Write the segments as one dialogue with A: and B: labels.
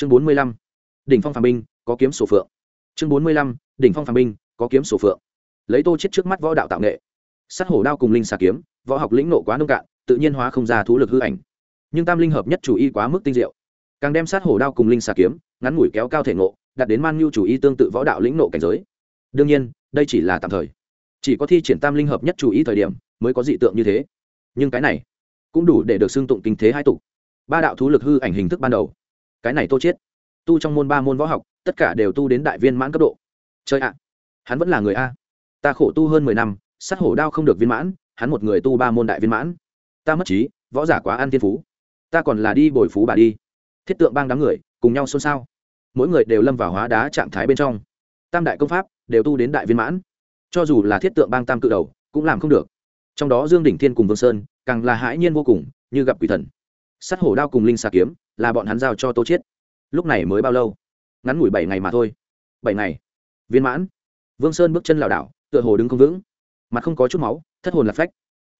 A: chương bốn mươi lăm, đỉnh phong phàm binh, có kiếm sổ phượng. Chương bốn mươi lăm, đỉnh phong phàm binh, có kiếm sổ phượng. Lấy tô chết trước mắt võ đạo tạo nghệ. Sát hổ đao cùng linh xà kiếm, võ học lĩnh nộ quá nông cạn, tự nhiên hóa không ra thú lực hư ảnh. Nhưng tam linh hợp nhất chủ y quá mức tinh diệu. Càng đem sát hổ đao cùng linh xà kiếm, ngắn ngủi kéo cao thể ngộ đặt đến man nhu chủ y tương tự võ đạo lĩnh nộ cảnh giới. Đương nhiên, đây chỉ là tạm thời. Chỉ có thi triển tam linh hợp nhất chủ y thời điểm, mới có dị tượng như thế. Nhưng cái này, cũng đủ để được xưng tụng kinh thế hai tục. Ba đạo thú lực hư ảnh hình thức ban đầu cái này tô chết. Tu trong môn ba môn võ học, tất cả đều tu đến đại viên mãn cấp độ. Chơi ạ, hắn vẫn là người a. Ta khổ tu hơn mười năm, sát hổ đao không được viên mãn, hắn một người tu ba môn đại viên mãn. Ta mất trí, võ giả quá ăn thiên phú. Ta còn là đi bồi phú bà đi. Thiết tượng bang đám người, cùng nhau xôn xao. Mỗi người đều lâm vào hóa đá trạng thái bên trong. Tam đại công pháp, đều tu đến đại viên mãn. Cho dù là thiết tượng bang tam cự đầu, cũng làm không được. Trong đó dương đỉnh thiên cùng vương sơn, càng là hãi nhiên vô cùng, như gặp quỷ thần sắt hổ đao cùng linh xà kiếm, là bọn hắn giao cho tô chiết. Lúc này mới bao lâu? Ngắn ngủi bảy ngày mà thôi. Bảy ngày. Viên mãn. Vương sơn bước chân lảo đảo, tựa hồ đứng không vững. Mặt không có chút máu, thất hồn lạc phách.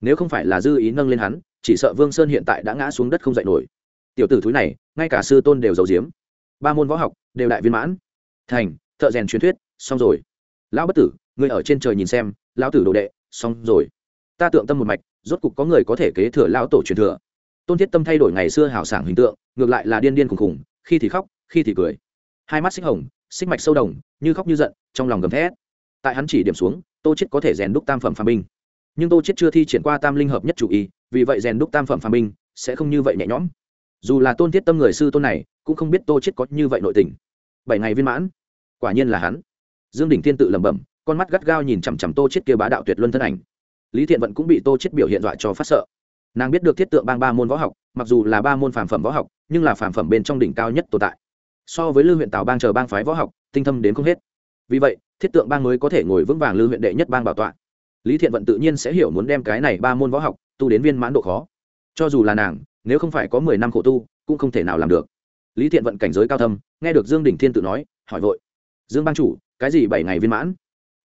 A: Nếu không phải là dư ý nâng lên hắn, chỉ sợ vương sơn hiện tại đã ngã xuống đất không dậy nổi. Tiểu tử thúi này, ngay cả sư tôn đều giấu giếm. Ba môn võ học, đều đại viên mãn. Thành, thợ rèn truyền thuyết, xong rồi. Lão bất tử người ở trên trời nhìn xem, lão tử đồ đệ, xong rồi. Ta tượng tâm một mạch, rốt cục có người có thể kế thừa lão tổ truyền thừa tôn thiết tâm thay đổi ngày xưa hào sảng hình tượng, ngược lại là điên điên khùng khùng, khi thì khóc, khi thì cười. Hai mắt xích hồng, xích mạch sâu đồng, như khóc như giận, trong lòng gầm thét. Tại hắn chỉ điểm xuống, tô chết có thể rèn đúc tam phẩm phàm binh. Nhưng tô chết chưa thi triển qua tam linh hợp nhất chủ ý vì vậy rèn đúc tam phẩm phàm binh sẽ không như vậy nhẹ nhõm. Dù là tôn thiết tâm người sư tôn này, cũng không biết tô chết có như vậy nội tình. Bảy ngày viên mãn. Quả nhiên là hắn. Dương đỉnh thiên tự lẩm bẩm, con mắt gắt gao nhìn chằm chằm tô chết kia bá đạo tuyệt luân thân ảnh. Lý thiện vận cũng bị tô chết biểu hiện dọa cho phát sợ nàng biết được thiết tượng bang ba môn võ học, mặc dù là ba môn phản phẩm võ học, nhưng là phản phẩm bên trong đỉnh cao nhất tồn tại. So với lưu huyện tào bang chờ bang phái võ học, tinh thâm đến không hết. Vì vậy, thiết tượng bang mới có thể ngồi vững vàng lưu huyện đệ nhất bang bảo tọa. Lý thiện vận tự nhiên sẽ hiểu muốn đem cái này ba môn võ học tu đến viên mãn độ khó. Cho dù là nàng, nếu không phải có mười năm khổ tu, cũng không thể nào làm được. Lý thiện vận cảnh giới cao thâm, nghe được dương đình thiên tự nói, hỏi vội. Dương bang chủ, cái gì bảy ngày viên mãn?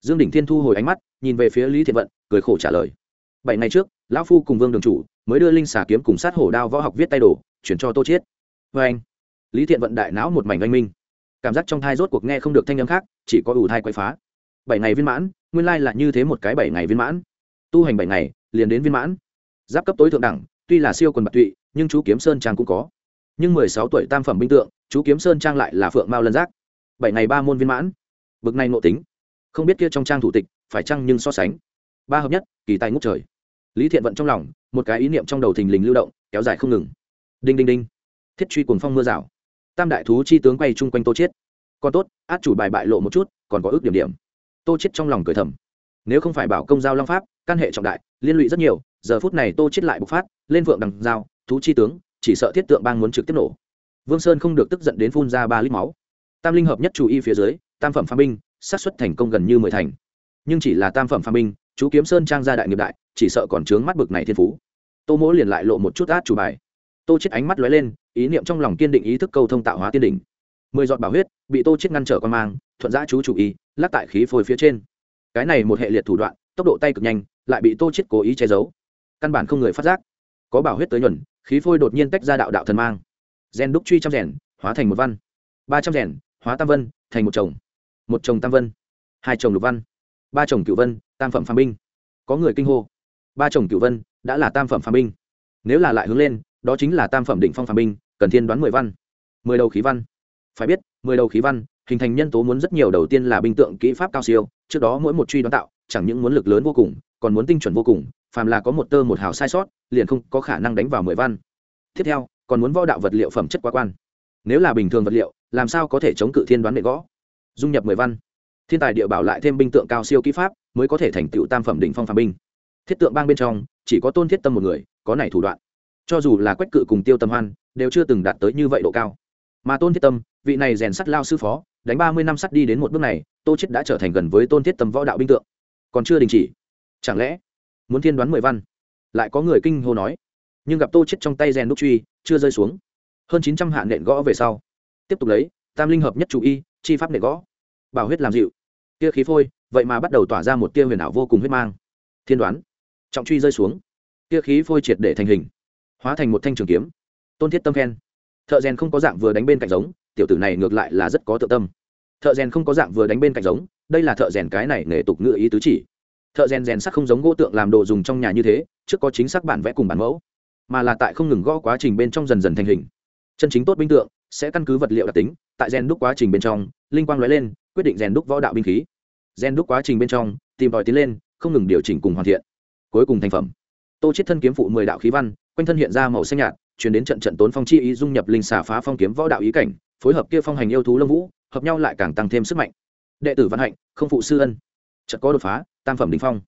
A: Dương đình thiên thu hồi ánh mắt, nhìn về phía lý thiện vận, cười khổ trả lời. Bảy ngày trước, lão phu cùng vương đường chủ mới đưa linh xà kiếm cùng sát hổ đao võ học viết tay đồ, chuyển cho tô chiết. Vê anh, lý thiện vận đại não một mảnh anh minh. Cảm giác trong thai rốt cuộc nghe không được thanh âm khác, chỉ có ủ thai quay phá. Bảy ngày viên mãn, nguyên lai là như thế một cái bảy ngày viên mãn. Tu hành bảy ngày, liền đến viên mãn. Giáp cấp tối thượng đẳng, tuy là siêu quần bạc tụy, nhưng chú kiếm sơn trang cũng có. Nhưng mười sáu tuổi tam phẩm binh tượng, chú kiếm sơn trang lại là phượng mao lân giác. Bảy ngày ba môn viên mãn. Bực này nội tính. Không biết kia trong trang thủ tịch, phải chăng nhưng so sánh. Ba hợp nhất, kỳ tài ngút trời. Lý thiện vận trong lòng một cái ý niệm trong đầu thình lình lưu động, kéo dài không ngừng. Đinh đinh đinh. Thiết truy cuồng phong mưa rào. Tam đại thú chi tướng quay chung quanh tô chiết. Còn tốt, át chủ bài bại lộ một chút, còn có ước điểm điểm. Tô chiết trong lòng cười thầm. Nếu không phải bảo công giao long pháp, căn hệ trọng đại, liên lụy rất nhiều, giờ phút này tô chiết lại bộc phát, lên vượng đằng giao, thú chi tướng, chỉ sợ thiết tượng bang muốn trực tiếp nổ. Vương sơn không được tức giận đến phun ra ba lít máu. Tam linh hợp nhất chủ y phía dưới, tam phẩm pha binh sát xuất thành công gần như mười thành. Nhưng chỉ là tam phẩm pha binh, chú kiếm sơn trang gia đại nghiệp đại chỉ sợ còn trướng mắt bực này thiên phú. Tô mỗ liền lại lộ một chút át chủ bài. Tô chết ánh mắt lóe lên, ý niệm trong lòng kiên định ý thức câu thông tạo hóa tiên đỉnh. Mười giọt bảo huyết bị tô chết ngăn trở quan mang, thuận giã chú chủ ý, lắc tại khí phôi phía trên. Cái này một hệ liệt thủ đoạn, tốc độ tay cực nhanh, lại bị tô chết cố ý che giấu. Căn bản không người phát giác. Có bảo huyết tới nhuần, khí phôi đột nhiên tách ra đạo đạo thần mang. Gen đúc truy trăm rèn, hóa thành một văn. Ba trăm rèn, hóa tam vân, thành một chồng. Một chồng tam vân, hai chồng lục văn. Ba chồng cửu vân, tam phẩm phàm binh. Có người kinh hô ba chồng cửu vân đã là tam phẩm phàm binh. Nếu là lại hướng lên, đó chính là tam phẩm định phong phàm binh, cần thiên đoán mười văn. Mười đầu khí văn. Phải biết, mười đầu khí văn, hình thành nhân tố muốn rất nhiều, đầu tiên là binh tượng kỹ pháp cao siêu, trước đó mỗi một truy đoán tạo, chẳng những muốn lực lớn vô cùng, còn muốn tinh chuẩn vô cùng, phàm là có một tơ một hào sai sót, liền không có khả năng đánh vào mười văn. Tiếp theo, còn muốn võ đạo vật liệu phẩm chất quá quan. Nếu là bình thường vật liệu, làm sao có thể chống cự thiên đoán đệ gõ? Dung nhập mười văn. Thiên tài địa bảo lại thêm binh tượng cao siêu kỹ pháp, mới có thể thành tựu tam phẩm đỉnh phong phàm binh thiết tượng bang bên trong, chỉ có tôn thiết tâm một người, có này thủ đoạn. Cho dù là quách cự cùng tiêu tâm hoan, đều chưa từng đạt tới như vậy độ cao. Mà tôn thiết tâm, vị này rèn sắt lao sư phó, đánh ba mươi năm sắt đi đến một bước này, tô chết đã trở thành gần với tôn thiết tâm võ đạo binh tượng. Còn chưa đình chỉ. Chẳng lẽ, muốn thiên đoán mười văn? Lại có người kinh hô nói. Nhưng gặp tô chết trong tay rèn đúc truy, chưa rơi xuống. Hơn chín trăm hạ nện gõ về sau. Tiếp tục lấy, tam linh hợp nhất chủ y, chi pháp nện gõ. Bảo huyết làm dịu. Tia khí phôi, vậy mà bắt đầu tỏa ra một tia huyền ảo vô cùng huyết mang. Thiên đoán trọng truy rơi xuống. Kia khí phôi triệt để thành hình, hóa thành một thanh trường kiếm. Tôn thiết tâm khen. Thợ rèn không có dạng vừa đánh bên cạnh giống, tiểu tử này ngược lại là rất có tự tâm. Thợ rèn không có dạng vừa đánh bên cạnh giống, đây là thợ rèn cái này nghề tục ngựa ý tứ chỉ. Thợ rèn rèn sắc không giống gỗ tượng làm đồ dùng trong nhà như thế, trước có chính xác bản vẽ cùng bản mẫu, mà là tại không ngừng gõ quá trình bên trong dần dần thành hình. Chân chính tốt binh tượng, sẽ căn cứ vật liệu đặc tính, tại rèn đúc quá trình bên trong, linh quang lóe lên, quyết định rèn đúc võ đạo binh khí. Rèn đúc quá trình bên trong, tìm tòi tiến lên, không ngừng điều chỉnh cùng hoàn thiện cuối cùng thành phẩm. Tô chết thân kiếm phụ mười đạo khí văn, quanh thân hiện ra màu xanh nhạt chuyển đến trận trận tốn phong chi ý dung nhập linh xà phá phong kiếm võ đạo ý cảnh, phối hợp kia phong hành yêu thú lâm vũ, hợp nhau lại càng tăng thêm sức mạnh. Đệ tử văn hạnh, không phụ sư ân. Trận có đột phá, tam phẩm đỉnh phong.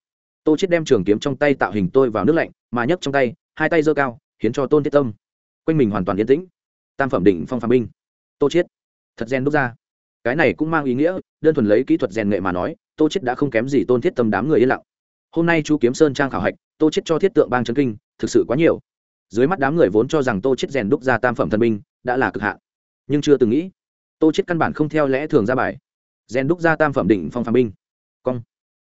A: Tô chết đem trường kiếm trong tay tạo hình tôi vào nước lạnh, mà nhấc trong tay, hai tay giơ cao, khiến cho tôn thiết tâm quanh mình hoàn toàn yên tĩnh. Tam phẩm đỉnh phong phàm binh. Tô chết, thật gen đúc ra. Cái này cũng mang ý nghĩa, đơn thuần lấy kỹ thuật rèn nghệ mà nói, tô chết đã không kém gì tôn thiết tâm đám người yên lặng hôm nay chú kiếm sơn trang khảo hạch, tô chết cho thiết tượng bang chấn kinh, thực sự quá nhiều. Dưới mắt đám người vốn cho rằng tô chết rèn đúc ra tam phẩm thần binh, đã là cực hạn. Nhưng chưa từng nghĩ, tô chết căn bản không theo lẽ thường ra bài. Rèn đúc ra tam phẩm đỉnh phong phàm binh. Cong.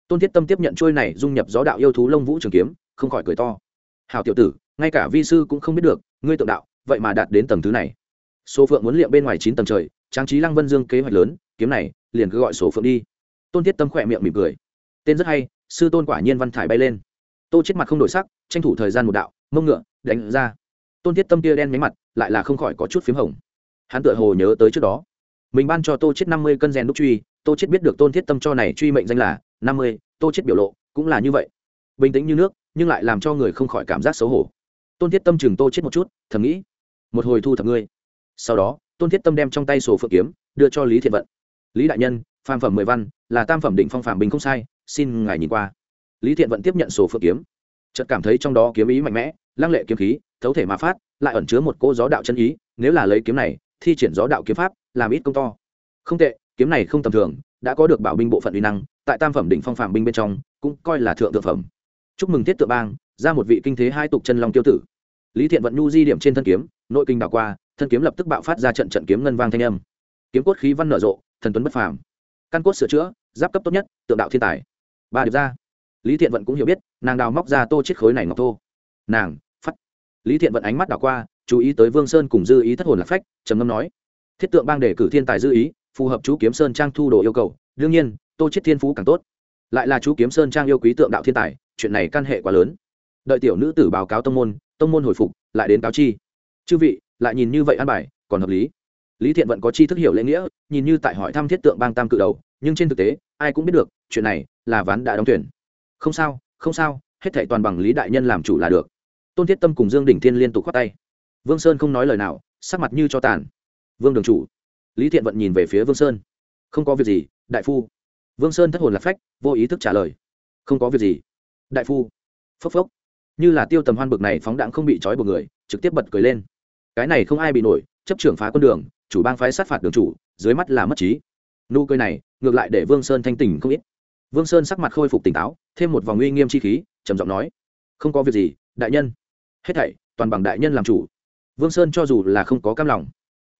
A: Tôn thiết tâm tiếp nhận trôi này dung nhập gió đạo yêu thú lông vũ trường kiếm, không khỏi cười to. Hào tiểu tử, ngay cả vi sư cũng không biết được, ngươi tượng đạo, vậy mà đạt đến tầng thứ này. Số phượng muốn liệm bên ngoài chín tầng trời trang trí lăng vân dương kế hoạch lớn, kiếm này liền cứ gọi số phượng đi. Tôn thiết tâm khỏe miệng mỉm cười. Tên rất hay sư tôn quả nhiên văn thải bay lên. Tô chết mặt không đổi sắc, tranh thủ thời gian một đạo, mông ngựa, đánh ra. Tôn thiết tâm kia đen nhánh mặt, lại là không khỏi có chút phím hồng. Hắn tựa hồ nhớ tới trước đó. Mình ban cho tô chết năm mươi cân rèn đúc truy, tô chết biết được tôn thiết tâm cho này truy mệnh danh là năm mươi, tô chết biểu lộ cũng là như vậy. Bình tĩnh như nước, nhưng lại làm cho người không khỏi cảm giác xấu hổ. Tôn thiết tâm chừng tô chết một chút, thầm nghĩ, một hồi thu thập ngươi. Sau đó, tôn thiết tâm đem trong tay sổ phượng kiếm, đưa cho lý thiện vận. Lý đại nhân, phàm phẩm mười văn, là tam phẩm định phong phạm bình không sai xin ngài nhìn qua. Lý thiện vẫn tiếp nhận sổ phượng kiếm. Chợt cảm thấy trong đó kiếm ý mạnh mẽ, lăng lệ kiếm khí, thấu thể mà phát, lại ẩn chứa một cô gió đạo chân ý, nếu là lấy kiếm này, thi triển gió đạo kiếm pháp, làm ít công to. Không tệ, kiếm này không tầm thường, đã có được bảo binh bộ phận uy năng, tại tam phẩm đỉnh phong phạm binh bên trong, cũng coi là thượng thượng phẩm. Chúc mừng tiết tự bang, ra một vị kinh thế hai tục chân long tiêu tử. Lý thiện vận nhu di điểm trên thân kiếm, nội kinh đảo qua, thân kiếm lập tức bạo phát ra trận trận kiếm ngân vang thanh âm. Kiếm cốt khí văn nở rộ, thần tuấn bất phàm. Căn cốt sửa chữa, giáp cấp tốt nhất, tượng đạo thiên tài ba điệp ra. Lý thiện vận cũng hiểu biết, nàng đào móc ra tô chiết khối này ngọc thô. Nàng phát lý thiện vận ánh mắt đảo qua, chú ý tới vương sơn cùng dư ý thất hồn lạc phách, trầm ngâm nói, thiết tượng bang để cử thiên tài dư ý, phù hợp chú kiếm sơn trang thu đồ yêu cầu, đương nhiên, tô chiết thiên phú càng tốt. Lại là chú kiếm sơn trang yêu quý tượng đạo thiên tài, chuyện này căn hệ quá lớn. Đợi tiểu nữ tử báo cáo tông môn tông môn hồi phục, lại đến cáo chi. Chư vị, lại nhìn như vậy an bài, còn hợp lý lý thiện vận có chi thức hiểu lễ nghĩa, nhìn như tại hỏi thăm thiết tượng bang tam cự đầu, nhưng trên thực tế, ai cũng biết được, chuyện này là ván đã đóng thuyền. Không sao không sao, hết thảy toàn bằng lý đại nhân làm chủ là được. Tôn thiết tâm cùng dương đỉnh thiên liên tục khoát tay. Vương sơn không nói lời nào, sắc mặt như cho tàn. Vương đường chủ. Lý thiện vận nhìn về phía vương sơn. Không có việc gì, đại phu. Vương sơn thất hồn lạc phách, vô ý thức trả lời. Không có việc gì. Đại phu. Phốc phốc. Như là tiêu tầm hoan bực này phóng đạn không bị trói buộc người, trực tiếp bật cười lên. Cái này không ai bị nổi, chấp trưởng phá quân đường chủ bang phái sát phạt đường chủ, dưới mắt là mất trí. Nụ cười này, ngược lại để vương sơn thanh tỉnh không ít. Vương sơn sắc mặt khôi phục tỉnh táo, thêm một vòng uy nghiêm chi khí, trầm giọng nói, không có việc gì, đại nhân. Hết thảy, toàn bằng đại nhân làm chủ. Vương sơn cho dù là không có cam lòng,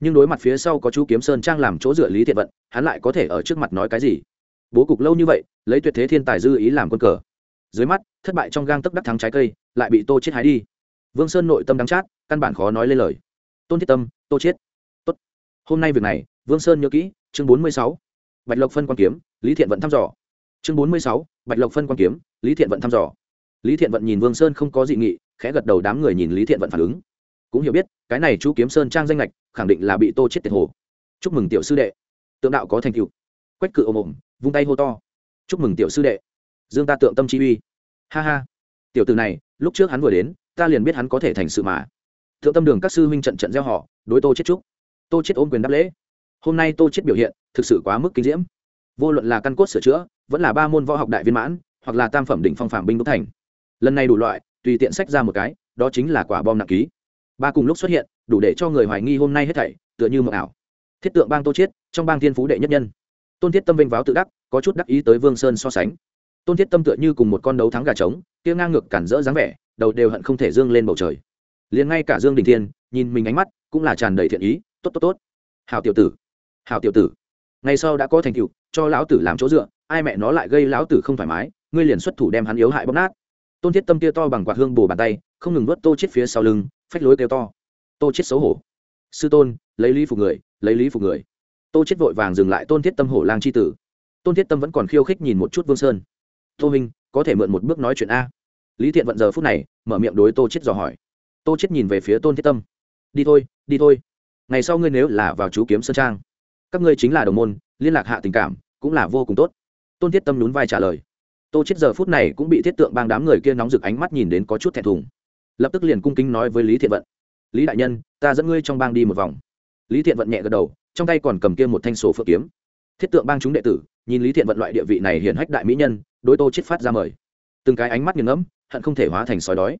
A: nhưng đối mặt phía sau có chú kiếm sơn trang làm chỗ dựa lý thiện vận, hắn lại có thể ở trước mặt nói cái gì? Bố cục lâu như vậy, lấy tuyệt thế thiên tài dư ý làm quân cờ. Dưới mắt, thất bại trong gang tấc đắc thắng trái cây, lại bị tô chết hái đi. Vương sơn nội tâm đắng chát, căn bản khó nói lên lời. Tôn thiết tâm, tô chết hôm nay việc này, vương sơn nhớ kỹ, chương bốn mươi sáu. Bạch lộc phân quan kiếm, lý thiện vận thăm dò. Chương bốn mươi sáu, bạch lộc phân quan kiếm, lý thiện vận thăm dò. Lý thiện vận nhìn vương sơn không có dị nghị, khẽ gật đầu đám người nhìn lý thiện vận phản ứng. Cũng hiểu biết, cái này chú kiếm sơn trang danh lệch, khẳng định là bị tô chết tiệt hồ. Chúc mừng tiểu sư đệ. Tượng đạo có thành tựu. Quách cự ôm ồm, vung tay hô to. Chúc mừng tiểu sư đệ. Dương ta tượng tâm chi uy. Ha ha. Tiểu từ này, lúc trước hắn vừa đến, ta liền biết hắn có thể thành sự mà. Thượng tâm đường các sư huynh trận trận gieo họ, đối tô chết trúc tô chết ôm quyền đáp lễ. Hôm nay tô chết biểu hiện thực sự quá mức kinh diễm. Vô luận là căn cốt sửa chữa, vẫn là ba môn võ học đại viên mãn, hoặc là tam phẩm đỉnh phong phạm binh đúc thành. Lần này đủ loại, tùy tiện sách ra một cái, đó chính là quả bom nặng ký. Ba cùng lúc xuất hiện, đủ để cho người hoài nghi hôm nay hết thảy, tựa như mộng ảo. Thiết tượng bang tô chiết trong bang thiên phú đệ nhất nhân. Tôn thiết tâm vinh váo tự đắc, có chút đắc ý tới vương sơn so sánh. Tôn thiết tâm tựa như cùng một con đấu thắng gà trống, kia ngang ngược cản rỡ dáng vẻ, đầu đều hận không thể dương lên bầu trời. Liền ngay cả dương đình thiên, nhìn mình ánh mắt, cũng là tràn đầy thiện ý tốt tốt tốt. Hào tiểu tử hào tiểu tử. Ngày sau đã có thành tựu, cho lão tử làm chỗ dựa, ai mẹ nó lại gây lão tử không thoải mái, ngươi liền xuất thủ đem hắn yếu hại bóp nát. Tôn thiết tâm tia to bằng quạt hương bồ bàn tay, không ngừng vớt tô chết phía sau lưng, phách lối kêu to. Tô chết xấu hổ. Sư tôn, lấy lý phục người, lấy lý phục người. Tô chết vội vàng dừng lại tôn thiết tâm hổ lang c h i tử. Tôn thiết tâm vẫn còn khiêu khích nhìn một chút vương sơn. Tô minh, có thể mượn một bước nói chuyện a. Lý thiện vận giờ phút này, mở miệng đối tô chết dò hỏi. Tô chết nhìn về phía tôn thiết tâm. Đi thôi đi thôi ngày sau ngươi nếu là vào chú kiếm sơn trang, các ngươi chính là đồng môn, liên lạc hạ tình cảm cũng là vô cùng tốt. Tôn thiết tâm nhún vai trả lời. Tô chết giờ phút này cũng bị thiết tượng bang đám người kia nóng rực ánh mắt nhìn đến có chút thẹn thùng. Lập tức liền cung kính nói với lý thiện vận. Lý đại nhân, ta dẫn ngươi trong bang đi một vòng. Lý thiện vận nhẹ gật đầu, trong tay còn cầm kia một thanh sổ phượng kiếm. Thiết tượng bang chúng đệ tử, nhìn lý thiện vận loại địa vị này hiển hách đại mỹ nhân, đối tô chết phát ra mời. Từng cái ánh mắt nghiền ngẫm, hận không thể hóa thành sói đói.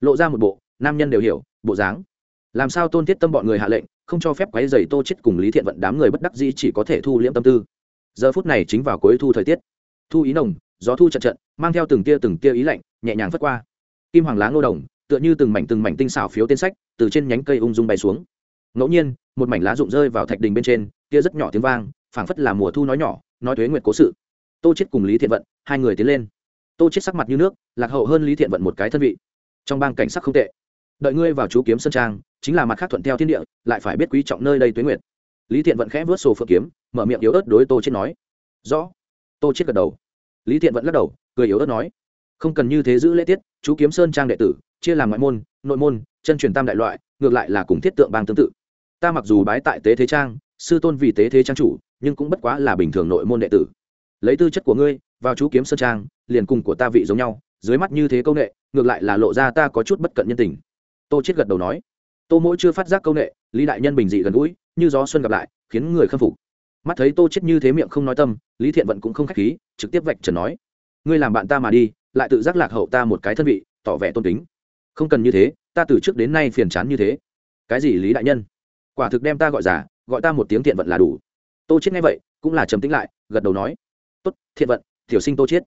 A: Lộ ra một bộ, nam nhân đều hiểu, bộ dáng làm sao tôn thiết tâm bọn người hạ lệnh, không cho phép quấy giày tô chết cùng lý thiện vận đám người bất đắc dĩ chỉ có thể thu liễm tâm tư. Giờ phút này chính vào cuối thu thời tiết. Thu ý nồng, gió thu trận trận mang theo từng tia từng tia ý lạnh, nhẹ nhàng phất qua. Kim hoàng lá ngô đồng, tựa như từng mảnh từng mảnh tinh xảo phiếu tên sách, từ trên nhánh cây ung dung bay xuống. Ngẫu nhiên, một mảnh lá rụng rơi vào thạch đình bên trên tia rất nhỏ tiếng vang, phảng phất là mùa thu nói nhỏ, nói thuế nguyệt cố sự. Tô chết cùng lý thiện vận, hai người tiến lên. Tô chết sắc mặt như nước, lạc hậu hơn lý thiện vận một cái thân vị. Trong bang cảnh sắc không tệ. Đợi ngươi vào chú kiếm sơn trang chính là mặt khác thuận theo thiên địa, lại phải biết quý trọng nơi đây tuế nguyệt. Lý thiện vận khẽ vớt sổ phượng kiếm, mở miệng yếu ớt đối tô chết nói. Rõ. Tô chết gật đầu. Lý thiện vận lắc đầu, cười yếu ớt nói. Không cần như thế giữ lễ tiết, chú kiếm sơn trang đệ tử, chia làm ngoại môn, nội môn, chân truyền tam đại loại, ngược lại là cùng thiết tượng bang tương tự. Ta mặc dù bái tại tế thế trang, sư tôn vì tế thế trang chủ, nhưng cũng bất quá là bình thường nội môn đệ tử. Lấy tư chất của ngươi, vào chú kiếm sơn trang, liền cùng của ta vị giống nhau, dưới mắt như thế công nghệ ngược lại là lộ ra ta có chút bất cận nhân tình. Tô chết gật đầu nói tô mỗi chưa phát giác công nghệ lý đại nhân bình dị gần gũi, như gió xuân gặp lại, khiến người khâm phục. Mắt thấy tô chết như thế miệng không nói tâm, lý thiện vận cũng không khách khí, trực tiếp vạch trần nói, ngươi làm bạn ta mà đi, lại tự giác lạc hậu ta một cái thân vị, tỏ vẻ tôn kính. Không cần như thế, ta từ trước đến nay phiền chán như thế. Cái gì lý đại nhân? Quả thực đem ta gọi giả, gọi ta một tiếng thiện vận là đủ. Tô chết nghe vậy, cũng là trầm tĩnh lại, gật đầu nói, tốt, thiện vận, tiểu sinh tô chết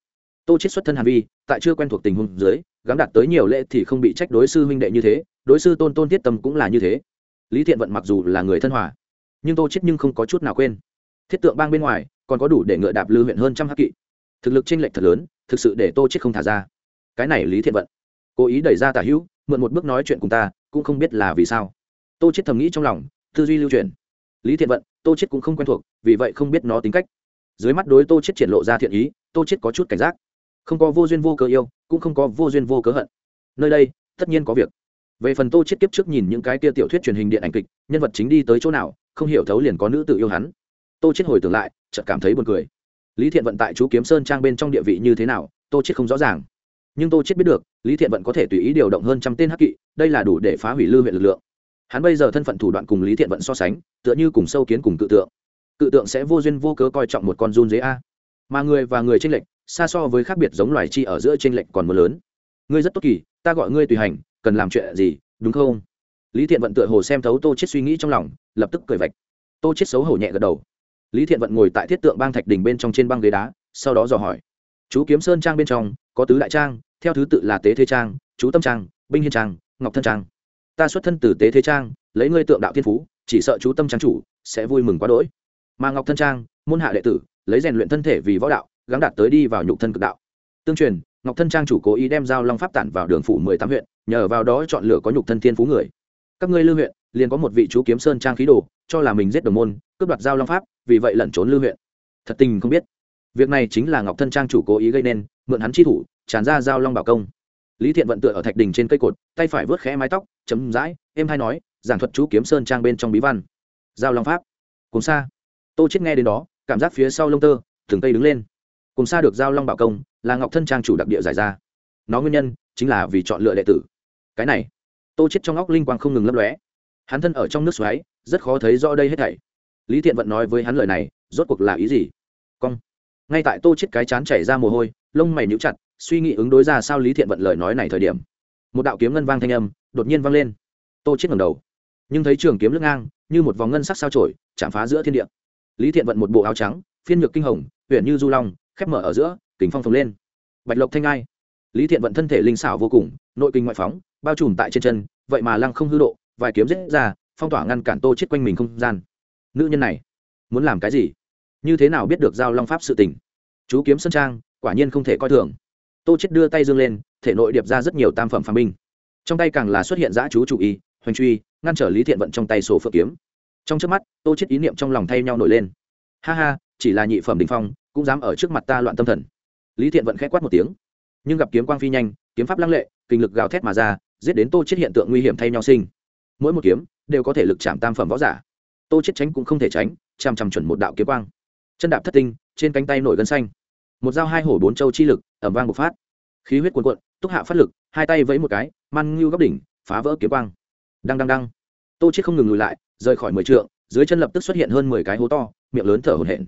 A: tô chết xuất thân hàn vi, tại chưa quen thuộc tình huống dưới, gắng đạt tới nhiều lễ thì không bị trách đối sư huynh đệ như thế, đối sư tôn tôn thiết tâm cũng là như thế. Lý thiện vận mặc dù là người thân hòa, nhưng tô chết nhưng không có chút nào quên. Thiết tượng bang bên ngoài, còn có đủ để ngựa đạp lư huyện hơn trăm hắc kỵ. Thực lực chênh lệch thật lớn, thực sự để tô chết không thả ra. Cái này lý thiện vận, cố ý đẩy ra tả hữu, mượn một bước nói chuyện cùng ta, cũng không biết là vì sao. Tô chết thầm nghĩ trong lòng, tư duy lưu truyền lý thiện vận, tô chết cũng không quen thuộc, vì vậy không biết nó tính cách. Dưới mắt đối tô chết triển lộ ra thiện ý, tô chết có chút cảnh giác không có vô duyên vô cớ yêu, cũng không có vô duyên vô cớ hận. Nơi đây, tất nhiên có việc. Về phần tô chết kiếp trước nhìn những cái kia tiểu thuyết truyền hình điện ảnh kịch, nhân vật chính đi tới chỗ nào, không hiểu thấu liền có nữ tự yêu hắn. Tô chết hồi tưởng lại, chợt cảm thấy buồn cười. Lý thiện vận tại chú kiếm sơn trang bên trong địa vị như thế nào, tô chết không rõ ràng. Nhưng tô chết biết được, lý thiện vận có thể tùy ý điều động hơn trăm tên hắc kỵ, đây là đủ để phá hủy lư huyện lực lượng. Hắn bây giờ thân phận thủ đoạn cùng lý thiện vận so sánh, tựa như cùng sâu kiến cùng cự tượng. Cự tượng sẽ vô duyên vô cớ coi trọng một con run dế a. Mà người và người tranh lệch xa so với khác biệt giống loài chi ở giữa trên lệch còn mưa lớn. Ngươi rất tốt kỳ, ta gọi ngươi tùy hành, cần làm chuyện gì, đúng không? Lý thiện vận tựa hồ xem thấu tô chết suy nghĩ trong lòng, lập tức cười vạch. Tô chết xấu hổ nhẹ gật đầu. Lý thiện vận ngồi tại thiết tượng bang thạch đỉnh bên trong trên băng ghế đá, sau đó dò hỏi. Chú kiếm sơn trang bên trong, có tứ đại trang, theo thứ tự là tế thế trang, chú tâm trang, binh hiên trang, ngọc thân trang. Ta xuất thân từ tế thế trang, lấy ngươi tượng đạo thiên phú, chỉ sợ chú tâm trang chủ sẽ vui mừng quá đỗi. Mà ngọc thân trang, môn hạ đệ tử, lấy rèn luyện thân thể vì võ đạo gắng đạt tới đi vào nhục thân cực đạo. Tương truyền, ngọc thân trang chủ cố ý đem giao long pháp tản vào đường phủ mười tám huyện, nhờ vào đó chọn lựa có nhục thân thiên phú người. Các ngươi lưu huyện, liền có một vị chú kiếm sơn trang khí đồ, cho là mình giết đồng môn, cướp đoạt giao long pháp, vì vậy lẩn trốn lưu huyện. Thật tình không biết. Việc này chính là ngọc thân trang chủ cố ý gây nên, mượn hắn chi thủ, tràn ra giao long bảo công. Lý thiện vận tựa ở thạch đình trên cây cột, tay phải vớt khẽ mái tóc, chấm dãi em hay nói, giảng thuật chú kiếm sơn trang bên trong bí văn. Giao long pháp. Cùng xa. Tô chết nghe đến đó, cảm giác phía sau lông tơ thường cây đứng lên cùng xa được giao long bảo công, là ngọc thân trang chủ đặc địa giải ra. Nó nguyên nhân chính là vì chọn lựa đệ tử. Cái này, tô chết trong óc linh quang không ngừng lấp lóe. Hắn thân ở trong nước xoáy, rất khó thấy rõ đây hết thảy. Lý thiện vận nói với hắn lời này, rốt cuộc là ý gì? Cong. Ngay tại tô chết cái chán chảy ra mồ hôi, lông mày nhíu chặt, suy nghĩ ứng đối ra sao lý thiện vận lời nói này thời điểm. Một đạo kiếm ngân vang thanh âm đột nhiên vang lên. Tô chết ngẩng đầu. Nhưng thấy trường kiếm lướt ngang, như một vòng ngân sắc sao trổi, chạm phá giữa thiên địa. Lý thiện vận một bộ áo trắng, phiên nhược kinh hồng huyện như du long khép mở ở giữa kính phong phồng lên. Bạch lộc thanh ai, lý thiện vận thân thể linh xảo vô cùng, nội kinh ngoại phóng, bao trùm tại trên chân, vậy mà lăng không hư độ, vài kiếm rết ra, phong tỏa ngăn cản tô chết quanh mình không gian. Nữ nhân này, muốn làm cái gì? Như thế nào biết được giao long pháp sự tình? Chú kiếm sân trang, quả nhiên không thể coi thường. Tô chết đưa tay dương lên, thể nội điệp ra rất nhiều tam phẩm phàm binh. Trong tay càng là xuất hiện giã chú chủ y, hoành truy, ngăn trở lý thiện vận trong tay sổ phượng kiếm. Trong trước mắt, tô chết ý niệm trong lòng thay nhau nổi lên. Ha ha, chỉ là nhị phẩm đình phong cũng dám ở trước mặt ta loạn tâm thần. Lý thiện vẫn khẽ quát một tiếng, nhưng gặp kiếm quang phi nhanh, kiếm pháp lăng lệ, kinh lực gào thét mà ra, giết đến tô chết hiện tượng nguy hiểm thay nhau sinh. Mỗi một kiếm đều có thể lực chạm tam phẩm võ giả. Tô chết tránh cũng không thể tránh chằm chằm chuẩn một đạo kiếm quang. Chân đạp thất tinh, trên cánh tay nổi gân xanh. Một dao hai hổ bốn châu chi lực ẩm vang bộc phát. Khí huyết cuồn cuộn, túc hạ phát lực, hai tay vẫy một cái, man ngưu góc đỉnh, phá vỡ kiếm quang. Đăng đăng đăng. Tô chết không ngừng lùi lại, rời khỏi mười trượng, dưới chân lập tức xuất hiện hơn mười cái hố to, miệng lớn thở hổn hển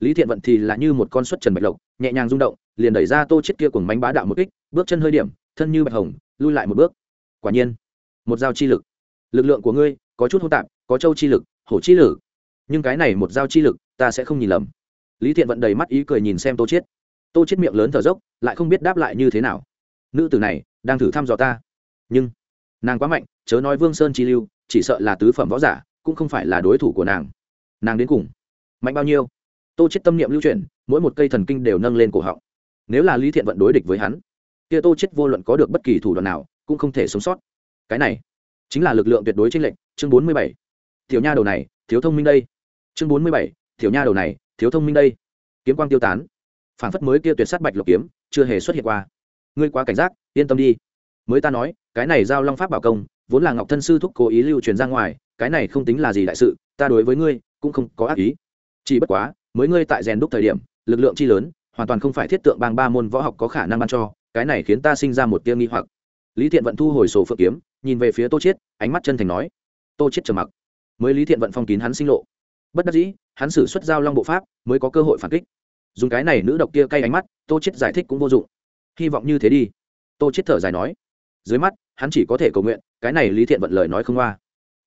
A: lý thiện vận thì là như một con xuất trần bạch lộc, nhẹ nhàng rung động, liền đẩy ra tô chết kia cùng mánh bá đạo một kích, bước chân hơi điểm, thân như bạch hồng, lui lại một bước. Quả nhiên, một dao chi lực. Lực lượng của ngươi có chút hô tạp, có châu chi lực, hổ chi lực. Nhưng cái này một dao chi lực, ta sẽ không nhìn lầm. Lý thiện vận đầy mắt ý cười nhìn xem tô chết tô chết miệng lớn thở dốc, lại không biết đáp lại như thế nào. Nữ tử này, đang thử thăm dò ta. Nhưng, nàng quá mạnh, chớ nói vương sơn chi lưu, chỉ sợ là tứ phẩm võ giả, cũng không phải là đối thủ của nàng. Nàng đến cùng mạnh bao nhiêu? Tô chết tâm niệm lưu chuyển, mỗi một cây thần kinh đều nâng lên cổ họng. Nếu là lý thiện vận đối địch với hắn, kia tô chết vô luận có được bất kỳ thủ đoạn nào, cũng không thể sống sót. Cái này chính là lực lượng tuyệt đối trên lệnh chương bốn mươi bảy. Tiểu nha đầu này, thiếu thông minh đây. Chương bốn mươi bảy, tiểu nha đầu này, thiếu thông minh đây. Kiếm quang tiêu tán. Phản phất mới kia tuyệt sát bạch lục kiếm, chưa hề xuất hiện qua. Ngươi quá cảnh giác, yên tâm đi. Mới ta nói, cái này giao long pháp bảo công, vốn là ngọc thân sư thúc cố ý lưu truyền ra ngoài, cái này không tính là gì đại sự, ta đối với ngươi cũng không có ác ý. Chỉ bất quá mới ngươi tại rèn đúc thời điểm, lực lượng chi lớn, hoàn toàn không phải thiết tượng bang ba môn võ học có khả năng ban cho, cái này khiến ta sinh ra một tia nghi hoặc. Lý thiện vận thu hồi sổ phượng kiếm, nhìn về phía tô chiết, ánh mắt chân thành nói, tô chiết trầm mặc. Mới lý thiện vận phong kín hắn sinh lộ. Bất đắc dĩ, hắn xử xuất giao long bộ pháp, mới có cơ hội phản kích. Dùng cái này nữ độc kia cay ánh mắt, tô chiết giải thích cũng vô dụng. Hy vọng như thế đi. Tô chiết thở dài nói. Dưới mắt, hắn chỉ có thể cầu nguyện, cái này lý thiện vận lời nói không qua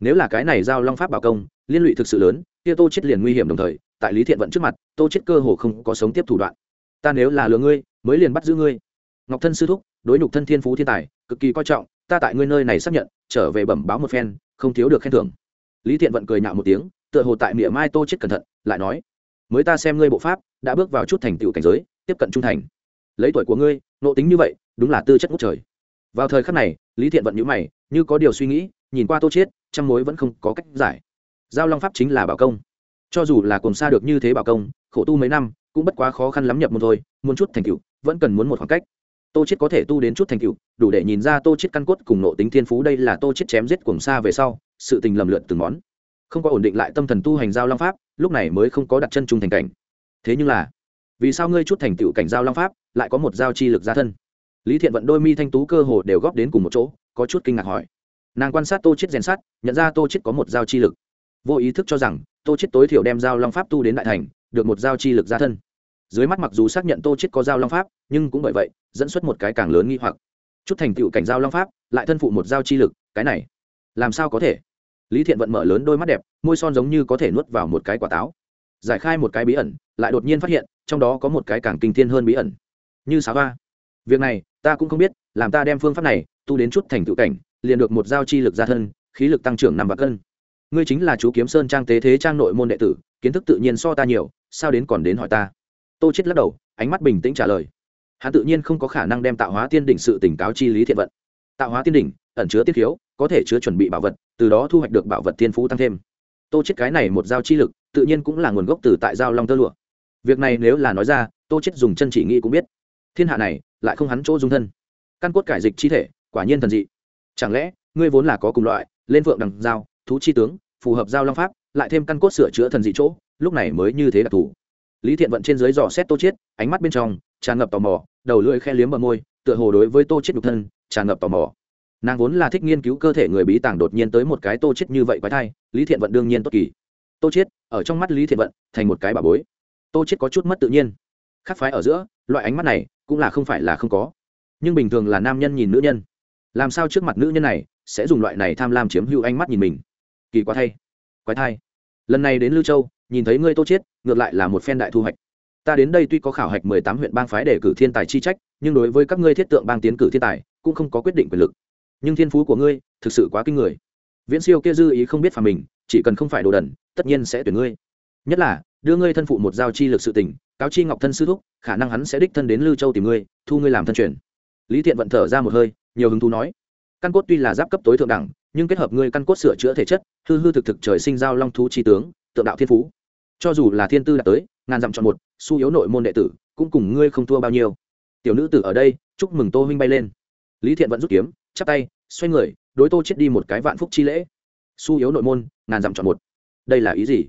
A: nếu là cái này giao long pháp bảo công, liên lụy thực sự lớn, kia tô Chiết liền nguy hiểm đồng thời tại lý thiện vận trước mặt tô chết cơ hồ không có sống tiếp thủ đoạn. Ta nếu là lừa ngươi mới liền bắt giữ ngươi. Ngọc thân sư thúc đối nhục thân thiên phú thiên tài cực kỳ coi trọng ta tại ngươi nơi này xác nhận trở về bẩm báo một phen không thiếu được khen thưởng. Lý thiện vận cười nhạo một tiếng tựa hồ tại miệng mai tô chết cẩn thận lại nói mới ta xem ngươi bộ pháp đã bước vào chút thành tựu cảnh giới tiếp cận trung thành. Lấy tuổi của ngươi nộ tính như vậy đúng là tư chất ngút trời. Vào thời khắc này lý thiện vận nhữ mày như có điều suy nghĩ nhìn qua tô Chết, trăm mối vẫn không có cách giải. Giao long pháp chính là bảo công cho dù là cùng xa được như thế bảo công, khổ tu mấy năm, cũng bất quá khó khăn lắm nhập môn thôi, muốn chút thành tựu, vẫn cần muốn một khoảng cách. Tô chiết có thể tu đến chút thành tựu, đủ để nhìn ra tô chiết căn cốt cùng nộ tính thiên phú đây là tô chiết chém giết cùng xa về sau, sự tình lầm lượn từng món. Không có ổn định lại tâm thần tu hành giao long pháp, lúc này mới không có đặt chân trung thành cảnh. Thế nhưng là, vì sao ngươi chút thành tựu cảnh giao long pháp, lại có một giao chi lực gia thân? Lý thiện vận đôi mi thanh tú cơ hồ đều góp đến cùng một chỗ, có chút kinh ngạc hỏi. Nàng quan sát tô chết rèn sát nhận ra tô chết có một giao chi lực. Vô ý thức cho rằng tô chết tối thiểu đem giao long pháp tu đến đại thành, được một giao chi lực gia thân. Dưới mắt mặc dù xác nhận tô chết có giao long pháp, nhưng cũng bởi vậy, dẫn xuất một cái càng lớn nghi hoặc. Chút thành tựu cảnh giao long pháp, lại thân phụ một giao chi lực, cái này, làm sao có thể? Lý thiện vận mở lớn đôi mắt đẹp, môi son giống như có thể nuốt vào một cái quả táo. Giải khai một cái bí ẩn, lại đột nhiên phát hiện, trong đó có một cái càng kinh thiên hơn bí ẩn. Như sáo va việc này, ta cũng không biết, làm ta đem phương pháp này, tu đến chút thành tựu cảnh, liền được một giao chi lực gia thân, khí lực tăng trưởng nằm và cân ngươi chính là chú kiếm sơn trang tế thế trang nội môn đệ tử, kiến thức tự nhiên so ta nhiều, sao đến còn đến hỏi ta? Tô chết lắc đầu, ánh mắt bình tĩnh trả lời. Hắn tự nhiên không có khả năng đem tạo hóa tiên đỉnh sự tỉnh cáo chi lý thiện vận. Tạo hóa tiên đỉnh, ẩn chứa tiết khiếu, có thể chứa chuẩn bị bảo vật, từ đó thu hoạch được bảo vật thiên phú tăng thêm. Tô chết cái này một giao chi lực, tự nhiên cũng là nguồn gốc từ tại giao long tơ lụa. Việc này nếu là nói ra, tô chết dùng chân chỉ nghĩ cũng biết. Thiên hạ này, lại không hắn chỗ dung thân. Căn cốt cải dịch chi thể, quả nhiên thần dị. Chẳng lẽ, ngươi vốn là có cùng loại, lên vượng đằng giao thú chi tướng, phù hợp giao long pháp, lại thêm căn cốt sửa chữa thần dị chỗ, lúc này mới như thế đặc thù. Lý thiện vận trên dưới dò xét tô chiết, ánh mắt bên trong tràn ngập tò mò, đầu lưỡi khe liếm bờ môi, tựa hồ đối với tô chiết nhục thân tràn ngập tò mò. Nàng vốn là thích nghiên cứu cơ thể người bí tàng đột nhiên tới một cái tô chiết như vậy quái thai, lý thiện vận đương nhiên tốt kỳ. Tô chiết, ở trong mắt lý thiện vận thành một cái bà bối. Tô chiết có chút mất tự nhiên. Khác phái ở giữa, loại ánh mắt này cũng là không phải là không có. Nhưng bình thường là nam nhân nhìn nữ nhân. Làm sao trước mặt nữ nhân này sẽ dùng loại này tham lam chiếm hữu ánh mắt nhìn mình? Kỳ quá thay. Quái thai. Lần này đến lưu châu nhìn thấy ngươi tô chết, ngược lại là một phen đại thu hoạch. Ta đến đây tuy có khảo hạch mười tám huyện bang phái để cử thiên tài chi trách nhưng đối với các ngươi thiết tượng bang tiến cử thiên tài cũng không có quyết định quyền lực. Nhưng thiên phú của ngươi thực sự quá kinh người. Viễn siêu kia dư ý không biết phà mình chỉ cần không phải đồ đần tất nhiên sẽ tuyển ngươi. Nhất là đưa ngươi thân phụ một giao chi lực sự tình cáo chi ngọc thân sư thúc khả năng hắn sẽ đích thân đến lưu châu tìm ngươi thu ngươi làm thân truyền. Lý thiện vận thở ra một hơi nhiều hứng thú nói. Căn cốt tuy là giáp cấp tối thượng đẳng nhưng kết hợp ngươi căn cốt sửa chữa thể chất, hư hư thực thực trời sinh giao long thú chi tướng, tượng đạo thiên phú. Cho dù là thiên tư đạt tới, ngàn dặm chọn một, su yếu nội môn đệ tử, cũng cùng ngươi không thua bao nhiêu. Tiểu nữ tử ở đây, chúc mừng tô huynh bay lên. Lý thiện vẫn rút kiếm, chắp tay, xoay người, đối tô chết đi một cái vạn phúc chi lễ. Su yếu nội môn, ngàn dặm chọn một. Đây là ý gì?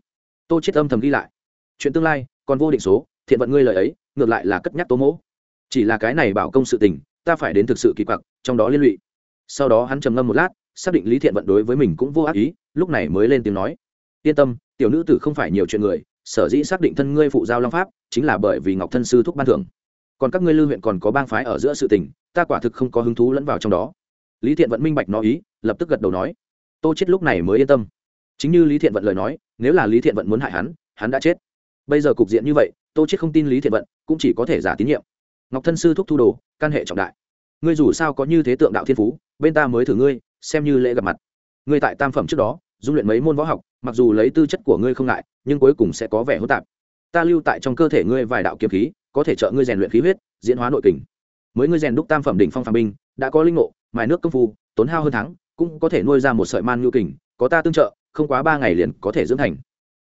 A: Tô chết âm thầm ghi lại. Chuyện tương lai, còn vô định số, thiện vận ngươi lời ấy, ngược lại là cất nhắc tố mỗ. Chỉ là cái này bảo công sự tình, ta phải đến thực sự kỳ quặc, trong đó liên lụy. Sau đó hắn trầm ngâm một lát xác định lý thiện vận đối với mình cũng vô ác ý, lúc này mới lên tiếng nói. Yên tâm, tiểu nữ tử không phải nhiều chuyện người, sở dĩ xác định thân ngươi phụ giao long pháp, chính là bởi vì ngọc thân sư thúc ban thưởng. Còn các ngươi lưu huyện còn có bang phái ở giữa sự tình, ta quả thực không có hứng thú lẫn vào trong đó. Lý thiện vận minh bạch nói ý, lập tức gật đầu nói. Tô chết lúc này mới yên tâm. Chính như lý thiện vận lời nói, nếu là lý thiện vận muốn hại hắn hắn đã chết. Bây giờ cục diện như vậy, tô chết không tin lý thiện vận, cũng chỉ có thể giả tín nhiệm. Ngọc thân sư thúc thu đồ căn hệ trọng đại. Ngươi dù sao có như thế tượng đạo thiên phú, bên ta mới thử ngươi xem như lễ gặp mặt. Ngươi tại tam phẩm trước đó, dung luyện mấy môn võ học, mặc dù lấy tư chất của ngươi không ngại, nhưng cuối cùng sẽ có vẻ hỗn tạp. Ta lưu tại trong cơ thể ngươi vài đạo kiếm khí, có thể trợ ngươi rèn luyện khí huyết, diễn hóa nội kình. Mới ngươi rèn đúc tam phẩm đỉnh phong phàm binh, đã có linh ngộ, mài nước công phu, tốn hao hơn tháng cũng có thể nuôi ra một sợi man nhu kình, có ta tương trợ, không quá ba ngày liền có thể dưỡng thành.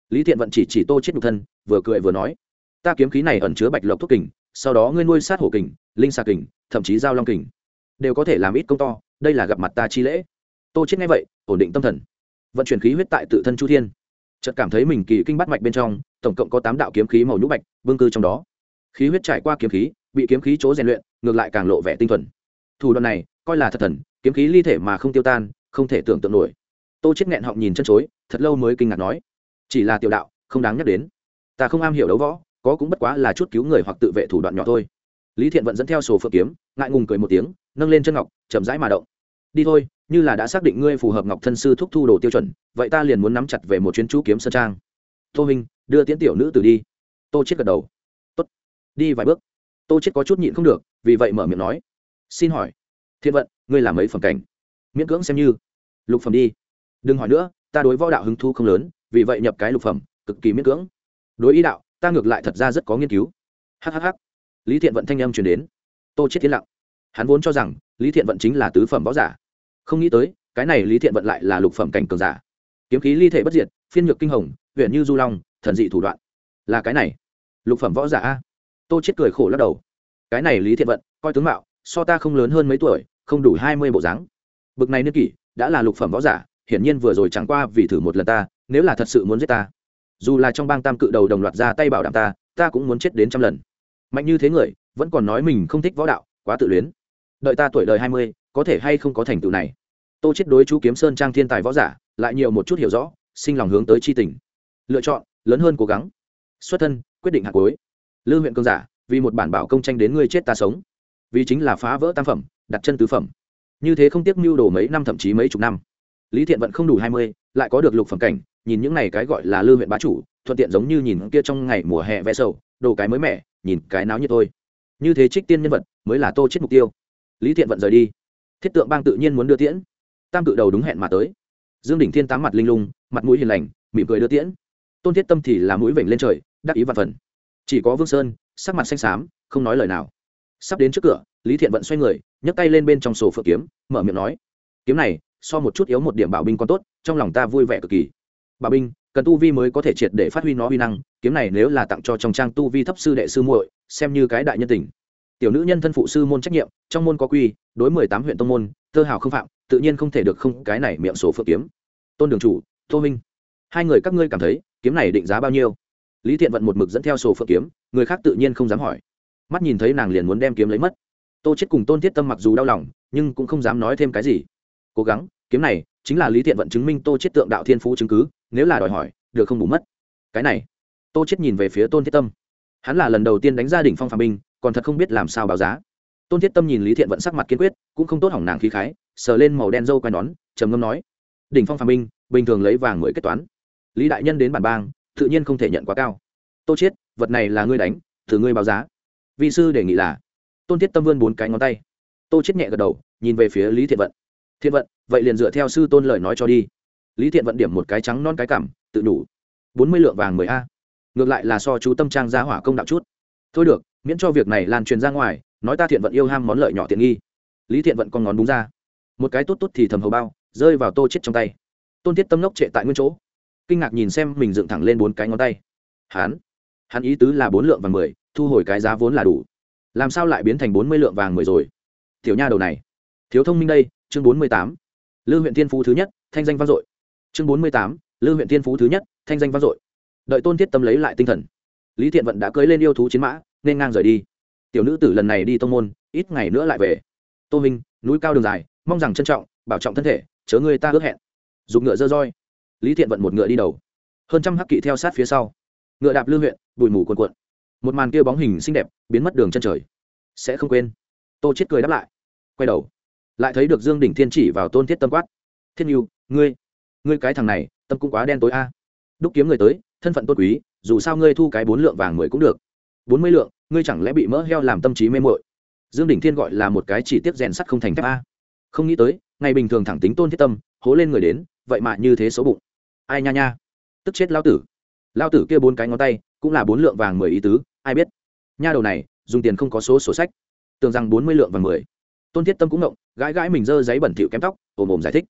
A: Lý thiện vận chỉ chỉ tô chết nhục thân, vừa cười vừa nói, ta kiếm khí này ẩn chứa bạch lộc thuốc kình, sau đó ngươi nuôi sát hổ kình, linh xà kình, thậm chí giao long kình, đều có thể làm ít công to đây là gặp mặt ta chi lễ. Tô chết nghe vậy, ổn định tâm thần. Vận chuyển khí huyết tại tự thân chu thiên. Chợt cảm thấy mình kỳ kinh bắt mạch bên trong, tổng cộng có tám đạo kiếm khí màu nhũ bạch vương cư trong đó. Khí huyết trải qua kiếm khí, bị kiếm khí chỗ rèn luyện, ngược lại càng lộ vẻ tinh thuần. Thủ đoạn này, coi là thật thần, kiếm khí ly thể mà không tiêu tan, không thể tưởng tượng nổi. Tô chết nghẹn họng nhìn chân chối, thật lâu mới kinh ngạc nói, chỉ là tiểu đạo, không đáng nhắc đến. Ta không am hiểu đấu võ, có cũng bất quá là chút cứu người hoặc tự vệ thủ đoạn nhỏ thôi. Lý thiện vận dẫn theo sổ phượng kiếm, ngại ngùng cười một tiếng, nâng lên chân ngọc, chậm rãi mà động đi thôi, như là đã xác định ngươi phù hợp ngọc thân sư thúc thu đồ tiêu chuẩn, vậy ta liền muốn nắm chặt về một chuyến chú kiếm sơn trang. Tô minh, đưa tiễn tiểu nữ tử đi. Tô chết gật đầu. Tốt. Đi vài bước. Tô chết có chút nhịn không được, vì vậy mở miệng nói. Xin hỏi. Thiên vận, ngươi làm mấy phẩm cảnh? Miễn cưỡng xem như. Lục phẩm đi. Đừng hỏi nữa, ta đối võ đạo hứng thu không lớn, vì vậy nhập cái lục phẩm, cực kỳ miễn cưỡng. Đối ý đạo, ta ngược lại thật ra rất có nghiên cứu. Hhh lý thiện vận thanh âm truyền đến. Tô chết tiến lặng. Hắn vốn cho rằng, lý thiện vận chính là tứ phẩm võ giả không nghĩ tới, cái này lý thiện vận lại là lục phẩm cảnh cường giả. Kiếm khí ly thể bất diệt, phiên nhược kinh hồng huyện như du long, thần dị thủ đoạn. Là cái này, lục phẩm võ giả a. Tô chết cười khổ lắc đầu. Cái này lý thiện vận, coi tướng mạo, so ta không lớn hơn mấy tuổi, không đủ hai mươi bộ dáng. Bực này niên kỷ, đã là lục phẩm võ giả, hiển nhiên vừa rồi chẳng qua vì thử một lần ta, nếu là thật sự muốn giết ta. Dù là trong bang tam cự đầu đồng loạt ra tay bảo đảm ta ta cũng muốn chết đến trăm lần. Mạnh như thế người, vẫn còn nói mình không thích võ đạo, quá tự luyến. Đợi ta tuổi đời hai mươi, có thể hay không có thành tựu này? Tô chết đối chú kiếm sơn trang thiên tài võ giả lại nhiều một chút hiểu rõ sinh lòng hướng tới chi tình. Lựa chọn lớn hơn cố gắng. Xuất thân quyết định hạt cuối. Lư huyện cương giả vì một bản bảo công tranh đến ngươi chết ta sống. Vì chính là phá vỡ tam phẩm đặt chân tứ phẩm. Như thế không tiếc mưu đồ mấy năm thậm chí mấy chục năm. Lý thiện vẫn không đủ hai mươi lại có được lục phẩm cảnh nhìn những này cái gọi là lư huyện bá chủ thuận tiện giống như nhìn kia trong ngày mùa hè vẽ sầu đồ cái mới mẻ nhìn cái náo như thôi, như thế trích tiên nhân vật mới là tô chết mục tiêu. Lý thiện vận rời đi. Thiết tượng bang tự nhiên muốn đưa tiễn tam cự đầu đúng hẹn mà tới. Dương đỉnh thiên tám mặt linh lung, mặt mũi hiền lành, mỉm cười đưa tiễn. Tôn thiết tâm thì là mũi vểnh lên trời, đắc ý và phần. Chỉ có vương sơn, sắc mặt xanh xám, không nói lời nào. Sắp đến trước cửa, lý thiện vận xoay người, nhấc tay lên bên trong sổ phượng kiếm, mở miệng nói, kiếm này, so một chút yếu một điểm bảo binh còn tốt, trong lòng ta vui vẻ cực kỳ. Bảo binh, cần tu vi mới có thể triệt để phát huy nó uy năng, kiếm này nếu là tặng cho trong trang tu vi thấp sư đệ sư muội, xem như cái đại nhân tình. Tiểu nữ nhân thân phụ sư môn trách nhiệm, trong môn có quy, đối mười tám huyện tông môn, thơ hào không phạm tự nhiên không thể được không cái này miệng sổ phượng kiếm. Tôn đường chủ, tô minh, hai người các ngươi cảm thấy, kiếm này định giá bao nhiêu? Lý thiện vận một mực dẫn theo sổ phượng kiếm, người khác tự nhiên không dám hỏi. Mắt nhìn thấy nàng liền muốn đem kiếm lấy mất. Tô chết cùng tôn thiết tâm mặc dù đau lòng, nhưng cũng không dám nói thêm cái gì. Cố gắng, kiếm này chính là lý thiện vận chứng minh tô chết tượng đạo thiên phú chứng cứ, nếu là đòi hỏi, được không bù mất. Cái này, tô chết nhìn về phía tôn thiết tâm. Hắn là lần đầu tiên đánh gia đình phong phạm binh, còn thật không biết làm sao báo giá. Tôn thiết tâm nhìn lý thiện vận sắc mặt kiên quyết, cũng không tốt hỏng nàng khí khái sờ lên màu đen dâu quai nón, trầm ngâm nói, đỉnh phong phạm binh, bình thường lấy vàng mới kết toán. Lý đại nhân đến bản bang, tự nhiên không thể nhận quá cao. Tô chết vật này là ngươi đánh, thử ngươi báo giá. Vị sư đề nghị là, tôn thiết tâm vươn bốn cái ngón tay. Tô chết nhẹ gật đầu, nhìn về phía lý thiện vận. Thiện vận, vậy liền dựa theo sư tôn lời nói cho đi. Lý thiện vận điểm một cái trắng non cái cảm, tự đủ. Bốn mươi lượng vàng mười a. Ngược lại là so chú tâm trang ra hỏa công đạo chút. Thôi được, miễn cho việc này lan truyền ra ngoài, nói ta thiện vận yêu ham món lợi nhỏ tiện nghi. Lý thiện vận con ngón đúng ra một cái tốt tốt thì thầm hầu bao, rơi vào tô chết trong tay. Tôn thiết tâm lốc trệ tại nguyên chỗ. Kinh ngạc nhìn xem mình dựng thẳng lên bốn cái ngón tay. Hắn hắn ý tứ là bốn lượng vàng mười, thu hồi cái giá vốn là đủ. Làm sao lại biến thành bốn mươi lượng vàng mười rồi? Tiểu nha đầu này. Thiếu thông minh đây, chương bốn mươi tám. Lư huyện tiên phú thứ nhất, thanh danh vang dội. Chương bốn mươi tám, lư huyện tiên phú thứ nhất, thanh danh vang dội. Đợi tôn thiết tâm lấy lại tinh thần. Lý thiện vận đã cưới lên yêu thú chiến mã, nên ngang rời đi. Tiểu nữ tử lần này đi tông môn, ít ngày nữa lại về. Tô minh, núi cao đường dài mong rằng trân trọng, bảo trọng thân thể, chớ người ta ước hẹn. Dùng ngựa dơ roi. Lý thiện vận một ngựa đi đầu. Hơn trăm hắc kỵ theo sát phía sau. Ngựa đạp lưu huyện, bụi mù cuồn cuộn. Một màn kia bóng hình xinh đẹp, biến mất đường chân trời. Sẽ không quên. Tô chết cười đáp lại. Quay đầu. Lại thấy được dương đỉnh thiên chỉ vào tôn thiết tâm quát. Thiên yêu ngươi ngươi cái thằng này, tâm cũng quá đen tối a. Đúc kiếm người tới, thân phận tôn quý, dù sao ngươi thu cái bốn lượng vàng mười cũng được. Bốn mươi lượng, ngươi chẳng lẽ bị mỡ heo làm tâm trí mê mội dương đỉnh thiên gọi là một cái chỉ tiết rèn sắt không thành thép a không nghĩ tới, ngày bình thường thẳng tính tôn thiết tâm, hố lên người đến, vậy mà như thế xấu bụng. Ai nha nha. Tức chết lao tử. Lao tử kia bốn cái ngón tay, cũng là bốn lượng vàng mười ý tứ, ai biết. Nha đầu này, dùng tiền không có số sổ sách. Tưởng rằng bốn mươi lượng vàng mười. Tôn thiết tâm cũng ngộng, gãi gãi mình dơ giấy bẩn thịu kém tóc, ồm ồm giải thích.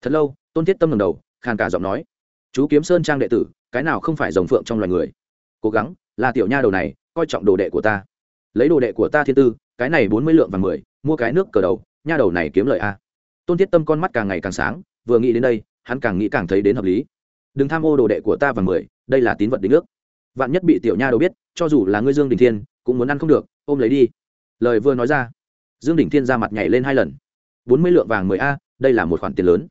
A: Thật lâu, tôn thiết tâm ngầm đầu, khàn cả giọng nói. Chú kiếm sơn trang đệ tử, cái nào không phải rồng phượng trong loài người? Cố gắng, là tiểu nha đầu này, coi trọng đồ đệ của ta. Lấy đồ đệ của ta thiên tư, cái này bốn mươi lượng vàng mười, mua cái nước cờ đầu nha đầu này kiếm lời a. Tôn thiết tâm con mắt càng ngày càng sáng, vừa nghĩ đến đây, hắn càng nghĩ càng thấy đến hợp lý. Đừng tham ô đồ đệ của ta vàng mười, đây là tín vật đính ước. Vạn nhất bị tiểu nha đầu biết, cho dù là ngươi dương đình thiên, cũng muốn ăn không được, ôm lấy đi. Lời vừa nói ra, dương đình thiên ra mặt nhảy lên hai lần. Bốn mươi lượng vàng mười a, đây là một khoản tiền lớn.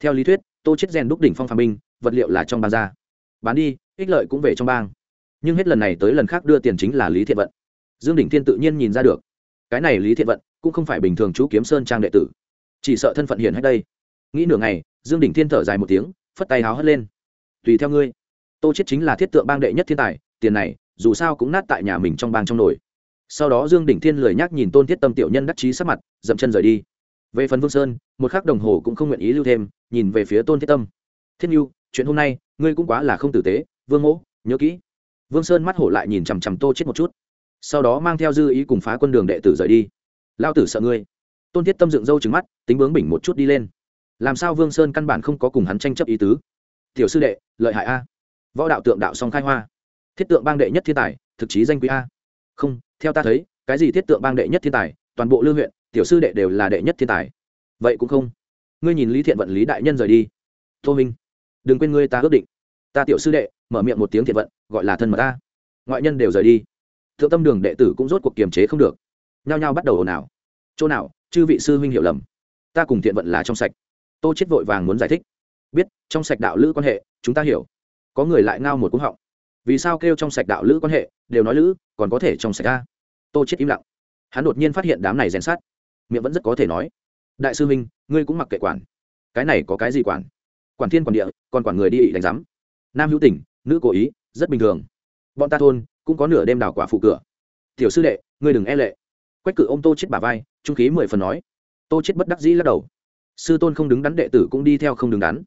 A: Theo lý thuyết, tô chết rèn đúc đỉnh phong phàm binh, vật liệu là trong bang ra. Bán đi, ích lợi cũng về trong bang. Nhưng hết lần này tới lần khác đưa tiền chính là lý thiện vận. Dương đình thiên tự nhiên nhìn ra được. Cái này lý thiện vận cũng không phải bình thường chú kiếm sơn trang đệ tử. Chỉ sợ thân phận hiển hết đây. Nghĩ nửa ngày, dương đình thiên thở dài một tiếng, phất tay háo hất lên. Tùy theo ngươi, tô chết chính là thiết tượng bang đệ nhất thiên tài, tiền này, dù sao cũng nát tại nhà mình trong bang trong nổi sau đó dương đỉnh thiên lười nhắc nhìn tôn thiết tâm tiểu nhân đắc chí sắc mặt, dậm chân rời đi. Về phần vương sơn, một khắc đồng hồ cũng không nguyện ý lưu thêm, nhìn về phía tôn thiết tâm. Thiên nhu chuyện hôm nay, ngươi cũng quá là không tử tế, vương mỗ, nhớ kỹ. Vương sơn mắt hổ lại nhìn chằm chằm tô chết một chút. Sau đó mang theo dư ý cùng phá quân đường đệ tử rời đi lao tử sợ ngươi. Tôn thiết tâm dựng râu trứng mắt, tính bướng bỉnh một chút đi lên. Làm sao vương sơn căn bản không có cùng hắn tranh chấp ý tứ? Tiểu sư đệ, lợi hại a. Võ đạo tượng đạo song khai hoa. Thiết tượng bang đệ nhất thiên tài, thực chí danh quý a. Không, theo ta thấy, cái gì thiết tượng bang đệ nhất thiên tài, toàn bộ lưu huyện, tiểu sư đệ đều là đệ nhất thiên tài. Vậy cũng không. Ngươi nhìn lý thiện vận lý đại nhân rời đi. Tô minh, đừng quên ngươi ta ước định. Ta tiểu sư đệ, mở miệng một tiếng thiện vận, gọi là thân mật ta ngoại nhân đều rời đi. Thượng tâm đường đệ tử cũng rốt cuộc kiềm chế không được nhao nhao bắt đầu ồn ào. Chỗ nào chư vị sư huynh hiểu lầm. Ta cùng thiện vận là trong sạch. Tô chết vội vàng muốn giải thích. Biết trong sạch đạo lữ quan hệ chúng ta hiểu. Có người lại ngao một cúng họng. Vì sao kêu trong sạch đạo lữ quan hệ đều nói lữ còn có thể trong sạch ta? Tô chết im lặng. Hắn đột nhiên phát hiện đám này rèn sát miệng vẫn rất có thể nói. Đại sư huynh, ngươi cũng mặc kệ quản. Cái này có cái gì quản? Quản thiên quản địa còn quản người đi đánh giám. Nam hữu tình nữ cố ý rất bình thường. Bọn ta thôn cũng có nửa đêm đào quả phụ cửa. Tiểu sư đệ ngươi đừng e lệ quách cự ô m tô chết bà vai, trung khí mười phần nói. Tô chết bất đắc dĩ lắc đầu. Sư tôn không đứng đắn đệ tử cũng đi theo không đứng đắn.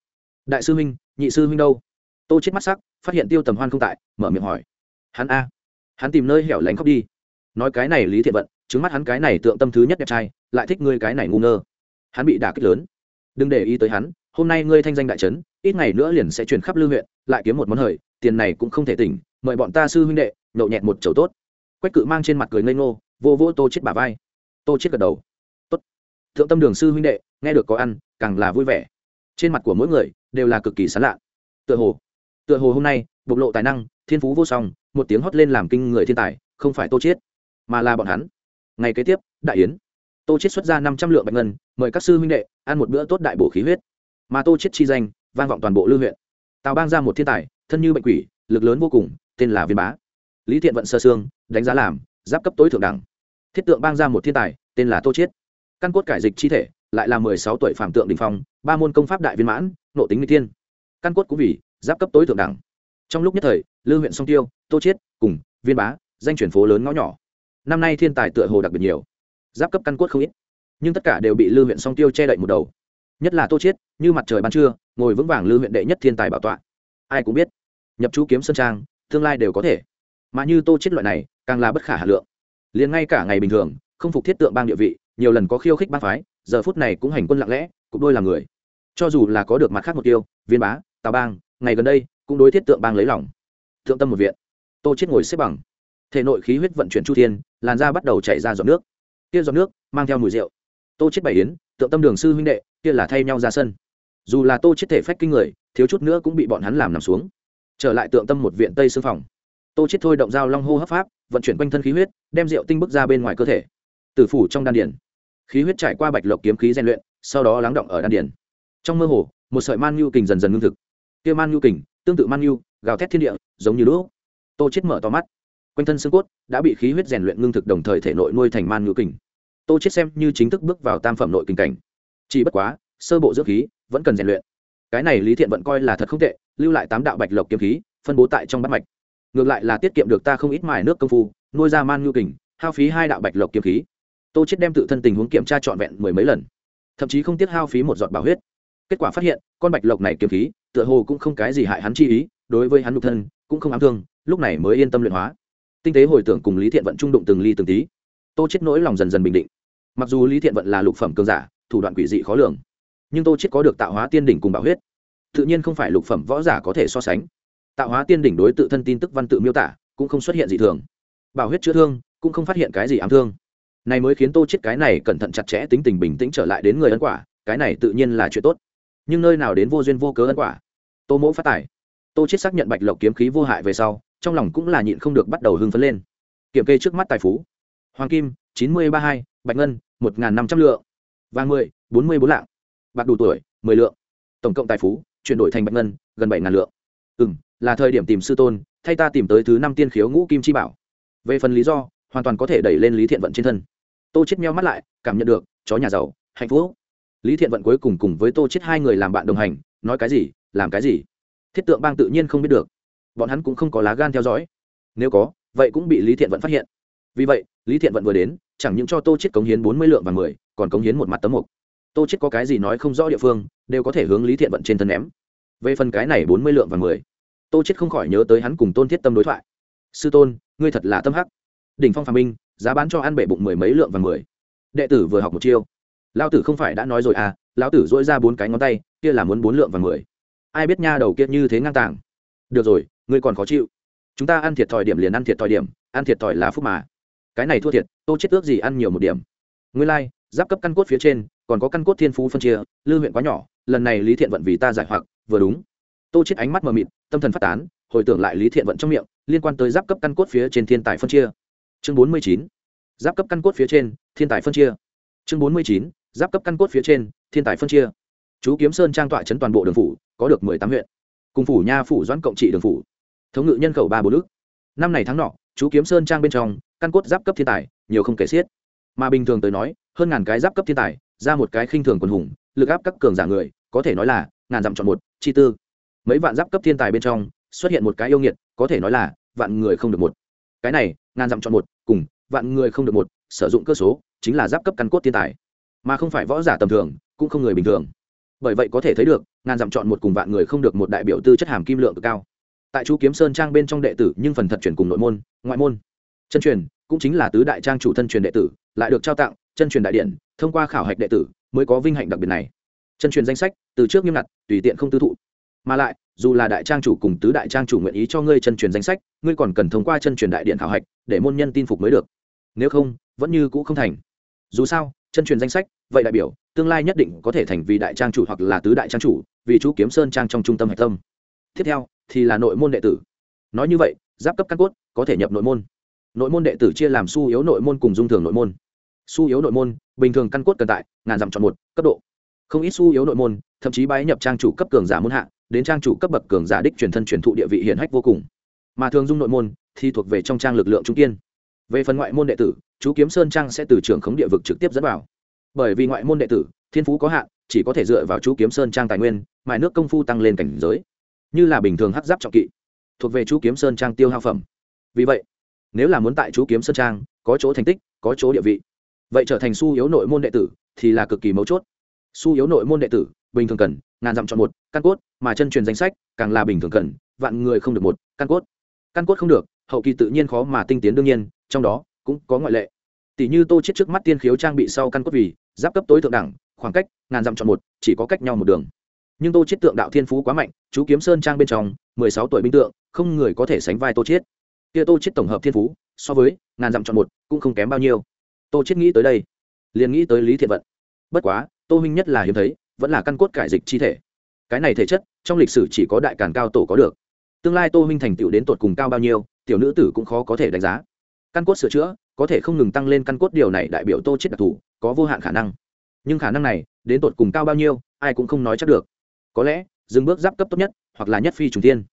A: Đại sư huynh, nhị sư huynh đâu? Tô chết mắt sắc, phát hiện tiêu tầm hoan không tại, mở miệng hỏi. Hắn a. Hắn tìm nơi hẻo lánh khóc đi. Nói cái này lý thiện vận, trứng mắt hắn cái này tượng tâm thứ nhất đẹp trai, lại thích ngươi cái này ngu ngơ. Hắn bị đả kích lớn. Đừng để ý tới hắn, hôm nay ngươi thanh danh đại trấn, ít ngày nữa liền sẽ chuyển khắp lưu huyện, lại kiếm một món hời, tiền này cũng không thể tỉnh, mời bọn ta sư huynh đệ, nhậu nhẹt một chầu tốt. Quách cự mang trên mặt cười ngây ngô vô vô tô chết bà vai. Tô chết gật đầu. Tốt. Thượng tâm đường sư huynh đệ, nghe được có ăn, càng là vui vẻ. Trên mặt của mỗi người đều là cực kỳ sán lạ. Tựa hồ tựa hồ hôm nay, bộc lộ tài năng, thiên phú vô song, một tiếng hót lên làm kinh người thiên tài, không phải tô chết, mà là bọn hắn. Ngày kế tiếp, đại yến. Tô chết xuất ra năm trăm lượng bạch ngân, mời các sư huynh đệ ăn một bữa tốt đại bổ khí huyết. Mà tô chết chi danh, vang vọng toàn bộ lưu huyện. Tào bang ra một thiên tài, thân như bệnh quỷ, lực lớn vô cùng, tên là viên bá. Lý thiện vận sơ xương đánh giá làm, giáp cấp tối thượng đẳng thiết tượng bang ra một thiên tài, tên là tô chiết. Căn cốt cải dịch chi thể, lại là mười sáu tuổi phạm tượng đình phong, ba môn công pháp đại viên mãn, nội tính n thiên. Căn cốt cũng vì giáp cấp tối thượng đẳng. Trong lúc nhất thời, lư huyện song tiêu, tô chiết cùng viên bá danh chuyển phố lớn ngõ nhỏ. Năm nay thiên tài tựa hồ đặc biệt nhiều. Giáp cấp căn cốt không ít, nhưng tất cả đều bị lư huyện song tiêu che đậy một đầu. Nhất là tô chiết, như mặt trời ban trưa, ngồi vững vàng lư huyện đệ nhất thiên tài bảo tọa. Ai cũng biết, nhập chú kiếm sơn trang, tương lai đều có thể. Mà như tô chiết loại này, càng là bất khả hà lượng liền ngay cả ngày bình thường, không phục thiết tượng bang địa vị, nhiều lần có khiêu khích bang phái, giờ phút này cũng hành quân lặng lẽ cục đôi làm người. Cho dù là có được mặt khác một tiêu, viên bá, tào bang, ngày gần đây, cũng đối thiết tượng bang lấy lòng. Thượng tâm một viện. Tô chết ngồi xếp bằng. Thể nội khí huyết vận chuyển chu thiên, làn da bắt đầu chảy ra giọt nước. Kia giọt nước mang theo mùi rượu. Tô chết bảy yến, tượng tâm đường sư huynh đệ, kia là thay nhau ra sân. Dù là tô chết thể phách kinh người, thiếu chút nữa cũng bị bọn hắn làm nằm xuống. Trở lại tượng tâm một viện tây sư phòng tô chết thôi động dao long hô hấp pháp, vận chuyển quanh thân khí huyết, đem rượu tinh bức ra bên ngoài cơ thể. Tử phủ trong đan điển khí huyết trải qua bạch lộc kiếm khí rèn luyện, sau đó lắng động ở đan điển trong mơ hồ, một sợi man nhu kình dần dần ngưng thực. Kia man nhu kình, tương tự man nhu, gào thét thiên địa, giống như lũ. tô chết mở to mắt. Quanh thân xương cốt đã bị khí huyết rèn luyện ngưng thực đồng thời thể nội nuôi thành man nhu kình. Tô chết xem như chính thức bước vào tam phẩm nội kình cảnh. Chỉ bất quá, sơ bộ dưỡng khí vẫn cần rèn luyện. Cái này lý thiện vẫn coi là thật không tệ, lưu lại tám đạo bạch lộc kiếm khí, phân bố tại trong bát mạch ngược lại là tiết kiệm được ta không ít mài nước công phu, nuôi ra man nhu kình, hao phí hai đạo bạch lộc kiếm khí. Tô chết đem tự thân tình huống kiểm tra trọn vẹn mười mấy lần, thậm chí không tiết hao phí một giọt bảo huyết. Kết quả phát hiện, con bạch lộc này kiếm khí, tựa hồ cũng không cái gì hại hắn chi ý, đối với hắn nhục thân, cũng không ám thương, lúc này mới yên tâm luyện hóa. Tinh tế hồi tưởng cùng lý thiện vận trung đụng từng ly từng tí. Tô chết nỗi lòng dần dần bình định. Mặc dù lý thiện vận là lục phẩm cường giả, thủ đoạn quỷ dị khó lường, nhưng tô chết có được tạo hóa tiên đỉnh cùng bảo huyết. Tự nhiên không phải lục phẩm võ giả có thể so sánh tạo hóa tiên đỉnh đối tự thân tin tức văn tự miêu tả, cũng không xuất hiện gì thường. Bảo huyết chữa thương, cũng không phát hiện cái gì ám thương. Này mới khiến tô chết cái này cẩn thận chặt chẽ, tính tình bình tĩnh trở lại đến người ân quả, cái này tự nhiên là chuyện tốt. Nhưng nơi nào đến vô duyên vô cớ ân quả? Tô mỗ phát tải. tô chết xác nhận bạch lộc kiếm khí vô hại về sau, trong lòng cũng là nhịn không được bắt đầu hưng phấn lên. Kiểm kê trước mắt tài phú. Hoàng kim, chín mươi ba hai, bạch ngân, một n năm trăm lượng. Vàng mười, bốn mươi bốn lạng. Bạc đủ tuổi, mười lượng. Tổng cộng tài phú, chuyển đổi thành bạch ngân, gần bảy ngàn lượng. Ừ m là thời điểm tìm sư tôn, thay ta tìm tới thứ năm tiên khiếu ngũ kim chi bảo. Về phần lý do, hoàn toàn có thể đẩy lên lý thiện vận trên thân. Tô chết meo mắt lại, cảm nhận được, chó nhà giàu, hạnh phúc. Lý thiện vận cuối cùng cùng với tô chết hai người làm bạn đồng hành, nói cái gì, làm cái gì. Thiết tượng bang tự nhiên không biết được. Bọn hắn cũng không có lá gan theo dõi. Nếu có, vậy cũng bị lý thiện vận phát hiện. Vì vậy, lý thiện vận vừa đến, chẳng những cho tô chết cống hiến bốn mươi lượng và mười, còn cống hiến một mặt tấm mục. Tô chết có cái gì nói không rõ địa phương, đều có thể hướng lý thiện vận trên thân ném. Về phần cái này bốn mươi lượng và mười tô chết không khỏi nhớ tới hắn cùng tôn thiết tâm đối thoại. Sư tôn ngươi thật là tâm hắc. Đỉnh phong phàm minh giá bán cho ăn bể bụng mười mấy lượng và mười. Đệ tử vừa học một chiêu. Lao tử không phải đã nói rồi à lão tử dỗi ra bốn cái ngón tay kia là muốn bốn lượng và mười. Ai biết nha đầu kia như thế ngang tàng. Được rồi ngươi còn khó chịu. Chúng ta ăn thiệt thòi điểm liền ăn thiệt thòi điểm ăn thiệt thòi là phúc mà. Cái này thua thiệt tô chết ước gì ăn nhiều một điểm. Ngươi lai、like, giáp cấp căn cốt phía trên còn có căn cốt thiên phú phân chia lư huyện quá nhỏ lần này lý thiện vận vì ta giải hoặc vừa đúng tô chết ánh mắt mờ mịt, tâm thần phát tán, hồi tưởng lại lý thiện vận trong miệng, liên quan tới giáp cấp căn cốt phía trên thiên tài phân chia. Chương bốn mươi chín, giáp cấp căn cốt phía trên, thiên tài phân chia. Chương bốn mươi chín, giáp cấp căn cốt phía trên, thiên tài phân chia. Chú kiếm sơn trang tọa chấn toàn bộ đường phủ, có được mười tám huyện. Cùng phủ nha phủ doãn cộng trị đường phủ. Thống ngự nhân khẩu ba bốn ước năm này tháng nọ, chú kiếm sơn trang bên trong, căn cốt giáp cấp thiên tài, nhiều không kể xiết. Mà bình thường tới nói, hơn ngàn cái giáp cấp thiên tài, ra một cái khinh thường quần hùng, lực áp các cường giả người, có thể nói là ngàn dặm chọn một, chi tư mấy vạn giáp cấp thiên tài bên trong, xuất hiện một cái yêu nghiệt, có thể nói là vạn người không được một. Cái này, ngàn dặm chọn một, cùng vạn người không được một, sử dụng cơ số chính là giáp cấp căn cốt thiên tài. Mà không phải võ giả tầm thường, cũng không người bình thường. Bởi vậy có thể thấy được, ngàn dặm chọn một cùng vạn người không được một đại biểu tư chất hàm kim lượng cực cao. Tại chú kiếm sơn trang bên trong đệ tử, nhưng phần thật chuyển cùng nội môn, ngoại môn. Chân truyền cũng chính là tứ đại trang chủ thân truyền đệ tử, lại được trao tặng, chân truyền đại điện, thông qua khảo hạch đệ tử mới có vinh hạnh đặc biệt này. Chân truyền danh sách, từ trước nghiêm ngặt, tùy tiện không tư thụ mà lại, dù là đại trang chủ cùng tứ đại trang chủ nguyện ý cho ngươi chân truyền danh sách, ngươi còn cần thông qua chân truyền đại điện thảo hạch để môn nhân tin phục mới được. Nếu không, vẫn như cũ không thành. Dù sao, chân truyền danh sách, vậy đại biểu, tương lai nhất định có thể thành vì đại trang chủ hoặc là tứ đại trang chủ, vì chú kiếm sơn trang trong trung tâm hạch tâm. Tiếp theo, thì là nội môn đệ tử. Nói như vậy, giáp cấp căn cốt, có thể nhập nội môn. Nội môn đệ tử chia làm su yếu nội môn cùng dung thường nội môn. Su yếu nội môn, bình thường căn cốt cần tại, ngàn dặm chọn một, cấp độ không ít su yếu nội môn, thậm chí bái nhập trang chủ cấp cường giả môn hạ, đến trang chủ cấp bậc cường giả đích truyền thân truyền thụ địa vị hiển hách vô cùng. Mà thường dung nội môn thì thuộc về trong trang lực lượng trung kiên. Về phần ngoại môn đệ tử, chú kiếm sơn trang sẽ từ trường khống địa vực trực tiếp dẫn vào. Bởi vì ngoại môn đệ tử, thiên phú có hạn, chỉ có thể dựa vào chú kiếm sơn trang tài nguyên, mài nước công phu tăng lên cảnh giới. Như là bình thường hắc giáp trọng kỵ, thuộc về chú kiếm sơn trang tiêu hao phẩm. Vì vậy, nếu là muốn tại chú kiếm sơn trang, có chỗ thành tích, có chỗ địa vị, vậy trở thành su yếu nội môn đệ tử thì là cực kỳ mấu chốt su yếu nội môn đệ tử, bình thường cần, ngàn dặm chọn một, căn cốt, mà chân truyền danh sách, càng là bình thường cần, vạn người không được một, căn cốt. Căn cốt không được, hậu kỳ tự nhiên khó mà tinh tiến đương nhiên, trong đó cũng có ngoại lệ. Tỷ như tô chết trước mắt tiên khiếu trang bị sau căn cốt vì, giáp cấp tối thượng đẳng, khoảng cách, ngàn dặm chọn một, chỉ có cách nhau một đường. Nhưng tô chết tượng đạo thiên phú quá mạnh, chú kiếm sơn trang bên trong, mười sáu tuổi binh tượng, không người có thể sánh vai tô chết kia tô chết tổng hợp thiên phú, so với ngàn dặm chọn một, cũng không kém bao nhiêu. Tô chết nghĩ tới đây, liền nghĩ tới lý thiện vận. Bất quá tô huynh nhất là hiếm thấy, vẫn là căn cốt cải dịch chi thể. Cái này thể chất, trong lịch sử chỉ có đại càn cao tổ có được. Tương lai tô huynh thành tựu đến tột cùng cao bao nhiêu, tiểu nữ tử cũng khó có thể đánh giá. Căn cốt sửa chữa, có thể không ngừng tăng lên căn cốt điều này đại biểu tô chết đặc thù, có vô hạn khả năng. Nhưng khả năng này, đến tột cùng cao bao nhiêu, ai cũng không nói chắc được. Có lẽ, dừng bước giáp cấp tốt nhất, hoặc là nhất phi trùng tiên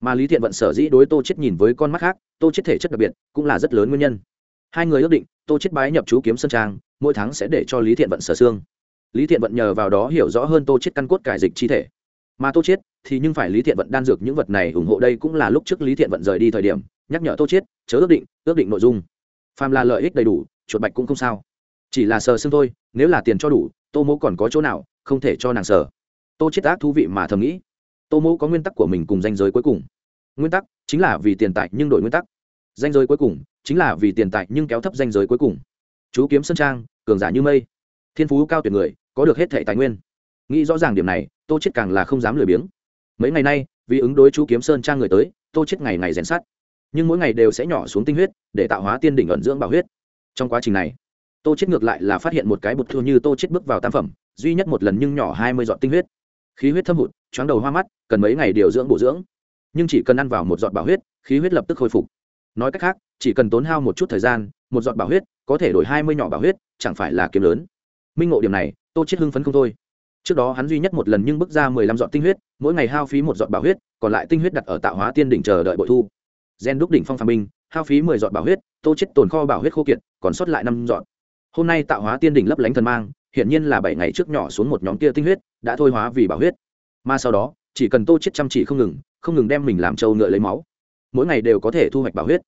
A: mà lý thiện vận sở dĩ đối tô chết nhìn với con mắt khác, tô chết thể chất đặc biệt, cũng là rất lớn nguyên nhân. Hai người ước định, tô chết bái nhập chú kiếm sơn trang, mỗi tháng sẽ để cho lý thiện vận sở xương lý thiện vận nhờ vào đó hiểu rõ hơn tô chết căn cốt cải dịch chi thể. Mà tô chết thì nhưng phải lý thiện vận đan dược những vật này ủng hộ đây cũng là lúc trước lý thiện vận rời đi thời điểm, nhắc nhở tô chết chớ ước định ước định nội dung. Phàm là lợi ích đầy đủ, chuột bạch cũng không sao. Chỉ là sờ xương thôi, nếu là tiền cho đủ, tô mỗ còn có chỗ nào, không thể cho nàng sờ. Tô chết ác thú vị mà thầm nghĩ. Tô mỗ có nguyên tắc của mình cùng danh giới cuối cùng. Nguyên tắc chính là vì tiền tài nhưng đổi nguyên tắc. Danh giới cuối cùng chính là vì tiền tài nhưng kéo thấp danh giới cuối cùng. Chú kiếm sơn trang, cường giả như mây thiên phú cao tuyệt người, có được hết thể tài nguyên. Nghĩ rõ ràng điểm này, tô chết càng là không dám lười biếng. Mấy ngày nay, vì ứng đối chú kiếm sơn trang người tới, tô chết ngày ngày rèn sát nhưng mỗi ngày đều sẽ nhỏ xuống tinh huyết, để tạo hóa tiên đỉnh ẩn dưỡng bảo huyết. Trong quá trình này, tô chết ngược lại là phát hiện một cái bột thua như tô chết bước vào tam phẩm, duy nhất một lần nhưng nhỏ hai mươi giọt tinh huyết. Khí huyết thâm hụt chóng đầu hoa mắt, cần mấy ngày điều dưỡng bổ dưỡng. Nhưng chỉ cần ăn vào một giọt bảo huyết, khí huyết lập tức khôi phục. Nói cách khác, chỉ cần tốn hao một chút thời gian, một giọt bảo huyết, có thể đổi hai mươi nhỏ bảo huyết, chẳng phải là kiếm lớn minh ngộ điểm này, tô chết hưng phấn không thôi. Trước đó hắn duy nhất một lần nhưng bước ra mười lăm giọt tinh huyết, mỗi ngày hao phí một giọt bảo huyết, còn lại tinh huyết đặt ở tạo hóa tiên đỉnh chờ đợi bội thu. Gen đúc đỉnh phong phàm binh, hao phí mười giọt bảo huyết, tô chết tồn kho bảo huyết khô kiệt, còn sót lại năm giọt. Hôm nay tạo hóa tiên đỉnh lấp lánh thần mang hiện nhiên là bảy ngày trước nhỏ xuống một nhóm kia tinh huyết, đã thôi hóa vì bảo huyết. Mà sau đó, chỉ cần tô chết chăm chỉ không ngừng không ngừng đem mình làm trâu ngựa lấy máu. Mỗi ngày đều có thể thu hoạch bảo huyết.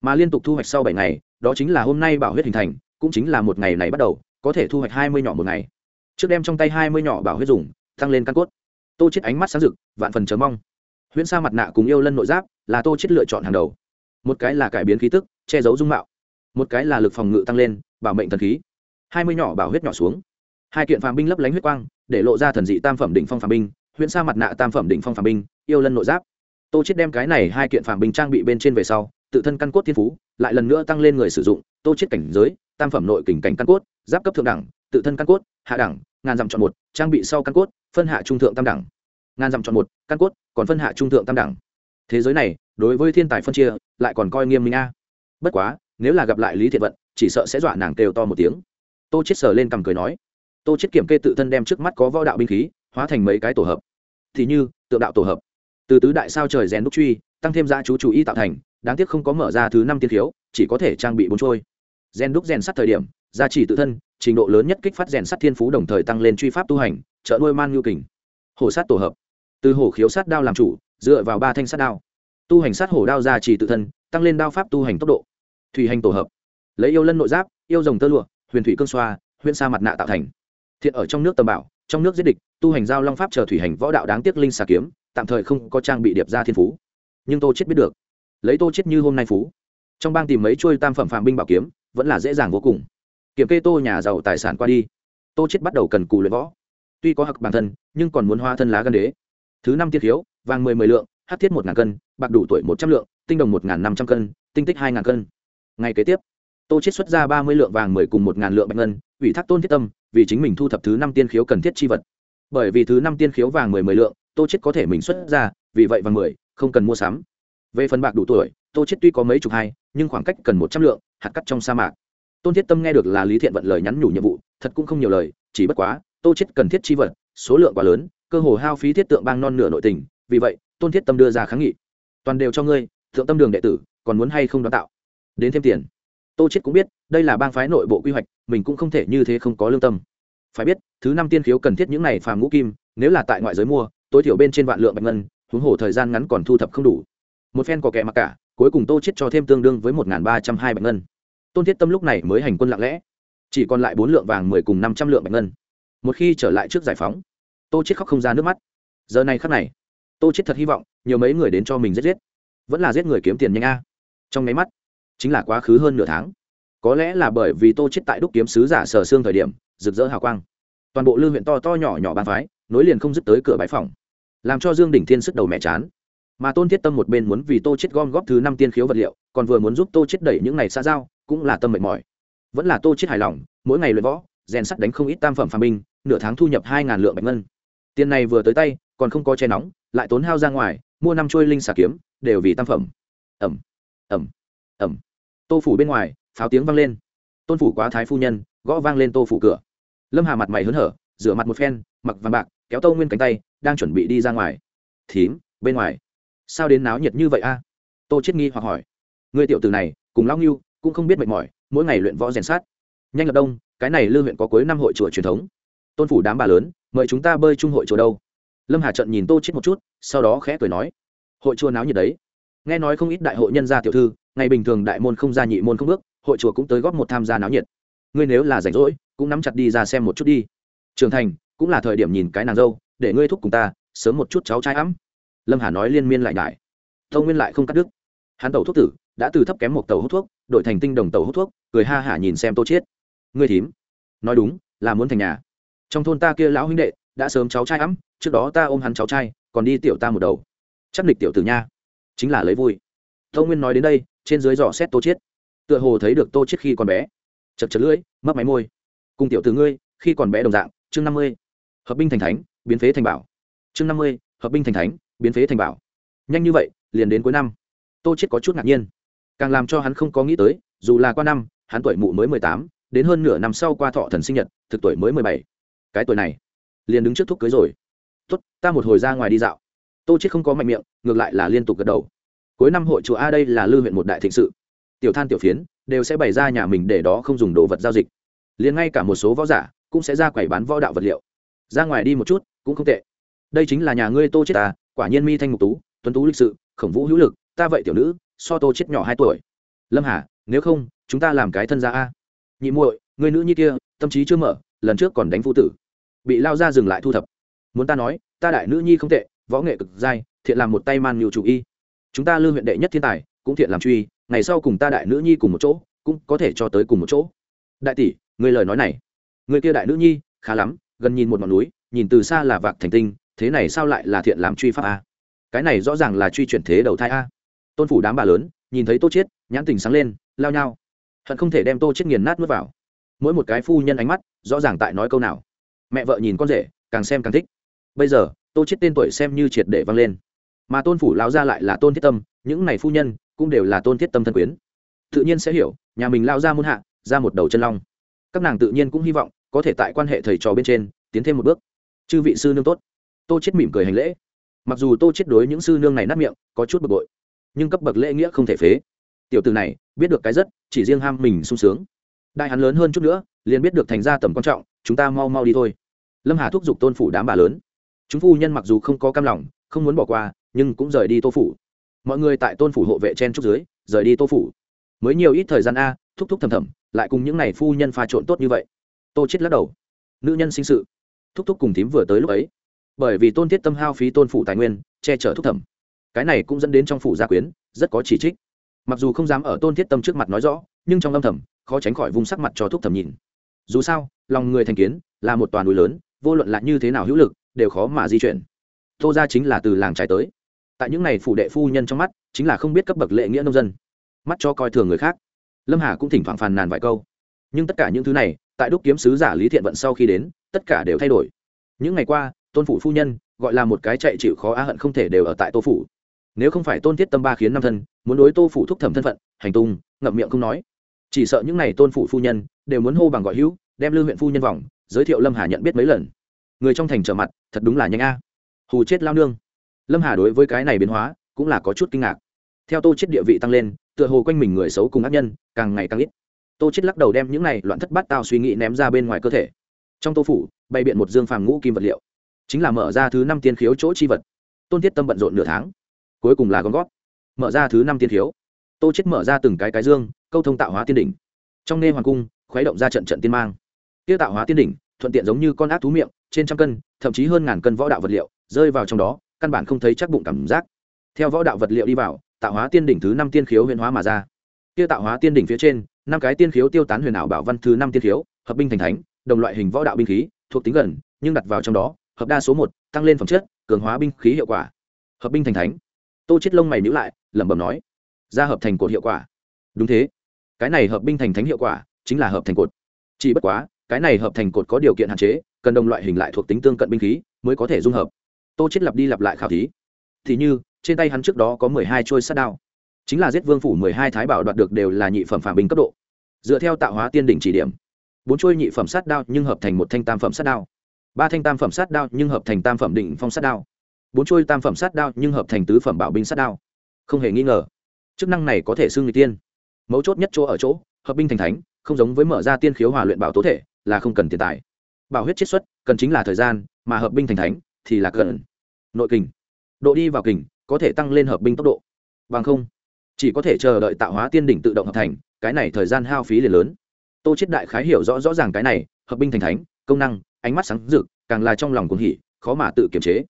A: Mà liên tục thu hoạch sau bảy ngày, đó chính là hôm nay bảo huyết hình thành, cũng chính là một ngày này bắt đầu có thể thu hoạch hai mươi nhỏ một ngày. Trước đem trong tay hai mươi nhỏ bảo huyết dùng tăng lên căn cốt. Tô chết ánh mắt sáng rực, vạn phần chờ mong. Huyễn sa mặt nạ cùng yêu lân nội giáp là tô chết lựa chọn hàng đầu. Một cái là cải biến khí tức, che giấu dung mạo. Một cái là lực phòng ngự tăng lên, bảo mệnh thần khí. Hai mươi nhỏ bảo huyết nhỏ xuống. Hai kiện phàm binh lấp lánh huyết quang, để lộ ra thần dị tam phẩm đỉnh phong phàm binh, huyễn sa mặt nạ tam phẩm đỉnh phong phàm binh, yêu lân nội giáp. Tô chết đem cái này hai kiện phàm binh trang bị bên trên về sau, tự thân căn cốt thiên phú, lại lần nữa tăng lên người sử dụng, tô chết cảnh giới tam phẩm nội kình cảnh căn cốt, giáp cấp thượng đẳng, tự thân căn cốt, hạ đẳng, ngàn dặm chọn một, trang bị sau căn cốt, phân hạ trung thượng tam đẳng. Ngàn dặm chọn một, căn cốt, còn phân hạ trung thượng tam đẳng. Thế giới này, đối với thiên tài phân chia, lại còn coi nghiêm minh a. Bất quá, nếu là gặp lại lý thiện vận, chỉ sợ sẽ dọa nàng kêu to một tiếng. Tô chết sờ lên cằm cười nói. Tô chết kiểm kê tự thân đem trước mắt có võ đạo binh khí, hóa thành mấy cái tổ hợp. Thì như, tượng đạo tổ hợp. Từ tứ đại sao trời rèn đúc truy, tăng thêm gia chú chú y tạo thành, đáng tiếc không có mở ra thứ năm tiên thiếu chỉ có thể trang bị bốn trôi rèn đúc rèn sắt thời điểm, gia trì tự thân, trình độ lớn nhất kích phát rèn sắt thiên phú đồng thời tăng lên truy pháp tu hành, trợ nuôi man nhu kình. Hổ sát tổ hợp. Từ hổ khiếu sát đao làm chủ, dựa vào ba thanh sát đao. Tu hành sát hổ đao gia trì tự thân, tăng lên đao pháp tu hành tốc độ. Thủy hành tổ hợp. Lấy yêu lân nội giáp, yêu rồng tơ lụa, huyền thủy cương xoa huyện sa mặt nạ tạo thành. Thiện ở trong nước tầm bảo, trong nước giết địch, tu hành giao long pháp chờ thủy hành võ đạo đáng tiếc linh xà kiếm, tạm thời không có trang bị điệp ra thiên phú. Nhưng tô chết biết được. Lấy tô chết như hôm nay phú. Trong bang tìm mấy chuôi tam phẩm phạm binh bảo kiếm vẫn là dễ dàng vô cùng. Kiểm kê tô nhà giàu tài sản qua đi, tô chết bắt đầu cần cù luyện võ. Tuy có hặc bản thân, nhưng còn muốn hoa thân lá gan đế. Thứ năm tiết khiếu, vàng mười mười lượng, hát thiết một ngàn cân, bạc đủ tuổi một trăm lượng, tinh đồng một ngàn năm trăm cân, tinh tích hai ngàn cân. Ngày kế tiếp, tô chết xuất ra ba mươi lượng vàng mười cùng một ngàn lượng bạch ngân, ủy thác tôn thiết tâm, vì chính mình thu thập thứ năm tiên khiếu cần thiết chi vật. Bởi vì thứ năm tiên khiếu vàng mười mười lượng, tô chết có thể mình xuất ra, vì vậy vàng mười, không cần mua sắm. Về phần bạc đủ tuổi tô chết tuy có mấy chục hai, nhưng khoảng cách cần một trăm lượng, hạt cắt trong sa mạc. Tôn thiết tâm nghe được là lý thiện vận lời nhắn nhủ nhiệm vụ, thật cũng không nhiều lời, chỉ bất quá, tô chết cần thiết chi vật, số lượng quá lớn, cơ hồ hao phí thiết tượng bang non nửa nội tình, vì vậy, tôn thiết tâm đưa ra kháng nghị. Toàn đều cho ngươi, thượng tâm đường đệ tử, còn muốn hay không đón tạo? Đến thêm tiền. Tô chết cũng biết, đây là bang phái nội bộ quy hoạch, mình cũng không thể như thế không có lương tâm. Phải biết, thứ năm tiên khiếu cần thiết những này phàm ngũ kim, nếu là tại ngoại giới mua, tối thiểu bên trên vạn lượng bạch ngân, huống hồ thời gian ngắn còn thu thập không đủ. Một phen có kẻ mặc cả cuối cùng tô chết cho thêm tương đương với một ba trăm hai bạch ngân. Tôn thiết tâm lúc này mới hành quân lặng lẽ. Chỉ còn lại bốn lượng vàng mười cùng năm trăm lượng bạch ngân. Một khi trở lại trước giải phóng, tô chết khóc không ra nước mắt. Giờ này khắc này, tô chết thật hy vọng nhiều mấy người đến cho mình giết giết. Vẫn là giết người kiếm tiền nhanh a. Trong máy mắt, chính là quá khứ hơn nửa tháng. Có lẽ là bởi vì tô chết tại đúc kiếm sứ giả sở xương thời điểm, rực rỡ hào quang. Toàn bộ lư huyện to to nhỏ nhỏ bàn phái, nối liền không dứt tới cửa bãi phòng, làm cho dương đỉnh thiên sức đầu mẹ chán mà tôn thiết tâm một bên muốn vì tô chết gom góp thứ năm tiên khiếu vật liệu, còn vừa muốn giúp tô chết đẩy những này xa giao, cũng là tâm mệt mỏi. Vẫn là tô chết hài lòng, mỗi ngày luyện võ, rèn sắt đánh không ít tam phẩm phàm binh, nửa tháng thu nhập hai ngàn lượng bạch ngân. Tiền này vừa tới tay, còn không có che nóng, lại tốn hao ra ngoài, mua năm trôi linh xà kiếm, đều vì tam phẩm. Ẩm ẩm ẩm tô phủ bên ngoài, pháo tiếng vang lên. Tôn phủ quá thái phu nhân, gõ vang lên tô phủ cửa. Lâm hà mặt mày hớn hở, rửa mặt một phen, mặc vàng bạc, kéo tô nguyên cánh tay, đang chuẩn bị đi ra ngoài. Thím, bên ngoài sao đến náo nhiệt như vậy a? Tô chết nghi hoặc hỏi. Người tiểu tử này, cùng lão nghiêu cũng không biết mệt mỏi, mỗi ngày luyện võ rèn sát. Nhanh lập đông, cái này lư huyện có cuối năm hội chùa truyền thống. Tôn phủ đám bà lớn, mời chúng ta bơi chung hội chùa đâu? Lâm hà trận nhìn tô chết một chút, sau đó khẽ cười nói. Hội chùa náo nhiệt đấy. Nghe nói không ít đại hội nhân gia tiểu thư, ngày bình thường đại môn không ra nhị môn không bước, hội chùa cũng tới góp một tham gia náo nhiệt. Ngươi nếu là rảnh rỗi, cũng nắm chặt đi ra xem một chút đi. Trưởng thành, cũng là thời điểm nhìn cái nàng dâu, để ngươi thúc cùng ta, sớm một chút cháu trai ấm lâm hà nói liên miên lại nhải tâu nguyên lại không cắt đứt hắn tẩu thuốc tử đã từ thấp kém một tàu hút thuốc đổi thành tinh đồng tàu hút thuốc cười ha hả nhìn xem tô chiết ngươi thím nói đúng là muốn thành nhà trong thôn ta kia lão huynh đệ đã sớm cháu trai ấm trước đó ta ôm hắn cháu trai còn đi tiểu ta một đầu chắc địch tiểu tử nha chính là lấy vui tâu nguyên nói đến đây trên dưới dò xét tô chiết tựa hồ thấy được tô chiết khi còn bé chật chật lưỡi mấp máy môi cùng tiểu tử ngươi khi còn bé đồng dạng chương năm mươi hợp binh thành thánh biến phế thành bảo chương năm mươi hợp binh thành thánh biến phế thành bảo. Nhanh như vậy, liền đến cuối năm. Tô chết có chút ngạc nhiên. Càng làm cho hắn không có nghĩ tới, dù là qua năm, hắn tuổi mụ mới mười tám, đến hơn nửa năm sau qua thọ thần sinh nhật, thực tuổi mới mười bảy. Cái tuổi này, liền đứng trước thúc cưới rồi. Tốt, ta một hồi ra ngoài đi dạo. Tô chết không có mạnh miệng, ngược lại là liên tục gật đầu. Cuối năm hội chùa a đây là lư huyện một đại thịnh sự. Tiểu than, tiểu phiến đều sẽ bày ra nhà mình để đó không dùng đồ vật giao dịch. Liền ngay cả một số võ giả cũng sẽ ra quầy bán võ đạo vật liệu. Ra ngoài đi một chút cũng không tệ. Đây chính là nhà ngươi tô chết ta à, quả nhiên mi thanh ngục tú, tuấn tú lịch sự, khổng vũ hữu lực, ta vậy tiểu nữ, so tô chết nhỏ hai tuổi. Lâm hà, nếu không, chúng ta làm cái thân gia a. Nhị muội, người nữ như kia, tâm trí chưa mở, lần trước còn đánh phu tử. Bị lao ra dừng lại thu thập. Muốn ta nói, ta đại nữ nhi không tệ, võ nghệ cực dai, thiện làm một tay man nhiều chủ y. Chúng ta lưu huyện đệ nhất thiên tài, cũng thiện làm truy, ngày sau cùng ta đại nữ nhi cùng một chỗ, cũng có thể cho tới cùng một chỗ. Đại tỷ, người lời nói này. Người kia đại nữ nhi, khá lắm, gần nhìn một ngọn núi, nhìn từ xa là vạc thành tinh thế này sao lại là thiện làm truy pháp a? Cái này rõ ràng là truy chuyển thế đầu thai a. Tôn phủ đám bà lớn, nhìn thấy tô chiết, nhãn tình sáng lên, lao nhau. Hận không thể đem tô chiết nghiền nát nuốt vào. Mỗi một cái phu nhân ánh mắt, rõ ràng tại nói câu nào. Mẹ vợ nhìn con rể, càng xem càng thích. Bây giờ, tô chiết tên tuổi xem như triệt để vang lên. Mà tôn phủ lao ra lại là tôn thiết tâm, những này phu nhân cũng đều là tôn thiết tâm thân quyến. Tự nhiên sẽ hiểu, nhà mình lao ra muôn hạ, ra một đầu chân long. Các nàng tự nhiên cũng hy vọng, có thể tại quan hệ thầy trò bên trên, tiến thêm một bước. Chư vị sư nương tốt tô chết mỉm cười hành lễ. Mặc dù tô chết đối những sư nương này nát miệng, có chút bực bội, nhưng cấp bậc lễ nghĩa không thể phế. Tiểu tử này, biết được cái rất, chỉ riêng ham mình sung sướng. Đại hắn lớn hơn chút nữa, liền biết được thành ra tầm quan trọng, chúng ta mau mau đi thôi. Lâm hà thúc giục tôn phủ đám bà lớn. Chúng phu nhân mặc dù không có cam lòng, không muốn bỏ qua, nhưng cũng rời đi tô phủ. Mọi người tại tôn phủ hộ vệ chen trúc dưới, rời đi tô phủ. Mới nhiều ít thời gian a, thúc thúc thầm thầm, lại cùng những n à y phu nhân pha trộn tốt như vậy. Tô chết lắc đầu. Nữ nhân sinh sự. Thúc thúc cùng thím vừa tới lúc ấy bởi vì tôn thiết tâm hao phí tôn phủ tài nguyên, che chở thúc thẩm. Cái này cũng dẫn đến trong phủ gia quyến rất có chỉ trích. Mặc dù không dám ở tôn thiết tâm trước mặt nói rõ, nhưng trong âm thầm, khó tránh khỏi vùng sắc mặt cho thúc thẩm nhìn. Dù sao, lòng người thành kiến là một toàn núi lớn, vô luận là như thế nào hữu lực, đều khó mà di chuyển. Tô ra chính là từ làng trái tới. Tại những n à y phủ đệ phu nhân trong mắt, chính là không biết cấp bậc lệ nghĩa nông dân. Mắt cho coi thường người khác. Lâm hà cũng thỉnh thoảng phàn nàn vài câu. Nhưng tất cả những thứ này, tại đúc kiếm sứ giả lý thiện vận sau khi đến, tất cả đều thay đổi. Những ngày qua tôn phủ phu nhân, gọi là một cái chạy chịu khó á hận không thể đều ở tại tô phủ. Nếu không phải tôn thiết tâm ba khiến năm thân, muốn đối tô phủ thúc thẩm thân phận, hành tung, ngậm miệng không nói. Chỉ sợ những n à y tôn phủ phu nhân, đều muốn hô bằng gọi hữu, đem lưu huyện phu nhân vòng, giới thiệu lâm hà nhận biết mấy lần. Người trong thành trở mặt, thật đúng là nhanh a. Hù chết lao nương. Lâm hà đối với cái này biến hóa, cũng là có chút kinh ngạc. Theo tô chết địa vị tăng lên, tựa hồ quanh mình người xấu cùng ác nhân, càng ngày càng ít. Tô chết lắc đầu đem những này loạn thất bát tao suy nghĩ ném ra bên ngoài cơ thể. Trong tô phủ, bày biện một dương phàm ngũ kim vật liệu chính là mở ra thứ năm tiên khiếu chỗ chi vật. Tôn thiết tâm bận rộn nửa tháng, cuối cùng là gom gót mở ra thứ năm tiên khiếu, tô chết mở ra từng cái cái dương, câu thông tạo hóa tiên đỉnh. Trong nghe hoàng cung, khuấy động ra trận trận tiên mang. Tiêu tạo hóa tiên đỉnh, thuận tiện giống như con ác thú miệng, trên trăm cân, thậm chí hơn ngàn cân võ đạo vật liệu, rơi vào trong đó, căn bản không thấy chắc bụng cảm giác. Theo võ đạo vật liệu đi vào, tạo hóa tiên đỉnh thứ năm tiên khiếu huyền hóa mà ra. Kia tạo hóa tiên đỉnh phía trên, năm cái tiên khiếu tiêu tán huyền ảo bảo văn thứ năm tiên khiếu, hợp binh thành thánh, đồng loại hình võ đạo binh khí, thuộc tính gần, nhưng đặt vào trong đó hợp đa số một, tăng lên phẩm chất, cường hóa binh khí hiệu quả. Hợp binh thành thánh. Tô chết lông mày nhíu lại, lẩm bẩm nói, ra hợp thành cột hiệu quả. Đúng thế. Cái này hợp binh thành thánh hiệu quả chính là hợp thành cột. Chỉ bất quá, cái này hợp thành cột có điều kiện hạn chế, cần đồng loại hình lại thuộc tính tương cận binh khí mới có thể dung hợp. Tô chết lặp đi lặp lại khảo thí. Thì như, trên tay hắn trước đó có mười hai trôi sát đao. Chính là giết vương phủ mười hai thái bảo đoạt được đều là nhị phẩm phạm binh cấp độ. Dựa theo tạo hóa tiên đỉnh chỉ điểm, bốn trôi nhị phẩm sát đao nhưng hợp thành một thanh tam phẩm sát đao ba thanh tam phẩm sát đao nhưng hợp thành tam phẩm định phong sát đao. Bốn trôi tam phẩm sát đao nhưng hợp thành tứ phẩm bảo binh sát đao. Không hề nghi ngờ, chức năng này có thể xưng người tiên. Mấu chốt nhất chỗ ở chỗ, hợp binh thành thánh, không giống với mở ra tiên khiếu hòa luyện bảo tố thể, là không cần tiền tài. Bảo huyết chiết xuất, cần chính là thời gian, mà hợp binh thành thánh thì là cần nội kình. Độ đi vào kình có thể tăng lên hợp binh tốc độ. Bằng không, chỉ có thể chờ đợi tạo hóa tiên đỉnh tự động hợp thành, cái này thời gian hao phí liền lớn. Tô chết đại khái hiểu rõ rõ ràng cái này, hợp binh thành thánh, công năng ánh mắt sáng rực, càng là trong lòng cuồng hỉ, khó mà tự kiềm chế.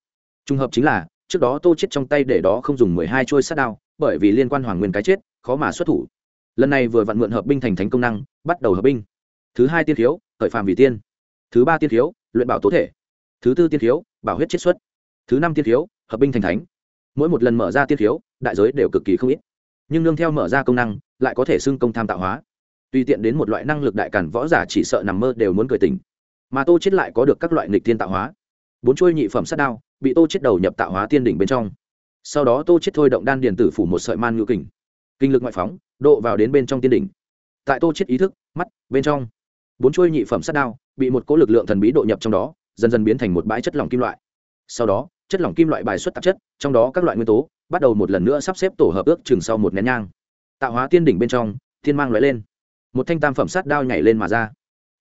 A: Trùng hợp chính là, trước đó tô chết trong tay để đó không dùng mười hai trôi sát đao, bởi vì liên quan hoàng nguyên cái chết, khó mà xuất thủ. Lần này vừa vặn mượn hợp binh thành thánh công năng, bắt đầu hợp binh. Thứ hai tiên thiếu khởi phàm vì tiên. Thứ ba tiên thiếu luyện bảo tố thể. Thứ tư tiên thiếu bảo huyết chiết xuất. Thứ năm tiên thiếu hợp binh thành thánh. Mỗi một lần mở ra tiên thiếu đại giới đều cực kỳ không ít. Nhưng nương theo mở ra công năng, lại có thể xưng công tham tạo hóa. Tùy tiện đến một loại năng lực đại cản võ giả chỉ sợ nằm mơ đều muốn cười tỉnh mà tô chết lại có được các loại nghịch thiên tạo hóa. Bốn chuôi nhị phẩm sát đao bị tô chết đầu nhập tạo hóa tiên đỉnh bên trong. Sau đó tô chết thôi động đan điền tử phủ một sợi man ngự kình. Kinh lực ngoại phóng, độ vào đến bên trong tiên đỉnh. Tại tô chết ý thức, mắt, bên trong, bốn chuôi nhị phẩm sát đao bị một cỗ lực lượng thần bí độ nhập trong đó, dần dần biến thành một bãi chất lỏng kim loại. Sau đó, chất lỏng kim loại bài xuất tạp chất, trong đó các loại nguyên tố bắt đầu một lần nữa sắp xếp tổ hợp ước chừng sau một nén nhang. Tạo hóa tiên đỉnh bên trong, thiên mang lóe lên. Một thanh tam phẩm sát đao nhảy lên mà ra.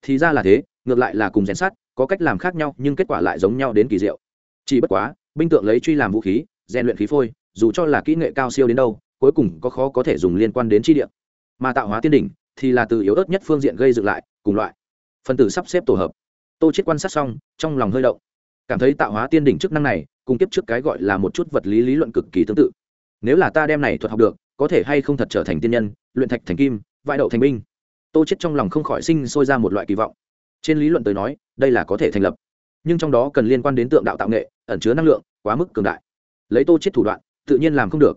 A: Thì ra là thế ngược lại là cùng rèn sắt có cách làm khác nhau, nhưng kết quả lại giống nhau đến kỳ diệu. Chỉ bất quá, binh tượng lấy truy làm vũ khí, rèn luyện khí phôi, dù cho là kỹ nghệ cao siêu đến đâu, cuối cùng có khó có thể dùng liên quan đến chi địa. Mà tạo hóa tiên đỉnh thì là từ yếu ớt nhất phương diện gây dựng lại, cùng loại. Phân tử sắp xếp tổ hợp. Tô chết quan sát xong, trong lòng hơi động. Cảm thấy tạo hóa tiên đỉnh chức năng này, cùng tiếp trước cái gọi là một chút vật lý lý luận cực kỳ tương tự. Nếu là ta đem này thuật học được, có thể hay không thật trở thành tiên nhân, luyện thạch thành kim vại đậu thành binh. Tô chết trong lòng không khỏi sinh sôi ra một loại kỳ vọng trên lý luận tới nói, đây là có thể thành lập. Nhưng trong đó cần liên quan đến tượng đạo tạo nghệ, ẩn chứa năng lượng quá mức cường đại. Lấy tô chết thủ đoạn, tự nhiên làm không được.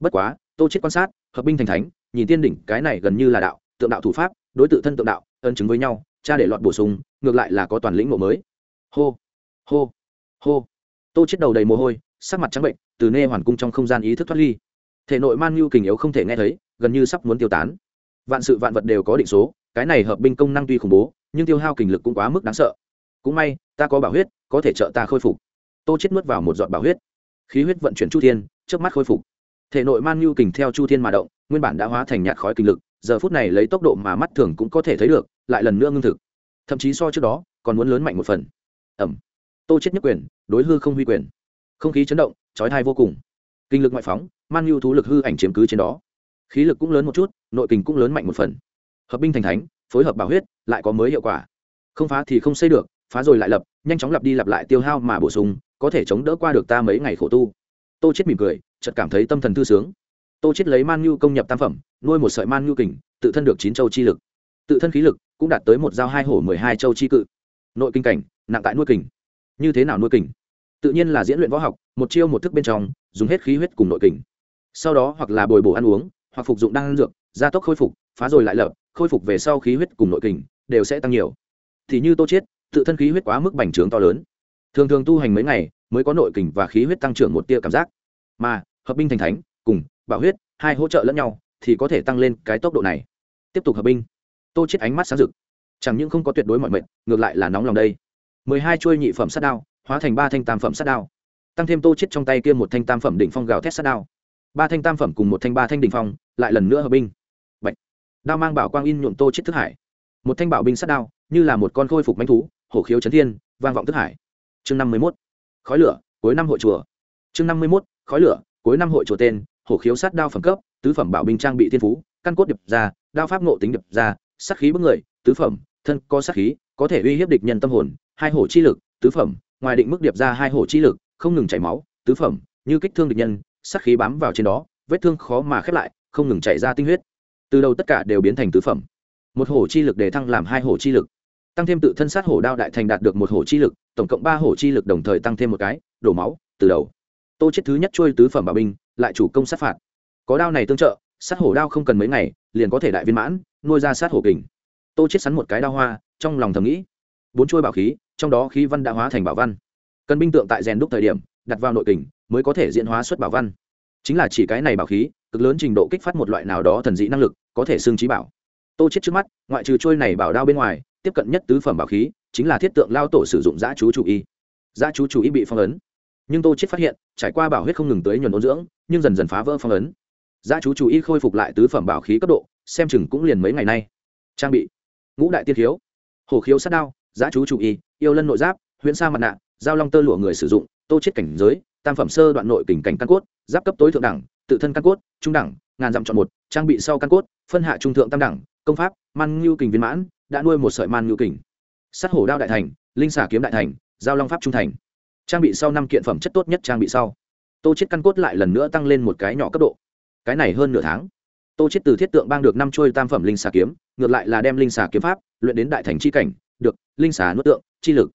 A: Bất quá, tô chết quan sát, hợp binh thành thánh, nhìn tiên đỉnh, cái này gần như là đạo, tượng đạo thủ pháp, đối tự thân tượng đạo, ân chứng với nhau, cha để lọt bổ sung, ngược lại là có toàn lĩnh ngộ mới. Hô hô hô. Tô chết đầu đầy mồ hôi, sắc mặt trắng bệnh, từ nê hoàn cung trong không gian ý thức thoát ly. Thể nội man nhu kình yếu không thể nghe thấy, gần như sắp muốn tiêu tán. Vạn sự vạn vật đều có định số, cái này hợp binh công năng tuy khủng bố nhưng tiêu hao kình lực cũng quá mức đáng sợ. Cũng may, ta có bảo huyết, có thể trợ ta khôi phục. Tô chết nuốt vào một giọt bảo huyết. Khí huyết vận chuyển chu thiên trước mắt khôi phục. Thể nội man nhu kình theo chu thiên mà động, nguyên bản đã hóa thành nhạt khói kinh lực, giờ phút này lấy tốc độ mà mắt thường cũng có thể thấy được, lại lần nữa ngưng thực. Thậm chí so trước đó, còn muốn lớn mạnh một phần. Ẩm. Tô chết nhất quyền, đối hư không huy quyền. Không khí chấn động trói thai vô cùng. Kinh lực ngoại phóng, man nhu thú lực hư ảnh chiếm cứ trên đó. Khí lực cũng lớn một chút, nội kình cũng lớn mạnh một phần. Hợp binh thành thánh phối hợp bảo huyết, lại có mới hiệu quả. Không phá thì không xây được, phá rồi lại lập, nhanh chóng lặp đi lặp lại tiêu hao mà bổ sung, có thể chống đỡ qua được ta mấy ngày khổ tu. Tô chết mỉm cười, chợt cảm thấy tâm thần thư sướng. Tô chết lấy man nhu công nhập tam phẩm, nuôi một sợi man nhu kình, tự thân được chín châu chi lực. Tự thân khí lực cũng đạt tới một dao hai hổ mười hai châu chi cự. Nội kinh cảnh, nặng tại nuôi kình. Như thế nào nuôi kình? Tự nhiên là diễn luyện võ học, một chiêu một thức bên trong, dùng hết khí huyết cùng nội kình. Sau đó hoặc là bồi bổ ăn uống, hoặc phục dụng đan dược, gia tốc khôi phục, phá rồi lại lập khôi phục về sau khí huyết cùng nội kình, đều sẽ tăng nhiều. Thì như tô chết tự thân khí huyết quá mức bành trướng to lớn. Thường thường tu hành mấy ngày, mới có nội kình và khí huyết tăng trưởng một tia cảm giác. Mà, hợp binh thành thánh, cùng bảo huyết, hai hỗ trợ lẫn nhau, thì có thể tăng lên cái tốc độ này. Tiếp tục hợp binh. Tô chết ánh mắt sáng rực. Chẳng những không có tuyệt đối mọi mệnh, ngược lại là nóng lòng đây. Mười hai chuôi nhị phẩm sát đao, hóa thành ba thanh tam phẩm sát đao. Tăng thêm tô chết trong tay kia một thanh tam phẩm đỉnh phong gào thét sát đao. Ba thanh tam phẩm cùng một thanh ba thanh đỉnh phong, lại lần nữa hợp binh đao mang bảo quang in nhuộm tô chết thức hải. Một thanh bảo binh sát đao, như là một con khôi phục manh thú, hổ khiếu chấn thiên, vang vọng thức hải. Chương năm mươi mốt, khói lửa, cuối năm hội chùa. Chương năm mươi mốt, khói lửa, cuối năm hội chùa tên, hổ khiếu sát đao phẩm cấp, tứ phẩm bảo binh trang bị thiên phú, căn cốt điệp ra, đao pháp ngộ tính điệp ra, sát khí bức người, tứ phẩm, thân có sát khí, có thể uy hiếp địch nhân tâm hồn, hai hổ chi lực, tứ phẩm, ngoài định mức điệp ra hai hổ chi lực, không ngừng chảy máu, tứ phẩm, như kích thương địch nhân, sát khí bám vào trên đó, vết thương khó mà khép lại, không ngừng chảy ra tinh huyết từ đầu tất cả đều biến thành tứ phẩm. Một hổ chi lực để thăng làm hai hổ chi lực. Tăng thêm tự thân sát hổ đao đại thành đạt được một hổ chi lực, tổng cộng ba hổ chi lực đồng thời tăng thêm một cái, đổ máu, từ đầu. Tô chết thứ nhất trôi tứ phẩm bảo binh, lại chủ công sát phạt. Có đao này tương trợ, sát hổ đao không cần mấy ngày, liền có thể đại viên mãn, nuôi ra sát hổ kình. Tô chết sắn một cái đao hoa, trong lòng thầm nghĩ. Bốn trôi bảo khí, trong đó khí văn đã hóa thành bảo văn. Cần binh tượng tại rèn đúc thời điểm, đặt vào nội kình, mới có thể diễn hóa xuất bảo văn. Chính là chỉ cái này bảo khí, cực lớn trình độ kích phát một loại nào đó thần dị năng lực có thể xương trí bảo. Tô chết trước mắt, ngoại trừ trôi này bảo đao bên ngoài, tiếp cận nhất tứ phẩm bảo khí, chính là thiết tượng lao tổ sử dụng giã chú chủ y. Giã chú chủ y bị phong ấn. Nhưng tô chết phát hiện, trải qua bảo huyết không ngừng tới nhuần ôn dưỡng, nhưng dần dần phá vỡ phong ấn. Giã chú chủ y khôi phục lại tứ phẩm bảo khí cấp độ, xem chừng cũng liền mấy ngày nay. Trang bị. Ngũ đại tiên khiếu. Hồ khiếu sát đao, giã chú chủ y, yêu lân nội giáp, huyễn sa mặt nạ giao long tơ lụa người sử dụng, tô chết cảnh giới, tam phẩm sơ đoạn nội kình cảnh căn cốt, giáp cấp tối thượng đẳng, tự thân căn cốt, trung đẳng ngàn dặm chọn một, trang bị sau căn cốt, phân hạ trung thượng tam đẳng, công pháp, man ngưu kình viên mãn, đã nuôi một sợi man ngưu kình. Sắt hổ đao đại thành, linh xả kiếm đại thành, giao long pháp trung thành. Trang bị sau năm kiện phẩm chất tốt nhất trang bị sau. Tô chết căn cốt lại lần nữa tăng lên một cái nhỏ cấp độ. Cái này hơn nửa tháng. Tô chết từ thiết tượng bang được năm trôi tam phẩm linh xà kiếm, ngược lại là đem linh xà kiếm pháp luyện đến đại thành chi cảnh, được, linh xà nuốt tượng, chi lực.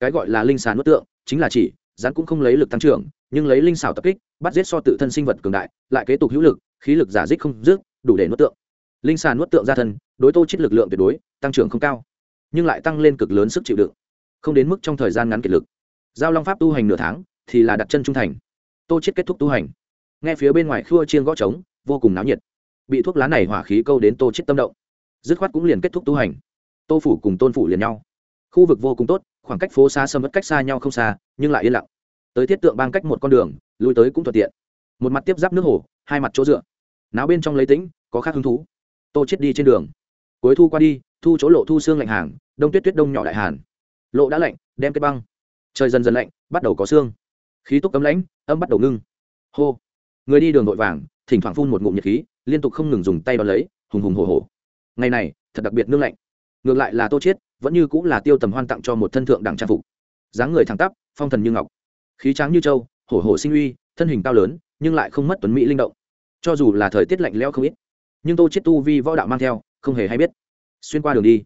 A: Cái gọi là linh xà nuốt tượng, chính là chỉ, rắn cũng không lấy lực tăng trưởng, nhưng lấy linh xảo tập kích, bắt giết so tự thân sinh vật cường đại, lại kế tục hữu lực khí lực giả dích không dứt, đủ để nuốt tượng. Linh xà nuốt tượng ra thân, đối tô chết lực lượng tuyệt đối, tăng trưởng không cao, nhưng lại tăng lên cực lớn sức chịu đựng, không đến mức trong thời gian ngắn kiệt lực. Giao long pháp tu hành nửa tháng, thì là đặt chân trung thành. Tô chết kết thúc tu hành. Nghe phía bên ngoài khua chiên gõ trống, vô cùng náo nhiệt. Bị thuốc lá này hỏa khí câu đến tô chết tâm động. Dứt khoát cũng liền kết thúc tu hành. Tô phủ cùng tôn phủ liền nhau. Khu vực vô cùng tốt, khoảng cách phố xa sầm mất cách xa nhau không xa, nhưng lại yên lặng. Tới thiết tượng bang cách một con đường, lui tới cũng thuận tiện. Một mặt tiếp giáp nước hồ hai mặt chỗ dựa. Náo bên trong lấy tĩnh, có khác hứng thú. Tô chết đi trên đường. Cuối thu qua đi, thu chỗ lộ thu xương lạnh hàng, đông tuyết tuyết đông nhỏ đại hàn. Lộ đã lạnh, đem kết băng. Trời dần dần lạnh, bắt đầu có xương. Khí túc cấm lãnh, âm bắt đầu ngưng. Hô. Người đi đường vội vàng, thỉnh thoảng phun một ngụm nhiệt khí, liên tục không ngừng dùng tay đón lấy, hùng hùng hổ hổ. ngày này, thật đặc biệt nương lạnh. Ngược lại là tô chiết vẫn như cũng là tiêu tầm hoan tặng cho một thân thượng đẳng trang phục. Dáng người thẳng tắp, phong thần như ngọc. Khí tráng như châu hổ hổ sinh uy, thân hình cao lớn, nhưng lại không mất tuấn mỹ linh động cho dù là thời tiết lạnh lẽo không ít, nhưng tô chết tu vi võ đạo mang theo, không hề hay biết. Xuyên qua đường đi,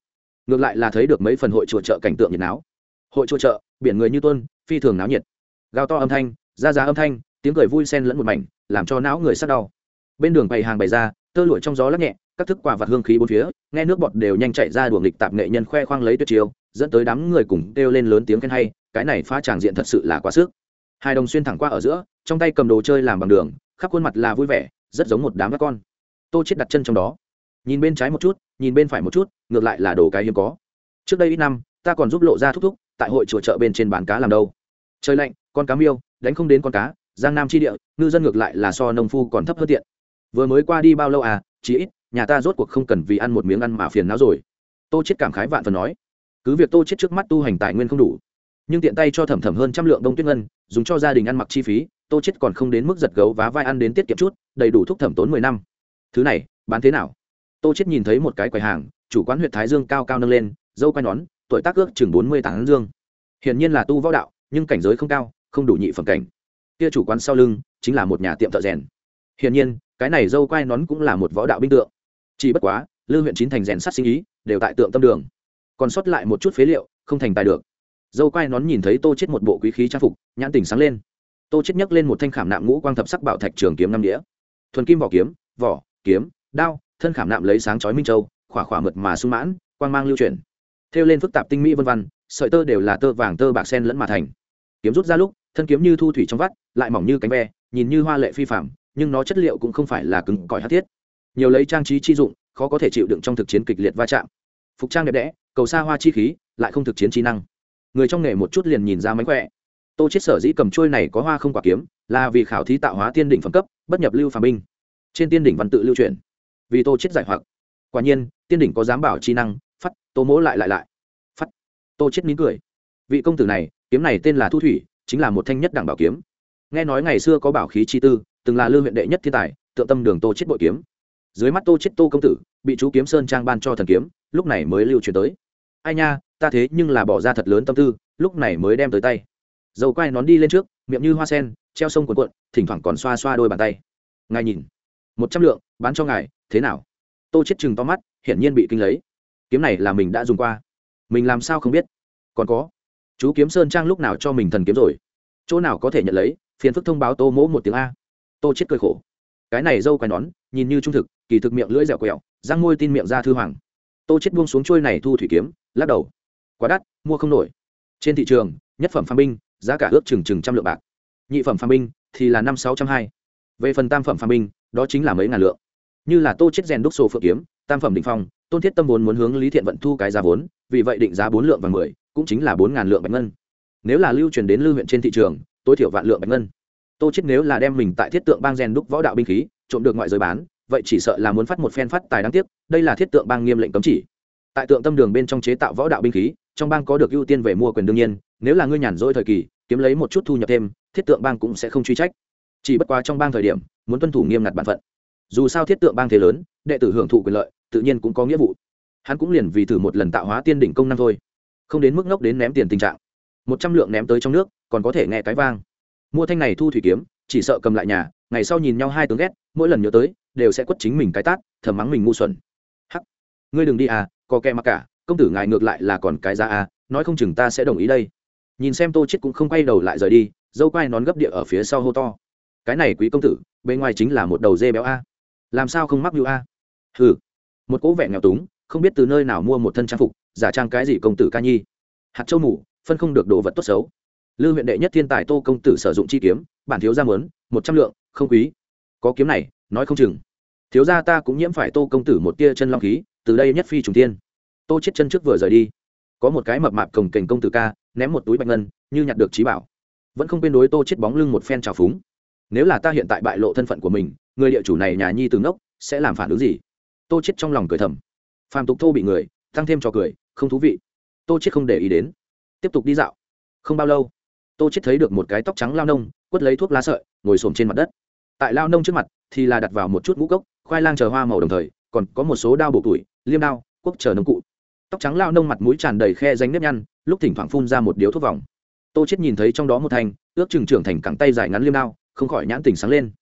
A: ngược lại là thấy được mấy phần hội chùa chợ cảnh tượng nhiệt náo. Hội chùa chợ, biển người như tuôn, phi thường náo nhiệt. Gào to âm thanh, ra giá âm thanh, tiếng cười vui xen lẫn một mảnh, làm cho não người sát đau. Bên đường bày hàng bày ra, tơ lụi trong gió lắc nhẹ, các thức quả vặt hương khí bốn phía, nghe nước bọt đều nhanh chạy ra đường lịch tạp nghệ nhân khoe khoang lấy tuyệt chiêu, dẫn tới đám người cùng kêu lên lớn tiếng khen hay, cái này phá tràng diện thật sự là quá sức. Hai đồng xuyên thẳng qua ở giữa, trong tay cầm đồ chơi làm bằng đường, khắp khuôn mặt là vui vẻ rất giống một đám các con. Tô chết đặt chân trong đó. Nhìn bên trái một chút, nhìn bên phải một chút, ngược lại là đồ cái hiếm có. Trước đây ít năm, ta còn giúp lộ ra thúc thúc, tại hội chùa chợ bên trên bán cá làm đâu. Trời lạnh, con cá miêu, đánh không đến con cá, giang nam chi địa, ngư dân ngược lại là so nông phu còn thấp hơn tiện. Vừa mới qua đi bao lâu à chỉ ít, nhà ta rốt cuộc không cần vì ăn một miếng ăn mà phiền não rồi. Tô chết cảm khái vạn phần nói. Cứ việc tô chết trước mắt tu hành tài nguyên không đủ, nhưng tiện tay cho thẩm thẩm hơn trăm lượng đông tuyết ngân, dùng cho gia đình ăn mặc chi phí tô chết còn không đến mức giật gấu vá vai ăn đến tiết kiệm chút, đầy đủ thúc thẩm tốn mười năm. Thứ này, bán thế nào? Tô chết nhìn thấy một cái quầy hàng, chủ quán huyện thái dương cao cao nâng lên, dâu quai nón, tuổi tác ước chừng bốn mươi tám dương. Hiển nhiên là tu võ đạo, nhưng cảnh giới không cao, không đủ nhị phẩm cảnh. Kia chủ quán sau lưng, chính là một nhà tiệm thợ rèn. Hiển nhiên, cái này dâu quai nón cũng là một võ đạo binh tượng. Chỉ bất quá lư huyện chín thành rèn sát sinh ý, đều tại tượng tâm đường. Còn sót lại một chút phế liệu, không thành tài được. Dâu quai nón nhìn thấy tô chết một bộ quý khí trang phục, nhãn tình sáng lên tô chết nhấc lên một thanh khảm nạm ngũ quang thập sắc bảo thạch trường kiếm năm đĩa. Thuần kim vỏ kiếm vỏ, kiếm, đao, thân khảm nạm lấy sáng chói minh châu, khỏa khỏa mượt mà sung mãn, quang mang lưu chuyển. Thêu lên phức tạp tinh mỹ vân vân sợi tơ đều là tơ vàng tơ bạc sen lẫn mà thành. Kiếm rút ra lúc, thân kiếm như thu thủy trong vắt, lại mỏng như cánh ve, nhìn như hoa lệ phi phạm nhưng nó chất liệu cũng không phải là cứng cỏi hát thiết. Nhiều lấy trang trí chi dụng, khó có thể chịu đựng trong thực chiến kịch liệt va chạm. Phục trang đẹp đẽ, cầu xa hoa chi khí, lại không thực chiến trí năng. Người trong nghề một chút liền nhìn ra mánh khỏe tô chết sở dĩ cầm trôi này có hoa không quả kiếm, là vì khảo thí tạo hóa tiên đỉnh phẩm cấp, bất nhập lưu phàm binh. Trên tiên đỉnh văn tự lưu truyền. Vì tô chết giải hoặc. Quả nhiên, tiên đỉnh có dám bảo chi năng phát tô mỗ lại lại lại. Phát tô chết mỉm cười. Vị công tử này, kiếm này tên là thu thủy, chính là một thanh nhất đẳng bảo kiếm. Nghe nói ngày xưa có bảo khí chi tư, từng là lưu huyện đệ nhất thiên tài tượng tâm đường tô chết bội kiếm. Dưới mắt tô chết tô công tử, bị chú kiếm sơn trang ban cho thần kiếm, lúc này mới lưu truyền tới. Ai nha, ta thế nhưng là bỏ ra thật lớn tâm tư, lúc này mới đem tới tay dầu quai nón đi lên trước, miệng như hoa sen, treo sông cuộn cuộn, thỉnh thoảng còn xoa xoa đôi bàn tay. Ngài nhìn, một trăm lượng, bán cho ngài, thế nào? Tô chết chừng to mắt, hiển nhiên bị kinh lấy. Kiếm này là mình đã dùng qua. Mình làm sao không biết? Còn có, chú kiếm sơn trang lúc nào cho mình thần kiếm rồi? Chỗ nào có thể nhận lấy? Phiền phức thông báo tô mỗ một tiếng a. Tô chết cười khổ. Cái này dâu quai nón, nhìn như trung thực, kỳ thực miệng lưỡi dẻo quẹo, răng môi tin miệng ra thư hoàng. Tô chết buông xuống trôi này thu thủy kiếm, lắc đầu. Quá đắt, mua không nổi. Trên thị trường, nhất phẩm phàm binh giá cả ước chừng chừng trăm lượng bạc. Nhị phẩm phàm binh thì là năm sáu trăm hai. Về phần tam phẩm phàm binh, đó chính là mấy ngàn lượng. Như là tô chết rèn đúc sổ phượng kiếm, tam phẩm định phong, tôn thiết tâm vốn muốn hướng lý thiện vận thu cái giá vốn, vì vậy định giá bốn lượng và mười, cũng chính là bốn ngàn lượng bạch ngân. Nếu là lưu truyền đến lưu huyện trên thị trường, tối thiểu vạn lượng bạch ngân. Tô chết nếu là đem mình tại thiết tượng bang rèn đúc võ đạo binh khí, trộm được ngoại giới bán, vậy chỉ sợ là muốn phát một phen phát tài đáng tiếc, đây là thiết tượng bang nghiêm lệnh cấm chỉ. Tại tượng tâm đường bên trong chế tạo võ đạo binh khí trong bang có được ưu tiên về mua quyền đương nhiên, nếu là ngươi nhàn rỗi thời kỳ, kiếm lấy một chút thu nhập thêm, thiết tượng bang cũng sẽ không truy trách. Chỉ bất quá trong bang thời điểm, muốn tuân thủ nghiêm ngặt bản phận. Dù sao thiết tượng bang thế lớn, đệ tử hưởng thụ quyền lợi, tự nhiên cũng có nghĩa vụ. Hắn cũng liền vì thử một lần tạo hóa tiên đỉnh công năng thôi. Không đến mức ngốc đến ném tiền tình trạng. Một trăm lượng ném tới trong nước, còn có thể nghe cái vang. Mua thanh này thu thủy kiếm, chỉ sợ cầm lại nhà, ngày sau nhìn nhau hai tướng ghét, mỗi lần nhớ tới, đều sẽ quất chính mình cái tát, thầm mắng mình ngu xuẩn. Hắc, ngươi đừng đi à có kẻ mặc cả công tử ngài ngược lại là còn cái ra à nói không chừng ta sẽ đồng ý đây. Nhìn xem tô chết cũng không quay đầu lại rời đi, dâu quai nón gấp địa ở phía sau hô to. Cái này quý công tử, bên ngoài chính là một đầu dê béo a. Làm sao không mắc mưu a? Hừ. Một cỗ vẻ nghèo túng, không biết từ nơi nào mua một thân trang phục, giả trang cái gì công tử ca nhi. Hạt châu mù, phân không được đồ vật tốt xấu. Lưu huyện đệ nhất thiên tài tô công tử sử dụng chi kiếm, bản thiếu gia mớn một trăm lượng, không quý. Có kiếm này, nói không chừng. Thiếu gia ta cũng nhiễm phải tô công tử một tia chân long khí, từ đây nhất phi trùng tiên tô chết chân trước vừa rời đi. Có một cái mập mạp cồng kềnh công tử ca, ném một túi bạch ngân, như nhặt được trí bảo. Vẫn không quên đối tô chết bóng lưng một phen trào phúng. Nếu là ta hiện tại bại lộ thân phận của mình, người địa chủ này nhà nhi từ ngốc, sẽ làm phản ứng gì? Tô chết trong lòng cười thầm. Phàm tục thô bị người, tăng thêm trò cười, không thú vị. Tô chết không để ý đến. Tiếp tục đi dạo. Không bao lâu, tô chết thấy được một cái tóc trắng lao nông, quất lấy thuốc lá sợi, ngồi xổm trên mặt đất. Tại lao nông trước mặt, thì là đặt vào một chút ngũ cốc, khoai lang chờ hoa màu đồng thời, còn có một số đao bổ tuổi, liêm đao, quốc chờ nông cụ tóc trắng lao nông mặt mũi tràn đầy khe danh nếp nhăn, lúc thỉnh thoảng phun ra một điếu thuốc vòng. Tô chết nhìn thấy trong đó một thanh, ước chừng trưởng thành cẳng tay dài ngắn liêm đao, không khỏi nhãn tỉnh sáng lên.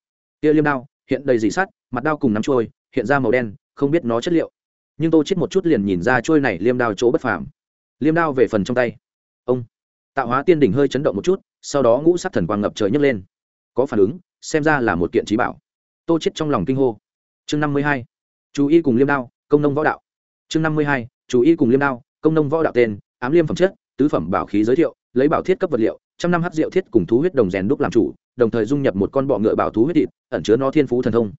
A: Kia liêm đao, hiện đầy dị sắt, mặt đao cùng nắm trôi hiện ra màu đen, không biết nó chất liệu. Nhưng tô chết một chút liền nhìn ra trôi này liêm đao chỗ bất phàm. Liêm đao về phần trong tay. Ông, tạo hóa tiên đỉnh hơi chấn động một chút, sau đó ngũ sắc thần quang ngập trời nhấc lên. Có phản ứng, xem ra là một kiện trí bảo. Tô chết trong lòng kinh hô. Chương năm mươi hai. Chú y cùng liêm đao, công nông võ đạo. Chương năm mươi hai chú ý cùng liêm đao, công nông võ đạo tên, ám liêm phẩm chất, tứ phẩm bảo khí giới thiệu, lấy bảo thiết cấp vật liệu, trăm năm hát rượu thiết cùng thú huyết đồng rèn đúc làm chủ, đồng thời dung nhập một con bọ ngựa bảo thú huyết thịt, ẩn chứa nó thiên phú thần thông.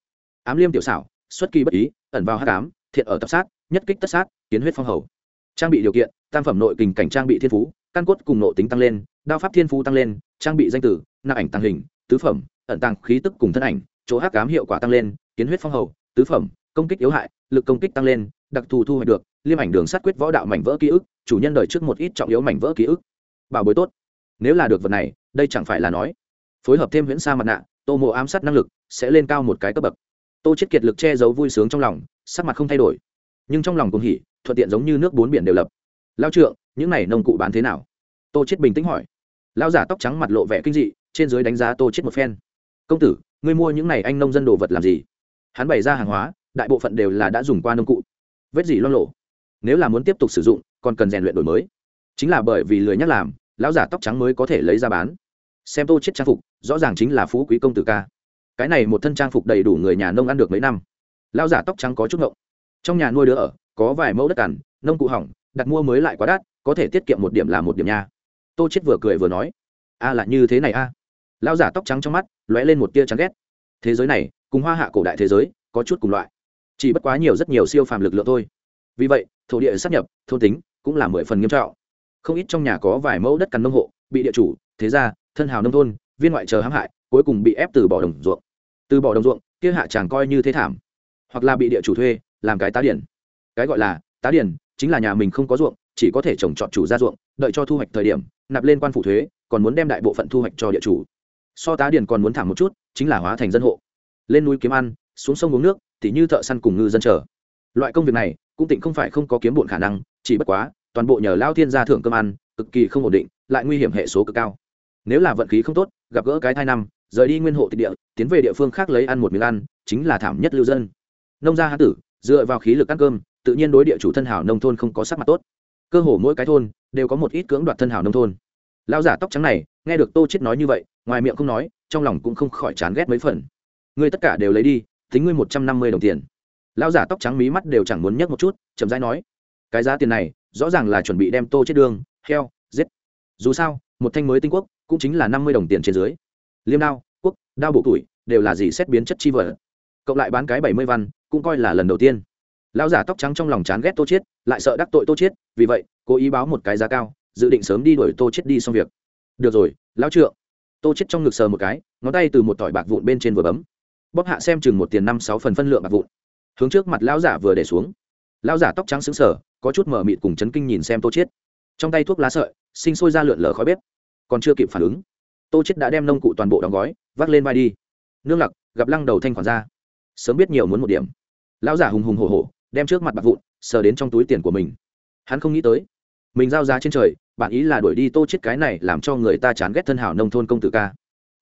A: Ám liêm tiểu xảo, xuất kỳ bất ý, ẩn vào hát cám thiện ở tập sát, nhất kích tất sát, kiến huyết phong hầu. Trang bị điều kiện, tam phẩm nội kình cảnh trang bị thiên phú, căn cốt cùng nội tính tăng lên, đao pháp thiên phú tăng lên, trang bị danh tử nạp ảnh tăng hình, tứ phẩm, ẩn tăng khí tức cùng thân ảnh, chỗ hắc cám hiệu quả tăng lên, kiến huyết phong hầu, tứ phẩm, công kích yếu hại, lực công kích tăng lên, đặc thù thu hoạch được liêm ảnh đường sát quyết võ đạo mảnh vỡ ký ức, chủ nhân đời trước một ít trọng yếu mảnh vỡ ký ức. Bảo bối tốt. Nếu là được vật này, đây chẳng phải là nói. Phối hợp thêm huyễn sa mặt nạ, tô mộ ám sát năng lực, sẽ lên cao một cái cấp bậc. Tô chết kiệt lực che giấu vui sướng trong lòng, sắc mặt không thay đổi. Nhưng trong lòng cũng hỉ, thuận tiện giống như nước bốn biển đều lập. Lao trượng, những này nông cụ bán thế nào? Tô chết bình tĩnh hỏi. Lao giả tóc trắng mặt lộ vẻ kinh dị, trên dưới đánh giá tô chết một phen. Công tử, ngươi mua những này anh nông dân đồ vật làm gì? Hắn bày ra hàng hóa, đại bộ phận đều là đã dùng qua nông cụ. Vết gì lo lộ nếu là muốn tiếp tục sử dụng, còn cần rèn luyện đổi mới. Chính là bởi vì lười nhắc làm, lão giả tóc trắng mới có thể lấy ra bán. Xem tô chết trang phục, rõ ràng chính là phú quý công tử ca. Cái này một thân trang phục đầy đủ người nhà nông ăn được mấy năm. Lão giả tóc trắng có chút ngộng. Trong nhà nuôi đứa ở, có vài mẫu đất cằn, nông cụ hỏng, đặt mua mới lại quá đắt, có thể tiết kiệm một điểm là một điểm nha. Tô chết vừa cười vừa nói, a là như thế này a. Lão giả tóc trắng trong mắt lóe lên một tia chán ghét. Thế giới này, cùng hoa hạ cổ đại thế giới, có chút cùng loại. Chỉ bất quá nhiều rất nhiều siêu phàm lực lượng thôi. Vì vậy thổ địa sắp nhập, thôn tính cũng là mười phần nghiêm trọng. Không ít trong nhà có vài mẫu đất cằn nông hộ, bị địa chủ, thế gia, thân hào nông thôn, viên ngoại chờ hãm hại, cuối cùng bị ép từ bỏ đồng ruộng. Từ bỏ đồng ruộng, kia hạ chàng coi như thế thảm. Hoặc là bị địa chủ thuê, làm cái tá điển. Cái gọi là tá điển chính là nhà mình không có ruộng, chỉ có thể trồng trọt chủ ra ruộng, đợi cho thu hoạch thời điểm, nạp lên quan phủ thuế, còn muốn đem đại bộ phận thu hoạch cho địa chủ. So tá điển còn muốn thảm một chút, chính là hóa thành dân hộ. Lên núi kiếm ăn, xuống sông uống nước, tỉ như thợ săn cùng ngư dân chờ. Loại công việc này cũng tỉnh không phải không có kiếm bộn khả năng, chỉ bất quá, toàn bộ nhờ lao thiên gia thưởng cơm ăn, cực kỳ không ổn định, lại nguy hiểm hệ số cực cao. Nếu là vận khí không tốt, gặp gỡ cái thai năm, rời đi nguyên hộ tịch địa, tiến về địa phương khác lấy ăn một miếng ăn, chính là thảm nhất lưu dân. Nông gia hán tử, dựa vào khí lực ăn cơm, tự nhiên đối địa chủ thân hảo nông thôn không có sắc mặt tốt. Cơ hồ mỗi cái thôn, đều có một ít cưỡng đoạt thân hảo nông thôn. Lao giả tóc trắng này, nghe được tô chết nói như vậy, ngoài miệng không nói, trong lòng cũng không khỏi chán ghét mấy phần. Ngươi tất cả đều lấy đi, tính ngươi một trăm năm mươi đồng tiền lão giả tóc trắng mí mắt đều chẳng muốn nhấc một chút, chậm rãi nói, cái giá tiền này, rõ ràng là chuẩn bị đem tô chết đường, heo, giết. Dù sao, một thanh mới tinh quốc, cũng chính là năm mươi đồng tiền trên dưới. Liêm đao, quốc, đao bộ tuổi, đều là gì xét biến chất chi vật. Cộng lại bán cái bảy mươi văn, cũng coi là lần đầu tiên. Lão giả tóc trắng trong lòng chán ghét tô chết, lại sợ đắc tội tô chết, vì vậy, cố ý báo một cái giá cao, dự định sớm đi đuổi tô chết đi xong việc. Được rồi, lão trượng. Tô chết trong ngực sờ một cái, ngón tay từ một tỏi bạc vụn bên trên vừa bấm. Bóp hạ xem chừng một tiền năm sáu phần phân lượng bạc vụn hướng trước mặt lão giả vừa để xuống. Lão giả tóc trắng xứng sở có chút mở mịt cùng chấn kinh nhìn xem tô chết trong tay thuốc lá sợi, sinh sôi ra lượn lờ khói bếp. Còn chưa kịp phản ứng, tô chết đã đem nông cụ toàn bộ đóng gói, vác lên vai đi. Nương lặc, gặp lăng đầu thanh khoản ra. Sớm biết nhiều muốn một điểm. Lão giả hùng hùng hổ hổ, đem trước mặt bạc vụn, sờ đến trong túi tiền của mình. Hắn không nghĩ tới, mình giao giá trên trời bản ý là đuổi đi tô chết cái này làm cho người ta chán ghét thân hảo nông thôn công tử ca.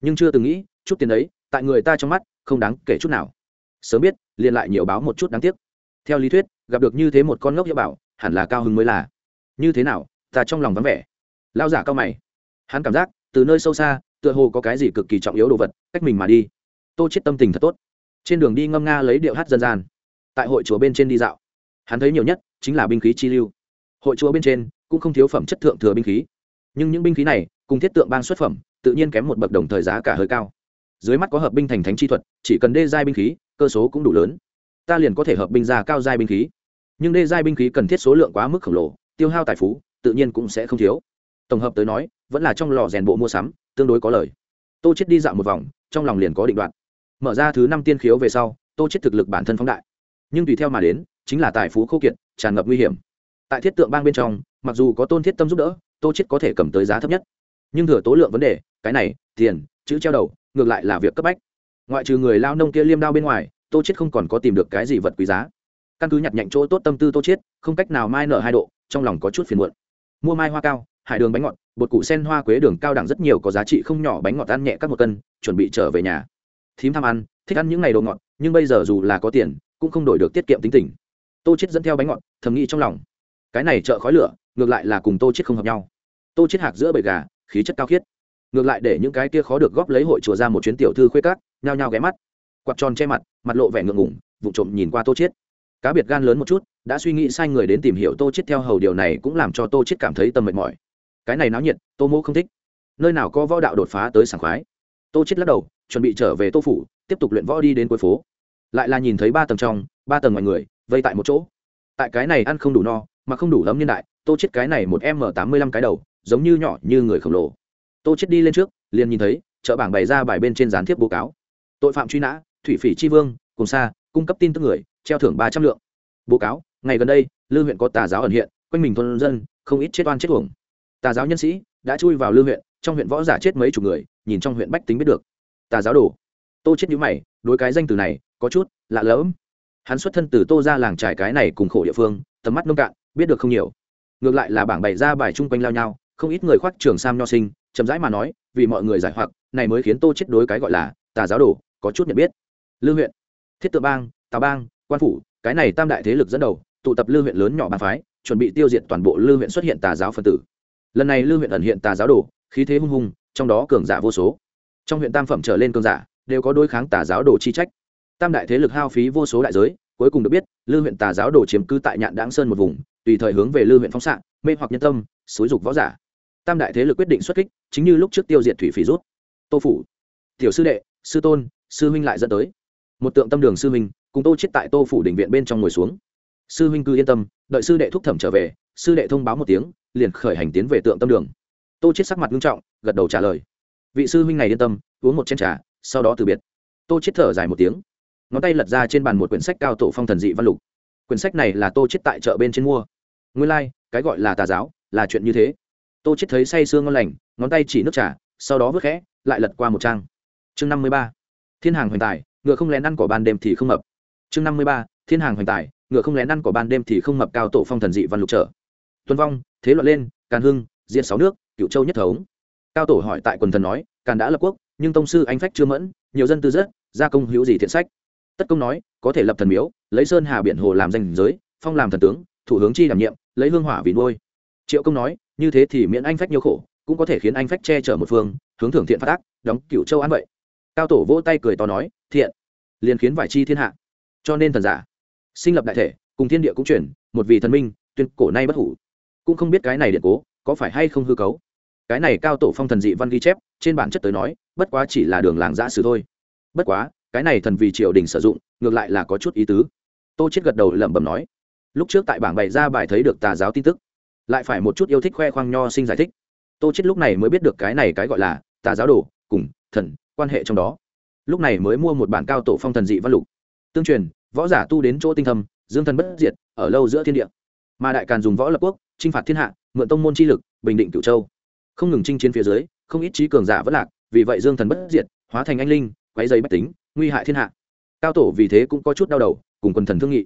A: Nhưng chưa từng nghĩ, chút tiền ấy, tại người ta trong mắt, không đáng kể chút nào. Sớm biết liền lại nhiều báo một chút đáng tiếc. Theo lý thuyết, gặp được như thế một con ngốc hiệu bảo, hẳn là cao hứng mới là. Như thế nào, ta trong lòng vắng vẻ. Lao giả cao mày. Hắn cảm giác, từ nơi sâu xa, tựa hồ có cái gì cực kỳ trọng yếu đồ vật, cách mình mà đi. Tô chết tâm tình thật tốt. Trên đường đi ngâm nga lấy điệu hát dân gian. Tại hội chùa bên trên đi dạo. Hắn thấy nhiều nhất chính là binh khí chi lưu. Hội chùa bên trên cũng không thiếu phẩm chất thượng thừa binh khí. Nhưng những binh khí này, cùng thiết tượng bang xuất phẩm, tự nhiên kém một bậc đồng thời giá cả hơi cao dưới mắt có hợp binh thành thánh chi thuật, chỉ cần đê giai binh khí, cơ số cũng đủ lớn. Ta liền có thể hợp binh ra cao giai binh khí. Nhưng đê giai binh khí cần thiết số lượng quá mức khổng lồ, tiêu hao tài phú, tự nhiên cũng sẽ không thiếu. Tổng hợp tới nói, vẫn là trong lò rèn bộ mua sắm, tương đối có lời. Tô chết đi dạo một vòng, trong lòng liền có định đoạn mở ra thứ năm tiên khiếu về sau, tô chết thực lực bản thân phóng đại. Nhưng tùy theo mà đến, chính là tài phú khô kiệt, tràn ngập nguy hiểm. Tại thiết tượng bang bên trong, mặc dù có tôn thiết tâm giúp đỡ, tô chết có thể cầm tới giá thấp nhất. Nhưng thừa tố lượng vấn đề, cái này, tiền, chữ treo đầu ngược lại là việc cấp bách. Ngoại trừ người lao nông kia liêm đao bên ngoài, tô chết không còn có tìm được cái gì vật quý giá. Căn cứ nhặt nhạnh chỗ tốt tâm tư tô chết không cách nào mai nở hai độ, trong lòng có chút phiền muộn. Mua mai hoa cao, hải đường bánh ngọt, bột củ sen hoa quế đường cao đẳng rất nhiều, có giá trị không nhỏ, bánh ngọt ăn nhẹ các một cân, chuẩn bị trở về nhà. Thím tham ăn, thích ăn những ngày đồ ngọt, nhưng bây giờ dù là có tiền, cũng không đổi được tiết kiệm tính tình. Tô chết dẫn theo bánh ngọt, thầm nghĩ trong lòng. Cái này chợ khói lửa, ngược lại là cùng tô chết không hợp nhau. Tô chết hạc giữa bầy gà, khí chất cao khiết ngược lại để những cái kia khó được góp lấy hội chùa ra một chuyến tiểu thư khuê cát nhao nhao ghé mắt. Quạt tròn che mặt mặt lộ vẻ ngượng ngùng vụ trộm nhìn qua tô chết cá biệt gan lớn một chút, đã suy nghĩ sai người đến tìm hiểu tô chết theo hầu điều này cũng làm cho tô chết cảm thấy tâm mệt mỏi. Cái này náo nhiệt, tô mô không thích. Nơi nào có võ đạo đột phá tới sảng khoái. Tô chết lắc đầu, chuẩn bị trở về tô phủ, tiếp tục luyện võ đi đến cuối phố. Lại là nhìn thấy ba tầng trong, ba tầng ngoài người, vây tại một chỗ. Tại cái này ăn không đủ no, mà không đủ lắm niên đại, tô chết cái này một m tám mươi lăm cái đầu, giống như nhỏ như người khổng lồ tô chết đi lên trước, liền nhìn thấy, chợ bảng bày ra bài bên trên gián thiếp báo cáo. Tội phạm truy nã, thủy phỉ tri vương, cùng xa, cung cấp tin tức người, treo thưởng ba trăm lượng. Báo cáo, ngày gần đây, lư huyện có tà giáo ẩn hiện, quanh mình thôn dân, không ít chết oan chết uổng. Tà giáo nhân sĩ đã chui vào lư huyện, trong huyện võ giả chết mấy chục người, nhìn trong huyện bách tính biết được. Tà giáo đồ. Tô chết nhíu mày, đối cái danh từ này, có chút lạ lẫm. Hắn xuất thân từ tô ra làng trải cái này cùng khổ địa phương, tầm mắt nông cạn, biết được không nhiều. Ngược lại là bảng bày ra bài chung quanh lao nhau, không ít người khoác trường sam nho sinh chậm rãi mà nói, vì mọi người giải hoặc, này mới khiến tô chết đối cái gọi là tà giáo đồ có chút nhận biết. Lư huyện, thiết tượng bang tà bang, quan phủ, cái này tam đại thế lực dẫn đầu, tụ tập lư huyện lớn nhỏ bang phái, chuẩn bị tiêu diệt toàn bộ lư huyện xuất hiện tà giáo phân tử. Lần này lư huyện ẩn hiện tà giáo đồ, khí thế hung hùng trong đó cường giả vô số. Trong huyện tam phẩm trở lên cường giả, đều có đối kháng tà giáo đồ chi trách. Tam đại thế lực hao phí vô số đại giới, cuối cùng được biết, lư huyện tà giáo đồ chiếm cứ tại nhạn đáng sơn một vùng, tùy thời hướng về lư huyện phóng xạ, mê hoặc nhân tâm, xúi dục võ giả tam đại thế lực quyết định xuất kích chính như lúc trước tiêu diệt thủy phỉ rút. Tô phủ tiểu sư đệ sư tôn sư huynh lại dẫn tới. Một tượng tâm đường sư huynh cùng tô chết tại tô phủ đình viện bên trong ngồi xuống. Sư huynh cứ yên tâm đợi sư đệ thúc thẩm trở về sư đệ thông báo một tiếng liền khởi hành tiến về tượng tâm đường. Tô chết sắc mặt nghiêm trọng gật đầu trả lời. Vị sư huynh này yên tâm uống một chén trà sau đó từ biệt. Tô chết thở dài một tiếng. Ngón tay lật ra trên bàn một quyển sách cao tổ phong thần dị văn lục. Quyển sách này là tô chết tại chợ bên trên mua. Nguyên lai、like, cái gọi là tà giáo là chuyện như thế tô chết thấy say sương ngon lành, ngón tay chỉ nước trà, sau đó vứt khẽ, lại lật qua một trang. Chương năm mươi ba. Thiên hàng hoành tài, ngựa không lén ăn cỏ ban đêm thì không mập. Chương năm mươi ba. Thiên hàng hoành tài, ngựa không lén ăn cỏ ban đêm thì không mập, cao tổ phong thần dị văn lục trở. Tuân vong, thế loạn lên, càn hưng, diện sáu nước cựu châu nhất thống. Cao tổ hỏi tại quần thần nói, càn đã lập quốc, nhưng tông sư anh phách chưa mẫn, nhiều dân tư rất, gia công hữu gì thiện sách. Tất công nói, có thể lập thần miếu, lấy sơn hà biển hồ làm danh giới, phong làm thần tướng, thủ hướng chi đảm nhiệm, lấy hương hỏa vì nuôi. Triệu công nói như thế thì miễn anh phách nhiều khổ, cũng có thể khiến anh phách che chở một phương, hướng thưởng thiện phát ác, đóng cựu châu an vậy. Cao tổ vỗ tay cười to nói, thiện, liền khiến vải chi thiên hạ. Cho nên thần giả, sinh lập đại thể, cùng thiên địa cũng chuyển, một vị thần minh, tuyên cổ nay bất hủ. Cũng không biết cái này điện cố, có phải hay không hư cấu? Cái này cao tổ phong thần dị văn ghi chép, trên bản chất tới nói, bất quá chỉ là đường làng giã sử thôi. Bất quá, cái này thần vì triều đình sử dụng, ngược lại là có chút ý tứ. Tô chết gật đầu lẩm bẩm nói, lúc trước tại bảng bày ra bài thấy được tà giáo tin tức lại phải một chút yêu thích khoe khoang nho sinh giải thích. Tô chết lúc này mới biết được cái này cái gọi là tà giáo đồ, cùng, thần, quan hệ trong đó. Lúc này mới mua một bản cao tổ phong thần dị văn lục. Tương truyền, võ giả tu đến chỗ tinh thâm, dương thần bất diệt, ở lâu giữa thiên địa. Mà đại càn dùng võ lập quốc, chinh phạt thiên hạ, mượn tông môn chi lực, bình định cửu châu. Không ngừng chinh chiến phía dưới, không ít trí cường giả vẫn lạc, vì vậy dương thần bất diệt, hóa thành anh linh, quấy dây bách tính, nguy hại thiên hạ. Cao tổ vì thế cũng có chút đau đầu, cùng quần thần thương nghị.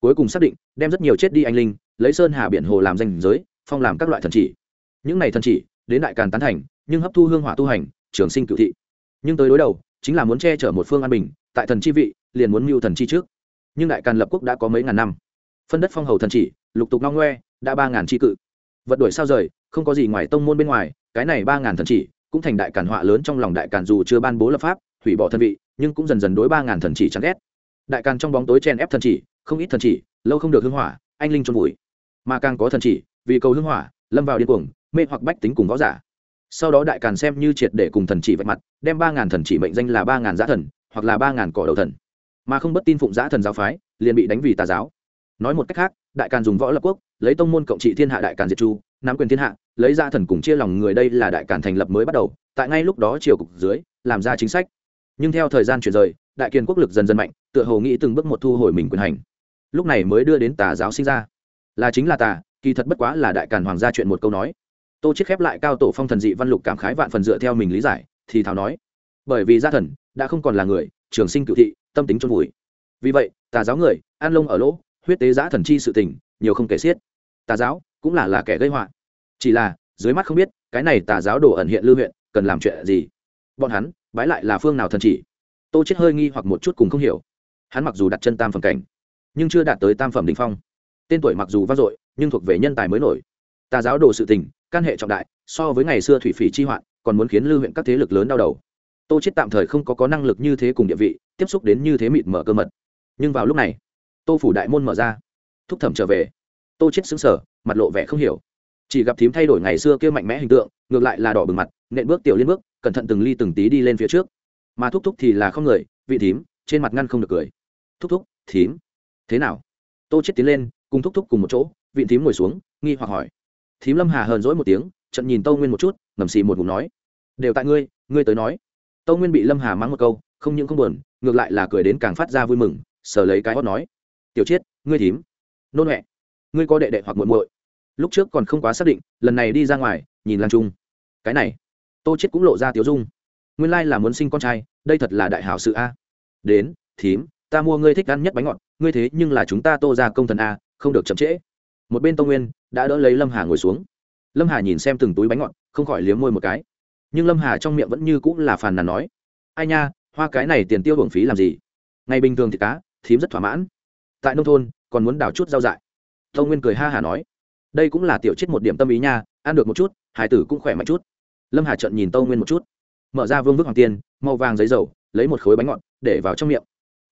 A: Cuối cùng xác định, đem rất nhiều chết đi anh linh lấy sơn hà biển hồ làm danh giới, phong làm các loại thần chỉ. Những này thần chỉ, đến đại càn tán thành, nhưng hấp thu hương hỏa tu hành, trường sinh cựu thị. Nhưng tới đối đầu, chính là muốn che chở một phương an bình, tại thần chi vị, liền muốn mưu thần chi trước. Nhưng đại càn lập quốc đã có mấy ngàn năm. Phân đất phong hầu thần chỉ, lục tục no ngoe, đã ba ngàn tri cự. Vật đổi sao rời, không có gì ngoài tông môn bên ngoài, cái này ba ngàn thần chỉ, cũng thành đại càn họa lớn trong lòng đại càn dù chưa ban bố lập pháp, hủy bỏ thân vị, nhưng cũng dần dần đối ba ngàn thần chỉ chán ghét. Đại càn trong bóng tối chen ép thần chỉ, không ít thần chỉ, lâu không được hưng hỏa, anh linh trôn vùi mà càng có thần chỉ, vì cầu hưng hỏa, lâm vào điên cuồng, mê hoặc bách tính cùng võ giả. Sau đó đại càn xem như triệt để cùng thần chỉ vạch mặt, đem ba ngàn thần chỉ mệnh danh là ba ngàn giã thần, hoặc là ba ngàn cỏ đầu thần. Mà không bất tin phụng giã thần giáo phái, liền bị đánh vì tà giáo. Nói một cách khác, đại càn dùng võ lập quốc, lấy tông môn cộng trị thiên hạ đại càn diệt chu, nắm quyền thiên hạ, lấy ra thần cùng chia lòng người đây là đại càn thành lập mới bắt đầu, tại ngay lúc đó triều cục dưới, làm ra chính sách. Nhưng theo thời gian chuyển rời, đại kiên quốc lực dần dần mạnh, tựa hồ nghĩ từng bước một thu hồi mình quyền hành. Lúc này mới đưa đến tà giáo sinh ra là chính là tà, kỳ thật bất quá là đại càn hoàng gia chuyện một câu nói. Tô chiết khép lại cao tổ phong thần dị văn lục cảm khái vạn phần dựa theo mình lý giải, thì thảo nói, bởi vì gia thần đã không còn là người, trường sinh cựu thị, tâm tính trôn vùi. Vì vậy, tà giáo người, an lông ở lỗ, huyết tế giã thần chi sự tình, nhiều không kể xiết. Tà giáo cũng là là kẻ gây họa. Chỉ là, dưới mắt không biết, cái này tà giáo đồ ẩn hiện lưu huyện, cần làm chuyện gì? Bọn hắn, bái lại là phương nào thần chỉ? Tô chết hơi nghi hoặc một chút cùng không hiểu. Hắn mặc dù đặt chân tam phẩm cảnh, nhưng chưa đạt tới tam phẩm đỉnh phong tên tuổi mặc dù vang dội nhưng thuộc về nhân tài mới nổi. Tà giáo đồ sự tình căn hệ trọng đại so với ngày xưa thủy phỉ chi hoạn còn muốn khiến lưu huyện các thế lực lớn đau đầu. Tô chết tạm thời không có có năng lực như thế cùng địa vị tiếp xúc đến như thế mịt mở cơ mật. Nhưng vào lúc này tô phủ đại môn mở ra. Thúc thẩm trở về. Tô chết sững sờ, mặt lộ vẻ không hiểu. Chỉ gặp thím thay đổi ngày xưa kia mạnh mẽ hình tượng ngược lại là đỏ bừng mặt nện bước tiểu liên bước cẩn thận từng ly từng tí đi lên phía trước. Mà thúc thúc thì là không người vị thím trên mặt ngăn không được cười. Thúc thúc thím thế nào? Tô chết tiến lên cùng thúc thúc cùng một chỗ, Vịn thím ngồi xuống, nghi hoặc hỏi. Thím lâm hà hờn dỗi một tiếng, trận nhìn tâu nguyên một chút, ngầm xì một ngụm nói. Đều tại ngươi ngươi tới nói. Tâu nguyên bị lâm hà mắng một câu, không những không buồn, ngược lại là cười đến càng phát ra vui mừng, sờ lấy cái hót nói. Tiểu chiết, ngươi thím, nôn huệ ngươi có đệ đệ hoặc muội muội. Lúc trước còn không quá xác định, lần này đi ra ngoài, nhìn Lan trung. Cái này, tô chết cũng lộ ra tiểu dung. Nguyên lai là muốn sinh con trai, đây thật là đại hảo sự a. Đến, thím, ta mua ngươi thích ăn nhất bánh ngọt ngươi thế nhưng là chúng ta tô ra công thần a, không được chậm trễ. Một bên tô nguyên đã đỡ lấy lâm hà ngồi xuống. Lâm hà nhìn xem từng túi bánh ngọt, không khỏi liếm môi một cái. Nhưng lâm hà trong miệng vẫn như cũng là phàn nàn nói, ai nha, hoa cái này tiền tiêu hưởng phí làm gì? Ngày bình thường thì cá, thím rất thỏa mãn. Tại nông thôn, còn muốn đào chút rau dại. Tô nguyên cười ha hà nói, đây cũng là tiểu chết một điểm tâm ý nha, ăn được một chút hải tử cũng khỏe mạnh chút. Lâm hà trận nhìn tô nguyên một chút, mở ra vương vức hoàng tiên màu vàng giấy dầu, lấy một khối bánh ngọt để vào trong miệng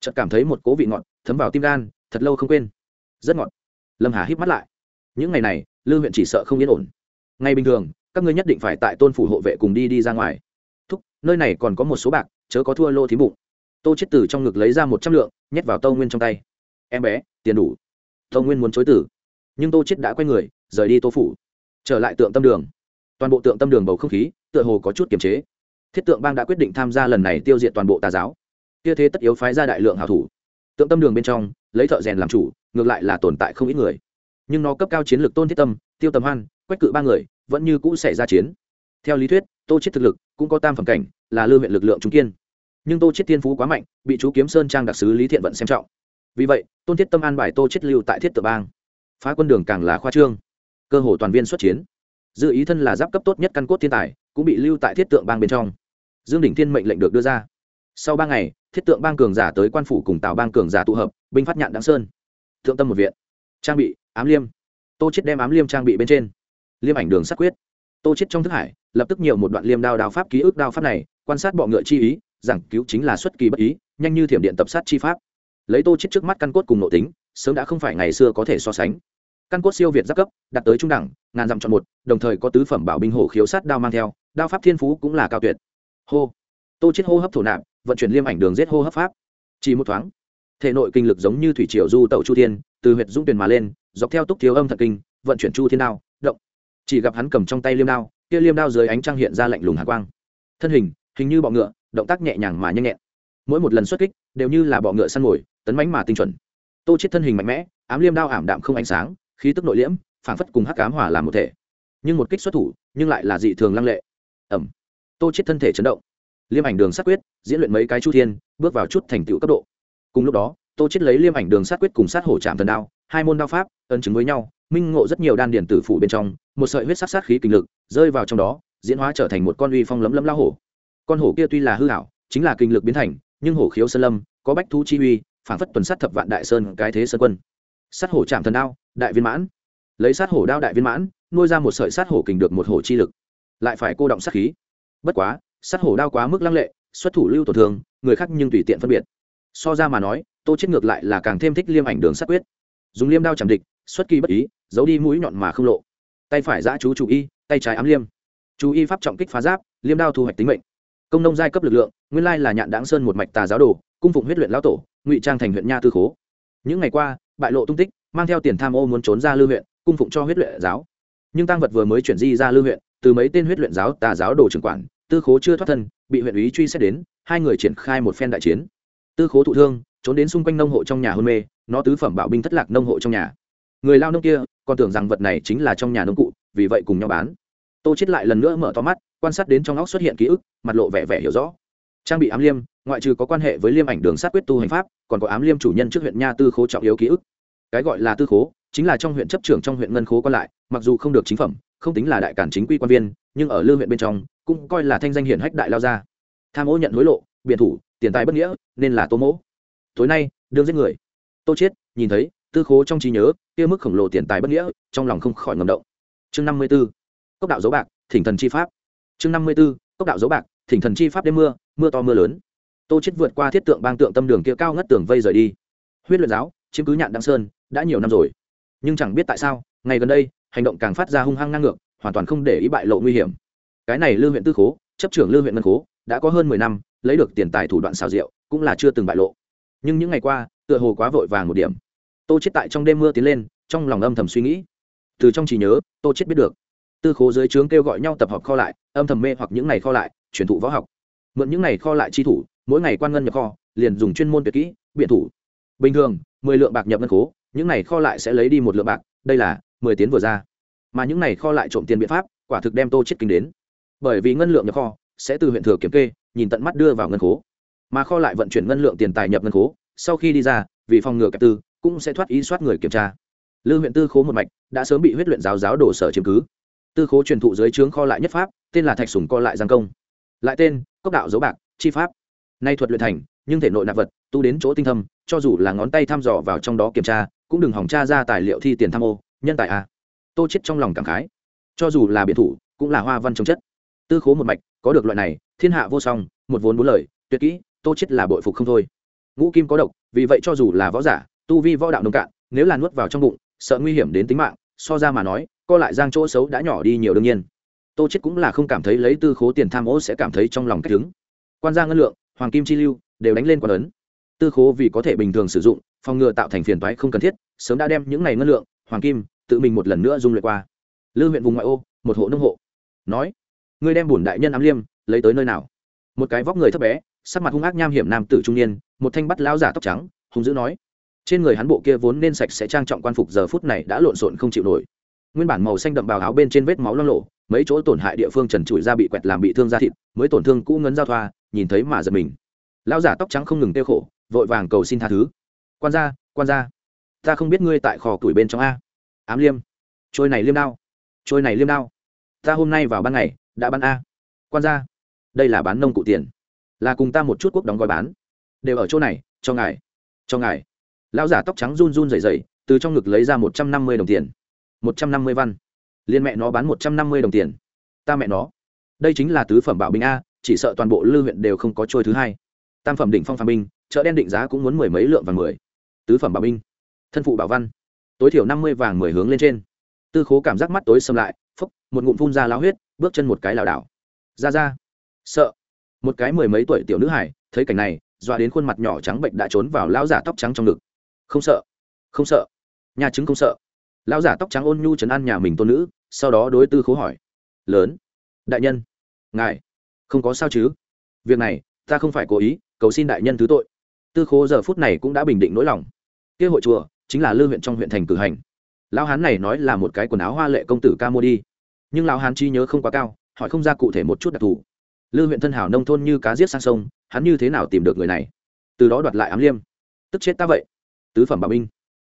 A: chợt cảm thấy một cố vị ngọt thấm vào tim gan, thật lâu không quên. Rất ngọt. Lâm hà hít mắt lại. Những ngày này, lư huyện chỉ sợ không yên ổn. Ngày bình thường, các ngươi nhất định phải tại tôn phủ hộ vệ cùng đi đi ra ngoài. Thúc, nơi này còn có một số bạc, chớ có thua lô thí bụng. Tô chết tử trong ngực lấy ra một trăm lượng, nhét vào tâu nguyên trong tay. Em bé, tiền đủ. Tâu nguyên muốn chối tử. Nhưng tô chết đã quay người, rời đi tô phủ. Trở lại tượng tâm đường. Toàn bộ tượng tâm đường bầu không khí, tựa hồ có chút kiềm chế. Thiết tượng bang đã quyết định tham gia lần này tiêu diệt toàn bộ tà giáo kia thế tất yếu phái ra đại lượng hảo thủ. Tượng tâm đường bên trong, lấy thợ rèn làm chủ, ngược lại là tồn tại không ít người. Nhưng nó cấp cao chiến lược tôn thiết tâm, tiêu tầm hoan, quách cự ba người, vẫn như cũ xảy ra chiến. Theo lý thuyết, tô chết thực lực cũng có tam phẩm cảnh, là lưu huyện lực lượng trung kiên. Nhưng tô chết tiên phú quá mạnh, bị chú kiếm sơn trang đặc sứ lý thiện vận xem trọng. Vì vậy, tôn thiết tâm an bài tô chết lưu tại thiết tự bang. Phá quân đường càng là khoa trương. Cơ hồ toàn viên xuất chiến. Dự ý thân là giáp cấp tốt nhất căn cốt thiên tài, cũng bị lưu tại thiết tượng bang bên trong. Dương đỉnh thiên mệnh lệnh được đưa ra sau ba ngày, thiết tượng bang cường giả tới quan phủ cùng tào bang cường giả tụ hợp, binh phát nhạn đáng sơn. Thượng tâm một viện. Trang bị, ám liêm. Tô chết đem ám liêm trang bị bên trên. Liêm ảnh đường sắc quyết. Tô chết trong thức hải, lập tức nhiều một đoạn liêm đao đao pháp ký ức đao pháp này, quan sát bọ ngựa chi ý, giảng cứu chính là xuất kỳ bất ý, nhanh như thiểm điện tập sát chi pháp. Lấy tô chết trước mắt căn cốt cùng nội tính, sớm đã không phải ngày xưa có thể so sánh. Căn cốt siêu việt giáp cấp đạt tới trung đẳng, ngàn dặm chọn một, đồng thời có tứ phẩm bảo binh hổ khiếu sát đao mang theo, đao pháp thiên phú cũng là cao tuyệt. Hô. Tô chết hô hấp thổ nạp vận chuyển liêm ảnh đường giết hô hấp pháp. Chỉ một thoáng, thể nội kinh lực giống như thủy triều du tẩu chu thiên, từ huyệt dũng tuyển mà lên, dọc theo túc thiếu âm thật kinh, vận chuyển chu thiên đao, động. Chỉ gặp hắn cầm trong tay liêm đao, kia liêm đao dưới ánh trăng hiện ra lạnh lùng hạ quang. Thân hình hình như bọ ngựa, động tác nhẹ nhàng mà nhanh nhẹn. Mỗi một lần xuất kích, đều như là bọ ngựa săn mồi, tấn mánh mà tinh chuẩn. Tô chết thân hình mạnh mẽ, ám liêm đao ảm đạm không ánh sáng, khí tức nội liễm, phảng phất cùng hắc ám hỏa làm một thể. Nhưng một kích xuất thủ, nhưng lại là dị thường lăng lệ. Ẩm tô chết thân thể chấn động liêm ảnh đường sát quyết, diễn luyện mấy cái chu thiên, bước vào chút thành tựu cấp độ. Cùng lúc đó, tô chết lấy liêm ảnh đường sát quyết cùng sát hổ chạm thần đao, hai môn đao pháp ấn chứng với nhau, minh ngộ rất nhiều đan điển tử phủ bên trong, một sợi huyết sắc sát khí kinh lực, rơi vào trong đó, diễn hóa trở thành một con uy phong lấm lấm lao hổ. Con hổ kia tuy là hư hảo, chính là kinh lực biến thành, nhưng hổ khiếu sơn lâm, có bách thú chi uy phản phất tuần sát thập vạn đại sơn, cái thế sơn quân. Sát hổ chạm thần đao, đại viên mãn. Lấy sát hổ đao đại viên mãn, nuôi ra một sợi sát hổ kình được một hổ chi lực. Lại phải cô động sát khí. Bất quá sát hổ đao quá mức lăng lệ, xuất thủ lưu tổn thương, người khác nhưng tùy tiện phân biệt. So ra mà nói, tô chết ngược lại là càng thêm thích liêm ảnh đường sát quyết. Dùng liêm đao chạm địch, xuất kỳ bất ý, giấu đi mũi nhọn mà không lộ. Tay phải giã chú chủ y, tay trái ám liêm. Chú y pháp trọng kích phá giáp, liêm đao thu hoạch tính mệnh. Công nông giai cấp lực lượng, nguyên lai là nhạn đáng sơn một mạch tà giáo đồ, cung phụng huyết luyện lão tổ, ngụy trang thành huyện nha tư khố. Những ngày qua, bại lộ tung tích, mang theo tiền tham ô muốn trốn ra lưu huyện, cung phụng cho huyết luyện giáo. Nhưng tăng vật vừa mới chuyển di ra lưu huyện, từ mấy tên huyết luyện giáo tà giáo đồ trưởng quản tư khố chưa thoát thân, bị huyện ý truy xét đến, hai người triển khai một phen đại chiến. Tư khố thụ thương, trốn đến xung quanh nông hộ trong nhà hôn mê, nó tứ phẩm bảo binh thất lạc nông hộ trong nhà. Người lao nông kia, còn tưởng rằng vật này chính là trong nhà nông cụ, vì vậy cùng nhau bán. Tô chết lại lần nữa mở to mắt, quan sát đến trong óc xuất hiện ký ức, mặt lộ vẻ vẻ hiểu rõ. Trang bị ám liêm, ngoại trừ có quan hệ với liêm ảnh đường sát quyết tu hành pháp, còn có ám liêm chủ nhân trước huyện nha tư khố trọng yếu ký ức. Cái gọi là tư khố, chính là trong huyện chấp trưởng trong huyện ngân khố còn lại, mặc dù không được chính phẩm không tính là đại cản chính quy quan viên, nhưng ở lương huyện bên trong, cũng coi là thanh danh hiển hách đại lao gia. Tham ô nhận hối lộ biện thủ, tiền tài bất nghĩa, nên là tô mỗ. Tối nay, đương giết người. Tô chết, nhìn thấy, tư khố trong trí nhớ, kia mức khổng lồ tiền tài bất nghĩa, trong lòng không khỏi ngầm động. Chương năm mươi 54. cốc đạo dấu bạc, thỉnh thần chi pháp. Chương năm mươi 54. cốc đạo dấu bạc, thỉnh thần chi pháp đêm mưa mưa to mưa lớn. Tô chết vượt qua thiết tượng bang tượng tâm đường kia cao ngất tường vây rời đi. Huyết luyện giáo, chiếm cứ nhạn đăng sơn, đã nhiều năm rồi. Nhưng chẳng biết tại sao, ngày gần đây hành động càng phát ra hung hăng ngang ngược, hoàn toàn không để ý bại lộ nguy hiểm. Cái này lưu huyện tư khố, chấp trưởng lưu huyện ngân khố, đã có hơn mười năm, lấy được tiền tài thủ đoạn xào rượu cũng là chưa từng bại lộ. Nhưng những ngày qua, tựa hồ quá vội vàng một điểm. Tô chết tại trong đêm mưa tiến lên, trong lòng âm thầm suy nghĩ. Từ trong trí nhớ, tô chết biết được. Tư khố dưới trướng kêu gọi nhau tập hợp kho lại, âm thầm mê hoặc những ngày kho lại, truyền thụ võ học. Mượn những ngày kho lại chi thủ, mỗi ngày quan ngân nhập kho, liền dùng chuyên môn tuyệt kỹ, biện thủ. Bình thường, mười lượng bạc nhập ngân khố, những ngày kho lại sẽ lấy đi một lượng bạc, đây là mười tiến vừa ra. Mà những này kho lại trộm tiền biện pháp, quả thực đem tô chết kinh đến. Bởi vì ngân lượng nhập kho sẽ từ huyện thừa kiểm kê, nhìn tận mắt đưa vào ngân khố. Mà kho lại vận chuyển ngân lượng tiền tài nhập ngân khố, sau khi đi ra, vì phòng ngừa kẹp tư, cũng sẽ thoát ý soát người kiểm tra. Lư huyện tư khố một mạch đã sớm bị huyết luyện giáo giáo đổ sở chiếm cứ. Tư khố truyền thụ dưới trướng kho lại nhất pháp, tên là thạch sùng co lại giang công. Lại tên, cốc đạo dấu bạc, chi pháp. Nay thuật luyện thành, nhưng thể nội nạp vật, tu đến chỗ tinh thâm, cho dù là ngón tay thăm dò vào trong đó kiểm tra, cũng đừng hỏng tra ra tài liệu thi tiền tham ô nhân tài à, tô chết trong lòng cảm khái. Cho dù là biệt thủ cũng là hoa văn trong chất. Tư khố một mạch có được loại này thiên hạ vô song một vốn bốn lời tuyệt kỹ tô chết là bội phục không thôi. Ngũ kim có độc vì vậy cho dù là võ giả tu vi võ đạo nông cạn nếu là nuốt vào trong bụng sợ nguy hiểm đến tính mạng so ra mà nói co lại giang chỗ xấu đã nhỏ đi nhiều đương nhiên. Tô chết cũng là không cảm thấy lấy tư khố tiền tham ô sẽ cảm thấy trong lòng cách đứng. Quan gia ngân lượng hoàng kim chi lưu đều đánh lên quan ấn tư khố vì có thể bình thường sử dụng phòng ngừa tạo thành phiền toái không cần thiết sớm đã đem những này ngân lượng hoàng kim tự mình một lần nữa dung luyện qua. Lư huyện vùng ngoại ô, một hộ nông hộ. Nói, ngươi đem bổn đại nhân ám liêm, lấy tới nơi nào? Một cái vóc người thấp bé, sắc mặt hung ác nham hiểm nam tử trung niên, một thanh bắt lão giả tóc trắng, hung dữ nói, trên người hắn bộ kia vốn nên sạch sẽ trang trọng quan phục giờ phút này đã lộn xộn không chịu nổi. Nguyên bản màu xanh đậm bào áo bên trên vết máu lo lộ mấy chỗ tổn hại địa phương trần trụi ra bị quẹt làm bị thương da thịt, mới tổn thương cũ ngấn giao thoa, nhìn thấy mà giật mình. Lão giả tóc trắng không ngừng tiêu khổ, vội vàng cầu xin tha thứ. Quan gia quan gia, ta không biết ngươi tại kho tuổi bên trong a ám liêm. Trôi này liêm đao. Trôi này liêm đao. Ta hôm nay vào ban ngày, đã bán a. Quan gia, đây là bán nông cụ tiền. Là cùng ta một chút quốc đóng gói bán. Đều ở chỗ này, cho ngài. Cho ngài. Lão giả tóc trắng run run rẩy rẩy, từ trong ngực lấy ra một trăm năm mươi đồng tiền. một trăm năm mươi văn. Liên mẹ nó bán một trăm năm mươi đồng tiền. Ta mẹ nó. Đây chính là tứ phẩm bảo binh a, chỉ sợ toàn bộ lư huyện đều không có trôi thứ hai. Tam phẩm đỉnh phong phàm binh, chợ đen định giá cũng muốn mười mấy lượng vàng mười. Tứ phẩm bảo binh. Thân phụ bảo văn tối thiểu năm mươi vàng mười hướng lên trên. Tư khố cảm giác mắt tối xâm lại phúc một ngụm phun ra lao huyết, bước chân một cái lảo đảo. Ra ra. Sợ. Một cái mười mấy tuổi tiểu nữ hải, thấy cảnh này, dọa đến khuôn mặt nhỏ trắng bệnh đã trốn vào lão giả tóc trắng trong ngực. Không sợ. Không sợ. Nhà chứng không sợ. Lão giả tóc trắng ôn nhu chấn an nhà mình tôn nữ, sau đó đối tư khố hỏi. Lớn. Đại nhân. Ngài. Không có sao chứ? Việc này, ta không phải cố ý, cầu xin đại nhân thứ tội. Tư khố giờ phút này cũng đã bình định nỗi lòng. Kia hội chùa chính là lư huyện trong huyện thành cử hành. Lão hán này nói là một cái quần áo hoa lệ công tử ca mua đi. Nhưng lão hán chi nhớ không quá cao, hỏi không ra cụ thể một chút đặc thù. Lư huyện thân hảo nông thôn như cá giết sang sông, hắn như thế nào tìm được người này? Từ đó đoạt lại ám liêm. Tức chết ta vậy. Tứ phẩm bảo binh.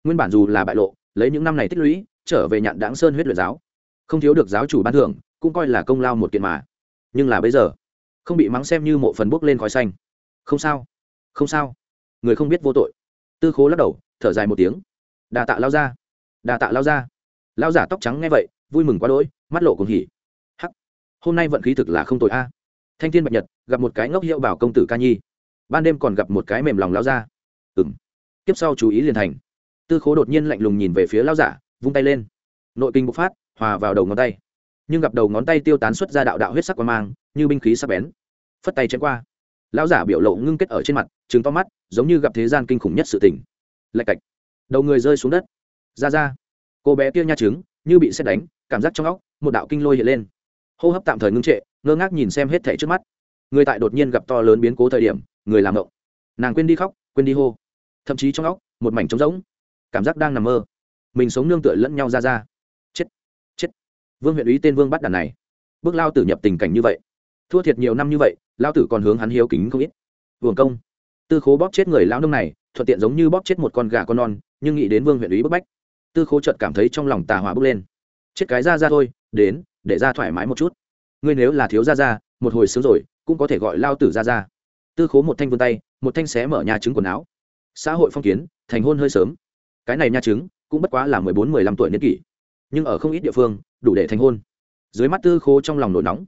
A: Nguyên bản dù là bại lộ, lấy những năm này tích lũy, trở về nhạn đáng sơn huyết luyện giáo. Không thiếu được giáo chủ ban thưởng, cũng coi là công lao một kiện mà. Nhưng là bây giờ, không bị mắng xem như mộ phần bốc lên khói xanh. Không sao. Không sao. Người không biết vô tội. Tư khố lắc đầu thở dài một tiếng. Đà tạ lao ra đà tạ lao ra lao giả tóc trắng nghe vậy, vui mừng quá đỗi, mắt lộ cùng hỉ. Hắc, hôm nay vận khí thực là không tội a. À. Thanh thiên bạch nhật, gặp một cái ngốc hiệu bảo công tử ca nhi. Ban đêm còn gặp một cái mềm lòng lao ra ừng tiếp sau chú ý liền thành. Tư khố đột nhiên lạnh lùng nhìn về phía lao giả, vung tay lên. Nội kinh bộc phát, hòa vào đầu ngón tay. Nhưng gặp đầu ngón tay tiêu tán xuất ra đạo đạo huyết sắc qua mang, như binh khí sắc bén. Phất tay chém qua. Lão giả biểu lộ ngưng kết ở trên mặt chứng to mắt, giống như gặp thế gian kinh khủng nhất sự tình lạch cạch. Đầu người rơi xuống đất. Ra ra. Cô bé kia nha trứng, như bị xét đánh, cảm giác trong óc, một đạo kinh lôi hiện lên. Hô hấp tạm thời ngưng trệ, ngơ ngác nhìn xem hết thẻ trước mắt. Người tại đột nhiên gặp to lớn biến cố thời điểm, người làm động nàng quên đi khóc, quên đi hô. Thậm chí trong óc, một mảnh trống rỗng. Cảm giác đang nằm mơ. Mình sống nương tựa lẫn nhau ra ra. Chết chết. Vương huyện ý tên vương bắt đàn này. Bước lao tử nhập tình cảnh như vậy. Thua thiệt nhiều năm như vậy, lao tử còn hướng hắn hiếu kính không ít. Vương công tư khố bóp chết người lao nông này, thuận tiện giống như bóp chết một con gà con non, nhưng nghĩ đến vương huyện ý bức bách. Tư khố chợt cảm thấy trong lòng tà hỏa bốc lên. Chết cái ra ra thôi, đến, để ra thoải mái một chút. Ngươi nếu là thiếu ra ra, một hồi sướng rồi, cũng có thể gọi lao tử ra ra. Tư khố một thanh vươn tay, một thanh xé mở nhà trứng quần áo. Xã hội phong kiến, thành hôn hơi sớm. Cái này nha trứng, cũng bất quá là mười bốn, mười lăm tuổi niên kỷ. Nhưng ở không ít địa phương, đủ để thành hôn. Dưới mắt tư khố trong lòng nổi nóng.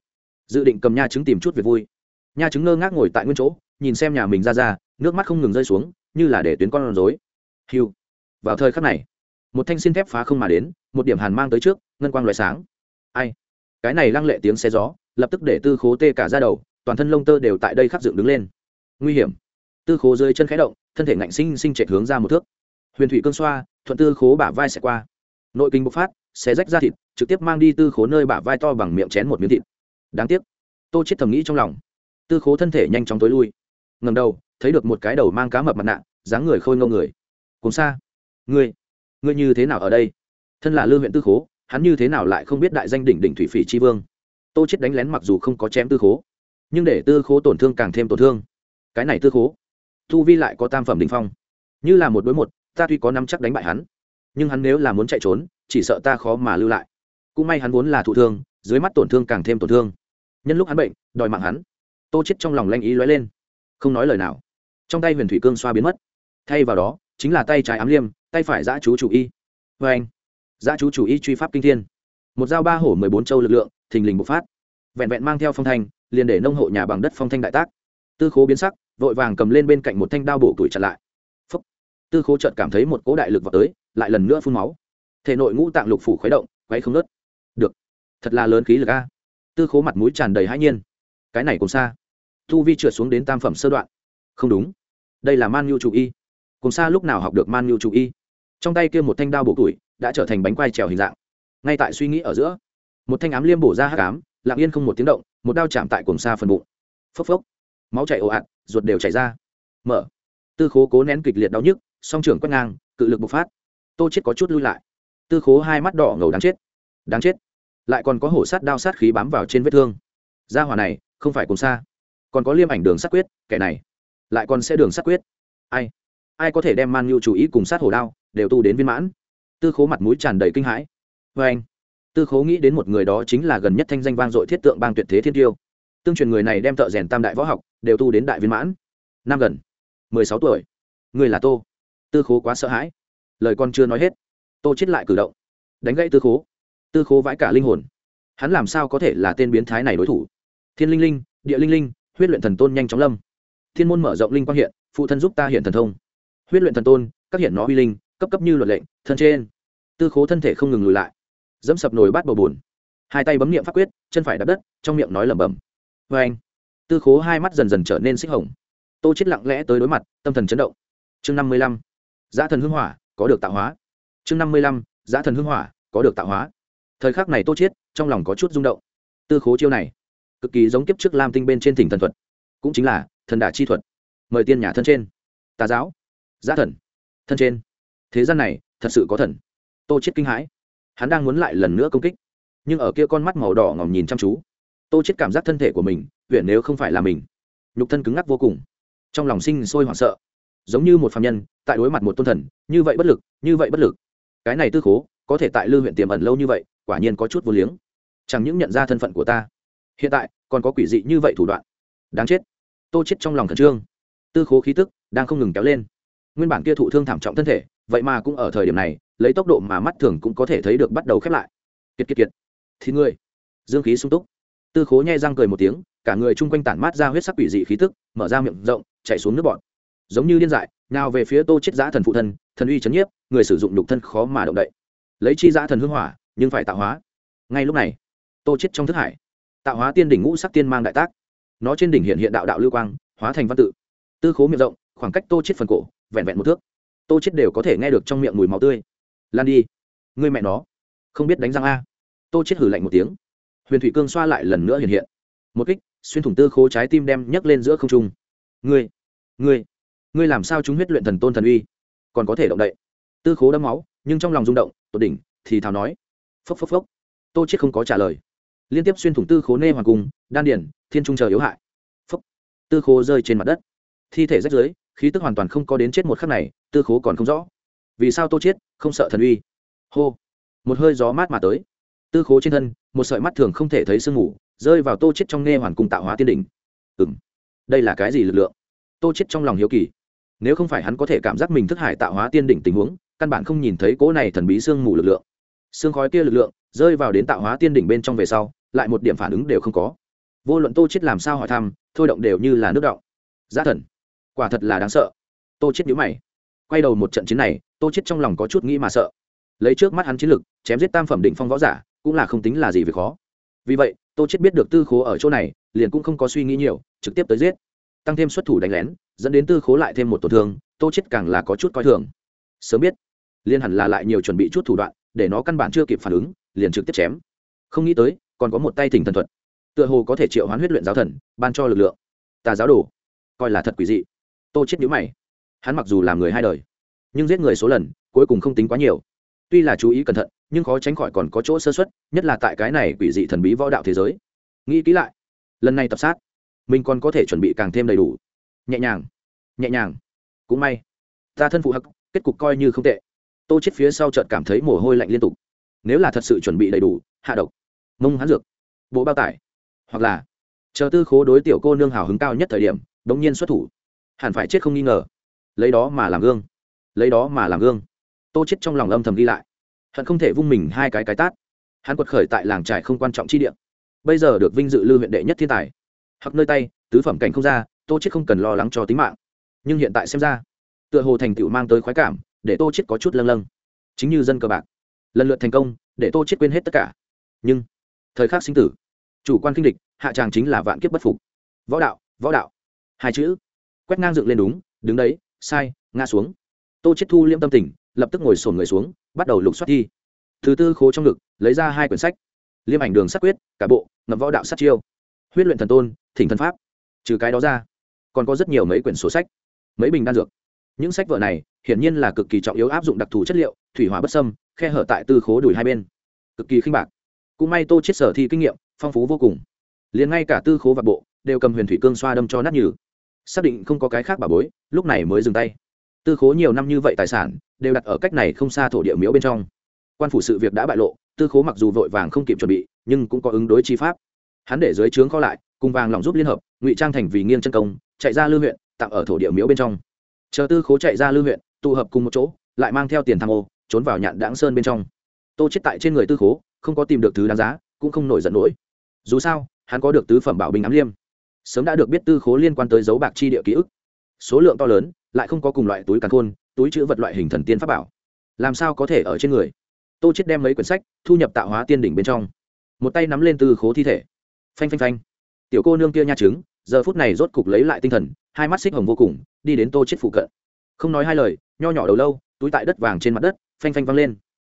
A: Dự định cầm nha trứng tìm chút việc vui. Nha trứng ngơ ngác ngồi tại nguyên chỗ, nhìn xem nhà mình ra ra nước mắt không ngừng rơi xuống, như là để tuyến con rối. Hiu. Vào thời khắc này, một thanh xin thép phá không mà đến, một điểm hàn mang tới trước, ngân quang loại sáng. Ai? Cái này lăng lệ tiếng xe gió, lập tức để tư khố tê cả ra đầu, toàn thân lông tơ đều tại đây khắc dựng đứng lên. Nguy hiểm. Tư khố rơi chân khẽ động, thân thể ngạnh sinh sinh chạy hướng ra một thước. Huyền thủy cương xoa, thuận tư khố bả vai xẻ qua. Nội kinh bộc phát, xé rách ra thịt, trực tiếp mang đi tư khố nơi bả vai to bằng miệng chén một miếng thịt. Đáng tiếc, tô chết thầm nghĩ trong lòng. Tư khố thân thể nhanh chóng tối lui. Ngầm đầu thấy được một cái đầu mang cá mập mặt nạ, dáng người khôi ngâu người. Cùng xa, ngươi ngươi như thế nào ở đây? Thân là lư huyện tư khố, hắn như thế nào lại không biết đại danh đỉnh đỉnh thủy phỉ tri vương? Tô chết đánh lén mặc dù không có chém tư khố, nhưng để tư khố tổn thương càng thêm tổn thương. Cái này tư khố thu vi lại có tam phẩm đỉnh phong. Như là một đối một, ta tuy có năm chắc đánh bại hắn, nhưng hắn nếu là muốn chạy trốn, chỉ sợ ta khó mà lưu lại. Cũng may hắn vốn là thụ thương, dưới mắt tổn thương càng thêm tổn thương. Nhân lúc hắn bệnh, đòi mạng hắn. Tô chết trong lòng lanh ý lóe lên. Không nói lời nào trong tay huyền thủy cương xoa biến mất. Thay vào đó, chính là tay trái ám liêm, tay phải giã chú chủ y. Vê anh, giã chú chủ y truy pháp kinh thiên. Một dao ba hổ mười bốn châu lực lượng, thình lình bộc phát. Vẹn vẹn mang theo phong thanh, liền để nông hộ nhà bằng đất phong thanh đại tác. Tư khố biến sắc, vội vàng cầm lên bên cạnh một thanh đao bổ tuổi chặn lại. Phúc. tư khố chợt cảm thấy một cỗ đại lực vào tới, lại lần nữa phun máu. Thể nội ngũ tạng lục phủ khuấy động, quấy không nớt được. Thật là lớn khí lực a. Tư khố mặt mũi tràn đầy hãi nhiên. Cái này cũng xa. Thu vi trượt xuống đến tam phẩm sơ đoạn. Không đúng đây là man nhu chủ y. Cùng xa lúc nào học được man nhu chủ y? Trong tay kia một thanh đao bổ tuổi đã trở thành bánh quai trèo hình dạng. Ngay tại suy nghĩ ở giữa, một thanh ám liêm bổ ra hát cám lặng yên không một tiếng động, một đao chạm tại cùng xa phần bụng. Phốc phốc, máu chảy ồ ạt, ruột đều chảy ra. Mở. Tư khố cố nén kịch liệt đau nhức, song trưởng quét ngang, cự lực bộc phát. Tô chết có chút lui lại. Tư khố hai mắt đỏ ngầu đáng chết. Đáng chết. Lại còn có hổ sát đao sát khí bám vào trên vết thương. Gia hỏa này không phải cùng xa. Còn có liêm ảnh đường sát quyết, kẻ này lại còn sẽ đường sát quyết. Ai? Ai có thể đem man nhu chủ ý cùng sát hổ đao đều tu đến viên mãn? Tư khố mặt mũi tràn đầy kinh hãi. Vê anh, tư khố nghĩ đến một người đó chính là gần nhất thanh danh vang dội thiết tượng bang tuyệt thế thiên tiêu. Tương truyền người này đem thợ rèn tam đại võ học đều tu đến đại viên mãn. Năm gần, mười sáu tuổi. Người là tô. Tư khố quá sợ hãi. Lời con chưa nói hết. Tô chết lại cử động. Đánh gãy tư khố. Tư khố vãi cả linh hồn. Hắn làm sao có thể là tên biến thái này đối thủ? Thiên linh linh, địa linh linh, huyết luyện thần tôn nhanh chóng lâm thiên môn mở rộng linh quang hiện, phụ thân giúp ta hiện thần thông. Huyết luyện thần tôn, các hiện nó uy linh, cấp cấp như luật lệnh, thân trên. Tư khố thân thể không ngừng lùi lại. Dẫm sập nồi bát bầu bùn hai tay bấm miệng pháp quyết, chân phải đập đất, trong miệng nói lẩm bẩm. Vê anh. Tư khố hai mắt dần dần trở nên xích hồng. Tô chết lặng lẽ tới đối mặt, tâm thần chấn động. Chương năm mươi lăm. Giá thần hưng hỏa, có được tạo hóa. Chương năm mươi lăm. Giá thần hưng hỏa, có được tạo hóa. Thời khắc này tô chết, trong lòng có chút rung động. Tư khố chiêu này, cực kỳ giống kiếp trước lam tinh bên trên thỉnh thần thuật. Cũng chính là thần đả chi thuật. Mời tiên nhà thân trên. Tà giáo. Giá thần. Thân trên. Thế gian này, thật sự có thần. Tô chết kinh hãi. Hắn đang muốn lại lần nữa công kích. Nhưng ở kia con mắt màu đỏ ngòm nhìn chăm chú. Tô chết cảm giác thân thể của mình huyện nếu không phải là mình. Nhục thân cứng ngắc vô cùng. Trong lòng sinh sôi hoảng sợ. Giống như một phạm nhân, tại đối mặt một tôn thần, như vậy bất lực, như vậy bất lực. Cái này tư khố, có thể tại lư huyện tiềm ẩn lâu như vậy, quả nhiên có chút vô liếng. Chẳng những nhận ra thân phận của ta. Hiện tại, còn có quỷ dị như vậy thủ đoạn. Đáng chết tô chết trong lòng khẩn trương. Tư khố khí tức đang không ngừng kéo lên. Nguyên bản kia thụ thương thảm trọng thân thể, vậy mà cũng ở thời điểm này, lấy tốc độ mà mắt thường cũng có thể thấy được bắt đầu khép lại. Kiệt kiệt kiệt. Thì người, dương khí sung túc. Tư khố nhai răng cười một tiếng, cả người chung quanh tản mát ra huyết sắc quỷ dị khí tức, mở ra miệng rộng chạy xuống nước bọn giống như điên dại, nào về phía tô chết giã thần phụ thân, thần uy chấn nhiếp, người sử dụng nhục thân khó mà động đậy. Lấy chi giã thần hương hỏa, nhưng phải tạo hóa. Ngay lúc này, tô chết trong thức hải, tạo hóa tiên đỉnh ngũ sắc tiên mang đại tác nó trên đỉnh hiện hiện đạo đạo lưu quang, hóa thành văn tự. Tư khố miệng rộng, khoảng cách tô chết phần cổ, vẹn vẹn một thước. Tô chết đều có thể nghe được trong miệng mùi máu tươi. Lan đi. Ngươi mẹ nó. Không biết đánh răng a. Tô chết hử lạnh một tiếng. Huyền thủy cương xoa lại lần nữa hiện hiện. Một kích, xuyên thủng tư khố trái tim đem nhấc lên giữa không trung. Ngươi ngươi ngươi làm sao chúng huyết luyện thần tôn thần uy? Còn có thể động đậy. Tư khố đấm máu, nhưng trong lòng rung động, tột đỉnh, thì thào nói. Phốc phốc phốc. Tô chết không có trả lời. Liên tiếp xuyên thủng tư khố nê hoàng cung, đan điển thiên trung chờ yếu hại. Phúc. Tư khố rơi trên mặt đất. Thi thể rách rưới khí tức hoàn toàn không có đến chết một khắc này, tư khố còn không rõ. Vì sao tô chết, không sợ thần uy? Hô. Một hơi gió mát mà tới. Tư khố trên thân, một sợi mắt thường không thể thấy sương mù, rơi vào tô chết trong nghe hoàn cung tạo hóa tiên đỉnh. Ừm. Đây là cái gì lực lượng? Tô chết trong lòng hiếu kỳ. Nếu không phải hắn có thể cảm giác mình thức hải tạo hóa tiên đỉnh tình huống, căn bản không nhìn thấy cỗ này thần bí sương mù lực lượng. Sương khói kia lực lượng, rơi vào đến tạo hóa tiên đỉnh bên trong về sau, lại một điểm phản ứng đều không có vô luận tô chết làm sao hỏi thăm, thôi động đều như là nước động. Giá thần, quả thật là đáng sợ. Tô chết nhíu mày. Quay đầu một trận chiến này, tô chết trong lòng có chút nghĩ mà sợ. Lấy trước mắt hắn chiến lực, chém giết tam phẩm định phong võ giả, cũng là không tính là gì việc khó. Vì vậy, tô chết biết được tư khố ở chỗ này, liền cũng không có suy nghĩ nhiều, trực tiếp tới giết. Tăng thêm xuất thủ đánh lén, dẫn đến tư khố lại thêm một tổn thương, tô chết càng là có chút coi thường. Sớm biết, liên hẳn là lại nhiều chuẩn bị chút thủ đoạn, để nó căn bản chưa kịp phản ứng, liền trực tiếp chém. Không nghĩ tới, còn có một tay thỉnh thần thuật tựa hồ có thể triệu hoán huyết luyện giáo thần, ban cho lực lượng. Tà giáo đồ, coi là thật quỷ dị. Tô chết nhíu mày. Hắn mặc dù làm người hai đời, nhưng giết người số lần, cuối cùng không tính quá nhiều. Tuy là chú ý cẩn thận, nhưng khó tránh khỏi còn có chỗ sơ xuất nhất là tại cái này quỷ dị thần bí võ đạo thế giới. Nghĩ kỹ lại, lần này tập sát, mình còn có thể chuẩn bị càng thêm đầy đủ. Nhẹ nhàng nhẹ nhàng. Cũng may, ta thân phụ hắc, kết cục coi như không tệ. Tô chết phía sau chợt cảm thấy mồ hôi lạnh liên tục. Nếu là thật sự chuẩn bị đầy đủ, hạ độc. Mông hắn dược, bộ bao tải hoặc là chờ tư khố đối tiểu cô nương hào hứng cao nhất thời điểm, đống nhiên xuất thủ. Hẳn phải chết không nghi ngờ. Lấy đó mà làm gương. Lấy đó mà làm gương. Tô chết trong lòng âm thầm ghi lại. Hận không thể vung mình hai cái cái tát. Hắn quật khởi tại làng trại không quan trọng chi địa. Bây giờ được vinh dự lưu huyện đệ nhất thiên tài. Hoặc nơi tay, tứ phẩm cảnh không ra, tô chết không cần lo lắng cho tính mạng. Nhưng hiện tại xem ra, tựa hồ thành tựu mang tới khoái cảm, để tô chết có chút lâng lâng. Chính như dân cờ bạc. Lần lượt thành công, để tô chết quên hết tất cả. Nhưng, thời khắc sinh tử chủ quan kinh địch, hạ tràng chính là vạn kiếp bất phục. Võ đạo võ đạo. Hai chữ. Quét ngang dựng lên đúng, đứng đấy, sai, ngã xuống. Tô chết thu liêm tâm tình, lập tức ngồi sồn người xuống, bắt đầu lục soát thi. Thứ tư khố trong ngực, lấy ra hai quyển sách. Liêm ảnh đường sát quyết, cả bộ, ngậm võ đạo sát chiêu. Huyết luyện thần tôn, thỉnh thần pháp. Trừ cái đó ra, còn có rất nhiều mấy quyển sổ sách. Mấy bình đan dược. Những sách vở này, hiển nhiên là cực kỳ trọng yếu áp dụng đặc thù chất liệu, thủy hỏa bất sâm khe hở tại tư khố đùi hai bên. Cực kỳ khinh bạc. Cũng may tô chết sở thi kinh nghiệm phong phú vô cùng. Liền ngay cả tư khố và bộ đều cầm huyền thủy cương xoa đâm cho nát nhừ. Xác định không có cái khác bà bối, lúc này mới dừng tay. Tư khố nhiều năm như vậy tài sản đều đặt ở cách này không xa thổ địa miếu bên trong. Quan phủ sự việc đã bại lộ, tư khố mặc dù vội vàng không kịp chuẩn bị, nhưng cũng có ứng đối chi pháp. Hắn để dưới trướng kho lại, cùng vàng lòng giúp liên hợp, ngụy trang thành vì nghiêng chân công, chạy ra lưu huyện tặng ở thổ địa miếu bên trong. Chờ tư khố chạy ra lưu huyện, tụ hợp cùng một chỗ, lại mang theo tiền tham ô, trốn vào nhạn đáng sơn bên trong. Tô chết tại trên người tư khố, không có tìm được thứ đáng giá, cũng không nổi giận nổi dù sao, hắn có được tứ phẩm bảo bình ám liêm. Sớm đã được biết tư khố liên quan tới dấu bạc chi địa ký ức. Số lượng to lớn, lại không có cùng loại túi càn khôn, túi chữ vật loại hình thần tiên pháp bảo. Làm sao có thể ở trên người? Tô chết đem mấy quyển sách, thu nhập tạo hóa tiên đỉnh bên trong. Một tay nắm lên tư khố thi thể. Phanh phanh phanh. Tiểu cô nương kia nha trứng, giờ phút này rốt cục lấy lại tinh thần, hai mắt xích hồng vô cùng, đi đến tô chết phụ cận. Không nói hai lời, nho nhỏ đầu lâu, túi tại đất vàng trên mặt đất, phanh phanh văng lên.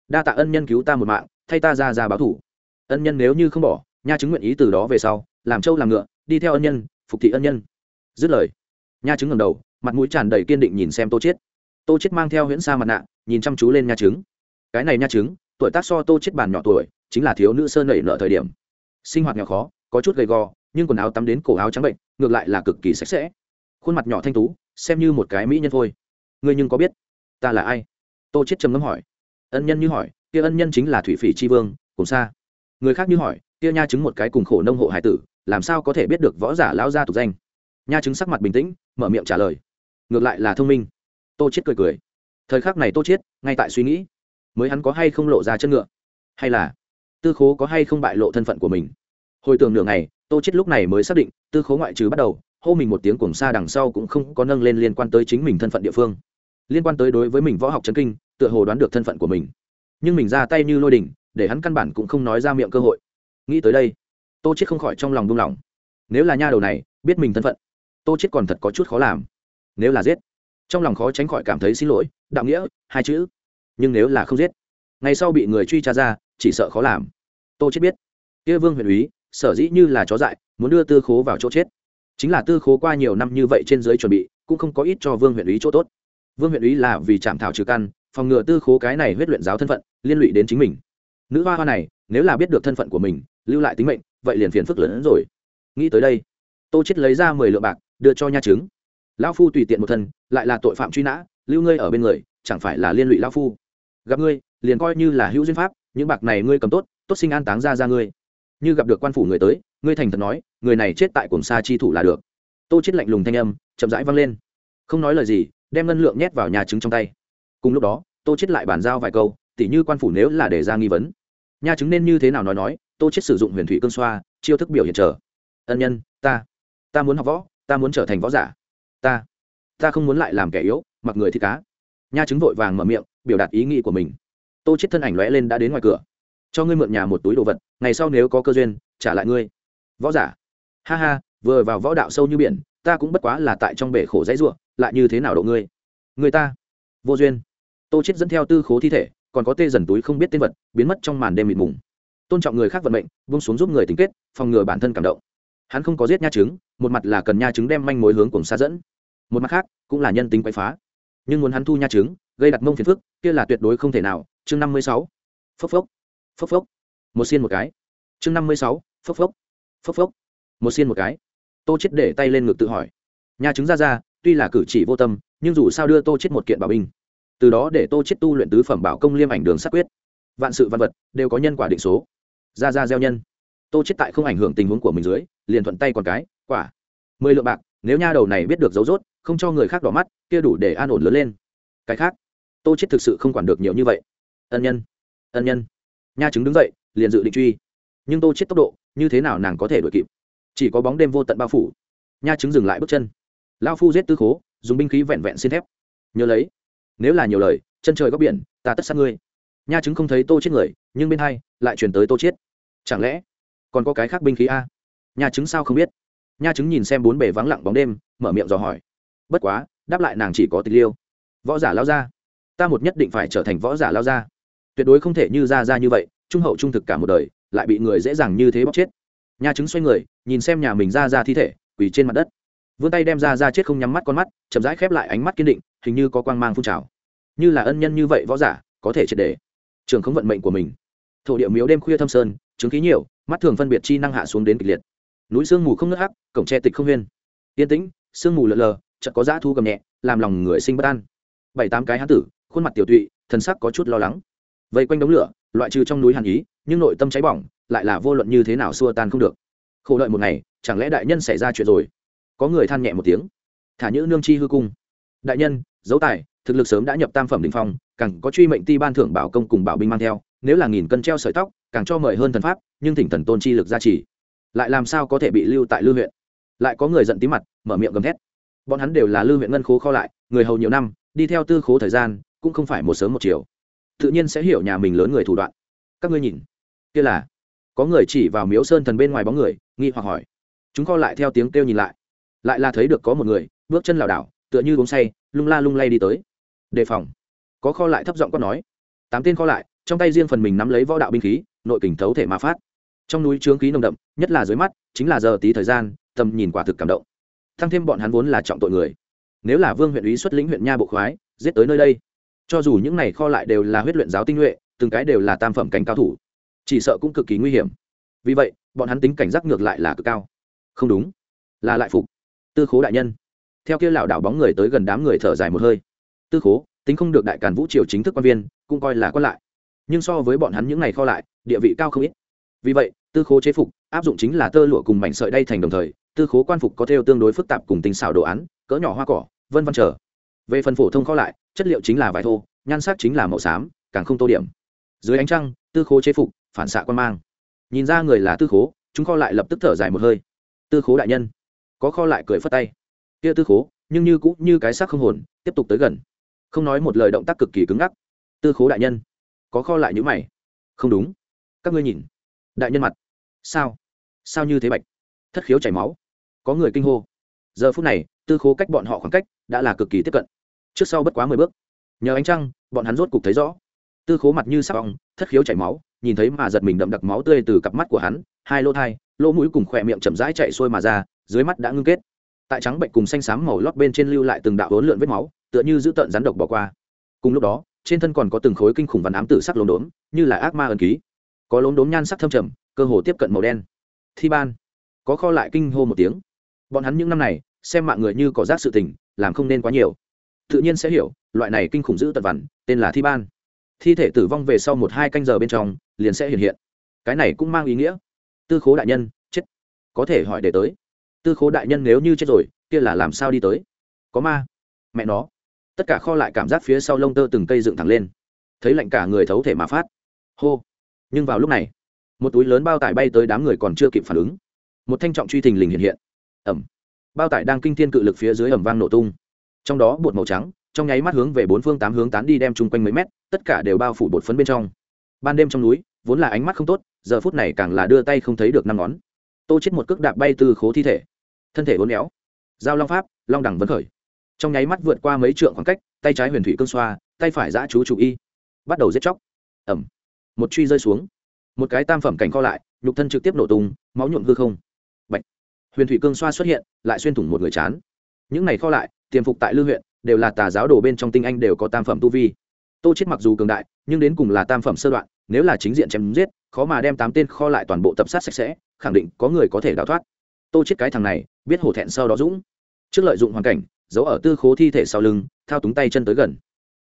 A: Đa tạ ân nhân cứu ta một mạng, thay ta ra ra báo thủ. Ân nhân nếu như không bỏ nha chứng nguyện ý từ đó về sau, làm trâu làm ngựa, đi theo ân nhân, phục thị ân nhân. Dứt lời, nha chứng ngầm đầu, mặt mũi tràn đầy kiên định nhìn xem tô chết tô chết mang theo huyễn sa mặt nạ, nhìn chăm chú lên nha chứng. Cái này nha chứng, tuổi tác so tô chết bàn nhỏ tuổi, chính là thiếu nữ sơn nảy nợ thời điểm. Sinh hoạt nghèo khó, có chút gầy gò, nhưng quần áo tắm đến cổ áo trắng bệnh, ngược lại là cực kỳ sạch sẽ. Khuôn mặt nhỏ thanh tú, xem như một cái mỹ nhân thôi. Ngươi nhưng có biết, ta là ai? Tô chết trầm ngâm hỏi. Ân nhân như hỏi, kia ân nhân chính là thủy phỉ tri vương, cùng xa người khác như hỏi, kia nha chứng một cái cùng khổ nông hộ hải tử, làm sao có thể biết được võ giả lão gia tục danh? Nha chứng sắc mặt bình tĩnh, mở miệng trả lời, ngược lại là thông minh. Tô chết cười cười, thời khắc này tô chết ngay tại suy nghĩ, mới hắn có hay không lộ ra chân ngựa? Hay là tư khố có hay không bại lộ thân phận của mình? Hồi tưởng nửa ngày, tô chết lúc này mới xác định, tư khố ngoại trừ bắt đầu, hô mình một tiếng cùng xa đằng sau cũng không có nâng lên liên quan tới chính mình thân phận địa phương. Liên quan tới đối với mình võ học chân kinh, tựa hồ đoán được thân phận của mình. Nhưng mình ra tay như lôi đình để hắn căn bản cũng không nói ra miệng cơ hội. Nghĩ tới đây, tô chết không khỏi trong lòng buông lỏng. Nếu là nha đầu này, biết mình thân phận, tô chết còn thật có chút khó làm. Nếu là giết, trong lòng khó tránh khỏi cảm thấy xin lỗi, đạo nghĩa, hai chữ. Nhưng nếu là không giết ngày sau bị người truy tra ra, chỉ sợ khó làm. Tô chết biết, kia vương huyện úy, sở dĩ như là chó dại, muốn đưa tư khố vào chỗ chết. Chính là tư khố qua nhiều năm như vậy trên dưới chuẩn bị, cũng không có ít cho vương huyện úy chỗ tốt. Vương huyện úy là vì chạm thảo trừ căn, phòng ngừa tư khố cái này huyết luyện giáo thân phận, liên lụy đến chính mình nữ hoa hoa này, nếu là biết được thân phận của mình, lưu lại tính mệnh, vậy liền phiền phức lớn hơn rồi. Nghĩ tới đây, tô chết lấy ra mười lượng bạc, đưa cho nha chứng lão phu tùy tiện một thân, lại là tội phạm truy nã, lưu ngươi ở bên người, chẳng phải là liên lụy lão phu. Gặp ngươi, liền coi như là hữu duyên pháp, những bạc này ngươi cầm tốt tốt sinh an táng ra ra ngươi. Như gặp được quan phủ người tới, ngươi thành thật nói, người này chết tại cồn sa chi thủ là được. Tô chết lạnh lùng thanh âm, chậm rãi vang lên. Không nói lời gì, đem ngân lượng nhét vào nhà trứng trong tay. Cùng lúc đó, tô chết lại bàn giao vài câu, tỉ như quan phủ nếu là để ra nghi vấn nha trứng nên như thế nào nói nói, tô chết sử dụng huyền thủy cương xoa, chiêu thức biểu hiện trở. Ân nhân, ta ta muốn học võ, ta muốn trở thành võ giả. Ta ta không muốn lại làm kẻ yếu, mặc người thì cá. Nha trứng vội vàng mở miệng, biểu đạt ý nghĩ của mình. Tô chết thân ảnh lóe lên đã đến ngoài cửa. Cho ngươi mượn nhà một túi đồ vật, ngày sau nếu có cơ duyên, trả lại ngươi. Võ giả. Ha ha, vừa vào võ đạo sâu như biển, ta cũng bất quá là tại trong bể khổ dãy ruộng, lại như thế nào độ ngươi? Người ta. Vô duyên. Tô chết dẫn theo tư khố thi thể còn có tê dần túi không biết tên vật, biến mất trong màn đêm mịt mùng. Tôn trọng người khác vận mệnh, buông xuống giúp người tính kết, phòng ngừa bản thân cảm động. Hắn không có giết nha trứng, một mặt là cần nha trứng đem manh mối hướng cùng xa dẫn. Một mặt khác, cũng là nhân tính quậy phá. Nhưng muốn hắn thu nha trứng, gây đặt mông phiền phức, kia là tuyệt đối không thể nào. Chương năm mươi sáu. Phốc phốc. Phốc phốc. Một xiên một cái. Chương năm mươi sáu. Phốc phốc. Phốc phốc. Một xiên một cái. Tô chết để tay lên ngực tự hỏi. Nha trứng ra ra, tuy là cử chỉ vô tâm, nhưng dù sao đưa tô chết một kiện bảo binh từ đó để tô chết tu luyện tứ phẩm bảo công liêm ảnh đường sát quyết. Vạn sự văn vật đều có nhân quả định số. Ra ra gieo nhân. Tô chết tại không ảnh hưởng tình huống của mình dưới, liền thuận tay còn cái, quả. Mười lượng bạc, nếu nha đầu này biết được dấu rốt, không cho người khác đỏ mắt, kia đủ để an ổn lớn lên. Cái khác, tô chết thực sự không quản được nhiều như vậy. Ân nhân ân nhân. Nha chứng đứng dậy, liền dự định truy. Nhưng tô chết tốc độ, như thế nào nàng có thể đuổi kịp? Chỉ có bóng đêm vô tận bao phủ. Nha chứng dừng lại bước chân. Lao phu giết tư khố, dùng binh khí vẹn vẹn xin thép. Nhớ lấy nếu là nhiều lời, chân trời góc biển, ta tất sát ngươi. Nha chứng không thấy tô chết người, nhưng bên hai lại chuyển tới tô chết. Chẳng lẽ còn có cái khác binh khí a? Nha chứng sao không biết? Nha chứng nhìn xem bốn bề vắng lặng bóng đêm, mở miệng dò hỏi. Bất quá, đáp lại nàng chỉ có tịch liêu. Võ giả lao ra. Ta một nhất định phải trở thành võ giả lao ra. Tuyệt đối không thể như ra ra như vậy, trung hậu trung thực cả một đời, lại bị người dễ dàng như thế bóc chết. Nha chứng xoay người, nhìn xem nhà mình ra ra thi thể, quỳ trên mặt đất. Vươn tay đem ra ra chết không nhắm mắt con mắt, chậm rãi khép lại ánh mắt kiên định hình như có quang mang phun trào. Như là ân nhân như vậy võ giả có thể triệt đề, trường không vận mệnh của mình. Thổ địa miếu đêm khuya thâm sơn chứng khí nhiều mắt thường phân biệt chi năng hạ xuống đến kịch liệt. Núi sương mù không nước hắc cổng tre tịch không huyên. Yên tĩnh sương mù lờ lờ chợt có dã thu cầm nhẹ làm lòng người sinh bất an. Bảy tám cái hán tử khuôn mặt tiểu tụy thần sắc có chút lo lắng. Vây quanh đống lửa loại trừ trong núi hàn ý nhưng nội tâm cháy bỏng lại là vô luận như thế nào xua tan không được. Khổ đợi một ngày chẳng lẽ đại nhân xảy ra chuyện rồi? Có người than nhẹ một tiếng. Thả nhữ nương chi hư cung. Đại nhân dấu tài, thực lực sớm đã nhập tam phẩm đình phong, càng có truy mệnh ti ban thưởng bảo công cùng bảo binh mang theo, nếu là nghìn cân treo sợi tóc, càng cho mời hơn thần pháp, nhưng thỉnh thần tôn chi lực gia trì. Lại làm sao có thể bị lưu tại lưu huyện? Lại có người giận tí mặt, mở miệng gầm thét. Bọn hắn đều là lưu huyện ngân khố kho lại, người hầu nhiều năm, đi theo tư khố thời gian, cũng không phải một sớm một chiều. Tự nhiên sẽ hiểu nhà mình lớn người thủ đoạn. Các ngươi nhìn, kia là, có người chỉ vào miếu sơn thần bên ngoài bóng người, nghi hoặc hỏi. Chúng kho lại theo tiếng kêu nhìn lại. Lại là thấy được có một người, bước chân lảo đảo tựa như uống say, lung la lung lay đi tới. Đề phòng. Có kho lại thấp giọng quát nói. Tám tên kho lại, trong tay riêng phần mình nắm lấy võ đạo binh khí, nội kình thấu thể mà phát. Trong núi trướng khí nồng đậm, nhất là dưới mắt, chính là giờ tí thời gian, tầm nhìn quả thực cảm động. Thăng thêm bọn hắn vốn là trọng tội người. Nếu là vương huyện ý xuất lĩnh huyện nha bộ khoái, giết tới nơi đây. Cho dù những này kho lại đều là huyết luyện giáo tinh nhuệ, từng cái đều là tam phẩm cảnh cao thủ. Chỉ sợ cũng cực kỳ nguy hiểm. Vì vậy, bọn hắn tính cảnh giác ngược lại là cực cao. Không đúng. Là lại phục. Tư khố đại nhân theo kia lảo đảo bóng người tới gần đám người thở dài một hơi. Tư khố, tính không được đại càn vũ triều chính thức quan viên, cũng coi là quan lại. Nhưng so với bọn hắn những ngày kho lại, địa vị cao không ít. Vì vậy, tư khố chế phục, áp dụng chính là tơ lụa cùng mảnh sợi đay thành đồng thời, tư khố quan phục có theo tương đối phức tạp cùng tinh xảo đồ án, cỡ nhỏ hoa cỏ, vân văn trở về phần phổ thông kho lại, chất liệu chính là vải thô, nhan sắc chính là màu xám, càng không tô điểm. Dưới ánh trăng, tư khố chế phục, phản xạ quan mang. Nhìn ra người là tư khố, chúng kho lại lập tức thở dài một hơi. Tư khố đại nhân, có kho lại cười phất tay kia tư khố, nhưng như cũng như cái xác không hồn, tiếp tục tới gần. Không nói một lời động tác cực kỳ cứng ngắc. Tư khố đại nhân, có kho lại nhữ mày. Không đúng. Các ngươi nhìn. Đại nhân mặt. Sao? Sao như thế bạch? Thất khiếu chảy máu. Có người kinh hô. Giờ phút này, tư khố cách bọn họ khoảng cách đã là cực kỳ tiếp cận. Trước sau bất quá mười bước. Nhờ ánh trăng, bọn hắn rốt cục thấy rõ. Tư khố mặt như sắc ong, thất khiếu chảy máu, nhìn thấy mà giật mình đậm đặc máu tươi từ cặp mắt của hắn, hai lỗ thai, lỗ mũi cùng khỏe miệng chậm rãi chạy xuôi mà ra, dưới mắt đã ngưng kết tại trắng bệnh cùng xanh xám màu lót bên trên lưu lại từng đạo hỗn lượn vết máu, tựa như giữ tợn rắn độc bỏ qua. Cùng lúc đó, trên thân còn có từng khối kinh khủng văn ám tử sắc lốm đốm, như là ác ma ẩn ký. Có lốm đốm nhan sắc thâm trầm, cơ hồ tiếp cận màu đen. Thi ban. Có kho lại kinh hô một tiếng. Bọn hắn những năm này, xem mạng người như có rác sự tình, làm không nên quá nhiều. Tự nhiên sẽ hiểu, loại này kinh khủng giữ tật vằn, tên là thi ban. Thi thể tử vong về sau một hai canh giờ bên trong, liền sẽ hiện hiện. Cái này cũng mang ý nghĩa. Tư khố đại nhân, chết. Có thể hỏi để tới tư khố đại nhân nếu như chết rồi, kia là làm sao đi tới? Có ma. Mẹ nó. Tất cả kho lại cảm giác phía sau lông tơ từng cây dựng thẳng lên. Thấy lạnh cả người thấu thể mà phát. Hô. Nhưng vào lúc này, một túi lớn bao tải bay tới đám người còn chưa kịp phản ứng. Một thanh trọng truy thình lình hiện hiện. Ẩm. Bao tải đang kinh thiên cự lực phía dưới ẩm vang nổ tung. Trong đó bột màu trắng, trong nháy mắt hướng về bốn phương tám hướng tán đi đem chung quanh mấy mét, tất cả đều bao phủ bột phấn bên trong. Ban đêm trong núi, vốn là ánh mắt không tốt, giờ phút này càng là đưa tay không thấy được năm ngón. Tô chết một cước đạp bay từ khố thi thể thân thể uốn éo, giao long pháp, long đẳng vấn khởi. Trong nháy mắt vượt qua mấy trượng khoảng cách, tay trái huyền thủy cương xoa, tay phải giã chú chủ y, bắt đầu giết chóc. Ẩm một truy rơi xuống. Một cái tam phẩm cảnh co lại, nhục thân trực tiếp nổ tung, máu nhuộm hư không. Bạch. huyền thủy cương xoa xuất hiện, lại xuyên thủng một người chán. Những này kho lại, tiềm phục tại lưu huyện, đều là tà giáo đồ bên trong tinh anh đều có tam phẩm tu vi. Tô chết mặc dù cường đại, nhưng đến cùng là tam phẩm sơ đoạn, nếu là chính diện chém giết, khó mà đem tám tên kho lại toàn bộ tập sát sạch sẽ, khẳng định có người có thể đào thoát tô chết cái thằng này, biết hổ thẹn sau đó dũng. Trước lợi dụng hoàn cảnh, giấu ở tư khố thi thể sau lưng, thao túng tay chân tới gần.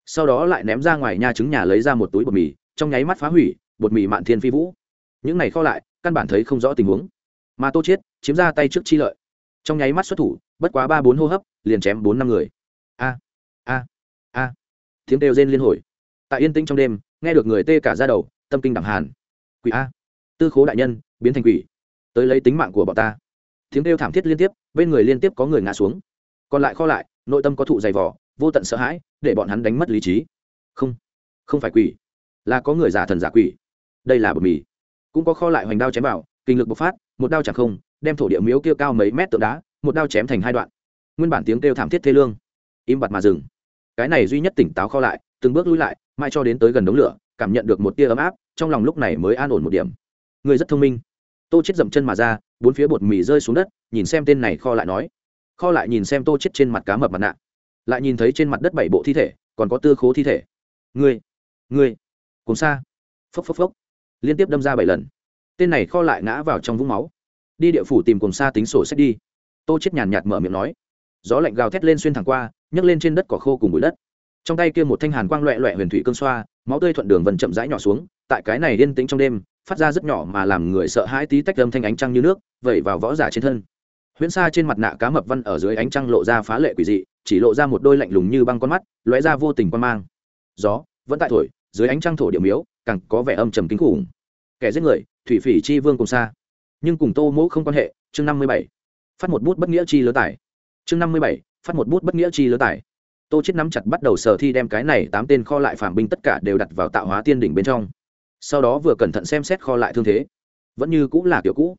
A: Sau đó lại ném ra ngoài nhà trứng nhà lấy ra một túi bột mì, trong nháy mắt phá hủy, bột mì mạn thiên phi vũ. Những này kho lại, căn bản thấy không rõ tình huống. Mà tô chết, chiếm ra tay trước chi lợi. Trong nháy mắt xuất thủ, bất quá ba bốn hô hấp, liền chém bốn năm người. A a a. Tiếng đều rên liên hồi. Tại yên tĩnh trong đêm, nghe được người tê cả ra đầu, tâm kinh đẳng hàn. Quỷ a, tư khố đại nhân, biến thành quỷ. Tới lấy tính mạng của bọn ta tiếng kêu thảm thiết liên tiếp, bên người liên tiếp có người ngã xuống. Còn lại kho lại, nội tâm có thụ dày vỏ vô tận sợ hãi, để bọn hắn đánh mất lý trí. Không không phải quỷ, là có người giả thần giả quỷ. Đây là bột mì. Cũng có kho lại hoành đao chém vào, kinh lực bộc phát, một đao chẳng không, đem thổ địa miếu kia cao mấy mét tượng đá, một đao chém thành hai đoạn. Nguyên bản tiếng kêu thảm thiết thê lương, im bặt mà dừng. Cái này duy nhất tỉnh táo kho lại, từng bước lui lại, mãi cho đến tới gần đống lửa, cảm nhận được một tia ấm áp, trong lòng lúc này mới an ổn một điểm. Người rất thông minh tô chết dậm chân mà ra, bốn phía bột mì rơi xuống đất, nhìn xem tên này kho lại nói. Kho lại nhìn xem tô chết trên mặt cá mập mặt nạ. Lại nhìn thấy trên mặt đất bảy bộ thi thể, còn có tư khố thi thể. Ngươi ngươi, cùng xa. Phốc phốc phốc. Liên tiếp đâm ra bảy lần. Tên này kho lại ngã vào trong vũng máu. Đi địa phủ tìm cùng xa tính sổ sách đi. Tô chết nhàn nhạt mở miệng nói. Gió lạnh gào thét lên xuyên thẳng qua, nhấc lên trên đất cỏ khô cùng bụi đất. Trong tay kia một thanh hàn quang loẹ loẹ huyền thủy cương xoa, máu tươi thuận đường vần chậm rãi nhỏ xuống, tại cái này yên tĩnh trong đêm phát ra rất nhỏ mà làm người sợ hãi tí tách âm thanh ánh trăng như nước, vẩy vào võ giả trên thân. Huyễn sa trên mặt nạ cá mập văn ở dưới ánh trăng lộ ra phá lệ quỷ dị, chỉ lộ ra một đôi lạnh lùng như băng con mắt, lóe ra vô tình quan mang. Gió vẫn tại thổi, dưới ánh trăng thổ địa miếu, càng có vẻ âm trầm kinh khủng. Kẻ giết người, thủy phỉ chi vương cùng xa nhưng cùng tô mỗ không quan hệ, chương năm mươi bảy. Phát một bút bất nghĩa chi lứa tải chương năm mươi bảy, phát một bút bất nghĩa chi lứa tải tô chết nắm chặt bắt đầu sở thi đem cái này tám tên kho lại phạm binh tất cả đều đặt vào tạo hóa tiên đỉnh bên trong sau đó vừa cẩn thận xem xét kho lại thương thế. Vẫn như cũng là kiểu cũ.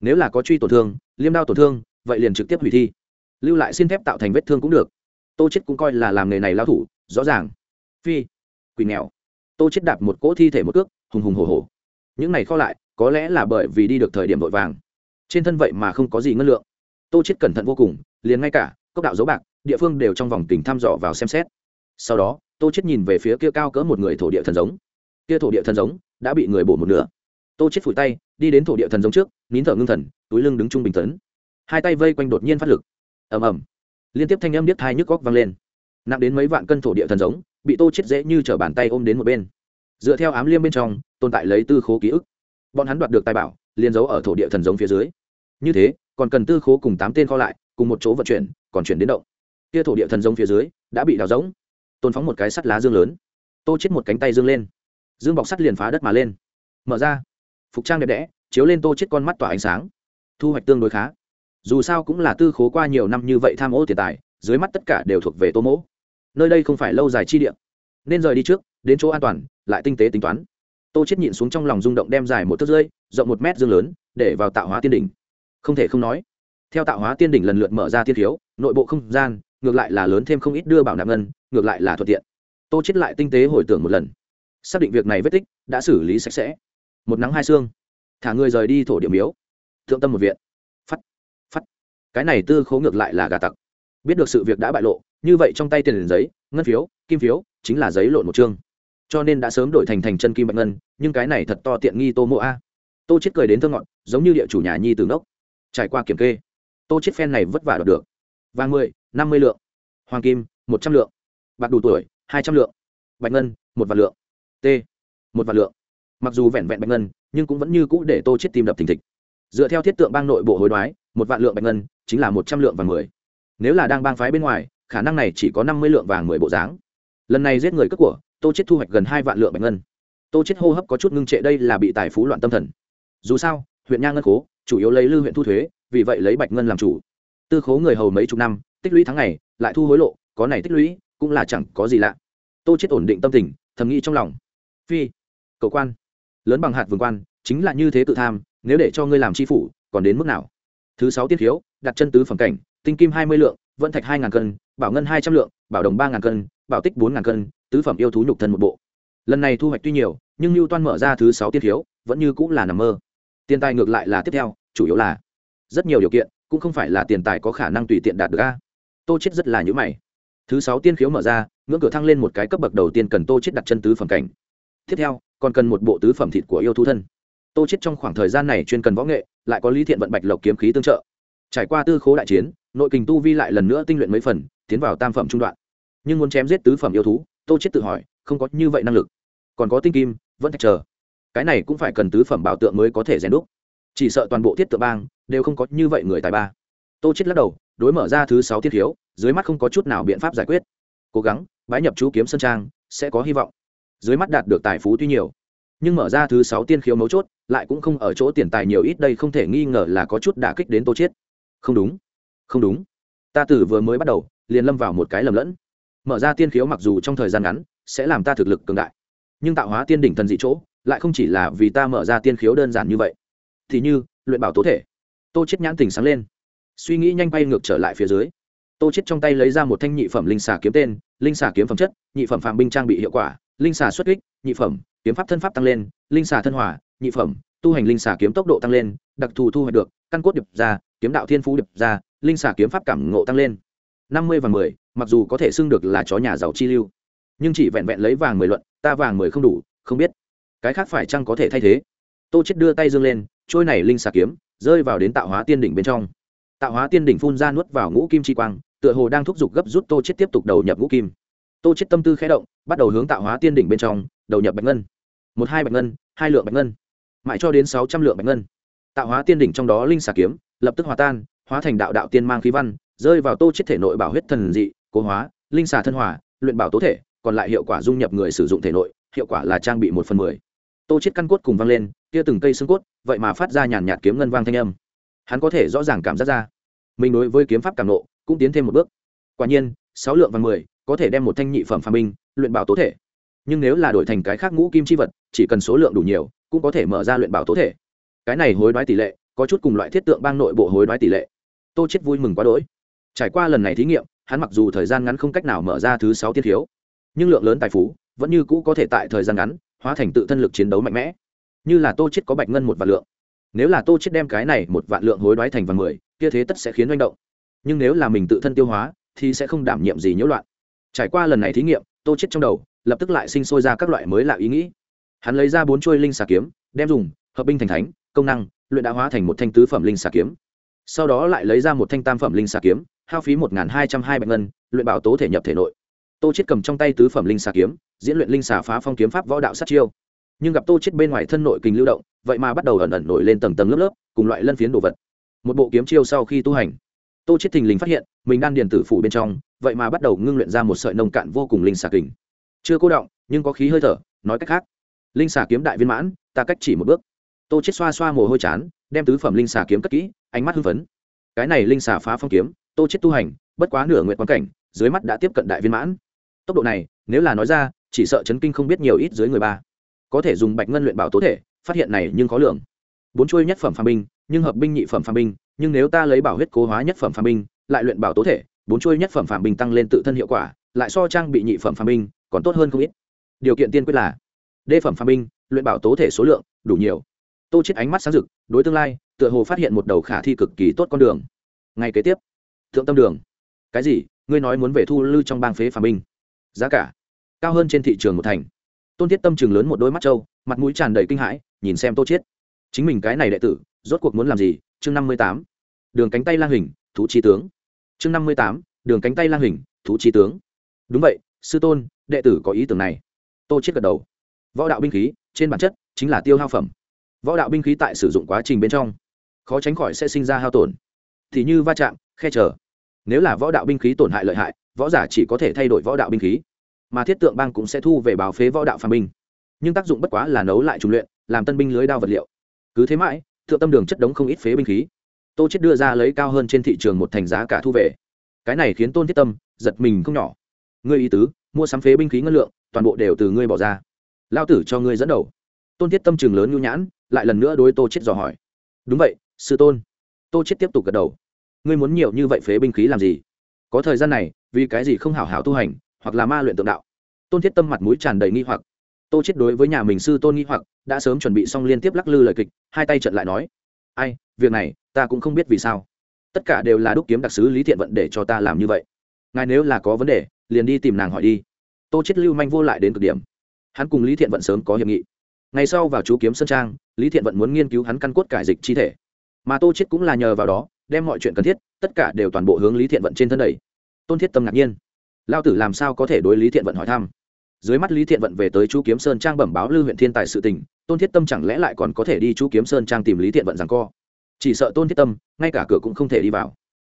A: Nếu là có truy tổn thương, liêm đao tổn thương, vậy liền trực tiếp hủy thi. Lưu lại xin phép tạo thành vết thương cũng được. Tô chết cũng coi là làm nghề này lao thủ, rõ ràng. Phi quỳ nghèo. Tô chết đạp một cỗ thi thể một cước, hùng hùng hổ hổ. Những này kho lại, có lẽ là bởi vì đi được thời điểm vội vàng. Trên thân vậy mà không có gì ngân lượng. Tô chết cẩn thận vô cùng, liền ngay cả cốc đạo dấu bạc, địa phương đều trong vòng tỉnh thăm dò vào xem xét. Sau đó, tô chết nhìn về phía kia cao cỡ một người thổ địa thần giống kia thổ địa thần giống đã bị người bổ một nửa. Tô chết phủi tay, đi đến thổ địa thần giống trước, nín thở ngưng thần, túi lưng đứng trung bình tấn. Hai tay vây quanh đột nhiên phát lực. Ầm ầm. Liên tiếp thanh âm điếc thai nhức góc vang lên. Nặng đến mấy vạn cân thổ địa thần giống bị tô chết dễ như trở bàn tay ôm đến một bên. Dựa theo ám liêm bên trong, tồn tại lấy tư khố ký ức. Bọn hắn đoạt được tài bảo, liền giấu ở thổ địa thần giống phía dưới. Như thế, còn cần tư khố cùng tám tên kho lại, cùng một chỗ vận chuyển, còn chuyển đến động. Kia thổ địa thần giống phía dưới đã bị đào rỗng tôn phóng một cái sắt lá dương lớn. Tô chết một cánh tay dương lên dương bọc sắt liền phá đất mà lên. Mở ra. Phục trang đẹp đẽ, chiếu lên tô chết con mắt tỏa ánh sáng. Thu hoạch tương đối khá. Dù sao cũng là tư khố qua nhiều năm như vậy tham ô tiền tài, dưới mắt tất cả đều thuộc về tô mỗ. Nơi đây không phải lâu dài chi địa. Nên rời đi trước, đến chỗ an toàn, lại tinh tế tính toán. Tô chết nhịn xuống trong lòng rung động đem dài một thước rưỡi, rộng một mét dương lớn, để vào tạo hóa tiên đỉnh. Không thể không nói, theo tạo hóa tiên đỉnh lần lượt mở ra tiên thiếu, nội bộ không gian, ngược lại là lớn thêm không ít đưa bảo nạp ngân, ngược lại là thuận tiện. Tô chết lại tinh tế hồi tưởng một lần xác định việc này vết tích đã xử lý sạch sẽ. Một nắng hai xương. Thả người rời đi thổ địa miếu. Thượng tâm một viện. Phắt phắt. Cái này tư khố ngược lại là gà tặc. Biết được sự việc đã bại lộ, như vậy trong tay tiền giấy, ngân phiếu, kim phiếu, chính là giấy lộn một chương. Cho nên đã sớm đổi thành thành chân kim bạch ngân, nhưng cái này thật to tiện nghi tô mộ a. Tô chết cười đến thơ ngọn giống như địa chủ nhà nhi từ ngốc. Trải qua kiểm kê, tô chết phen này vất vả đọc được. Vàng mười, năm mươi lượng. Hoàng kim, một trăm lượng. Bạc đủ tuổi, hai trăm lượng. Bạch ngân, một vạn lượng t. Một vạn lượng. Mặc dù vẹn vẹn bạch ngân, nhưng cũng vẫn như cũ để tô chết tim đập thình thịch. Dựa theo thiết tượng bang nội bộ hối đoái, một vạn lượng bạch ngân chính là một trăm lượng vàng mười. Nếu là đang bang phái bên ngoài, khả năng này chỉ có năm mươi lượng vàng mười bộ dáng. Lần này giết người cướp của, tô chết thu hoạch gần hai vạn lượng bạch ngân. Tô chết hô hấp có chút ngưng trệ đây là bị tài phú loạn tâm thần. Dù sao, huyện nha ngân khố, chủ yếu lấy lư huyện thu thuế, vì vậy lấy bạch ngân làm chủ. Tư khố người hầu mấy chục năm, tích lũy tháng ngày, lại thu hối lộ, có này tích lũy, cũng là chẳng có gì lạ. Tô chết ổn định tâm tình, thầm nghĩ trong lòng phi. Cầu quan. Lớn bằng hạt vườn quan, chính là như thế tự tham, nếu để cho ngươi làm tri phủ, còn đến mức nào? Thứ sáu tiết khiếu, đặt chân tứ phẩm cảnh, tinh kim hai mươi lượng vận thạch hai ngàn cân, bảo ngân hai trăm lượng, bảo đồng ba ngàn cân, bảo tích bốn ngàn cân, tứ phẩm yêu thú nhục thân một bộ. Lần này thu hoạch tuy nhiều, nhưng lưu toan mở ra thứ sáu tiết khiếu, vẫn như cũng là nằm mơ. Tiền tài ngược lại là tiếp theo, chủ yếu là rất nhiều điều kiện, cũng không phải là tiền tài có khả năng tùy tiện đạt được a. Tô chết rất là nhữ mày. Thứ sáu tiên khiếu mở ra, ngưỡng cửa thăng lên một cái cấp bậc đầu tiên cần tô chết đặt chân tứ phẩm cảnh tiếp theo, còn cần một bộ tứ phẩm thịt của yêu thú thân. Tô chết trong khoảng thời gian này chuyên cần võ nghệ, lại có lý thiện vận bạch lộc kiếm khí tương trợ. Trải qua tư khố đại chiến, nội kình tu vi lại lần nữa tinh luyện mấy phần, tiến vào tam phẩm trung đoạn. Nhưng muốn chém giết tứ phẩm yêu thú, tô chết tự hỏi, không có như vậy năng lực. Còn có tinh kim, vẫn thạch chờ. Cái này cũng phải cần tứ phẩm bảo tượng mới có thể rèn đúc. Chỉ sợ toàn bộ thiết tượng bang đều không có như vậy người tài ba. Tô chết lắc đầu, đối mở ra thứ sáu thiết hiếu dưới mắt không có chút nào biện pháp giải quyết. Cố gắng, bái nhập chú kiếm sơn trang, sẽ có hy vọng dưới mắt đạt được tài phú tuy nhiều. Nhưng mở ra thứ sáu tiên khiếu mấu chốt, lại cũng không ở chỗ tiền tài nhiều ít đây không thể nghi ngờ là có chút đả kích đến tô chết không đúng không đúng. Ta từ vừa mới bắt đầu, liền lâm vào một cái lầm lẫn. Mở ra tiên khiếu mặc dù trong thời gian ngắn, sẽ làm ta thực lực cường đại. Nhưng tạo hóa tiên đỉnh thần dị chỗ, lại không chỉ là vì ta mở ra tiên khiếu đơn giản như vậy. Thì như, luyện bảo tố thể. Tô chết nhãn tình sáng lên. Suy nghĩ nhanh bay ngược trở lại phía dưới. Tô chết trong tay lấy ra một thanh nhị phẩm linh xà kiếm tên, linh xà kiếm phẩm chất, nhị phẩm phạm binh trang bị hiệu quả linh xà xuất kích, nhị phẩm, kiếm pháp thân pháp tăng lên, linh xà thân hỏa, nhị phẩm, tu hành linh xà kiếm tốc độ tăng lên, đặc thù thu hoạch được, căn cốt điệp ra, kiếm đạo thiên phú điệp ra, linh xà kiếm pháp cảm ngộ tăng lên. Năm mươi và mười, mặc dù có thể xưng được là chó nhà giàu chi lưu, nhưng chỉ vẹn vẹn lấy vàng mười luận, ta vàng mười không đủ, không biết. Cái khác phải chăng có thể thay thế? Tô chết đưa tay dương lên, trôi này linh xà kiếm, rơi vào đến tạo hóa tiên đỉnh bên trong. Tạo hóa tiên đỉnh phun ra nuốt vào ngũ kim chi quang, tựa hồ đang thúc giục gấp rút tô chết tiếp tục đầu nhập ngũ kim tô chết tâm tư khẽ động, bắt đầu hướng tạo hóa tiên đỉnh bên trong, đầu nhập bạch ngân. Một hai bạch ngân, hai lượng bạch ngân. Mãi cho đến sáu trăm lượng bạch ngân. Tạo hóa tiên đỉnh trong đó linh xà kiếm, lập tức hòa tan, hóa thành đạo đạo tiên mang khí văn, rơi vào tô chết thể nội bảo huyết thần dị, cố hóa, linh xà thân hòa, luyện bảo tố thể, còn lại hiệu quả dung nhập người sử dụng thể nội, hiệu quả là trang bị một phần mười. Tô chết căn cốt cùng vang lên, kia từng cây xương cốt, vậy mà phát ra nhàn nhạt kiếm ngân vang thanh âm. Hắn có thể rõ ràng cảm giác ra, mình đối với kiếm pháp cảm nộ cũng tiến thêm một bước. Quả nhiên, sáu lượng vàng mười có thể đem một thanh nhị phẩm phàm binh luyện bảo tố thể. Nhưng nếu là đổi thành cái khác ngũ kim chi vật, chỉ cần số lượng đủ nhiều, cũng có thể mở ra luyện bảo tố thể. Cái này hối đoái tỷ lệ, có chút cùng loại thiết tượng bang nội bộ hối đoái tỷ lệ. Tô chết vui mừng quá đỗi. Trải qua lần này thí nghiệm, hắn mặc dù thời gian ngắn không cách nào mở ra thứ sáu tiết thiếu, nhưng lượng lớn tài phú vẫn như cũ có thể tại thời gian ngắn hóa thành tự thân lực chiến đấu mạnh mẽ. Như là tô chết có bạch ngân một vạn lượng. Nếu là tô chết đem cái này một vạn lượng hối đoái thành vàng mười, kia thế tất sẽ khiến manh động. Nhưng nếu là mình tự thân tiêu hóa, thì sẽ không đảm nhiệm gì nhiễu loạn trải qua lần này thí nghiệm, tô chết trong đầu, lập tức lại sinh sôi ra các loại mới lạ ý nghĩ. Hắn lấy ra bốn chuôi linh xà kiếm, đem dùng, hợp binh thành thánh, công năng, luyện đã hóa thành một thanh tứ phẩm linh xà kiếm. Sau đó lại lấy ra một thanh tam phẩm linh xà kiếm, hao phí một hai trăm hai bạch ngân, luyện bảo tố thể nhập thể nội. Tô chết cầm trong tay tứ phẩm linh xà kiếm, diễn luyện linh xà phá phong kiếm pháp võ đạo sát chiêu. Nhưng gặp tô chết bên ngoài thân nội kình lưu động, vậy mà bắt đầu ẩn ẩn nổi lên tầng tầng lớp lớp, cùng loại lân phiến đồ vật. Một bộ kiếm chiêu sau khi tu hành tô chết thình lình phát hiện, mình đang điền tử phủ bên trong, vậy mà bắt đầu ngưng luyện ra một sợi nông cạn vô cùng linh xà kình. Chưa cô động, nhưng có khí hơi thở, nói cách khác. Linh xà kiếm đại viên mãn, ta cách chỉ một bước. Tô chết xoa xoa mồ hôi chán, đem tứ phẩm linh xà kiếm cất kỹ, ánh mắt hưng phấn. Cái này linh xà phá phong kiếm, tô chết tu hành, bất quá nửa nguyện quan cảnh, dưới mắt đã tiếp cận đại viên mãn. Tốc độ này, nếu là nói ra, chỉ sợ chấn kinh không biết nhiều ít dưới người ba. Có thể dùng bạch ngân luyện bảo tố thể, phát hiện này nhưng khó lường. Bốn chuôi nhất phẩm phàm binh, nhưng hợp binh nhị phẩm phàm binh nhưng nếu ta lấy bảo huyết cố hóa nhất phẩm phàm binh, lại luyện bảo tố thể, bốn chuôi nhất phẩm phàm binh tăng lên tự thân hiệu quả, lại so trang bị nhị phẩm phàm binh, còn tốt hơn không ít. Điều kiện tiên quyết là, đê phẩm phàm binh, luyện bảo tố thể số lượng, đủ nhiều. Tô chết ánh mắt sáng rực, đối tương lai, tựa hồ phát hiện một đầu khả thi cực kỳ tốt con đường. Ngay kế tiếp, thượng tâm đường. Cái gì? Ngươi nói muốn về thu lưu trong bang phế phàm binh. Giá cả. Cao hơn trên thị trường một thành. Tôn thiết tâm trường lớn một đôi mắt trâu, mặt mũi tràn đầy kinh hãi, nhìn xem tô chết chính mình cái này đệ tử rốt cuộc muốn làm gì? Chương năm mươi tám. Đường cánh tay lang hình, thú chi tướng. Chương năm mươi tám. Đường cánh tay lang hình, thú chi tướng. Đúng vậy, sư tôn, đệ tử có ý tưởng này. Tô chết gật đầu. Võ đạo binh khí, trên bản chất, chính là tiêu hao phẩm. Võ đạo binh khí tại sử dụng quá trình bên trong, khó tránh khỏi sẽ sinh ra hao tổn. Thì như va chạm, khe trở nếu là võ đạo binh khí tổn hại lợi hại, võ giả chỉ có thể thay đổi võ đạo binh khí. Mà thiết tượng bang cũng sẽ thu về báo phế võ đạo phàm binh. Nhưng tác dụng bất quá là nấu lại trùng luyện, làm tân binh lưới đao vật liệu. Cứ thế mãi thượng tâm đường chất đống không ít phế binh khí. Tô chết đưa ra lấy cao hơn trên thị trường một thành giá cả thu về. Cái này khiến tôn thiết tâm giật mình không nhỏ. Ngươi ý tứ, mua sắm phế binh khí ngân lượng, toàn bộ đều từ ngươi bỏ ra. Lao tử cho ngươi dẫn đầu. Tôn thiết tâm trường lớn nhu nhãn, lại lần nữa đối tô chết dò hỏi. Đúng vậy, sư tôn. Tô chết tiếp tục gật đầu. Ngươi muốn nhiều như vậy phế binh khí làm gì? Có thời gian này, vì cái gì không hảo hảo tu hành, hoặc là ma luyện tượng đạo? Tôn thiết tâm mặt mũi tràn đầy nghi hoặc tô chết đối với nhà mình sư tôn nghi hoặc, đã sớm chuẩn bị xong liên tiếp lắc lư lời kịch, hai tay trận lại nói, ai, việc này, ta cũng không biết vì sao. Tất cả đều là đúc kiếm đặc sứ lý thiện vận để cho ta làm như vậy. Ngài nếu là có vấn đề, liền đi tìm nàng hỏi đi. Tô chết lưu manh vô lại đến cực điểm. Hắn cùng lý thiện vận sớm có hiệp nghị. Ngày sau vào chú kiếm sơn trang, lý thiện vận muốn nghiên cứu hắn căn cốt cải dịch chi thể. Mà tô chết cũng là nhờ vào đó, đem mọi chuyện cần thiết, tất cả đều toàn bộ hướng lý thiện vận trên thân đầy. Tôn thiết tâm ngạc nhiên. Lao tử làm sao có thể đối lý thiện vận hỏi thăm? Dưới mắt lý thiện vận về tới chú kiếm sơn trang bẩm báo lưu huyện thiên tài sự tình, tôn thiết tâm chẳng lẽ lại còn có thể đi chú kiếm sơn trang tìm lý thiện vận rằng co? Chỉ sợ tôn thiết tâm, ngay cả cửa cũng không thể đi vào.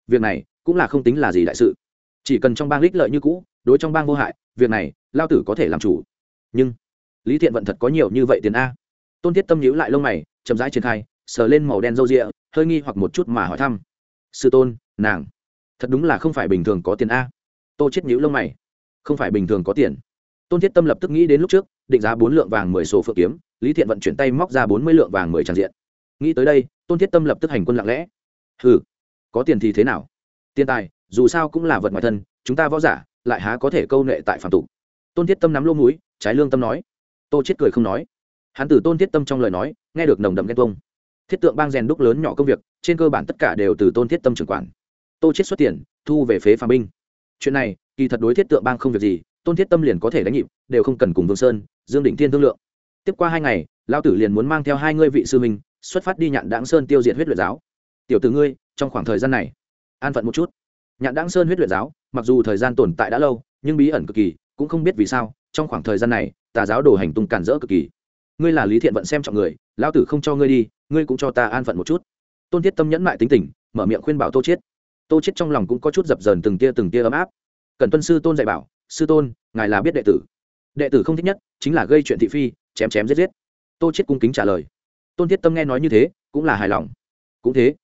A: Việc này cũng là không tính là gì đại sự. Chỉ cần trong bang lích lợi như cũ, đối trong bang vô hại, việc này, lao tử có thể làm chủ. Nhưng, lý thiện vận thật có nhiều như vậy tiền a. Tôn thiết tâm nhíu lại lông mày, chậm rãi triển khai, sờ lên màu đen râu rịa hơi nghi hoặc một chút mà hỏi thăm. Sư tôn, nàng, thật đúng là không phải bình thường có tiền a. Tô chết nhíu lông mày. Không phải bình thường có tiền tôn thiết tâm lập tức nghĩ đến lúc trước, định giá bốn lượng vàng mười số phượng kiếm, lý thiện vận chuyển tay móc ra bốn mươi lượng vàng mười tràng diện. Nghĩ tới đây, tôn thiết tâm lập tức hành quân lặng lẽ. Ừ có tiền thì thế nào? Tiền tài, dù sao cũng là vật ngoài thân, chúng ta võ giả, lại há có thể câu nệ tại phạm tục? Tôn thiết tâm nắm lô múi trái lương tâm nói. Tô chết cười không nói. Hắn từ tôn thiết tâm trong lời nói, nghe được nồng đậm ghen tuông. Thiết tượng bang rèn đúc lớn nhỏ công việc, trên cơ bản tất cả đều từ tôn thiết tâm trưởng quản. Tô chết xuất tiền, thu về phế phàm binh. Chuyện này, kỳ thật đối thiết tượng bang không việc gì tôn thiết tâm liền có thể đánh nhịp, đều không cần cùng vương sơn, dương định thiên thương lượng. Tiếp qua hai ngày lao tử liền muốn mang theo hai ngươi vị sư minh xuất phát đi nhạn đáng sơn tiêu diệt huyết luyện giáo. Tiểu tử ngươi, trong khoảng thời gian này, an phận một chút. Nhạn đáng sơn huyết luyện giáo, mặc dù thời gian tồn tại đã lâu, nhưng bí ẩn cực kỳ, cũng không biết vì sao, trong khoảng thời gian này, tà giáo đồ hành tung cản rỡ cực kỳ. Ngươi là lý thiện vận xem trọng người lao tử không cho ngươi đi, ngươi cũng cho ta an phận một chút. Tôn thiết tâm nhẫn mại tính tình, mở miệng khuyên bảo tô chiết. Tô chiết trong lòng cũng có chút dập dờn từng tia từng tia ấm áp. Cần tuân sư tôn dạy bảo sư tôn, ngài là biết đệ tử. Đệ tử không thích nhất chính là gây chuyện thị phi, chém chém giết giết. Tô chết cung kính trả lời. Tôn thiết tâm nghe nói như thế, cũng là hài lòng. Cũng thế,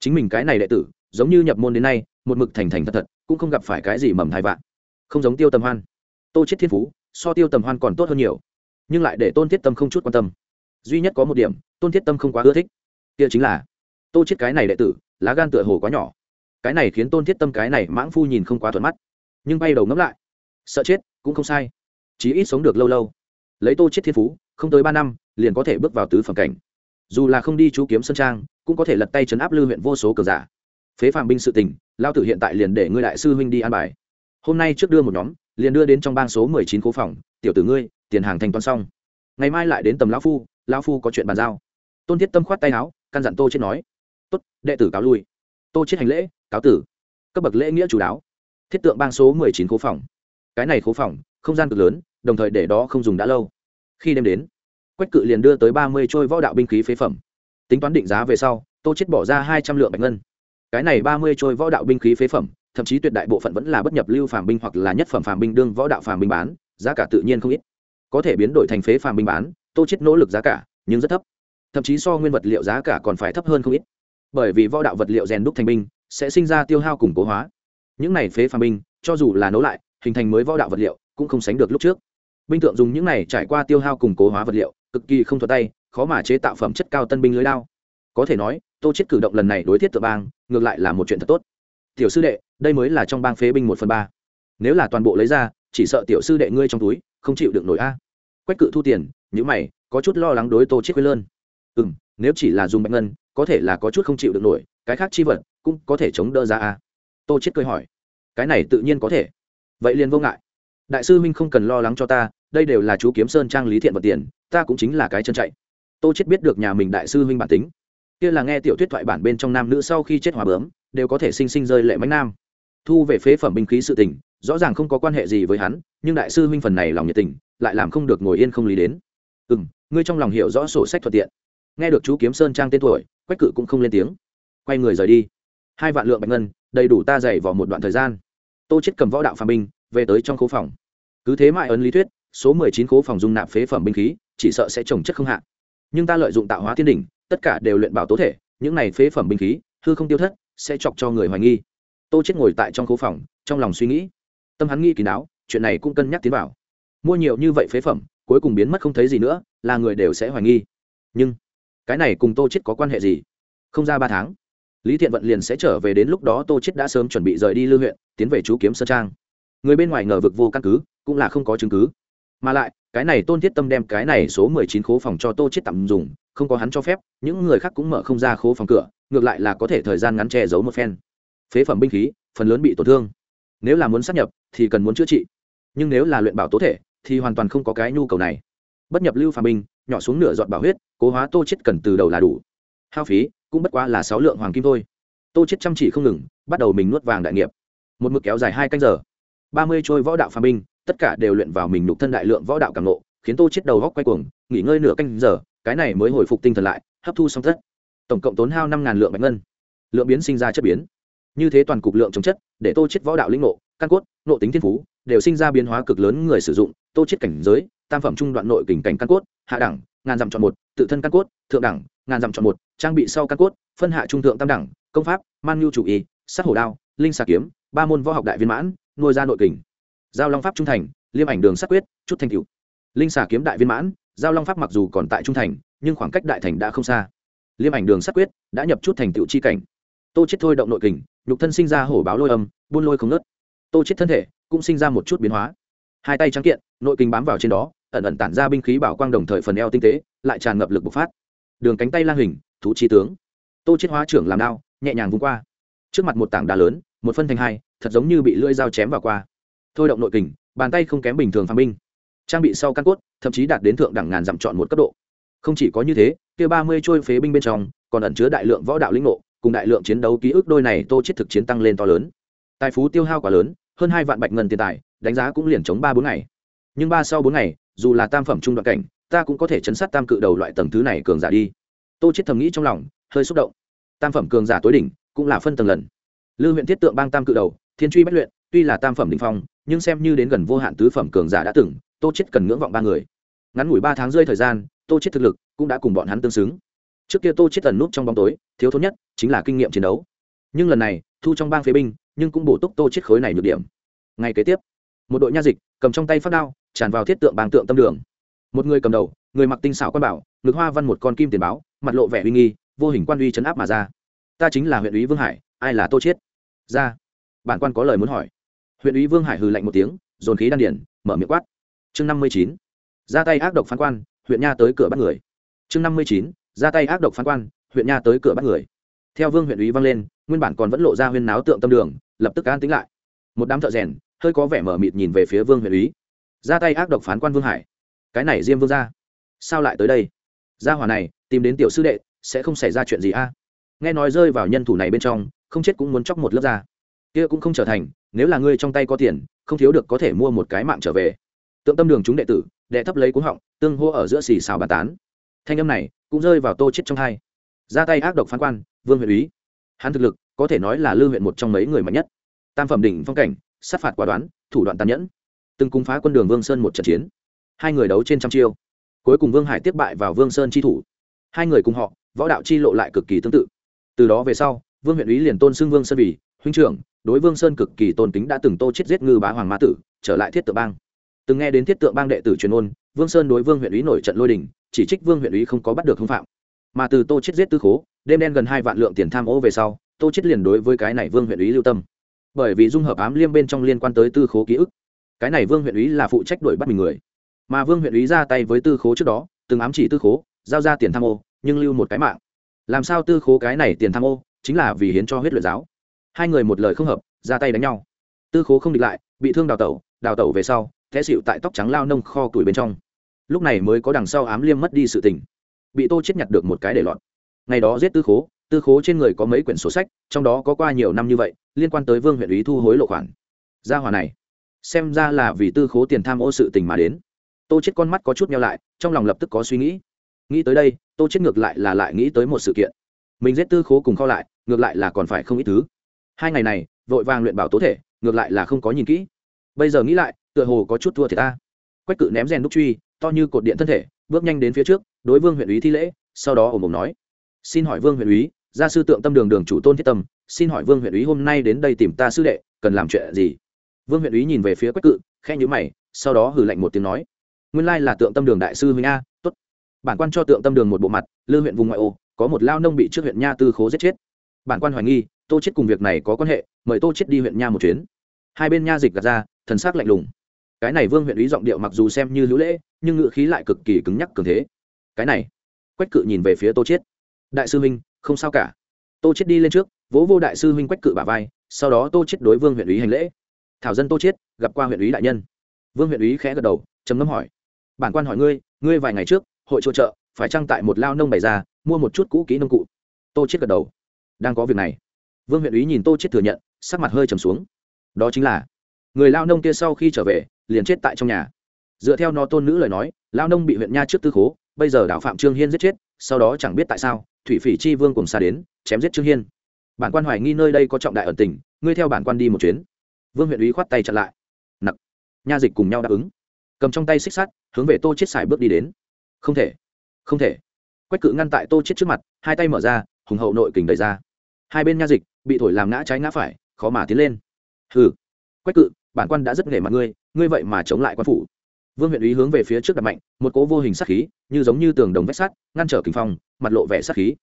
A: chính mình cái này đệ tử, giống như nhập môn đến nay, một mực thành thành thật thật, cũng không gặp phải cái gì mầm thai vạn không giống tiêu tầm hoan. Tô chết thiên phú, so tiêu tầm hoan còn tốt hơn nhiều. Nhưng lại để tôn thiết tâm không chút quan tâm. Duy nhất có một điểm, tôn thiết tâm không quá ưa thích. Kia chính là, tô chết cái này đệ tử, lá gan tựa hồ quá nhỏ. Cái này khiến tôn thiết tâm cái này mãng phu nhìn không quá thuận mắt. Nhưng bay đầu ngẫm lại sợ chết, cũng không sai. Chí ít sống được lâu lâu. Lấy tô chết thiên phú, không tới ba năm, liền có thể bước vào tứ phẩm cảnh. Dù là không đi chú kiếm sân trang, cũng có thể lật tay chấn áp lưu huyện vô số cờ giả. Phế phạm binh sự tình, lao tử hiện tại liền để ngươi đại sư huynh đi an bài. Hôm nay trước đưa một nhóm, liền đưa đến trong bang số mười chín cố phòng, tiểu tử ngươi, tiền hàng thanh toán xong. Ngày mai lại đến tầm lão phu lão phu có chuyện bàn giao. Tôn thiết tâm khoát tay áo, căn dặn tô chết nói. Tốt, đệ tử cáo lui. Tô chết hành lễ, cáo tử. Cấp bậc lễ nghĩa chủ đáo. Thiết tượng bang số mười chín cố phòng cái này khố phòng, không gian cực lớn, đồng thời để đó không dùng đã lâu. Khi đêm đến, quách cự liền đưa tới ba mươi trôi võ đạo binh khí phế phẩm. Tính toán định giá về sau, tô chết bỏ ra hai trăm lượng bạch ngân. Cái này ba mươi trôi võ đạo binh khí phế phẩm, thậm chí tuyệt đại bộ phận vẫn là bất nhập lưu phàm binh hoặc là nhất phẩm phàm binh đương võ đạo phàm binh bán, giá cả tự nhiên không ít. Có thể biến đổi thành phế phàm binh bán, tô chết nỗ lực giá cả, nhưng rất thấp. Thậm chí so nguyên vật liệu giá cả còn phải thấp hơn không ít. Bởi vì võ đạo vật liệu rèn đúc thành binh, sẽ sinh ra tiêu hao củng cố hóa. Những này phế phàm binh, cho dù là nấu lại hình thành mới võ đạo vật liệu, cũng không sánh được lúc trước. Binh tượng dùng những này trải qua tiêu hao củng cố hóa vật liệu, cực kỳ không thuật tay, khó mà chế tạo phẩm chất cao tân binh lưới đao. Có thể nói, tô chết cử động lần này đối thiết tự bang, ngược lại là một chuyện thật tốt. Tiểu sư đệ, đây mới là trong bang phế binh một phần ba. Nếu là toàn bộ lấy ra, chỉ sợ tiểu sư đệ ngươi trong túi, không chịu được nổi a. Quách cự thu tiền những mày, có chút lo lắng đối tô chết quê lơn. Ừ nếu chỉ là dùng bạch ngân, có thể là có chút không chịu được nổi, cái khác chi vật, cũng có thể chống đỡ ra a. Tô chết cười hỏi, cái này tự nhiên có thể vậy liền vô ngại. Đại sư huynh không cần lo lắng cho ta, đây đều là chú kiếm sơn trang lý thiện vật tiền, ta cũng chính là cái chân chạy. Tô chết biết được nhà mình đại sư huynh bản tính. Kia là nghe tiểu thuyết thoại bản bên trong nam nữ sau khi chết hòa bướm, đều có thể sinh sinh rơi lệ mánh nam. Thu về phế phẩm binh khí sự tình, rõ ràng không có quan hệ gì với hắn, nhưng đại sư huynh phần này lòng nhiệt tình, lại làm không được ngồi yên không lý đến. Ừ m ngươi trong lòng hiểu rõ sổ sách thuận tiện. Nghe được chú kiếm sơn trang tên tuổi, quách cự cũng không lên tiếng. Quay người rời đi. Hai vạn lượng bạch ngân, đầy đủ ta dày vào một đoạn thời gian tô chết cầm võ đạo phàm binh, về tới trong khố phòng. Cứ thế mãi ấn lý thuyết, số mười chín khố phòng dung nạp phế phẩm binh khí, chỉ sợ sẽ trồng chất không hạ. Nhưng ta lợi dụng tạo hóa thiên đỉnh, tất cả đều luyện bảo tố thể, những này phế phẩm binh khí, hư không tiêu thất, sẽ chọc cho người hoài nghi. Tô chết ngồi tại trong khố phòng, trong lòng suy nghĩ. Tâm hắn nghi kín đáo chuyện này cũng cân nhắc tiến vào. Mua nhiều như vậy phế phẩm, cuối cùng biến mất không thấy gì nữa, là người đều sẽ hoài nghi. Nhưng, cái này cùng tô chết có quan hệ gì? Không ra ba tháng lý thiện vận liền sẽ trở về đến lúc đó tô chết đã sớm chuẩn bị rời đi lưu huyện, tiến về chú kiếm sơn trang. Người bên ngoài ngờ vực vô căn cứ, cũng là không có chứng cứ. Mà lại, cái này tôn thiết tâm đem cái này số mười chín khố phòng cho tô chết tạm dùng, không có hắn cho phép, những người khác cũng mở không ra khố phòng cửa, ngược lại là có thể thời gian ngắn che giấu một phen. Phế phẩm binh khí, phần lớn bị tổn thương. Nếu là muốn sát nhập, thì cần muốn chữa trị. Nhưng nếu là luyện bảo tố thể, thì hoàn toàn không có cái nhu cầu này. Bất nhập lưu phàm binh, nhỏ xuống nửa giọt bảo huyết, cố hóa tô chết cần từ đầu là đủ. Hao phí cũng bất quá là sáu lượng hoàng kim thôi. Tô chết chăm chỉ không ngừng bắt đầu mình nuốt vàng đại nghiệp. Một mực kéo dài hai canh giờ. Ba mươi trôi võ đạo phàm binh tất cả đều luyện vào mình nhục thân đại lượng võ đạo càng nộ khiến tô chết đầu góc quay cuồng nghỉ ngơi nửa canh giờ cái này mới hồi phục tinh thần lại hấp thu xong tất. Tổng cộng tốn hao năm ngàn lượng bạch ngân. Lượng biến sinh ra chất biến. Như thế toàn cục lượng chống chất để tô chết võ đạo linh nộ, căn cốt nộ tính thiên phú đều sinh ra biến hóa cực lớn người sử dụng. Tô chết cảnh giới tam phẩm trung đoạn nội kình cảnh căn cốt hạ đẳng ngàn dặm chọn một tự thân căn cốt thượng đẳng ngàn dặm chọn một, trang bị sau căn cốt, phân hạ trung thượng tam đẳng, công pháp, man nhu chủ y, sát hổ đao, linh xà kiếm, ba môn võ học đại viên mãn, nuôi ra nội kình. Giao long pháp trung thành, liêm ảnh đường sát quyết, chút thành cựu linh xà kiếm đại viên mãn, giao long pháp mặc dù còn tại trung thành, nhưng khoảng cách đại thành đã không xa. Liêm ảnh đường sát quyết, đã nhập chút thành tựu chi cảnh. Tô chết thôi động nội kình, nhục thân sinh ra hổ báo lôi âm, buôn lôi không nớt tô chết thân thể cũng sinh ra một chút biến hóa. Hai tay trắng kiện, nội kình bám vào trên đó, ẩn ẩn tản ra binh khí bảo quang đồng thời phần eo tinh tế, lại tràn ngập lực bộc phát đường cánh tay lang hình, thú chi tướng. Tô chiết hóa trưởng làm đao, nhẹ nhàng vung qua. Trước mặt một tảng đá lớn, một phân thành hai, thật giống như bị lưỡi dao chém vào qua. Thôi động nội kình, bàn tay không kém bình thường phàm binh. Trang bị sau căn cốt, thậm chí đạt đến thượng đẳng ngàn dặm chọn một cấp độ. Không chỉ có như thế, kia ba mươi trôi phế binh bên trong, còn ẩn chứa đại lượng võ đạo lĩnh ngộ, cùng đại lượng chiến đấu ký ức đôi này tô chết thực chiến tăng lên to lớn. Tài phú tiêu hao quá lớn, hơn hai vạn bạch ngân tiền tài, đánh giá cũng liền chống ba bốn ngày. Nhưng ba sau bốn ngày, dù là tam phẩm trung đoạn cảnh ta cũng có thể chấn sát tam cự đầu loại tầng thứ này cường giả đi. Tô chết thầm nghĩ trong lòng, hơi xúc động. Tam phẩm cường giả tối đỉnh, cũng là phân tầng lần. Lư huyện thiết tượng bang tam cự đầu, thiên truy bất luyện, tuy là tam phẩm đỉnh phong, nhưng xem như đến gần vô hạn tứ phẩm cường giả đã từng, tô chết cần ngưỡng vọng ba người. Ngắn ngủi ba tháng rơi thời gian, tô chết thực lực cũng đã cùng bọn hắn tương xứng. Trước kia tô chết tần nút trong bóng tối, thiếu thốn nhất chính là kinh nghiệm chiến đấu. Nhưng lần này, thu trong bang phế binh, nhưng cũng bổ túc tô chết khối này nhược điểm. Ngày kế tiếp, một đội nha dịch cầm trong tay phát đao, tràn vào thiết tượng bang tượng tâm đường một người cầm đầu, người mặc tinh xảo quan bảo, ngực hoa văn một con kim tiền báo, mặt lộ vẻ uy nghi, vô hình quan uy chấn áp mà ra. Ta chính là huyện ủy vương hải, ai là tô chiết? Ra. Bản quan có lời muốn hỏi. Huyện ủy vương hải hừ lạnh một tiếng, dồn khí đan điển mở miệng quát. Chương năm mươi chín. Ra tay ác độc phán quan, huyện nha tới cửa bắt người. Chương năm mươi chín. Ra tay ác độc phán quan, huyện nha tới cửa bắt người. Theo vương huyện ủy vang lên, nguyên bản còn vẫn lộ ra huyên náo tượng tâm đường, lập tức an tính lại. Một đám thợ rèn, hơi có vẻ mở mịt nhìn về phía vương huyện ủy. Ra tay ác độc phán quan vương hải cái này diêm vương ra. Sao lại tới đây? Gia hỏa này, tìm đến tiểu sư đệ, sẽ không xảy ra chuyện gì a? Nghe nói rơi vào nhân thủ này bên trong, không chết cũng muốn chóc một lớp da kia cũng không trở thành, nếu là ngươi trong tay có tiền, không thiếu được có thể mua một cái mạng trở về. Tượng tâm đường chúng đệ tử, đệ thấp lấy cuống họng, tương hô ở giữa xì xào bàn tán. Thanh âm này cũng rơi vào tô chết trong hai. Ra tay ác độc phán quan, vương huyện úy. Hắn thực lực, có thể nói là lư huyện một trong mấy người mạnh nhất. Tam phẩm đỉnh phong cảnh, sát phạt quả đoán, thủ đoạn tàn nhẫn. Từng cung phá quân đường vương sơn một trận chiến hai người đấu trên trăm chiêu. Cuối cùng vương hải tiếp bại vào vương sơn chi thủ. Hai người cùng họ, võ đạo chi lộ lại cực kỳ tương tự. Từ đó về sau, vương huyện úy liền tôn xưng vương sơn vì huynh trưởng, đối vương sơn cực kỳ tôn kính đã từng tô chết giết ngư bá hoàng mã tử, trở lại thiết tượng bang. Từng nghe đến thiết tượng bang đệ tử truyền ôn, vương sơn đối vương huyện úy nổi trận lôi đình, chỉ trích vương huyện úy không có bắt được hung phạm. Mà từ tô chết giết tư khố, đêm đen gần hai vạn lượng tiền tham ô về sau, tô chết liền đối với cái này vương huyện úy lưu tâm. Bởi vì dung hợp ám liêm bên trong liên quan tới tư khố ký ức, cái này vương huyện úy là phụ trách đuổi bắt mình người mà vương huyện ý ra tay với tư khố trước đó, từng ám chỉ tư khố, giao ra tiền tham ô, nhưng lưu một cái mạng. Làm sao tư khố cái này tiền tham ô, chính là vì hiến cho huyết luyện giáo. Hai người một lời không hợp, ra tay đánh nhau. Tư khố không địch lại, bị thương đào tẩu đào tẩu về sau thế xịu tại tóc trắng lao nông kho tuổi bên trong. Lúc này mới có đằng sau ám liêm mất đi sự tình. Bị tô chết nhặt được một cái để lọt. Ngày đó giết tư khố tư khố trên người có mấy quyển sổ sách, trong đó có qua nhiều năm như vậy, liên quan tới vương huyện ý thu hối lộ khoản. Gia hòa này, xem ra là vì tư khố tiền tham ô sự tình mà đến tô chết con mắt có chút nhau lại, trong lòng lập tức có suy nghĩ. Nghĩ tới đây, tô chết ngược lại là lại nghĩ tới một sự kiện. Mình giết tư khố cùng kho lại, ngược lại là còn phải không ít thứ. Hai ngày này, vội vàng luyện bảo tố thể, ngược lại là không có nhìn kỹ. Bây giờ nghĩ lại, tựa hồ có chút thua thì ta. Quách cự ném rèn đúc truy, to như cột điện thân thể, bước nhanh đến phía trước, đối vương huyện úy thi lễ, sau đó ồm ồm nói. Xin hỏi vương huyện úy, gia sư tượng tâm đường đường chủ tôn thiết tâm, xin hỏi vương huyện úy hôm nay đến đây tìm ta sư đệ, cần làm chuyện gì? Vương huyện úy nhìn về phía quách cự khe nhữ mày, sau đó hử lạnh một tiếng nói nguyên lai là tượng tâm đường đại sư huynh a, tốt. Bản quan cho tượng tâm đường một bộ mặt, lư huyện vùng ngoại ô, có một lao nông bị trước huyện nha tư khố giết chết. Bản quan hoài nghi, tô chết cùng việc này có quan hệ, mời tô chết đi huyện nha một chuyến. Hai bên nha dịch gạt ra, thần sắc lạnh lùng. Cái này vương huyện ý giọng điệu mặc dù xem như hữu lễ, nhưng ngựa khí lại cực kỳ cứng nhắc cường thế. Cái này, quách cự nhìn về phía tô chết đại sư huynh, không sao cả. Tô chết đi lên trước, vỗ vô đại sư huynh quách cự bả vai, sau đó tô chết đối vương huyện ý hành lễ. Thảo dân tô chết gặp qua huyện ý đại nhân. Vương huyện ý khẽ gật đầu, trầm ngâm hỏi bản quan hỏi ngươi ngươi vài ngày trước, hội chỗ chợ, phải trang tại một lao nông bày ra, mua một chút cũ kỹ nông cụ? Tô chết gật đầu. Đang có việc này. Vương huyện ý nhìn tô chết thừa nhận, sắc mặt hơi trầm xuống. Đó chính là, người lao nông kia sau khi trở về, liền chết tại trong nhà. Dựa theo nó tôn nữ lời nói, lao nông bị huyện nha trước tư khố, bây giờ đảo phạm trương hiên giết chết, sau đó chẳng biết tại sao, thủy phỉ chi vương cùng xa đến, chém giết trương hiên. Bản quan hoài nghi nơi đây có trọng đại ẩn tình, ngươi theo bản quan đi một chuyến. Vương huyện ý khoát tay chặn lại. Nặc. Nha dịch cùng nhau đáp ứng cầm trong tay xích sắt, hướng về tô chết xài bước đi đến. Không thể không thể. Quách cự ngăn tại tô chết trước mặt, hai tay mở ra, hùng hậu nội kình đẩy ra. Hai bên nha dịch, bị thổi làm ngã trái ngã phải, khó mà tiến lên. Hừ, quách cự, bản quan đã rất nghề mặt ngươi ngươi vậy mà chống lại quan phủ. Vương huyện ý hướng về phía trước đặt mạnh, một cố vô hình sát khí, như giống như tường đồng vách sắt, ngăn trở kình phong, mặt lộ vẻ sát khí.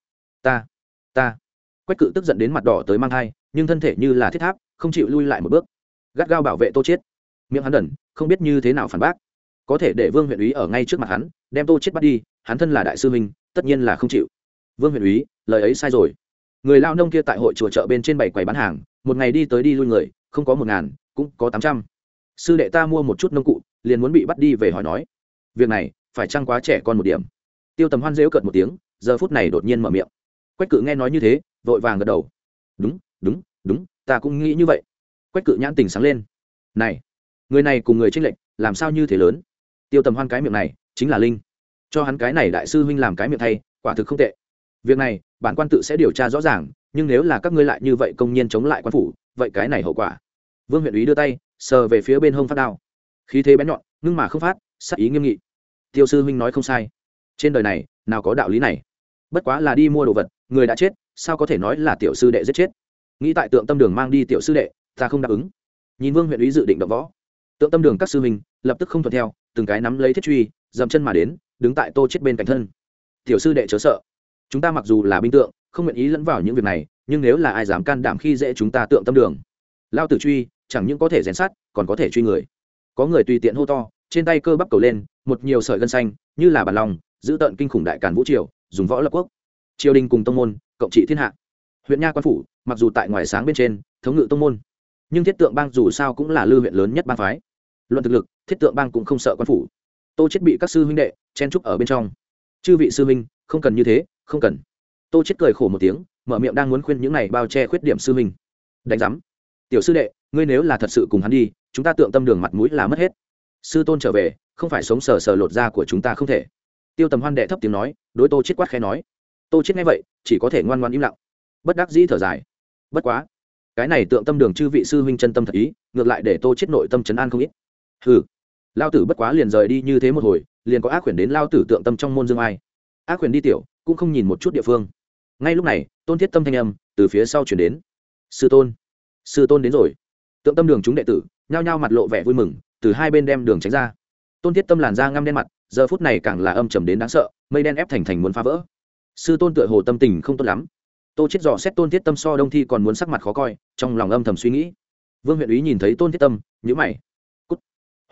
A: Ta ta. Quách cự tức giận đến mặt đỏ tới mang thai, nhưng thân thể như là thiết tháp, không chịu lui lại một bước. Gắt gao bảo vệ tô chết miệng hắn đần, không biết như thế nào phản bác có thể để vương huyện úy ở ngay trước mặt hắn, đem tô chết bắt đi, hắn thân là đại sư minh tất nhiên là không chịu. Vương huyện úy, lời ấy sai rồi. Người lao nông kia tại hội chùa chợ bên trên bảy quầy bán hàng, một ngày đi tới đi lui người, không có một ngàn, cũng có tám trăm. Sư đệ ta mua một chút nông cụ, liền muốn bị bắt đi về hỏi nói. Việc này, phải chăng quá trẻ con một điểm? Tiêu tầm hoan rêu cợt một tiếng, giờ phút này đột nhiên mở miệng. Quách cự nghe nói như thế, vội vàng gật đầu. Đúng đúng đúng, ta cũng nghĩ như vậy. Quách cự nhãn tình sáng lên. Này, người này cùng người tranh lệch, làm sao như thế lớn? Tiêu tầm hoan cái miệng này chính là linh. Cho hắn cái này đại sư huynh làm cái miệng thay, quả thực không tệ. Việc này, bản quan tự sẽ điều tra rõ ràng, nhưng nếu là các ngươi lại như vậy công nhiên chống lại quan phủ, vậy cái này hậu quả. Vương huyện ý đưa tay, sờ về phía bên hông phát đao. Khí thế bén nhọn nhưng mà không phát, sắc ý nghiêm nghị. Tiêu sư huynh nói không sai. Trên đời này, nào có đạo lý này? Bất quá là đi mua đồ vật, người đã chết, sao có thể nói là tiểu sư đệ giết chết? Nghĩ tại tượng tâm đường mang đi tiểu sư đệ, ta không đáp ứng. Nhìn vương huyện ý dự định động võ. Tượng tâm đường các sư huynh, lập tức không thuận theo từng cái nắm lấy thiết truy, dậm chân mà đến, đứng tại tô chết bên cạnh thân. Tiểu sư đệ chớ sợ. Chúng ta mặc dù là binh tượng, không nguyện ý lẫn vào những việc này, nhưng nếu là ai dám can đảm khi dễ chúng ta tượng tâm đường. Lao tử truy, chẳng những có thể rèn sát còn có thể truy người. Có người tùy tiện hô to, trên tay cơ bắp cầu lên, một nhiều sợi gân xanh, như là bàn lòng, giữ tận kinh khủng đại càn vũ triều, dùng võ lập quốc. Triều đình cùng tông môn, cộng trị thiên hạ. Huyện nha quan phủ, mặc dù tại ngoài sáng bên trên, thống ngự tông môn, nhưng thiết tượng bang dù sao cũng là lưu huyện lớn nhất bang phái. Luận thực lực thiết tượng bang cũng không sợ quan phủ. Tô chết bị các sư huynh đệ chen trúc ở bên trong. Chư vị sư huynh, không cần như thế, không cần. Tô chết cười khổ một tiếng, mở miệng đang muốn khuyên những này bao che khuyết điểm sư huynh. Đánh giám. Tiểu sư đệ, ngươi nếu là thật sự cùng hắn đi, chúng ta tượng tâm đường mặt mũi là mất hết. Sư tôn trở về, không phải sống sờ sờ lột da của chúng ta không thể. Tiêu tầm hoan đệ thấp tiếng nói, đối tô chết quát khẽ nói. Tô chết nghe vậy, chỉ có thể ngoan ngoan im lặng. Bất đắc dĩ thở dài. Bất quá, cái này tượng tâm đường chư vị sư huynh chân tâm thật ý, ngược lại để tô chết nội tâm chấn an không ít. Hừ lao tử bất quá liền rời đi như thế một hồi, liền có ác quyển đến lao tử tượng tâm trong môn dương ai. Ác quyển đi tiểu, cũng không nhìn một chút địa phương. Ngay lúc này, tôn thiết tâm thanh âm từ phía sau chuyển đến. Sư tôn sư tôn đến rồi. Tượng tâm đường chúng đệ tử, nhao nhao mặt lộ vẻ vui mừng, từ hai bên đem đường tránh ra. Tôn thiết tâm làn da ngăm đen mặt, giờ phút này càng là âm trầm đến đáng sợ, mây đen ép thành thành muốn phá vỡ. Sư tôn tựa hồ tâm tình không tốt lắm. Tô chết dò xét tôn thiết tâm so đông thi còn muốn sắc mặt khó coi, trong lòng âm thầm suy nghĩ. Vương huyện úy nhìn thấy tôn thiết tâm nhữ mày. Cút.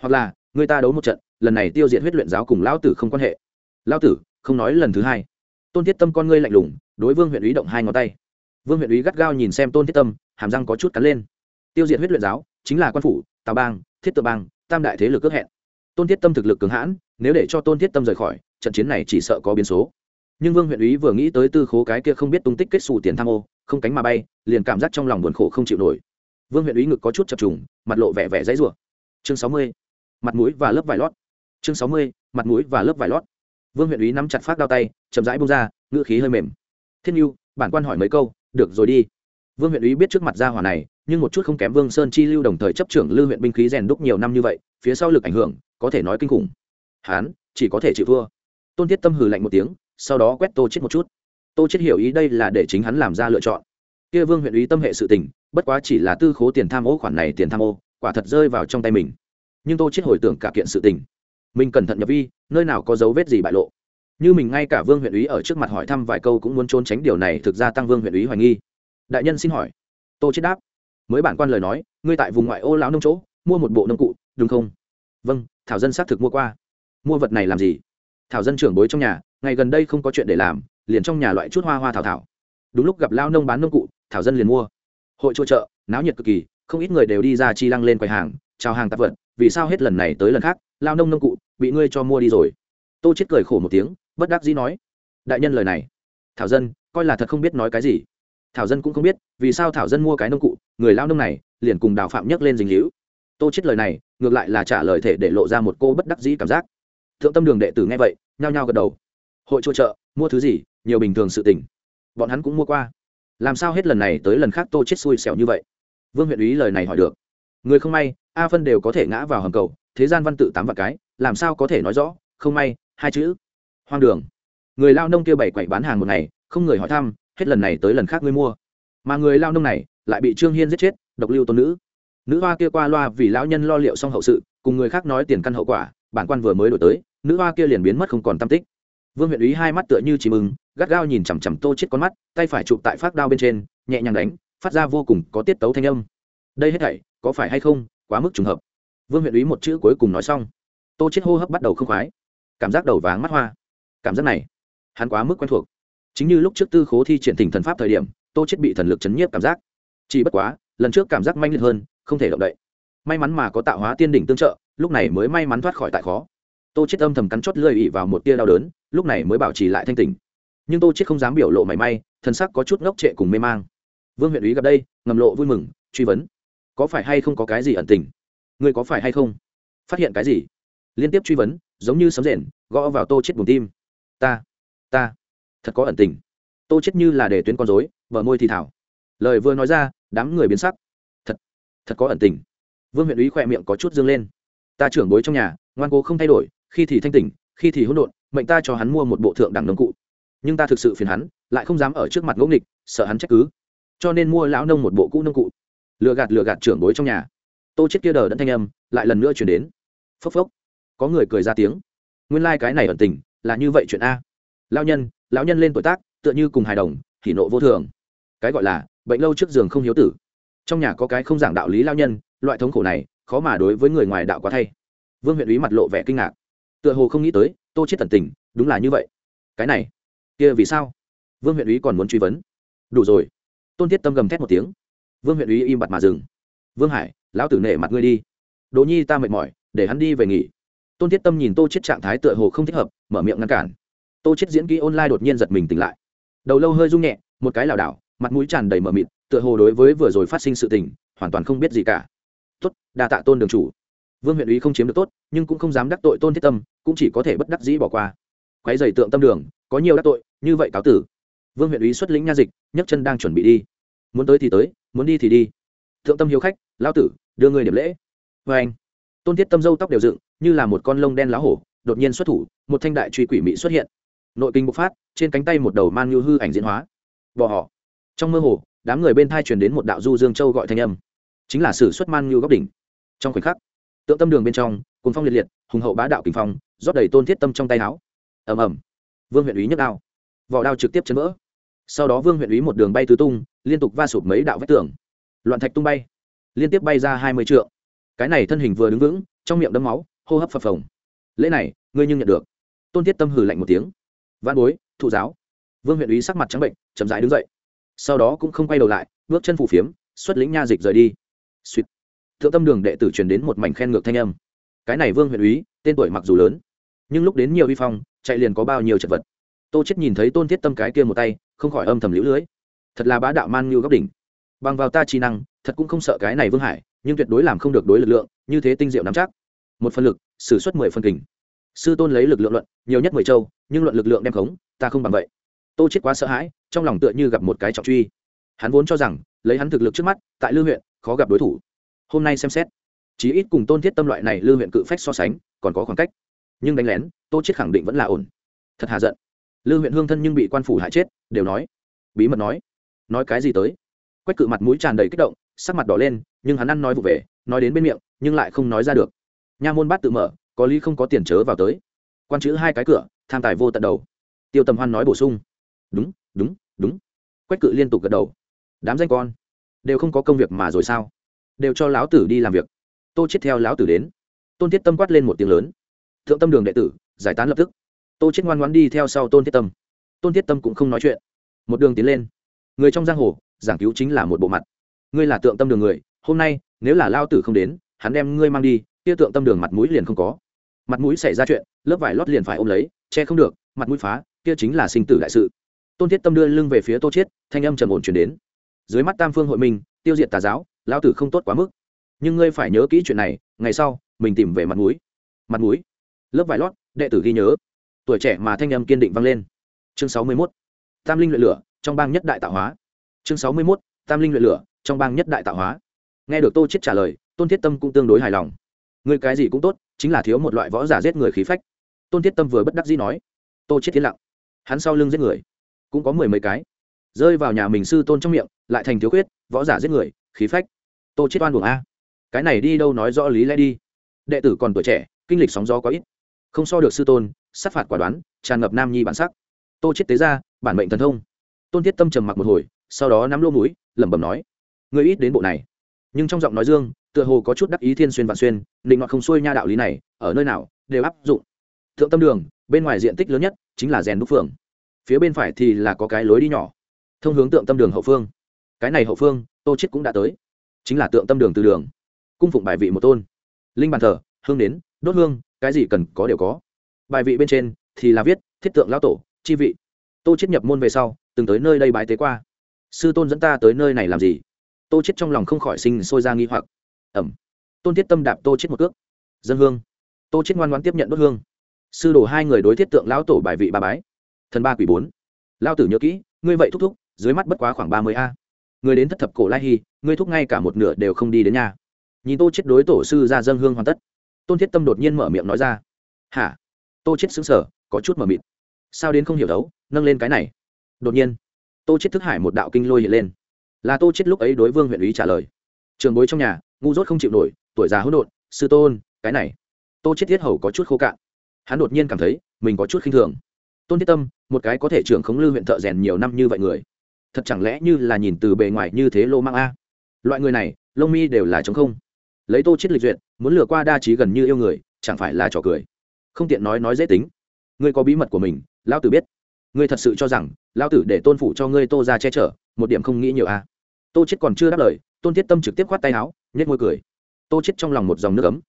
A: Hoặc là người ta đấu một trận, lần này tiêu diệt huyết luyện giáo cùng lão tử không quan hệ. Lão tử, không nói lần thứ hai. Tôn thiết tâm con ngươi lạnh lùng, đối vương huyện ý động hai ngón tay. Vương huyện ý gắt gao nhìn xem tôn thiết tâm, hàm răng có chút cắn lên. Tiêu diệt huyết luyện giáo, chính là quan phủ, tào bang, thiết tự bang, tam đại thế lực ước hẹn. Tôn thiết tâm thực lực cường hãn, nếu để cho tôn thiết tâm rời khỏi, trận chiến này chỉ sợ có biến số. Nhưng vương huyện ý vừa nghĩ tới tư khố cái kia không biết tung tích kết xù tiền tham ô, không cánh mà bay, liền cảm giác trong lòng buồn khổ không chịu nổi. Vương huyện ý ngực có chút chập trùng, mặt lộ vẻ vẻ dãy rủa. Chương sáu mươi mặt mũi và lớp vải lót. Chương sáu mươi, mặt mũi và lớp vải lót. Vương huyện úy nắm chặt phát đao tay, chậm rãi bông ra, ngữ khí hơi mềm. Thiên nhu, bản quan hỏi mấy câu, được rồi đi. Vương huyện úy biết trước mặt gia hỏa này, nhưng một chút không kém vương sơn chi lưu đồng thời chấp trưởng lưu huyện binh khí rèn đúc nhiều năm như vậy, phía sau lực ảnh hưởng, có thể nói kinh khủng. Hán, chỉ có thể chịu thua. Tôn thiết tâm hừ lạnh một tiếng, sau đó quét tô chết một chút. Tô chết hiểu ý đây là để chính hắn làm ra lựa chọn. Kia vương huyện ý tâm hệ sự tình, bất quá chỉ là tư khố tiền tham ô khoản này tiền tham ô, quả thật rơi vào trong tay mình nhưng tô chết hồi tưởng cả kiện sự tình. Mình cẩn thận nhập vi, nơi nào có dấu vết gì bại lộ. Như mình ngay cả vương huyện úy ở trước mặt hỏi thăm vài câu cũng muốn trốn tránh điều này, thực ra tăng vương huyện úy hoài nghi. Đại nhân xin hỏi. Tô chết đáp. Mới bản quan lời nói, ngươi tại vùng ngoại ô lão nông chỗ, mua một bộ nông cụ, đúng không? Vâng thảo dân xác thực mua qua. Mua vật này làm gì? Thảo dân trưởng bối trong nhà, ngày gần đây không có chuyện để làm, liền trong nhà loại chút hoa hoa thảo thảo. Đúng lúc gặp lao nông bán nông cụ, thảo dân liền mua. Hội chỗ chợ, náo nhiệt cực kỳ, không ít người đều đi ra chi lăng lên quầy hàng chào hàng tạp vật, vì sao hết lần này tới lần khác, lao nông nông cụ, bị ngươi cho mua đi rồi? Tô chết cười khổ một tiếng, bất đắc dĩ nói, đại nhân lời này, thảo dân, coi là thật không biết nói cái gì. Thảo dân cũng không biết, vì sao thảo dân mua cái nông cụ, người lao nông này, liền cùng đào phạm nhấc lên dình hữu tô chết lời này, ngược lại là trả lời thể để lộ ra một cô bất đắc dĩ cảm giác. Thượng tâm đường đệ tử nghe vậy, nhao nhao gật đầu. Hội chỗ chợ, mua thứ gì, nhiều bình thường sự tình. Bọn hắn cũng mua qua. Làm sao hết lần này tới lần khác tô chết xui xẻo như vậy? Vương huyện úy lời này hỏi được người không may, a phân đều có thể ngã vào hầm cầu, thế gian văn tự tám vạn cái, làm sao có thể nói rõ, không may, hai chữ. Hoang đường. Người lao nông kia bảy quậy bán hàng một ngày, không người hỏi thăm, hết lần này tới lần khác ngươi mua. Mà người lao nông này, lại bị trương hiên giết chết, độc lưu tôn nữ. Nữ hoa kia qua loa vì lão nhân lo liệu xong hậu sự, cùng người khác nói tiền căn hậu quả, bản quan vừa mới đổi tới, nữ hoa kia liền biến mất không còn tam tích. Vương huyện ý hai mắt tựa như chỉ mừng gắt gao nhìn chằm chằm tô chết con mắt, tay phải chụp tại phát đao bên trên, nhẹ nhàng đánh, phát ra vô cùng có tiết tấu thanh âm đây hết thảy, có phải hay không, quá mức trùng hợp. Vương huyện úy một chữ cuối cùng nói xong. Tô chết hô hấp bắt đầu không khoái. Cảm giác đầu váng mắt hoa. Cảm giác này, hắn quá mức quen thuộc. Chính như lúc trước tư khố thi triển thỉnh thần pháp thời điểm, tô chết bị thần lực chấn nhiếp cảm giác. Chỉ bất quá, lần trước cảm giác manh liệt hơn, không thể động đậy. May mắn mà có tạo hóa tiên đỉnh tương trợ, lúc này mới may mắn thoát khỏi tại khó. Tô chết âm thầm cắn chót lưỡi ỉ vào một tia đau đớn, lúc này mới bảo trì lại thanh tỉnh. Nhưng tô chết không dám biểu lộ mảy may, thần sắc có chút ngốc trệ cùng mê mang. Vương huyện úy gặp đây, ngầm lộ vui mừng, truy vấn có phải hay không có cái gì ẩn tình? Người có phải hay không? Phát hiện cái gì? Liên tiếp truy vấn, giống như sấm rền, gõ vào tô chết buồng tim. Ta ta, thật có ẩn tình. Tô chết như là để tuyến con rối mở môi thì thảo. Lời vừa nói ra, đám người biến sắc. Thật thật có ẩn tình. Vương huyện úy khỏe miệng có chút dương lên. Ta trưởng bối trong nhà, ngoan cố không thay đổi, khi thì thanh tỉnh, khi thì hỗn độn, mệnh ta cho hắn mua một bộ thượng đẳng nông cụ. Nhưng ta thực sự phiền hắn, lại không dám ở trước mặt ngỗ nghịch, sợ hắn trách cứ. Cho nên mua lão nông một bộ cũ nông cụ lừa gạt lừa gạt trưởng bối trong nhà. Tô chết kia đờ đẫn thanh âm lại lần nữa chuyển đến. Phốc phốc. Có người cười ra tiếng. Nguyên lai、like、cái này ẩn tình là như vậy chuyện a. Lao nhân, lão nhân lên tuổi tác, tựa như cùng hài đồng thì nộ vô thường. Cái gọi là bệnh lâu trước giường không hiếu tử. Trong nhà có cái không giảng đạo lý lao nhân, loại thống khổ này khó mà đối với người ngoài đạo quá thay. Vương huyện ý mặt lộ vẻ kinh ngạc. Tựa hồ không nghĩ tới, tô chết tận tình, đúng là như vậy. Cái này, kia vì sao? Vương huyện ý còn muốn truy vấn. Đủ rồi. Tôn thiết tâm gầm thét một tiếng vương huyện ý im bặt mà dừng. Vương hải, lão tử nể mặt ngươi đi. Đỗ nhi ta mệt mỏi, để hắn đi về nghỉ. Tôn thiết tâm nhìn tô chết trạng thái tựa hồ không thích hợp, mở miệng ngăn cản. Tô chết diễn kỹ online đột nhiên giật mình tỉnh lại. Đầu lâu hơi rung nhẹ, một cái lảo đảo, mặt mũi tràn đầy mờ mịt, tựa hồ đối với vừa rồi phát sinh sự tình, hoàn toàn không biết gì cả. Tốt, đa tạ tôn đường chủ. Vương huyện ý không chiếm được tốt, nhưng cũng không dám đắc tội tôn thiết tâm, cũng chỉ có thể bất đắc dĩ bỏ qua. Quái dày tượng tâm đường, có nhiều đắc tội, như vậy cáo tử. Vương huyện ý xuất lĩnh nha dịch, nhấc chân đang chuẩn bị đi. Muốn tới thì tới muốn đi thì đi. Thượng tâm hiếu khách, lão tử, đưa người điểm lễ. Vê anh, tôn thiết tâm dâu tóc đều dựng, như là một con lông đen lá hổ, đột nhiên xuất thủ, một thanh đại truy quỷ mị xuất hiện. Nội kinh bộc phát, trên cánh tay một đầu man như hư ảnh diễn hóa. Bỏ họ. Trong mơ hồ, đám người bên thai truyền đến một đạo du dương châu gọi thanh âm. Chính là sử xuất man như góc đỉnh. Trong khoảnh khắc tượng tâm đường bên trong cùng phong liệt liệt, hùng hậu bá đạo kinh phong, rót đầy tôn thiết tâm trong tay áo. Ầm ầm. Vương huyện úy nhấc đao. Vỏ đao trực tiếp chấn vỡ sau đó vương huyện úy một đường bay tứ tung, liên tục va sụp mấy đạo vách tường. Loạn thạch tung bay, liên tiếp bay ra hai mươi trượng. Cái này thân hình vừa đứng vững, trong miệng đấm máu, hô hấp phập phồng. Lễ này, ngươi nhưng nhận được. Tôn thiết tâm hử lạnh một tiếng. Văn bối, thụ giáo. Vương huyện úy sắc mặt trắng bệnh, chậm rãi đứng dậy. Sau đó cũng không quay đầu lại, bước chân phủ phiếm, xuất lĩnh nha dịch rời đi. Suýt thượng tâm đường đệ tử truyền đến một mảnh khen ngược thanh âm. Cái này vương huyện úy tên tuổi mặc dù lớn, nhưng lúc đến nhiều vi phong, chạy liền có bao nhiêu chật vật tô chết nhìn thấy tôn thiết tâm cái kia một tay, không khỏi âm thầm liễu lưới. Thật là bá đạo man như góc đỉnh. Bằng vào ta chi năng, thật cũng không sợ cái này vương hải, nhưng tuyệt đối làm không được đối lực lượng, như thế tinh diệu nắm chắc. Một phần lực, sử xuất mười phần kình. Sư tôn lấy lực lượng luận, nhiều nhất mười châu, nhưng luận lực lượng đem khống, ta không bằng vậy. Tô chết quá sợ hãi, trong lòng tựa như gặp một cái trọng truy. Hắn vốn cho rằng, lấy hắn thực lực trước mắt, tại lư huyện, khó gặp đối thủ. Hôm nay xem xét, chí ít cùng tôn thiết tâm loại này lư huyện cự phách so sánh, còn có khoảng cách. Nhưng đánh lén, tô chết khẳng định vẫn là ổn. Thật hà giận lư huyện hương thân nhưng bị quan phủ hại chết, đều nói. Bí mật nói. Nói cái gì tới? Quách cự mặt mũi tràn đầy kích động, sắc mặt đỏ lên, nhưng hắn ăn nói vụ về, nói đến bên miệng, nhưng lại không nói ra được. Nha môn bát tự mở, có lý không có tiền chớ vào tới. Quan chữ hai cái cửa, tham tài vô tận đầu. Tiêu tầm hoan nói bổ sung. Đúng đúng đúng. Quách cự liên tục gật đầu. Đám danh con, đều không có công việc mà rồi sao? Đều cho lão tử đi làm việc. Tô chết theo lão tử đến. Tôn thiết tâm quát lên một tiếng lớn. Thượng tâm đường đệ tử, giải tán lập tức tô chết ngoan ngoãn đi theo sau tôn thiết tâm. Tôn thiết tâm cũng không nói chuyện. Một đường tiến lên. Người trong giang hồ, giảng cứu chính là một bộ mặt. Ngươi là tượng tâm đường người, hôm nay, nếu là lao tử không đến, hắn đem ngươi mang đi, kia tượng tâm đường mặt mũi liền không có. Mặt mũi xảy ra chuyện, lớp vải lót liền phải ôm lấy, che không được, mặt mũi phá, kia chính là sinh tử đại sự. Tôn thiết tâm đưa lưng về phía tô chiết, thanh âm trầm ổn chuyển đến. Dưới mắt tam phương hội minh, tiêu diệt tà giáo, lao tử không tốt quá mức. Nhưng ngươi phải nhớ kỹ chuyện này, ngày sau, mình tìm về mặt mũi. Mặt mũi. Lớp vải lót, đệ tử ghi nhớ tuổi trẻ mà thanh âm kiên định vang lên. Chương sáu mươi 61. tam linh luyện lửa, trong bang nhất đại tạo hóa. Chương sáu mươi 61. tam linh luyện lửa, trong bang nhất đại tạo hóa. Nghe được tô chết trả lời, tôn thiết tâm cũng tương đối hài lòng. Người cái gì cũng tốt, chính là thiếu một loại võ giả giết người khí phách. Tôn thiết tâm vừa bất đắc dĩ nói. Tô chết thiên lặng. Hắn sau lưng giết người, cũng có mười mấy cái. Rơi vào nhà mình sư tôn trong miệng, lại thành thiếu khuyết, võ giả giết người, khí phách. Tô chết oan buồng a. Cái này đi đâu nói rõ lý lẽ đi. Đệ tử còn tuổi trẻ, kinh lịch sóng gió có ít. Không so được sư tôn sát phạt quả đoán, tràn ngập nam nhi bản sắc. Tô chết tế ra, bản mệnh thần thông. Tôn thiết tâm trầm mặc một hồi, sau đó nắm lô mũi, lẩm bẩm nói người ít đến bộ này. Nhưng trong giọng nói dương, tựa hồ có chút đắc ý thiên xuyên vạn xuyên, định ngọt không xuôi nha đạo lý này, ở nơi nào, đều áp dụng. Thượng tâm đường, bên ngoài diện tích lớn nhất, chính là rèn đúc phường. Phía bên phải thì là có cái lối đi nhỏ. Thông hướng tượng tâm đường hậu phương. Cái này hậu phương, tô chết cũng đã tới. Chính là tượng tâm đường từ đường. Cung phụng bài vị một tôn. Linh bàn thờ, hương đến đốt hương, cái gì cần có đều có bài vị bên trên thì là viết, thiết tượng lão tổ, chi vị. Tô chết nhập môn về sau, từng tới nơi đây bái tế qua. Sư tôn dẫn ta tới nơi này làm gì? Tô chết trong lòng không khỏi sinh sôi ra nghi hoặc. Ẩm. Tôn thiết tâm đạp tô chết một cước. Dân hương. Tô chết ngoan ngoãn tiếp nhận đốt hương. Sư đồ hai người đối thiết tượng lão tổ bài vị ba bái. Thần ba quỷ bốn. Lao tử nhớ kỹ, ngươi vậy thúc thúc, dưới mắt bất quá khoảng ba mươi a. Người đến thất thập cổ lai hy, ngươi thúc ngay cả một nửa đều không đi đến nhà. Nhìn tô chết đối tổ sư ra dân hương hoàn tất, tôn thiết tâm đột nhiên mở miệng nói ra. Hả? Tô chết xứng sở có chút mờ mịt. Sao đến không hiểu đấu, nâng lên cái này? Đột nhiên, tô chết thức hải một đạo kinh lôi hiện lên. Là tô chết lúc ấy đối vương huyện ý trả lời. Trường bối trong nhà, ngu dốt không chịu nổi, tuổi già hỗn độn, sư tôn, cái này. Tô chết thiết hầu có chút khô cạn. Hắn đột nhiên cảm thấy, mình có chút khinh thường. Tôn thiết tâm, một cái có thể trưởng khống lư huyện thợ rèn nhiều năm như vậy người, thật chẳng lẽ như là nhìn từ bề ngoài như thế lô mang a? Loại người này, lông mi đều là chống không. Lấy tô chết lịch duyệt, muốn lừa qua đa trí gần như yêu người, chẳng phải là trò cười không tiện nói nói dễ tính. Ngươi có bí mật của mình, lão tử biết. Ngươi thật sự cho rằng, lão tử để tôn phủ cho ngươi tô ra che chở, một điểm không nghĩ nhiều à? tô chết còn chưa đáp lời, tôn thiết tâm trực tiếp khoát tay áo nhét môi cười. Tô chết trong lòng một dòng nước ấm.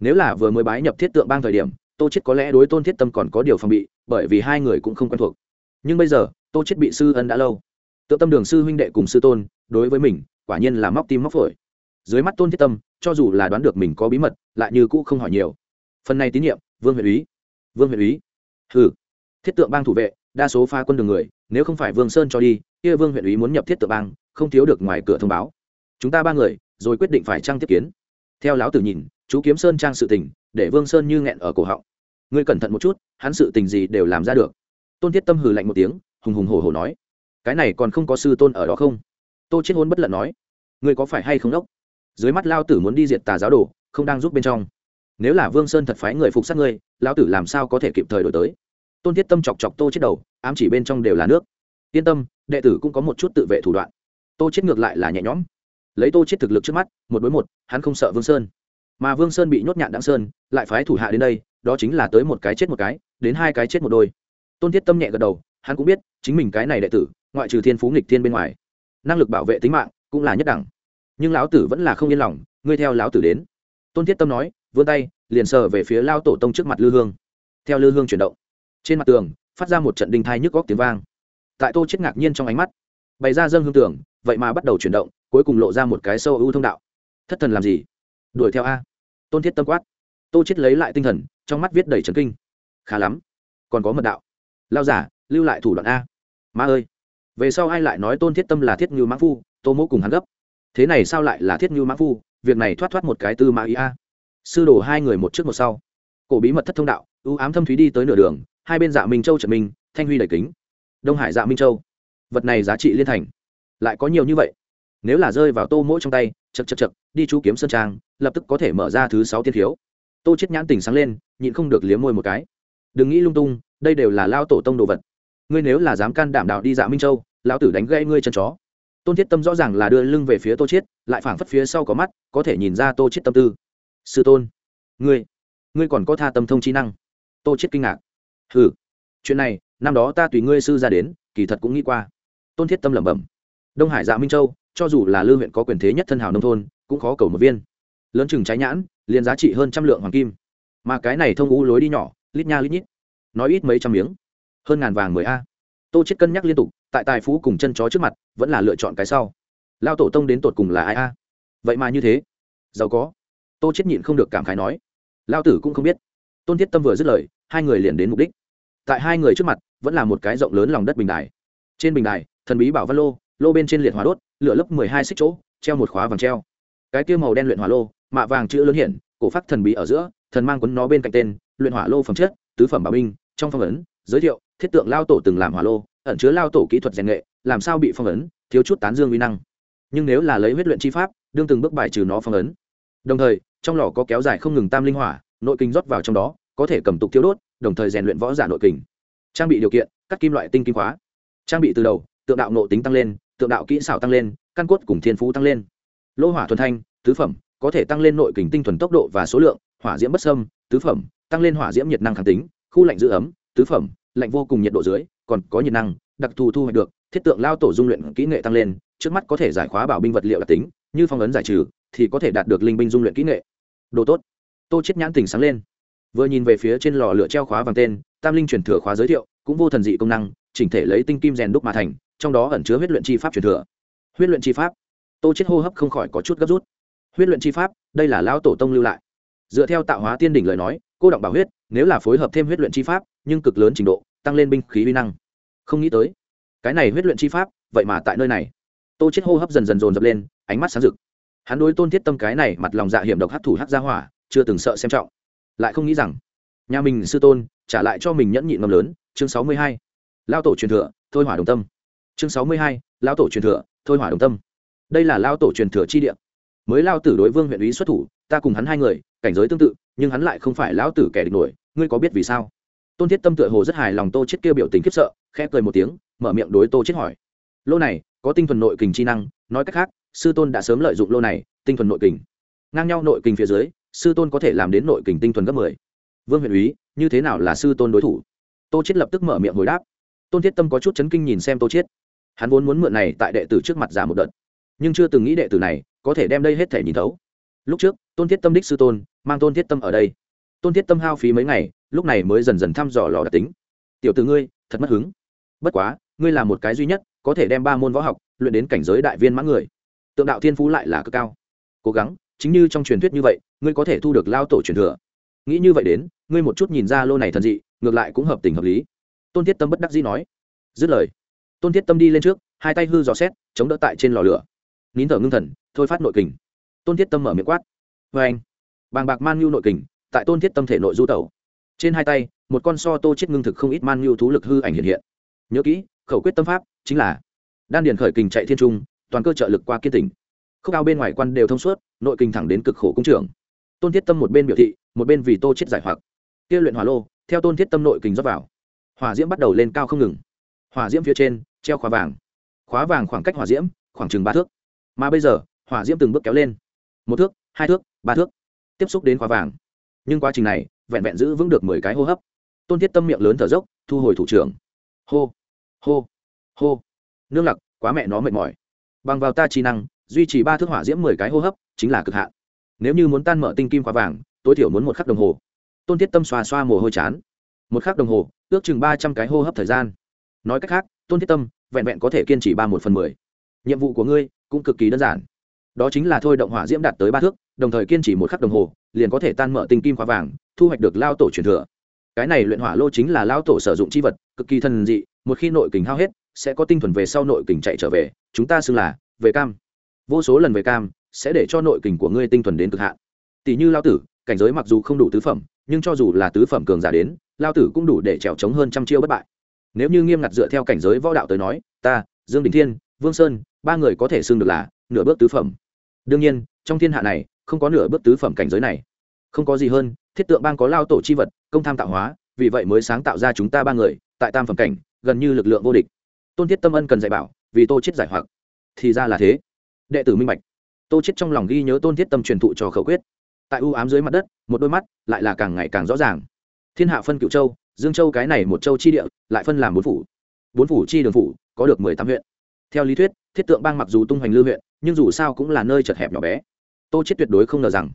A: Nếu là vừa mới bái nhập thiết tượng bang thời điểm, tô chết có lẽ đối tôn thiết tâm còn có điều phòng bị, bởi vì hai người cũng không quen thuộc. Nhưng bây giờ, tô chết bị sư ân đã lâu. Tượng tâm đường sư huynh đệ cùng sư tôn, đối với mình, quả nhiên là móc tim móc phổi. Dưới mắt tôn thiết tâm, cho dù là đoán được mình có bí mật, lại như cũ không hỏi nhiều phần này tín nhiệm, vương huyện úy. Vương huyện úy. Hừ. Thiết tượng bang thủ vệ, đa số pha quân đường người, nếu không phải vương sơn cho đi, kia vương huyện úy muốn nhập thiết tượng bang, không thiếu được ngoài cửa thông báo. Chúng ta ba người, rồi quyết định phải trang tiếp kiến. Theo lão tử nhìn, chú kiếm sơn trang sự tình, để vương sơn như nghẹn ở cổ họng. Ngươi cẩn thận một chút, hắn sự tình gì đều làm ra được. Tôn thiết tâm hừ lạnh một tiếng, hùng hùng hổ hổ nói. Cái này còn không có sư tôn ở đó không? Tô chết hôn bất lận nói. Ngươi có phải hay không đốc? Dưới mắt lao tử muốn đi diệt tà giáo đồ, không đang giúp bên trong nếu là vương sơn thật phái người phục sát ngươi, lão tử làm sao có thể kịp thời đổi tới? Tôn thiết tâm chọc chọc tô chết đầu, ám chỉ bên trong đều là nước. Yên tâm, đệ tử cũng có một chút tự vệ thủ đoạn. Tô chết ngược lại là nhẹ nhõm. Lấy tô chết thực lực trước mắt, một đối một, hắn không sợ vương sơn. Mà vương sơn bị nhốt nhạn đặng sơn, lại phái thủ hạ đến đây, đó chính là tới một cái chết một cái, đến hai cái chết một đôi. Tôn thiết tâm nhẹ gật đầu, hắn cũng biết, chính mình cái này đệ tử, ngoại trừ thiên phú nghịch thiên bên ngoài, năng lực bảo vệ tính mạng cũng là nhất đẳng. Nhưng lão tử vẫn là không yên lòng, ngươi theo lão tử đến. Tôn thiết tâm nói vươn tay, liền sờ về phía lao tổ tông trước mặt lư hương. Theo lư hương chuyển động, trên mặt tường, phát ra một trận đinh thai nhức góc tiếng vang. Tại tô chết ngạc nhiên trong ánh mắt, bày ra dâng hương tưởng, vậy mà bắt đầu chuyển động, cuối cùng lộ ra một cái sâu ưu thông đạo. Thất thần làm gì? Đuổi theo a. Tôn thiết tâm quát. Tô chết lấy lại tinh thần, trong mắt viết đầy trấn kinh. Khá lắm, còn có mật đạo. Lao giả, lưu lại thủ đoạn a. Ma ơi. Về sau ai lại nói tôn thiết tâm là thiết như mã phu, tô mỗ cùng hắn gấp? Thế này sao lại là thiết như mã phu? Việc này thoát thoát một cái tư mã ý a sư đổ hai người một trước một sau. Cổ bí mật thất thông đạo ưu ám thâm thúy đi tới nửa đường hai bên dạ minh châu trật minh thanh huy đầy kính. Đông hải dạ minh châu. Vật này giá trị liên thành. Lại có nhiều như vậy. Nếu là rơi vào tô mỗi trong tay chật chật chật đi chú kiếm sơn trang lập tức có thể mở ra thứ sáu tiên thiếu tô chết nhãn tình sáng lên nhịn không được liếm môi một cái. Đừng nghĩ lung tung đây đều là lao tổ tông đồ vật. Ngươi nếu là dám can đảm đạo đi dạ minh châu lão tử đánh gãy ngươi chân chó. Tôn thiết tâm rõ ràng là đưa lưng về phía tô chết, lại phảng phất phía sau có mắt có thể nhìn ra tô chết tâm tư sư tôn, ngươi ngươi còn có tha tâm thông trí năng. Tô chết kinh ngạc. Hừ, chuyện này, năm đó ta tùy ngươi sư ra đến, kỳ thật cũng nghĩ qua. Tôn thiết tâm lẩm bẩm. Đông hải dạ minh châu, cho dù là lư huyện có quyền thế nhất thân hào nông thôn, cũng khó cầu một viên. Lớn chừng trái nhãn, liền giá trị hơn trăm lượng hoàng kim. Mà cái này thông u lối đi nhỏ, lít nha lít nhít. Nói ít mấy trăm miếng. Hơn ngàn vàng mười a. Tô chết cân nhắc liên tục, tại tài phú cùng chân chó trước mặt, vẫn là lựa chọn cái sau. Lao tổ tông đến tột cùng là ai a? Vậy mà như thế. Giàu có tô chết nhịn không được cảm khái nói lao tử cũng không biết. Tôn thiết tâm vừa dứt lời, hai người liền đến mục đích. Tại hai người trước mặt, vẫn là một cái rộng lớn lòng đất bình đài. Trên bình đài, thần bí bảo văn lô lô bên trên liệt hỏa đốt, lửa lấp mười hai xích chỗ, treo một khóa vàng treo. Cái tiêu màu đen luyện hỏa lô, mạ vàng chữ lớn hiển cổ phát thần bí ở giữa, thần mang quấn nó bên cạnh tên, luyện hỏa lô phẩm chất, tứ phẩm bảo binh, trong phong ấn, giới thiệu, thiết tượng lao tổ từng làm hỏa lô, ẩn chứa lao tổ kỹ thuật rèn nghệ, làm sao bị phong ấn, thiếu chút tán dương uy năng. Nhưng nếu là lấy huyết luyện chi pháp, đương từng bước bài trừ nó phong ấn. Đồng thời trong lò có kéo dài không ngừng tam linh hỏa, nội kinh rót vào trong đó, có thể cầm tục tiêu đốt, đồng thời rèn luyện võ giả nội kình trang bị điều kiện các kim loại tinh kim khóa. Trang bị từ đầu, tượng đạo nộ tính tăng lên, tượng đạo kỹ xảo tăng lên, căn cốt cùng thiên phú tăng lên. Lô hỏa thuần thanh, tứ phẩm, có thể tăng lên nội kình tinh thuần tốc độ và số lượng, hỏa diễm bất sâm tứ phẩm, tăng lên hỏa diễm nhiệt năng kháng tính, khu lạnh giữ ấm, tứ phẩm, lạnh vô cùng nhiệt độ dưới, còn có nhiệt năng, đặc thù thu hoạch được, thiết tượng lao tổ dung luyện kỹ nghệ tăng lên, trước mắt có thể giải khóa bảo binh vật liệu đặc tính, như phong ấn giải trừ, thì có thể đạt được linh binh dung luyện kỹ nghệ đồ tốt. Tô chết nhãn tình sáng lên. Vừa nhìn về phía trên lò lửa treo khóa vàng tên, tam linh truyền thừa khóa giới thiệu, cũng vô thần dị công năng, chỉnh thể lấy tinh kim rèn đúc mà thành, trong đó ẩn chứa huyết luyện chi pháp truyền thừa. Huyết luyện chi pháp. Tô chết hô hấp không khỏi có chút gấp rút. Huyết luyện chi pháp, đây là lão tổ tông lưu lại. Dựa theo tạo hóa tiên đỉnh lời nói, cô động bảo huyết, nếu là phối hợp thêm huyết luyện chi pháp, nhưng cực lớn trình độ, tăng lên binh khí uy năng. Không nghĩ tới, cái này huyết luyện chi pháp, vậy mà tại nơi này. Tô chết hô hấp dần dần dồn dập lên, ánh mắt sáng rực hắn đối tôn thiết tâm cái này mặt lòng dạ hiểm độc hát thủ hát gia hỏa, chưa từng sợ xem trọng. Lại không nghĩ rằng, nhà mình sư tôn trả lại cho mình nhẫn nhịn ngầm lớn, chương sáu mươi hai. Lao tổ truyền thừa, thôi hỏa đồng tâm. Chương sáu mươi hai, lao tổ truyền thừa, thôi hỏa đồng tâm. Đây là lao tổ truyền thừa chi địa. Mới lao tử đối vương huyện ý xuất thủ, ta cùng hắn hai người, cảnh giới tương tự, nhưng hắn lại không phải lão tử kẻ địch nổi, ngươi có biết vì sao? Tôn thiết tâm tựa hồ rất hài lòng tô chết kêu biểu tình khiếp sợ, khẽ cười một tiếng, mở miệng đối tô chết hỏi. Lô này, có tinh thuần nội kình chi năng, nói cách khác sư tôn đã sớm lợi dụng lô này, tinh thuần nội kình. Ngang nhau nội kình phía dưới, sư tôn có thể làm đến nội kình tinh thuần gấp mười. Vương huyện úy, như thế nào là sư tôn đối thủ? Tô chết lập tức mở miệng hồi đáp. Tôn thiết tâm có chút chấn kinh nhìn xem tô chết hắn vốn muốn mượn này tại đệ tử trước mặt giả một đợt, nhưng chưa từng nghĩ đệ tử này có thể đem đây hết thể nhìn thấu. Lúc trước, tôn thiết tâm đích sư tôn, mang tôn thiết tâm ở đây. Tôn thiết tâm hao phí mấy ngày, lúc này mới dần dần thăm dò lò đặc tính. Tiểu từ ngươi, thật mất hứng. Bất quá, ngươi là một cái duy nhất có thể đem ba môn võ học luyện đến cảnh giới đại viên mãn người tượng đạo thiên phú lại là cực cao. Cố gắng, chính như trong truyền thuyết như vậy, ngươi có thể thu được lao tổ truyền thừa. Nghĩ như vậy đến, ngươi một chút nhìn ra lô này thần dị, ngược lại cũng hợp tình hợp lý. Tôn thiết tâm bất đắc dĩ nói. Dứt lời, tôn thiết tâm đi lên trước, hai tay hư dò xét, chống đỡ tại trên lò lửa. Nín thở ngưng thần, thôi phát nội kình. Tôn thiết tâm mở miệng quát. Vê anh. Bàng bạc man nhu nội kình, tại tôn thiết tâm thể nội du tẩu. Trên hai tay, một con so tô chết ngưng thực không ít man nhu thú lực hư ảnh hiện hiện. Nhớ kỹ, khẩu quyết tâm pháp chính là đan điền khởi kình chạy thiên trung toàn cơ trợ lực qua kiên tỉnh khúc cao bên ngoài quan đều thông suốt, nội kinh thẳng đến cực khổ cung trưởng. Tôn thiết tâm một bên biểu thị, một bên vì tô chết giải hoặc. Kia luyện hỏa lô, theo tôn thiết tâm nội kinh rót vào. Hỏa diễm bắt đầu lên cao không ngừng. Hỏa diễm phía trên, treo khóa vàng. Khóa vàng khoảng cách hỏa diễm, khoảng chừng ba thước. Mà bây giờ, hỏa diễm từng bước kéo lên. Một thước, hai thước, ba thước. Tiếp xúc đến khóa vàng. Nhưng quá trình này, vẹn vẹn giữ vững được mười cái hô hấp. Tôn thiết tâm miệng lớn thở dốc, thu hồi thủ trưởng. Hô hô hô. Nương lặc, quá mẹ nó mệt mỏi bằng vào ta chi năng, duy trì ba thước hỏa diễm mười cái hô hấp, chính là cực hạn. Nếu như muốn tan mở tinh kim khoa vàng, tối thiểu muốn một khắc đồng hồ. Tôn thiết tâm xoa xoa mồ hôi chán. Một khắc đồng hồ, ước chừng ba trăm cái hô hấp thời gian. Nói cách khác, tôn thiết tâm vẹn vẹn có thể kiên trì ba một phần mười. Nhiệm vụ của ngươi cũng cực kỳ đơn giản. Đó chính là thôi động hỏa diễm đạt tới ba thước, đồng thời kiên trì một khắc đồng hồ, liền có thể tan mở tinh kim khoa vàng, thu hoạch được lao tổ truyền thừa. Cái này luyện hỏa lô chính là lao tổ sử dụng chi vật, cực kỳ thần dị, một khi nội kình hao hết sẽ có tinh thuần về sau nội kình chạy trở về, chúng ta xưng là về cam. Vô số lần về cam sẽ để cho nội kình của ngươi tinh thuần đến cực hạn. Tỷ như lao tử, cảnh giới mặc dù không đủ tứ phẩm, nhưng cho dù là tứ phẩm cường giả đến, lao tử cũng đủ để trèo trống hơn trăm chiêu bất bại. Nếu như nghiêm ngặt dựa theo cảnh giới võ đạo tới nói, ta, dương đình thiên, vương sơn, ba người có thể xưng được là nửa bước tứ phẩm. Đương nhiên, trong thiên hạ này, không có nửa bước tứ phẩm cảnh giới này. Không có gì hơn, thiết tượng bang có lao tổ chi vật, công tham tạo hóa, vì vậy mới sáng tạo ra chúng ta ba người, tại tam phẩm cảnh, gần như lực lượng vô địch tôn thiết tâm ân cần dạy bảo, vì tô chết giải hoặc. Thì ra là thế. Đệ tử minh bạch. Tô chết trong lòng ghi nhớ tôn thiết tâm truyền thụ cho khẩu quyết. Tại u ám dưới mặt đất, một đôi mắt lại là càng ngày càng rõ ràng. Thiên hạ phân cựu châu, dương châu cái này một châu chi địa, lại phân làm bốn phủ. Bốn phủ chi đường phủ, có được mười tám huyện. Theo lý thuyết, thiết tượng bang mặc dù tung hoành lưu huyện, nhưng dù sao cũng là nơi chật hẹp nhỏ bé. Tô chết tuyệt đối không ngờ rằng,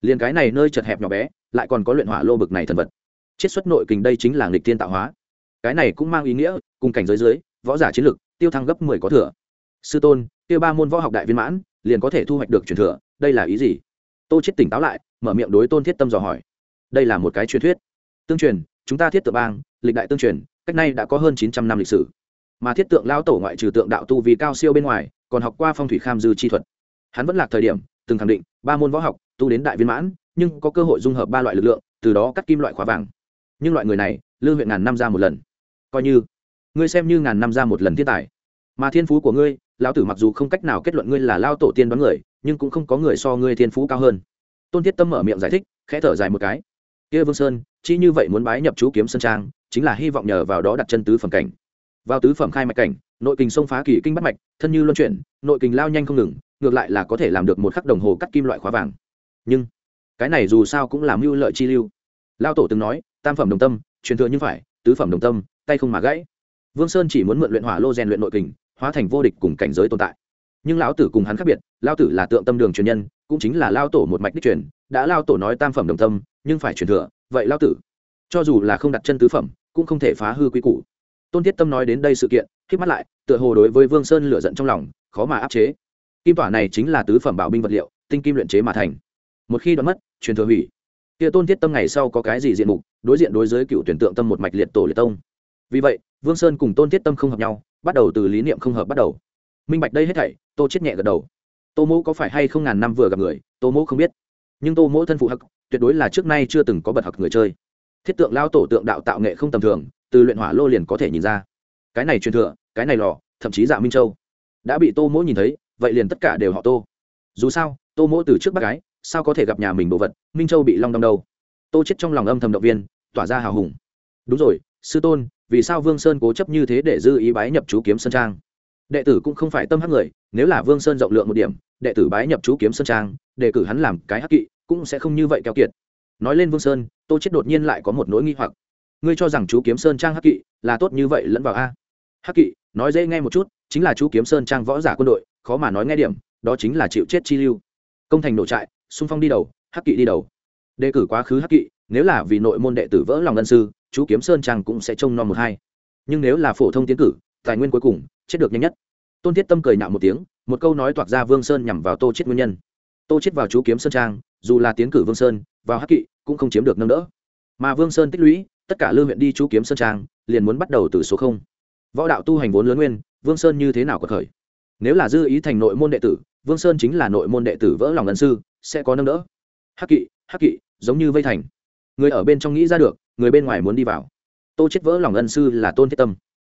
A: liền cái này nơi chật hẹp nhỏ bé, lại còn có luyện hỏa lô bực này thần vật. Chiết xuất nội kình đây chính là nghịch tiên tạo hóa. Cái này cũng mang ý nghĩa, cùng cảnh giới dưới võ giả chiến lực, tiêu thăng gấp mười có thừa. Sư tôn tiêu ba môn võ học đại viên mãn, liền có thể thu hoạch được truyền thừa, đây là ý gì? Tô chết tỉnh táo lại, mở miệng đối tôn thiết tâm dò hỏi. Đây là một cái truyền thuyết. Tương truyền, chúng ta thiết tượng bang, lịch đại tương truyền, cách nay đã có hơn chín trăm năm lịch sử. Mà thiết tượng lao tổ ngoại trừ tượng đạo tu vì cao siêu bên ngoài, còn học qua phong thủy kham dư chi thuật. Hắn vẫn lạc thời điểm, từng khẳng định, ba môn võ học, tu đến đại viên mãn, nhưng có cơ hội dung hợp ba loại lực lượng, từ đó cắt kim loại khóa vàng. Nhưng loại người này lưu huyện ngàn năm ra một lần. Coi như ngươi xem như ngàn năm ra một lần thiên tài. Mà thiên phú của ngươi, lão tử mặc dù không cách nào kết luận ngươi là lao tổ tiên đoán người, nhưng cũng không có người so ngươi thiên phú cao hơn. Tôn thiết tâm mở miệng giải thích, khẽ thở dài một cái. Kia vương sơn chỉ như vậy muốn bái nhập chú kiếm sơn trang, chính là hy vọng nhờ vào đó đặt chân tứ phẩm cảnh. Vào tứ phẩm khai mạch cảnh, nội kình xông phá kỳ kinh bắt mạch, thân như luân chuyển, nội kình lao nhanh không ngừng, ngược lại là có thể làm được một khắc đồng hồ cắt kim loại khóa vàng. Nhưng, cái này dù sao cũng làm mưu lợi chi lưu. Lao tổ từng nói, tam phẩm đồng tâm, truyền thừa như phải, tứ phẩm đồng tâm, tay không mà gãy vương sơn chỉ muốn mượn luyện hỏa lô rèn luyện nội kình, hóa thành vô địch cùng cảnh giới tồn tại. Nhưng lão tử cùng hắn khác biệt lao tử là tượng tâm đường truyền nhân, cũng chính là lao tổ một mạch đích truyền, đã lao tổ nói tam phẩm đồng tâm, nhưng phải truyền thừa, vậy lao tử, cho dù là không đặt chân tứ phẩm, cũng không thể phá hư quy củ. Tôn thiết tâm nói đến đây sự kiện, khép mắt lại, tựa hồ đối với vương sơn lửa giận trong lòng, khó mà áp chế. Kim tỏa này chính là tứ phẩm bảo binh vật liệu, tinh kim luyện chế mà thành. Một khi đoán mất, truyền thừa hủy. Kia tôn thiết tâm ngày sau có cái gì diện mục, đối diện đối với cựu tuyển tượng tâm một mạch liệt tổ liệt tông vì vậy, vương sơn cùng tôn thiết tâm không hợp nhau, bắt đầu từ lý niệm không hợp bắt đầu. Minh bạch đây hết thảy, tô chết nhẹ gật đầu. Tô mỗ có phải hay không ngàn năm vừa gặp người, tô mỗ không biết. Nhưng tô mỗ thân phụ hặc tuyệt đối là trước nay chưa từng có bật hặc người chơi. Thiết tượng lao tổ tượng đạo tạo nghệ không tầm thường, từ luyện hỏa lô liền có thể nhìn ra. Cái này truyền thừa, cái này lò, thậm chí dạ minh châu, đã bị tô mỗ nhìn thấy, vậy liền tất cả đều họ tô. Dù sao, tô mỗ từ trước bác gái, sao có thể gặp nhà mình đồ vật, minh châu bị long đong đâu? Tô chết trong lòng âm thầm động viên, tỏa ra hào hùng. Đúng rồi, sư tôn vì sao vương sơn cố chấp như thế để dư ý bái nhập chú kiếm sơn trang? Đệ tử cũng không phải tâm hắc người, nếu là vương sơn rộng lượng một điểm, đệ tử bái nhập chú kiếm sơn trang đề cử hắn làm cái hắc kỵ, cũng sẽ không như vậy keo kiệt. Nói lên vương sơn, tô chết đột nhiên lại có một nỗi nghi hoặc. Ngươi cho rằng chú kiếm sơn trang hắc kỵ là tốt như vậy lẫn vào a? Hắc kỵ, nói dễ nghe một chút, chính là chú kiếm sơn trang võ giả quân đội, khó mà nói nghe điểm, đó chính là chịu chết chi lưu. Công thành nổ trại, xung phong đi đầu, hắc kỵ đi đầu. Đề cử quá khứ hắc kỵ nếu là vì nội môn đệ tử vỡ lòng ân sư, chú kiếm sơn trang cũng sẽ trông non một hai. Nhưng nếu là phổ thông tiến cử, tài nguyên cuối cùng, chết được nhanh nhất. Tôn thiết tâm cười nạo một tiếng, một câu nói toạc ra vương sơn nhằm vào tô chết nguyên nhân. Tô chết vào chú kiếm sơn trang, dù là tiến cử vương sơn, vào hắc kỵ, cũng không chiếm được nâng đỡ. Mà vương sơn tích lũy, tất cả lưu huyện đi chú kiếm sơn trang, liền muốn bắt đầu từ số không. Võ đạo tu hành vốn lớn nguyên, vương sơn như thế nào có khởi nếu là dư ý thành nội môn đệ tử, vương sơn chính là nội môn đệ tử vỡ lòng ân sư, sẽ có nâng đỡ. Hắc kỵ hắc kỵ, giống như vây thành người ở bên trong nghĩ ra được, người bên ngoài muốn đi vào. Tô chết vỡ lòng ân sư là tôn thiết tâm.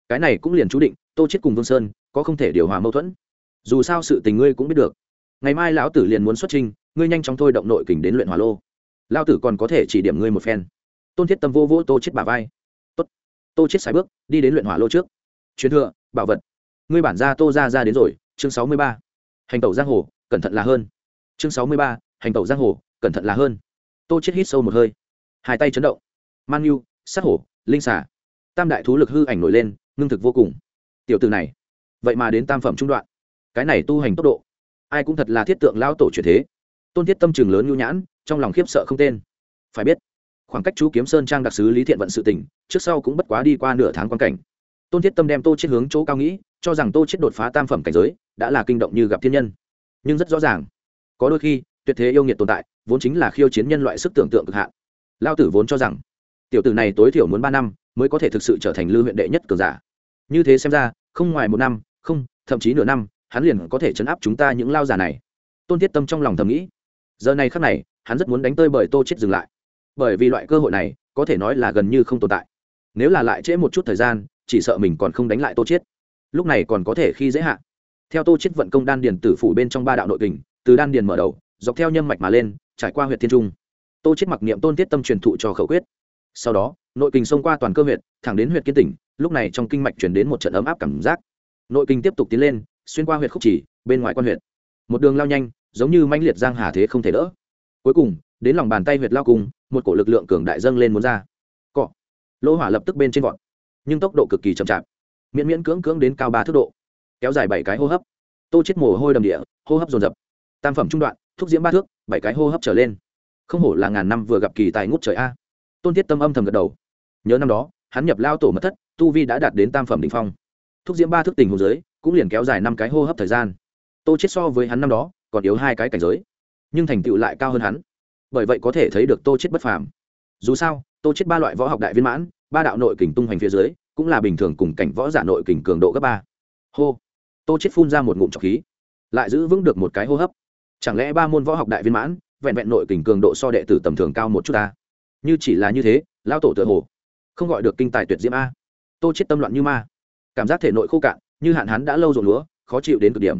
A: Cái này cũng liền chú định, tô chết cùng vương sơn có không thể điều hòa mâu thuẫn. Dù sao sự tình ngươi cũng biết được. Ngày mai lão tử liền muốn xuất trình ngươi nhanh chóng thôi động nội kình đến luyện hỏa lô. Lão tử còn có thể chỉ điểm ngươi một phen. Tôn thiết tâm vô vỗ tô chết bả vai. Tốt. Tô chết sai bước, đi đến luyện hỏa lô trước. Truyền thừa, bảo vật. Ngươi bản gia tô ra ra đến rồi, chương sáu mươi ba. Hành tẩu giang hồ, cẩn thận là hơn. Chương sáu mươi ba, hành tẩu giang hồ, cẩn thận là hơn. Tô chết hít sâu một hơi hai tay chấn động. Man nhu sát hổ, linh xà. Tam đại thú lực hư ảnh nổi lên, ngưng thực vô cùng. Tiểu từ này, vậy mà đến tam phẩm trung đoạn. Cái này tu hành tốc độ, ai cũng thật là thiết tượng lao tổ truyền thế. Tôn thiết tâm trường lớn nhu nhãn, trong lòng khiếp sợ không tên. Phải biết, khoảng cách chú kiếm sơn trang đặc sứ lý thiện vận sự tỉnh trước sau cũng bất quá đi qua nửa tháng quan cảnh. Tôn thiết tâm đem tô chết hướng chỗ cao nghĩ, cho rằng tô chết đột phá tam phẩm cảnh giới, đã là kinh động như gặp thiên nhân. Nhưng rất rõ ràng, có đôi khi, tuyệt thế yêu nghiệt tồn tại, vốn chính là khiêu chiến nhân loại sức tưởng tượng cực hạn lao tử vốn cho rằng, tiểu tử này tối thiểu muốn ba năm mới có thể thực sự trở thành lưu huyện đệ nhất cường giả. Như thế xem ra, không ngoài một năm, không, thậm chí nửa năm, hắn liền có thể chấn áp chúng ta những lao giả này. Tôn thiết tâm trong lòng thầm nghĩ. Giờ này khắc này, hắn rất muốn đánh tơi bởi tô chết dừng lại. Bởi vì loại cơ hội này, có thể nói là gần như không tồn tại. Nếu là lại trễ một chút thời gian, chỉ sợ mình còn không đánh lại tô chết. Lúc này còn có thể khi dễ hạ. Theo tô chết vận công đan điền tử phủ bên trong ba đạo nội kình, từ đan điền mở đầu, dọc theo nhâm mạch mà lên, trải qua huyện thiên trung tô chết mặc niệm tôn tiết tâm truyền thụ cho khẩu quyết. Sau đó nội kinh xông qua toàn cơ huyệt, thẳng đến huyệt kiên tỉnh lúc này trong kinh mạch chuyển đến một trận ấm áp cảm giác. Nội kinh tiếp tục tiến lên xuyên qua huyệt khúc chỉ bên ngoài quan huyệt, một đường lao nhanh giống như manh liệt giang hà thế không thể đỡ. Cuối cùng đến lòng bàn tay huyệt lao cùng một cổ lực lượng cường đại dâng lên muốn ra. Cọ. Lỗ hỏa lập tức bên trên vọt nhưng tốc độ cực kỳ chậm chạp miễn miễn cưỡng cưỡng đến cao ba thước độ kéo dài bảy cái hô hấp. Tô chết mồ hôi đầm địa hô hấp dồn dập. Tam phẩm trung đoạn thúc diễm ba thước bảy cái hô hấp trở lên không hổ là ngàn năm vừa gặp kỳ tài ngút trời a. Tôn thiết tâm âm thầm gật đầu. Nhớ năm đó, hắn nhập lao tổ mất thất, tu vi đã đạt đến tam phẩm đ ỉ n h phong. Thúc diễm ba thước tình hồ dưới cũng liền kéo dài năm cái hô hấp thời gian. Tô chết so với hắn năm đó, còn yếu hai cái cảnh giới, nhưng thành tựu lại cao hơn hắn. Bởi vậy có thể thấy được tô chết bất phàm. Dù sao, tô chết ba loại võ học đại viên mãn, ba đạo nội kình tung hoành phía dưới, cũng là bình thường cùng cảnh võ giả nội kình cường độ gấp ba. Hô. Tô chết phun ra một ngụm trọc khí, lại giữ vững được một cái hô hấp. Chẳng lẽ ba môn võ học đại viên mãn vẹn vẹn nội kình cường độ so đệ tử tầm thường cao một chút ta. Như chỉ là như thế lao tổ tựa hồ không gọi được kinh tài tuyệt diễm a. Tô chết tâm loạn như ma. Cảm giác thể nội khô cạn, như hạn hán đã lâu rồi lúa, khó chịu đến cực điểm.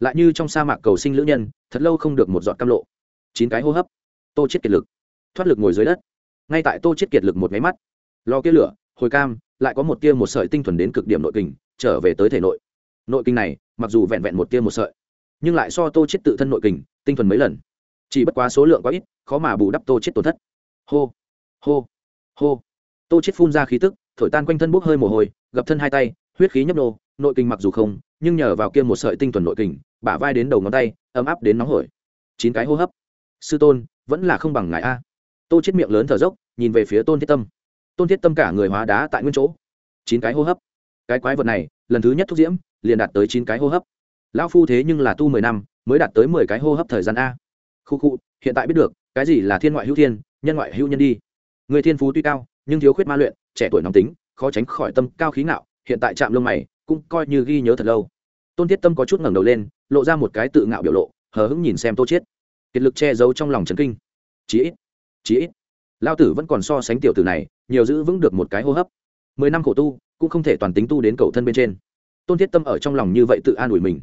A: Lại như trong sa mạc cầu sinh lữ nhân, thật lâu không được một giọt cam lộ. Chín cái hô hấp. Tô chết kiệt lực. Thoát lực ngồi dưới đất. Ngay tại tô chết kiệt lực một máy mắt. Lo kia lửa, hồi cam, lại có một tia một sợi tinh thuần đến cực điểm nội kình, trở về tới thể nội. Nội kinh này, mặc dù vẹn vẹn một tia một sợi, nhưng lại so tô chết tự thân nội kình tinh thuần mấy lần chỉ bất quá số lượng quá ít, khó mà bù đắp tô chết tổn thất. Hô hô hô. Tô chết phun ra khí tức, thổi tan quanh thân bốc hơi mồ hôi, gập thân hai tay, huyết khí nhấp nô, nội kinh mặc dù không, nhưng nhờ vào kia một sợi tinh thuần nội kình, bả vai đến đầu ngón tay, ấm áp đến nóng hổi. Chín cái hô hấp. Sư tôn, vẫn là không bằng ngài a. Tô chết miệng lớn thở dốc, nhìn về phía tôn thiết tâm. Tôn thiết tâm cả người hóa đá tại nguyên chỗ. Chín cái hô hấp. Cái quái vật này, lần thứ nhất thúc diễm, liền đạt tới chín cái hô hấp. Lão phu thế nhưng là tu mười năm, mới đạt tới mười cái hô hấp thời gian a khu khu, hiện tại biết được, cái gì là thiên ngoại hữu thiên, nhân ngoại hữu nhân đi. Người thiên phú tuy cao, nhưng thiếu khuyết ma luyện, trẻ tuổi nóng tính, khó tránh khỏi tâm cao khí ngạo, hiện tại chạm lông mày, cũng coi như ghi nhớ thật lâu. Tôn thiết tâm có chút ngẩng đầu lên, lộ ra một cái tự ngạo biểu lộ, hờ hững nhìn xem tô chiết. Kiệt lực che giấu trong lòng trấn kinh. Chí ít chí ít. Lao tử vẫn còn so sánh tiểu tử này, nhiều giữ vững được một cái hô hấp. Mười năm khổ tu, cũng không thể toàn tính tu đến cầu thân bên trên. Tôn thiết tâm ở trong lòng như vậy tự an ủi mình.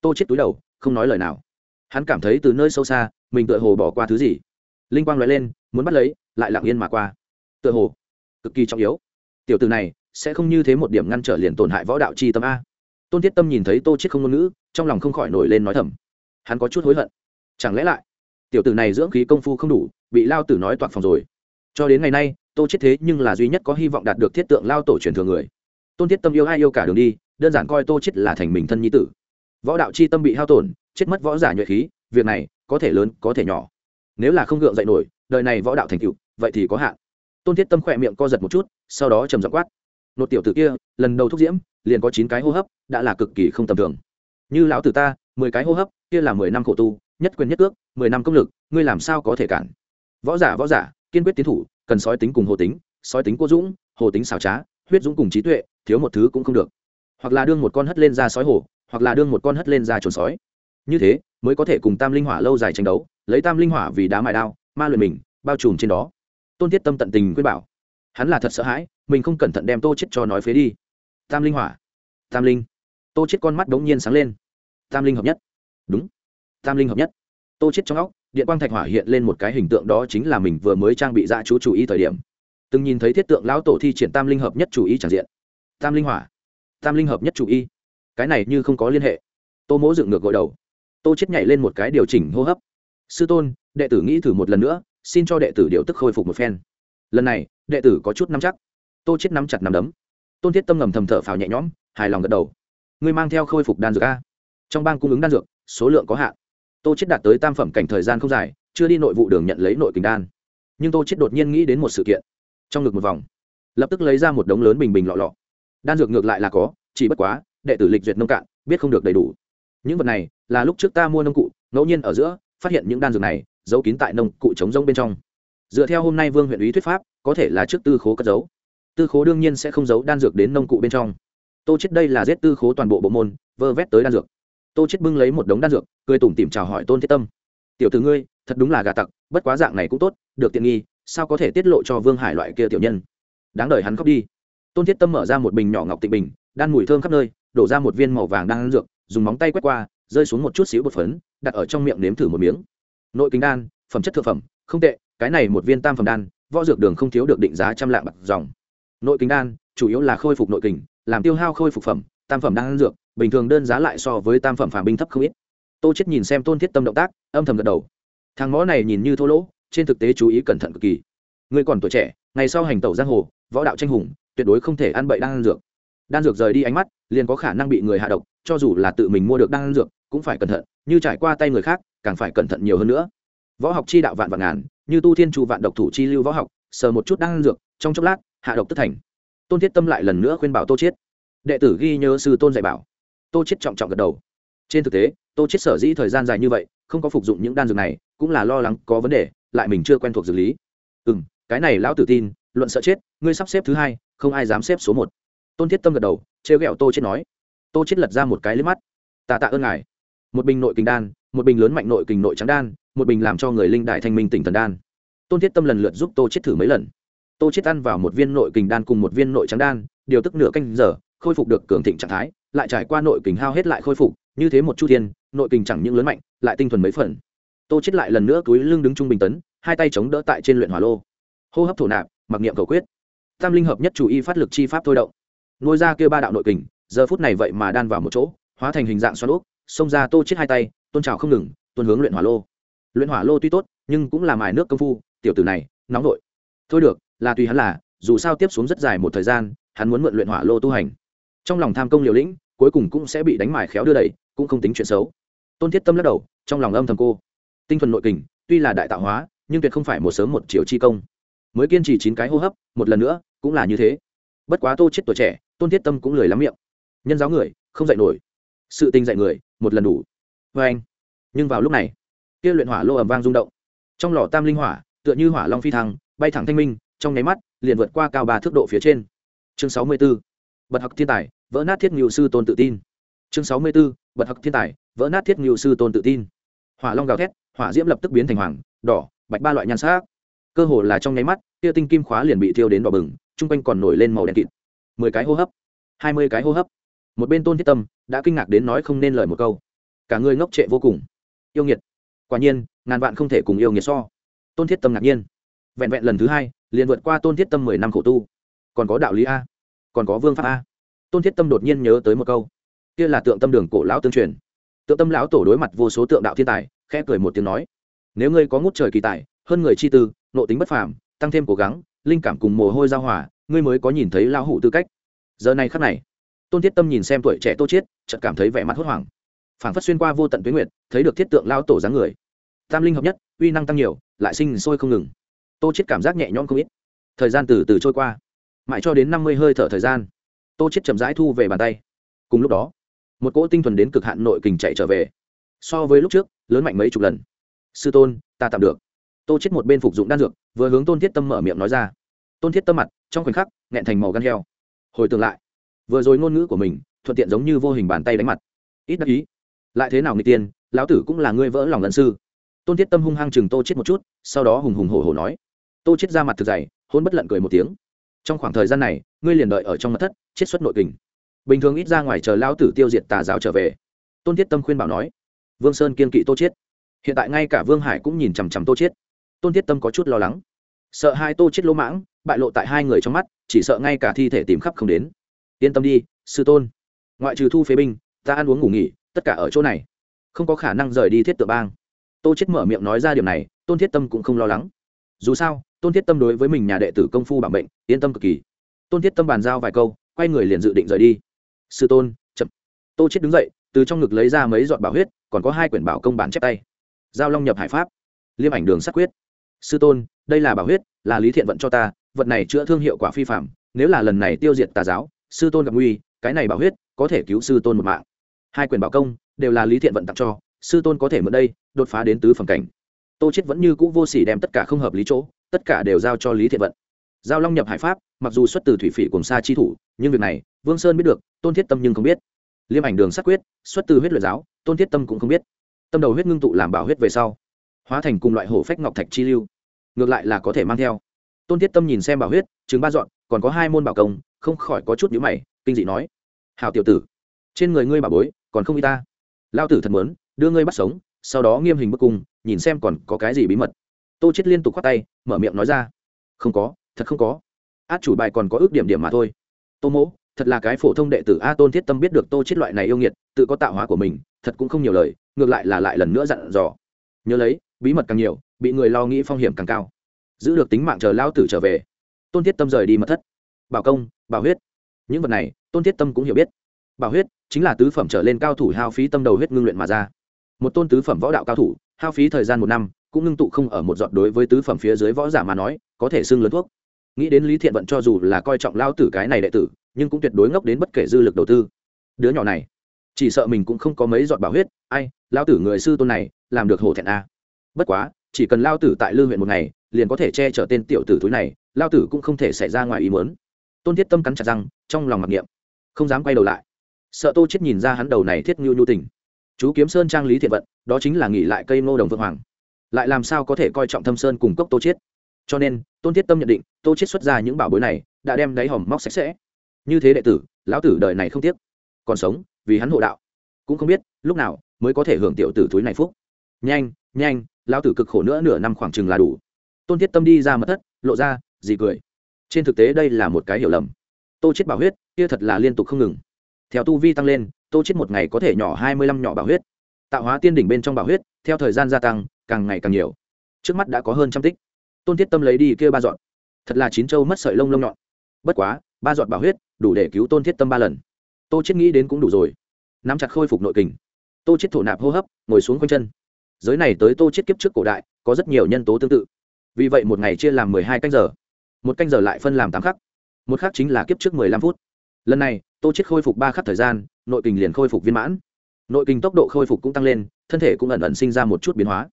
A: Tô chết túi đầu, không nói lời nào hắn cảm thấy từ nơi sâu xa, mình tựa hồ bỏ qua thứ gì. Linh quang nói lên, muốn bắt lấy, lại lặng yên mà qua. Tựa hồ, cực kỳ trọng yếu. Tiểu từ này, sẽ không như thế một điểm ngăn trở liền tổn hại võ đạo chi tâm a. Tôn thiết tâm nhìn thấy tô chết không ngôn ngữ, trong lòng không khỏi nổi lên nói thầm. Hắn có chút hối hận. Chẳng lẽ lại, tiểu tử này dưỡng khí công phu không đủ, bị lao tử nói toạc phòng rồi. Cho đến ngày nay, tô chết thế nhưng là duy nhất có hy vọng đạt được thiết tượng lao tổ truyền thừa người. Tôn thiết tâm yêu ai yêu cả đường đi, đơn giản coi tô chết là thành mình thân nhi tử. Võ đạo chi tâm bị hao tổn chết mất võ giả nhuệ khí, việc này có thể lớn, có thể nhỏ. Nếu là không gượng dậy nổi, đời này võ đạo thành cựu vậy thì có hạn. Tôn thiết tâm khỏe miệng co giật một chút, sau đó trầm giọng quát. Nột tiểu tử kia, lần đầu thúc diễm, liền có chín cái hô hấp, đã là cực kỳ không tầm thường. Như lão tử ta, mười cái hô hấp, kia là mười năm khổ tu, nhất quyền nhất ước mười năm công lực, ngươi làm sao có thể cản? Võ giả võ giả, kiên quyết tiến thủ, cần sói tính cùng hồ tính, sói tính cô dũng, hồ tính xảo trá, huyết dũng cùng trí tuệ, thiếu một thứ cũng không được. Hoặc là đương một con hất lên ra sói hồ, hoặc là đương một con hất lên ra trồn sói như thế, mới có thể cùng tam linh hỏa lâu dài tranh đấu, lấy tam linh hỏa vì đá mại đao, ma luyện mình, bao trùm trên đó. Tôn thiết tâm tận tình quyết bảo. Hắn là thật sợ hãi, mình không cẩn thận đem tô chết cho nói phế đi. Tam linh hỏa. Tam linh. Tô chết con mắt đống nhiên sáng lên. Tam linh hợp nhất. Đúng. Tam linh hợp nhất. Tô chết trong óc, điện quang thạch hỏa hiện lên một cái hình tượng đó chính là mình vừa mới trang bị ra chú chủ ý thời điểm. Từng nhìn thấy thiết tượng lão tổ thi triển tam linh hợp nhất chủ ý tràn diện. Tam linh hỏa. Tam linh hợp nhất chủ ý. Cái này như không có liên hệ. Tô mỗ dựng ngược gội đầu tô chết nhảy lên một cái điều chỉnh hô hấp. Sư tôn, đệ tử nghĩ thử một lần nữa, xin cho đệ tử điều tức khôi phục một phen. Lần này, đệ tử có chút nắm chắc. Tô chết nắm chặt nắm đấm. Tôn thiết tâm ngầm thầm thở phào nhẹ nhõm, hài lòng gật đầu. Ngươi mang theo khôi phục đan dược a? Trong bang cung ứng đan dược, số lượng có hạn. Tô chết đạt tới tam phẩm cảnh thời gian không dài, chưa đi nội vụ đường nhận lấy nội kình đan. Nhưng tô chết đột nhiên nghĩ đến một sự kiện. Trong ngực một vòng, lập tức lấy ra một đống lớn bình bình lọ lọ. Đan dược ngược lại là có, chỉ bất quá, đệ tử lịch duyệt nông cạn, biết không được đầy đủ những vật này là lúc trước ta mua nông cụ, ngẫu nhiên ở giữa, phát hiện những đan dược này, giấu kín tại nông cụ chống rông bên trong. Dựa theo hôm nay vương huyện ý thuyết pháp, có thể là trước tư khố cất giấu. Tư khố đương nhiên sẽ không giấu đan dược đến nông cụ bên trong. Tô chết đây là giết tư khố toàn bộ bộ môn, vơ vét tới đan dược. Tô chết bưng lấy một đống đan dược, cười tủm tỉm chào hỏi tôn thiết tâm. Tiểu tử ngươi, thật đúng là gà tặc, bất quá dạng này cũng tốt, được tiện nghi, sao có thể tiết lộ cho vương hải loại kia tiểu nhân? Đáng đời hắn khóc đi. Tôn thiết tâm mở ra một bình nhỏ ngọc tịnh bình, đan mùi thơm khắp nơi, đổ ra một viên màu vàng đan dược dùng móng tay quét qua, rơi xuống một chút xíu bột phấn, đặt ở trong miệng nếm thử một miếng. Nội kính đan, phẩm chất thực phẩm, không tệ, cái này một viên tam phẩm đan, võ dược đường không thiếu được định giá trăm lạng bạc dòng. Nội kính đan, chủ yếu là khôi phục nội kình làm tiêu hao khôi phục phẩm, tam phẩm đan dược, bình thường đơn giá lại so với tam phẩm phàm binh thấp không ít. Tô chết nhìn xem tôn thiết tâm động tác, âm thầm gật đầu. Thằng mõ này nhìn như thô lỗ, trên thực tế chú ý cẩn thận cực kỳ. Người còn tuổi trẻ, ngày sau hành tẩu giang hồ, võ đạo tranh hùng, tuyệt đối không thể ăn bậy đan dược đan dược rời đi ánh mắt, liền có khả năng bị người hạ độc, cho dù là tự mình mua được đan dược, cũng phải cẩn thận, như trải qua tay người khác, càng phải cẩn thận nhiều hơn nữa. Võ học chi đạo vạn vạn ngàn, như tu thiên trụ vạn độc thủ chi lưu võ học, sờ một chút đan dược, trong chốc lát, hạ độc tức thành. Tôn thiết tâm lại lần nữa khuyên bảo tô chiết. Đệ tử ghi nhớ sư tôn dạy bảo. Tô chiết trọng trọng gật đầu. Trên thực tế, tô chiết sở dĩ thời gian dài như vậy, không có phục dụng những đan dược này, cũng là lo lắng có vấn đề, lại mình chưa quen thuộc dược lý. Ừ cái này lão tử tin, luận sợ chết, ngươi sắp xếp thứ hai, không ai dám xếp số một tôn thiết tâm gật đầu, trêu ghẹo tô chết nói. Tô chết lật ra một cái lướt mắt. Tạ tạ ơn ngài. Một bình nội kình đan, một bình lớn mạnh nội kình nội trắng đan, một bình làm cho người linh đại thanh minh tỉnh thần đan. Tôn thiết tâm lần lượt giúp tô chết thử mấy lần. Tô chết ăn vào một viên nội kình đan cùng một viên nội trắng đan, điều tức nửa canh giờ, khôi phục được cường thịnh trạng thái, lại trải qua nội kình hao hết lại khôi phục, như thế một chu thiên, nội kình chẳng những lớn mạnh, lại tinh thuần mấy phần. Tô chết lại lần nữa túi lưng đứng trung bình tấn, hai tay chống đỡ tại trên luyện hỏa lô. Hô hấp thổ nạp, mặc niệm cầu quyết. Tam linh hợp nhất chủ y phát lực chi pháp thôi động nuôi ra kia ba đạo nội kình, giờ phút này vậy mà đan vào một chỗ, hóa thành hình dạng xoắn úp xông ra tô chết hai tay, tôn trào không ngừng, tuôn hướng luyện hỏa lô. Luyện hỏa lô tuy tốt, nhưng cũng là mài nước công phu, tiểu tử này, nóng nổi thôi được, là tùy hắn là, dù sao tiếp xuống rất dài một thời gian, hắn muốn mượn luyện hỏa lô tu hành. Trong lòng tham công liều lĩnh, cuối cùng cũng sẽ bị đánh mài khéo đưa đẩy, cũng không tính chuyện xấu. Tôn thiết tâm lắc đầu, trong lòng âm thầm cô. Tinh thuần nội kình, tuy là đại tạo hóa, nhưng tuyệt không phải một sớm một chiều chi công. Mới kiên trì chín cái hô hấp, một lần nữa, cũng là như thế. Bất quá tô chết tuổi trẻ tôn thiết tâm cũng lười lắm miệng. Nhân giáo người, không dạy nổi. Sự tình dạy người, một lần đủ. Vê anh, nhưng vào lúc này, kia luyện hỏa lô ầm vang rung động. Trong lò tam linh hỏa, tựa như hỏa long phi thăng, bay thẳng thanh minh, trong nháy mắt, liền vượt qua cao ba thước độ phía trên. Chương sáu mươi 64. bật học thiên tài, vỡ nát thiết ngưu sư tôn tự tin. Chương sáu mươi 64. bật học thiên tài, vỡ nát thiết ngưu sư tôn tự tin. Hỏa long gào thét, hỏa diễm lập tức biến thành hoàng, đỏ, bạch ba loại nhan sắc. Cơ hồ là trong nháy mắt, kia tinh kim khóa liền bị thiêu đến đỏ bừng chung quanh còn nổi lên màu đen kịt mười cái hô hấp, hai mươi cái hô hấp. Một bên tôn thiết tâm đã kinh ngạc đến nói không nên lời một câu. Cả người ngốc trệ vô cùng. Yêu nghiệt. Quả nhiên, ngàn vạn không thể cùng yêu nghiệt so. Tôn thiết tâm ngạc nhiên. Vẹn vẹn lần thứ hai, liền vượt qua tôn thiết tâm mười năm khổ tu. Còn có đạo lý a. Còn có vương pháp a. Tôn thiết tâm đột nhiên nhớ tới một câu. Kia là tượng tâm đường cổ lão tương truyền. Tượng tâm lão tổ đối mặt vô số tượng đạo thiên tài, khẽ cười một tiếng nói, nếu ngươi có ngút trời kỳ tài, hơn người chi tư, nộ tính bất phàm, tăng thêm cố gắng, linh cảm cùng mồ hôi giao hòa ngươi mới có nhìn thấy lão hủ tư cách. Giờ này khắc này, tôn thiết tâm nhìn xem tuổi trẻ tô chiết, chợt cảm thấy vẻ mặt hốt hoảng. Phảng phất xuyên qua vô tận tuyến nguyệt, thấy được thiết tượng lão tổ dáng người. Tam linh hợp nhất, uy năng tăng nhiều, lại sinh sôi không ngừng. Tô chiết cảm giác nhẹ nhõm không ít. Thời gian từ từ trôi qua, mãi cho đến năm mươi hơi thở thời gian, tô chiết chậm rãi thu về bàn tay. Cùng lúc đó, một cỗ tinh thuần đến cực hạn nội kình chạy trở về. So với lúc trước, lớn mạnh mấy chục lần. Sư tôn, ta tạm được. Tô chết một bên phục dụng đan dược, vừa hướng tôn thiết tâm mở miệng nói ra. Tôn thiết tâm mặt trong khoảnh khắc, nghẹn thành màu gan heo. Hồi tưởng lại, vừa rồi ngôn ngữ của mình thuận tiện giống như vô hình bàn tay đánh mặt. Ít đắc ý. Lại thế nào người tiên, lão tử cũng là ngươi vỡ lòng lần sư. Tôn thiết tâm hung hăng chừng tô chết một chút, sau đó hùng hùng hổ hổ nói. Tô chết ra mặt thực dày, hôn bất lận cười một tiếng. Trong khoảng thời gian này, ngươi liền đợi ở trong mặt thất chết xuất nội kình. Bình thường ít ra ngoài chờ lão tử tiêu diệt tà giáo trở về. Tôn thiết tâm khuyên bảo nói. Vương sơn kiên kỵ tô chết hiện tại ngay cả vương hải cũng nhìn chằm chằm tô chết tôn thiết tâm có chút lo lắng sợ hai tô chết lỗ mãng, bại lộ tại hai người trong mắt, chỉ sợ ngay cả thi thể tìm khắp không đến. Yên tâm đi, sư tôn. Ngoại trừ thu phế binh, ta ăn uống ngủ nghỉ, tất cả ở chỗ này. Không có khả năng rời đi thiết tự bang. Tô chết mở miệng nói ra điều này, tôn thiết tâm cũng không lo lắng. Dù sao, tôn thiết tâm đối với mình nhà đệ tử công phu bảo bệnh, yên tâm cực kỳ. Tôn thiết tâm bàn giao vài câu, quay người liền dự định rời đi. Sư tôn, chậm. Tô chết đứng dậy, từ trong ngực lấy ra mấy giọt bảo huyết, còn có hai quyển bảo công bản chép tay. Giao long nhập hải pháp. Liêm ảnh đường sắc quyết. Sư tôn đây là bảo huyết, là lý thiện vận cho ta, vật này chữa thương hiệu quả phi phạm nếu là lần này tiêu diệt tà giáo, sư tôn gặp nguy, cái này bảo huyết có thể cứu sư tôn một mạng. Hai quyền bảo công đều là lý thiện vận tặng cho, sư tôn có thể mượn đây, đột phá đến tứ phẩm cảnh. Tô chết vẫn như cũ vô sỉ đem tất cả không hợp lý chỗ, tất cả đều giao cho lý thiện vận. Giao long nhập hải pháp, mặc dù xuất từ thủy phỉ cùng xa chi thủ, nhưng việc này, vương sơn biết được, tôn thiết tâm nhưng không biết. Liêm ảnh đường sát quyết, xuất từ huyết luyện giáo, tôn thiết tâm cũng không biết. Tâm đầu huyết ngưng tụ làm bảo huyết về sau, hóa thành cùng loại hổ phách ngọc thạch chi lưu ngược lại là có thể mang theo. Tôn thiết tâm nhìn xem bảo huyết chứng ba dọn, còn có hai môn bảo công, không khỏi có chút nhữ mày, kinh dị nói hào tiểu tử, trên người ngươi bảo bối, còn không y ta. Lao tử thật mớn đưa ngươi bắt sống, sau đó nghiêm hình bức cung, nhìn xem còn có cái gì bí mật. Tô chết liên tục khoát tay, mở miệng nói ra, không có, thật không có. Át chủ bài còn có ước điểm điểm mà thôi. Tô mỗ, thật là cái phổ thông đệ tử a tôn thiết tâm biết được tô chết loại này yêu nghiệt, tự có tạo hóa của mình, thật cũng không nhiều lời, ngược lại là lại lần nữa dặn dò. Nhớ lấy, bí mật càng nhiều bị người lo nghĩ phong hiểm càng cao. Giữ được tính mạng chờ lao tử trở về. Tôn thiết tâm rời đi mật thất. Bảo công, bảo huyết. Những vật này, tôn thiết tâm cũng hiểu biết. Bảo huyết chính là tứ phẩm trở lên cao thủ hao phí tâm đầu huyết ngưng luyện mà ra. Một tôn tứ phẩm võ đạo cao thủ, hao phí thời gian một năm, cũng ngưng tụ không ở một giọt đối với tứ phẩm phía dưới võ giả mà nói, có thể xưng lớn thuốc. Nghĩ đến lý thiện vận cho dù là coi trọng lao tử cái này đệ tử, nhưng cũng tuyệt đối ngốc đến bất kể dư lực đầu tư. Đứa nhỏ này, chỉ sợ mình cũng không có mấy giọt bảo huyết. Ai, lao tử người sư tôn này, làm được hổ thẹn a. Bất quá chỉ cần lao tử tại lư huyện một ngày, liền có thể che chở tên tiểu tử túi này, lao tử cũng không thể xảy ra ngoài ý muốn. Tôn thiết tâm cắn chặt răng, trong lòng mặc niệm, không dám quay đầu lại. Sợ tô chết nhìn ra hắn đầu này thiết nhu nhu tình. Chú kiếm sơn trang lý thiện vận, đó chính là nghỉ lại cây ngô đồng vượng hoàng. Lại làm sao có thể coi trọng thâm sơn cùng cốc tô chết? Cho nên, tôn thiết tâm nhận định, tô chết xuất ra những bảo bối này, đã đem đáy hòm móc sạch sẽ. Như thế đệ tử, lão tử đời này không tiếc. Còn sống, vì hắn hộ đạo. Cũng không biết, lúc nào mới có thể hưởng tiểu tử túi này phúc. Nhanh nhanh lão tử cực khổ nữa nửa năm khoảng chừng là đủ. Tôn thiết tâm đi ra mật thất, lộ ra, gì cười. Trên thực tế đây là một cái hiểu lầm. Tô chết bảo huyết, kia thật là liên tục không ngừng. Theo tu vi tăng lên, tô chết một ngày có thể nhỏ hai mươi lăm nhỏ bảo huyết. Tạo hóa tiên đỉnh bên trong bảo huyết, theo thời gian gia tăng, càng ngày càng nhiều. Trước mắt đã có hơn trăm tích. Tôn thiết tâm lấy đi kia ba dọn thật là chín châu mất sợi lông lông nhọn. Bất quá, ba dọn bảo huyết, đủ để cứu tôn thiết tâm ba lần. Tô chết nghĩ đến cũng đủ rồi. Nắm chặt khôi phục nội kình. Tô chết thổ nạp hô hấp, ngồi xuống quanh chân giới này tới tô chết kiếp trước cổ đại, có rất nhiều nhân tố tương tự. Vì vậy một ngày chia làm mười hai canh giờ. Một canh giờ lại phân làm tám khắc. Một khắc chính là kiếp trước mười lăm phút. Lần này, tô chết khôi phục ba khắc thời gian, nội kình liền khôi phục viên mãn. Nội kình tốc độ khôi phục cũng tăng lên, thân thể cũng ẩn ẩn sinh ra một chút biến hóa.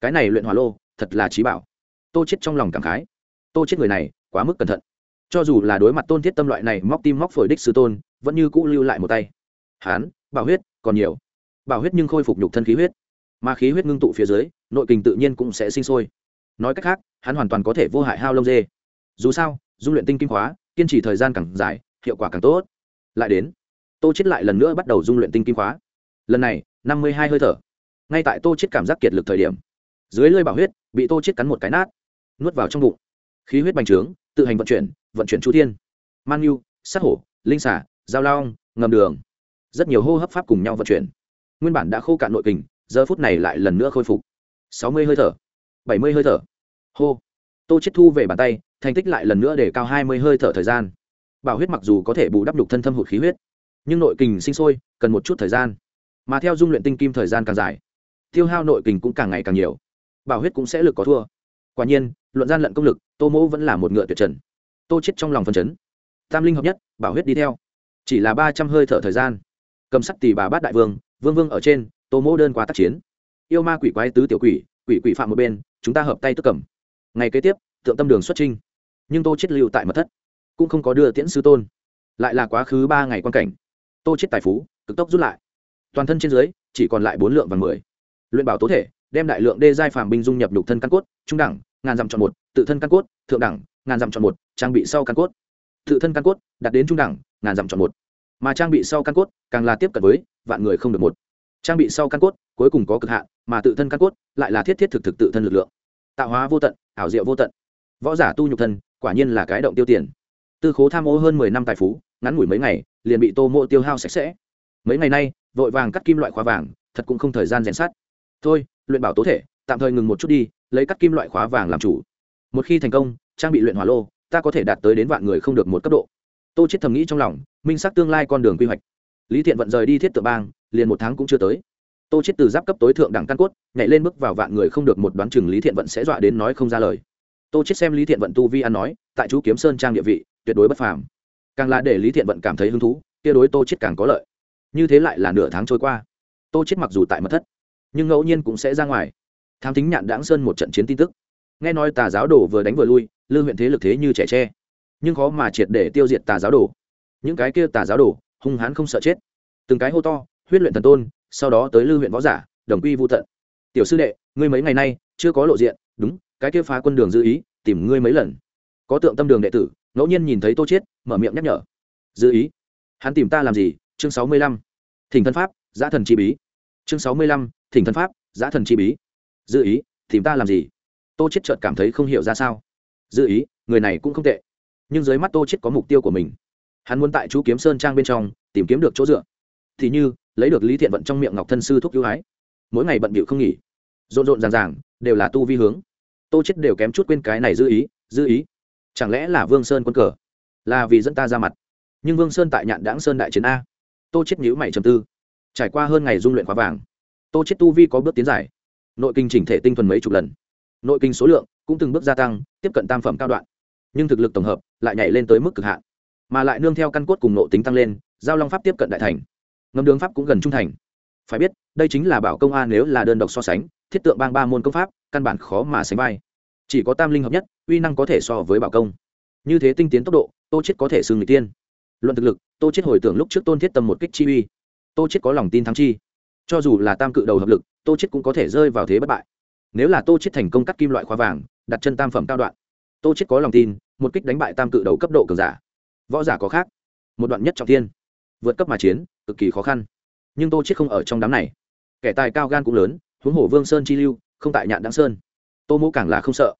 A: Cái này luyện hỏa lô, thật là trí bảo. Tô chết trong lòng cảm khái. Tô chết người này, quá mức cẩn thận. Cho dù là đối mặt tôn thiết tâm loại này móc tim móc phổi đích sư tôn, vẫn như cũ lưu lại một tay. Hán, bảo huyết, còn nhiều. Bảo huyết nhưng khôi phục nhục thân khí huyết mà khí huyết ngưng tụ phía dưới nội kình tự nhiên cũng sẽ sinh sôi. Nói cách khác hắn hoàn toàn có thể vô hại hao lông dê. Dù sao dung luyện tinh kim hóa, kiên trì thời gian càng dài hiệu quả càng tốt. Lại đến tô chết lại lần nữa bắt đầu dung luyện tinh kim hóa. lần này năm mươi hai hơi thở. Ngay tại tô chết cảm giác kiệt lực thời điểm dưới lưỡi bảo huyết bị tô chết cắn một cái nát nuốt vào trong bụng. Khí huyết bành trướng tự hành vận chuyển vận chuyển chu thiên. Man nhu sát hổ linh xả dao long ngầm đường. Rất nhiều hô hấp pháp cùng nhau vận chuyển. Nguyên bản đã khô cạn nội kình giờ phút này lại lần nữa khôi phục. Sáu mươi hơi thở, bảy mươi hơi thở. Hô. Tô chết thu về bàn tay, thành tích lại lần nữa để cao hai mươi hơi thở thời gian. Bảo huyết mặc dù có thể bù đắp lục thân thâm hụt khí huyết, nhưng nội kình sinh sôi, cần một chút thời gian. Mà theo dung luyện tinh kim thời gian càng dài, tiêu hao nội kình cũng càng ngày càng nhiều. Bảo huyết cũng sẽ lực có thua. Quả nhiên, luận gian lận công lực, tô mỗ vẫn là một ngựa tuyệt trần. Tô chết trong lòng phân chấn. Tam linh hợp nhất, bảo huyết đi theo. Chỉ là ba trăm hơi thở thời gian. Cầm sắc tỷ bà bát đại vương vương vương ở trên tô mỗ đơn qua tác chiến. Yêu ma quỷ quái tứ tiểu quỷ quỷ quỷ phạm một bên, chúng ta hợp tay tức cầm. Ngày kế tiếp, thượng tâm đường xuất trinh nhưng tô chết lưu tại mật thất, cũng không có đưa tiễn sư tôn. Lại là quá khứ ba ngày quan cảnh. Tô chết tài phú, cực tốc rút lại. Toàn thân trên dưới, chỉ còn lại bốn lượng vàng mười. Luyện bảo tố thể, đem đại lượng đê giai phàm binh dung nhập nhục thân căn cốt, trung đẳng, ngàn dặm chọn một, tự thân căn cốt, thượng đẳng, ngàn dặm chọn một, trang bị sau căn cốt. Tự thân căn cốt đạt đến trung đẳng, ngàn dặm chọn một. Mà trang bị sau căn cốt, càng là tiếp cận với vạn người không được một trang bị sau căn cốt, cuối cùng có cực hạn, mà tự thân căn cốt lại là thiết thiết thực thực tự thân lực lượng. Tạo hóa vô tận, ảo diệu vô tận. Võ giả tu nhục thân, quả nhiên là cái động tiêu tiền. Tư khố tham ô hơn mười năm tài phú, ngắn ngủi mấy ngày, liền bị tô mộ tiêu hao sạch sẽ. Mấy ngày nay, vội vàng cắt kim loại khóa vàng, thật cũng không thời gian rèn sát thôi, luyện bảo tố thể, tạm thời ngừng một chút đi, lấy cắt kim loại khóa vàng làm chủ. Một khi thành công, trang bị luyện hỏa lô, ta có thể đạt tới đến vạn người không được một cấp độ. Tô chết thầm nghĩ trong lòng, minh xác tương lai con đường quy hoạch. Lý thiện vận rời đi thiết tự bang liền một tháng cũng chưa tới. Tô chết từ giáp cấp tối thượng đẳng căn cốt, nhảy lên bước vào vạn người không được một đoán chừng lý thiện vận sẽ dọa đến nói không ra lời. Tô chết xem lý thiện vận tu vi ăn nói, tại chú kiếm sơn trang địa vị, tuyệt đối bất phàm. Càng là để lý thiện vận cảm thấy hứng thú, kia đối tô chết càng có lợi. Như thế lại là nửa tháng trôi qua. Tô chết mặc dù tại mật thất, nhưng ngẫu nhiên cũng sẽ ra ngoài. Tham tính nhạn đãng sơn một trận chiến tin tức. Nghe nói tà giáo đồ vừa đánh vừa lui, lư huyện thế lực thế như trẻ tre. Nhưng khó mà triệt để tiêu diệt tà giáo đồ. Những cái kia tà giáo đồ, hung hãn không sợ chết. Từng cái hô to huyết luyện thần tôn, sau đó tới lư huyện võ giả, đồng quy vô tận. Tiểu sư đệ, ngươi mấy ngày nay chưa có lộ diện, đúng, cái kia phá quân đường dư ý, tìm ngươi mấy lần. Có tượng tâm đường đệ tử, ngẫu nhiên nhìn thấy tô chết, mở miệng nhắc nhở. Dư ý. Hắn tìm ta làm gì? Chương sáu mươi lăm. Thỉnh thân pháp, giã thần chi bí. Chương sáu mươi lăm. Thỉnh thân pháp, giã thần chi bí. Dư ý, tìm ta làm gì? Tô chết chợt cảm thấy không hiểu ra sao. Dư ý, người này cũng không tệ. Nhưng dưới mắt tô chết có mục tiêu của mình. Hắn muốn tại chú kiếm sơn trang bên trong tìm kiếm được chỗ dựa. Thì như lấy được lý thiện vận trong miệng ngọc thân sư thúc cứu hái mỗi ngày bận bịu không nghỉ rộn rộn ràng ràng đều là tu vi hướng tô chết đều kém chút quên cái này dư ý dư ý chẳng lẽ là vương sơn quân cờ là vì dẫn ta ra mặt nhưng vương sơn tại nhạn đãng sơn đại chiến a tô chết nhíu mày trầm tư trải qua hơn ngày dung luyện khóa vàng tô chết tu vi có bước tiến dài nội kinh chỉnh thể tinh thuần mấy chục lần nội kinh số lượng cũng từng bước gia tăng tiếp cận tam phẩm cao đoạn nhưng thực lực tổng hợp lại nhảy lên tới mức cực hạn mà lại nương theo căn cốt cùng nội tính tăng lên giao long pháp tiếp cận đại thành ngâm đường pháp cũng gần trung thành. Phải biết, đây chính là bảo công a nếu là đơn độc so sánh, thiết tượng bang ba môn công pháp, căn bản khó mà sánh vai. Chỉ có tam linh hợp nhất, uy năng có thể so với bảo công. Như thế tinh tiến tốc độ, tô chết có thể xưng người tiên. Luận thực lực, tô chết hồi tưởng lúc trước tôn thiết tâm một kích chi uy. Tô chết có lòng tin thắng chi. Cho dù là tam cự đầu hợp lực, tô chết cũng có thể rơi vào thế bất bại. Nếu là tô chết thành công cắt kim loại khóa vàng, đặt chân tam phẩm cao đoạn, tô chết có lòng tin, một kích đánh bại tam cự đầu cấp độ cường giả. Võ giả có khác. Một đoạn nhất trọng thiên. Vượt cấp mà chiến cực kỳ khó khăn. Nhưng tô chết không ở trong đám này. Kẻ tài cao gan cũng lớn, huống hồ vương sơn chi lưu, không tại nhạn đăng sơn. Tô mỗ càng là không sợ.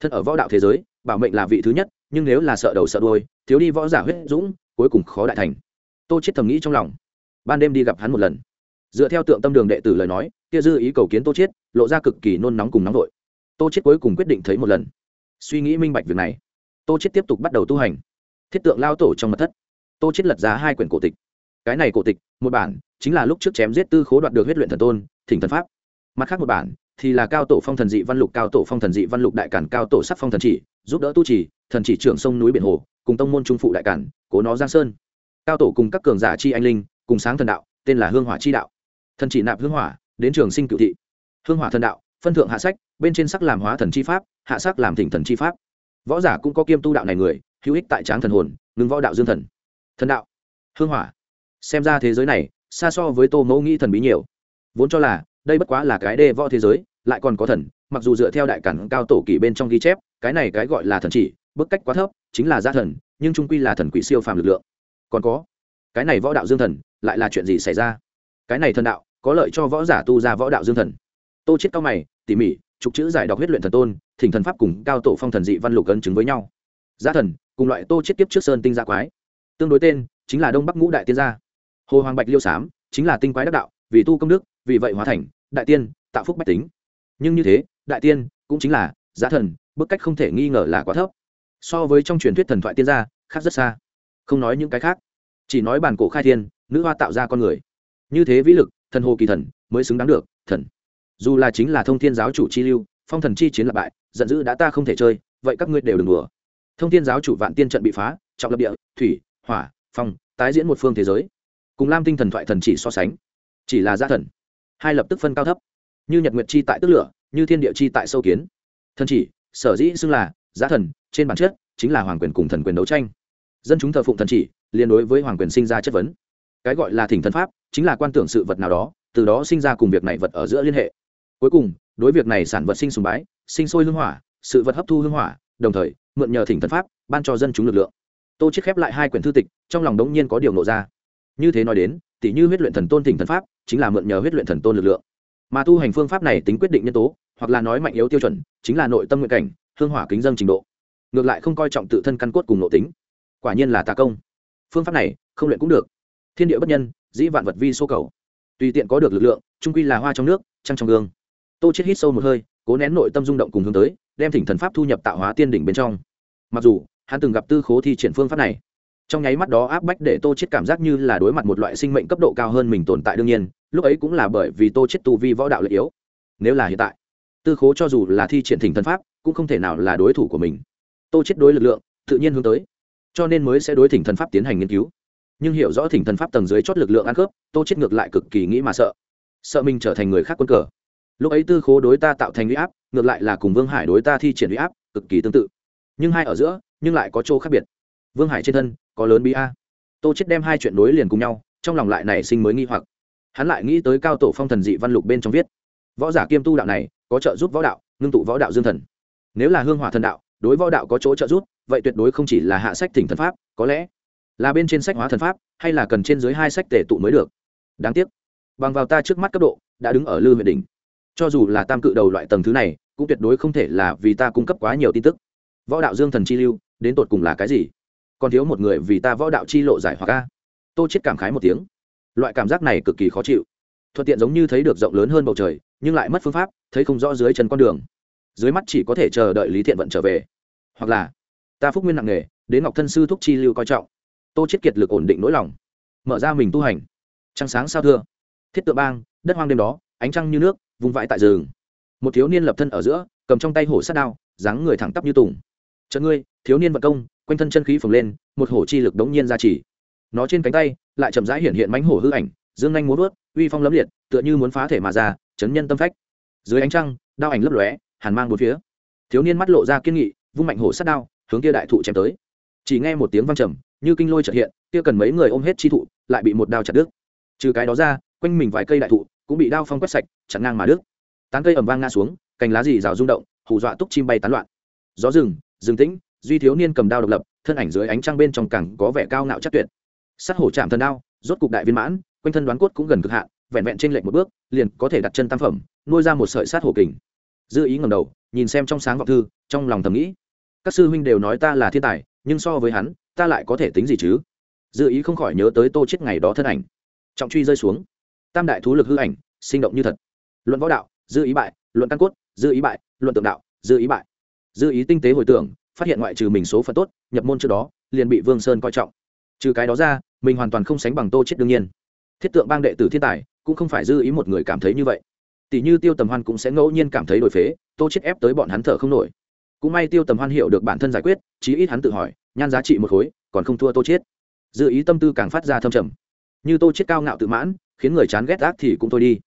A: Thân ở võ đạo thế giới, bảo mệnh là vị thứ nhất, nhưng nếu là sợ đầu sợ đuôi, thiếu đi võ giả huyết dũng, cuối cùng khó đại thành. Tô chết thầm nghĩ trong lòng. Ban đêm đi gặp hắn một lần. Dựa theo tượng tâm đường đệ tử lời nói, kia dư ý cầu kiến tô chết lộ ra cực kỳ nôn nóng cùng nóng vội. Tô chết cuối cùng quyết định thấy một lần. Suy nghĩ minh bạch việc này, tô chết tiếp tục bắt đầu tu hành. Thiết tượng lao tổ trong mật thất. Tô chết lật ra hai quyển cổ tịch cái này cổ tịch, một bản, chính là lúc trước chém giết tư khố đoạt được huyết luyện thần tôn, thỉnh thần pháp. Mặt khác một bản, thì là cao tổ phong thần dị văn lục, cao tổ phong thần dị văn lục đại cản, cao tổ sắc phong thần chỉ, giúp đỡ tu trì, thần chỉ trưởng sông núi biển hồ, cùng tông môn trung phụ đại cản, cố nó giang sơn. Cao tổ cùng các cường giả chi anh linh, cùng sáng thần đạo, tên là hương hỏa chi đạo. Thần chỉ nạp hương hỏa, đến trường sinh cựu thị. Hương hỏa thần đạo, phân thượng hạ sách, bên trên sắc làm hóa thần chi pháp, hạ sắc làm thỉnh thần chi pháp. Võ giả cũng có kiêm tu đạo này người, hữu ích tại tráng thần hồn, ngưng võ đạo dương thần. Thần đạo, hương hỏa xem ra thế giới này, xa so với tô mẫu nghĩ thần bí nhiều. Vốn cho là, đây bất quá là cái đê võ thế giới, lại còn có thần, mặc dù dựa theo đại cản cao tổ kỷ bên trong ghi chép, cái này cái gọi là thần chỉ, bức cách quá thấp, chính là gia thần, nhưng trung quy là thần quỷ siêu phàm lực lượng. Còn có, cái này võ đạo dương thần, lại là chuyện gì xảy ra? Cái này thần đạo, có lợi cho võ giả tu ra võ đạo dương thần. Tô chết cao mày, tỉ mỉ, trục chữ giải đọc huyết luyện thần tôn, thỉnh thần pháp cùng cao tổ phong thần dị văn lục ấn chứng với nhau. Gia thần, cùng loại tô chết tiếp trước sơn tinh gia quái. Tương đối tên, chính là đông bắc ngũ đại tiên gia hồ hoàng bạch liêu sám chính là tinh quái đắc đạo, vì tu công đức, vì vậy hóa thành đại tiên, tạo phúc bách tính. Nhưng như thế, đại tiên cũng chính là giá thần, bức cách không thể nghi ngờ là quá thấp. So với trong truyền thuyết thần thoại tiên gia, khác rất xa. Không nói những cái khác, chỉ nói bản cổ khai thiên, nữ hoa tạo ra con người. Như thế vĩ lực, thần hồ kỳ thần mới xứng đáng được, thần. Dù là chính là thông thiên giáo chủ chi lưu, phong thần chi chiến lập bại, giận dữ đã ta không thể chơi, vậy các ngươi đều đừng đùa. Thông thiên giáo chủ vạn tiên trận bị phá, trọng lập địa, thủy, hỏa, phong, tái diễn một phương thế giới cùng lam tinh thần thoại thần chỉ so sánh, chỉ là gia thần. Hai lập tức phân cao thấp. Như nhật nguyệt chi tại tức lửa, như thiên địa chi tại sâu kiến. Thần chỉ, sở dĩ xưng là giá thần, trên bản chất chính là hoàng quyền cùng thần quyền đấu tranh. Dân chúng thờ phụng thần chỉ liên đối với hoàng quyền sinh ra chất vấn. Cái gọi là thỉnh thần pháp, chính là quan tưởng sự vật nào đó, từ đó sinh ra cùng việc này vật ở giữa liên hệ. Cuối cùng, đối việc này sản vật sinh sùng bái, sinh sôi hương hỏa, sự vật hấp thu hương hỏa, đồng thời, mượn nhờ thỉnh thần pháp, ban cho dân chúng lực lượng. Tô chiết khép lại hai quyển thư tịch, trong lòng đống nhiên có điều nộ ra như thế nói đến tỷ như huyết luyện thần tôn thỉnh thần pháp, chính là mượn nhờ huyết luyện thần tôn lực lượng. Mà tu hành phương pháp này tính quyết định nhân tố, hoặc là nói mạnh yếu tiêu chuẩn, chính là nội tâm nguyện cảnh, hương hỏa kính dân trình độ. Ngược lại không coi trọng tự thân căn cốt cùng nội tính. Quả nhiên là tà công. Phương pháp này, không luyện cũng được. Thiên địa bất nhân, dĩ vạn vật vi số cầu. Tùy tiện có được lực lượng trung quy là hoa trong nước, trăng trong gương. Tô chết hít sâu một hơi, cố nén nội tâm rung động cùng hướng tới, đem thỉnh thần pháp thu nhập tạo hóa tiên đỉnh bên trong. Mặc dù, hắn từng gặp tư khố thi triển phương pháp này trong nháy mắt đó áp bách để tô chết cảm giác như là đối mặt một loại sinh mệnh cấp độ cao hơn mình tồn tại đương nhiên, lúc ấy cũng là bởi vì tô chết tu vi võ đạo lợi yếu. Nếu là hiện tại, tư khố cho dù là thi triển thỉnh thần pháp, cũng không thể nào là đối thủ của mình. Tô chết đối lực lượng, tự nhiên hướng tới, cho nên mới sẽ đối thỉnh thần pháp tiến hành nghiên cứu. Nhưng hiểu rõ thỉnh thần pháp tầng dưới chót lực lượng ăn khớp, tô chết ngược lại cực kỳ nghĩ mà sợ. Sợ mình trở thành người khác quân cờ. Lúc ấy tư khố đối ta tạo thành uy áp, ngược lại là cùng vương hải đối ta thi triển uy áp, cực kỳ tương tự. Nhưng hai ở giữa, nhưng lại có chỗ khác biệt vương hải trên thân, có lớn bí a. Tô chết đem hai chuyện nối liền cùng nhau, trong lòng lại nảy sinh mới nghi hoặc. Hắn lại nghĩ tới cao tổ phong thần dị văn lục bên trong viết, võ giả kiêm tu đạo này, có trợ giúp võ đạo, ngưng tụ võ đạo dương thần. Nếu là hương hỏa thần đạo, đối võ đạo có chỗ trợ giúp, vậy tuyệt đối không chỉ là hạ sách thỉnh thần pháp, có lẽ là bên trên sách hóa thần pháp, hay là cần trên dưới hai sách tể tụ mới được. Đáng tiếc, bằng vào ta trước mắt cấp độ, đã đứng ở lư huyện đỉnh. Cho dù là tam cự đầu loại tầng thứ này, cũng tuyệt đối không thể là vì ta cung cấp quá nhiều tin tức. Võ đạo dương thần chi lưu, đến tột cùng là cái gì? Còn thiếu một người vì ta võ đạo chi lộ giải hoặc ca tô chết cảm khái một tiếng. Loại cảm giác này cực kỳ khó chịu. Thuận tiện giống như thấy được rộng lớn hơn bầu trời, nhưng lại mất phương pháp, thấy không rõ dưới chân con đường. Dưới mắt chỉ có thể chờ đợi lý thiện vận trở về. Hoặc là, ta phúc nguyên nặng nghề, đến ngọc thân sư thúc chi lưu coi trọng. Tô chết kiệt lực ổn định nỗi lòng. Mở ra mình tu hành. Trăng sáng sao thưa. Thiết tượng bang, đất hoang đêm đó, ánh trăng như nước, vùng vãi tại rừng. Một thiếu niên lập thân ở giữa, cầm trong tay hổ sát đao, dáng người thẳng tắp như tùng chợt ngươi, thiếu niên vận công, quanh thân chân khí phồng lên, một hổ chi lực đống nhiên ra chỉ. Nó trên cánh tay lại chậm rãi hiện hiện mánh hổ hư ảnh, dương nhanh muốn vớt, uy phong lấm liệt, tựa như muốn phá thể mà ra, chấn nhân tâm phách. Dưới ánh trăng, đao ảnh lấp lóe, hàn mang bốn phía. Thiếu niên mắt lộ ra kiên nghị, vung mạnh hổ sát đao, hướng kia đại thụ chém tới. Chỉ nghe một tiếng vang trầm, như kinh lôi chợt hiện, kia cần mấy người ôm hết chi thụ, lại bị một đao chặt đứt. Trừ cái đó ra, quanh mình vài cây đại thụ cũng bị đao phong quét sạch, chặn ngang mà đứt. Tán cây ầm vang ngã xuống, cành lá dì rào rung động, hù dọa túc chim bay tán loạn. Gió rừng Dương tĩnh, duy thiếu niên cầm đao độc lập, thân ảnh dưới ánh trăng bên trong cẳng có vẻ cao ngạo chắc tuyệt. Sát hổ chạm thần đao, rốt cục đại viên mãn, quanh thân đoán cốt cũng gần cực hạn, vẹn vẹn trên lệnh một bước, liền có thể đặt chân tam phẩm, nuôi ra một sợi sát hổ kình. Dư ý ngầm đầu, nhìn xem trong sáng vọng thư, trong lòng thầm nghĩ, các sư huynh đều nói ta là thiên tài, nhưng so với hắn, ta lại có thể tính gì chứ? Dư ý không khỏi nhớ tới tô chết ngày đó thân ảnh. Trọng truy rơi xuống. Tam đại thú lực hư ảnh, sinh động như thật. Luận võ đạo, dư ý bại, luận căn cốt, dư ý bại, luận tượng đạo, dư ý bại dư ý tinh tế hồi tưởng, phát hiện ngoại trừ mình số phận tốt, nhập môn trước đó, liền bị vương sơn coi trọng. Trừ cái đó ra, mình hoàn toàn không sánh bằng tô chết đương nhiên. Thiết tượng bang đệ tử thiên tài, cũng không phải dư ý một người cảm thấy như vậy. Tỷ như tiêu tầm hoan cũng sẽ ngẫu nhiên cảm thấy đổi phế, tô chết ép tới bọn hắn thở không nổi. Cũng may tiêu tầm hoan hiểu được bản thân giải quyết, chí ít hắn tự hỏi, nhan giá trị một khối, còn không thua tô chết dư ý tâm tư càng phát ra thâm trầm. Như tô chết cao ngạo tự mãn, khiến người chán ghét ác thì cũng thôi đi.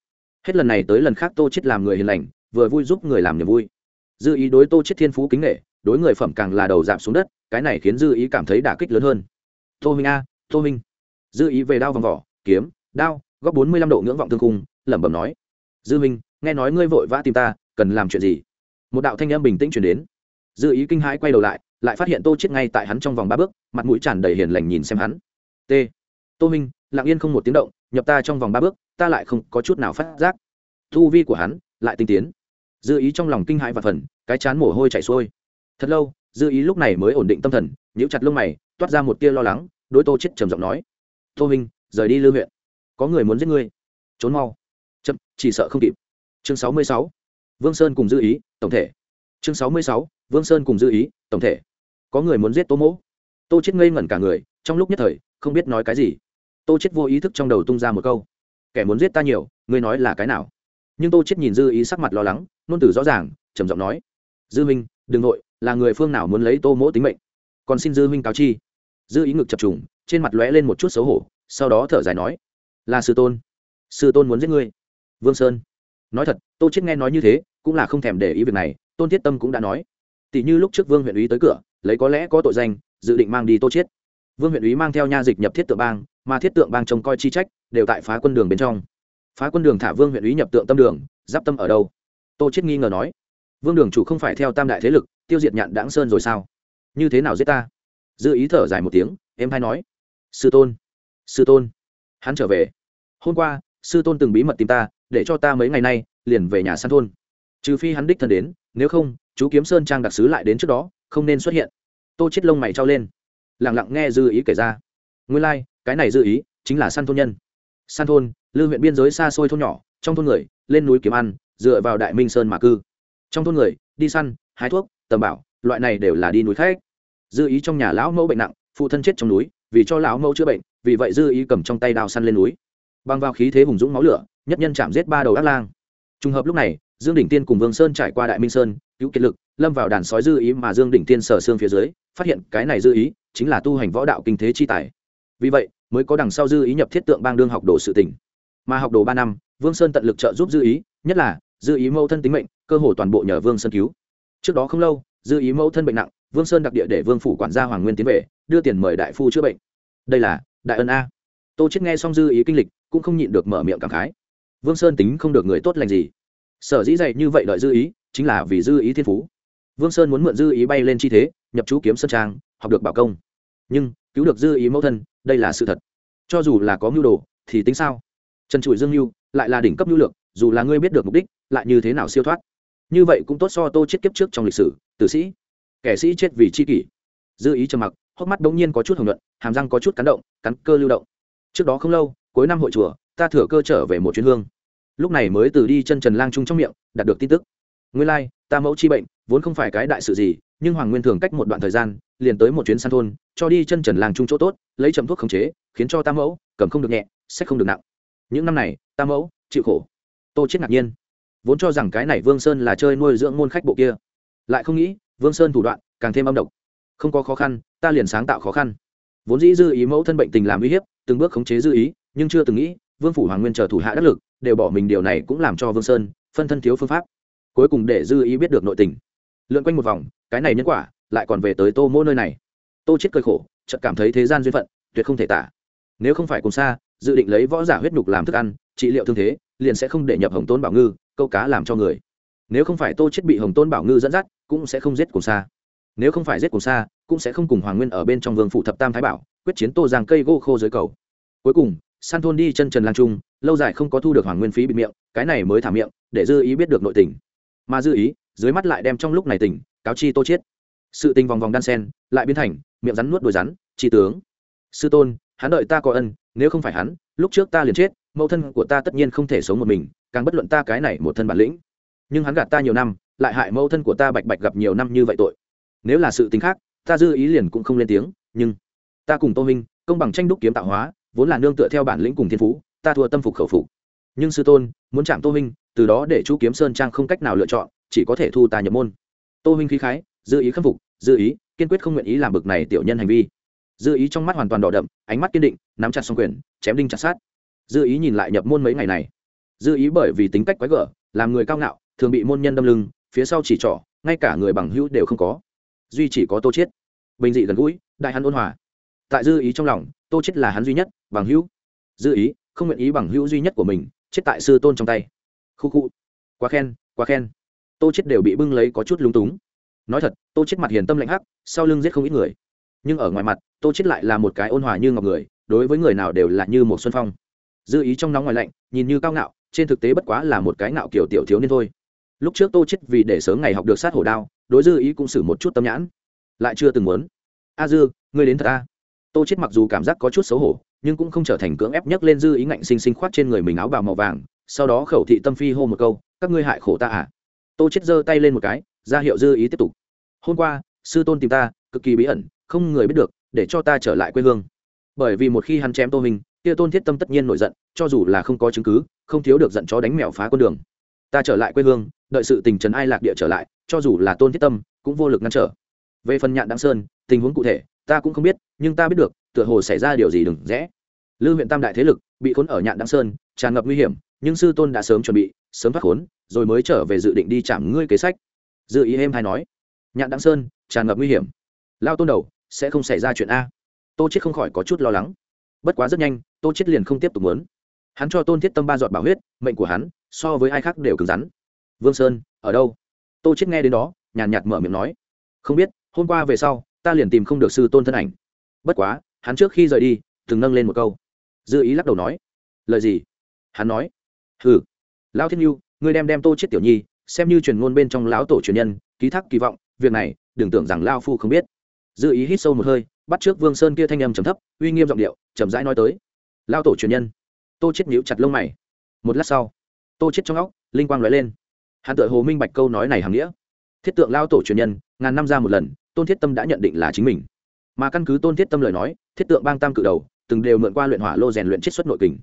A: Hết lần này tới lần khác tô chết làm người hiền lành, vừa vui giúp người làm niềm vui dư ý đối tô chết thiên phú kính nghệ đối người phẩm càng là đầu giảm xuống đất, cái này khiến dư ý cảm thấy đả kích lớn hơn. Tô minh a, tô minh. Dư ý về đao vòng vỏ, kiếm, đao, góc bốn mươi lăm độ ngưỡng vọng thương cung lẩm bẩm nói. Dư minh, nghe nói ngươi vội vã tìm ta, cần làm chuyện gì? Một đạo thanh âm bình tĩnh chuyển đến. Dư ý kinh hãi quay đầu lại lại phát hiện tô chết ngay tại hắn trong vòng ba bước, mặt mũi tràn đầy hiền lành nhìn xem hắn. T. Tô minh, lặng yên không một tiếng động, nhập ta trong vòng ba bước, ta lại không có chút nào phát giác. Thu vi của hắn lại tinh tiến dư ý trong lòng kinh hãi và phần, cái chán mồ hôi chảy xuôi. Thật lâu, dư ý lúc này mới ổn định tâm thần, nhíu chặt lông mày, toát ra một tia lo lắng, đối tô chết trầm giọng nói, tô minh rời đi lưu huyện. Có người muốn giết ngươi. Trốn mau. Chậm, chỉ sợ không kịp. Chương sáu mươi sáu. Vương sơn cùng dư ý, tổng thể. Chương sáu mươi sáu. Vương sơn cùng dư ý, tổng thể. Có người muốn giết tô mỗ. Tô chết ngây ngẩn cả người, trong lúc nhất thời, không biết nói cái gì. Tô chết vô ý thức trong đầu tung ra một câu, kẻ muốn giết ta nhiều, ngươi nói là cái nào? Nhưng tô chết nhìn dư ý sắc mặt lo lắng, nôn tử rõ ràng, trầm giọng nói, dư minh đừng nội, là người phương nào muốn lấy tô mỗ tính mệnh? Còn xin dư minh cáo chi. Dư ý ngực chập trùng, trên mặt lóe lên một chút xấu hổ, sau đó thở dài nói, là sư tôn sư tôn muốn giết ngươi. Vương sơn, nói thật, tô chết nghe nói như thế, cũng là không thèm để ý việc này, tôn thiết tâm cũng đã nói, tỷ như lúc trước vương huyện úy tới cửa, lấy có lẽ có tội danh, dự định mang đi tô chết. Vương huyện úy mang theo nha dịch nhập thiết tượng bang, mà thiết tượng bang trông coi chi trách, đều tại phá quân đường bên trong phá quân đường thả vương huyện ý nhập tượng tâm đường giáp tâm ở đâu? Tô chết nghi ngờ nói. Vương đường chủ không phải theo tam đại thế lực tiêu diệt nhạn đãng sơn rồi sao? Như thế nào giết ta? Dư ý thở dài một tiếng em hay nói. Sư tôn sư tôn. Hắn trở về. Hôm qua sư tôn từng bí mật tìm ta để cho ta mấy ngày nay liền về nhà săn thôn. Trừ phi hắn đích thân đến nếu không chú kiếm sơn trang đặc sứ lại đến trước đó không nên xuất hiện. Tô chết lông mày trao lên. Lặng lặng nghe dư ý kể ra. Nguyên lai、like, cái này dư ý chính là săn thôn nhân. Săn thôn lư huyện biên giới xa xôi thôn nhỏ, trong thôn người, lên núi kiếm ăn, dựa vào đại minh sơn mà cư. Trong thôn người, đi săn, hái thuốc, tầm bảo, loại này đều là đi núi khách dư ý trong nhà lão mẫu bệnh nặng, phụ thân chết trong núi, vì cho lão mẫu chữa bệnh, vì vậy dư ý cầm trong tay đào săn lên núi. Băng vào khí thế hùng dũng máu lửa, nhất nhân chạm giết ba đầu ác lang. Trùng hợp lúc này, dương đỉnh tiên cùng vương sơn trải qua đại minh sơn, cứu kiệt lực, lâm vào đàn sói dư ý mà dương đỉnh tiên sở xương phía dưới, phát hiện cái này dư ý chính là tu hành võ đạo kinh thế chi tài. Vì vậy, mới có đằng sau dư ý nhập thiết tượng bang đương học đồ sự tỉnh mà học đồ ba năm, vương sơn tận lực trợ giúp dư ý, nhất là, dư ý mẫu thân tính mệnh, cơ hồ toàn bộ nhờ vương sơn cứu. Trước đó không lâu, dư ý mẫu thân bệnh nặng, vương sơn đặc địa để vương phủ quản gia hoàng nguyên tiến về, đưa tiền mời đại phu chữa bệnh. Đây là, đại ân a. Tô chết nghe xong dư ý kinh lịch, cũng không nhịn được mở miệng cảm khái. Vương sơn tính không được người tốt lành gì. Sở dĩ dạy như vậy đợi dư ý, chính là vì dư ý thiên phú. Vương sơn muốn mượn dư ý bay lên chi thế, nhập chú kiếm sơn trang, học được bảo công. Nhưng, cứu được dư ý mẫu thân, đây là sự thật. Cho dù là có mưu đồ, thì tính sao? Trần trụi dương lưu lại là đỉnh cấp lưu lượng, dù là ngươi biết được mục đích lại như thế nào siêu thoát? Như vậy cũng tốt so tô chết kiếp trước trong lịch sử tử sĩ. Kẻ sĩ chết vì chi kỷ. Dư ý trầm mặc hốc mắt bỗng nhiên có chút hồng luận, hàm răng có chút cắn động cắn cơ lưu động. Trước đó không lâu cuối năm hội chùa ta thừa cơ trở về một chuyến hương. Lúc này mới từ đi chân trần lang trung trong miệng đạt được tin tức. Nguyên lai、like, ta mẫu chi bệnh vốn không phải cái đại sự gì nhưng hoàng nguyên thường cách một đoạn thời gian liền tới một chuyến săn thôn cho đi chân trần lang trung chỗ tốt lấy chầm thuốc khống chế khiến cho ta mẫu cầm không được nhẹ sách không được nặng những năm này, ta mẫu, chịu khổ. Tô chết ngạc nhiên. Vốn cho rằng cái này vương sơn là chơi nuôi dưỡng môn khách bộ kia. Lại không nghĩ, vương sơn thủ đoạn càng thêm âm độc. Không có khó khăn, ta liền sáng tạo khó khăn. Vốn dĩ dư ý mẫu thân bệnh tình làm uy hiếp, từng bước khống chế dư ý, nhưng chưa từng nghĩ, vương phủ hoàng nguyên chờ thủ hạ đắc lực, đều bỏ mình điều này cũng làm cho vương sơn phân thân thiếu phương pháp. Cuối cùng để dư ý biết được nội tình. Lượn quanh một vòng, cái này nhân quả lại còn về tới tô mỗi nơi này. Tô chết cơi khổ, chợt cảm thấy thế gian duyên phận, tuyệt không thể tả. Nếu không phải cùng xa dự định lấy võ giả huyết nhục làm thức ăn, trị liệu thương thế, liền sẽ không để nhập hồng tôn bảo ngư, câu cá làm cho người. Nếu không phải tô chết bị hồng tôn bảo ngư dẫn dắt, cũng sẽ không giết cùng xa. Nếu không phải giết cùng xa, cũng sẽ không cùng hoàng nguyên ở bên trong vương phủ thập tam thái bảo, quyết chiến tô giang cây gỗ khô dưới cầu. Cuối cùng, san thôn đi chân trần lang trung, lâu dài không có thu được hoàng nguyên phí bị miệng, cái này mới thả miệng, để dư ý biết được nội tình. Mà dư ý, dưới mắt lại đem trong lúc này tỉnh, cáo chi tô chết. sự tình vòng vòng đan sen, lại biến thành, miệng rắn nuốt đuôi rắn, chi tướng. Sư tôn, hắn đợi ta có ân nếu không phải hắn, lúc trước ta liền chết, mẫu thân của ta tất nhiên không thể sống một mình, càng bất luận ta cái này một thân bản lĩnh. Nhưng hắn gạt ta nhiều năm, lại hại mẫu thân của ta bạch bạch gặp nhiều năm như vậy tội. Nếu là sự tính khác, ta dư ý liền cũng không lên tiếng, nhưng ta cùng tô minh, công bằng tranh đúc kiếm tạo hóa, vốn là nương tựa theo bản lĩnh cùng thiên phú, ta thua tâm phục khẩu phục. Nhưng sư tôn, muốn chạm tô minh, từ đó để chú kiếm sơn trang không cách nào lựa chọn, chỉ có thể thu ta nhập môn. Tô minh khí khái, dư ý khâm phục, dư ý, kiên quyết không nguyện ý làm bực này tiểu nhân hành vi dư ý trong mắt hoàn toàn đỏ đậm, ánh mắt kiên định, nắm chặt xong quyền, chém đinh chặt sát dư ý nhìn lại nhập môn mấy ngày này. Dư ý bởi vì tính cách quái gở, làm người cao ngạo, thường bị môn nhân đâm lưng, phía sau chỉ trỏ, ngay cả người bằng hữu đều không có. Duy chỉ có tô chiết. Bình dị gần gũi, đại hắn ôn hòa. Tại dư ý trong lòng, tô chiết là hắn duy nhất, bằng hữu. Dư ý, không nguyện ý bằng hữu duy nhất của mình, chết tại sư tôn trong tay. Khu khu. Quá khen quá khen. Tô chết đều bị bưng lấy có chút lúng túng. Nói thật, tô chết mặt hiền tâm lạnh hắc, sau lưng giết không ít người. Nhưng ở ngoài mặt tô chết lại là một cái ôn hòa như ngọc người, đối với người nào đều là như một xuân phong. Dư ý trong nóng ngoài lạnh, nhìn như cao ngạo, trên thực tế bất quá là một cái ngạo kiểu tiểu thiếu niên thôi. Lúc trước tô chết vì để sớm ngày học được sát hổ đao, đối dư ý cũng xử một chút tâm nhãn. Lại chưa từng muốn. A dư, ngươi đến thật a. Tô chết mặc dù cảm giác có chút xấu hổ, nhưng cũng không trở thành cưỡng ép nhấc lên dư ý ngạnh sinh sinh khoát trên người mình áo bào màu vàng, sau đó khẩu thị tâm phi hô một câu, các ngươi hại khổ ta à? Tô chết giơ tay lên một cái, ra hiệu dư ý tiếp tục. Hôm qua, sư tôn tìm ta, cực kỳ bí ẩn, không người biết được để cho ta trở lại quê hương. Bởi vì một khi hắn chém tô hình kia tôn thiết tâm tất nhiên nổi giận, cho dù là không có chứng cứ, không thiếu được giận chó đánh mèo phá con đường. Ta trở lại quê hương, đợi sự tình trần ai lạc địa trở lại, cho dù là tôn thiết tâm, cũng vô lực ngăn trở. Về phần nhạn đăng sơn, tình huống cụ thể, ta cũng không biết, nhưng ta biết được, tựa hồ xảy ra điều gì đừng rẽ. Lư huyện tam đại thế lực bị khốn ở nhạn đăng sơn, tràn ngập nguy hiểm, nhưng sư tôn đã sớm chuẩn bị, sớm thoát khốn, rồi mới trở về dự định đi chạm ngươi kế sách. Dự ý em hay nói. Nhạn đăng sơn, tràn ngập nguy hiểm. Lao tôn đầu sẽ không xảy ra chuyện a. Tô chết không khỏi có chút lo lắng. Bất quá rất nhanh, tô chết liền không tiếp tục muốn. Hắn cho tôn thiết tâm ba giọt bảo huyết, mệnh của hắn, so với ai khác đều cứng rắn. Vương sơn, ở đâu? Tô chết nghe đến đó, nhàn nhạt mở miệng nói. Không biết, hôm qua về sau, ta liền tìm không được sư tôn thân ảnh. Bất quá, hắn trước khi rời đi, từng nâng lên một câu. Dư ý lắc đầu nói. Lời gì? Hắn nói. Hừ. Lão thiên nhu, ngươi đem đem tô chết tiểu nhi, xem như truyền ngôn bên trong lão tổ truyền nhân, ký thác kỳ vọng, việc này, đừng tưởng rằng lao phu không biết dư ý hít sâu một hơi, bắt trước vương sơn kia thanh âm trầm thấp, uy nghiêm giọng điệu, chậm rãi nói tới. Lao tổ truyền nhân. Tô chết nhíu chặt lông mày. Một lát sau, tô chết trong óc, linh quang lóe lên. Hắn tự hồ minh bạch câu nói này hàm nghĩa. Thiết tượng lao tổ truyền nhân, ngàn năm ra một lần, tôn thiết tâm đã nhận định là chính mình. Mà căn cứ tôn thiết tâm lời nói, thiết tượng bang tam cự đầu, từng đều mượn qua luyện hỏa lô rèn luyện chiết xuất nội kình.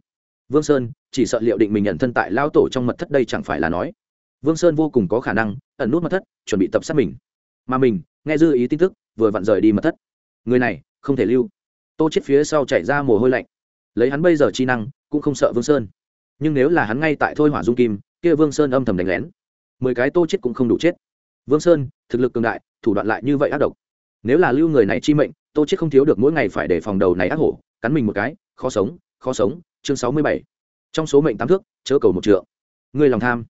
A: Vương sơn, chỉ sợ liệu định mình nhận thân tại lao tổ trong mật thất đây chẳng phải là nói. Vương sơn vô cùng có khả năng, ẩn nút mật thất, chuẩn bị tập sát mình. Mà mình nghe dư ý tin tức, vừa vặn rời đi mật thất. Người này, không thể lưu. Tô chết phía sau chạy ra mồ hôi lạnh. Lấy hắn bây giờ chi năng, cũng không sợ vương sơn. Nhưng nếu là hắn ngay tại thôi hỏa dung kim, kia vương sơn âm thầm đánh lén. Mười cái tô chết cũng không đủ chết. Vương sơn, thực lực cường đại, thủ đoạn lại như vậy ác độc. Nếu là lưu người này chi mệnh, tô chết không thiếu được mỗi ngày phải để phòng đầu này ác hổ, cắn mình một cái, khó sống khó sống, chương sáu mươi bảy. Trong số mệnh tám thước, chớ cầu một trượng. Người lòng tham.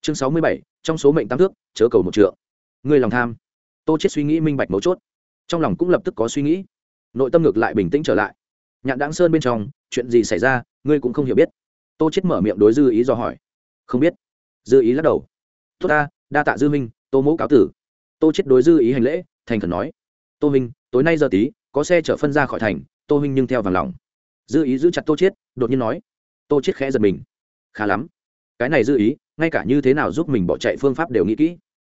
A: Chương sáu mươi bảy, trong số mệnh tám thước, chớ cầu một trượng. Người lòng tham tô chết suy nghĩ minh bạch mấu chốt. Trong lòng cũng lập tức có suy nghĩ. Nội tâm ngược lại bình tĩnh trở lại. Nhạn đáng sơn bên trong, chuyện gì xảy ra, ngươi cũng không hiểu biết. Tô chết mở miệng đối dư ý do hỏi. Không biết. Dư ý lắc đầu. Tốt ta, đa tạ dư minh tô mẫu cáo tử. Tô chết đối dư ý hành lễ, thành khẩn nói. Tô minh tối nay giờ tí, có xe chở phân ra khỏi thành, tô minh nhưng theo vàng lòng. Dư ý giữ chặt tô chết, đột nhiên nói. Tô chết khẽ giật mình. Khá lắm. Cái này dư ý, ngay cả như thế nào giúp mình bỏ chạy phương pháp đều nghĩ kỹ.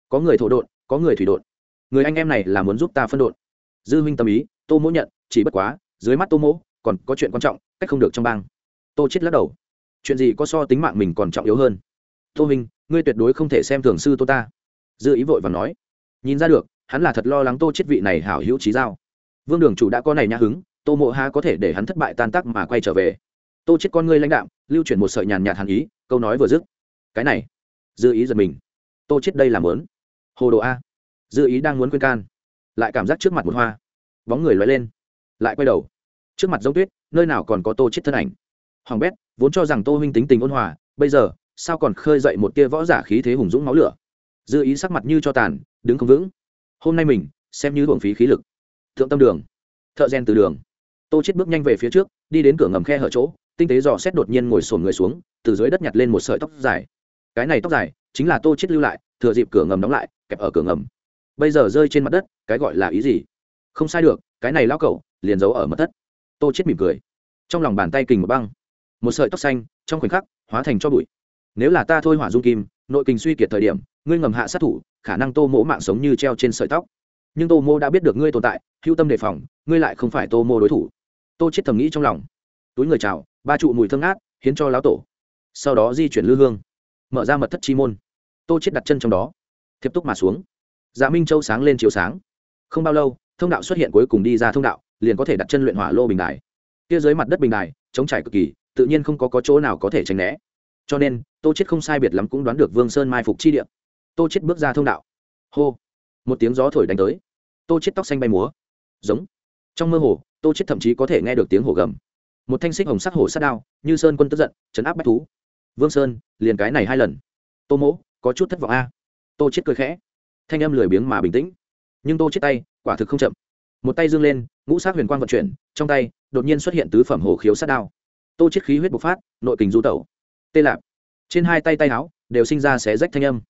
A: Có người thổ đột có người thủy đột người anh em này là muốn giúp ta phân đột dư minh tâm ý, tô mỗ nhận, chỉ bất quá, dưới mắt tô mỗ, còn có chuyện quan trọng, cách không được trong bang. Tô chết lắc đầu. Chuyện gì có so tính mạng mình còn trọng yếu hơn? Tô minh ngươi tuyệt đối không thể xem thường sư tô ta. Dư ý vội và nói. Nhìn ra được, hắn là thật lo lắng tô chết vị này hảo hữu trí giao. Vương đường chủ đã có này nhã hứng, tô mộ ha có thể để hắn thất bại tan tác mà quay trở về. Tô chết con ngươi lãnh đạm, lưu chuyển một sợi nhàn nhạt hàn ý, câu nói vừa dứt. Cái này, dư ý giật mình. Tô chết đây làm lớn. Hồ đồ a dư ý đang muốn quên can. Lại cảm giác trước mặt một hoa. Bóng người loay lên. Lại quay đầu. Trước mặt giống tuyết, nơi nào còn có tô chết thân ảnh. Hoàng bét, vốn cho rằng tô huynh tính tình ôn hòa, bây giờ, sao còn khơi dậy một tia võ giả khí thế hùng dũng máu lửa? Dư ý sắc mặt như cho tàn, đứng không vững. Hôm nay mình, xem như hưởng phí khí lực. Thượng tâm đường. Thợ gen từ đường. Tô chết bước nhanh về phía trước, đi đến cửa ngầm khe hở chỗ, tinh tế dò xét đột nhiên ngồi sồn người xuống, từ dưới đất nhặt lên một sợi tóc dài. Cái này tóc dài, chính là tô chết lưu lại, thừa dịp cửa ngầm đóng lại, kẹp ở cửa ngầm bây giờ rơi trên mặt đất, cái gọi là ý gì? Không sai được, cái này lao cẩu liền giấu ở mật thất. Tô chết mỉm cười. Trong lòng bàn tay kình một băng. Một sợi tóc xanh, trong khoảnh khắc, hóa thành cho bụi. Nếu là ta thôi hỏa dung kim, nội kình suy kiệt thời điểm, ngươi ngầm hạ sát thủ, khả năng tô mỗ mạng sống như treo trên sợi tóc. Nhưng tô mô đã biết được ngươi tồn tại, hữu tâm đề phòng, ngươi lại không phải tô mô đối thủ. Tô chết thầm nghĩ trong lòng. Túi người chào, ba trụ mùi thơm ngát, hiến cho lão tổ. Sau đó di chuyển lư hương, mở ra mật thất chi môn. Tô chết đặt chân trong đó tiếp tục mà xuống dạ minh châu sáng lên chiếu sáng. Không bao lâu thông đạo xuất hiện cuối cùng đi ra thông đạo liền có thể đặt chân luyện hỏa lô bình đài. Kia dưới mặt đất bình đài chống trải cực kỳ tự nhiên không có, có chỗ nào có thể tránh né. Cho nên tô chết không sai biệt lắm cũng đoán được vương sơn mai phục chi địa. Tô chết bước ra thông đạo. Hô! Một tiếng gió thổi đánh tới. Tô chết tóc xanh bay múa. Giống. Trong mơ hồ tô chết thậm chí có thể nghe được tiếng hổ gầm. Một thanh xích hồng sắc hổ sát đao như sơn quân tức giận chấn áp bách thú. Vương sơn liền cái này hai lần. Tô mỗ có chút thất vọng a. Tô chết cười khẽ thanh âm lười biếng mà bình tĩnh. Nhưng tô chết tay, quả thực không chậm. Một tay dương lên, ngũ sát huyền quang vận chuyển, trong tay, đột nhiên xuất hiện tứ phẩm hổ khiếu sát đao. Tô chết khí huyết bộc phát, nội kình du tẩu. Tê lạp. Trên hai tay tay áo, đều sinh ra xé rách thanh âm.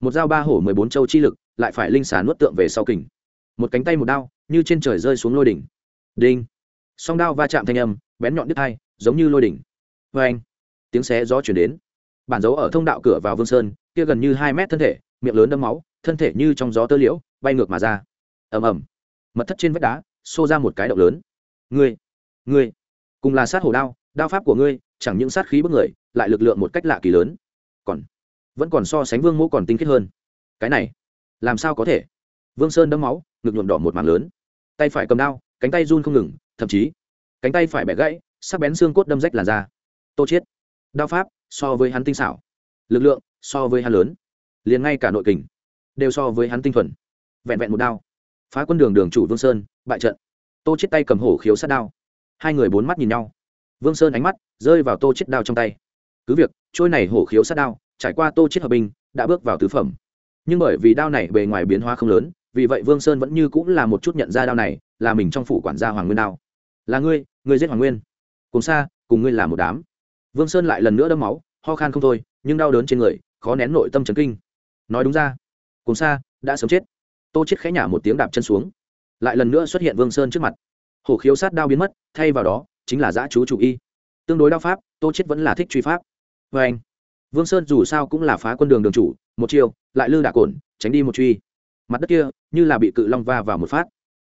A: Một dao ba hổ mười bốn châu chi lực, lại phải linh xà nuốt tượng về sau kình. Một cánh tay một đao, như trên trời rơi xuống lôi đỉnh. Đinh. Song đao va chạm thanh âm, bén nhọn đứt hai, giống như lôi đỉnh. Vê anh tiếng xé gió chuyển đến. Bản dấu ở thông đạo cửa vào vương sơn, kia gần như hai mét thân thể, miệng lớn đâm máu thân thể như trong gió tơ liễu, bay ngược mà ra. Ầm ầm. Mật thất trên vách đá, xô ra một cái động lớn. Ngươi ngươi, cùng là sát hổ đao đao pháp của ngươi, chẳng những sát khí bức người, lại lực lượng một cách lạ kỳ lớn. Còn, vẫn còn so sánh vương mẫu còn tinh khiết hơn. Cái này, làm sao có thể? Vương sơn đấm máu, ngực nhuộm đỏ một mảng lớn. Tay phải cầm đao, cánh tay run không ngừng, thậm chí, cánh tay phải bẻ gãy, sắc bén xương cốt đâm rách làn da. Tô chiết. Đao pháp, so với hắn tinh xảo. Lực lượng, so với hắn lớn. Liền ngay cả nội kình đều so với hắn tinh thuần. Vẹn vẹn một đao. Phá quân đường đường chủ vương sơn, bại trận. Tô chết tay cầm hổ khiếu sát đao. Hai người bốn mắt nhìn nhau. Vương sơn ánh mắt rơi vào tô chết đao trong tay. Cứ việc, trôi này hổ khiếu sát đao, trải qua tô chết hợp binh, đã bước vào tứ phẩm. Nhưng bởi vì đao này bề ngoài biến hóa không lớn, vì vậy vương sơn vẫn như cũng là một chút nhận ra đao này, là mình trong phủ quản gia hoàng nguyên đao. Là ngươi ngươi giết hoàng nguyên. Cùng xa, cùng ngươi là một đám. Vương sơn lại lần nữa đâm máu, ho khan không thôi, nhưng đau đớn trên người, khó nén nội tâm chấn kinh. Nói đúng ra cùng xa, đã sớm chết. Tô chết khẽ nhả một tiếng đạp chân xuống. Lại lần nữa xuất hiện vương sơn trước mặt. Hổ khiếu sát đao biến mất, thay vào đó, chính là giã chú chủ y. Tương đối đao pháp, tô chết vẫn là thích truy pháp. Vê anh, vương sơn dù sao cũng là phá quân đường đường chủ, một chiều lại lư đả cồn tránh đi một truy. Mặt đất kia, như là bị cự long va vào một phát.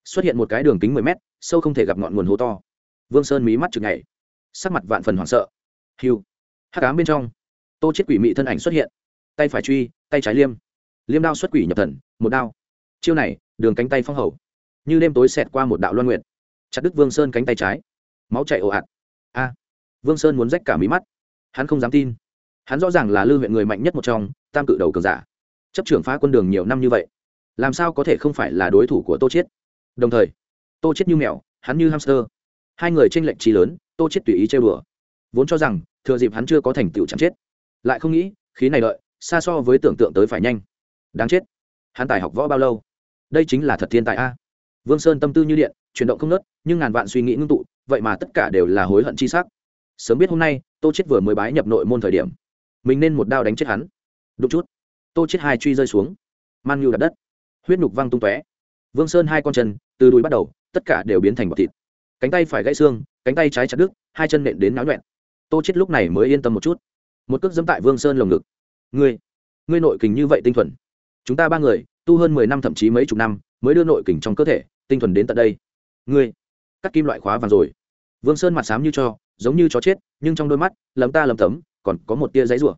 A: Xuất hiện một cái đường kính mười mét, sâu không thể gặp ngọn nguồn hố to. Vương sơn mí mắt chừng ngày sắc mặt vạn phần hoảng sợ. Hiu. Hắc ám bên trong, tô chết quỷ mị thân ảnh xuất hiện. Tay phải truy, tay trái liêm liêm đao xuất quỷ nhập thần, một đao. Chiêu này, đường cánh tay phong hầu. Như đêm tối xẹt qua một đạo loan nguyện chặt đứt vương sơn cánh tay trái. Máu chạy ồ ạt. A. Vương sơn muốn rách cả mí mắt. Hắn không dám tin. Hắn rõ ràng là lưu huyện người mạnh nhất một trong, tam cự đầu cường giả. Chấp trưởng phá quân đường nhiều năm như vậy, làm sao có thể không phải là đối thủ của tô chiết? Đồng thời, tô chiết như mèo, hắn như hamster. Hai người tranh lệch trí lớn, tô chiết tùy ý chơi bừa vốn cho rằng, thừa dịp hắn chưa có thành tựu chẳng chết. Lại không nghĩ, khí này lợi xa so với tưởng tượng tới phải nhanh đáng chết. Hắn tài học võ bao lâu? Đây chính là thật thiên tài a. Vương sơn tâm tư như điện, chuyển động không nớt nhưng ngàn vạn suy nghĩ ngưng tụ, vậy mà tất cả đều là hối hận chi sắc. Sớm biết hôm nay, tô chết vừa mới bái nhập nội môn thời điểm, mình nên một đao đánh chết hắn. Đúng chút. Tô chết hai truy rơi xuống. Man nhu đặt đất. Huyết nhục văng tung tóe. Vương sơn hai con chân, từ đùi bắt đầu, tất cả đều biến thành bọt thịt. Cánh tay phải gãy xương, cánh tay trái chặt đứt, hai chân nện đến náo nhuẹn. Tô chết lúc này mới yên tâm một chút. Một cước dẫm tại vương sơn lồng ngực. Ngươi ngươi nội kình như vậy tinh thuần chúng ta ba người, tu hơn mười năm thậm chí mấy chục năm, mới đưa nội kình trong cơ thể, tinh thuần đến tận đây. Ngươi, cắt kim loại khóa vàng rồi. Vương sơn mặt xám như cho, giống như chó chết, nhưng trong đôi mắt, lấm ta lấm tấm, còn có một tia giấy rủa.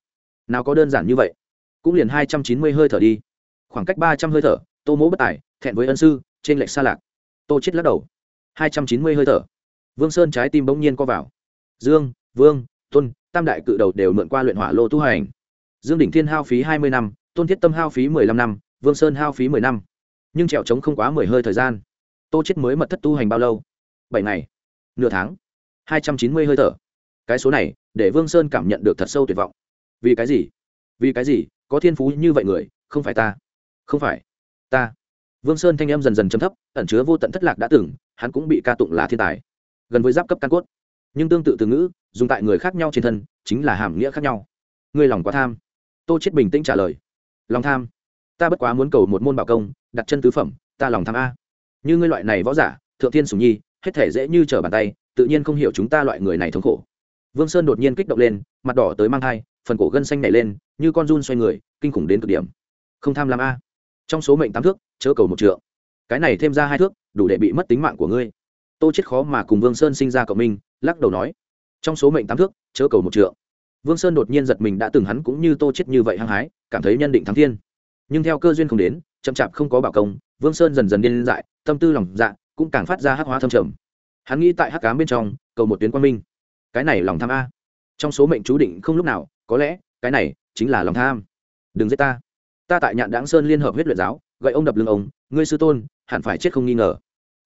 A: Nào có đơn giản như vậy? Cũng liền hai trăm chín mươi hơi thở đi. Khoảng cách ba trăm hơi thở, tô mỗ bất tài, thẹn với ân sư, trên lệch xa lạc. Tô chết lắc đầu. Hai trăm chín mươi hơi thở. Vương sơn trái tim bỗng nhiên co vào. Dương, vương tuân tam đại cự đầu đều mượn qua luyện hỏa lô tu hành. Dương đỉnh thiên hao phí hai mươi năm tôn thiết tâm hao phí mười lăm năm, vương sơn hao phí mười năm. Nhưng trèo trống không quá mười hơi thời gian. Tô chết mới mật thất tu hành bao lâu? Bảy ngày. Nửa tháng. Hai trăm chín mươi hơi thở. Cái số này, để vương sơn cảm nhận được thật sâu tuyệt vọng. Vì cái gì? Vì cái gì? Có thiên phú như vậy người, không phải ta. Không phải. Ta. Vương sơn thanh em dần dần chấm thấp, ẩn chứa vô tận thất lạc đã từng, hắn cũng bị ca tụng là thiên tài. Gần với giáp cấp căn cốt. Nhưng tương tự từ ngữ, dùng tại người khác nhau trên thân, chính là hàm nghĩa khác nhau. Ngươi lòng quá tham. Tô chết bình tĩnh trả lời lòng tham. Ta bất quá muốn cầu một môn bảo công, đặt chân tứ phẩm, ta lòng tham a. Như ngươi loại này võ giả, thượng thiên sùng nhi, hết thể dễ như trở bàn tay, tự nhiên không hiểu chúng ta loại người này thống khổ. Vương sơn đột nhiên kích động lên, mặt đỏ tới mang thai, phần cổ gân xanh nảy lên, như con run xoay người, kinh khủng đến cực điểm. Không tham lam a. Trong số mệnh tám thước, chớ cầu một trượng. Cái này thêm ra hai thước, đủ để bị mất tính mạng của ngươi. Tô chết khó mà cùng vương sơn sinh ra cộng minh, lắc đầu nói. Trong số mệnh tám thước, chớ cầu một trượng vương sơn đột nhiên giật mình đã từng hắn cũng như tô chết như vậy hăng hái cảm thấy nhân định thắng thiên. Nhưng theo cơ duyên không đến chậm chạp không có bảo công vương sơn dần dần điên dại tâm tư lòng dạ cũng càng phát ra hắc hóa thâm trầm. Hắn nghĩ tại hắc cám bên trong cầu một tuyến quang minh. Cái này lòng tham a. Trong số mệnh chú định không lúc nào có lẽ cái này chính là lòng tham. Đừng giết ta. Ta tại nhạn đáng sơn liên hợp huyết luyện giáo gậy ông đập lưng ông ngươi sư tôn hẳn phải chết không nghi ngờ.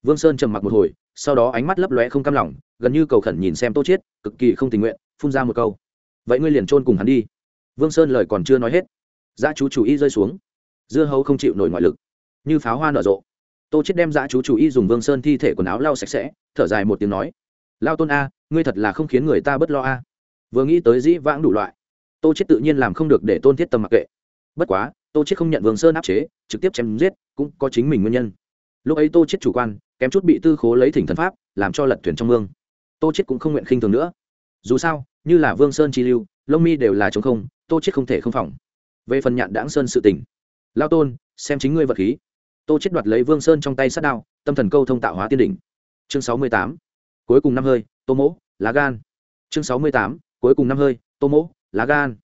A: Vương sơn trầm mặc một hồi sau đó ánh mắt lấp lóe không cam lòng gần như cầu khẩn nhìn xem tô chết, cực kỳ không tình nguyện phun ra một câu vậy ngươi liền trôn cùng hắn đi. Vương sơn lời còn chưa nói hết, dã chú chủ y rơi xuống. Dưa hấu không chịu nổi ngoại lực, như pháo hoa nở rộ. Tô chết đem dã chú chủ y dùng vương sơn thi thể quần áo lau sạch sẽ, thở dài một tiếng nói, lao tôn a, ngươi thật là không khiến người ta bất lo a. Vừa nghĩ tới dĩ vãng đủ loại, tô chết tự nhiên làm không được để tôn thiết tâm mặc kệ. Bất quá, tô chết không nhận vương sơn áp chế, trực tiếp chém giết, cũng có chính mình nguyên nhân. Lúc ấy tô chết chủ quan, kém chút bị tư khố lấy thỉnh thần pháp, làm cho lật thuyền trong mương. Tô chết cũng không nguyện khinh thường nữa. Dù sao như là vương sơn chi lưu, lông mi đều là chống không, tô chết không thể không phòng. Về phần nhạn đãng sơn sự tình, lao tôn, xem chính ngươi vật khí. Tô chết đoạt lấy vương sơn trong tay sát đao, tâm thần câu thông tạo hóa tiên đỉnh. Chương sáu mươi tám, cuối cùng năm hơi, tô mỗ, lá gan. Chương sáu mươi tám, cuối cùng năm hơi, tô mỗ, lá gan.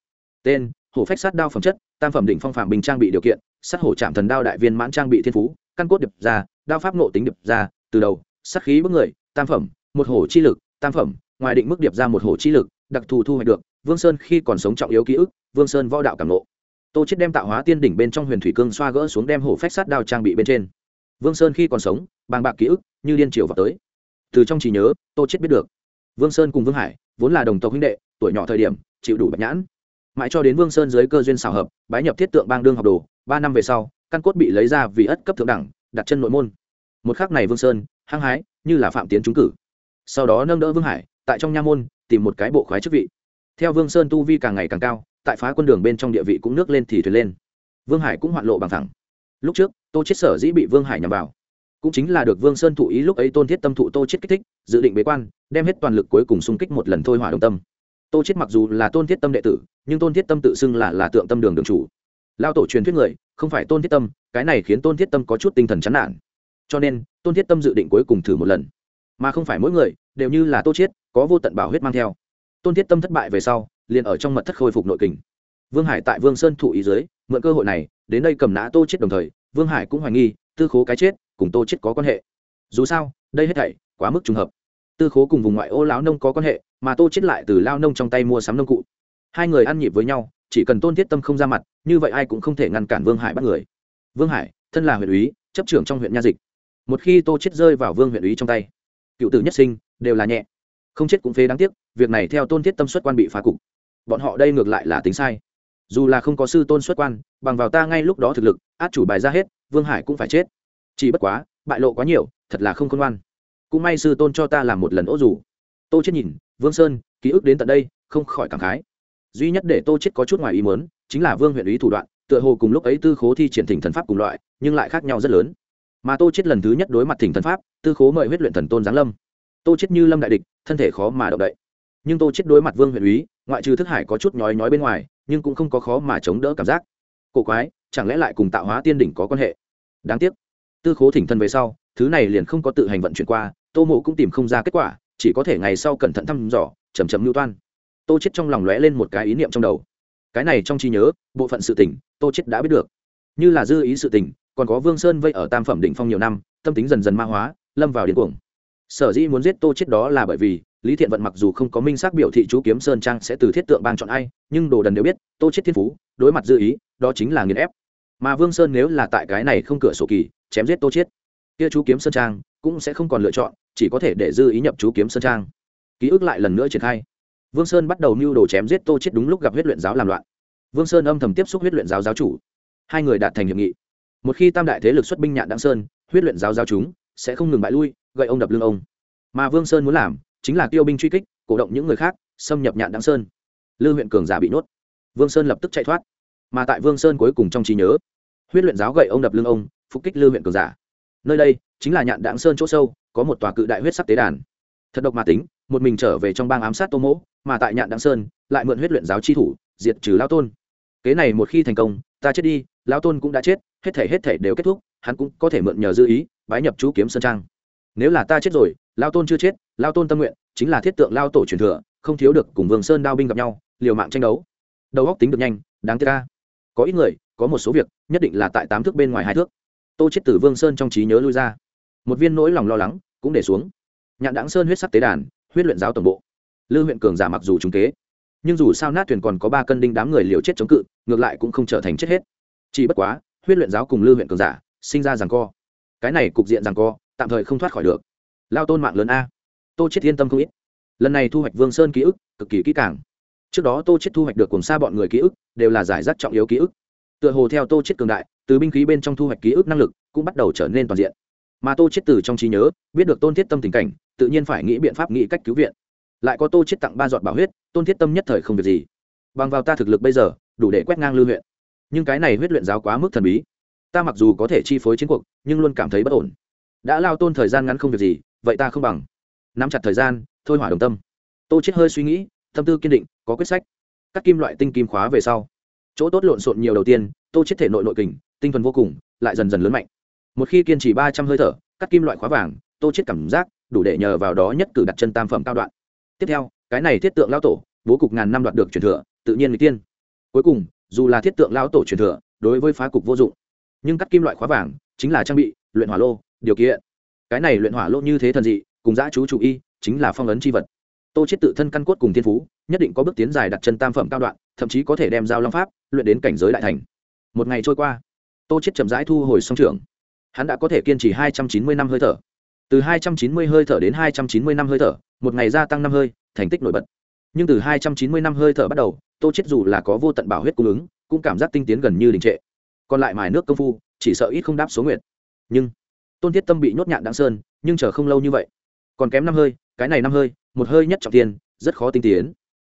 A: Tên, hổ phách sát đao phẩm chất, tam phẩm đỉnh phong phạm bình trang bị điều kiện, sát hổ chạm thần đao đại viên mãn trang bị thiên phú, căn cốt điệp ra, đao pháp nộ tính điệp ra, từ đầu, sát khí bức người, tam phẩm, một hổ chi lực, tam phẩm, ngoài định mức điệp ra một hổ chi lực đặc thù thu hoạch được, vương sơn khi còn sống trọng yếu ký ức, vương sơn võ đạo cảm lộ tô chết đem tạo hóa tiên đỉnh bên trong huyền thủy cương xoa gỡ xuống đem hổ phách sát đao trang bị bên trên. Vương sơn khi còn sống, bàng bạc ký ức, như điên triều vào tới. Từ trong trí nhớ, tô chết biết được, vương sơn cùng vương hải, vốn là đồng tộc huynh đệ, tuổi nhỏ thời điểm, chịu đủ bạch nhãn. Mãi cho đến vương sơn dưới cơ duyên xảo hợp, bái nhập thiết tượng bang đương học đồ, ba năm về sau, căn cốt bị lấy ra vì ất cấp thượng đẳng, đặt chân nội môn. Một khắc này vương sơn, hăng hái, như là phạm tiến trúng cử. Sau đó nâng đỡ vương hải tại trong nha môn, tìm một cái bộ khoái chức vị. Theo vương sơn tu vi càng ngày càng cao, tại phá quân đường bên trong địa vị cũng nước lên thì thuyền lên. Vương hải cũng hoạn lộ bằng thẳng. Lúc trước, tô chết sở dĩ bị vương hải nhằm vào, cũng chính là được vương sơn thụ ý lúc ấy tôn thiết tâm thụ tô chết kích thích, dự định bế quan, đem hết toàn lực cuối cùng xung kích một lần thôi hỏa đồng tâm. Tô chết mặc dù là tôn thiết tâm đệ tử, nhưng tôn thiết tâm tự xưng là là tượng tâm đường đường chủ. Lao tổ truyền thuyết người, không phải tôn thiết tâm, cái này khiến tôn thiết tâm có chút tinh thần chán nản. Cho nên, tôn thiết tâm dự định cuối cùng thử một lần mà không phải mỗi người đều như là tô chiết, có vô tận bảo huyết mang theo. Tôn thiết tâm thất bại về sau, liền ở trong mật thất khôi phục nội kình. Vương hải tại vương sơn thụ ý dưới, mượn cơ hội này, đến đây cầm nã tô chết đồng thời, vương hải cũng hoài nghi, tư khố cái chết cùng tô chết có quan hệ. Dù sao, đây hết thảy quá mức trùng hợp. Tư khố cùng vùng ngoại ô lão nông có quan hệ, mà tô chết lại từ lao nông trong tay mua sắm nông cụ. Hai người ăn nhịp với nhau, chỉ cần tôn thiết tâm không ra mặt, như vậy ai cũng không thể ngăn cản vương hải bắt người. Vương hải, thân là huyện úy, chấp trưởng trong huyện nha dịch. Một khi tô chết rơi vào vương huyện úy trong tay cựu tử nhất sinh, đều là nhẹ. Không chết cũng phế đáng tiếc, việc này theo tôn thiết tâm xuất quan bị phá cục. Bọn họ đây ngược lại là tính sai. Dù là không có sư tôn xuất quan, bằng vào ta ngay lúc đó thực lực, át chủ bài ra hết, vương hải cũng phải chết. Chỉ bất quá, bại lộ quá nhiều, thật là không khôn ngoan. Cũng may sư tôn cho ta làm một lần ố dù. Tô chết nhìn, vương sơn, ký ức đến tận đây, không khỏi cảm khái. Duy nhất để tô chết có chút ngoài ý muốn, chính là vương huyện ý thủ đoạn, tựa hồ cùng lúc ấy tư khố thi triển thỉnh thần pháp cùng loại, nhưng lại khác nhau rất lớn mà tô chết lần thứ nhất đối mặt thỉnh thần pháp tư khố mời huyết luyện thần tôn giáng lâm. Tô chết như lâm đại địch thân thể khó mà động đậy. Nhưng tô chết đối mặt vương huyện úy ngoại trừ thức hải có chút nhói nhói bên ngoài nhưng cũng không có khó mà chống đỡ cảm giác. Cổ quái chẳng lẽ lại cùng tạo hóa tiên đỉnh có quan hệ? Đáng tiếc. Tư khố thỉnh thần về sau thứ này liền không có tự hành vận chuyển qua tô mộ cũng tìm không ra kết quả chỉ có thể ngày sau cẩn thận thăm dò chầm chầm lưu toan. Tô chết trong lòng lóe lên một cái ý niệm trong đầu. Cái này trong trí nhớ bộ phận sự tỉnh, tô chết đã biết được. Như là dư ý sự tỉnh còn có vương sơn vây ở tam phẩm định phong nhiều năm, tâm tính dần dần ma hóa, lâm vào điên cuồng. Sở dĩ muốn giết tô chết đó là bởi vì, lý thiện vận mặc dù không có minh xác biểu thị chú kiếm sơn trang sẽ từ thiết tượng bang chọn ai, nhưng đồ đần đều biết, tô chết thiên phú, đối mặt dư ý, đó chính là nghiền ép. Mà vương sơn nếu là tại cái này không cửa sổ kỳ, chém giết tô chết kia chú kiếm sơn trang cũng sẽ không còn lựa chọn, chỉ có thể để dư ý nhập chú kiếm sơn trang. Ký ức lại lần nữa triển khai. Vương sơn bắt đầu mưu đồ chém giết tô chết đúng lúc gặp huyết luyện giáo làm loạn. Vương sơn âm thầm tiếp xúc huyết luyện giáo giáo chủ. Hai người đạt thành hiệp nghị một khi tam đại thế lực xuất binh nhạn đặng sơn, huyết luyện giáo giáo chúng, sẽ không ngừng bại lui, gậy ông đập lưng ông. Mà vương sơn muốn làm, chính là tiêu binh truy kích, cổ động những người khác, xâm nhập nhạn đặng sơn. Lư huyện cường giả bị nhốt. Vương sơn lập tức chạy thoát. Mà tại vương sơn cuối cùng trong trí nhớ, huyết luyện giáo gậy ông đập lưng ông, phục kích lư huyện cường giả. Nơi đây, chính là nhạn đặng sơn chỗ sâu, có một tòa cự đại huyết sắc tế đàn. Thật độc mà tính, một mình trở về trong bang ám sát tô mỗ, mà tại nhạn đặng sơn, lại mượn huyết luyện giáo chi thủ, diệt trừ lao tôn. Kế này một khi thành công, ta chết đi Lão tôn cũng đã chết, hết thể hết thể đều kết thúc, hắn cũng có thể mượn nhờ dư ý, bái nhập chú kiếm sơn trang. Nếu là ta chết rồi lao tôn chưa chết lao tôn tâm nguyện, chính là thiết tượng lao tổ truyền thừa, không thiếu được cùng vương sơn đao binh gặp nhau, liều mạng tranh đấu. Đầu góc tính được nhanh, đáng tiếc ca có ít người, có một số việc, nhất định là tại tám thước bên ngoài hai thước. Tô chết tử vương sơn trong trí nhớ lui ra. Một viên nỗi lòng lo lắng cũng để xuống. Nhạn đáng sơn huyết sắc tế đàn, huyết luyện giáo tổng bộ. Lư huyện cường giả mặc dù trúng kế, nhưng dù sao nát thuyền còn có ba cân đinh đám người liều chết chống cự, ngược lại cũng không trở thành chết hết chỉ bất quá, huyết luyện giáo cùng lư huyện cường giả, sinh ra rằng co. Cái này cục diện rằng co, tạm thời không thoát khỏi được. Lao tôn mạng lớn a. Tô chết yên tâm không ít. Lần này thu hoạch vương sơn ký ức, cực kỳ kỹ càng. Trước đó tô chết thu hoạch được cùng xa bọn người ký ức, đều là giải rác trọng yếu ký ức. Tựa hồ theo tô chết cường đại, từ binh khí bên trong thu hoạch ký ức năng lực, cũng bắt đầu trở nên toàn diện. Mà tô chết từ trong trí nhớ, biết được tôn thiết tâm tình cảnh, tự nhiên phải nghĩ biện pháp, nghĩ cách cứu viện. Lại có tô chết tặng ba giọt bảo huyết, tôn thiết tâm nhất thời không việc gì. Bằng vào ta thực lực bây giờ, đủ để quét ngang lưu huyện nhưng cái này huyết luyện giáo quá mức thần bí. Ta mặc dù có thể chi phối chiến cuộc, nhưng luôn cảm thấy bất ổn. Đã lao tôn thời gian ngắn không việc gì, vậy ta không bằng. Nắm chặt thời gian, thôi hỏa đồng tâm. Tô chết hơi suy nghĩ, tâm tư kiên định, có quyết sách. Các kim loại tinh kim khóa về sau. Chỗ tốt lộn xộn nhiều đầu tiên, tô chết thể nội nội kình, tinh thần vô cùng, lại dần dần lớn mạnh. Một khi kiên trì ba trăm hơi thở, cắt kim loại khóa vàng, tô chết cảm giác đủ để nhờ vào đó nhất cử đặt chân tam phẩm cao đoạn. Tiếp theo, cái này thiết tượng lao tổ, bố cục ngàn năm đoạt được truyền thừa, tự nhiên người tiên. Cuối cùng dù là thiết tượng lão tổ truyền thừa, đối với phá cục vô dụng. Nhưng cắt kim loại khóa vàng chính là trang bị, luyện hỏa lô, điều kiện. Cái này luyện hỏa lô như thế thần dị, cùng giã chú chủ y, chính là phong ấn c h i vật. Tô chết tự thân căn cốt cùng thiên phú, nhất định có bước tiến dài đặt chân tam phẩm cao đoạn, thậm chí có thể đem giao long pháp luyện đến cảnh giới đại thành. Một ngày trôi qua, tô chết chậm rãi thu hồi song trường hắn đã có thể kiên trì hai trăm chín mươi năm hơi thở. Từ hai trăm chín mươi hơi thở đến hai trăm chín mươi năm hơi thở, một ngày gia tăng năm hơi, thành tích nổi bật. Nhưng từ hai trăm chín mươi năm hơi thở bắt đầu tô chết dù là có vô tận bảo huyết cung ứng, cũng cảm giác tinh tiến gần như đình trệ. Còn lại mài nước công phu, chỉ sợ ít không đáp số nguyện nhưng, tôn thiết tâm bị nhốt nhạn đặng sơn, nhưng chờ không lâu như vậy. Còn kém năm hơi, cái này năm hơi, một hơi nhất trọng tiền, rất khó tinh tiến.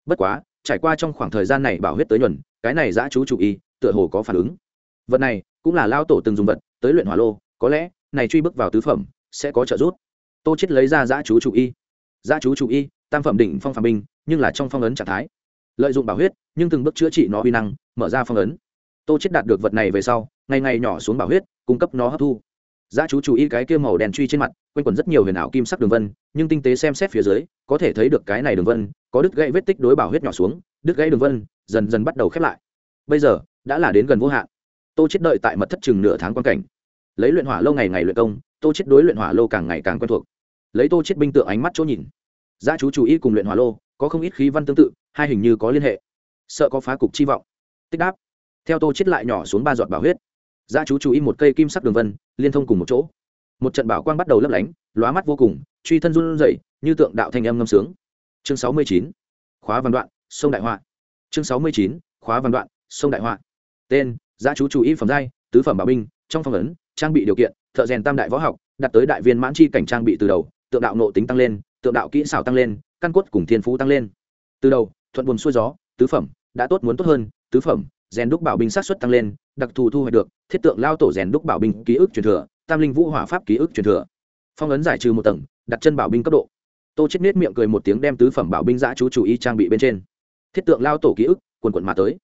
A: Bất quá, trải qua trong khoảng thời gian này bảo huyết tới nhuần, cái này giã chú chủ y, tựa hồ có phản ứng. Vật này, cũng là lao tổ từng dùng vật, tới luyện hỏa lô, có lẽ, này truy bước vào tứ phẩm, sẽ có trợ giúp. Tô chết lấy ra giã chú chủ y. Giã chú chủ y, tam phẩm đỉnh phong phàm binh, nhưng là trong phong ấn trạng thái lợi dụng bảo huyết, nhưng từng bước chữa trị nó uy năng, mở ra phong ấn. Tô chết đạt được vật này về sau, ngày ngày nhỏ xuống bảo huyết, cung cấp nó hấp thu. Giá chú chú ý cái kia màu đèn truy trên mặt, quanh quẩn rất nhiều huyền ảo kim sắc đường vân, nhưng tinh tế xem xét phía dưới, có thể thấy được cái này đường vân, có đứt gãy vết tích đối bảo huyết nhỏ xuống, đứt gãy đường vân, dần dần bắt đầu khép lại. Bây giờ, đã là đến gần vô hạn. Tô chết đợi tại mật thất chừng nửa tháng quan cảnh. Lấy luyện hỏa lâu ngày ngày luyện công, tô chết đối luyện hỏa lô càng ngày càng quen thuộc. Lấy tô chết binh tượng ánh mắt chỗ nhìn. Giá chú chú ý cùng luyện hỏa lô có không ít khí văn tương tự, hai hình như có liên hệ. Sợ có phá cục chi vọng. Tích đáp. Theo tô chết lại nhỏ xuống ba giọt bảo huyết. Gia chú chú ý một cây kim sắc đường vân, liên thông cùng một chỗ. Một trận bảo quang bắt đầu lấp lánh, lóa mắt vô cùng, truy thân run rẩy, như tượng đạo thanh âm ngâm sướng. Chương sáu mươi chín. Khóa văn đoạn, sông đại họa. Chương sáu mươi chín. Khóa văn đoạn, sông đại họa. Tên gia chú chú ý phẩm giai, tứ phẩm bảo binh, trong phong ấn, trang bị điều kiện, thợ rèn tam đại võ học, đặt tới đại viên mãn chi cảnh trang bị từ đầu, tượng đạo nộ tính tăng lên, tượng đạo kỹ xảo tăng lên căn cốt cùng thiên phú tăng lên. Từ đầu, thuận buồn xuôi gió, tứ phẩm, đã tốt muốn tốt hơn, tứ phẩm, rèn đúc bảo binh sát xuất tăng lên, đặc thù thu hoạch được, thiết tượng lao tổ rèn đúc bảo binh ký ức truyền thừa, tam linh vũ hỏa pháp ký ức truyền thừa. Phong ấn giải trừ một tầng, đặt chân bảo binh cấp độ. Tô chết nết miệng cười một tiếng đem tứ phẩm bảo binh giã chú chủ y trang bị bên trên. Thiết tượng lao tổ ký ức, quần quần mà tới.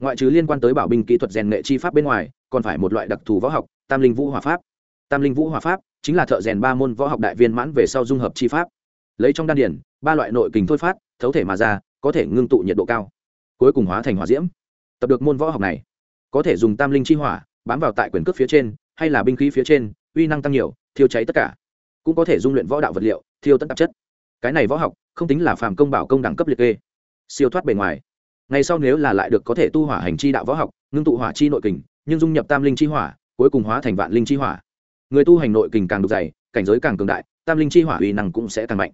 A: Ngoại trừ liên quan tới bảo binh kỹ thuật rèn nghệ chi pháp bên ngoài, còn phải một loại đặc thù võ học, tam linh vũ hỏa pháp. Tam linh vũ hỏa pháp chính là thợ rèn ba môn võ học đại viên mãn về sau dung hợp chi pháp lấy trong đan điển ba loại nội kình thôi phát, thấu thể mà ra, có thể ngưng tụ nhiệt độ cao, cuối cùng hóa thành hỏa diễm. Tập được môn võ học này, có thể dùng tam linh chi hỏa, bám vào tại quyền cước phía trên, hay là binh khí phía trên, uy năng tăng nhiều, thiêu cháy tất cả. Cũng có thể dung luyện võ đạo vật liệu, thiêu tất tạp chất. Cái này võ học, không tính là phàm công bảo công đẳng cấp liệt kê. Siêu thoát bề ngoài. Ngay sau nếu là lại được có thể tu hỏa hành chi đạo võ học, ngưng tụ hỏa chi nội kình, nhưng dung nhập tam linh chi hỏa, cuối cùng hóa thành vạn linh chi hỏa. Người tu hành nội kình càng đục dày, cảnh giới càng cường đại, tam linh chi hỏa uy năng cũng sẽ càng mạnh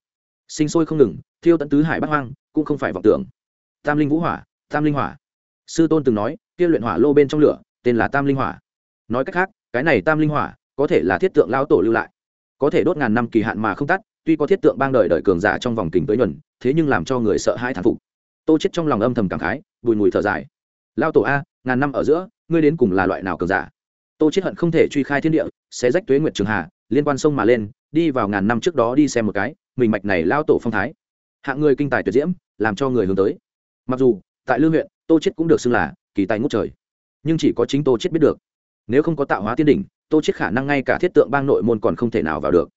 A: sinh sôi không ngừng, thiêu tận tứ hải bắc hoang, cũng không phải vọng tưởng. Tam linh vũ hỏa, tam linh hỏa. Sư tôn từng nói, kia luyện hỏa lô bên trong lửa, tên là tam linh hỏa. Nói cách khác, cái này tam linh hỏa, có thể là thiết tượng lao tổ lưu lại. Có thể đốt ngàn năm kỳ hạn mà không tắt, tuy có thiết tượng bang đời đời cường giả trong vòng kình tới nhuần, thế nhưng làm cho người sợ hãi thản phục. Tô chết trong lòng âm thầm cảm khái, bùi mùi thở dài. Lao tổ a, ngàn năm ở giữa, ngươi đến cùng là loại nào cường giả? Tô chết hận không thể truy khai thiên địa sẽ rách tuế nguyệt trường hà, liên quan sông mà lên, đi vào ngàn năm trước đó đi xem một cái mình mạch này lao tổ phong thái. Hạng người kinh tài tuyệt diễm, làm cho người hướng tới. Mặc dù, tại lương huyện, tô chết cũng được xưng là kỳ tài ngút trời. Nhưng chỉ có chính tô chết biết được. Nếu không có tạo hóa tiên đỉnh, tô chết khả năng ngay cả thiết tượng bang nội môn còn không thể nào vào được.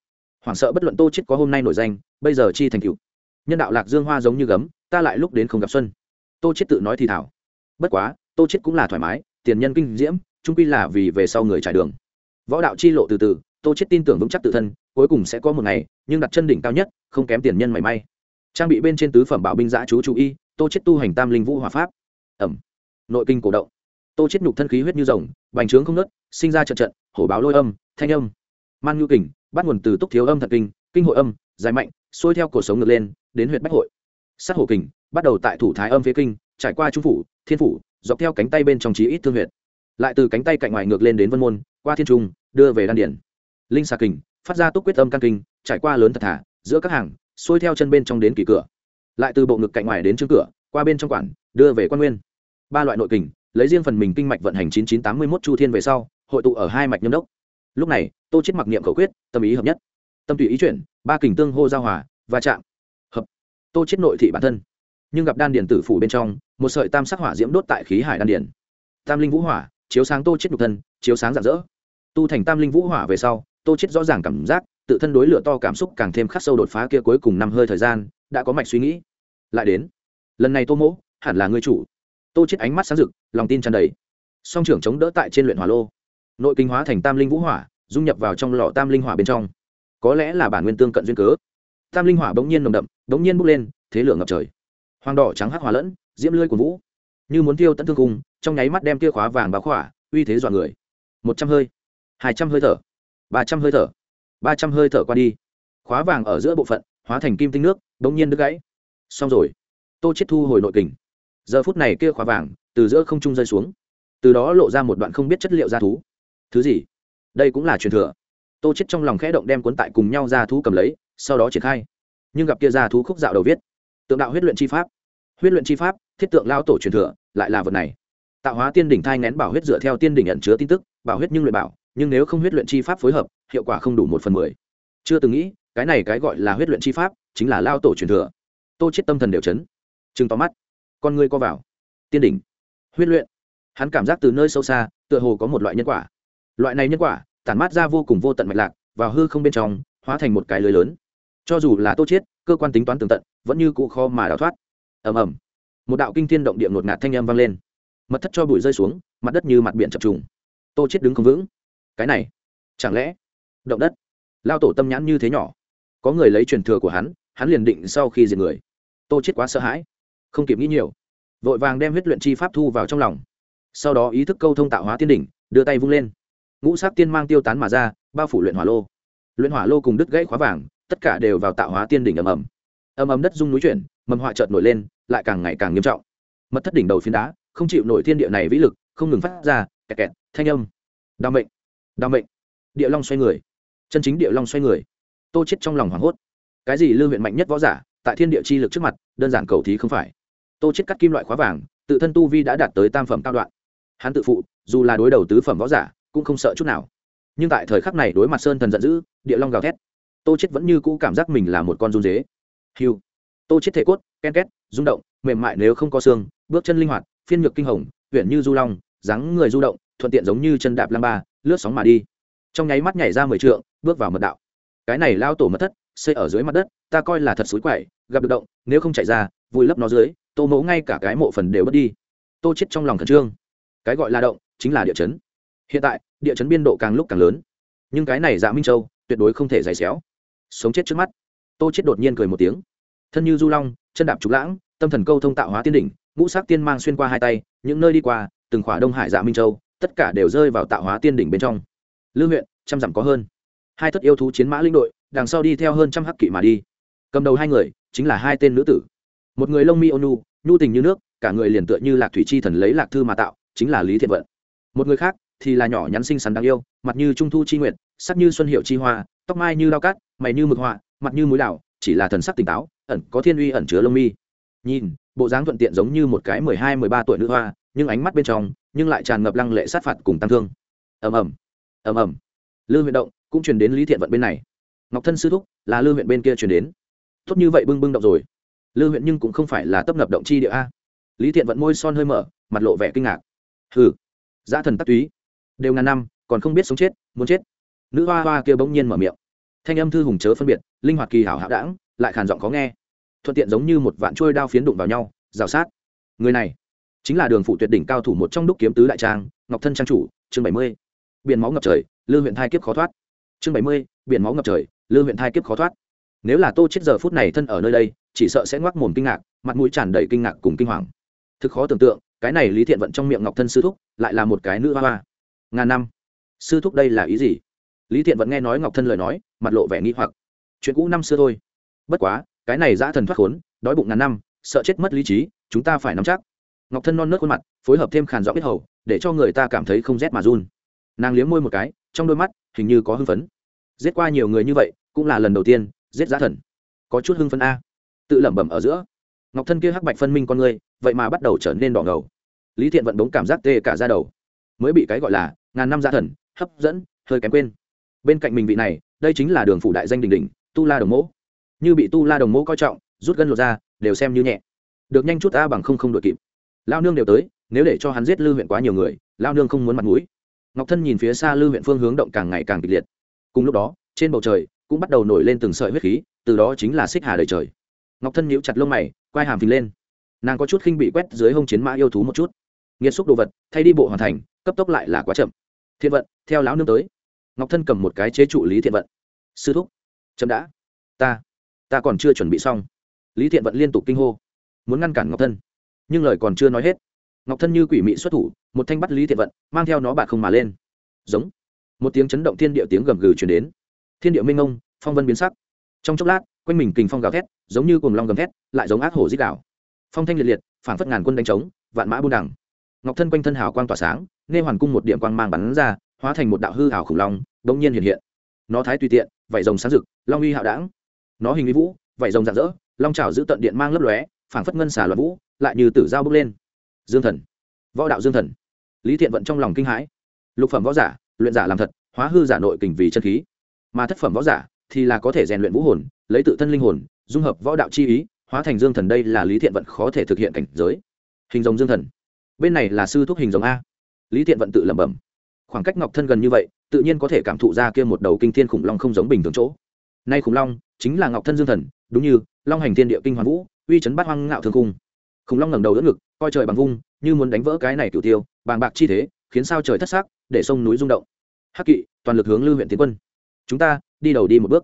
A: Hoảng sợ bất luận tô chết có hôm nay nổi danh, bây giờ chi thành cựu nhân đạo lạc dương hoa giống như gấm, ta lại lúc đến không gặp xuân. Tô chết tự nói thì thảo. Bất quá, tô chết cũng là thoải mái, tiền nhân kinh diễm trung quy là vì về sau người trải đường. Võ đạo chi lộ từ từ, tô chết tin tưởng vững chắc tự thân cuối cùng sẽ có một ngày, nhưng đặt chân đỉnh cao nhất, không kém tiền nhân mảy may. Trang bị bên trên tứ phẩm bảo binh giã chú chú y, tô chết tu hành tam linh vũ hòa pháp. Ẩm. Nội kinh cổ động. Tô chết nhục thân khí huyết như rồng, bành trướng không nớt sinh ra trận trận, hổ báo lôi âm, thanh âm. Man nhu kình, bắt nguồn từ túc thiếu âm thật kinh kinh hội âm, dài mạnh, xuôi theo cổ sống ngược lên, đến huyện bách hội. Sát hổ kình, bắt đầu tại thủ thái âm phía kinh, trải qua trung phủ, thiên phủ, dọc theo cánh tay bên trong trí ít thương huyện lại từ cánh tay cạnh ngoài ngược lên đến vân môn, qua thiên trung, đưa về đan điển. Linh xà kình phát ra túc quyết âm can kinh, trải qua lớn thật thả giữa các hàng, xuôi theo chân bên trong đến kỳ cửa. Lại từ bộ ngực cạnh ngoài đến trước cửa, qua bên trong quản, đưa về quan nguyên. Ba loại nội kình, lấy riêng phần mình kinh mạch vận hành chín chín tám mươi một chu thiên về sau, hội tụ ở hai mạch nhâm đốc. Lúc này, tô chết mặc niệm khẩu quyết, tâm ý hợp nhất. Tâm tùy ý chuyển, ba kình tương hô giao hòa và chạm. Hợp. Tô chết nội thị bản thân. Nhưng gặp đan điền tử phủ bên trong, một sợi tam sắc hỏa diễm đốt tại khí hải đan điền. Tam linh vũ hỏa, chiếu sáng tô chết nhục thân, chiếu sáng rạng rỡ. Tu thành tam linh vũ hỏa về sau tô chết rõ ràng cảm giác, tự thân đối lửa to cảm xúc càng thêm khắc sâu đột phá kia cuối cùng năm hơi thời gian, đã có mạch suy nghĩ. Lại đến. Lần này tô mỗ, hẳn là người chủ. Tô chết ánh mắt sáng rực, lòng tin tràn đầy. Song trưởng chống đỡ tại trên luyện hỏa lô. Nội kinh hóa thành tam linh vũ hỏa, dung nhập vào trong lò tam linh hỏa bên trong. Có lẽ là bản nguyên tương cận duyên cớ. Tam linh hỏa bỗng nhiên nồng đậm, bỗng nhiên bốc lên, thế lửa ngập trời. Hoàng đỏ trắng hắc hòa lẫn, diễm lươi của vũ. Như muốn tiêu tận thương cung trong nháy mắt đem kia khóa vàng bá khỏa, uy thế dọa người. Một trăm hơi. Hai trăm hơi thở ba trăm hơi thở. Ba trăm hơi thở qua đi. Khóa vàng ở giữa bộ phận, hóa thành kim tinh nước, bỗng nhiên đứt gãy. Xong rồi. Tô chết thu hồi nội kình. Giờ phút này kia khóa vàng, từ giữa không trung rơi xuống. Từ đó lộ ra một đoạn không biết chất liệu gia thú. Thứ gì? Đây cũng là truyền thừa. Tô chết trong lòng khẽ động đem cuốn tại cùng nhau ra thú cầm lấy, sau đó triển khai. Nhưng gặp kia ra thú khúc dạo đầu viết. Tượng đạo huyết luyện chi pháp. Huyết luyện chi pháp, thiết tượng lao tổ truyền thừa, lại là vật này. Tạo hóa tiên đỉnh thai ngén bảo huyết dựa theo tiên đỉnh ẩn chứa tin tức, bảo huyết nhưng luyện bảo nhưng nếu không huyết luyện chi pháp phối hợp, hiệu quả không đủ một phần mười. Chưa từng nghĩ, cái này cái gọi là huyết luyện chi pháp chính là lao tổ truyền thừa. Tô chết tâm thần đều chấn. Chừng to mắt. Con ngươi co vào. Tiên đỉnh. Huyết luyện. Hắn cảm giác từ nơi sâu xa, tựa hồ có một loại nhân quả. Loại này nhân quả, tản mát ra vô cùng vô tận mạch lạc, vào hư không bên trong, hóa thành một cái lưới lớn. Cho dù là tô chết, cơ quan tính toán tường tận, vẫn như cụ kho mà đào thoát. Ầm ầm. Một đạo kinh thiên động địa ngột ngạt thanh âm vang lên. Mật thất cho bụi rơi xuống, mặt đất như mặt biển chập trùng. Tô chết đứng không vững cái này, chẳng lẽ, động đất, lao tổ tâm nhãn như thế nhỏ, có người lấy truyền thừa của hắn hắn liền định sau khi diệt người. Tô chết quá sợ hãi, không kịp nghĩ nhiều, vội vàng đem huyết luyện chi pháp thu vào trong lòng. Sau đó ý thức câu thông tạo hóa tiên đỉnh, đưa tay vung lên. Ngũ sát tiên mang tiêu tán mà ra, bao phủ luyện hỏa lô. Luyện hỏa lô cùng đứt gãy khóa vàng, tất cả đều vào tạo hóa tiên đỉnh ầm ầm. Ầm ầm đất rung núi chuyển, mầm họa chợt nổi lên, lại càng ngày càng nghiêm trọng. Mất thất đỉnh đầu phiến đá, không chịu nổi thiên địa này vĩ lực, không ngừng phát ra, kẹt kẹt, thanh âm. Đau mệnh đau mệnh. Địa long xoay người. Chân chính địa long xoay người. Tô chết trong lòng hoảng hốt. Cái gì lưu huyện mạnh nhất võ giả, tại thiên địa chi lực trước mặt, đơn giản cầu thí không phải. Tô chết cắt kim loại khóa vàng, tự thân tu vi đã đạt tới tam phẩm cao đoạn. Hắn tự phụ, dù là đối đầu tứ phẩm võ giả, cũng không sợ chút nào. Nhưng tại thời khắc này đối mặt sơn thần giận dữ, địa long gào thét. Tô chết vẫn như cũ cảm giác mình là một con run dế. Hiu tô chết thể cốt, ken két, rung động, mềm mại nếu không có xương, bước chân linh hoạt, phiên nhược kinh hồng huyện như du long, dáng người du động, thuận tiện giống như chân đạp lam ba lướt sóng mà đi. Trong nháy mắt nhảy ra mười trượng, bước vào mật đạo. Cái này lao tổ mật thất, xây ở dưới mặt đất, ta coi là thật suối quậy, gặp được động, nếu không chạy ra, vùi lấp nó dưới, tô mẫu ngay cả cái mộ phần đều mất đi. Tô chết trong lòng khẩn trương. Cái gọi là động, chính là địa chấn. Hiện tại, địa chấn biên độ càng lúc càng lớn. Nhưng cái này dạ minh châu, tuyệt đối không thể dày xéo. Sống chết trước mắt. Tô chết đột nhiên cười một tiếng. Thân như du long, chân đạp trục lãng, tâm thần câu thông tạo hóa tiên đỉnh, ngũ sắc tiên mang xuyên qua hai tay, những nơi đi qua, từng khỏa đông hải dạ minh châu tất cả đều rơi vào tạo hóa tiên đỉnh bên trong. Lương huyện, trăm dặm có hơn. Hai thất yêu thú chiến mã linh đội, đằng sau đi theo hơn trăm hắc kỵ mà đi. Cầm đầu hai người, chính là hai tên nữ tử. Một người lông mi ônu nhu tình như nước, cả người liền tựa như lạc thủy chi thần lấy lạc thư mà tạo, chính là lý thiện vận. Một người khác thì là nhỏ nhắn xinh xắn đáng yêu, mặt như trung thu chi nguyệt, sắc như xuân hiệu chi hoa, tóc mai như lao cát, mày như mực họa, mặt như múi đảo chỉ là thần sắc tỉnh táo, ẩn có thiên uy ẩn chứa lông mi. Nhìn, bộ dáng thuận tiện giống như một cái mười hai, mười ba tuổi nữ hoa, nhưng ánh mắt bên trong nhưng lại tràn ngập lăng lệ sát phạt cùng tăng thương. Ầm ầm ầm ầm. Lư huyện động cũng truyền đến lý thiện vận bên này. Ngọc thân sư thúc là lư huyện bên kia truyền đến. Tốt như vậy bưng bưng động rồi. Lư huyện nhưng cũng không phải là tấp nập động chi địa a. Lý thiện vận môi son hơi mở, mặt lộ vẻ kinh ngạc. Hừ, dã thần tắc túy. Đều ngàn năm, còn không biết sống chết, muốn chết. Nữ hoa hoa kia bỗng nhiên mở miệng. Thanh âm thư hùng chớ phân biệt, linh hoạt kỳ hảo hảo đảng lại khàn giọng khó nghe. Thuận tiện giống như một vạn trôi đao phiến đụng vào nhau, rào sát. Người này chính là đường phụ tuyệt đỉnh cao thủ một trong đúc kiếm tứ đại trang, ngọc thân trang chủ, chương bảy mươi. Biển máu ngập trời, lư huyện thai kiếp khó thoát. Chương bảy mươi, biển máu ngập trời, lư huyện thai kiếp khó thoát. Nếu là tô chết giờ phút này thân ở nơi đây, chỉ sợ sẽ ngoác mồm kinh ngạc, mặt mũi tràn đầy kinh ngạc cùng kinh hoàng. Thực khó tưởng tượng, cái này lý thiện vận trong miệng ngọc thân sư thúc lại là một cái nữ hoa hoa. Ngàn năm. Sư thúc đây là ý gì? Lý thiện vận nghe nói ngọc thân lời nói, mặt lộ vẻ nghi hoặc. Chuyện cũ năm xưa thôi. Bất quá, cái này giã thần thoát khốn, đói bụng ngàn năm, sợ chết mất lý trí, chúng ta phải nắm chắc ngọc thân non nớt khuôn mặt, phối hợp thêm khàn rõ biết hầu, để cho người ta cảm thấy không rét mà run. Nàng liếm môi một cái, trong đôi mắt, hình như có hưng phấn. Giết qua nhiều người như vậy, cũng là lần đầu tiên, giết giá thần. Có chút hưng phấn a. Tự lẩm bẩm ở giữa. Ngọc thân kia hắc bạch phân minh con người, vậy mà bắt đầu trở nên đỏ ngầu. Lý thiện vận đống cảm giác tê cả ra đầu. Mới bị cái gọi là ngàn năm giá thần, hấp dẫn, hơi kém quên. Bên cạnh mình vị này, đây chính là đường phủ đại danh đình đình tu la đồng mẫu như bị tu la đồng mẫu coi trọng, rút gân lột ra, đều xem như nhẹ. Được nhanh chút a bằng không không đội kịp lao nương đều tới, nếu để cho hắn giết lư huyện quá nhiều người lao nương không muốn mặt mũi. Ngọc thân nhìn phía xa lư huyện phương hướng động càng ngày càng kịch liệt. Cùng lúc đó, trên bầu trời cũng bắt đầu nổi lên từng sợi huyết khí, từ đó chính là xích hà đời trời. Ngọc thân nhíu chặt lông mày, quai hàm phình lên. Nàng có chút khinh bị quét dưới hông chiến mã yêu thú một chút. Nghiệt xúc đồ vật, thay đi bộ hoàn thành, cấp tốc lại là quá chậm. Thiện vận, theo lão nương tới. Ngọc thân cầm một cái chế trụ lý thiện vận. Sư thúc, chậm đã. Ta ta còn chưa chuẩn bị xong. Lý thiện vận liên tục kinh hô. Muốn ngăn cản ngọc thân nhưng lời còn chưa nói hết. Ngọc thân như quỷ mị xuất thủ, một thanh bắt lý thiện vận, mang theo nó bạc không mà lên. Giống. Một tiếng chấn động thiên địa tiếng gầm gừ chuyển đến. Thiên địa minh ông phong vân biến sắc. Trong chốc lát, quanh mình kình phong gào thét, giống như cùng long gầm thét, lại giống ác hổ dích đảo phong thanh liệt liệt, phảng phất ngàn quân đánh trống, vạn mã buôn đẳng ngọc thân quanh thân hào quang tỏa sáng nghe hoàn cung một điểm quang mang bắn ra, hóa thành một đạo hư hào khủng long, bỗng nhiên hiện hiện. Nó thái tùy tiện, vảy rồng sáng rực, long uy hạo đảng nó hình uy vũ, vảy rồng rạng rỡ, long trào giữ tận điện mang lấp lóe phảng phất ngân xà loạn vũ, lại như tử dao bước lên. Dương thần. Võ đạo dương thần. Lý thiện vận trong lòng kinh hãi. Lục phẩm võ giả, luyện giả làm thật, hóa hư giả nội kình vì chân khí. Mà thất phẩm võ giả thì là có thể rèn luyện vũ hồn, lấy tự thân linh hồn, dung hợp võ đạo chi ý, hóa thành dương thần đây là lý thiện vận khó thể thực hiện cảnh giới. Hình dòng dương thần. Bên này là sư thúc hình dòng a. Lý thiện vận tự lẩm bẩm. Khoảng cách ngọc thân gần như vậy, tự nhiên có thể cảm thụ ra kia một đầu kinh thiên khủng long không giống bình thường chỗ. Nay khủng long chính là ngọc thân dương thần, đúng như long hành thiên địa kinh hoàn vũ uy chấn bát hoang ngạo thương cung khủng long ngẩng đầu đỡ ngực, coi trời bằng vung, như muốn đánh vỡ cái này cửu tiêu, bàng bạc chi thế, khiến sao trời thất xác để sông núi rung động. Hắc kỵ, toàn lực hướng lưu huyện tiến quân. Chúng ta, đi đầu đi một bước.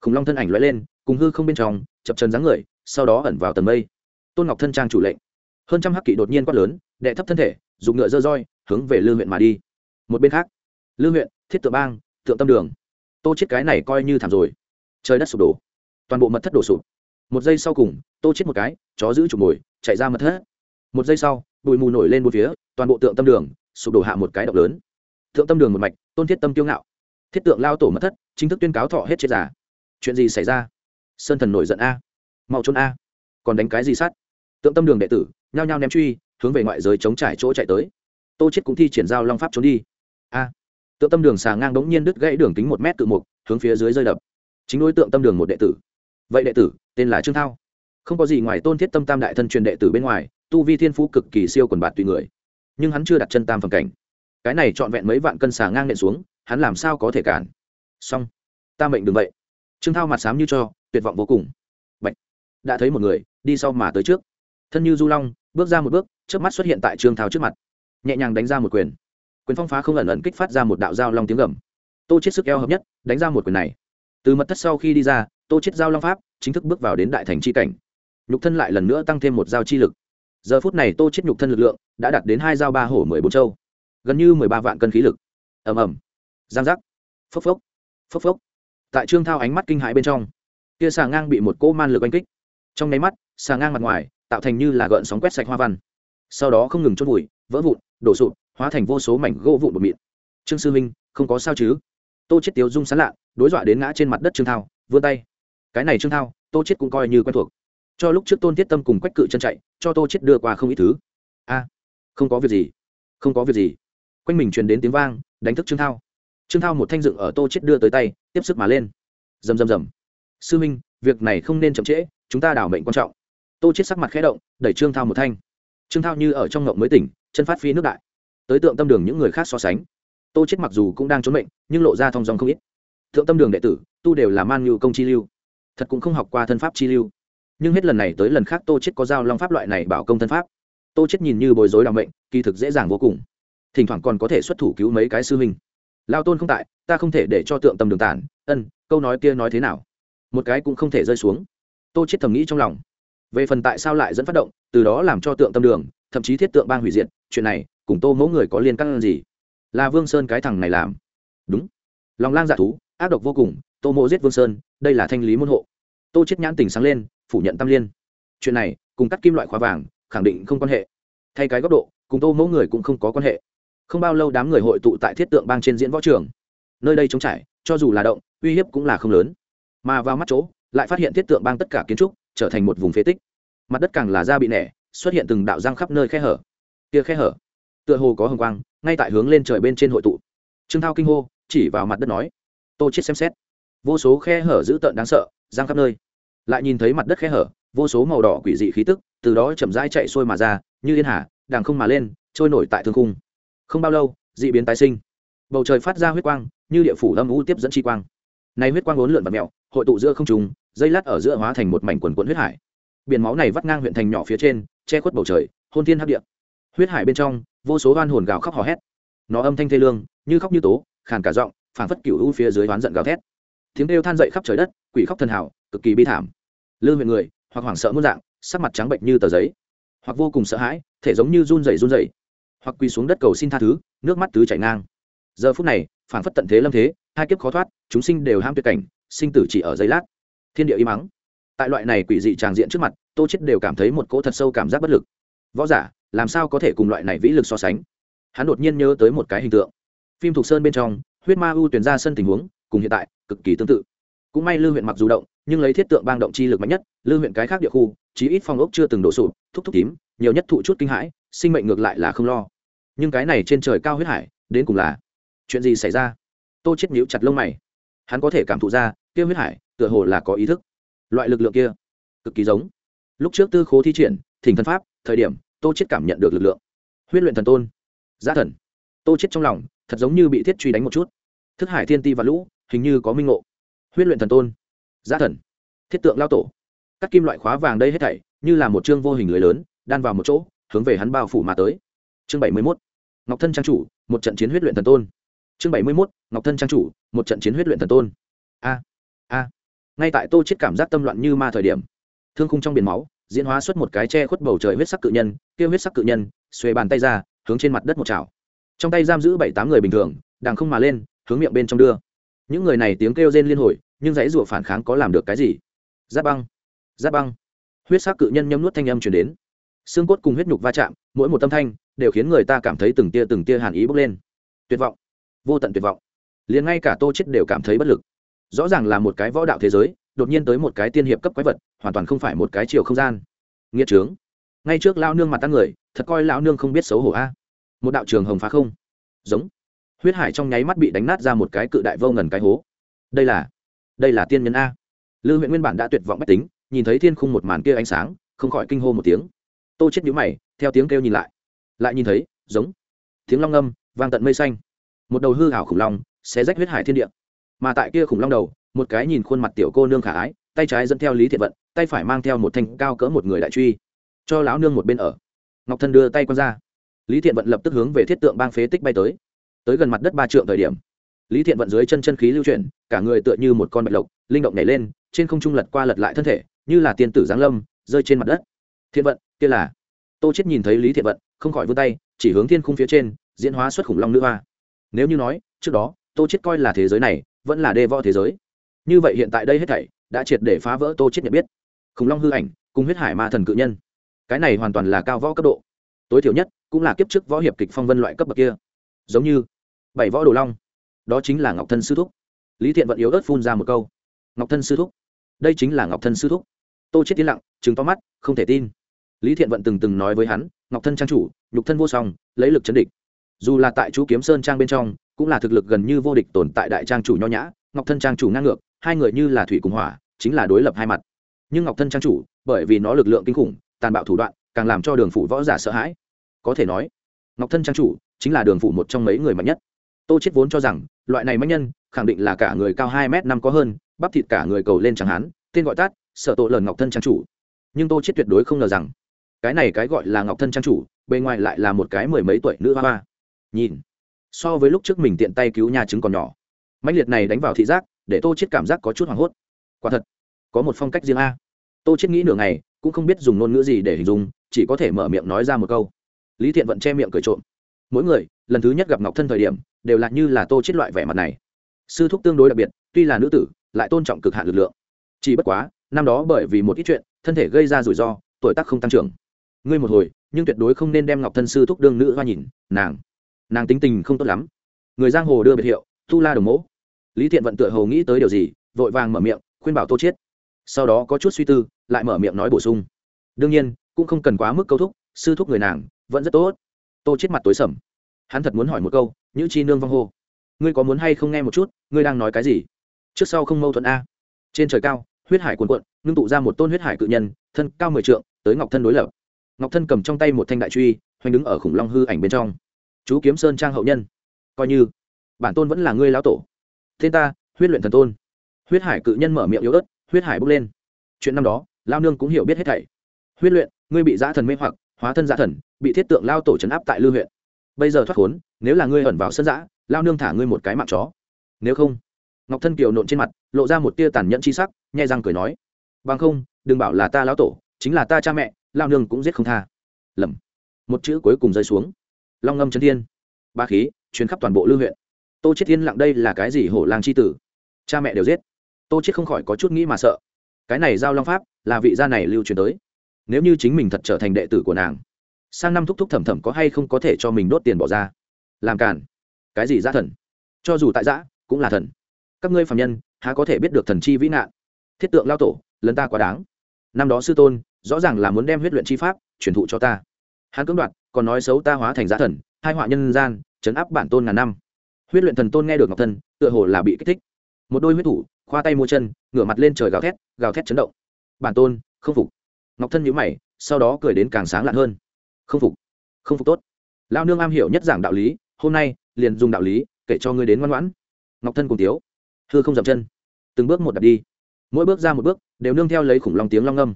A: Khủng long thân ảnh lóe lên, cùng hư không bên trong, chập chân dáng người, sau đó ẩn vào tầm mây. Tôn ngọc thân trang chủ lệnh. Hơn trăm hắc kỵ đột nhiên quát lớn, đệ thấp thân thể, dùng ngựa dơ roi, hướng về lư huyện mà đi. Một bên khác, lư huyện, thiết tượng bang thượng tâm đường. Tô chết cái này coi như thảm rồi. Trời đất sụp đổ. Toàn bộ mật thất đổ sụp. Một giây sau cùng tô chết một cái, chó giữ chụp mồi, chạy ra mật thất. Một giây sau, bụi mù nổi lên một phía, toàn bộ tượng tâm đường, sụp đổ hạ một cái độc lớn. Thượng tâm đường một mạch, tôn thiết tâm kiêu ngạo. Thiết tượng lao tổ mất thất, chính thức tuyên cáo thọ hết chết giả. Chuyện gì xảy ra? Sơn thần nổi giận a. Mau trốn a. Còn đánh cái gì sát? Tượng tâm đường đệ tử, nhao nhao ném truy, hướng về ngoại giới chống trải chỗ chạy tới. Tô chết cũng thi triển giao long pháp trốn đi. A. Tượng tâm đường xà ngang đống nhiên đứt gãy đường kính một mét tự mục, hướng phía dưới rơi đập. Chính đối tượng tâm đường một đệ tử. Vậy đệ tử, tên là trương thao không có gì ngoài tôn thiết tâm tam đại thân truyền đệ tử bên ngoài, tu vi thiên phú cực kỳ siêu quần bạt tùy người. Nhưng hắn chưa đặt chân tam phần cảnh. Cái này trọn vẹn mấy vạn cân xà ngang nện xuống, hắn làm sao có thể cản? Xong. Ta mệnh đừng vậy. Trương thao mặt sám như cho, tuyệt vọng vô cùng. Bạch. đã thấy một người, đi sau mà tới trước. Thân như du long, bước ra một bước trước mắt xuất hiện tại trương thao trước mặt. Nhẹ nhàng đánh ra một quyền. Quyền phong phá không ẩn ẩn kích phát ra một đạo dao long tiếng gầm. Tô chết sức eo hợp nhất, đánh ra một quyền này. Từ mật thất sau khi đi ra, tô chết dao long pháp, chính thức bước vào đến đại thành chi cảnh nhục thân lại lần nữa tăng thêm một dao chi lực. Giờ phút này tô chết nhục thân lực lượng đã đạt đến hai dao ba hổ mười bốn châu. Gần như mười ba vạn cân khí lực. Ầm ầm. Giang giác. Phốc phốc. Phốc phốc. Tại trương thao ánh mắt kinh hãi bên trong, kia xà ngang bị một cỗ man lực oanh kích. Trong nháy mắt, xà ngang mặt ngoài tạo thành như là gợn sóng quét sạch hoa văn. Sau đó không ngừng chốt bụi vỡ vụn, đổ sụp, hóa thành vô số mảnh gỗ vụn bột mịn. Trương sư minh, không có sao chứ? Tô chết tiếu dung sán lạ, đối dọa đến ngã trên mặt đất trương thao, vươn tay. Cái này trương thao, tô chết cũng coi như quen thuộc cho lúc trước tôn thiết tâm cùng quách cự chân chạy, cho tô chết đưa qua không ít thứ. A, không có việc gì, không có việc gì. Quanh mình truyền đến tiếng vang, đánh thức trương thao. Trương thao một thanh dựng ở tô chết đưa tới tay, tiếp sức mà lên. Rầm rầm rầm. Sư minh, việc này không nên chậm trễ, chúng ta đảo mệnh quan trọng. Tô chết sắc mặt khẽ động, đẩy trương thao một thanh. Trương thao như ở trong ngộng mới tỉnh, chân phát phi nước đại. Tới tượng tâm đường những người khác so sánh. Tô chết mặc dù cũng đang trốn mệnh, nhưng lộ ra thong dong không ít. Thượng tâm đường đệ tử, tu đều là man nhu công chi lưu. Thật cũng không học qua thân pháp chi lưu nhưng hết lần này tới lần khác tô chết có giao long pháp loại này bảo công thân pháp. Tô chết nhìn như bối rối đ mệnh, kỳ thực dễ dàng vô cùng. Thỉnh thoảng còn có thể xuất thủ cứu mấy cái sư huynh. Lao tôn không tại, ta không thể để cho tượng tâm đường tản. Ân, câu nói kia nói thế nào? Một cái cũng không thể rơi xuống. Tô chết thầm nghĩ trong lòng. Về phần tại sao lại dẫn phát động, từ đó làm cho tượng tâm đường, thậm chí thiết tượng bang hủy diệt, chuyện này, cùng tô mẫu người có liên căn gì? Là vương sơn cái thằng này làm. Đúng. Lòng lang dạ thú, ác độc vô cùng, tô mộ giết vương sơn, đây là thanh lý môn hộ. Tô chết nhãn tình sáng lên phủ nhận tam liên. Chuyện này, cùng cắt kim loại khóa vàng, khẳng định không quan hệ. Thay cái góc độ, cùng tô mẫu người cũng không có quan hệ. Không bao lâu đám người hội tụ tại thiết tượng bang trên diễn võ trường. Nơi đây trống trải, cho dù là động, uy hiếp cũng là không lớn. Mà vào mắt chỗ, lại phát hiện thiết tượng bang tất cả kiến trúc trở thành một vùng phế tích. Mặt đất càng là da bị nẻ, xuất hiện từng đạo răng khắp nơi khe hở. Tia khe hở, tựa hồ có hồng quang, ngay tại hướng lên trời bên trên hội tụ. Trương thao kinh hô, chỉ vào mặt đất nói, tô chết xem xét. Vô số khe hở dữ tợn đáng sợ, răng khắp nơi lại nhìn thấy mặt đất khe hở, vô số màu đỏ quỷ dị khí tức từ đó chậm rãi chạy xuôi mà ra, như yên hà đàng không mà lên, trôi nổi tại thương khung. Không bao lâu, dị biến tái sinh. Bầu trời phát ra huyết quang, như địa phủ âm u tiếp dẫn chi quang. Nay huyết quang bốn lượn và mẹo, hội tụ giữa không trùng dây lát ở giữa hóa thành một mảnh quần quận huyết hải. Biển máu này vắt ngang huyện thành nhỏ phía trên, che khuất bầu trời, hôn thiên hấp địa. Huyết hải bên trong, vô số oan hồn gào khóc hò hét. Nó âm thanh thê lương, như khóc như tố, khàn cả giọng, phảng phất cựu u phía dưới oán giận gào thét. Tiếng kêu than dậy khắp trời đất, quỷ khóc thần hảo, cực kỳ bi thảm lư huyện người, hoặc hoảng sợ muôn dạng, sắc mặt trắng bệnh như tờ giấy. Hoặc vô cùng sợ hãi, thể giống như run rẩy run rẩy. Hoặc quỳ xuống đất cầu xin tha thứ, nước mắt tứ chảy ngang. Giờ phút này, phảng phất tận thế lâm thế, hai kiếp khó thoát, chúng sinh đều ham tuyệt cảnh, sinh tử chỉ ở giây lát. Thiên địa im mắng tại loại này quỷ dị tràng diện trước mặt, tô chết đều cảm thấy một cỗ thật sâu cảm giác bất lực. Võ giả, làm sao có thể cùng loại này vĩ lực so sánh? Hắn đột nhiên nhớ tới một cái hình tượng. Phim thuộc sơn bên trong, huyết ma u tuyển ra sân tình huống, cùng hiện tại, cực kỳ tương tự cũng may lưu huyện mặc dù động, nhưng lấy thiết tượng bang động chi lực mạnh nhất lưu huyện cái khác địa khu, chí ít phong ốc chưa từng đổ sụp, thúc thúc tím, nhiều nhất thụ chút kinh hãi, sinh mệnh ngược lại là không lo. Nhưng cái này trên trời cao huyết hải, đến cùng là chuyện gì xảy ra? Tô chết nhíu chặt lông mày. Hắn có thể cảm thụ ra, kia huyết hải, tựa hồ là có ý thức. Loại lực lượng kia, cực kỳ giống. Lúc trước tư khố thi triển, thỉnh thần pháp, thời điểm, tô chết cảm nhận được lực lượng. Huyết luyện thần tôn, giá thần. Tô chết trong lòng, thật giống như bị thiết truy đánh một chút. Thức hải thiên ti và lũ, hình như có minh ngộ huyết luyện thần tôn giá thần, thiết tượng lao tổ. Các kim loại khóa vàng đây hết thảy, như là một chương vô hình lưới lớn, đan vào một chỗ, hướng về hắn bao phủ mà tới. Chương bảy mươi mốt, ngọc thân trang chủ, một trận chiến huyết luyện thần tôn. Chương bảy mươi mốt, ngọc thân trang chủ, một trận chiến huyết luyện thần tôn. A a. Ngay tại tô chết cảm giác tâm loạn như ma thời điểm, thương khung trong biển máu, diễn hóa xuất một cái che khuất bầu trời huyết sắc cự nhân kêu huyết sắc cự nhân, xuề bàn tay ra, hướng trên mặt đất một chảo. Trong tay giam giữ bảy tám người bình thường đàng không mà lên, hướng miệng bên trong đưa những người này tiếng kêu rên liên hồi, nhưng dãy rủa phản kháng có làm được cái gì? Giáp băng giáp băng. Huyết sắc cự nhân nhấm nuốt thanh âm truyền đến. Xương cốt cùng huyết nhục va chạm, mỗi một tâm thanh đều khiến người ta cảm thấy từng tia từng tia hàn ý bốc lên. Tuyệt vọng, vô tận tuyệt vọng. Liền ngay cả tô chết đều cảm thấy bất lực. Rõ ràng là một cái võ đạo thế giới, đột nhiên tới một cái tiên hiệp cấp quái vật, hoàn toàn không phải một cái chiều không gian. Nghĩa trướng. Ngay trước lao nương mặt tăng người, thật coi lão nương không biết xấu hổ a. Một đạo trường hồng phá không. Giống huyết hải trong nháy mắt bị đánh nát ra một cái cự đại vô ngần cái hố. Đây là đây là tiên nhân a. Lư huyện nguyên bản đã tuyệt vọng bách tính, nhìn thấy thiên khung một màn kia ánh sáng, không khỏi kinh hô một tiếng. Tô chết nhíu mày, theo tiếng kêu nhìn lại. Lại nhìn thấy, giống, tiếng long âm, vang tận mây xanh. Một đầu hư ảo khủng long xé rách huyết hải thiên địa. Mà tại kia khủng long đầu, một cái nhìn khuôn mặt tiểu cô nương khả ái, tay trái dẫn theo lý thiện vận, tay phải mang theo một thanh cao cỡ một người đại truy. Cho lão nương một bên ở. Ngọc thân đưa tay con ra. Lý thiện vận lập tức hướng về thiết tượng bang phế tích bay tới tới gần mặt đất ba trượng thời điểm, lý thiện vận dưới chân chân khí lưu chuyển, cả người tựa như một con bạch lộc, linh động nhảy lên, trên không trung lật qua lật lại thân thể, như là tiên tử giáng lâm, rơi trên mặt đất. Thiện vận, kia là. Tô chết nhìn thấy lý thiện vận, không khỏi vươn tay, chỉ hướng thiên khung phía trên, diễn hóa xuất khủng long nữ hoa. Nếu như nói, trước đó, tô chết coi là thế giới này, vẫn là đê võ thế giới. Như vậy hiện tại đây hết thảy, đã triệt để phá vỡ tô chết nhận biết. Khủng long hư ảnh, cùng huyết hải ma thần cự nhân. Cái này hoàn toàn là cao võ cấp độ. Tối thiểu nhất, cũng là kiếp trước võ hiệp kịch phong vân loại cấp bậc kia giống như bảy võ đồ long. Đó chính là ngọc thân sư thúc. Lý thiện vận yếu ớt phun ra một câu. Ngọc thân sư thúc. Đây chính là ngọc thân sư thúc. Tô chết tiến lặng chứng to mắt, không thể tin. Lý thiện vận từng từng nói với hắn, ngọc thân trang chủ, nhục thân vô song, lấy lực chấn địch. Dù là tại chú kiếm sơn trang bên trong, cũng là thực lực gần như vô địch tồn tại đại trang chủ nho nhã, ngọc thân trang chủ ngang ngược, hai người như là thủy cùng hỏa, chính là đối lập hai mặt. Nhưng ngọc thân trang chủ, bởi vì nó lực lượng kinh khủng, tàn bạo thủ đoạn, càng làm cho đường phủ võ giả sợ hãi. Có thể nói, ngọc thân trang chủ chính là đường phủ một trong mấy người mạnh nhất. Tô chết vốn cho rằng, loại này mạnh nhân, khẳng định là cả người cao hai m năm có hơn, bắp thịt cả người cầu lên chẳng hán tên gọi tắt, sợ tội lần ngọc thân trang chủ. Nhưng tô chết tuyệt đối không ngờ rằng, cái này cái gọi là ngọc thân trang chủ, bề ngoài lại là một cái mười mấy tuổi nữ hoa hoa. Nhìn, so với lúc trước mình tiện tay cứu nhà trứng còn nhỏ. Mạnh liệt này đánh vào thị giác, để tô chết cảm giác có chút hoảng hốt. Quả thật, có một phong cách riêng a. Tô chết nghĩ nửa ngày, cũng không biết dùng ngôn ngữ gì để hình dung, chỉ có thể mở miệng nói ra một câu. Lý thiện vận che miệng cười trộm mỗi người, lần thứ nhất gặp ngọc thân thời điểm, đều là như là tô chết loại vẻ mặt này. Sư thúc tương đối đặc biệt, tuy là nữ tử, lại tôn trọng cực hạn lực lượng. Chỉ bất quá, năm đó bởi vì một ít chuyện, thân thể gây ra rủi ro, tuổi tác không tăng trưởng. Ngươi một hồi, nhưng tuyệt đối không nên đem ngọc thân sư thúc đương nữ hoa nhìn, nàng. Nàng tính tình không tốt lắm. Người giang hồ đưa biệt hiệu, tu la đồng mẫu lý thiện vận tựa hồ nghĩ tới điều gì, vội vàng mở miệng, khuyên bảo tô chiết sau đó có chút suy tư, lại mở miệng nói bổ sung. Đương nhiên, cũng không cần quá mức câu thúc, sư thúc người nàng, vẫn rất tốt tô chết mặt tối sầm. Hắn thật muốn hỏi một câu, nhữ chi nương vong hô, ngươi có muốn hay không nghe một chút, ngươi đang nói cái gì? Trước sau không mâu thuẫn a. Trên trời cao, huyết hải cuồn cuộn, ngưng tụ ra một tôn huyết hải cự nhân, thân cao mười trượng, tới ngọc thân đối lập. Ngọc thân cầm trong tay một thanh đại truy, hoành đứng ở khủng long hư ảnh bên trong. Chú kiếm sơn trang hậu nhân, coi như, bản tôn vẫn là ngươi lão tổ. Tên ta, huyết luyện thần tôn. Huyết hải cự nhân mở miệng yếu ớt, huyết hải bốc lên. Chuyện năm đó lao nương cũng hiểu biết hết thảy. Huyết luyện, ngươi bị giã thần mê hoặc hóa thân giả thần, bị thiết tượng lao tổ trấn áp tại lư huyện. Bây giờ thoát khốn, nếu là ngươi ẩn vào sân giã, lao nương thả ngươi một cái mạng chó. Nếu không, ngọc thân kiều nộn trên mặt, lộ ra một tia tàn nhẫn chi sắc nhai răng cười nói, bằng không, đừng bảo là ta lão tổ, chính là ta cha mẹ, lao nương cũng giết không tha. Lầm. Một chữ cuối cùng rơi xuống. Long ngâm chân thiên. Ba khí chuyến khắp toàn bộ lưu huyện. Tô chết thiên lặng đây là cái gì hổ lang chi tử? Cha mẹ đều giết. Tô chết không khỏi có chút nghĩ mà sợ. Cái này giao long pháp là vị gia này lưu truyền tới nếu như chính mình thật trở thành đệ tử của nàng, sang năm thúc thúc thẩm thẩm có hay không có thể cho mình đốt tiền bỏ ra? Làm cản cái gì giã thần? Cho dù tại giã cũng là thần. Các ngươi phạm nhân, há có thể biết được thần chi vĩ nạn? Thiết tượng lao tổ, lần ta quá đáng. Năm đó sư tôn, rõ ràng là muốn đem huyết luyện chi pháp truyền thụ cho ta. Hắn cưỡng đoạt, còn nói xấu ta hóa thành giã thần, hai họa nhân gian, chấn áp bản tôn ngàn năm. Huyết luyện thần tôn nghe được ngọc thân tựa hồ là bị kích thích. Một đôi huyết thủ, khoa tay mua chân, ngửa mặt lên trời gào thét gào thét chấn động. Bản tôn, không phục ngọc thân nhíu mày, sau đó cười đến càng sáng lạn hơn. Không phục không phục tốt. Lao nương am hiểu nhất giảng đạo lý, hôm nay, liền dùng đạo lý, kể cho ngươi đến ngoan ngoãn. Ngọc thân cùng tiếu, hư không dậm chân. Từng bước một đặt đi. Mỗi bước ra một bước, đều nương theo lấy khủng long tiếng long ngâm.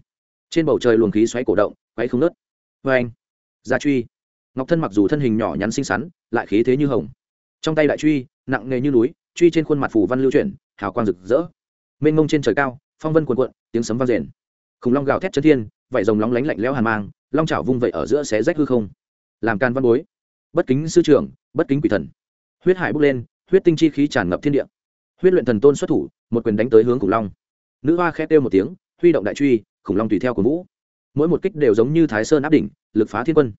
A: Trên bầu trời luồng khí xoáy cổ động quáy không nớt vê vâng anh, gia truy. Ngọc thân mặc dù thân hình nhỏ nhắn xinh xắn, lại khí thế như hồng. Trong tay đại truy, nặng nề như núi, truy trên khuôn mặt phủ văn lưu chuyển, hào quang rực rỡ. Mênh mông trên trời cao, phong vân cuồn cuộn, tiếng sấm vang rền khủng long gào thét chân thiên, vảy rồng lóng lánh lạnh lẽo hàn mang, long chảo vung vẩy ở giữa xé rách hư không. Làm can văn bối, bất kính sư trưởng, bất kính quỷ thần. Huyết hải bốc lên, huyết tinh chi khí tràn ngập thiên địa. Huyết luyện thần tôn xuất thủ, một quyền đánh tới hướng khủng long. Nữ hoa khét kêu một tiếng, huy động đại truy, khủng long tùy theo của vũ. Mỗi một kích đều giống như thái sơn áp đỉnh, lực phá thiên quân.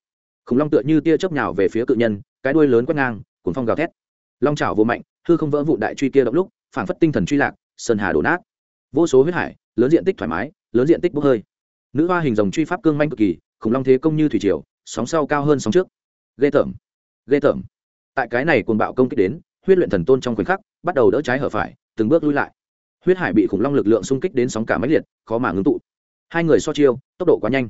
A: Khủng long tựa như tia chớp nhào về phía cự nhân, cái đuôi lớn quét ngang cuốn phong gào thét. Long chảo vô mạnh, hư không vỡ vụ đại truy kia động lúc phản phất tinh thần truy lạc, sơn hà đổ nát. Vô số huyết hải, lớn diện tích thoải mái lớn diện tích bốc hơi. Nữ hoa hình dòng truy pháp cương manh cực kỳ, khủng long thế công như thủy triều, sóng sau cao hơn sóng trước. Ghê tởm ghê tởm. Tại cái này cuồng bạo công kích đến, huyết luyện thần tôn trong khoảnh khắc bắt đầu đỡ trái hở phải, từng bước lui lại. Huyết hải bị khủng long lực lượng xung kích đến sóng cả máy liệt, khó mà ngưng tụ. Hai người so chiêu, tốc độ quá nhanh.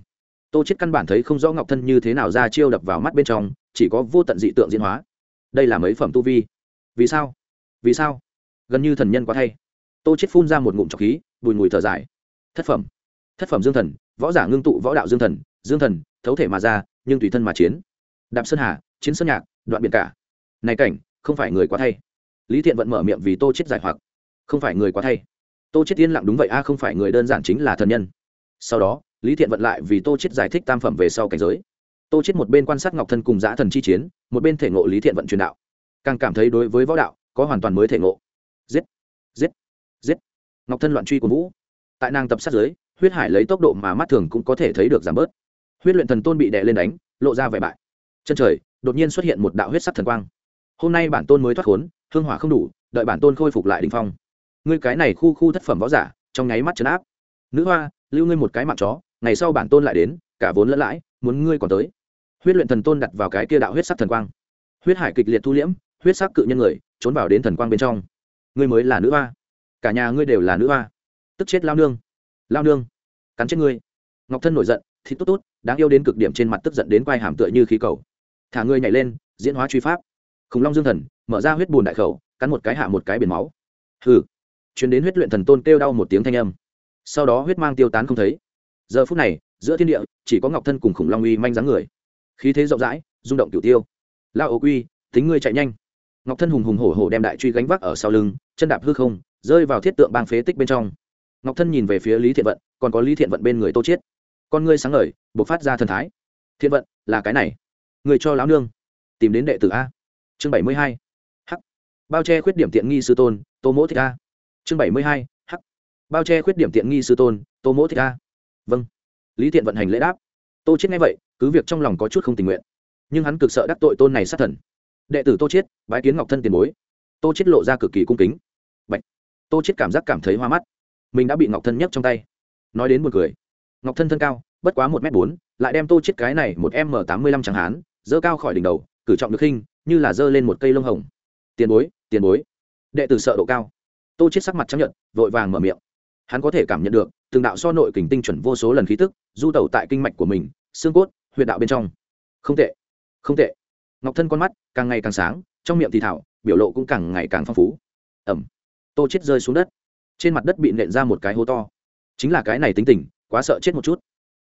A: Tô chết căn bản thấy không rõ ngọc thân như thế nào ra chiêu đập vào mắt bên trong, chỉ có vô tận dị tượng diễn hóa. Đây là mấy phẩm tu vi. Vì sao? Vì sao? Gần như thần nhân quá thay. Tô chết phun ra một ngụm trọc khí, bùi ngùi thở dài. Thất phẩm thất phẩm dương thần, võ giả ngưng tụ võ đạo dương thần dương thần, thấu thể mà ra, nhưng tùy thân mà chiến. Đạp sơn hà, chiến sơn nhạc, đoạn biển cả. Này cảnh, không phải người quá thay. Lý thiện vận mở miệng vì tô chết giải hoặc. Không phải người quá thay. Tô chết yên lặng đúng vậy, a, không phải người đơn giản chính là thần nhân. Sau đó, lý thiện vận lại vì tô chết giải thích tam phẩm về sau cảnh giới. Tô chết một bên quan sát ngọc thân cùng giã thần chi chiến, một bên thể ngộ lý thiện vận truyền đạo. Càng cảm thấy đối với võ đạo, có hoàn toàn mới thể ngộ. Giết giết giết. Ngọc thân loạn truy của vũ. Tại nàng tập sát giới huyết hải lấy tốc độ mà mắt thường cũng có thể thấy được giảm bớt. Huyết luyện thần tôn bị đè lên đánh, lộ ra vẻ bại. Chân trời, đột nhiên xuất hiện một đạo huyết sắc thần quang. Hôm nay bản tôn mới thoát khốn, hương hỏa không đủ, đợi bản tôn khôi phục lại đình phong. Ngươi cái này khu khu thất phẩm võ giả, trong nháy mắt chấn áp. Nữ hoa, lưu ngươi một cái mạng chó, ngày sau bản tôn lại đến, cả vốn lẫn lãi, muốn ngươi còn tới. Huyết luyện thần tôn đặt vào cái kia đạo huyết sắc thần quang. Huyết hải kịch liệt thu liễm, huyết sắc cự nhân người, trốn vào đến thần quang bên trong. Ngươi mới là nữ hoa. Cả nhà ngươi đều là nữ hoa. Tức chết lao nương lao nương, cắn chết ngươi. Ngọc thân nổi giận, thì tốt tốt, đáng yêu đến cực điểm trên mặt tức giận đến quai hàm tựa như khí cầu. Thả ngươi nhảy lên, diễn hóa truy pháp. Khủng long dương thần, mở ra huyết bùn đại khẩu, cắn một cái hạ một cái biển máu. Hừ. Chuyến đến huyết luyện thần tôn kêu đau một tiếng thanh âm. Sau đó huyết mang tiêu tán không thấy. Giờ phút này, giữa thiên địa, chỉ có ngọc thân cùng khủng long uy manh dáng người. Khí thế rộng rãi, rung động cửu tiêu. Lao ô quy, tính ngươi chạy nhanh. Ngọc thân hùng hùng hổ hổ đem đại truy gánh vác ở sau lưng, chân đạp hư không, rơi vào thiết tượng bang phế tích bên trong ngọc thân nhìn về phía lý thiện vận, còn có lý thiện vận bên người tô chiết. Con ngươi sáng ngời, bộc phát ra thần thái. Thiện vận, là cái này. Người cho lão nương. Tìm đến đệ tử a. Chương bảy mươi hai. H bao che khuyết điểm tiện nghi sư tôn, tô mỗ thích a. Chương bảy mươi hai. H bao che khuyết điểm tiện nghi sư tôn, tô mỗ thích a. Vâng. Lý thiện vận hành lễ đáp. Tô chết nghe vậy, cứ việc trong lòng có chút không tình nguyện, nhưng hắn cực sợ đắc tội tôn này sát thần. Đệ tử tô chiết, bái kiến ngọc thân tiền bối. Tô chiết lộ ra cực kỳ cung kính. Bạch. tô chiết cảm giác cảm thấy hoa mắt mình đã bị ngọc thân nhấc trong tay nói đến một cười ngọc thân thân cao bất quá một m bốn lại đem tô chiết cái này một m tám mươi lăm chẳng hán dơ cao khỏi đỉnh đầu cử trọng được khinh như là dơ lên một cây lông hồng tiền bối tiền bối đệ tử sợ độ cao tô chiết sắc mặt chấp nhận vội vàng mở miệng hắn có thể cảm nhận được từng đạo so nội kình tinh chuẩn vô số lần khí tức du tẩu tại kinh mạch của mình xương cốt huyệt đạo bên trong không tệ không tệ ngọc thân con mắt càng ngày càng sáng trong miệng thì thảo biểu lộ cũng càng ngày càng phong phú ẩm tô chết rơi xuống đất trên mặt đất bị nện ra một cái hố to. Chính là cái này tính tình, quá sợ chết một chút.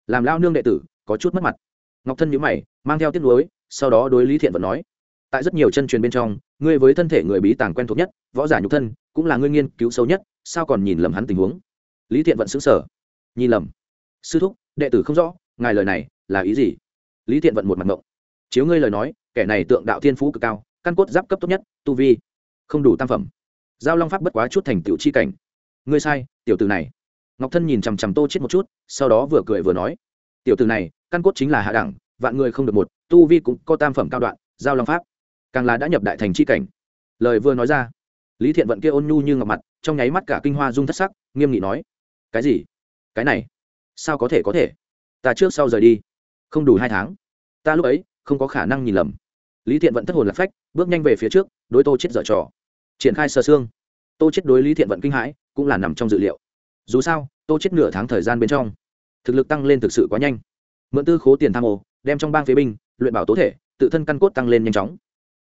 A: Làm lao nương đệ tử, có chút mất mặt. Ngọc thân nhữ mày, mang theo tiếc nuối, sau đó đối lý thiện vẫn nói, tại rất nhiều chân truyền bên trong, ngươi với thân thể người bí tàng quen thuộc nhất, võ giả nhục thân, cũng là ngươi nghiên cứu sâu nhất, sao còn nhìn lầm hắn tình huống? Lý thiện vẫn xứng sở nhìn lầm. Sư thúc, đệ tử không rõ, ngài lời này là ý gì? Lý thiện vận một mặt ngộng. Chiếu ngươi lời nói, kẻ này tượng đạo thiên phú cực cao, căn cốt giáp cấp tốt nhất, tu vi không đủ tam phẩm. Giao long pháp bất quá chút thành tựu chi cảnh ngươi sai, tiểu tử này. Ngọc thân nhìn chằm chằm tô chết một chút, sau đó vừa cười vừa nói. Tiểu tử này, căn cốt chính là hạ đẳng, vạn người không được một, tu vi cũng có tam phẩm cao đoạn, giao long pháp. Càng là đã nhập đại thành chi cảnh. Lời vừa nói ra, lý thiện vận kia ôn nhu như ngọc mặt, trong nháy mắt cả kinh hoa dung thất sắc, nghiêm nghị nói. Cái gì? Cái này? Sao có thể có thể? Ta trước sau rời đi. Không đủ hai tháng. Ta lúc ấy, không có khả năng nhìn lầm. Lý thiện vận thất hồn lạc phách, bước nhanh về phía trước, đối tô chết dở trò. Triển khai sơ xương tô chết đối lý thiện vận kinh hãi, cũng là nằm trong dự liệu. Dù sao, tô chết nửa tháng thời gian bên trong, thực lực tăng lên thực sự quá nhanh. Mượn tư khố tiền tham ô, đem trong bang phế binh, luyện bảo tố thể, tự thân căn cốt tăng lên nhanh chóng.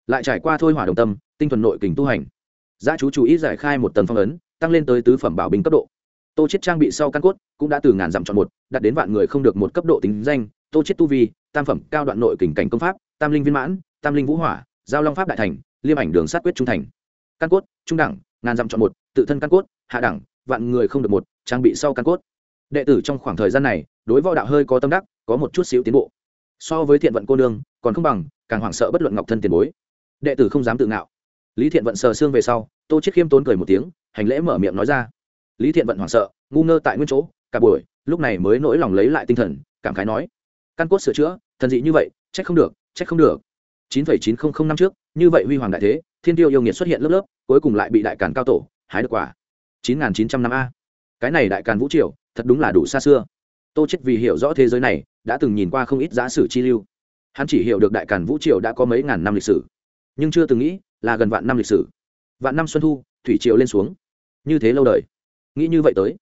A: Lại trải qua thôi hỏa đồng tâm, tinh thuần nội kình tu hành. Gia chú chú ý giải khai một tầng phong ấn, tăng lên tới tứ phẩm bảo binh cấp độ. Tô chết trang bị sau căn cốt cũng đã từ ngàn dặm chọn một, đạt đến vạn người không được một cấp độ tính danh, tô chết tu vi, tam phẩm cao đoạn nội kình cảnh công pháp, tam linh viên mãn, tam linh vũ hỏa, giao long pháp đại thành, liêm ảnh đường sát quyết trung thành. Căn cốt, trung đẳng ngàn dặm chọn một, tự thân căn cốt, hạ đẳng, vạn người không được một, trang bị sau căn cốt. Đệ tử trong khoảng thời gian này, đối võ đạo hơi có tâm đắc, có một chút xíu tiến bộ. So với thiện vận cô nương, còn không bằng, càng hoảng sợ bất luận ngọc thân tiền bối. Đệ tử không dám tự ngạo. Lý thiện vận sờ xương về sau, tô chết khiêm tốn cười một tiếng, hành lễ mở miệng nói ra. Lý thiện vận hoảng sợ, ngu ngơ tại nguyên chỗ, cả buổi, lúc này mới nỗi lòng lấy lại tinh thần, cảm khái nói. Căn cốt sửa chữa, thần dị như vậy, trách không được, trách không được. Chín phẩy chín không không năm trước, như vậy huy hoàng đại thế, thiên tiêu yêu nghiệt xuất hiện lớp lớp cuối cùng lại bị đại càn cao tổ, hái được quả. chín nghìn chín trăm năm a. Cái này đại càn vũ triều, thật đúng là đủ xa xưa. Tô chết vì hiểu rõ thế giới này, đã từng nhìn qua không ít giả sử chi lưu. Hắn chỉ hiểu được đại càn vũ triều đã có mấy ngàn năm lịch sử, nhưng chưa từng nghĩ là gần vạn năm lịch sử. Vạn năm xuân thu, thủy triều lên xuống. Như thế lâu đời. Nghĩ như vậy tới.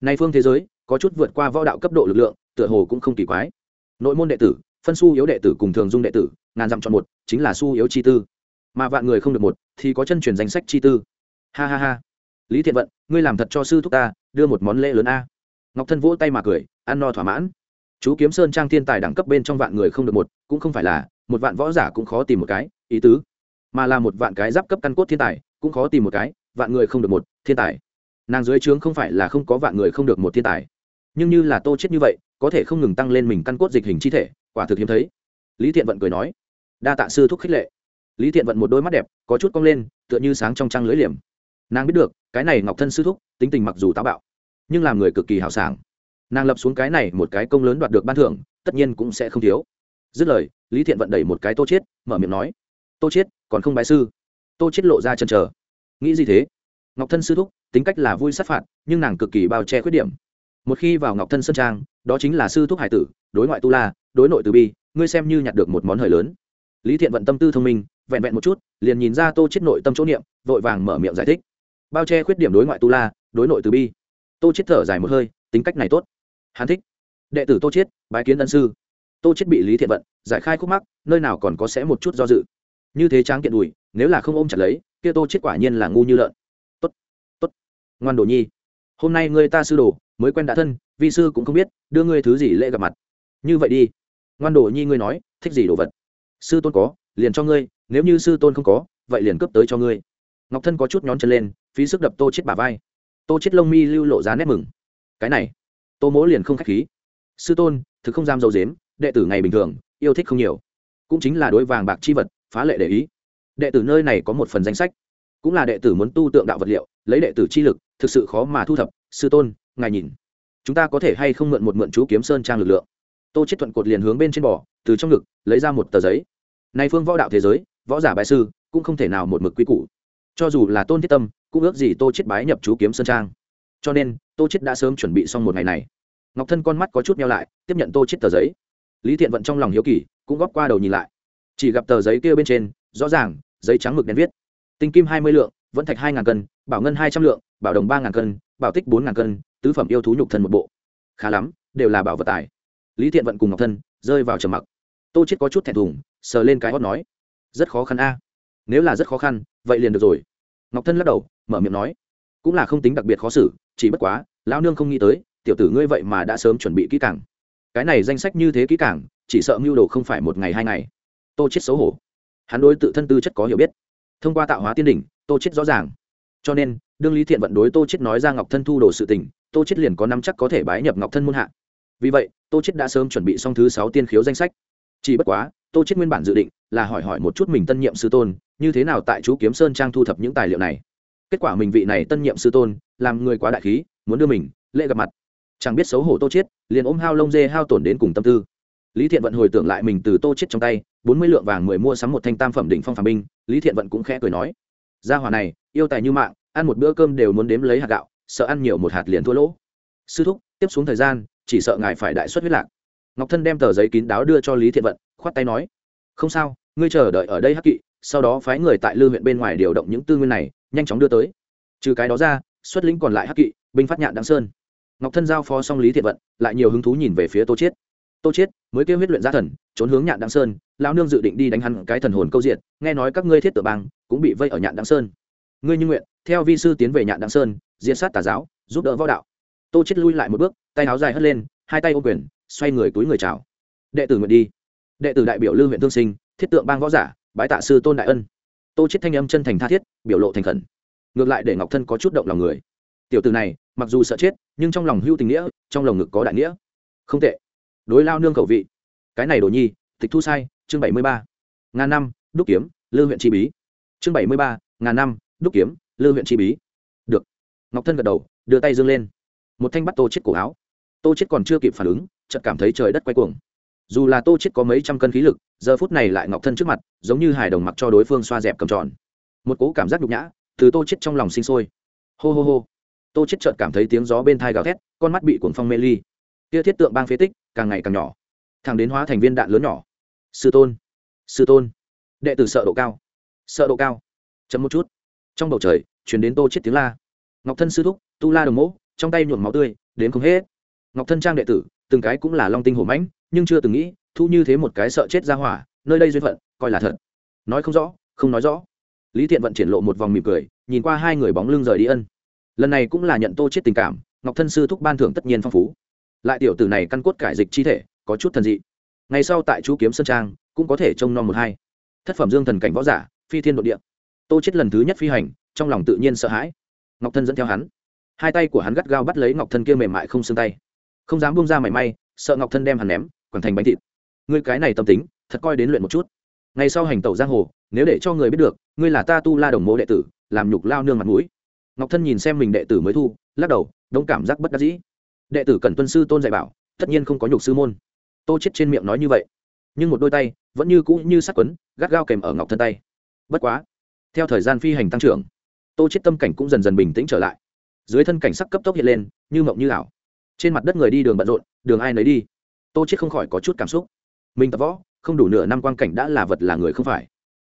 A: Nay phương thế giới, có chút vượt qua võ đạo cấp độ lực lượng, tựa hồ cũng không kỳ quái. Nội môn đệ tử, phân su yếu đệ tử cùng thường dung đệ tử, ngàn dặm chọn một, chính là su yếu chi tư mà vạn người không được một, thì có chân truyền danh sách chi tư. Ha ha ha. Lý thiện vận, ngươi làm thật cho sư thúc ta, đưa một món lễ lớn a. Ngọc thân vỗ tay mà cười, ăn no thỏa mãn. Chú kiếm sơn trang thiên tài đẳng cấp bên trong vạn người không được một, cũng không phải là, một vạn võ giả cũng khó tìm một cái, ý tứ. Mà là một vạn cái giáp cấp căn cốt thiên tài, cũng khó tìm một cái, vạn người không được một, thiên tài. Nàng dưới trướng không phải là không có vạn người không được một thiên tài. Nhưng như là tô chết như vậy, có thể không ngừng tăng lên mình căn cốt dịch hình chi thể, quả thực hiếm thấy. Lý thiện vận cười nói, đa tạ sư thúc khích lệ lý thiện vận một đôi mắt đẹp, có chút cong lên, tựa như sáng trong trăng lưới liềm. Nàng biết được, cái này ngọc thân sư thúc, tính tình mặc dù táo bạo, nhưng làm người cực kỳ hào sảng. Nàng lập xuống cái này một cái công lớn đoạt được ban thưởng, tất nhiên cũng sẽ không thiếu. Dứt lời, lý thiện vận đẩy một cái tô chết mở miệng nói, tô chết còn không bái sư? Tô chết lộ ra chân chờ. Nghĩ gì thế? Ngọc thân sư thúc, tính cách là vui sát phạt, nhưng nàng cực kỳ bao che khuyết điểm. Một khi vào ngọc thân sơn trang, đó chính là sư thúc hải tử, đối ngoại tu la, đối nội từ bi, ngươi xem như nhặt được một món hời lớn. Lý thiện vận tâm tư thông minh vẹn vẹn một chút, liền nhìn ra tô chết nội tâm chỗ niệm, vội vàng mở miệng giải thích. Bao che khuyết điểm đối ngoại tu la, đối nội từ bi. Tô chết thở dài một hơi, tính cách này tốt. Hắn thích. Đệ tử tô chết bái kiến ân sư. Tô chết bị lý thiện vận giải khai khúc mắc, nơi nào còn có sẽ một chút do dự. Như thế tráng kiện đùi, nếu là không ôm chặt lấy, kia tô chết quả nhiên là ngu như lợn. Tốt tốt. Ngoan đồ nhi. Hôm nay ngươi ta sư đồ, mới quen đã thân, vi sư cũng không biết, đưa ngươi thứ gì lễ gặp mặt. Như vậy đi. Ngoan đồ nhi ngươi nói, thích gì đồ vật? Sư tôn có, liền cho ngươi nếu như sư tôn không có, vậy liền cướp tới cho ngươi. Ngọc thân có chút nhón chân lên, phí sức đập tô chết bả vai. Tô chết lông mi lưu lộ ra nét mừng. Cái này, tô mỗ liền không khách khí. Sư tôn, thực không dám dầu dếm, đệ tử ngày bình thường, yêu thích không nhiều. Cũng chính là đối vàng bạc chi vật, phá lệ để ý. Đệ tử nơi này có một phần danh sách. Cũng là đệ tử muốn tu tượng đạo vật liệu, lấy đệ tử chi lực, thực sự khó mà thu thập. Sư tôn, ngài nhìn. Chúng ta có thể hay không mượn một mượn chú kiếm sơn trang lực lượng? Tô chết thuận cột liền hướng bên trên bò, từ trong ngực, lấy ra một tờ giấy. Này phương võ đạo thế giới võ giả bái sư cũng không thể nào một mực quy củ. Cho dù là tôn thiết tâm, cũng ước gì tô chết bái nhập chú kiếm sơn trang. Cho nên, tô chết đã sớm chuẩn bị xong một ngày này. Ngọc thân con mắt có chút nhau lại, tiếp nhận tô chết tờ giấy. Lý thiện vận trong lòng hiếu kỳ, cũng góp qua đầu nhìn lại. Chỉ gặp tờ giấy kia bên trên, rõ ràng, giấy trắng mực đen viết. Tinh kim hai mươi lượng, vẫn thạch hai ngàn cân, bảo ngân hai trăm lượng, bảo đồng ba ngàn cân, bảo tích bốn ngàn cân, tứ phẩm yêu thú nhục thân một bộ. Khá lắm, đều là bảo vật tài. Lý thiện vận cùng ngọc thân rơi vào trầm mặc. Tô chết có chút thẹn thùng, sờ lên cái hót nói rất khó khăn a. Nếu là rất khó khăn, vậy liền được rồi. Ngọc thân lắc đầu, mở miệng nói, cũng là không tính đặc biệt khó xử, chỉ bất quá, lão nương không nghĩ tới, tiểu tử ngươi vậy mà đã sớm chuẩn bị kỹ càng. Cái này danh sách như thế kỹ càng, chỉ sợ mưu đồ không phải một ngày hai ngày. Tô chết xấu hổ. Hắn đối tự thân tư chất có hiểu biết. Thông qua tạo hóa tiên đỉnh, tô chết rõ ràng. Cho nên, đương lý thiện vận đối tô chết nói ra ngọc thân thu đồ sự tình, tô chết liền có năm chắc có thể bái nhập ngọc thân môn hạ. Vì vậy, tô chết đã sớm chuẩn bị xong thứ sáu tiên khiếu danh sách. Chỉ bất quá tô chết nguyên bản dự định là hỏi hỏi một chút mình tân nhiệm sư tôn, như thế nào tại chú kiếm sơn trang thu thập những tài liệu này. Kết quả mình vị này tân nhiệm sư tôn, làm người quá đại khí, muốn đưa mình, lễ gặp mặt. Chẳng biết xấu hổ tô chết liền ôm hao lông dê hao tổn đến cùng tâm tư. Lý thiện vận hồi tưởng lại mình từ tô chết trong tay, bốn mươi lượng vàng mười mua sắm một thanh tam phẩm đỉnh phong phàm binh, lý thiện vận cũng khẽ cười nói, gia hỏa này, yêu tài như mạng, ăn một bữa cơm đều muốn đếm lấy hạt gạo, sợ ăn nhiều một hạt liền thua lỗ. Sư thúc, tiếp xuống thời gian, chỉ sợ ngài phải đại xuất huyết lạc. Ngọc thân đem tờ giấy kín đáo đưa cho lý thiện vận khoát tay nói, không sao, ngươi chờ đợi ở đây hắc kỵ, sau đó phái người tại lư huyện bên ngoài điều động những tư nguyên này, nhanh chóng đưa tới. Trừ cái đó ra, xuất lĩnh còn lại hắc kỵ, binh phát nhạn đặng sơn. Ngọc thân giao phó song lý thiện vận, lại nhiều hứng thú nhìn về phía tô chiết. Tô chiết, mới kêu huyết luyện gia thần, trốn hướng nhạn đặng sơn, lão nương dự định đi đánh hắn cái thần hồn câu diện, nghe nói các ngươi thiết tử bang cũng bị vây ở nhạn đặng sơn. Ngươi như nguyện, theo vi sư tiến về nhạn đặng sơn diễn sát tà giáo, giúp đỡ võ đạo. Tô chiết lui lại một bước, tay áo dài hất lên, hai tay ô quyền, xoay người túi người chào. Đệ tử nguyện đi đệ tử đại biểu lư huyện thương sinh, thiết tượng bang võ giả, bái tạ sư tôn đại ân. Tô chết thanh âm chân thành tha thiết, biểu lộ thành khẩn. Ngược lại để ngọc thân có chút động lòng người. Tiểu tử này, mặc dù sợ chết, nhưng trong lòng hưu tình nghĩa, trong lòng ngực có đại nghĩa. Không tệ. Đối lao nương khẩu vị. Cái này đồ nhi, tịch thu sai, chương bảy mươi ba. Ngàn năm, đúc kiếm, lư huyện chi bí. Chương bảy mươi ba, ngàn năm, đúc kiếm, lư huyện chi bí. Được. Ngọc thân gật đầu, đưa tay dương lên. Một thanh bắt tô chết cổ áo. Tô chết còn chưa kịp phản ứng, chợt cảm thấy trời đất quay cuồng dù là tô chết có mấy trăm cân khí lực, giờ phút này lại ngọc thân trước mặt, giống như hài đồng mặc cho đối phương xoa dẹp cầm tròn. Một cố cảm giác nhục nhã từ tô chết trong lòng sinh sôi. Hô hô hô. Tô chết chợt cảm thấy tiếng gió bên thai gào thét, con mắt bị cuồng phong mê ly. Kia thiết tượng bang phế tích, càng ngày càng nhỏ. Thẳng đến hóa thành viên đạn lớn nhỏ. Sư tôn sư tôn. Đệ tử sợ độ cao. Sợ độ cao. Chấm một chút. Trong bầu trời chuyển đến tô chết tiếng la. Ngọc thân sư thúc, tu la đồng mẫu trong tay nhuộm máu tươi, đến không hết. Ngọc thân trang đệ tử từng cái cũng là long tinh hổ mãnh, nhưng chưa từng nghĩ, thu như thế một cái sợ chết ra hỏa, nơi đây duyên phận, coi là thật. Nói không rõ, không nói rõ. Lý thiện vận triển lộ một vòng mỉm cười, nhìn qua hai người bóng lưng rời đi ân. Lần này cũng là nhận tô chết tình cảm, ngọc thân sư thúc ban thưởng tất nhiên phong phú. Lại tiểu tử này căn cốt cải dịch chi thể, có chút thần dị. Ngày sau tại chú kiếm sơn trang, cũng có thể trông non một hai. Thất phẩm dương thần cảnh võ giả, phi thiên đ ộ địa. Tô chết lần thứ nhất phi hành, trong lòng tự nhiên sợ hãi. Ngọc thân dẫn theo hắn. Hai tay của hắn gắt gao bắt lấy ngọc thân kia mềm mại không xương tay không dám buông ra mảy may, sợ ngọc thân đem hắn ném, quẳng thành bánh thịt. Ngươi cái này tâm tính, thật coi đến luyện một chút. Ngày sau hành tẩu giang hồ, nếu để cho người biết được, ngươi là ta tu la đồng mộ đệ tử, làm nhục lao nương mặt mũi. Ngọc thân nhìn xem mình đệ tử mới thu, lắc đầu, đông cảm giác bất đắc dĩ. Đệ tử cần tuân sư tôn dạy bảo, tất nhiên không có nhục sư môn. Tô chết trên miệng nói như vậy, nhưng một đôi tay vẫn như cũ như sắc quấn, gắt gao kèm ở ngọc thân tay. Bất quá, theo thời gian phi hành tăng trưởng, tô chết tâm cảnh cũng dần dần bình tĩnh trở lại. Dưới thân cảnh sắc cấp tốc hiện lên, như mộng như ảo trên mặt đất người đi đường bận rộn, đường ai nấy đi. Tô chết không khỏi có chút cảm xúc. Mình tập võ, không đủ nửa năm quan cảnh đã là vật là người không phải.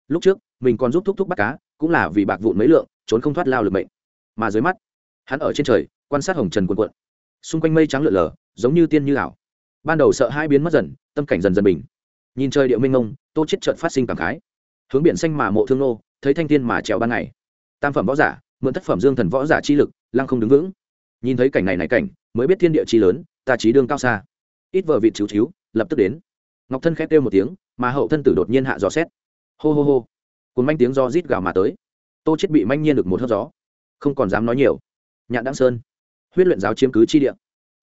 A: Lúc trước, mình còn giúp thúc thúc bắt cá, cũng là vì bạc vụn mấy lượng, trốn không thoát lao lực mệnh. Mà dưới mắt, hắn ở trên trời, quan sát hồng trần cuộn cuộn. Xung quanh mây trắng lượn lờ, giống như tiên như ảo. Ban đầu sợ hai biến mất dần, tâm cảnh dần dần bình. Nhìn trời điệu minh ngông tô chết trợn phát sinh cảm khái. Hướng biển xanh mà mộ thương nô, thấy thanh thiên mà trèo ban ngày. Tam phẩm võ giả, mượn thất phẩm dương thần võ giả chi lực, lăng không đứng vững. Nhìn thấy cảnh này này cảnh mới biết thiên địa chi lớn, ta trí đương cao xa. Ít vợ vịt chiếu chiếu, lập tức đến. Ngọc thân khét kêu một tiếng, mà hậu thân tử đột nhiên hạ gió xét hô hô hô. Cuốn manh tiếng do rít gào mà tới. Tô chết bị manh nhiên được một hớp gió. Không còn dám nói nhiều. Nhạn đăng sơn. Huyết luyện giáo chiếm cứ chi địa.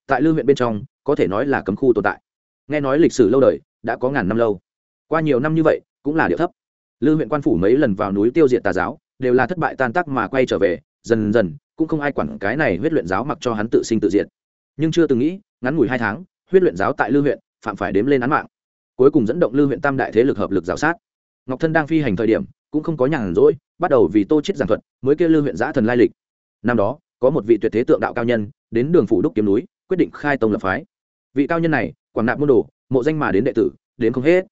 A: Tại lư huyện bên trong, có thể nói là cấm khu tồn tại. Nghe nói lịch sử lâu đời, đã có ngàn năm lâu. Qua nhiều năm như vậy, cũng là địa thấp. Lư huyện quan phủ mấy lần vào núi tiêu diệt tà giáo, đều là thất bại tan tác mà quay trở về. Dần dần, cũng không ai quản cái này huyết luyện giáo mặc cho hắn tự sinh tự diệt nhưng chưa từng nghĩ, ngắn ngủi hai tháng, huyết luyện giáo tại lư huyện, phạm phải đếm lên án mạng. Cuối cùng dẫn động lư huyện tam đại thế lực hợp lực giáo sát. Ngọc thân đang phi hành thời điểm, cũng không có nhàn rỗi, bắt đầu vì tô chết giảng thuật, mới kêu lư huyện giã thần lai lịch. Năm đó, có một vị tuyệt thế tượng đạo cao nhân, đến đường phủ đúc kiếm núi, quyết định khai tông lập phái. Vị cao nhân này, quảng nạp môn đồ, mộ danh mà đến đệ tử, đến không hết.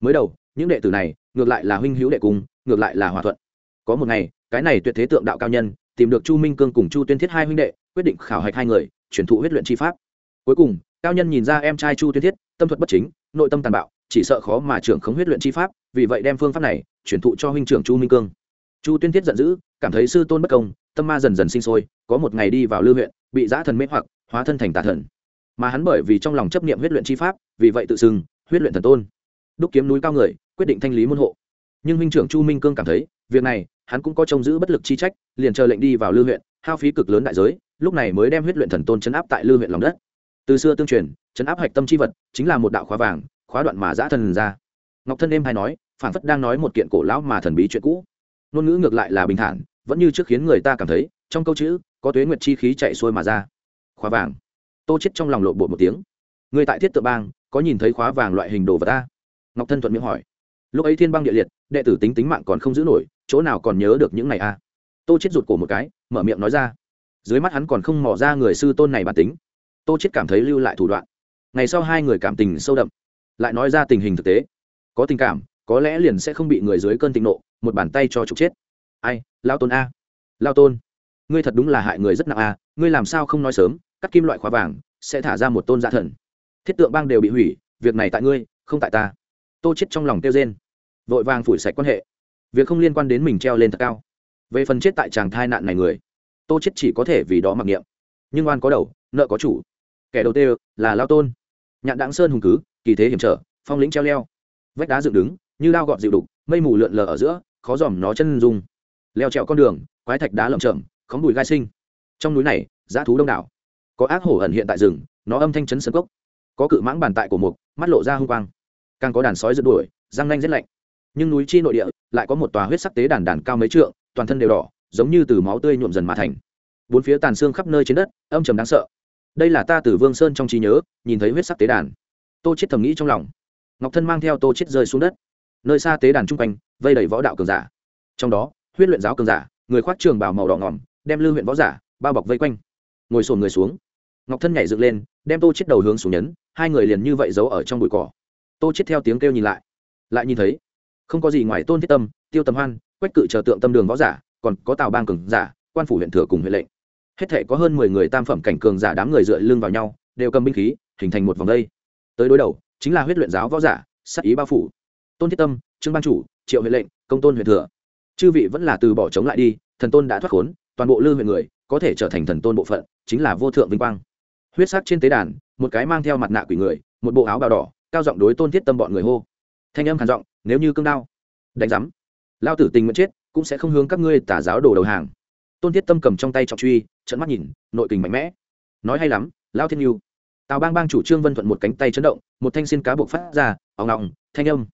A: Mới đầu, những đệ tử này, ngược lại là huynh hữu đệ cùng, ngược lại là hòa thuận. Có một ngày, cái này tuyệt thế tượng đạo cao nhân tìm được chu minh cương cùng chu tuyên thiết hai huynh đệ, quyết định khảo hạch hai người, chuyển thụ huyết luyện chi pháp. Cuối cùng, cao nhân nhìn ra em trai chu tuyên thiết, tâm thuật bất chính, nội tâm tàn bạo, chỉ sợ khó mà trưởng khống huyết luyện chi pháp, vì vậy đem phương pháp này chuyển thụ cho huynh trưởng chu minh cương. Chu tuyên thiết giận dữ, cảm thấy sư tôn bất công, tâm ma dần dần sinh sôi, có một ngày đi vào lưu huyện, bị giã thần mê hoặc, hóa thân thành tà thần. Mà hắn bởi vì trong lòng chấp niệm huyết luyện chi pháp, vì vậy tự xưng, huyết luyện thần tôn. Đúc kiếm núi cao người, quyết định thanh lý môn hộ. Nhưng huynh trưởng chu minh cương cảm thấy, việc này hắn cũng có trông giữ bất lực chi trách, liền chờ lệnh đi vào lưu huyện, hao phí cực lớn đại giới, lúc này mới đem huyết luyện thần tôn chấn áp tại lưu huyện lòng đất. Từ xưa tương truyền, chấn áp hạch tâm chi vật chính là một đạo khóa vàng, khóa đoạn mà giã thần ra. Ngọc thân êm hay nói phản phất đang nói một kiện cổ lão mà thần bí chuyện cũ. Ngôn ngữ ngược lại là bình thản, vẫn như trước khiến người ta cảm thấy, trong câu chữ, có tuế nguyệt chi khí chạy xuôi mà ra. Khóa vàng. Tô chết trong lòng lộ bộ một tiếng. Người tại thiết tự bang, có nhìn thấy khóa vàng loại hình đồ vật ta? Ngọc thân thuận miệng hỏi lúc ấy thiên băng địa liệt, đệ tử tính tính mạng còn không giữ nổi, chỗ nào còn nhớ được những này a à? tô chết rụt cổ một cái, mở miệng nói ra. Dưới mắt hắn còn không mò ra người sư tôn này bản tính. Tô chết cảm thấy lưu lại thủ đoạn. Ngày sau hai người cảm tình sâu đậm. Lại nói ra tình hình thực tế. Có tình cảm, có lẽ liền sẽ không bị người dưới cơn thịnh nộ, một bàn tay cho trục chết. Ai, lao tôn a. Lao tôn, ngươi thật đúng là hại người rất nặng a ngươi làm sao không nói sớm, cắt kim loại khóa vàng, sẽ thả ra một tôn giả thần. Thiết tượng bang đều bị hủy, việc này tại ngươi, không tại ta tô chết trong lòng tiêu rên. Vội vàng phủi sạch quan hệ. Việc không liên quan đến mình treo lên thật cao. Về phần chết tại chàng thai nạn này người, tô chết chỉ có thể vì đó mặc niệm. Nhưng oan có đầu, nợ có chủ. Kẻ đầu tiên là lao tôn. Nhạn đáng sơn hùng cứ, kỳ thế hiểm trở, phong lĩnh treo leo. Vách đá dựng đứng, như lao gọt dịu đục, mây mù lượn lờ ở giữa, khó dòm nó chân dung. Leo trèo con đường, quái thạch đá lởm chởm, khóm bụi gai sinh. Trong núi này, dã thú đông đảo. Có ác hổ ẩn hiện tại rừng, nó âm thanh chấn sân cốc. Có cự mãng bàn tại của mục, mắt lộ ra hung quang càng có đàn sói rượt đuổi, răng nanh rét lạnh. Nhưng núi chi nội địa lại có một tòa huyết sắc tế đàn đàn cao mấy trượng, toàn thân đều đỏ, giống như từ máu tươi nhuộm dần mà thành. Bốn phía tàn xương khắp nơi trên đất, âm trầm đáng sợ. Đây là ta từ vương sơn trong trí nhớ, nhìn thấy huyết sắc tế đàn. Tô chết thầm nghĩ trong lòng. Ngọc thân mang theo tô chết rơi xuống đất. Nơi xa tế đàn trung quanh, vây đầy võ đạo cường giả. Trong đó, huyết luyện giáo cường giả, người khoác trường bào màu đỏ ngỏm đem lưu huyện võ giả, bao bọc vây quanh. Ngồi sồn người xuống. Ngọc thân nhảy dựng lên, đem tô chết đầu hướng xuống nhấn, hai người liền như vậy giấu ở trong bụi cỏ tô chết theo tiếng kêu nhìn lại. Lại nhìn thấy, không có gì ngoài tôn thiết tâm, tiêu tầm hoan, quách cự chờ tượng tâm đường võ giả, còn có tào bang cường giả, quan phủ huyện thừa cùng huyện lệnh. Hết thể có hơn mười người tam phẩm cảnh cường giả đám người dựa lưng vào nhau, đều cầm binh khí, hình thành một vòng đây. Tới đối đầu, chính là huyết luyện giáo võ giả, sát ý bao phủ. Tôn thiết tâm, trương ban chủ, triệu huyện lệnh, công tôn huyện thừa. Chư vị vẫn là từ bỏ chống lại đi, thần tôn đã thoát khốn, toàn bộ lư huyện người, có thể trở thành thần tôn bộ phận, chính là vô thượng vinh quang. Huyết sắc trên tế đàn, một cái mang theo mặt nạ quỷ người, một bộ áo bào đỏ cao giọng đối tôn thiết tâm bọn người hô. Thanh âm khàn giọng, nếu như cương đao, đánh giám, lao tử tình nguyện chết, cũng sẽ không hướng các ngươi tả giáo đổ đầu hàng. Tôn thiết tâm cầm trong tay trọng truy trận mắt nhìn, nội tình mạnh mẽ. Nói hay lắm, lao thiên yêu tào bang bang chủ trương vân thuận một cánh tay chấn động, một thanh xin cá buộc phát ra ỏng ỏng thanh âm.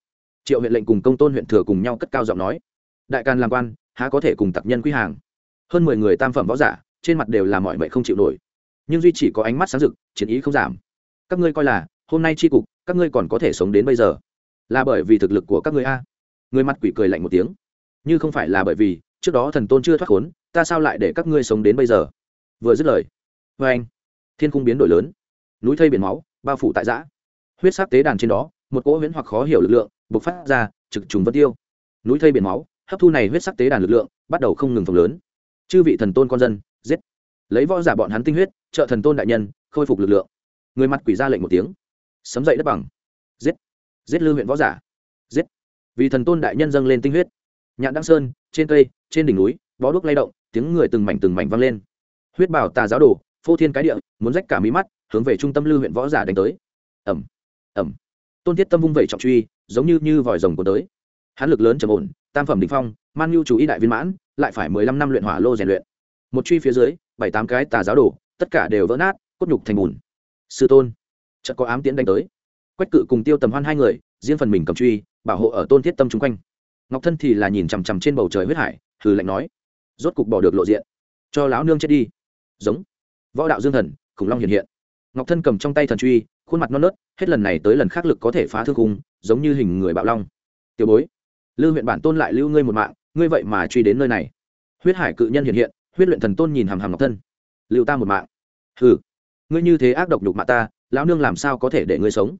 A: Triệu huyện lệnh cùng công tôn huyện thừa cùng nhau cất cao giọng nói, đại can làm quan, há có thể cùng tặc nhân quý hàng? Hơn mười người tam phẩm võ giả, trên mặt đều là mọi mệnh không chịu nổi. Nhưng duy chỉ có ánh mắt sáng rực, chiến ý không giảm. Các ngươi coi là, hôm nay tri cục các ngươi còn có thể sống đến bây giờ. Là bởi vì thực lực của các ngươi a. Người mặt quỷ cười lạnh một tiếng. Như không phải là bởi vì, trước đó thần tôn chưa thoát khốn, ta sao lại để các ngươi sống đến bây giờ? Vừa dứt lời vê anh, thiên cung biến đổi lớn. Núi thây biển máu, bao phủ tại giã huyết sắc tế đàn trên đó, một cỗ huyễn hoặc khó hiểu lực lượng bộc phát ra, trực trùng vân tiêu. Núi thây biển máu, hấp thu này huyết sắc tế đàn lực lượng, bắt đầu không ngừng phồng lớn. Chư vị thần tôn con dân, giết. Lấy võ giả bọn hắn tinh huyết, trợ thần tôn đại nhân, khôi phục lực lượng. Người mặt quỷ ra lệnh một tiếng sấm dậy đất bằng. Giết! Giết lư huyện võ giả! Giết! Vì thần tôn đại nhân dâng lên tinh huyết. Nhạn đăng sơn, trên cây, trên đỉnh núi, bó đuốc lay động, tiếng người từng mảnh từng mảnh vang lên. Huyết bảo tà giáo đồ, phô thiên cái địa, muốn rách cả mí mắt, hướng về trung tâm lư huyện võ giả đánh tới. Ẩm ẩm tôn thiết tâm vung vẩy trọng truy, giống như như vòi rồng của tới. Hắn lực lớn trầm ổn, tam phẩm đình phong, man nhu chú ý đại viên mãn, lại phải mười lăm năm luyện hỏa lô rèn luyện. Một truy phía dưới, bảy tám cái tà giáo đồ, tất cả đều vỡ nát, cốt nhục thành bùn. Sư tôn! Chợt có ám tiễn đánh tới. Quách cự cùng tiêu tầm hoan hai người, riêng phần mình cầm truy, bảo hộ ở tôn thiết tâm chung quanh. Ngọc thân thì là nhìn chằm chằm trên bầu trời huyết hải, hừ lạnh nói, rốt cục bỏ được lộ diện. Cho lão nương chết đi. Giống. Võ đạo dương thần, khủng long hiện hiện. Ngọc thân cầm trong tay thần truy, khuôn mặt non nớt, hết lần này tới lần khác lực có thể phá thương khung, giống như hình người bạo long. Tiểu bối, lưu huyện bản tôn lại lưu ngươi một mạng, ngươi vậy mà truy đến nơi này. Huyết hải cự nhân hiện hiện, huyết luyện thần tôn nhìn hàm hàm ngọc thân. Lưu ta một mạng. Hừ, ngươi như thế ác độc nhục mạ ta lão nương làm sao có thể để ngươi sống?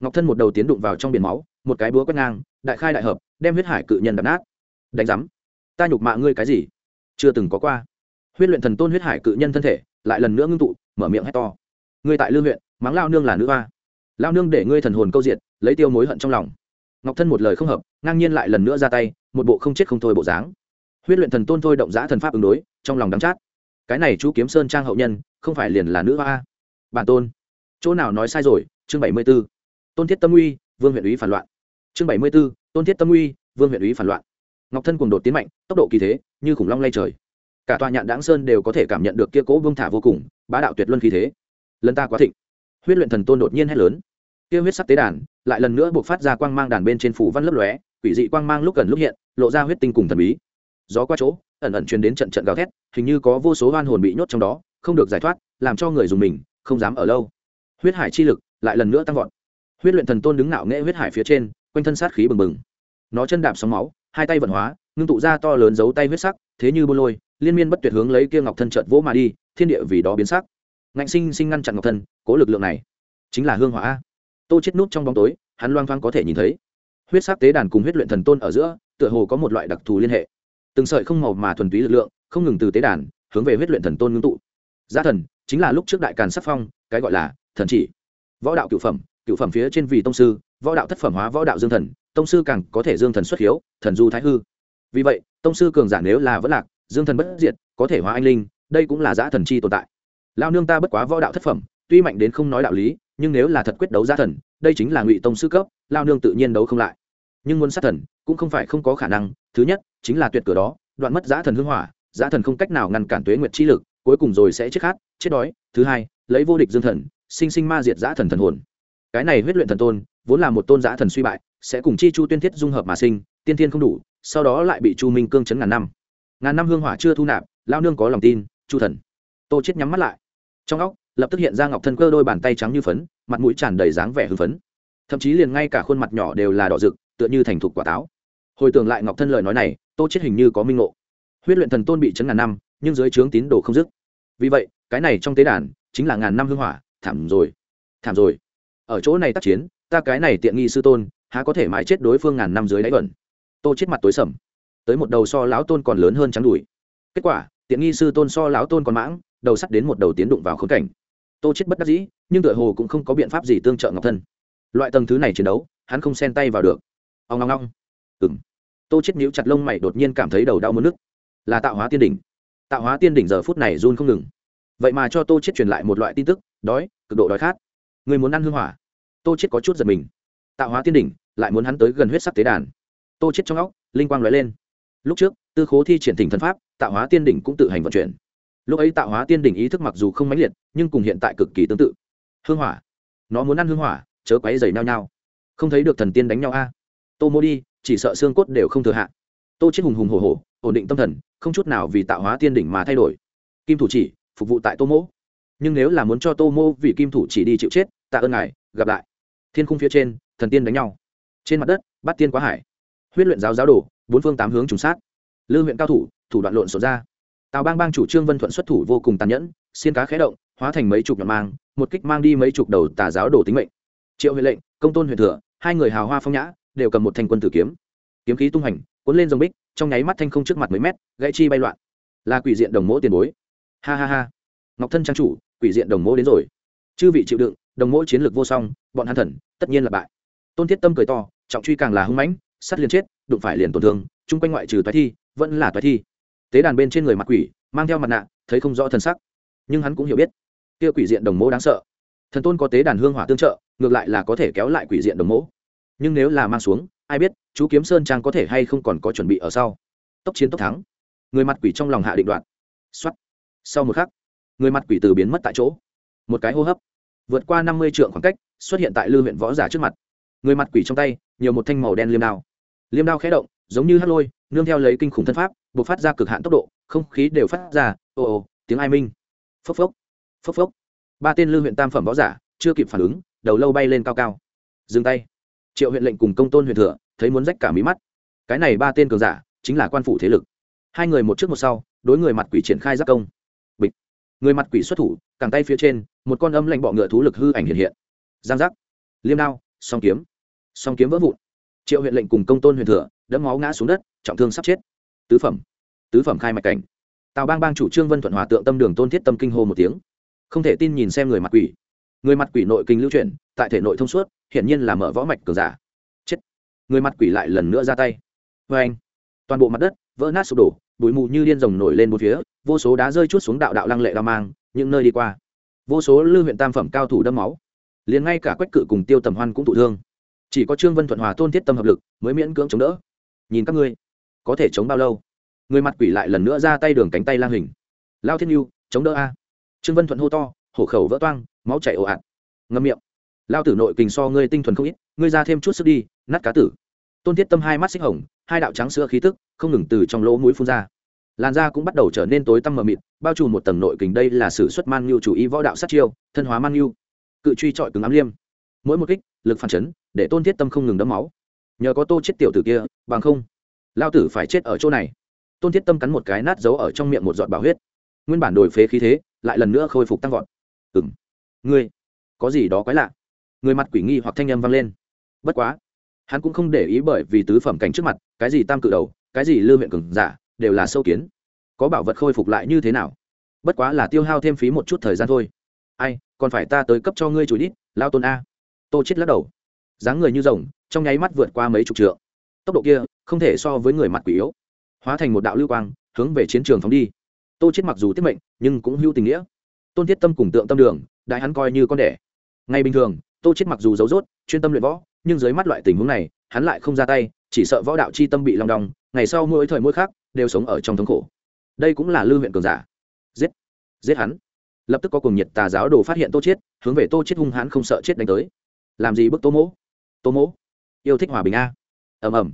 A: Ngọc thân một đầu tiến đụng vào trong biển máu, một cái búa quét ngang, đại khai đại hợp, đem huyết hải cự nhân đập nát. Đánh giám, ta nhục mạ ngươi cái gì? Chưa từng có qua. Huyết luyện thần tôn huyết hải cự nhân thân thể, lại lần nữa ngưng tụ, mở miệng hét to. Ngươi tại lương huyện, mắng lao nương là nữ hoa. Lao nương để ngươi thần hồn câu diệt, lấy tiêu mối hận trong lòng. Ngọc thân một lời không hợp, ngang nhiên lại lần nữa ra tay, một bộ không chết không thôi bộ dáng. Huyết luyện thần tôn thôi động giã thần pháp ứng đối, trong lòng đắm chát. Cái này chú kiếm sơn trang hậu nhân, không phải liền là nữ hoa bản tôn chỗ nào nói sai rồi, chương bảy mươi b ố tôn thiết tâm uy, vương huyện ủy phản loạn. Chương bảy mươi b ố tôn thiết tâm uy, vương huyện ủy phản loạn. Ngọc thân cùng đột tiến mạnh, tốc độ kỳ thế, như khủng long lay trời. Cả tòa nhạn đáng sơn đều có thể cảm nhận được kia cố vương thả vô cùng, bá đạo tuyệt luân khí thế. Lần ta quá thịnh. Huyết luyện thần tôn đột nhiên hét lớn. Kia huyết sắc tế đàn, lại lần nữa buộc phát ra quang mang đàn bên trên phủ văn lấp lóe, quỷ dị quang mang lúc gần lúc hiện, lộ ra huyết tinh cùng thần bí. Gió qua chỗ, ẩn ẩn truyền đến trận trận gào thét, hình như có vô số hoan hồn bị nhốt trong đó, không được giải thoát, làm cho người dùng mình, không dám ở lâu huyết hải chi lực lại lần nữa tăng vọt. Huyết luyện thần tôn đứng ngạo nghệ huyết hải phía trên, quanh thân sát khí bừng bừng. Nó chân đạp sóng máu, hai tay vận hóa, ngưng tụ ra to lớn giấu tay huyết sắc, thế như bô lôi, liên miên bất tuyệt hướng lấy kia ngọc thân trợt vỗ mà đi, thiên địa vì đó biến sắc. Ngạnh sinh sinh ngăn chặn ngọc thân, cố lực lượng này, chính là hương hỏa tô chết nút trong bóng tối, hắn loang thoang có thể nhìn thấy. Huyết sắc tế đàn cùng huyết luyện thần tôn ở giữa, tựa hồ có một loại đặc thù liên hệ. Từng sợi không màu mà thuần túy lực lượng, không ngừng từ tế đàn, hướng về huyết luyện thần tôn ngưng tụ. Giá thần, chính là lúc trước đại càn sắc phong, cái gọi là thần chỉ. Võ đạo cựu phẩm cựu phẩm phía trên vì tông sư, võ đạo thất phẩm hóa võ đạo dương thần, tông sư càng có thể dương thần xuất hiếu, thần du thái hư. Vì vậy, tông sư cường giả nếu là vẫn lạc, dương thần bất diệt, có thể hóa anh linh, đây cũng là giã thần chi tồn tại. Lao nương ta bất quá võ đạo thất phẩm, tuy mạnh đến không nói đạo lý, nhưng nếu là thật quyết đấu giã thần, đây chính là ngụy tông sư cấp, lao nương tự nhiên đấu không lại. Nhưng muốn sát thần, cũng không phải không có khả năng, thứ nhất, chính là tuyệt cửa đó, đoạn mất giã thần hưng hỏa giã thần không cách nào ngăn cản tuế nguyệt chi lực, cuối cùng rồi sẽ chết khát, chết đói. Thứ hai, lấy vô địch dương thần sinh sinh ma diệt giã thần thần hồn. Cái này huyết luyện thần tôn, vốn là một tôn giã thần suy bại, sẽ cùng chi chu tuyên thiết dung hợp mà sinh, tiên thiên không đủ, sau đó lại bị chu minh cương chấn ngàn năm. Ngàn năm hương hỏa chưa thu nạp, lao nương có lòng tin, chu thần. Tô chết nhắm mắt lại. Trong óc, lập tức hiện ra ngọc thân cơ đôi bàn tay trắng như phấn, mặt mũi tràn đầy dáng vẻ hưng phấn. Thậm chí liền ngay cả khuôn mặt nhỏ đều là đỏ rực, tựa như thành thục quả táo. Hồi tưởng lại ngọc thân lời nói này, tô chết hình như có minh ngộ. Huyết luyện thần tôn bị chấn ngàn năm, nhưng dưới trướng tín đồ không dứt. Vì vậy, cái này trong tế đàn chính là ngàn năm hương hỏa thảm rồi. Thảm rồi. Ở chỗ này tác chiến, ta cái này tiện nghi sư tôn, há có thể mãi chết đối phương ngàn năm dưới đáy bẩn tô chết mặt tối sầm. Tới một đầu so lão tôn còn lớn hơn trắng đùi. Kết quả, tiện nghi sư tôn so lão tôn còn mãng, đầu sắt đến một đầu tiến đụng vào khốn cảnh. Tô chết bất đắc dĩ, nhưng tựa hồ cũng không có biện pháp gì tương trợ ngọc thân. Loại tầng thứ này chiến đấu, hắn không xen tay vào được. Ông ngong ngong ừng tô chết níu chặt lông mày đột nhiên cảm thấy đầu đau mất nứt là tạo hóa tiên đỉnh. Tạo hóa tiên đỉnh giờ phút này run không ngừng. Vậy mà cho tô chết truyền lại một loại tin tức đói, cực độ đói khát. Người muốn ăn hương hỏa. Tô chết có chút giật mình. Tạo hóa tiên đỉnh, lại muốn hắn tới gần huyết sắc tế đàn. Tô chết trong óc, linh quang lóe lên. Lúc trước, tư khố thi triển thỉnh thần pháp, tạo hóa tiên đỉnh cũng tự hành vận chuyển. Lúc ấy tạo hóa tiên đỉnh ý thức mặc dù không mãnh liệt, nhưng cùng hiện tại cực kỳ tương tự. Hương hỏa. Nó muốn ăn hương hỏa, chớ quấy dày nao nhau không thấy được thần tiên đánh nhau a. Tô mô đi, chỉ sợ xương cốt đều không thừa hạ. Tô chết hùng hùng hổ hổ, ổn định tâm thần, không chút nào vì tạo hóa tiên đỉnh mà thay đổi. Kim thủ chỉ, phục vụ tại tô mỗ nhưng nếu là muốn cho tô mô vì kim thủ chỉ đi chịu chết, tạ ơn ngài, gặp lại. Thiên khung phía trên, thần tiên đánh nhau. Trên mặt đất bắt tiên quá hải. Huyết luyện giáo giáo đồ, bốn phương tám hướng trùng sát. Lư huyện cao thủ thủ đoạn lộn xộn ra. Tào bang bang chủ trương vân thuận xuất thủ vô cùng tàn nhẫn, xiên cá khé động, hóa thành mấy chục nhọn mang, một kích mang đi mấy chục đầu tà giáo đồ tính mệnh. Triệu huệ lệnh, công tôn huyện thừa, hai người hào hoa phong nhã, đều cầm một thanh quân tử kiếm. Kiếm khí tung hành, cuốn lên dòng bích, trong nháy mắt thanh không trước mặt mấy mét, gãy chi bay loạn. Là quỷ diện đồng mỗ tiền bối. Ha ha ha. Ngọc thân trang chủ quỷ diện đồng mỗ đến rồi. Chư vị chịu đựng, đồng mỗ chiến lược vô song, bọn hắn thần, tất nhiên là bại. Tôn thiết tâm cười to, trọng truy càng là hưng mãnh, sắt liền chết, đụng phải liền tổn thương, chung quanh ngoại trừ toái thi, vẫn là toái thi. Tế đàn bên trên người mặc quỷ, mang theo mặt nạ, thấy không rõ thân sắc. Nhưng hắn cũng hiểu biết, kia quỷ diện đồng mẫu đáng sợ. Thần tôn có tế đàn hương hỏa tương trợ, ngược lại là có thể kéo lại quỷ diện đồng mẫu nhưng nếu là mang xuống, ai biết, chú kiếm sơn trang có thể hay không còn có chuẩn bị ở sau. Tốc chiến tốc thắng. Người mặt quỷ trong lòng hạ định đoạn. Xuất sau một khắc người mặt quỷ từ biến mất tại chỗ. Một cái hô hấp, vượt qua năm mươi trượng khoảng cách, xuất hiện tại lư huyện võ giả trước mặt. Người mặt quỷ trong tay, nhiều một thanh màu đen liêm đao. Liêm đao khé động, giống như hát lôi, nương theo lấy kinh khủng thân pháp buộc phát ra cực hạn tốc độ, không khí đều phát ra ồ ồ tiếng ai minh. Phốc phốc phốc phốc. Ba tên lư huyện tam phẩm võ giả, chưa kịp phản ứng, đầu lâu bay lên cao cao. Dừng tay. Triệu huyện lệnh cùng công tôn huyện thừa, thấy muốn rách cả mí mắt. Cái này ba tên cường giả, chính là quan phủ thế lực. Hai người một trước một sau, đối người mặt quỷ triển khai giác công người mặt quỷ xuất thủ cẳng tay phía trên, một con âm lạnh bọ ngựa thú lực hư ảnh hiện hiện. Giang giác. Liêm đao, song kiếm. Song kiếm vỡ vụn. Triệu huyện lệnh cùng công tôn huyền thừa, đẫm máu ngã xuống đất, trọng thương sắp chết. Tứ phẩm. Tứ phẩm khai mạch cảnh. Tào bang bang chủ trương vân thuận hòa tượng tâm đường tôn thiết tâm kinh hô một tiếng. Không thể tin nhìn xem người mặt quỷ. Người mặt quỷ nội kinh lưu chuyển tại thể nội thông suốt, hiển nhiên là mở võ mạch cường giả. Chết. Người mặt quỷ lại lần nữa ra tay. Vê anh toàn bộ mặt đất, vỡ nát sụp đổ, bụi mù như điên rồng nổi lên một phía vô số đá rơi chút xuống đạo đạo lăng lệ đao mang, những nơi đi qua. Vô số lưu huyện tam phẩm cao thủ đâm máu. Liền ngay cả quách cự cùng tiêu tầm hoan cũng thụ thương. Chỉ có trương vân thuận hòa tôn thiết tâm hợp lực, mới miễn cưỡng chống đỡ. Nhìn các ngươi, có thể chống bao lâu? Người mặt quỷ lại lần nữa ra tay đường cánh tay lang hình. Lao thiên yêu chống đỡ a. Trương vân thuận hô to, hổ khẩu vỡ toang, máu chảy ồ ạt. Ngâm miệng. Lao tử nội kình so ngươi tinh thuần không ít, ngươi ra thêm chút sức đi, nát cá tử. Tôn thiết tâm hai mắt xích hồng, hai đạo trắng sữa khí tức, không ngừng từ trong lỗ mũi phun ra làn da cũng bắt đầu trở nên tối tăm mờ mịt, bao trùm một tầng nội kình đây là sự xuất man nhu chủ ý võ đạo sát chiêu, thân hóa man nhu. Cự truy trọi cứng ám liêm. Mỗi một kích, lực phản chấn, để tôn thiết tâm không ngừng đấm máu. Nhờ có tô chết tiểu tử kia, bằng không, lao tử phải chết ở chỗ này. Tôn thiết tâm cắn một cái nát giấu ở trong miệng một giọt bảo huyết. Nguyên bản đổi phế khí thế, lại lần nữa khôi phục tăng vọt. Ừng ngươi, có gì đó quái lạ? Người mặt quỷ nghi hoặc thanh âm vang lên. Bất quá, hắn cũng không để ý bởi vì tứ phẩm cảnh trước mặt, cái gì tam cự đầu, cái gì lư huyện cường giả đều là sâu kiến. Có bảo vật khôi phục lại như thế nào? Bất quá là tiêu hao thêm phí một chút thời gian thôi. Ai, còn phải ta tới cấp cho ngươi chủ đít, lao tôn a. Tô chết lắc đầu. Dáng người như rồng, trong nháy mắt vượt qua mấy chục trượng. Tốc độ kia, không thể so với người mặt quỷ yếu. Hóa thành một đạo lưu quang, hướng về chiến trường phóng đi. Tô chết mặc dù tiết mệnh, nhưng cũng hữu tình nghĩa. Tôn thiết tâm cùng tượng tâm đường, đại hắn coi như con đẻ. Ngay bình thường, tô chết mặc dù giấu rốt, chuyên tâm luyện võ, nhưng dưới mắt loại tình huống này, hắn lại không ra tay, chỉ sợ võ đạo chi tâm bị lòng đong, ngày sau mỗi thời mỗi khác đều sống ở trong thống khổ. Đây cũng là lưu huyện cường giả. Giết giết hắn. Lập tức có cùng nhiệt tà giáo đồ phát hiện tô chết hướng về tô chết hung hãn không sợ chết đánh tới. Làm gì bức tô mỗ? Tô mỗ, yêu thích hòa bình a. Ầm ầm.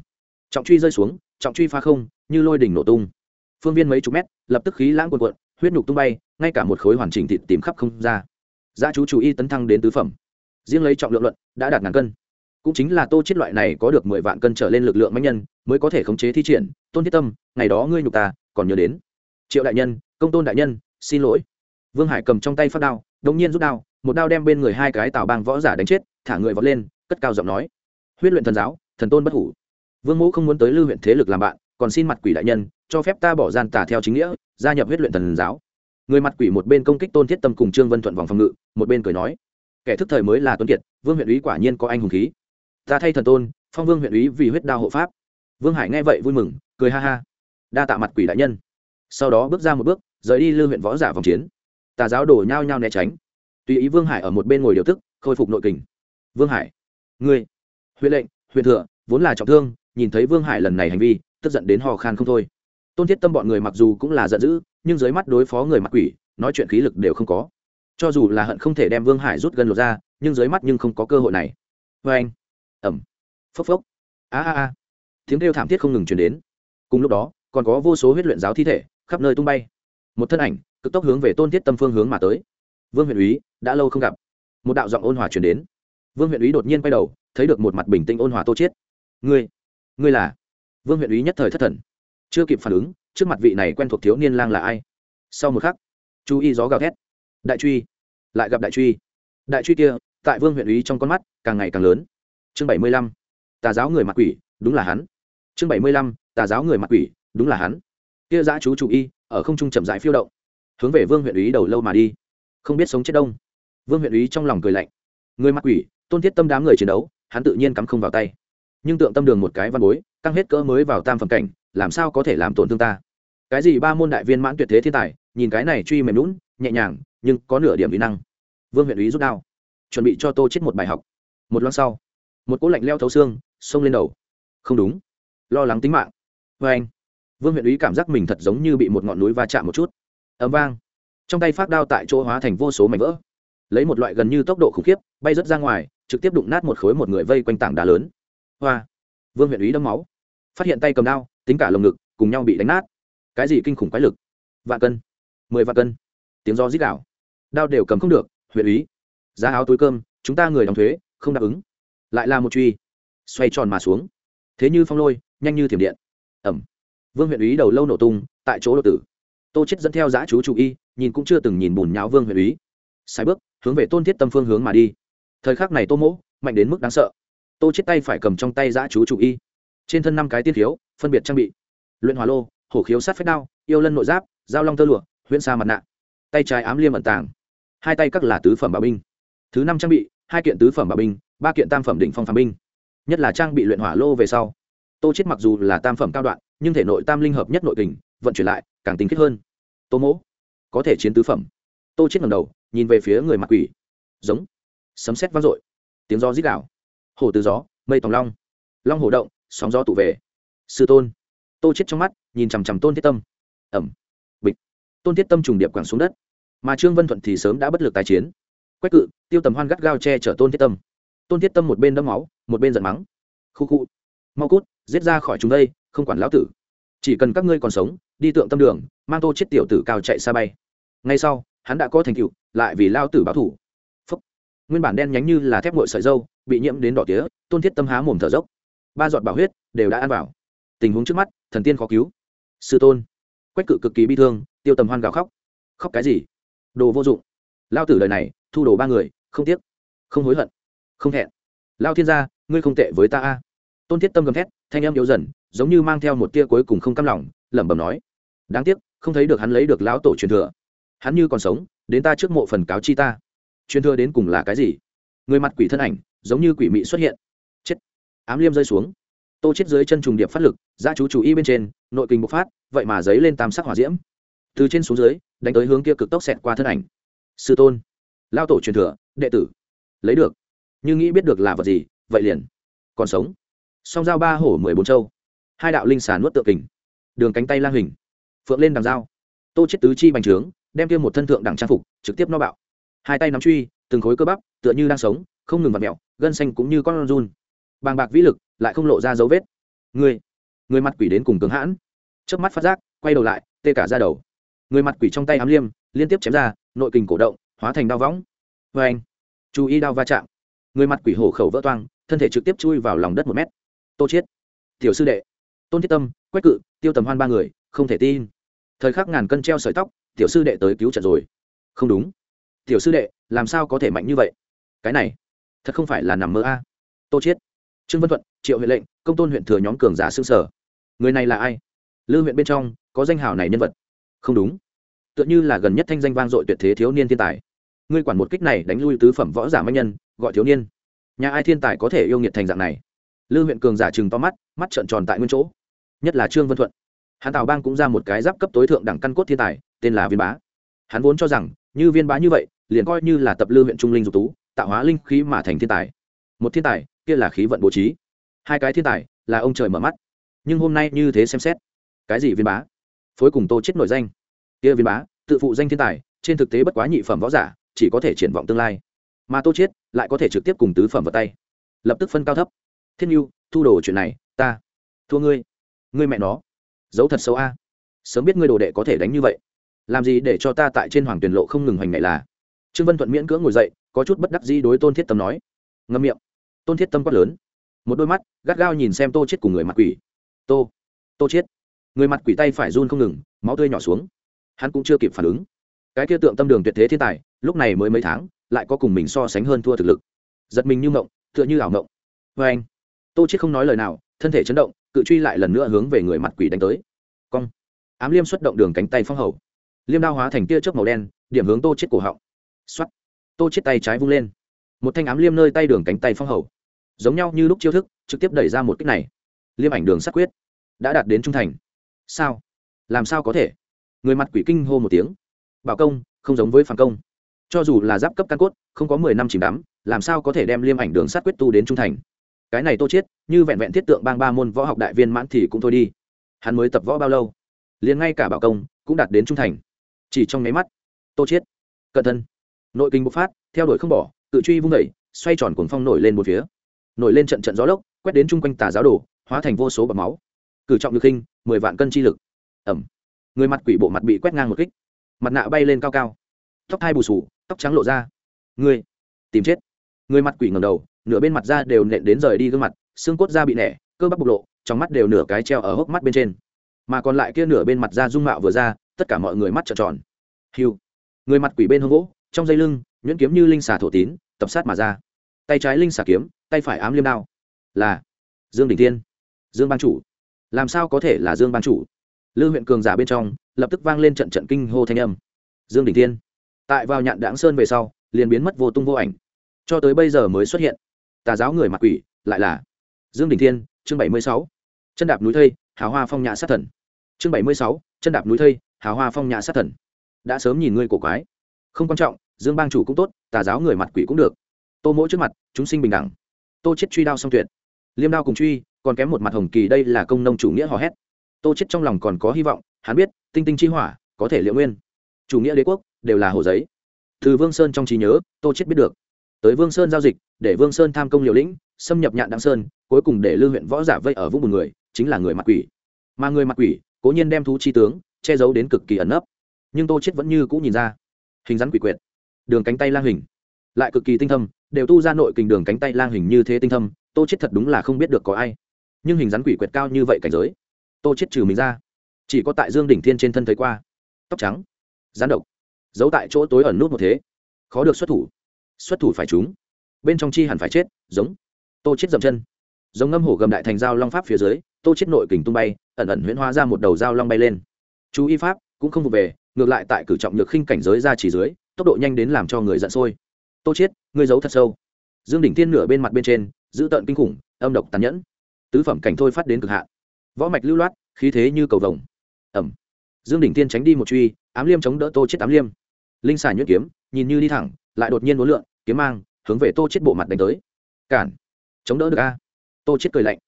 A: Trọng truy rơi xuống, trọng truy phá không, như lôi đỉnh nổ tung. Phương viên mấy chục mét, lập tức khí lãng cuộn cuộn, huyết nhục tung bay, ngay cả một khối hoàn chỉnh thịt tìm khắp không ra. Gia chú chủ y tấn thăng đến tứ phẩm. Riêng lấy trọng lượng luận, đã đạt ngàn cân. Cũng chính là tô chết loại này có được mười vạn cân trở lên lực lượng mạnh nhân mới có thể khống chế thi triển. Tôn thiết tâm, ngày đó ngươi nhục ta, còn nhớ đến. Triệu đại nhân, công tôn đại nhân, xin lỗi. Vương hải cầm trong tay phát đao đống nhiên rút đao, một đao đem bên người hai cái tào bang võ giả đánh chết, thả người vọt lên, cất cao giọng nói. Huyết luyện thần giáo, thần tôn bất hủ. Vương mẫu không muốn tới lưu huyện thế lực làm bạn, còn xin mặt quỷ đại nhân, cho phép ta bỏ gian tà theo chính nghĩa, gia nhập huyết luyện thần giáo. Người mặt quỷ một bên công kích tôn thiết tâm cùng trương vân thuận vòng phòng ngự, một bên cười nói. Kẻ thức thời mới là tuấn kiệt, vương huyện úy quả nhiên có anh hùng khí. Ta thay thần tôn, phong vương huyện úy vì huyết đao hộ pháp vương hải nghe vậy vui mừng, cười ha ha. Đa tạ mặt quỷ đại nhân. Sau đó bước ra một bước, rời đi lưu huyện võ giả vòng chiến. Tà giáo đổ nhao nhao né tránh. Tùy ý vương hải ở một bên ngồi điều tức, khôi phục nội kình. Vương hải, ngươi, huyện lệnh, huyện thừa, vốn là trọng thương, nhìn thấy vương hải lần này hành vi, tức giận đến hò khan không thôi. Tôn thiết tâm bọn người mặc dù cũng là giận dữ, nhưng dưới mắt đối phó người mặt quỷ, nói chuyện khí lực đều không có. Cho dù là hận không thể đem vương hải rút gần lột ra, nhưng dưới mắt nhưng không có cơ hội này. Vê anh ẩm. Phốc phốc. A a a tiếng kêu thảm thiết không ngừng chuyển đến. Cùng lúc đó, còn có vô số huyết luyện giáo thi thể khắp nơi tung bay. Một thân ảnh, cực tốc hướng về tôn thiết tâm phương hướng mà tới. Vương huyện úy, đã lâu không gặp. Một đạo giọng ôn hòa chuyển đến. Vương huyện úy đột nhiên quay đầu, thấy được một mặt bình tĩnh ôn hòa tô chiết. Ngươi ngươi là? Vương huyện úy nhất thời thất thần. Chưa kịp phản ứng, trước mặt vị này quen thuộc thiếu niên lang là ai? Sau một khắc, chú ý gió gào thét. Đại truy, lại gặp đại truy. Đại truy kia, tại vương huyện úy trong con mắt, càng ngày càng lớn. Chương bảy mươi lăm, tà giáo người mặt quỷ, đúng là hắn chương bảy mươi lăm, tà giáo người mặc quỷ, đúng là hắn. Kia giã chú chủ y, ở không trung chậm rãi phiêu động, hướng về vương huyện úy đầu lâu mà đi. Không biết sống chết đông. Vương huyện úy trong lòng cười lạnh. Người mặc quỷ, tôn thiết tâm đám người chiến đấu, hắn tự nhiên cắm không vào tay. Nhưng tượng tâm đường một cái văn bối, căng hết cỡ mới vào tam phẩm cảnh, làm sao có thể làm tổn thương ta? Cái gì ba môn đại viên mãn tuyệt thế thiên tài, nhìn cái này truy mềm lún nhẹ nhàng, nhưng có nửa điểm kỹ năng. Vương huyện úy rút đao, chuẩn bị cho tô chết một bài học. Một loan sau, một cỗ lạnh leo thấu xương, xông lên đầu. Không đúng lo lắng tính mạng. Vê anh. Vương huyện úy cảm giác mình thật giống như bị một ngọn núi va chạm một chút. Ấm vang. Trong tay phát đao tại chỗ hóa thành vô số mảnh vỡ. Lấy một loại gần như tốc độ khủng khiếp, bay rớt ra ngoài, trực tiếp đụng nát một khối một người vây quanh tảng đá lớn. Hoa. Vương huyện úy đâm máu. Phát hiện tay cầm đao, tính cả lồng ngực, cùng nhau bị đánh nát. Cái gì kinh khủng quái lực? Vạn cân. Mười vạn cân. Tiếng do rít đảo đao đều cầm không được huyện úy. Giá áo túi cơm, chúng ta người đóng thuế, không đáp ứng. Lại là một truy. Xoay tròn mà xuống. Thế như phong lôi nhanh như thiểm điện. Ẩm. Vương huyện úy đầu lâu nổ tung, tại chỗ đột tử. Tô chết dẫn theo giã chú chủ y, nhìn cũng chưa từng nhìn bùn nháo vương huyện úy. Sai bước, hướng về tôn thiết tâm phương hướng mà đi. Thời khắc này tô mỗ, mạnh đến mức đáng sợ. Tô chết tay phải cầm trong tay giã chú chủ y. Trên thân năm cái tiên khiếu, phân biệt trang bị. Luyện hỏa lô, hổ khiếu sát phép đao, yêu lân nội giáp giao long tơ lụa, huyễn sa mặt nạ. Tay trái ám liêm ẩn tàng. Hai tay các là tứ phẩm bảo binh. Thứ năm trang bị, hai kiện tứ phẩm bảo binh, ba kiện tam phẩm đỉnh phong phàm binh. Nhất là trang bị luyện hỏa lô về sau tô chết mặc dù là tam phẩm cao đoạn, nhưng thể nội tam linh hợp nhất nội kình, vận chuyển lại, càng tính kết hơn. Tô mỗ, có thể chiến tứ phẩm. Tô chết ngẩng đầu, nhìn về phía người mặt quỷ. Giống. Sấm sét vang dội. Tiếng gió rít đảo hồ từ gió, mây tòng long. Long hồ động, sóng gió tụ về. Sư tôn. Tô chết trong mắt, nhìn chằm chằm tôn thiết tâm. Ẩm. Bịch. Tôn thiết tâm trùng điệp quẳng xuống đất. Mà trương vân thuận thì sớm đã bất lực tái chiến. Quách cự, tiêu tầm hoan gắt gao che chở tôn thiết tâm. Tôn thiết tâm một bên đấm máu, một bên giận mắng. Khu khu mau cút, giết ra khỏi chúng đây, không quản lão tử. Chỉ cần các ngươi còn sống, đi tượng tâm đường, mang tô chết tiểu tử cao chạy xa bay. Ngay sau, hắn đã có thành tựu, lại vì lao tử báo thủ Phúc. nguyên bản đen nhánh như là thép ngội sợi dâu, bị nhiễm đến đỏ tía, tôn thiết tâm há mồm thở dốc. Ba giọt bảo huyết đều đã ăn vào. Tình huống trước mắt, thần tiên khó cứu. Sư tôn. Quách cự cực kỳ bi thương, tiêu tầm hoan gào khóc. Khóc cái gì? Đồ vô dụng. Lao tử lời này, thu đồ ba người, không tiếc. Không hối hận. Không thẹn. Lao thiên gia, ngươi không tệ với ta a tôn thiết tâm gầm thét, thanh em yếu dần, giống như mang theo một tia cuối cùng không cam lòng, lẩm bẩm nói, đáng tiếc, không thấy được hắn lấy được lão tổ truyền thừa. Hắn như còn sống, đến ta trước mộ phần cáo chi ta. Truyền thừa đến cùng là cái gì? Người mặt quỷ thân ảnh, giống như quỷ mị xuất hiện. Chết. Ám liêm rơi xuống. Tô chết dưới chân trùng điệp phát lực ra chú chủ y bên trên, nội kinh bộc phát, vậy mà giấy lên tam sắc hỏa diễm. Từ trên xuống dưới, đánh tới hướng kia cực tốc xẹt qua thân ảnh. Sư tôn lao tổ truyền thừa, đệ tử, lấy được. Như nghĩ biết được là vật gì, vậy liền còn sống song dao ba hổ mười bốn châu. Hai đạo linh xà nuốt tượng kình. Đường cánh tay lang hình. Phượng lên đằng dao tô chết tứ chi bành trướng, đem kia một thân thượng đẳng trang phục trực tiếp nó bạo. Hai tay nắm truy, từng khối cơ bắp, tựa như đang sống, không ngừng vặt mẹo gân xanh cũng như con run. Bàng bạc vĩ lực lại không lộ ra dấu vết. Người người mặt quỷ đến cùng cường hãn. Chớp mắt phát giác, quay đầu lại, tê cả ra đầu. Người mặt quỷ trong tay ám liêm, liên tiếp chém ra, nội kình cổ động, hóa thành đao võng. Vê anh chú ý đao va chạm. Người mặt quỷ hổ khẩu vỡ toang, thân thể trực tiếp chui vào lòng đất một mét tô chiết. Tiểu sư đệ. Tôn thiết tâm, quách cự, tiêu tầm hoan ba người, không thể tin. Thời khắc ngàn cân treo sợi tóc, tiểu sư đệ tới cứu trận rồi. Không đúng. Tiểu sư đệ, làm sao có thể mạnh như vậy? Cái này, thật không phải là nằm mơ a. Tô chiết. Trương vân thuận, triệu huyện lệnh, công tôn huyện thừa nhóm cường giả xương sở. Người này là ai? Lư huyện bên trong, có danh hào này nhân vật. Không đúng. Tựa như là gần nhất thanh danh vang dội tuyệt thế thiếu niên thiên tài. Ngươi quản một kích này đánh lui tứ phẩm võ giả mạnh nhân, gọi thiếu niên. Nhà ai thiên tài có thể yêu nghiệt thành dạng này? Lư huyện cường giả chừng to mắt mắt trợn tròn tại nguyên chỗ. Nhất là trương vân thuận. Hắn tào bang cũng ra một cái giáp cấp tối thượng đẳng căn cốt thiên tài, tên là viên bá. Hắn vốn cho rằng, như viên bá như vậy, liền coi như là tập lư huyện trung linh dục tú, tạo hóa linh khí mà thành thiên tài. Một thiên tài, kia là khí vận bố trí. Hai cái thiên tài, là ông trời mở mắt. Nhưng hôm nay như thế xem xét, cái gì viên bá? Phối cùng tô chết nổi danh. Kia viên bá, tự phụ danh thiên tài, trên thực tế bất quá nhị phẩm võ giả, chỉ có thể triển vọng tương lai. Mà tô chết, lại có thể trực tiếp cùng tứ phẩm vào tay. Lập tức phân cao thấp thiên nhu thu đồ chuyện này, ta. Thua ngươi. Ngươi mẹ nó. Giấu thật xấu a. Sớm biết ngươi đồ đệ có thể đánh như vậy. Làm gì để cho ta tại trên hoàng tuyển lộ không ngừng hoành này là? Trương vân thuận miễn cưỡng ngồi dậy, có chút bất đắc dĩ đối tôn thiết tâm nói. Ngâm miệng. Tôn thiết tâm quát lớn. Một đôi mắt, gắt gao nhìn xem tô chết cùng người mặt quỷ. Tô. Tô chết người mặt quỷ tay phải run không ngừng, máu tươi nhỏ xuống. Hắn cũng chưa kịp phản ứng. Cái kia tượng tâm đường tuyệt thế thiên tài, lúc này mới mấy tháng, lại có cùng mình so sánh hơn thua thực lực. Giật mình như mộng, tựa như ảo mộng. Vê anh tô chết không nói lời nào, thân thể chấn động, cự truy lại lần nữa hướng về người mặt quỷ đánh tới. Cong. Ám liêm xuất động đường cánh tay phong hầu. Liêm đao hóa thành tia chớp màu đen, điểm hướng tô chết cổ họng. Xoắt tô chết tay trái vung lên. Một thanh ám liêm nơi tay đường cánh tay phong hầu. Giống nhau như lúc chiêu thức, trực tiếp đẩy ra một kích này. Liêm ảnh đường sát quyết. Đã đạt đến trung thành. Sao? Làm sao có thể? Người mặt quỷ kinh hô một tiếng. Bảo công, không giống với phản công. Cho dù là giáp cấp căn cốt, không có mười năm chìm đắm, làm sao có thể đem liêm ảnh đường sát quyết tu đến trung thành? Cái này tô chết như vẹn vẹn thiết tượng bang ba môn võ học đại viên mãn thì cũng thôi đi. Hắn mới tập võ bao lâu? Liền ngay cả bảo công cũng đạt đến trung thành. Chỉ trong nháy mắt, tô chết cẩn thân nội kinh bộc phát, theo đuổi không bỏ tự truy vung đẩy xoay tròn cuồng phong nổi lên một phía. Nổi lên trận trận gió lốc, quét đến chung quanh tà giáo đồ, hóa thành vô số bọt máu. Cử trọng được kinh mười vạn cân chi lực. Ẩm. Người mặt quỷ bộ mặt bị quét ngang một kích. Mặt nạ bay lên cao cao. Tóc hai bù sù, tóc trắng lộ ra. Người. Tìm chết. Người mặt quỷ ngầm đầu nửa bên mặt da đều nện đến rời đi gương mặt, xương cốt da bị nẻ, cơ bắp bộc lộ, trong mắt đều nửa cái treo ở hốc mắt bên trên. Mà còn lại kia nửa bên mặt da dung mạo vừa ra, tất cả mọi người mắt trợn tròn. Hiu người mặt quỷ bên hông gỗ, trong dây lưng, nhuyễn kiếm như linh xà thổ tín, tập sát mà ra. Tay trái linh xà kiếm, tay phải ám liêm đao. Là dương đình Thiên. Dương ban chủ. Làm sao có thể là dương ban chủ? Lư huyện cường giả bên trong, lập tức vang lên trận trận kinh hô thanh âm. Dương đình Thiên. Tại vào nhạn đãng sơn về sau, liền biến mất vô tung vô ảnh. Cho tới bây giờ mới xuất hiện tà giáo người mặt quỷ, lại là dương đình thiên, chương bảy mươi sáu. Chân đạp núi thây, hào hoa phong nhã sát thần. Chương bảy mươi sáu, chân đạp núi thây, hào hoa phong nhã sát thần. Đã sớm nhìn ngươi cổ quái. Không quan trọng, dương bang chủ cũng tốt, tà giáo người mặt quỷ cũng được. Tô mỗi trước mặt, chúng sinh bình đẳng. Tô chết truy đao song tuyệt. Liêm đao cùng truy, còn kém một mặt hồng kỳ đây là công nông chủ nghĩa hò hét. Tô chết trong lòng còn có hy vọng, hắn biết, tinh tinh chi hỏa, có thể liệu nguyên. Chủ nghĩa đế quốc, đều là hồ giấy. Từ vương sơn trong trí nhớ, tô chết biết được. Tới vương sơn giao dịch để vương sơn tham công liều lĩnh, xâm nhập nhạn Đặng sơn, cuối cùng để lưu huyện võ giả vây ở vũng một người, chính là người mặt quỷ. Mà người mặt quỷ, cố nhiên đem thú chi tướng, che giấu đến cực kỳ ẩn nấp. Nhưng tô chết vẫn như cũ nhìn ra, hình rắn quỷ quyệt, đường cánh tay lang hình, lại cực kỳ tinh thâm, đều tu ra nội kình đường cánh tay lang hình như thế tinh thâm, tô chết thật đúng là không biết được có ai. Nhưng hình rắn quỷ quyệt cao như vậy cảnh giới, tô chết trừ mình ra, chỉ có tại dương đỉnh thiên trên thân thấy qua. Tóc trắng rắn độc, giấu tại chỗ tối ẩn nút một thế, khó được xuất thủ. Xuất thủ phải chúng bên trong chi hẳn phải chết, giống. Tô chết dậm chân. Giống ngâm hổ gầm đại thành dao long pháp phía dưới, tô chết nội kình tung bay, ẩn ẩn huyễn hóa ra một đầu dao long bay lên. Chú y pháp, cũng không vụ về, ngược lại tại cử trọng nhược khinh cảnh giới ra chỉ dưới, tốc độ nhanh đến làm cho người giận sôi. Tô chết, ngươi giấu thật sâu. Dương đỉnh thiên nửa bên mặt bên trên, giữ tận kinh khủng, âm độc tàn nhẫn. Tứ phẩm cảnh thôi phát đến cực hạn. Võ mạch lưu loát, khí thế như cầu vồng. Ẩm dương đỉnh thiên tránh đi một truy, ám liêm chống đỡ tô chết ám liêm. Linh xà nhuyễn kiếm, nhìn như đi thẳng, lại đột nhiên uốn lượn, kiếm mang hướng về tô chết bộ mặt đánh tới. Cản. Chống đỡ được a. Tô chết cười lạnh.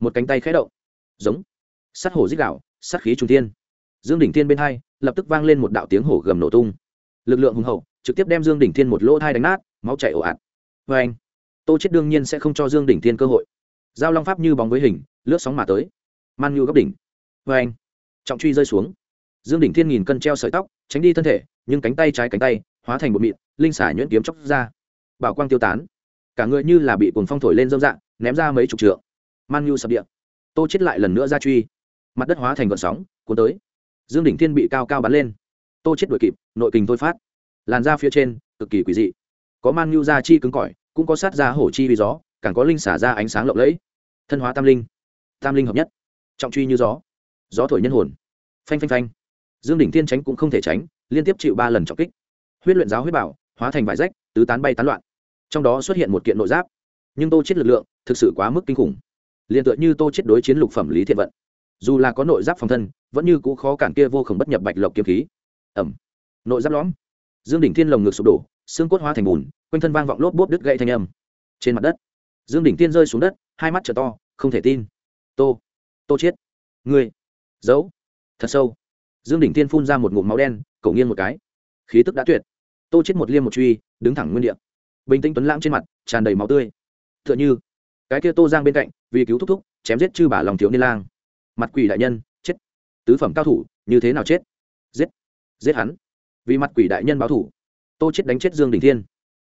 A: Một cánh tay khẽ động. Giống. Sắt hổ dích đạo sắt khí trung thiên. Dương đỉnh thiên bên hai, lập tức vang lên một đạo tiếng hổ gầm nổ tung. Lực lượng hùng hậu, trực tiếp đem dương đỉnh thiên một lỗ thai đánh nát, máu chảy ồ ạt. Vê anh, tô chết đương nhiên sẽ không cho dương đỉnh thiên cơ hội. Giao long pháp như bóng với hình, lướt sóng mà tới. Man nhu góc đỉnh. Vê anh, trọng truy rơi xuống. Dương đỉnh thiên nghìn cân treo sợi tóc, tránh đi thân thể, nhưng cánh tay trái cánh tay, hóa thành một mịn, linh xả nhuyễn kiếm chóc ra bảo quang tiêu tán. Cả người như là bị cuồng phong thổi lên dâm dạng ném ra mấy chục trượng. Man nhu sập địa. Tô chết lại lần nữa ra truy. Mặt đất hóa thành gọn sóng, cuốn tới. Dương đỉnh thiên bị cao cao bắn lên. Tô chết đuổi kịp, nội kình thôi phát. Làn da phía trên, cực kỳ quỷ dị. Có man nhu da chi cứng cỏi, cũng có sát da hổ chi vì gió, càng có linh xả ra ánh sáng lộng lẫy. Thân hóa tam linh. Tam linh hợp nhất. Trọng truy như gió. Gió thổi nhân hồn. Phanh phanh phanh. Dương đỉnh thiên tránh cũng không thể tránh, liên tiếp chịu ba lần trọng kích. Huyết luyện giáo huyết bảo, hóa thành vải rách, tứ tán bay tán loạn trong đó xuất hiện một kiện nội giáp. Nhưng tô chết lực lượng thực sự quá mức kinh khủng. Liền tựa như tô chết đối chiến lục phẩm lý thiện vận. Dù là có nội giáp phòng thân, vẫn như cũ khó cản kia vô khổng bất nhập bạch lộc kiếm khí. Ẩm. Nội giáp lõm. Dương đỉnh thiên lồng ngực sụp đổ, xương cốt hóa thành bùn, quanh thân vang vọng lốp bốp đứt gãy thanh âm. Trên mặt đất, dương đỉnh thiên rơi xuống đất, hai mắt trở to, không thể tin. Tô. Tô chết. Ngươi. Giấu. Thật sâu. Dương đỉnh thiên phun ra một ngụm máu đen cậu nghiêng một cái. Khí tức đã tuyệt. Tô chết một liêm một truy, đứng thẳng nguyên địa bình tĩnh tuấn lãng trên mặt, tràn đầy máu tươi. Tựa như, cái kia tô giang bên cạnh, vì cứu thúc thúc, chém giết chư bà lòng thiếu niên lang. Mặt quỷ đại nhân, chết. Tứ phẩm cao thủ, như thế nào chết? Giết. Giết hắn. Vì mặt quỷ đại nhân báo thủ. Tô chết đánh chết dương đình thiên.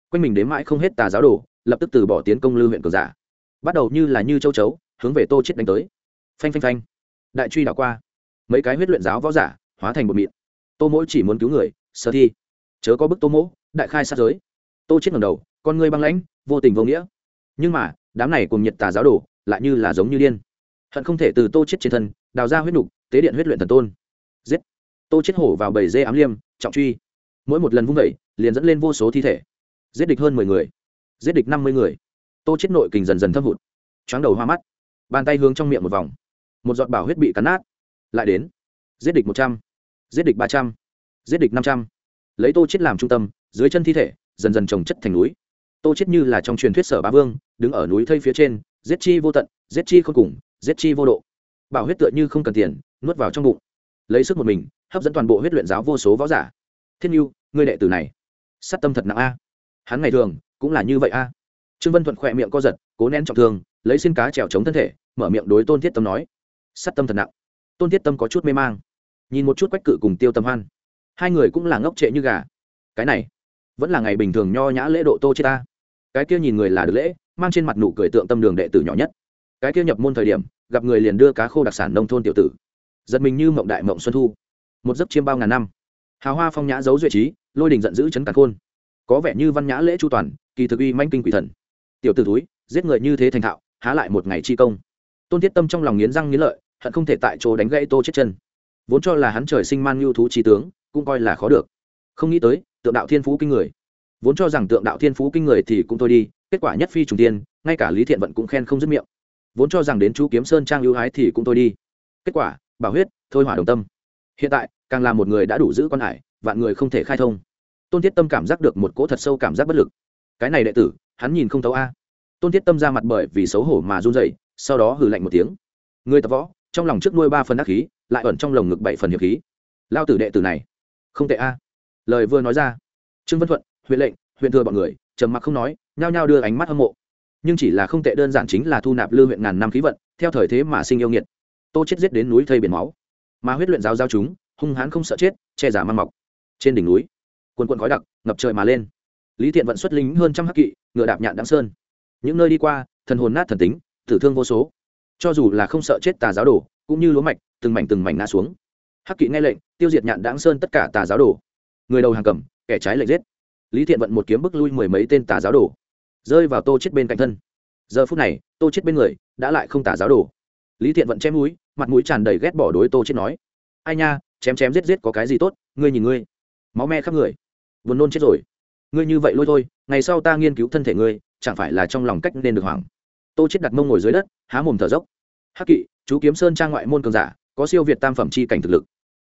A: Quanh mình đến mãi không hết tà giáo đồ, lập tức từ bỏ tiến công lưu huyện cường giả. Bắt đầu như là như châu chấu, hướng về tô chết đánh tới. Phanh phanh phanh. Đại truy đảo qua. Mấy cái huyết luyện giáo võ giả, hóa thành một mịn. Tô mỗi chỉ muốn cứu người, sơ thi. Chớ có bức tô mỗ, đại khai sát giới. Tô chết ngầm đầu con người băng lãnh, vô tình vô nghĩa. Nhưng mà, đám này cùng nhiệt tà giáo đồ lại như là giống như điên. Hận không thể từ tô chết trên thân, đào ra huyết nục, tế điện huyết luyện thần tôn. Giết. Tô chết hổ vào bầy dê ám liêm, trọng truy. Mỗi một lần vung vẩy liền dẫn lên vô số thi thể. Giết địch hơn mười người. Giết địch năm mươi người. Tô chết nội kình dần dần thâm hụt. Choáng đầu hoa mắt. Bàn tay hướng trong miệng một vòng. Một giọt bảo huyết bị cắn nát. Lại đến. Giết địch một trăm. Giết địch ba trăm. Giết địch năm trăm. Lấy tô chết làm trung tâm, dưới chân thi thể, dần dần trồng chất thành núi tô chết như là trong truyền thuyết sở bá vương, đứng ở núi thây phía trên, giết chi vô tận, giết chi không cùng, giết chi vô độ. Bảo huyết tựa như không cần tiền, nuốt vào trong bụng. Lấy sức một mình, hấp dẫn toàn bộ huyết luyện giáo vô số võ giả. Thiên nhu ngươi đệ tử này, sát tâm thật nặng a. Hắn ngày thường, cũng là như vậy a. Trương vân thuận khỏe miệng co giật, cố nén trọng thương, lấy xin cá trèo chống thân thể, mở miệng đối tôn thiết tâm nói. Sát tâm thật nặng. Tôn thiết tâm có chút mê mang. Nhìn một chút quách cự cùng tiêu tâm hoan. Hai người cũng là ngốc trệ như gà. Cái này, vẫn là ngày bình thường nho nhã lễ độ tô chết ta cái kia nhìn người là được lễ, mang trên mặt nụ cười tượng tâm đường đệ tử nhỏ nhất. Cái kia nhập môn thời điểm, gặp người liền đưa cá khô đặc sản nông thôn tiểu tử. Giật mình như mộng đại mộng xuân thu. Một giấc chiêm bao ngàn năm. Hào hoa phong nhã giấu duy trí, lôi đình giận dữ chấn càn khôn. Có vẻ như văn nhã lễ chu toàn, kỳ thực uy manh kinh quỷ thần. Tiểu t ử túi giết người như thế thành thạo, há lại một ngày chi công. Tôn thiết tâm trong lòng nghiến răng nghiến lợi, hận không thể tại chỗ đánh gãy tô chết chân. Vốn cho là hắn trời sinh man ngưu thú trí tướng, cũng coi là khó được. Không nghĩ tới, tượng đạo thiên phú kinh người vốn cho rằng tượng đạo thiên phú kinh người thì cũng thôi đi, kết quả nhất phi trùng tiên, ngay cả lý thiện vận cũng khen không dứt miệng. Vốn cho rằng đến chú kiếm sơn trang ưu ái thì cũng thôi đi. Kết quả, bảo huyết, thôi hỏa đồng tâm. Hiện tại, càng là một người đã đủ giữ con hải, vạn người không thể khai thông. Tôn thiết tâm cảm giác được một cỗ thật sâu cảm giác bất lực. Cái này đệ tử, hắn nhìn không thấu a. Tôn thiết tâm ra mặt bởi vì xấu hổ mà run dậy sau đó hừ lạnh một tiếng. Người tập võ, trong lòng trước nuôi ba phần đắc khí, lại ẩn trong lồng ngực bảy phần hiệp khí. Lao tử đệ tử này, không tệ a. Lời vừa nói ra, trương vân thuận huyện lệnh, huyện thừa bọn người, trầm mặc không nói, nhao nhao đưa ánh mắt hâm mộ. Nhưng chỉ là không tệ đơn giản chính là thu nạp lư huyện ngàn năm khí vận, theo thời thế mà sinh yêu nghiệt. Tô chết giết đến núi thây biển máu. Mà huyết luyện giáo giao chúng, hung hãn không sợ chết, che giả mang mọc. Trên đỉnh núi, quần quần khói đặc, ngập trời mà lên. Lý thiện vận xuất lính hơn trăm hắc kỵ, ngựa đạp nhạn đáng sơn. Những nơi đi qua, thần hồn nát thần tính, tử thương vô số. Cho dù là không sợ chết tà giáo đồ, cũng như lúa mạch, từng mảnh từng mảnh ngã xuống. Hắc kỵ nghe lệnh, tiêu diệt nhạn đáng sơn tất cả tà giáo đồ. Người đầu hàng cầm, kẻ trái lệnh giết lý thiện vận một kiếm bức lui mười mấy tên tà giáo đồ, rơi vào tô chết bên cạnh thân. Giờ phút này, tô chết bên người đã lại không tà giáo đồ. Lý thiện vận chém mũi mặt mũi tràn đầy ghét bỏ đối tô chết nói, ai nha, chém chém giết giết có cái gì tốt, ngươi nhìn ngươi, máu me khắp người, buồn nôn chết rồi. Ngươi như vậy lôi thôi, ngày sau ta nghiên cứu thân thể ngươi, chẳng phải là trong lòng cách nên được hoảng? Tô chết đặt mông ngồi dưới đất, há mồm thở dốc. Hắc kỵ, chú kiếm sơn trang ngoại môn cường giả, có siêu việt tam phẩm chi cảnh thực lực.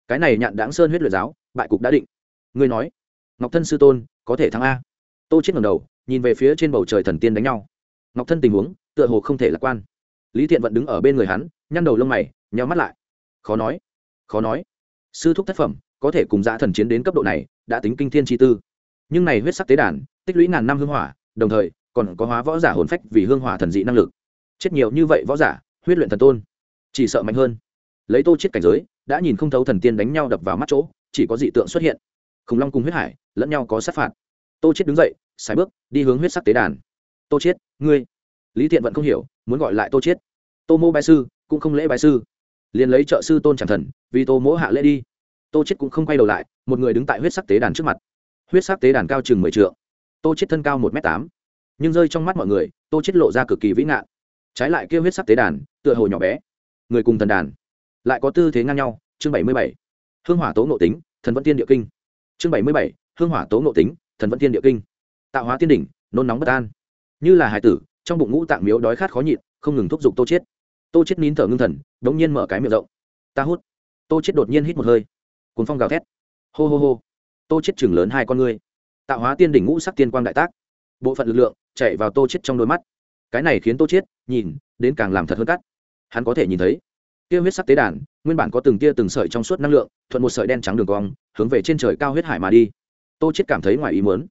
A: Cái này nhạn đáng sơn huyết luyện giáo, bại cục đã định. Ngươi nói. Ngọc thân sư tôn có thể thắng a. Tô chết ngẩng đầu, nhìn về phía trên bầu trời thần tiên đánh nhau. Ngọc thân tình huống, tựa hồ không thể lạc quan. Lý thiện vẫn đứng ở bên người hắn, nhăn đầu lông mày, nheo mắt lại. Khó nói khó nói. Sư thúc thất phẩm, có thể cùng dã thần chiến đến cấp độ này, đã tính kinh thiên chi tư. Nhưng này huyết sắc tế đàn, tích lũy ngàn năm hương hỏa, đồng thời, còn có hóa võ giả hồn phách vì hương hỏa thần dị năng lực. Chết nhiều như vậy võ giả, huyết luyện thần tôn, chỉ sợ mạnh hơn. Lấy tô chết cảnh giới, đã nhìn không thấu thần tiên đánh nhau đập vào mắt chỗ, chỉ có dị tượng xuất hiện khủng long cùng huyết hải, lẫn nhau có sát phạt. Tô chết đứng dậy, sải bước, đi hướng huyết sắc tế đàn. Tô chết ngươi. Lý thiện vẫn không hiểu, muốn gọi lại tô chết tô mô bài sư, cũng không lễ bài sư. Liền lấy trợ sư tôn chẳng thần, vì tô mỗ hạ lễ đi. Tô chết cũng không quay đầu lại, một người đứng tại huyết sắc tế đàn trước mặt. Huyết sắc tế đàn cao chừng mười trượng. Tô chết thân cao một m tám. Nhưng rơi trong mắt mọi người, tô chết lộ ra cực kỳ vĩ ngạn. Trái lại kêu huyết sắc tế đàn, tựa hồ nhỏ bé. Người cùng thần đàn. Lại có tư thế ngang nhau, chương bảy mươi bảy. Hương hỏa tố nộ tính, thần vẫn tiên địa kinh chương bảy mươi bảy, hương hỏa tố ngộ tính, thần vẫn thiên địa kinh. Tạo hóa tiên đỉnh, nôn nóng bất an. Như là hải tử, trong bụng ngũ tạng miếu đói khát khó nhịn, không ngừng thúc giục tô chết tô chết nín thở ngưng thần, đống nhiên mở cái miệng rộng. Ta hút. Tô chết đột nhiên hít một hơi. Cuốn phong gào thét. Hô hô hô. Tô chết chừng lớn hai con ngươi. Tạo hóa tiên đỉnh ngũ sắc tiên quang đại tác. Bộ phận lực lượng chạy vào tô chết trong đôi mắt. Cái này khiến tô chết nhìn đến càng làm thật hơn cắt. Hắn có thể nhìn thấy kia huyết sắc tế đàn, nguyên bản có từng tia từng sợi trong suốt năng lượng, thuận một sợi đen trắng đường cong, hướng về trên trời cao huyết hải mà đi. Tô chết cảm thấy ngoài ý muốn.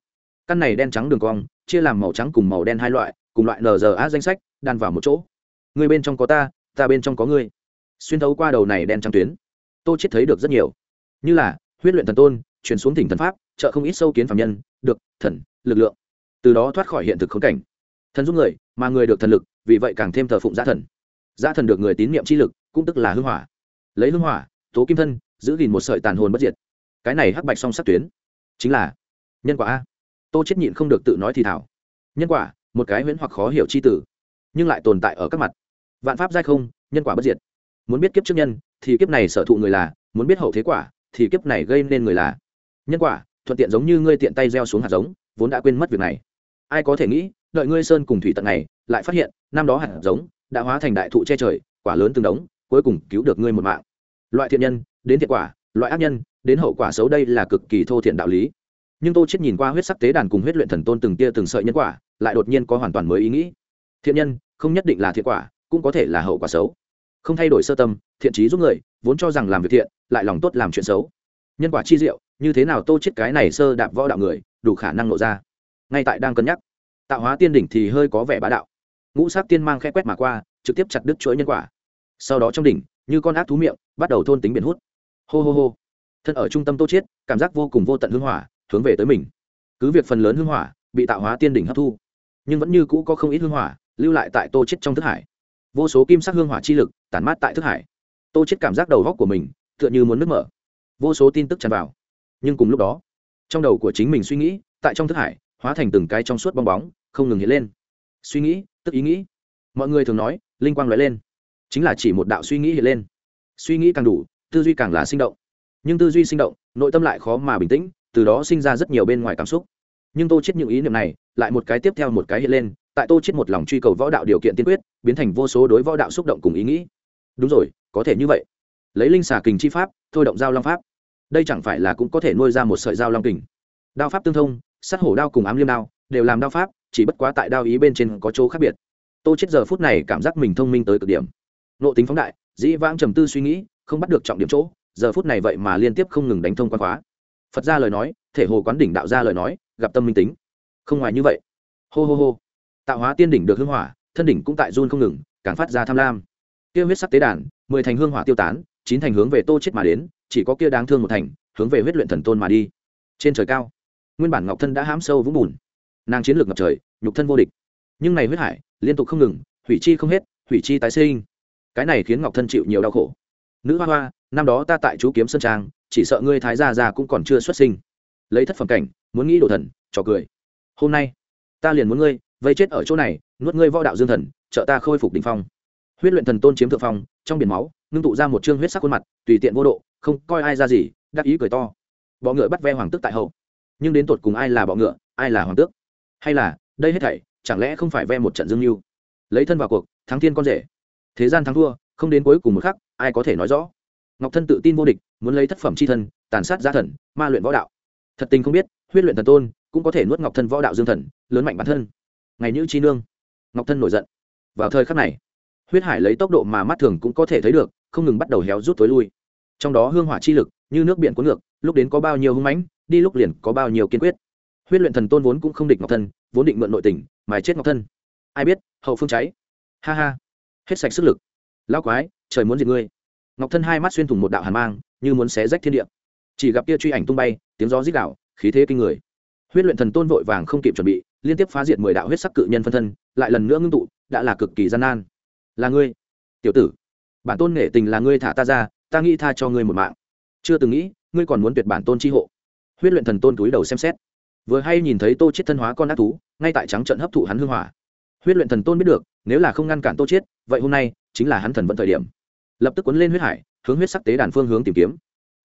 A: Căn này đen trắng đường cong, chia làm màu trắng cùng màu đen hai loại, cùng loại nza danh sách, đan vào một chỗ. Người bên trong có ta ta bên trong có ngươi. Xuyên thấu qua đầu này đen trắng tuyến, tô chết thấy được rất nhiều. Như là, huyết luyện thần tôn chuyển xuống thỉnh thần pháp, trợ không ít sâu kiến phạm nhân, được, thần, lực lượng. Từ đó thoát khỏi hiện thực khốn cảnh. Thần giúp người, mà người được thần lực, vì vậy càng thêm thờ phụng gia thần. Gia thần được người tín nhiệm chi lực cũng tức là hưng hỏa. Lấy hưng hỏa, tố kim thân, giữ gìn một sợi tàn hồn bất diệt. Cái này hắc bạch song sắc tuyến, chính là nhân quả a. Tô chết nhịn không được tự nói thì thảo. Nhân quả, một cái huyễn hoặc khó hiểu chi tử, nhưng lại tồn tại ở các mặt. Vạn pháp giai không, nhân quả bất diệt. Muốn biết kiếp trước nhân, thì kiếp này sở thụ người là, muốn biết hậu thế quả, thì kiếp này gây nên người là. Nhân quả, thuận tiện giống như ngươi tiện tay gieo xuống hạt giống, vốn đã quên mất việc này. Ai có thể nghĩ, đợi ngươi sơn cùng thủy tận này, lại phát hiện, năm đó hạt giống, đã hóa thành đại thụ che trời, quả lớn từng đống cuối cùng cứu được ngươi một mạng. Loại thiện nhân, đến thiện quả, loại ác nhân, đến hậu quả xấu đây là cực kỳ thô thiện đạo lý. Nhưng tô chết nhìn qua huyết sắc tế đàn cùng huyết luyện thần tôn từng tia từng sợi nhân quả, lại đột nhiên có hoàn toàn mới ý nghĩ. Thiện nhân, không nhất định là thiện quả, cũng có thể là hậu quả xấu. Không thay đổi sơ tâm, thiện trí giúp người, vốn cho rằng làm việc thiện, lại lòng tốt làm chuyện xấu. Nhân quả chi diệu, như thế nào tô chết cái này sơ đạp võ đạo người, đủ khả năng lộ ra. Ngay tại đang cân nhắc, tạo hóa tiên đỉnh thì hơi có vẻ bá đạo. Ngũ sắc tiên mang khẽ quét mà qua, trực tiếp chặt đứt chuỗi nhân quả sau đó trong đỉnh, như con ác thú miệng, bắt đầu thôn tính biển hút. Hô hô hô. Thân ở trung tâm tô chiết, cảm giác vô cùng vô tận hương hỏa, hướng về tới mình. Cứ việc phần lớn hương hỏa, bị tạo hóa tiên đỉnh hấp thu, nhưng vẫn như cũ có không ít hương hỏa, lưu lại tại tô chết trong thức hải. Vô số kim sắc hương hỏa chi lực tản mát tại thức hải. Tô chết cảm giác đầu góc của mình, tựa như muốn nứt mở. Vô số tin tức tràn vào. Nhưng cùng lúc đó, trong đầu của chính mình suy nghĩ, tại trong thức hải, hóa thành từng cái trong suốt bong bóng, không ngừng hiện lên. Suy nghĩ, tức ý nghĩ. Mọi người thường nói, linh quang lóe lên chính là chỉ một đạo suy nghĩ hiện lên. Suy nghĩ càng đủ, tư duy càng là sinh động. Nhưng tư duy sinh động, nội tâm lại khó mà bình tĩnh, từ đó sinh ra rất nhiều bên ngoài cảm xúc. Nhưng tô chết những ý niệm này, lại một cái tiếp theo một cái hiện lên, tại tô chết một lòng truy cầu võ đạo điều kiện tiên quyết, biến thành vô số đối võ đạo xúc động cùng ý nghĩ. Đúng rồi, có thể như vậy. Lấy linh xà kình chi pháp, thôi động giao long pháp. Đây chẳng phải là cũng có thể nuôi ra một sợi giao long kình. Đao pháp tương thông, sát hổ đao cùng ám liêm đao, đều làm đao pháp, chỉ bất quá tại đao ý bên trên có chỗ khác biệt. Tô chết giờ phút này cảm giác mình thông minh tới cực điểm nộ tính phóng đại, dĩ vãng trầm tư suy nghĩ, không bắt được trọng điểm chỗ, giờ phút này vậy mà liên tiếp không ngừng đánh thông quan khóa. Phật ra lời nói, thể hồ quán đỉnh đạo ra lời nói, gặp tâm minh tính. Không ngoài như vậy. Hô hô hô. Tạo hóa tiên đỉnh được hương hỏa, thân đỉnh cũng tại run không ngừng, càng phát ra tham lam. Kia huyết sắc tế đàn, mười thành hương hỏa tiêu tán, chín thành hướng về tô chết mà đến, chỉ có kia đáng thương một thành, hướng về huyết luyện thần tôn mà đi. Trên trời cao, nguyên bản ngọc thân đã hám sâu vũng bùn. Nàng chiến lược ngập trời, nhục thân vô địch. Nhưng này huyết hải, liên tục không ngừng, hủy chi không hết, hủy chi tái sinh cái này khiến ngọc thân chịu nhiều đau khổ. Nữ hoa hoa, năm đó ta tại chú kiếm sơn trang, chỉ sợ ngươi thái gia già cũng còn chưa xuất sinh. Lấy thất phẩm cảnh, muốn nghĩ đồ thần, trò cười. Hôm nay, ta liền muốn ngươi, vây chết ở chỗ này, nuốt ngươi võ đạo dương thần, trợ ta khôi phục đ ỉ n h phong. Huyết luyện thần tôn chiếm thượng phong, trong biển máu, ngưng tụ ra một chương huyết sắc khuôn mặt, tùy tiện vô độ, không coi ai ra gì, đắc ý cười to. Bọ ngựa bắt ve hoàng tức tại hậu. Nhưng đến tột cùng ai là bọ ngựa, ai là hoàng tước? Hay là, đây hết thảy, chẳng lẽ không phải ve một trận dương mưu lấy thân vào cuộc, thắng thiên con rể thế gian thắng thua, không đến cuối cùng một khắc, ai có thể nói rõ. Ngọc thân tự tin vô địch, muốn lấy thất phẩm c h i thân tàn sát gia thần, ma luyện võ đạo. Thật tình không biết, huyết luyện thần tôn cũng có thể nuốt ngọc thân võ đạo dương thần, lớn mạnh bản thân. Ngày như chi nương. Ngọc thân nổi giận. Vào thời khắc này, huyết hải lấy tốc độ mà mắt thường cũng có thể thấy được, không ngừng bắt đầu héo rút tối lui. Trong đó hương hỏa chi lực, như nước biển cuốn ngược, lúc đến có bao nhiêu hưng mãnh, đi lúc liền có bao nhiêu kiên quyết. Huyết luyện thần tôn vốn cũng không địch ngọc thân, vốn định mượn nội tình, mà chết ngọc thân. Ai biết, hậu phương cháy. Ha ha hết sạch sức lực. Lao quái, trời muốn diệt ngươi. Ngọc thân hai mắt xuyên thủng một đạo hàn mang, như muốn xé rách thiên địa. Chỉ gặp kia truy ảnh tung bay, tiếng gió rít đạo khí thế kinh người. Huyết luyện thần tôn vội vàng không kịp chuẩn bị, liên tiếp phá diệt mười đạo huyết sắc cự nhân phân thân, lại lần nữa ngưng tụ, đã là cực kỳ gian nan. Là ngươi, tiểu tử. Bản tôn nể tình là ngươi thả ta ra, ta nghĩ tha cho ngươi một mạng. Chưa từng nghĩ, ngươi còn muốn tuyệt bản tôn chi hộ. Huyết luyện thần tôn túi đầu xem xét. Vừa hay nhìn thấy tô chết thân hóa con ác thú, ngay tại trắng trận hấp thụ hắn hư hỏa. Huyết luyện thần tôn biết được nếu là không ngăn cản tô chết vậy hôm nay chính là hắn thần vận thời điểm. Lập tức cuốn lên huyết hải, hướng huyết sắc tế đàn phương hướng tìm kiếm.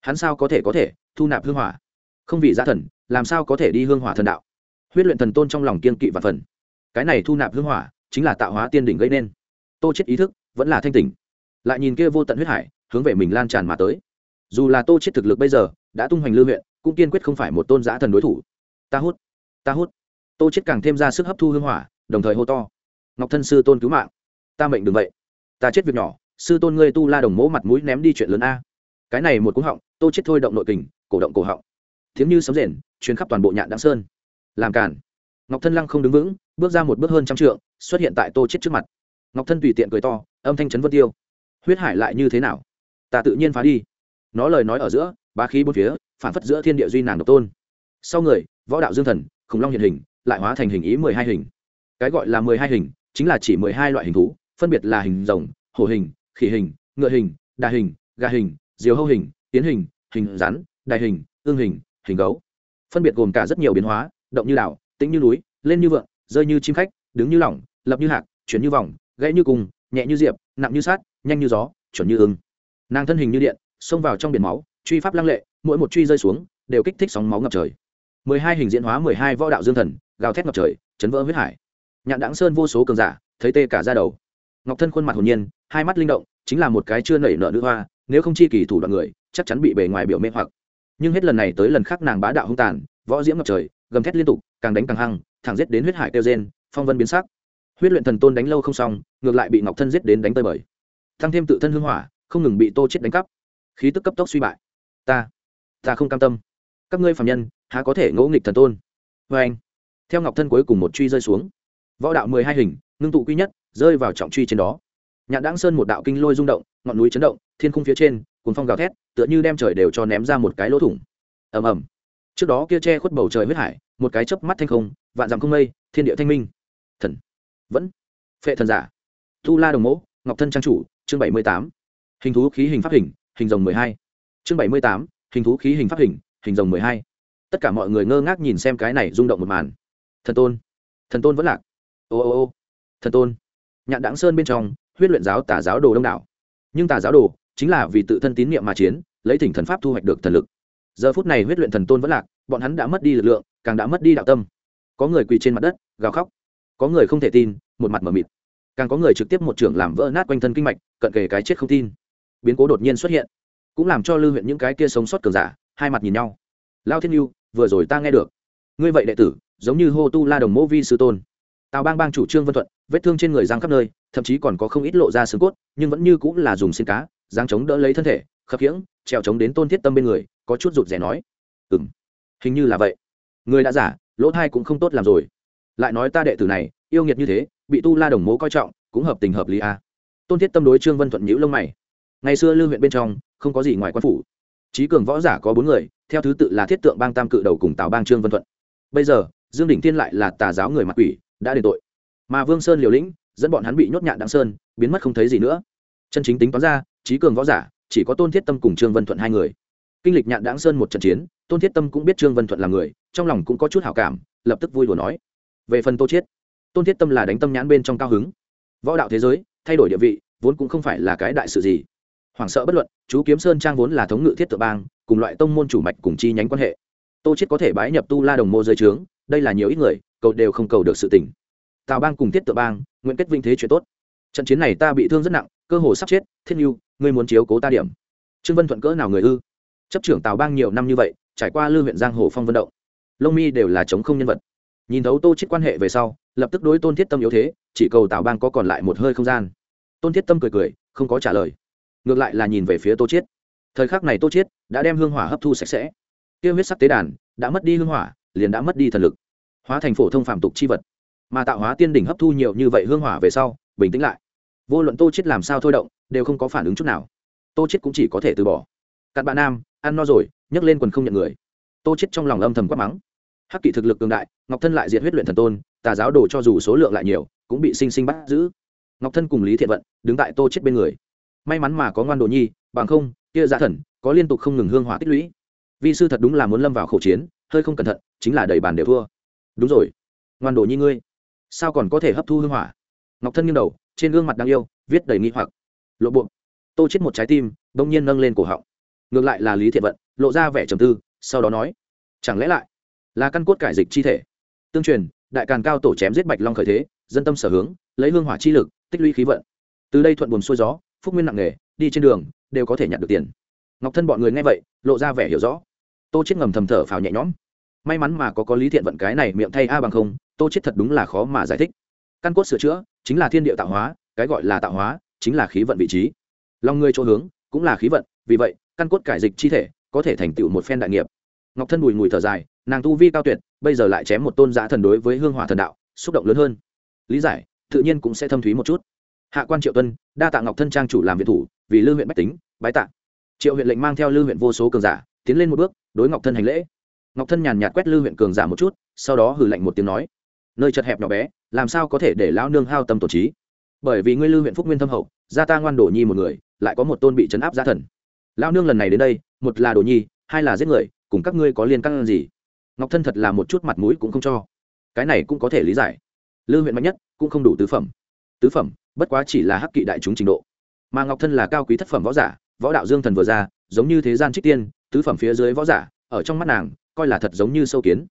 A: Hắn sao có thể có thể thu nạp hương hỏa? Không vì gia thần, làm sao có thể đi hương hỏa thần đạo? Huyết luyện thần tôn trong lòng kiên kỵ và phần. Cái này thu nạp hương hỏa, chính là tạo hóa tiên đỉnh gây nên. Tô chết ý thức vẫn là thanh tỉnh. Lại nhìn kia vô tận huyết hải, hướng về mình lan tràn mà tới. Dù là tô chết thực lực bây giờ đã tung hoành lưu huyện, cũng kiên quyết không phải một tôn giả thần đối thủ. Ta hút ta hút. Tô chết càng thêm ra sức hấp thu hương hỏa, đồng thời hô to ngọc thân sư tôn cứu mạng. Ta mệnh đừng vậy. Ta chết việc nhỏ, sư tôn ngươi tu la đồng mỗ mặt mũi ném đi chuyện lớn a. Cái này một cú họng, tô chết thôi động nội kình, cổ động cổ họng. Thiếm như sấm rền chuyến khắp toàn bộ nhạn đáng sơn. Làm cản ngọc thân lăng không đứng vững, bước ra một bước hơn trăm trượng, xuất hiện tại tô chết trước mặt. Ngọc thân tùy tiện cười to, âm thanh chấn vân tiêu. Huyết hải lại như thế nào? Ta tự nhiên phá đi. Nó lời nói ở giữa ba khí bốn phía, phản phất giữa thiên địa duy nàng độc tôn. Sau người, võ đạo dương thần, khủng long hiện hình, lại hóa thành hình ý mười hai hình. Cái gọi là mười hai hình chính là chỉ mười hai loại hình thú, phân biệt là hình rồng, hổ hình, khỉ hình, ngựa hình, đà hình, gà hình, diều hâu hình, tiến hình hình rắn, đài hình, ương hình hình gấu. Phân biệt gồm cả rất nhiều biến hóa, động như đảo, tĩnh như núi, lên như vượng, rơi như chim khách, đứng như lỏng, lập như hạc, chuyển như vòng, gãy như cùng nhẹ như diệp, nặng như sát nhanh như gió, chuẩn như ưng. Nàng thân hình như điện, xông vào trong biển máu, truy pháp lăng lệ, mỗi một truy rơi xuống, đều kích thích sóng máu ngập trời. Mười hai hình diễn hóa mười hai võ đạo dương thần, gào thét ngập trời, chấn vỡ huyết hải nhạn đáng sơn vô số cường giả, thấy tê cả ra đầu. Ngọc thân khuôn mặt hồn nhiên, hai mắt linh động, chính là một cái chưa nảy nở nữ hoa, nếu không chi kỳ thủ đoạn người, chắc chắn bị bề ngoài biểu mê hoặc. Nhưng hết lần này tới lần khác nàng bá đạo hung tàn, võ diễm ngập trời, gầm thét liên tục, càng đánh càng hăng, thẳng giết đến huyết hải kêu gen phong vân biến sắc. Huyết luyện thần tôn đánh lâu không xong, ngược lại bị ngọc thân giết đến đánh tơi bời. Thăng thêm tự thân hưng hỏa, không ngừng bị tô chết đánh cắp. Khí tức cấp tốc suy bại. Ta ta không cam tâm. Các ngươi phạm nhân, há có thể ngỗ nghịch thần tôn? Vê anh theo ngọc thân cuối cùng một truy rơi xuống võ đạo mười hai hình ngưng tụ quy nhất rơi vào trọng truy trên đó. Nhạn đáng sơn một đạo kinh lôi rung động ngọn núi chấn động thiên khung phía trên cuốn phong gào thét tựa như đem trời đều cho ném ra một cái lỗ thủng. Ầm ầm. Trước đó kia che khuất bầu trời huyết hải một cái chớp mắt thanh không vạn dặm không mây thiên địa thanh minh. Thần, vẫn. Phệ thần giả. Thu la đồng mẫu ngọc thân trang chủ chương bảy mươi tám. Hình thú khí hình pháp hình hình rồng mười hai. Chương bảy mươi tám hình thú khí hình pháp hình hình rồng mười hai. Tất cả mọi người ngơ ngác nhìn xem cái này rung động một màn. Thần tôn. Thần tôn vẫn lạc ô ô ô. Thần tôn. Nhạn đáng sơn bên trong, huyết luyện giáo tả giáo đồ đông đảo. Nhưng tà giáo đồ chính là vì tự thân tín nhiệm mà chiến, lấy thỉnh thần pháp thu hoạch được thần lực. Giờ phút này huyết luyện thần tôn vẫn lạc, bọn hắn đã mất đi lực lượng, càng đã mất đi đạo tâm. Có người quỳ trên mặt đất, gào khóc. Có người không thể tin, một mặt m ở mịt. Càng có người trực tiếp một trưởng làm vỡ nát quanh thân kinh mạch, cận kề cái chết không tin. Biến cố đột nhiên xuất hiện, cũng làm cho lưu huyện những cái kia sống sót cường giả, hai mặt nhìn nhau. Lao thiên yêu vừa rồi ta nghe được. Ngươi vậy đệ tử, giống như hô tu la đồng mô vi sư tôn tào bang bang chủ trương vân thuận, vết thương trên người giang khắp nơi, thậm chí còn có không ít lộ ra xương cốt, nhưng vẫn như cũng là dùng xin cá giang chống đỡ lấy thân thể, khập khiễng, trèo chống đến tôn thiết tâm bên người, có chút rụt rè nói ừ m hình như là vậy. Người đã giả, lỗ thai cũng không tốt làm rồi. Lại nói ta đệ tử này, yêu nghiệt như thế, bị tu la đồng mố coi trọng, cũng hợp tình hợp lý à. tôn thiết tâm đối trương vân thuận nhữ lông mày. Ngày xưa lưu huyện bên trong, không có gì ngoài quan phủ. Trí cường võ giả có bốn người, theo thứ tự là thiết tượng bang tam cự đầu cùng tào bang trương vân thuận. Bây giờ, dương đỉnh thiên lại là tà giáo người mặc quỷ đã đền tội. Mà vương sơn liều lĩnh, dẫn bọn hắn bị nhốt nhạn đặng sơn, biến mất không thấy gì nữa. Chân chính tính toán ra, trí cường võ giả, chỉ có tôn thiết tâm cùng trương vân thuận hai người. Kinh lịch nhạn đặng sơn một trận chiến, tôn thiết tâm cũng biết trương vân thuận là người, trong lòng cũng có chút hảo cảm, lập tức vui đùa nói. Về phần tô chiết, tôn thiết tâm là đánh tâm nhãn bên trong cao hứng. Võ đạo thế giới, thay đổi địa vị, vốn cũng không phải là cái đại sự gì. Hoảng sợ bất luận, chú kiếm sơn trang vốn là thống ngự thiết tự bang, cùng loại tông môn chủ mạch cùng chi nhánh quan hệ. Tô chiết có thể bái nhập tu la đồng mô giới trướng đây là nhiều ít người, cầu đều không cầu được sự tỉnh tào bang cùng tiết tự bang, nguyện kết vinh thế chuyện tốt. Trận chiến này ta bị thương rất nặng, cơ hồ sắp chết thiên yêu ngươi muốn chiếu cố ta điểm. Trương vân thuận cỡ nào người ư? Chấp trưởng tào bang nhiều năm như vậy, trải qua lư huyện giang hồ phong vận động, lông mi đều là chống không nhân vật. Nhìn thấu tô chết quan hệ về sau, lập tức đối tôn thiết tâm yếu thế, chỉ cầu tào bang có còn lại một hơi không gian. Tôn thiết tâm cười cười, không có trả lời. Ngược lại là nhìn về phía tô chiết. Thời khắc này tô chiết đã đem hương hỏa hấp thu sạch sẽ. Tiêu huyết sắc tế đàn đã mất đi hương hỏa liền đã mất đi thần lực. Hóa thành phổ thông phạm tục chi vật. Mà tạo hóa tiên đỉnh hấp thu nhiều như vậy hương hỏa về sau, bình tĩnh lại. Vô luận tô chết làm sao thôi động, đều không có phản ứng chút nào. Tô chết cũng chỉ có thể từ bỏ. Cặn bạn nam, ăn no rồi, nhấc lên quần không nhận người. Tô chết trong lòng âm thầm quát mắng. Hắc kỵ thực lực cường đại, ngọc thân lại diệt huyết luyện thần tôn, tà giáo đồ cho dù số lượng lại nhiều, cũng bị sinh sinh bắt giữ. Ngọc thân cùng lý thiện vận đứng tại tô chết bên người. May mắn mà có ngoan đồ nhi, bằng không, kia giả thần có liên tục không ngừng hương hỏa tích lũy vi sư thật đúng là muốn lâm vào khẩu chiến, hơi không cẩn thận, chính là đẩy bàn đều thua. Đúng rồi. Ngoan đồ như ngươi, sao còn có thể hấp thu hương hỏa? Ngọc thân nghiêng đầu, trên gương mặt đáng yêu, viết đầy nghi hoặc. Lộ buộc tô chết một trái tim, bỗng nhiên nâng lên cổ họng. Ngược lại là lý thiện vận, lộ ra vẻ trầm tư, sau đó nói, chẳng lẽ lại là căn cốt cải dịch chi thể? Tương truyền, đại càn cao tổ chém giết bạch long khởi thế, dân tâm sở hướng, lấy hương hỏa chi lực, tích lũy khí vận. Từ đây thuận buồn xuôi gió, phúc nguyên nặng nghề đi trên đường, đều có thể nhận được tiền. Ngọc thân bọn người nghe vậy, lộ ra vẻ hiểu rõ tô chết ngầm thầm thở phào nhẹ nhõm. May mắn mà có có lý thiện vận cái này miệng thay a bằng không, tô chết thật đúng là khó mà giải thích. Căn cốt sửa chữa chính là thiên địa tạo hóa, cái gọi là tạo hóa chính là khí vận vị trí. Lòng người chỗ hướng cũng là khí vận, vì vậy, căn cốt cải dịch chi thể có thể thành tựu một phen đại nghiệp. Ngọc thân bùi ngùi thở dài, nàng tu vi cao tuyệt, bây giờ lại chém một tôn giả thần đối với hương hỏa thần đạo, xúc động lớn hơn. Lý giải, tự nhiên cũng sẽ thâm thúy một chút. Hạ quan triệu tuân, đa tạ ngọc thân trang chủ làm viện thủ, vì lư huyện bách tính, bái tạ. Triệu huyện lệnh mang theo lư huyện vô số cường giả, tiến lên một bước đối ngọc thân hành lễ. Ngọc thân nhàn nhạt quét lư huyện cường giả một chút, sau đó hử lạnh một tiếng nói, nơi chật hẹp nhỏ bé, làm sao có thể để lão nương hao tâm tổ trí? Bởi vì ngươi lư huyện phúc nguyên thâm hậu, gia ta ngoan đổ nhi một người, lại có một tôn bị chấn áp gia thần. Lão nương lần này đến đây, một là đồ nhi, hai là giết người, cùng các ngươi có liên căn gì? Ngọc thân thật là một chút mặt mũi cũng không cho. Cái này cũng có thể lý giải. Lư huyện mạnh nhất, cũng không đủ tứ phẩm. Tứ phẩm, bất quá chỉ là hắc kỵ đại chúng trình độ. Mà ngọc thân là cao quý thất phẩm võ giả, võ đạo dương thần vừa ra, giống như thế gian trích tiên tứ phẩm phía dưới võ giả, ở trong mắt nàng, coi là thật giống như sâu kiến.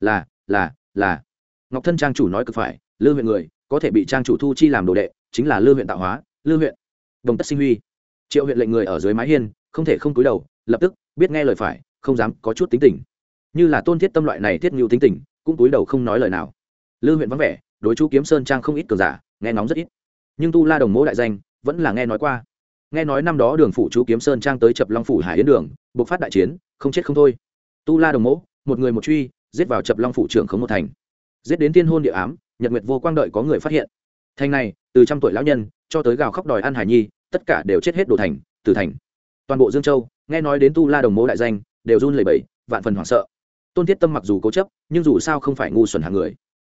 A: Là là là. Ngọc thân trang chủ nói cực phải, lư huyện người, có thể bị trang chủ thu chi làm đồ đệ, chính là lư huyện tạo hóa, lư huyện. Đồng tất sinh huy. Triệu huyện lệnh người ở dưới mái hiên, không thể không cúi đầu, lập tức, biết nghe lời phải, không dám có chút tính tình. Như là tôn thiết tâm loại này thiết ngưu tính tình, cũng cúi đầu không nói lời nào. Lư huyện vắng vẻ, đối chú kiếm sơn trang không ít cờ giả, nghe nóng rất ít. Nhưng tu la đồng mỗ đại danh, vẫn là nghe nói qua nghe nói năm đó đường phủ chú kiếm sơn trang tới chập long phủ hải yến đường, bộc phát đại chiến, không chết không thôi. Tu la đồng mẫu một người một truy, giết vào chập long phủ trưởng không một thành. Giết đến tiên hôn địa ám, nhật nguyệt vô quang đợi có người phát hiện. Thành này, từ trăm tuổi lão nhân, cho tới gào khóc đòi ăn hải nhi, tất cả đều chết hết đồ thành từ thành. Toàn bộ dương châu, nghe nói đến tu la đồng mẫu đại danh, đều run lẩy bẩy, vạn phần hoảng sợ. Tôn thiết tâm mặc dù cố chấp, nhưng dù sao không phải ngu xuẩn hàng người.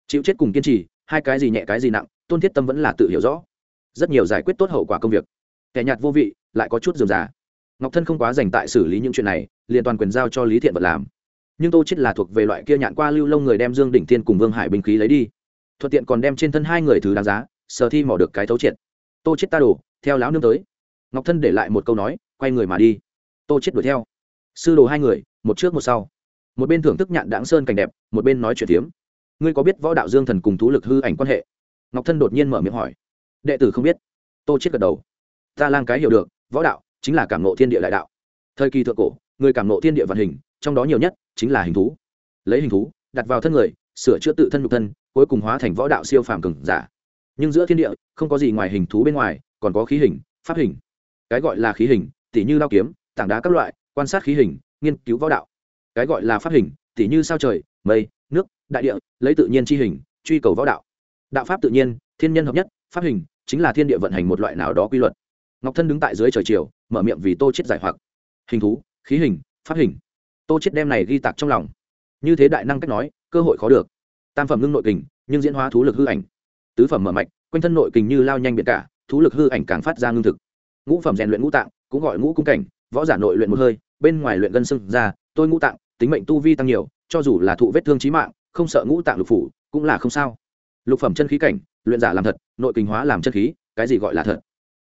A: Chịu chết cùng kiên trì, hai cái gì nhẹ cái gì nặng, tôn thiết tâm vẫn là tự hiểu rõ. Rất nhiều giải quyết tốt hậu quả công việc kẻ nhạt vô vị, lại có chút dườm giả. ngọc thân không quá dành tại xử lý những chuyện này, liền toàn quyền giao cho lý thiện vật làm. Nhưng tô chết là thuộc về loại kia nhạn qua lưu lông người đem dương đỉnh thiên cùng vương hải binh khí lấy đi. Thuận tiện còn đem trên thân hai người thứ đáng giá sở thi mỏ được cái thấu triệt. Tô chết ta đổ, theo lão nương tới. Ngọc thân để lại một câu nói, quay người mà đi. Tô chết đuổi theo. Sư đồ hai người, một trước một sau. Một bên thưởng thức nhạn đáng sơn cảnh đẹp, một bên nói chuyện tiếm ngươi có biết võ đạo dương thần cùng thú lực hư ảnh quan hệ? Ngọc thân đột nhiên mở miệng hỏi. Đệ tử không biết. Tô chết gật đầu ta lang cái hiểu được, võ đạo chính là cảm nộ thiên địa đại đạo. Thời kỳ thượng cổ, người cảm nộ thiên địa vận hình, trong đó nhiều nhất chính là hình thú. Lấy hình thú, đặt vào thân người, sửa chữa tự thân nhục thân, cuối cùng hóa thành võ đạo siêu phàm cường giả. Nhưng giữa thiên địa, không có gì ngoài hình thú bên ngoài, còn có khí hình, pháp hình. Cái gọi là khí hình, tỉ như lao kiếm, tảng đá các loại, quan sát khí hình, nghiên cứu võ đạo. Cái gọi là pháp hình, tỉ như sao trời, mây, nước, đại địa, lấy tự nhiên chi hình, truy cầu võ đạo. Đạo pháp tự nhiên, thiên nhân hợp nhất, pháp hình chính là thiên địa vận hành một loại nào đó quy luật ngọc thân đứng tại dưới trời chiều, mở miệng vì tô chết giải hoặc. Hình thú, khí hình, pháp hình. Tô chết đem này ghi tạc trong lòng. Như thế đại năng cách nói, cơ hội khó được. Tam phẩm ngưng nội kình, nhưng diễn hóa thú lực hư ảnh. Tứ phẩm mở mạch, quanh thân nội kình như lao nhanh biển cả, thú lực hư ảnh càng phát ra ngưng thực. Ngũ phẩm rèn luyện ngũ tạng, cũng gọi ngũ cung cảnh, võ giả nội luyện một hơi, bên ngoài luyện gân sưng ra, tôi ngũ tạng, tính mệnh tu vi tăng nhiều, cho dù là thụ vết thương chí mạng, không sợ ngũ tạng lục phủ, cũng là không sao. Lục phẩm chân khí cảnh, luyện giả làm thật, nội kình hóa làm chân khí, cái gì gọi là thật?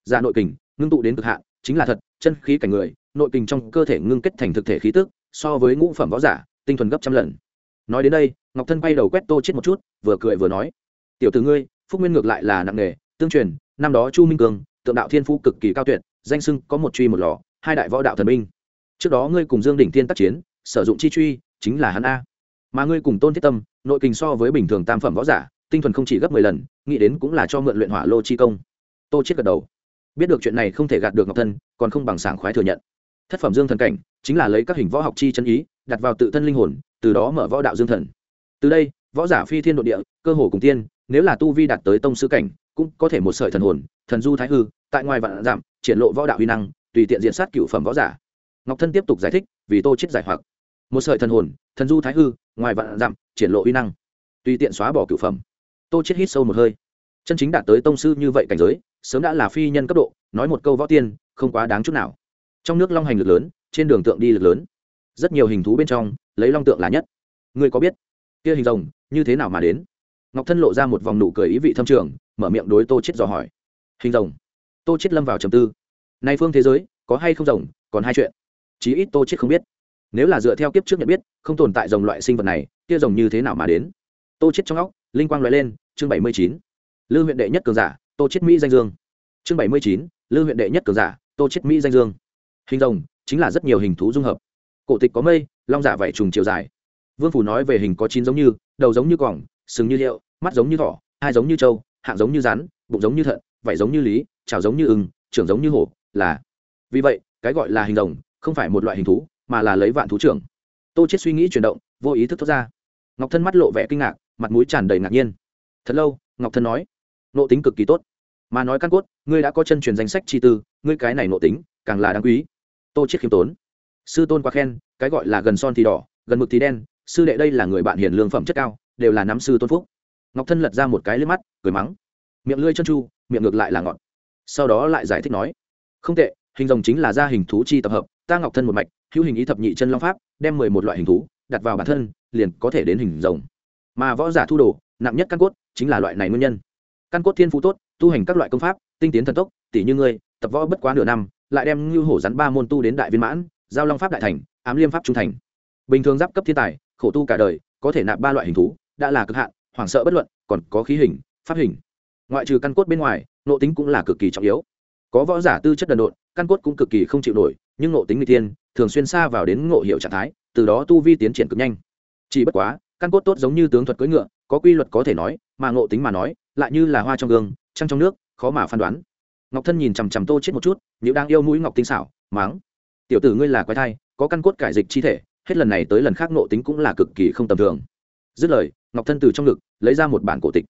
A: Giả nội kình ngưng tụ đến cực hạn, chính là thật, chân khí cảnh người, nội kình trong cơ thể ngưng kết thành thực thể khí tức, so với ngũ phẩm võ giả, tinh thuần gấp trăm lần. Nói đến đây, ngọc thân quay đầu quét tô chết một chút, vừa cười vừa nói, tiểu tử ngươi, phúc nguyên ngược lại là nặng nghề tương truyền, năm đó chu minh cường, tượng đạo thiên phú cực kỳ cao tuyệt, danh sưng có một truy một lò, hai đại võ đạo thần binh. Trước đó ngươi cùng dương đỉnh tiên tác chiến, sử dụng chi truy, chính là hắn a. Mà ngươi cùng tôn thiết tâm, nội kình so với bình thường tam phẩm võ giả, tinh thuần không chỉ gấp mười lần, nghĩ đến cũng là cho mượn luyện hỏa lô chi công. Tô chết gật đầu biết được chuyện này không thể gạt được ngọc thân, còn không bằng sảng khoái thừa nhận. Thất phẩm dương thần cảnh chính là lấy các hình võ học chi chân ý, đặt vào tự thân linh hồn, từ đó mở võ đạo dương thần. Từ đây, võ giả phi thiên độ địa, cơ hồ cùng tiên, nếu là tu vi đạt tới tông sư cảnh, cũng có thể một sợi thần hồn, thần du thái hư, tại ngoài vạn giảm, triển lộ võ đạo huy năng, tùy tiện diện sát cựu phẩm võ giả. Ngọc thân tiếp tục giải thích, vì tô chết giải hoặc. Một sợi thần hồn, thần du thái hư, ngoài vạn giảm, triển lộ uy năng, tùy tiện xóa bỏ cựu phẩm. Tô chết hít sâu một hơi chân chính đạt tới tông sư như vậy cảnh giới, sớm đã là phi nhân cấp độ, nói một câu võ tiên, không quá đáng chút nào. Trong nước long hành lực lớn, trên đường tượng đi lực lớn. Rất nhiều hình thú bên trong, lấy long tượng là nhất. Ngươi có biết, kia hình rồng, như thế nào mà đến? Ngọc thân lộ ra một vòng nụ cười ý vị thâm trường, mở miệng đối tô chết dò hỏi. Hình rồng. Tô chết lâm vào trầm tư. Nay phương thế giới, có hay không rồng, còn hai chuyện. Chí ít tô chết không biết. Nếu là dựa theo kiếp trước nhận biết, không tồn tại rồng loại sinh vật này, kia rồng như thế nào mà đến? Tô chết trong óc, linh quang loại lên, chương bảy mươi chín lư huyện đệ nhất cường giả, tô chết mỹ danh dương. Chương bảy mươi chín, lư huyện đệ nhất cường giả, tô chết mỹ danh dương. Hình rồng, chính là rất nhiều hình thú dung hợp. Cổ tịch có mây, long giả vảy trùng chiều dài. Vương phủ nói về hình có chín giống như, đầu giống như cỏng, sừng như liệu mắt giống như thỏ, hai giống như trâu, hạng giống như rắn, bụng giống như thận, vảy giống như lý trào giống như ưng, trưởng giống như hổ, là. Vì vậy, cái gọi là hình rồng, không phải một loại hình thú, mà là lấy vạn thú trưởng. Tô chết suy nghĩ chuyển động, vô ý thức thoát ra. Ngọc thân mắt lộ vẻ kinh ngạc, mặt mũi tràn đầy ngạc nhiên. Thật lâu, ngọc thân nói nộ tính cực kỳ tốt. Mà nói căn cốt, ngươi đã có chân truyền danh sách chi tư, ngươi cái này nộ tính, càng là đáng quý. Tô chết khiêm tốn. Sư tôn quá khen, cái gọi là gần son thì đỏ, gần mực thì đen, sư đệ đây là người bạn hiền lương phẩm chất cao, đều là nắm sư tôn phúc. Ngọc thân lật ra một cái lên mắt, cười mắng. Miệng lưỡi chân chu, miệng ngược lại là ngọt. Sau đó lại giải thích nói. Không tệ, hình rồng chính là gia hình thú chi tập hợp, ta ngọc thân một mạch, hữu hình ý thập nhị chân long pháp, đem mười một loại hình thú, đặt vào bản thân, liền có thể đến hình rồng. Mà võ giả thu đồ, nặng nhất căn cốt, chính là loại này nguyên nhân căn cốt thiên phú tốt, tu hành các loại công pháp, tinh tiến thần tốc tỷ như ngươi, tập võ bất quá nửa năm, lại đem như hổ rắn ba môn tu đến đại viên mãn, giao long pháp đại thành, ám liêm pháp trung thành. Bình thường giáp cấp thiên tài, khổ tu cả đời, có thể nạp ba loại hình thú, đã là cực hạn, hoảng sợ bất luận, còn có khí hình, pháp hình. Ngoại trừ căn cốt bên ngoài, nộ tính cũng là cực kỳ trọng yếu. Có võ giả tư chất đần độn, căn cốt cũng cực kỳ không chịu nổi, nhưng nộ tính người tiên thường xuyên xa vào đến ngộ hiệu trạng thái, từ đó tu vi tiến triển cực nhanh. Chỉ bất quá, căn cốt tốt giống như tướng thuật cưỡi ngựa, có quy luật có thể nói mà ngộ tính mà nói, lại như là hoa trong gương, trăng trong nước, khó mà phán đoán. Ngọc thân nhìn chằm chằm tô chết một chút, nếu đang yêu mũi ngọc tinh xảo, máng. Tiểu tử ngươi là quái thai, có căn cốt cải dịch chi thể, hết lần này tới lần khác ngộ tính cũng là cực kỳ không tầm thường. Dứt lời, ngọc thân từ trong ngực, lấy ra một bản cổ tịch.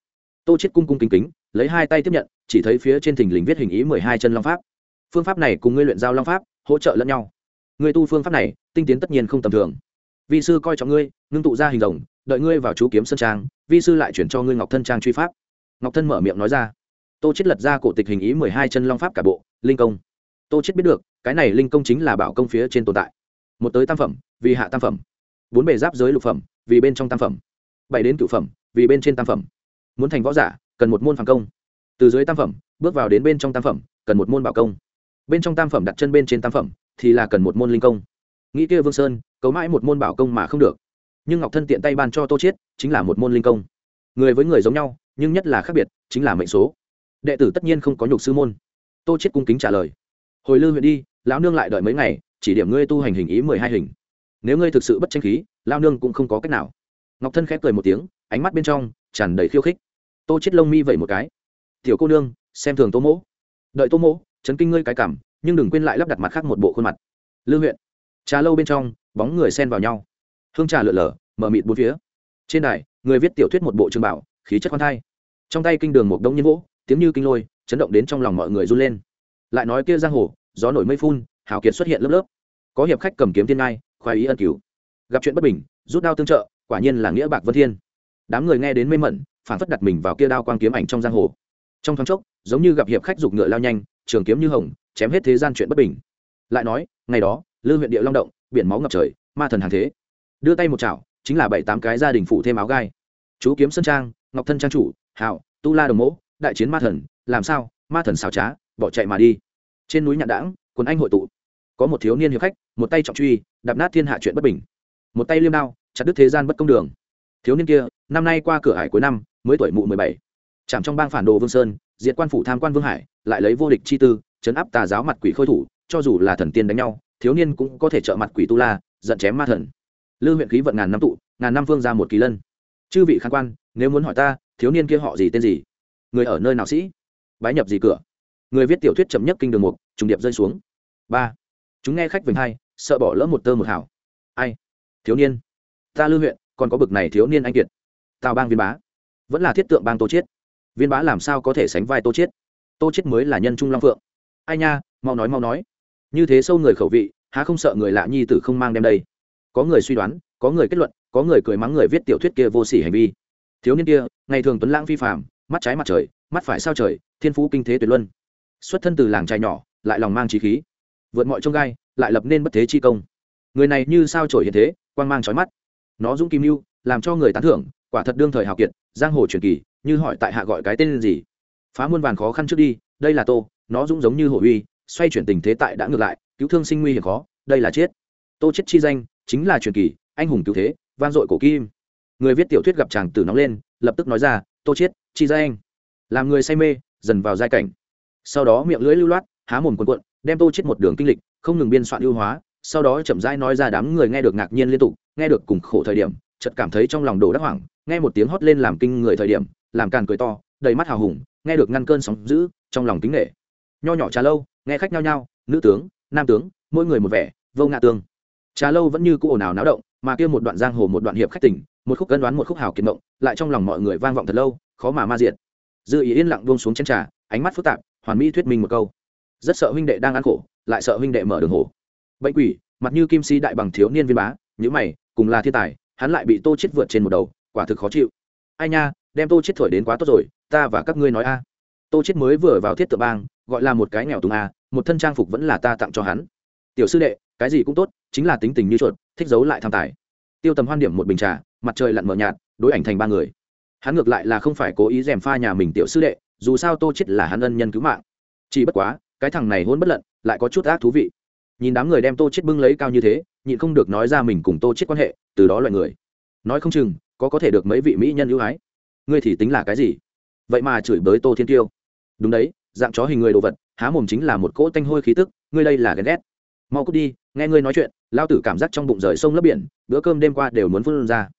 A: Tô chết cung cung kính kính, lấy hai tay tiếp nhận, chỉ thấy phía trên thình lình viết hình ý mười hai chân long pháp. Phương pháp này cùng ngươi luyện giao long pháp, hỗ trợ lẫn nhau. Ngươi tu phương pháp này, tinh tiến tất nhiên không tầm thường vi sư coi trọng ngươi, ngưng tụ ra hình rồng, đợi ngươi vào chú kiếm sơn trang, vi sư lại chuyển cho ngươi ngọc thân trang truy pháp. Ngọc thân mở miệng nói ra. Tô chết lật ra cổ tịch hình ý mười hai chân long pháp cả bộ, linh công. Tô chết biết được, cái này linh công chính là bảo công phía trên tồn tại. Một tới tam phẩm, vì hạ tam phẩm. Bốn bề giáp giới lục phẩm, vì bên trong tam phẩm. Bảy đến cửu phẩm, vì bên trên tam phẩm. Muốn thành võ giả, cần một môn phản công. Từ dưới tam phẩm, bước vào đến bên trong tam phẩm, cần một môn bảo công. Bên trong tam phẩm đặt chân bên trên tam phẩm, thì là cần một môn linh công nghĩ kia vương sơn cấu mãi một môn bảo công mà không được. Nhưng ngọc thân tiện tay ban cho tô chiết, chính là một môn linh công. Người với người giống nhau, nhưng nhất là khác biệt, chính là mệnh số. Đệ tử tất nhiên không có nhục sư môn. Tô chiết cung kính trả lời. Hồi lư huyện đi, lão nương lại đợi mấy ngày, chỉ điểm ngươi tu hành hình ý mười hai hình. Nếu ngươi thực sự bất tranh khí lao nương cũng không có cách nào. Ngọc thân khép cười một tiếng, ánh mắt bên trong tràn đầy khiêu khích. Tô chết lông mi vẩy một cái. Tiểu cô nương, xem thường tô mỗ. Đợi tô mỗ, chấn kinh ngươi cái cảm, nhưng đừng quên lại lắp đặt mặt khác một bộ khuôn mặt. Lư huyện trà lâu bên trong, bóng người xen vào nhau. Hương trà lượn lờ, mở mịt bốn phía. Trên đài, người viết tiểu thuyết một bộ trường bảo, khí chất khoan thai. Trong tay kinh đường một đông nhiên vỗ, tiếng như kinh lôi, chấn động đến trong lòng mọi người run lên. Lại nói kia giang hồ, gió nổi mây phun, hào kiệt xuất hiện lớp lớp. Có hiệp khách cầm kiếm thiên ngai, khoái ý ân cứu gặp chuyện bất bình, rút đao tương trợ, quả nhiên là nghĩa bạc vân thiên. Đám người nghe đến mê mẩn phản phất đặt mình vào kia đao quang kiếm ảnh trong giang hồ. Trong thoáng chốc, giống như gặp hiệp khách giục ngựa lao nhanh, trường kiếm như hồng, chém hết thế gian chuyện bất bình. Lại nói, ngày đó lư huyện địa long động, biển máu ngập trời, ma thần hàng thế. Đưa tay một chảo, chính là bảy tám cái gia đình phụ thêm áo gai. Chú kiếm sơn trang, ngọc thân trang chủ hào tu la đồng mẫu đại chiến ma thần, làm sao, ma thần xào trá, bỏ chạy mà đi. Trên núi nhạn đãng, quần anh hội tụ. Có một thiếu niên hiệp khách, một tay trọng truy, đạp nát thiên hạ chuyện bất bình. Một tay liêm đao, chặt đứt thế gian bất công đường. Thiếu niên kia, năm nay qua cửa hải cuối năm, mới tuổi mụ mười bảy. Chạm trong bang phản đồ vương sơn, diệt quan phủ tham quan vương hải, lại lấy vô địch chi tư, chấn áp tà giáo mặt quỷ khôi thủ, cho dù là thần tiên đánh nhau thiếu niên cũng có thể trợ mặt quỷ tu la, giận chém ma thần. Lư huyện khí vận ngàn năm tụ, ngàn năm phương ra một kỳ lân. Chư vị khán quan, nếu muốn hỏi ta, thiếu niên kia họ gì tên gì? Người ở nơi nào sĩ? Bái nhập gì cửa? Người viết tiểu thuyết chậm nhất kinh đường mục, trùng điệp rơi xuống. Ba. Chúng nghe khách vinh hai, sợ bỏ lỡ một tơ một hảo ai? Thiếu niên. Ta lư huyện, còn có bực này thiếu niên anh kiệt. Tào bang viên bá. Vẫn là thiết tượng bang tô chiết. Viên bá làm sao có thể sánh vai tô chiết? Tô chiết mới là nhân trung long phượng. Ai nha, mau nói mau nói. Như thế sâu người khẩu vị há không sợ người lạ nhi tử không mang đem đây? Có người suy đoán, có người kết luận, có người cười mắng người viết tiểu thuyết kia vô sỉ hành vi. Thiếu niên kia, ngày thường tuấn lãng vi phạm mắt trái mặt trời, mắt phải sao trời, thiên phú kinh thế tuyệt luân. Xuất thân từ làng trai nhỏ, lại lòng mang trí khí. Vượt mọi trông gai, lại lập nên bất thế chi công. Người này như sao trổi hiện thế, quang mang trói mắt. Nó dũng kim mưu, làm cho người tán thưởng, quả thật đương thời hào kiệt, giang hồ truyền kỳ, như hỏi tại hạ gọi cái tên gì? Phá muôn vàn khó khăn trước đi, đây là tô, nó dũng giống như hổ uy, xoay chuyển tình thế tại đã ngược lại cứu thương sinh nguy hiểm khó, đây là chết. Tô chết chi danh chính là truyền kỳ, anh hùng cứu thế van dội cổ kim. Người viết tiểu thuyết gặp chàng tử nóng lên, lập tức nói ra, tô chết, chi danh làm người say mê, dần vào giai cảnh. Sau đó miệng lưỡi lưu loát, há mồm quần quận đem tô chết một đường kinh lịch, không ngừng biên soạn ưu hóa, sau đó chậm rãi nói ra đám người nghe được ngạc nhiên liên tục, nghe được cùng khổ thời điểm, chợt cảm thấy trong lòng đổ đắc hoảng, nghe một tiếng hót lên làm kinh người thời điểm, làm càn cười to, đầy mắt hào hùng, nghe được ngăn cơn sóng dữ, trong lòng kính nghệ nho nhỏ trà lâu, nghe khách nhao nhao, nữ tướng nam tướng, mỗi người một vẻ, vô ngạ tương. Trà lâu vẫn như cũ ồn ào náo động, mà kia một đoạn giang hồ một đoạn hiệp khách tỉnh, một khúc cân đoán một khúc hào kiệt mộng, lại trong lòng mọi người vang vọng thật lâu, khó mà ma diện dư ý yên lặng buông xuống chén trà, ánh mắt phức tạp, hoàn mỹ thuyết minh một câu. Rất sợ huynh đệ đang ăn khổ, lại sợ huynh đệ mở đường hổ bệnh quỷ, mặt như kim si đại bằng thiếu niên viên bá nhữ mày, cùng là thiên tài, hắn lại bị tô chết vượt trên một đầu, quả thực khó chịu. Ai nha, đem tô chết thổi đến quá tốt rồi, ta và các ngươi nói a. Tô chết mới vừa vào thiết tự bang, gọi là một cái nghèo túng a một thân trang phục vẫn là ta tặng cho hắn. Tiểu sư đệ, cái gì cũng tốt, chính là tính tình như chuột, thích giấu lại tham tài. Tiêu tầm hoan điểm một bình trà, mặt trời lặn mờ nhạt, đối ảnh thành ba người. Hắn ngược lại là không phải cố ý dèm pha nhà mình tiểu sư đệ, dù sao tô chết là hắn ân nhân cứu mạng. Chỉ bất quá, cái thằng này hôn bất lận, lại có chút ác thú vị. Nhìn đám người đem tô chết bưng lấy cao như thế, nhịn không được nói ra mình cùng tô chết quan hệ, từ đó loại người. Nói không chừng, có có thể được mấy vị mỹ nhân ưu ái. Ngươi thì tính là cái gì? Vậy mà chửi bới tô thiên tiêu. Đúng đấy, dạng chó hình người đồ vật há mồm chính là một cỗ tanh hôi khí tức ngươi đây là ghen ghét. Mau cút đi nghe ngươi nói chuyện lao tử cảm giác trong bụng rời sông lấp biển bữa cơm đêm qua đều muốn phân ra.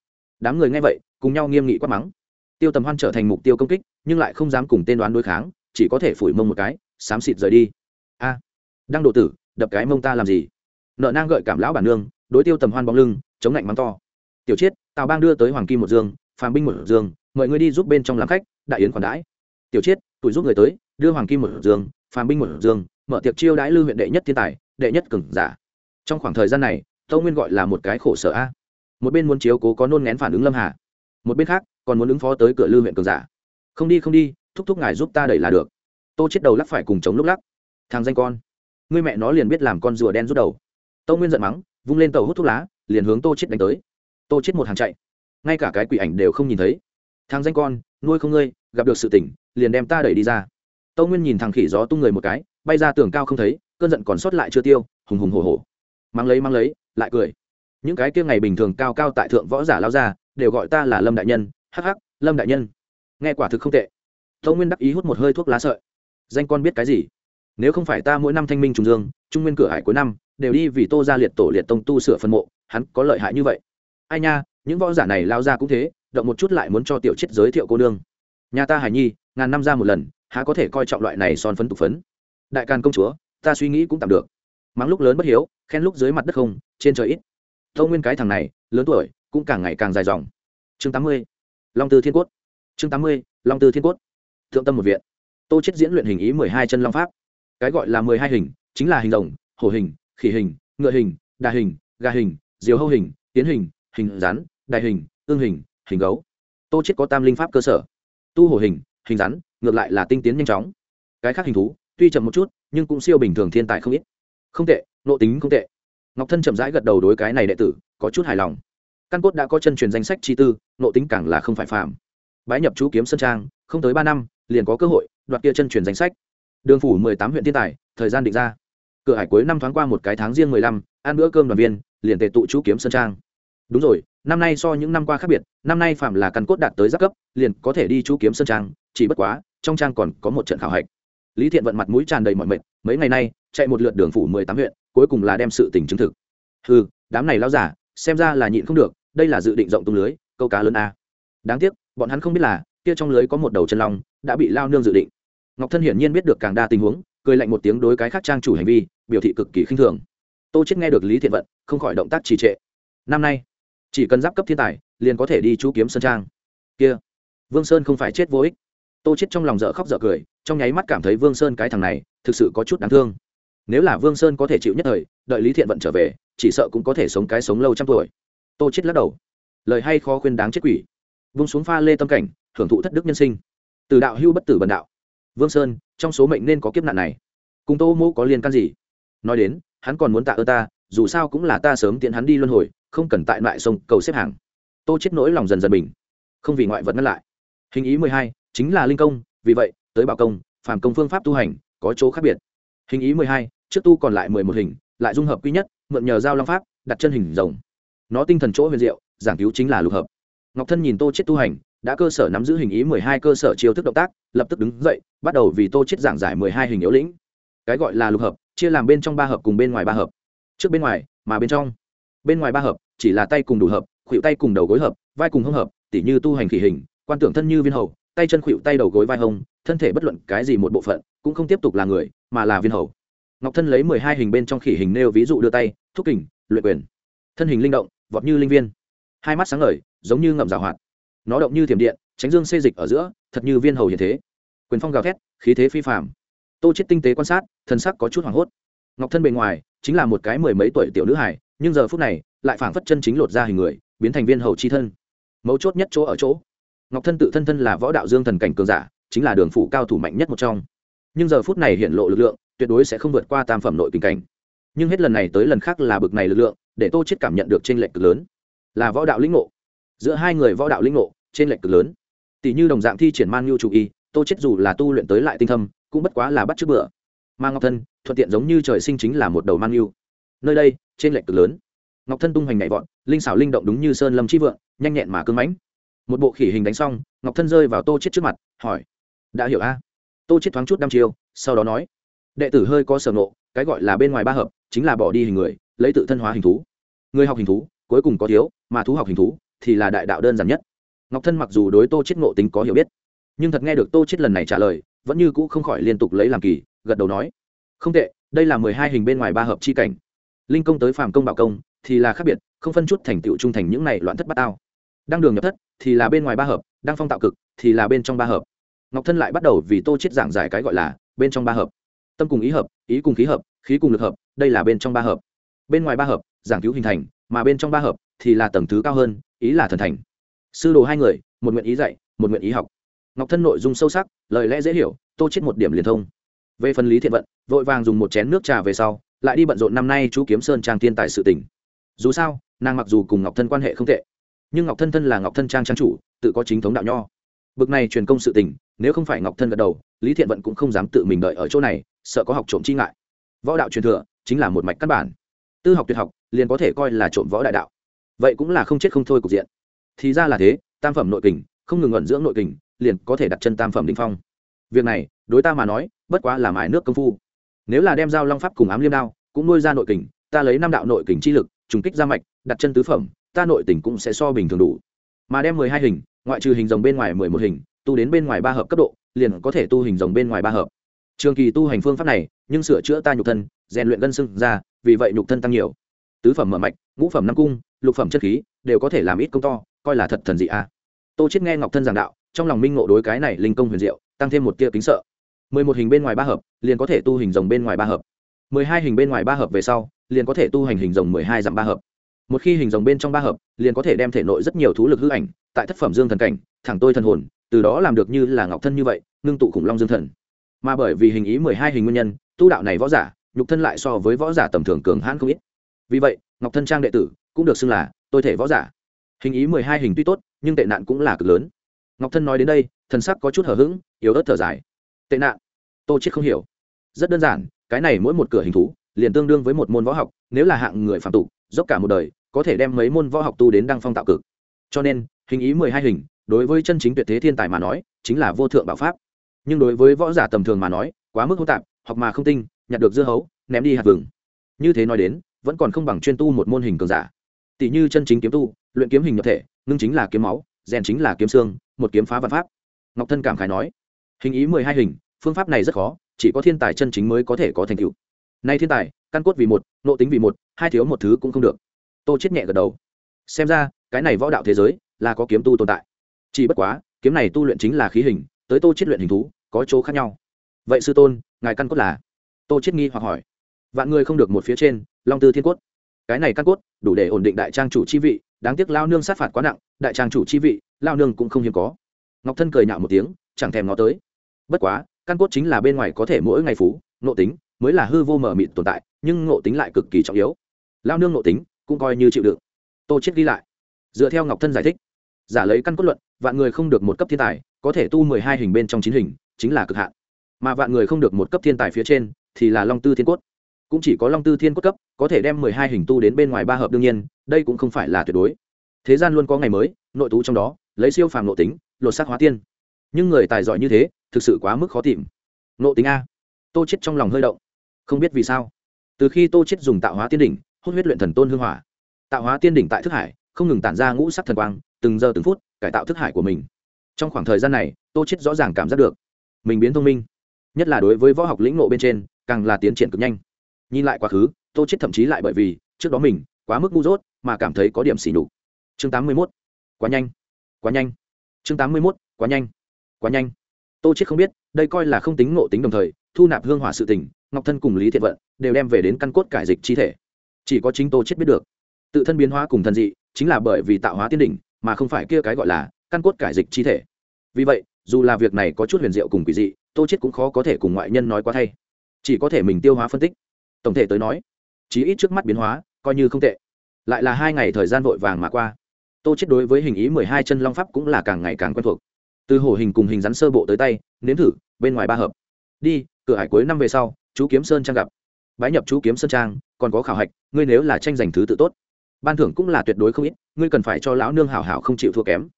A: Đám người nghe vậy cùng nhau nghiêm nghị quát mắng. Tiêu tầm hoan trở thành mục tiêu công kích nhưng lại không dám cùng tên đoán đối kháng chỉ có thể phủi mông một cái xám xịt rời đi. A à, đang độ tử đập cái mông ta làm gì? Nợ nang gợi cảm lão bản nương đối tiêu tầm hoan bóng lưng chống lạnh mắng to. Tiểu chiết tào bang đưa tới hoàng kim một dương phàm binh một dương mời ngươi đi giúp bên trong làm khách đại yến khoản đãi. Tiểu chiết tuổi giúp người tới đưa hoàng kim một dương phàm binh một dương, mở tiệc chiêu đãi lư huyện đệ nhất thiên tài, đệ nhất cường giả. Trong khoảng thời gian này, tâu nguyên gọi là một cái khổ sở a. Một bên muốn chiếu cố có nôn ngén phản ứng lâm hà, một bên khác, còn muốn ứng phó tới cửa lư huyện cường giả. Không đi không đi, thúc thúc ngài giúp ta đẩy là được. Tô chết đầu lắc phải cùng chống lúc lắc. Thằng danh con, ngươi mẹ nó liền biết làm con rùa đen rút đầu. Tô nguyên giận mắng, vung lên tàu hút thuốc lá, liền hướng tô chết đánh tới. Tô chết một hàng chạy. Ngay cả cái quỷ ảnh đều không nhìn thấy. Thằng danh con, nuôi không ngươi, gặp được sự tỉnh liền đem ta đẩy đi ra. Tâu nguyên nhìn thằng khỉ gió tung người một cái, bay ra tường cao không thấy, cơn giận còn sót lại chưa tiêu, hùng hùng hổ hổ. Mang lấy mang lấy, lại cười. Những cái kia ngày bình thường cao cao tại thượng võ giả lao ra, đều gọi ta là lâm đại nhân, hắc hắc, lâm đại nhân. Nghe quả thực không tệ. Tâu nguyên đắc ý hút một hơi thuốc lá sợi. Danh con biết cái gì? Nếu không phải ta mỗi năm thanh minh trùng dương, trung nguyên cửa hải cuối năm, đều đi vì tô ra liệt tổ liệt tông tu sửa phân mộ, hắn có lợi hại như vậy. Ai nha, những võ giả này lao ra cũng thế, động một chút lại muốn cho tiểu chết giới thiệu cô nương. Nhà ta hải nhi, ngàn năm ra một lần há có thể coi trọng loại này son phấn tục phấn. Đại càn công chúa, ta suy nghĩ cũng tạm được. Mắng lúc lớn bất hiếu, khen lúc dưới mặt đất không, trên trời ít. Tâu nguyên cái thằng này, lớn tuổi, cũng càng ngày càng dài dòng. Chương tám mươi, long tư thiên cốt. Chương tám mươi, long tư thiên cốt. Thượng tâm một viện. Tô chết diễn luyện hình ý mười hai chân long pháp. Cái gọi là mười hai hình, chính là hình rồng, hổ hình, khỉ hình, ngựa hình, đà hình, gà hình, diều hâu hình, tiến hình hình rắn đại hình, ương hình hình gấu. Tô chết có tam linh pháp cơ sở. Tu hổ hình hình rắn, ngược lại là tinh tiến nhanh chóng. Cái khác hình thú, tuy chậm một chút, nhưng cũng siêu bình thường thiên tài không ít. Không tệ, nộ tính không tệ. Ngọc thân chậm rãi gật đầu đối cái này đệ tử, có chút hài lòng. Căn cốt đã có chân truyền danh sách chi tư, nộ tính càng là không phải phạm bái nhập chú kiếm sơn trang, không tới ba năm, liền có cơ hội, đoạt kia chân truyền danh sách. Đường phủ mười tám huyện thiên tài, thời gian định ra. Cửa hải cuối năm thoáng qua một cái tháng riêng mười lăm, ăn bữa cơm đoàn viên, liền tề tụ chú kiếm sơn trang. Đúng rồi, năm nay so những năm qua khác biệt, năm nay phạm là căn cốt đạt tới giáp cấp, liền có thể đi chú kiếm sơn trang chỉ bất quá, trong trang còn có một trận khảo hạch. Lý thiện vận mặt mũi tràn đầy mọi mệt, mấy ngày nay, chạy một lượt đường phủ mười tám huyện, cuối cùng là đem sự tình chứng thực. Ừ đám này lao giả xem ra là nhịn không được, đây là dự định rộng tung lưới, câu cá lớn a. Đáng tiếc, bọn hắn không biết là, kia trong lưới có một đầu chân long, đã bị lao nương dự định. Ngọc thân hiển nhiên biết được càng đa tình huống, cười lạnh một tiếng đối cái khác trang chủ hành vi, biểu thị cực kỳ khinh thường. Tô chết nghe được lý thiện vận, không khỏi động tác trì trệ. Năm nay, chỉ cần giáp cấp thiên tài, liền có thể đi chú kiếm sơn trang. Kia, vương sơn không phải chết vô ích tô chết trong lòng dở khóc dở cười, trong nháy mắt cảm thấy vương sơn cái thằng này, thực sự có chút đáng thương. Nếu là vương sơn có thể chịu nhất thời, đợi lý thiện vận trở về, chỉ sợ cũng có thể sống cái sống lâu trăm tuổi. Tô chết lắc đầu. Lời hay khó khuyên đáng chết quỷ. Vung xuống pha lê tâm cảnh, hưởng thụ thất đức nhân sinh. Từ đạo hưu bất tử bần đạo. Vương sơn, trong số mệnh nên có kiếp nạn này. Cùng tô mô có liên can gì? Nói đến, hắn còn muốn tạ ơn ta, dù sao cũng là ta sớm tiện hắn đi luân hồi, không cần tại loại sông cầu xếp hàng. Tô chết nỗi lòng dần dần bình. Không vì ngoại vật ngăn lại. Hình ý mười hai chính là linh công, vì vậy, tới bảo công, phàm công phương pháp tu hành, có chỗ khác biệt. Hình ý mười hai, trước tu còn lại mười một hình, lại dung hợp quy nhất, mượn nhờ giao long pháp, đặt chân hình rồng. Nó tinh thần chỗ huyền diệu, giảng cứu chính là lục hợp. Ngọc thân nhìn tô chết tu hành, đã cơ sở nắm giữ hình ý mười hai cơ sở chiêu thức động tác, lập tức đứng dậy, bắt đầu vì tô chết giảng giải mười hai hình yếu lĩnh. Cái gọi là lục hợp, chia làm bên trong ba hợp cùng bên ngoài ba hợp. Trước bên ngoài, mà bên trong. Bên ngoài ba hợp, chỉ là tay cùng đủ hợp, khuỷu tay cùng đầu gối hợp, vai cùng hông hợp, tỉ như tu hành khỉ hình, quan tưởng thân như viên hầu tay chân khuỵu tay đầu gối vai hông, thân thể bất luận cái gì một bộ phận, cũng không tiếp tục là người, mà là viên hầu. Ngọc thân lấy mười hai hình bên trong khỉ hình nêu ví dụ đưa tay, thúc kình, luyện quyền. Thân hình linh động, vọt như linh viên. Hai mắt sáng ngời, giống như ngậm rào hoạt. Nó động như thiểm điện, tránh dương xê dịch ở giữa, thật như viên hầu hiện thế. Quyền phong gào thét, khí thế phi phạm tô chết tinh tế quan sát, thân sắc có chút hoảng hốt. Ngọc thân bề ngoài, chính là một cái mười mấy tuổi tiểu nữ hải nhưng giờ phút này, lại phảng phất chân chính lột ra hình người, biến thành viên hầu chi thân. Mấu chốt nhất chỗ ở chỗ ngọc thân tự thân thân là võ đạo dương thần cảnh cường giả, chính là đường phủ cao thủ mạnh nhất một trong. Nhưng giờ phút này hiện lộ lực lượng, tuyệt đối sẽ không vượt qua tam phẩm nội kinh cảnh. Nhưng hết lần này tới lần khác là bực này lực lượng, để tô chết cảm nhận được trên lệnh cực lớn. Là võ đạo lĩnh ngộ. Giữa hai người võ đạo lĩnh ngộ trên lệnh cực lớn. Tỷ như đồng dạng thi triển man nhu chủ y, tô chết dù là tu luyện tới lại tinh thâm, cũng bất quá là bắt trước bữa. Mang ngọc thân, thuận tiện giống như trời sinh chính là một đầu man nhu. Nơi đây trên lệnh cực lớn. Ngọc thân tung hoành nhảy vọt, linh xảo linh động đúng như sơn lâm chi vượng, nhanh nhẹn mà cương mãnh một bộ khỉ hình đánh xong, ngọc thân rơi vào tô chết trước mặt, hỏi, đã hiểu a? Tô chết thoáng chút đăm chiêu, sau đó nói, đệ tử hơi có sở nộ cái gọi là bên ngoài ba hợp, chính là bỏ đi hình người, lấy tự thân hóa hình thú. Người học hình thú, cuối cùng có thiếu, mà thú học hình thú thì là đại đạo đơn giản nhất. Ngọc thân mặc dù đối tô chết ngộ tính có hiểu biết, nhưng thật nghe được tô chết lần này trả lời, vẫn như cũ không khỏi liên tục lấy làm kỳ, gật đầu nói, không tệ, đây là mười hai hình bên ngoài ba hợp chi cảnh. Linh công tới phàm công bảo công thì là khác biệt, không phân chút thành tựu trung thành những này loạn thất bát ao đang đường nhập thất thì là bên ngoài ba hợp đang phong tạo cực thì là bên trong ba hợp. Ngọc thân lại bắt đầu vì tô chết giảng giải cái gọi là bên trong ba hợp. Tâm cùng ý hợp, ý cùng khí hợp, khí cùng lực hợp, đây là bên trong ba hợp. Bên ngoài ba hợp, giảng cứu hình thành, mà bên trong ba hợp thì là tầng thứ cao hơn, ý là thần thành. Sư đồ hai người, một nguyện ý dạy, một nguyện ý học. Ngọc thân nội dung sâu sắc, lời lẽ dễ hiểu, tô chết một điểm liền thông. Về phần lý thiện vận, vội vàng dùng một chén nước trà về sau, lại đi bận rộn năm nay chú kiếm sơn trang tiên tài sự tỉnh dù sao, nàng mặc dù cùng ngọc thân quan hệ không tệ nhưng ngọc thân thân là ngọc thân trang trang chủ, tự có chính thống đạo nho. Bực này truyền công sự tình, nếu không phải ngọc thân gật đầu, lý thiện vận cũng không dám tự mình đợi ở chỗ này, sợ có học trộm chi ngại. Võ đạo truyền thừa, chính là một mạch căn bản. Tư học tuyệt học, liền có thể coi là trộm võ đại đạo. Vậy cũng là không chết không thôi cục diện. Thì ra là thế, tam phẩm nội kình, không ngừng ẩn dưỡng nội kình, liền có thể đặt chân tam phẩm đ phong. Việc này, đối ta mà nói, bất quá là mãi nước công phu. Nếu là đem giao long pháp cùng ám liêm đao, cũng nuôi ra nội kình, ta lấy năm đạo nội kình chi lực, trùng kích ra mạch, đặt chân tứ phẩm ta nội tình cũng sẽ so bình thường đủ. Mà đem mười hai hình, ngoại trừ hình rồng bên ngoài mười một hình, tu đến bên ngoài ba hợp cấp độ, liền có thể tu hình rồng bên ngoài ba hợp. Trường kỳ tu hành phương pháp này, nhưng sửa chữa ta nhục thân, rèn luyện gân xưng ra, vì vậy nhục thân tăng nhiều. Tứ phẩm mở mạch, ngũ phẩm năm cung, lục phẩm chất khí, đều có thể làm ít công to, coi là thật thần dị a. Tô chết nghe ngọc thân giảng đạo, trong lòng minh ngộ đối cái này linh công huyền diệu, tăng thêm một tia kính sợ. Mười một hình bên ngoài ba hợp, liền có thể tu hình rồng bên ngoài ba hợp. Mười hai hình bên ngoài ba hợp về sau, liền có thể tu hành hình rồng mười hai dặm ba hợp một khi hình rồng bên trong ba hợp, liền có thể đem thể nội rất nhiều thú lực hư ảnh, tại thất phẩm dương thần cảnh, thẳng tôi thần hồn, từ đó làm được như là ngọc thân như vậy, ngưng tụ khủng long dương thần. Mà bởi vì hình ý mười hai hình nguyên nhân, tu đạo này võ giả, nhục thân lại so với võ giả tầm thường cường hãn không ít. Vì vậy, ngọc thân trang đệ tử cũng được xưng là tôi thể võ giả. Hình ý mười hai hình tuy tốt, nhưng tệ nạn cũng là cực lớn. Ngọc thân nói đến đây, thần sắc có chút hở h ữ g yếu ớt thở dài. Tệ nạn? Tô chết không hiểu. Rất đơn giản, cái này mỗi một cửa hình thú, liền tương đương với một môn võ học, nếu là hạng người phạm tục dốc cả một đời, có thể đem mấy môn võ học tu đến đăng phong tạo cực. Cho nên, hình ý mười hai hình, đối với chân chính tuyệt thế thiên tài mà nói, chính là vô thượng bảo pháp. Nhưng đối với võ giả tầm thường mà nói, quá mức hỗn tạp, học mà không tinh, nhặt được dưa hấu, ném đi hạt vừng. Như thế nói đến, vẫn còn không bằng chuyên tu một môn hình cường giả. Tỷ như chân chính kiếm tu, luyện kiếm hình nhập thể, ngưng chính là kiếm máu, rèn chính là kiếm xương, một kiếm phá văn pháp. Ngọc thân cảm khải nói, hình ý mười hai hình, phương pháp này rất khó, chỉ có thiên tài chân chính mới có thể có thành tựu nay thiên tài, căn cốt vì một, nộ tính vì một, hai thiếu một thứ cũng không được. Tô chết nhẹ gật đầu. Xem ra, cái này võ đạo thế giới là có kiếm tu tồn tại. Chỉ bất quá, kiếm này tu luyện chính là khí hình, tới tô chết luyện hình thú, có chỗ khác nhau. Vậy sư tôn, ngài căn cốt là? Tô chết nghi hoặc hỏi. Vạn người không được một phía trên, long tư thiên cốt. Cái này căn cốt, đủ để ổn định đại trang chủ chi vị, đáng tiếc lao nương sát phạt quá nặng, đại trang chủ chi vị, lao nương cũng không hiếm có. Ngọc thân cười nhạo một tiếng, chẳng thèm ngó tới. Bất quá, căn cốt chính là bên ngoài có thể mỗi ngày phú, nộ tính mới là hư vô mờ mịt tồn tại, nhưng ngộ tính lại cực kỳ trọng yếu. Lao nương ngộ tính cũng coi như chịu đựng. Tô chết ghi lại. Dựa theo ngọc thân giải thích, giả lấy căn cốt luận, vạn người không được một cấp thiên tài, có thể tu mười hai hình bên trong chín hình, chính là cực hạn. Mà vạn người không được một cấp thiên tài phía trên, thì là long tư thiên cốt. Cũng chỉ có long tư thiên cốt cấp, có thể đem mười hai hình tu đến bên ngoài ba hợp đương nhiên, đây cũng không phải là tuyệt đối. Thế gian luôn có ngày mới, nội tú trong đó, lấy siêu phàm nội tính, lột xác hóa tiên. Nhưng người tài giỏi như thế, thực sự quá mức khó tìm. Nội tính a. Tô chết trong lòng hơi động không biết vì sao. Từ khi tô chết dùng tạo hóa tiên đỉnh, hút huyết luyện thần tôn hương hỏa. Tạo hóa tiên đỉnh tại thức hải, không ngừng tản ra ngũ sắc thần quang, từng giờ từng phút, cải tạo thức hải của mình. Trong khoảng thời gian này, tô chết rõ ràng cảm giác được, mình biến thông minh. Nhất là đối với võ học lĩnh ngộ bên trên, càng là tiến triển cực nhanh. Nhìn lại quá khứ, tô chết thậm chí lại bởi vì, trước đó mình, quá mức ngu dốt, mà cảm thấy có điểm xỉ nhục. Chương 81. quá nhanh quá nhanh. Chương 81. quá nhanh quá nhanh. Tô chết không biết, đây coi là không tính ngộ tính đồng thời thu nạp hương hỏa sự tình, ngọc thân cùng lý thiện vận đều đem về đến căn cốt cải dịch chi thể. Chỉ có chính tô chết biết được, tự thân biến hóa cùng thần dị chính là bởi vì tạo hóa tiên đỉnh, mà không phải kia cái gọi là căn cốt cải dịch chi thể. Vì vậy, dù là việc này có chút huyền diệu cùng quỷ dị, tô chết cũng khó có thể cùng ngoại nhân nói quá thay. Chỉ có thể mình tiêu hóa phân tích. Tổng thể tới nói, chí ít trước mắt biến hóa coi như không tệ. Lại là hai ngày thời gian vội vàng mà qua. Tô chết đối với hình ý mười hai chân long pháp cũng là càng ngày càng quen thuộc. Từ hổ hình cùng hình rắn sơ bộ tới tay, nếm thử, bên ngoài ba hợp. Đi cửa hải cuối năm về sau, chú kiếm sơn trang gặp. Bái nhập chú kiếm sơn trang, còn có khảo hạch, ngươi nếu là tranh giành thứ tự tốt. Ban thưởng cũng là tuyệt đối không ít, ngươi cần phải cho lão nương hảo hảo không chịu thua kém.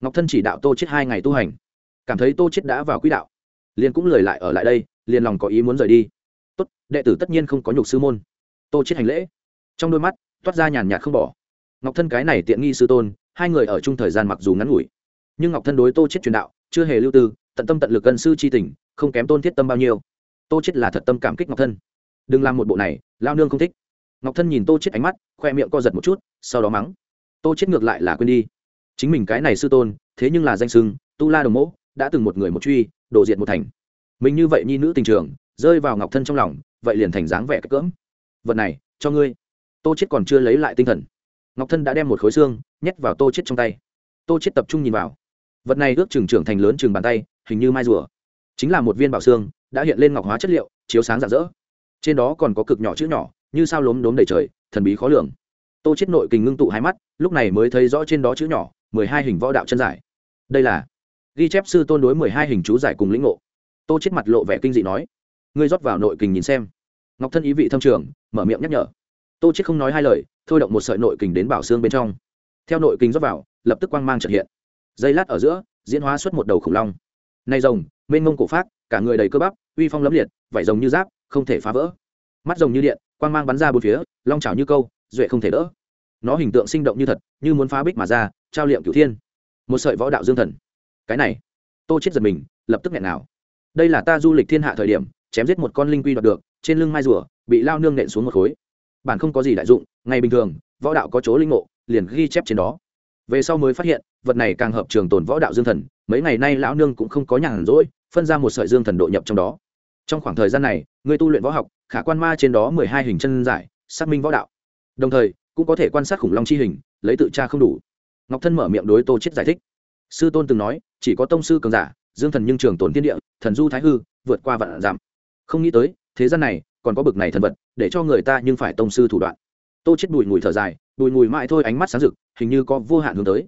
A: Ngọc thân chỉ đạo tô chết hai ngày tu hành. Cảm thấy tô chết đã vào quỹ đạo. Liền cũng lời lại ở lại đây, liền lòng có ý muốn rời đi. Tốt, đệ tử tất nhiên không có nhục sư môn. Tô chết hành lễ. Trong đôi mắt, toát ra nhàn nhạt không bỏ. Ngọc thân cái này tiện nghi sư tôn, hai người ở chung thời gian mặc dù ngắn ngủi. Nhưng ngọc thân đối tô chết truyền đạo, chưa hề lưu tư, tận tâm tận lực cân sư chi tình, không kém tôn thiết tâm bao nhiêu tô chết là thật tâm cảm kích ngọc thân. Đừng làm một bộ này, lao nương không thích. Ngọc thân nhìn tô chết ánh mắt, khoe miệng co giật một chút, sau đó mắng. Tô chết ngược lại là quên đi. Chính mình cái này sư tôn, thế nhưng là danh sưng, tu la đồng mẫu đã từng một người một truy, đổ diệt một thành. Mình như vậy nhi nữ tình trường, rơi vào ngọc thân trong lòng, vậy liền thành dáng vẻ cách cưỡng vật này, cho ngươi. Tô chết còn chưa lấy lại tinh thần. Ngọc thân đã đem một khối xương, nhét vào tô chết trong tay. Tô chết tập trung nhìn vào. Vật này ước chừng trưởng thành lớn chừng bàn tay, hình như mai rùa. Chính là một viên bảo xương đã hiện lên ngọc hóa chất liệu, chiếu sáng rạng rỡ. Trên đó còn có cực nhỏ chữ nhỏ, như sao lốm đốm đầy trời, thần bí khó lường. Tô chết nội kình ngưng tụ hai mắt, lúc này mới thấy rõ trên đó chữ nhỏ, mười hai hình võ đạo chân giải. Đây là ghi chép sư tôn đối mười hai hình chú giải cùng lĩnh ngộ. Tô chết mặt lộ vẻ kinh dị nói, ngươi rót vào nội kình nhìn xem. Ngọc thân ý vị thâm trường, mở miệng nhắc nhở. Tô chết không nói hai lời, thôi động một sợi nội kình đến bảo xương bên trong. Theo nội kình rót vào, lập tức quang mang trợ hiện. Dây lát ở giữa, diễn hóa xuất một đầu khủng long. Nay rồng, mênh mông cổ phát cả người đầy cơ bắp, uy phong lấm liệt vảy rồng như giáp, không thể phá vỡ. Mắt rồng như điện, quang mang bắn ra bốn phía, long trào như câu, duệ không thể đỡ. Nó hình tượng sinh động như thật, như muốn phá bích mà ra, trao liệm cửu thiên. Một sợi võ đạo dương thần. Cái này, tô chết giật mình, lập tức nghẹn nào. Đây là ta du lịch thiên hạ thời điểm, chém giết một con linh quy đoạt được, trên lưng mai rùa, bị lao nương nện xuống một khối. Bản không có gì đại dụng, ngày bình thường, võ đạo có chỗ linh ngộ, liền ghi chép trên đó. Về sau mới phát hiện, vật này càng hợp trường tồn võ đạo dương thần, mấy ngày nay lão nương cũng không có nhàn rỗi phân ra một sợi dương thần độ nhập trong đó. Trong khoảng thời gian này, người tu luyện võ học, khả quan ma trên đó mười hai hình chân giải, xác minh võ đạo. Đồng thời, cũng có thể quan sát khủng long chi hình, lấy tự tra không đủ. Ngọc thân mở miệng đối tô chết giải thích. Sư tôn từng nói, chỉ có tông sư cường giả, dương thần nhưng trường tồn thiên địa, thần du thái hư, vượt qua vạn giảm. Không nghĩ tới, thế gian này, còn có bực này thần vật, để cho người ta nhưng phải tông sư thủ đoạn. Tô chết bùi ngùi thở dài, bùi ngùi mãi thôi, ánh mắt sáng rực, hình như có vô hạn hướng tới.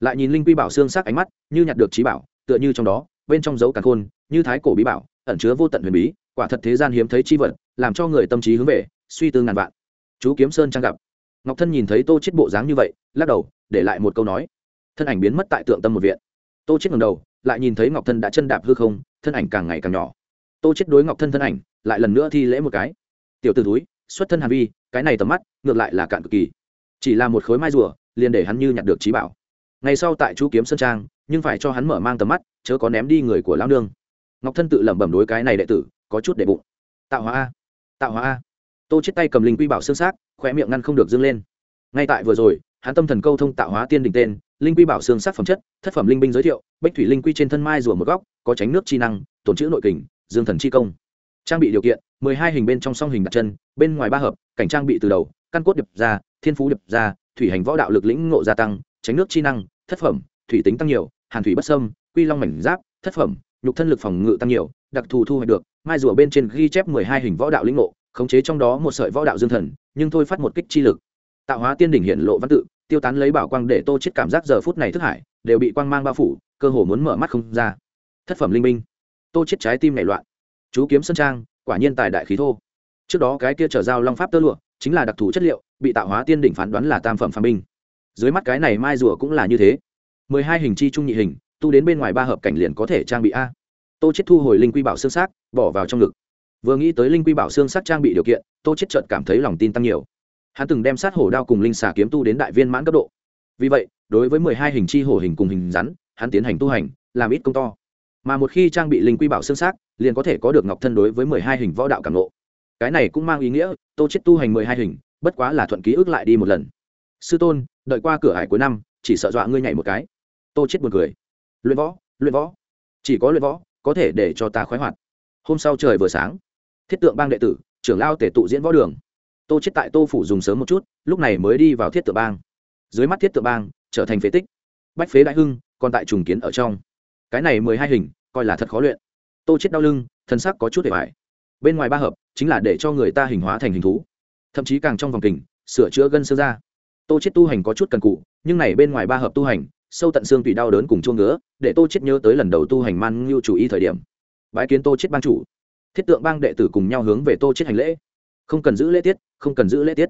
A: Lại nhìn linh quy bảo xương sắc ánh mắt, như nhặt được trí bảo, tựa như trong đó bên trong dấu càn khôn, như thái cổ bí bảo, ẩn chứa vô tận huyền bí, quả thật thế gian hiếm thấy chi vật, làm cho người tâm trí hướng về, suy tư ngàn vạn. Chú kiếm sơn trang gặp. Ngọc thân nhìn thấy tô chết bộ dáng như vậy, lắc đầu, để lại một câu nói. Thân ảnh biến mất tại tượng tâm một viện. Tô chết ngẩng đầu, lại nhìn thấy ngọc thân đã chân đạp hư không, thân ảnh càng ngày càng nhỏ. Tô chết đối ngọc thân thân ảnh, lại lần nữa thi lễ một cái. Tiểu tử túi xuất thân hàn vi, cái này tầm mắt, ngược lại là cạn cực kỳ. Chỉ là một khối mai rùa, liền để hắn như nhặt được trí bảo. Ngày sau tại chú kiếm sơn trang, nhưng phải cho hắn mở mang tầm mắt chớ có ném đi người của lão nương. Ngọc thân tự lẩm bẩm đối cái này đệ tử, có chút đệ bụng. Tạo hóa a, tạo hóa a. Tô chết tay cầm linh quy bảo xương xác, khóe miệng ngăn không được dâng lên. Ngay tại vừa rồi, hắn tâm thần câu thông tạo hóa tiên đỉnh tên, linh quy bảo xương sắc phẩm chất, thất phẩm linh binh giới thiệu bách thủy linh quy trên thân mai rùa một góc, có tránh nước chi năng, tổn chữ nội kình, dương thần chi công. Trang bị điều kiện, mười hai hình bên trong song hình đặt chân, bên ngoài ba hợp, cảnh trang bị từ đầu, căn cốt đập ra, thiên phú đập ra, thủy hành võ đạo lực lĩnh ngộ gia tăng, tránh nước chi năng, thất phẩm, thủy tính tăng nhiều, hàn thủy bất sâm quy long mảnh giáp, thất phẩm, nhục thân lực phòng ngự tăng nhiều, đặc thù thu hoạch được, mai rùa bên trên ghi chép mười hai hình võ đạo lĩnh ngộ, khống chế trong đó một sợi võ đạo dương thần, nhưng thôi phát một kích chi lực. Tạo hóa tiên đỉnh hiện lộ văn tự, tiêu tán lấy bảo quang để tô chết cảm giác giờ phút này thức hải, đều bị quang mang bao phủ, cơ hồ muốn mở mắt không ra. Thất phẩm linh minh tô chết trái tim nảy loạn. Chú kiếm sân trang, quả nhiên tài đại khí thô. Trước đó cái kia trở giao long pháp tơ lụa, chính là đặc thù chất liệu, bị tạo hóa tiên đỉnh phán đoán là tam phẩm phàm binh. Dưới mắt cái này mai rùa cũng là như thế. Mười hai hình chi trung nhị hình tu đến bên ngoài ba hợp cảnh liền có thể trang bị a. Tô chết thu hồi linh quy bảo xương xác, bỏ vào trong ngực. Vừa nghĩ tới linh quy bảo xương sắc trang bị điều kiện, tô chết chợt cảm thấy lòng tin tăng nhiều. Hắn từng đem sát hổ đao cùng linh xà kiếm tu đến đại viên mãn cấp độ. Vì vậy, đối với mười hai hình chi hổ hình cùng hình rắn, hắn tiến hành tu hành, làm ít công to. Mà một khi trang bị linh quy bảo xương xác, liền có thể có được ngọc thân đối với mười hai hình võ đạo cảm lộ cái này cũng mang ý nghĩa, tô chết tu hành mười hai hình, bất quá là thuận ký ức lại đi một lần. Sư tôn, đợi qua cửa hải cuối năm, chỉ sợ dọa ngươi nhảy một cái. Tô chết buồn cười luyện võ luyện võ. Chỉ có luyện võ có thể để cho ta khoái hoạt. Hôm sau trời vừa sáng, thiết tượng bang đệ tử, trưởng lao tể tụ diễn võ đường. Tô chết tại tô phủ dùng sớm một chút, lúc này mới đi vào thiết tượng bang. Dưới mắt thiết tượng bang trở thành phế tích. Bách phế đại hưng còn tại trùng kiến ở trong. Cái này mười hai hình, coi là thật khó luyện. Tô chết đau lưng, thân sắc có chút để bại bên ngoài ba hợp, chính là để cho người ta hình hóa thành hình thú. Thậm chí càng trong vòng kình, sửa chữa gân xương ra. Tô chết tu hành có chút cần cụ nhưng này bên ngoài ba hợp tu hành sâu tận xương tùy đau đớn cùng chuông ngứa, để tô chết nhớ tới lần đầu tu hành man ngưu chủ ý thời điểm. Bái kiến tô chết ban chủ. Thiết tượng bang đệ tử cùng nhau hướng về tô chết hành lễ. Không cần giữ lễ tiết, không cần giữ lễ tiết.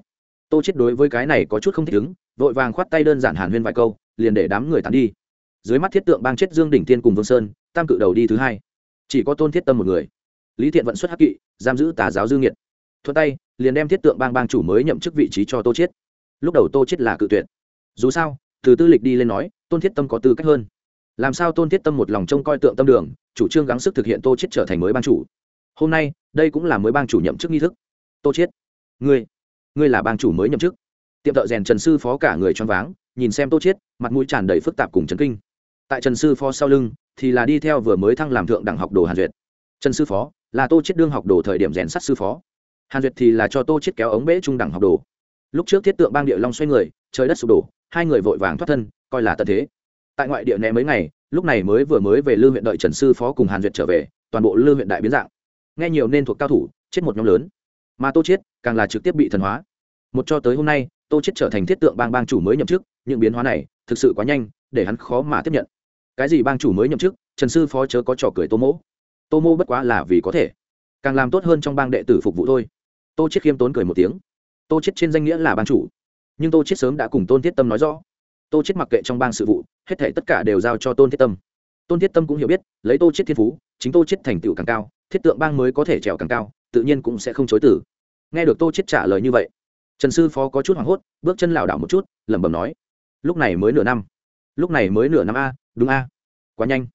A: Tô chết đối với cái này có chút không thích ứng, vội vàng khoát tay đơn giản hàn huyên vài câu, liền để đám người tàn đi. Dưới mắt thiết tượng bang chết dương đỉnh tiên cùng vương sơn, tam cự đầu đi thứ hai. Chỉ có tôn thiết tâm một người. Lý thiện vận xuất hắc kỵ, giam giữ tà giáo dương nghiệt. Thuận tay, liền đem thiết tượng bang bang chủ mới nhậm chức vị trí cho tô chết lúc đầu tô chết là cự tuyệt. Dù sao, từ tư lịch đi lên nói tôn thiết tâm có tư cách hơn. Làm sao tôn thiết tâm một lòng trông coi tượng tâm đường, chủ trương gắng sức thực hiện tô chết trở thành mới ban chủ? Hôm nay, đây cũng là mới ban chủ nhậm chức nghi thức. Tô chết ngươi ngươi là ban chủ mới nhậm chức. Tiệm thợ rèn trần sư phó cả người choáng váng, nhìn xem tô chết mặt mũi tràn đầy phức tạp cùng chấn kinh. Tại trần sư phó sau lưng, thì là đi theo vừa mới thăng làm thượng đẳng học đồ hàn duyệt. Trần sư phó, là tô chết đương học đồ thời điểm rèn sắt sư phó. Hàn duyệt thì là cho tô chết kéo ống bể trung đẳng học đồ. Lúc trước thiết tượng bang địa long xoay người, trời đất sụp đổ, hai người vội vàng thoát thân coi là tận thế. Tại ngoại địa né mấy ngày, lúc này mới vừa mới về lư huyện đợi trần sư phó cùng hàn duyệt trở về, toàn bộ lư huyện đại biến dạng. Nghe nhiều nên thuộc cao thủ, chết một nhóm lớn. Mà tô chết càng là trực tiếp bị thần hóa. Một cho tới hôm nay, tô chết trở thành thiết tượng bang bang chủ mới nhậm chức, những biến hóa này thực sự quá nhanh, để hắn khó mà tiếp nhận. Cái gì bang chủ mới nhậm chức, trần sư phó chớ có trò cười tô mỗ. Tô mô bất quá là vì có thể. Càng làm tốt hơn trong bang đệ tử phục vụ thôi. Tô chết khiêm tốn cười một tiếng. Tô chết trên danh nghĩa là bang chủ. Nhưng tô chết sớm đã cùng tôn thiết tâm nói rõ tô chết mặc kệ trong bang sự vụ, hết thể tất cả đều giao cho tôn thiết tâm. Tôn thiết tâm cũng hiểu biết, lấy tô chết thiên phú, chính tô chết thành tựu càng cao, thiết tượng bang mới có thể trèo càng cao, tự nhiên cũng sẽ không chối tử nghe được tô chết trả lời như vậy, trần sư phó có chút hoảng hốt, bước chân lảo đảo một chút, lẩm bẩm nói, lúc này mới nửa năm. Lúc này mới nửa năm a, đúng a. Quá nhanh.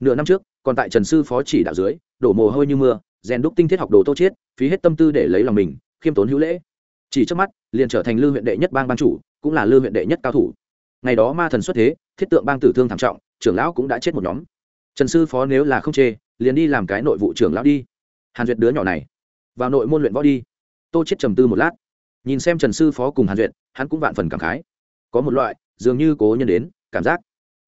A: Nửa năm trước, còn tại trần sư phó chỉ đạo dưới, đổ mồ hôi như mưa, rèn đúc tinh thiết học đồ tô chiết phí hết tâm tư để lấy lòng mình, khiêm tốn hữu lễ. Chỉ trước mắt, liền trở thành lư huyện đệ nhất bang ban chủ, cũng là lư huyện đệ nhất cao thủ ngày đó ma thần xuất thế, thiết tượng bang tử thương thảm trọng, trưởng lão cũng đã chết một nhóm. Trần sư phó nếu là không chê, liền đi làm cái nội vụ trưởng lão đi. Hàn duyệt đứa nhỏ này, vào nội môn luyện võ đi. Tô chết trầm tư một lát. Nhìn xem trần sư phó cùng hàn duyệt, hắn cũng vạn phần cảm khái. Có một loại, dường như cố nhân đến, cảm giác.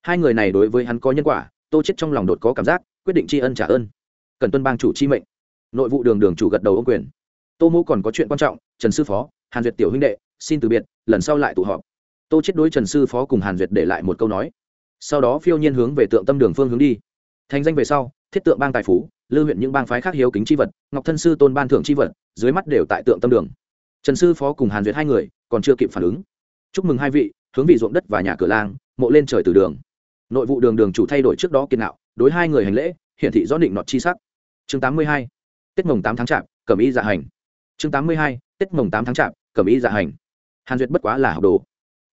A: Hai người này đối với hắn có nhân quả, tô chết trong lòng đột có cảm giác, quyết định tri ân trả ơn. Cần tuân bang chủ chi mệnh. Nội vụ đường đường chủ gật đầu ô quyền. Tô mô còn có chuyện quan trọng, trần sư phó, hàn duyệt tiểu huynh đệ, xin từ biệt, lần sau lại tụ họp tô chết đối trần sư phó cùng hàn duyệt để lại một câu nói. Sau đó phiêu nhiên hướng về tượng tâm đường phương hướng đi. Thành danh về sau, thiết tượng bang tài phú, lưu huyện những bang phái khác hiếu kính c h i vật, ngọc thân sư tôn ban thưởng c h i vật, dưới mắt đều tại tượng tâm đường. Trần sư phó cùng hàn duyệt hai người, còn chưa kịp phản ứng. Chúc mừng hai vị, hướng vị ruộng đất và nhà cửa lang, mộ lên trời từ đường. Nội vụ đường đường chủ thay đổi trước đó kiên nạo đối hai người hành lễ, hiển thị rõ định nọt chi sắc. Chương tám mươi hai, tết mồng tám tháng chạp, cẩm y dạ hành. Chương tám mươi hai, tết mồng tám tháng chạp, cẩm y dạ hành. Hàn duyệt bất quá là học đồ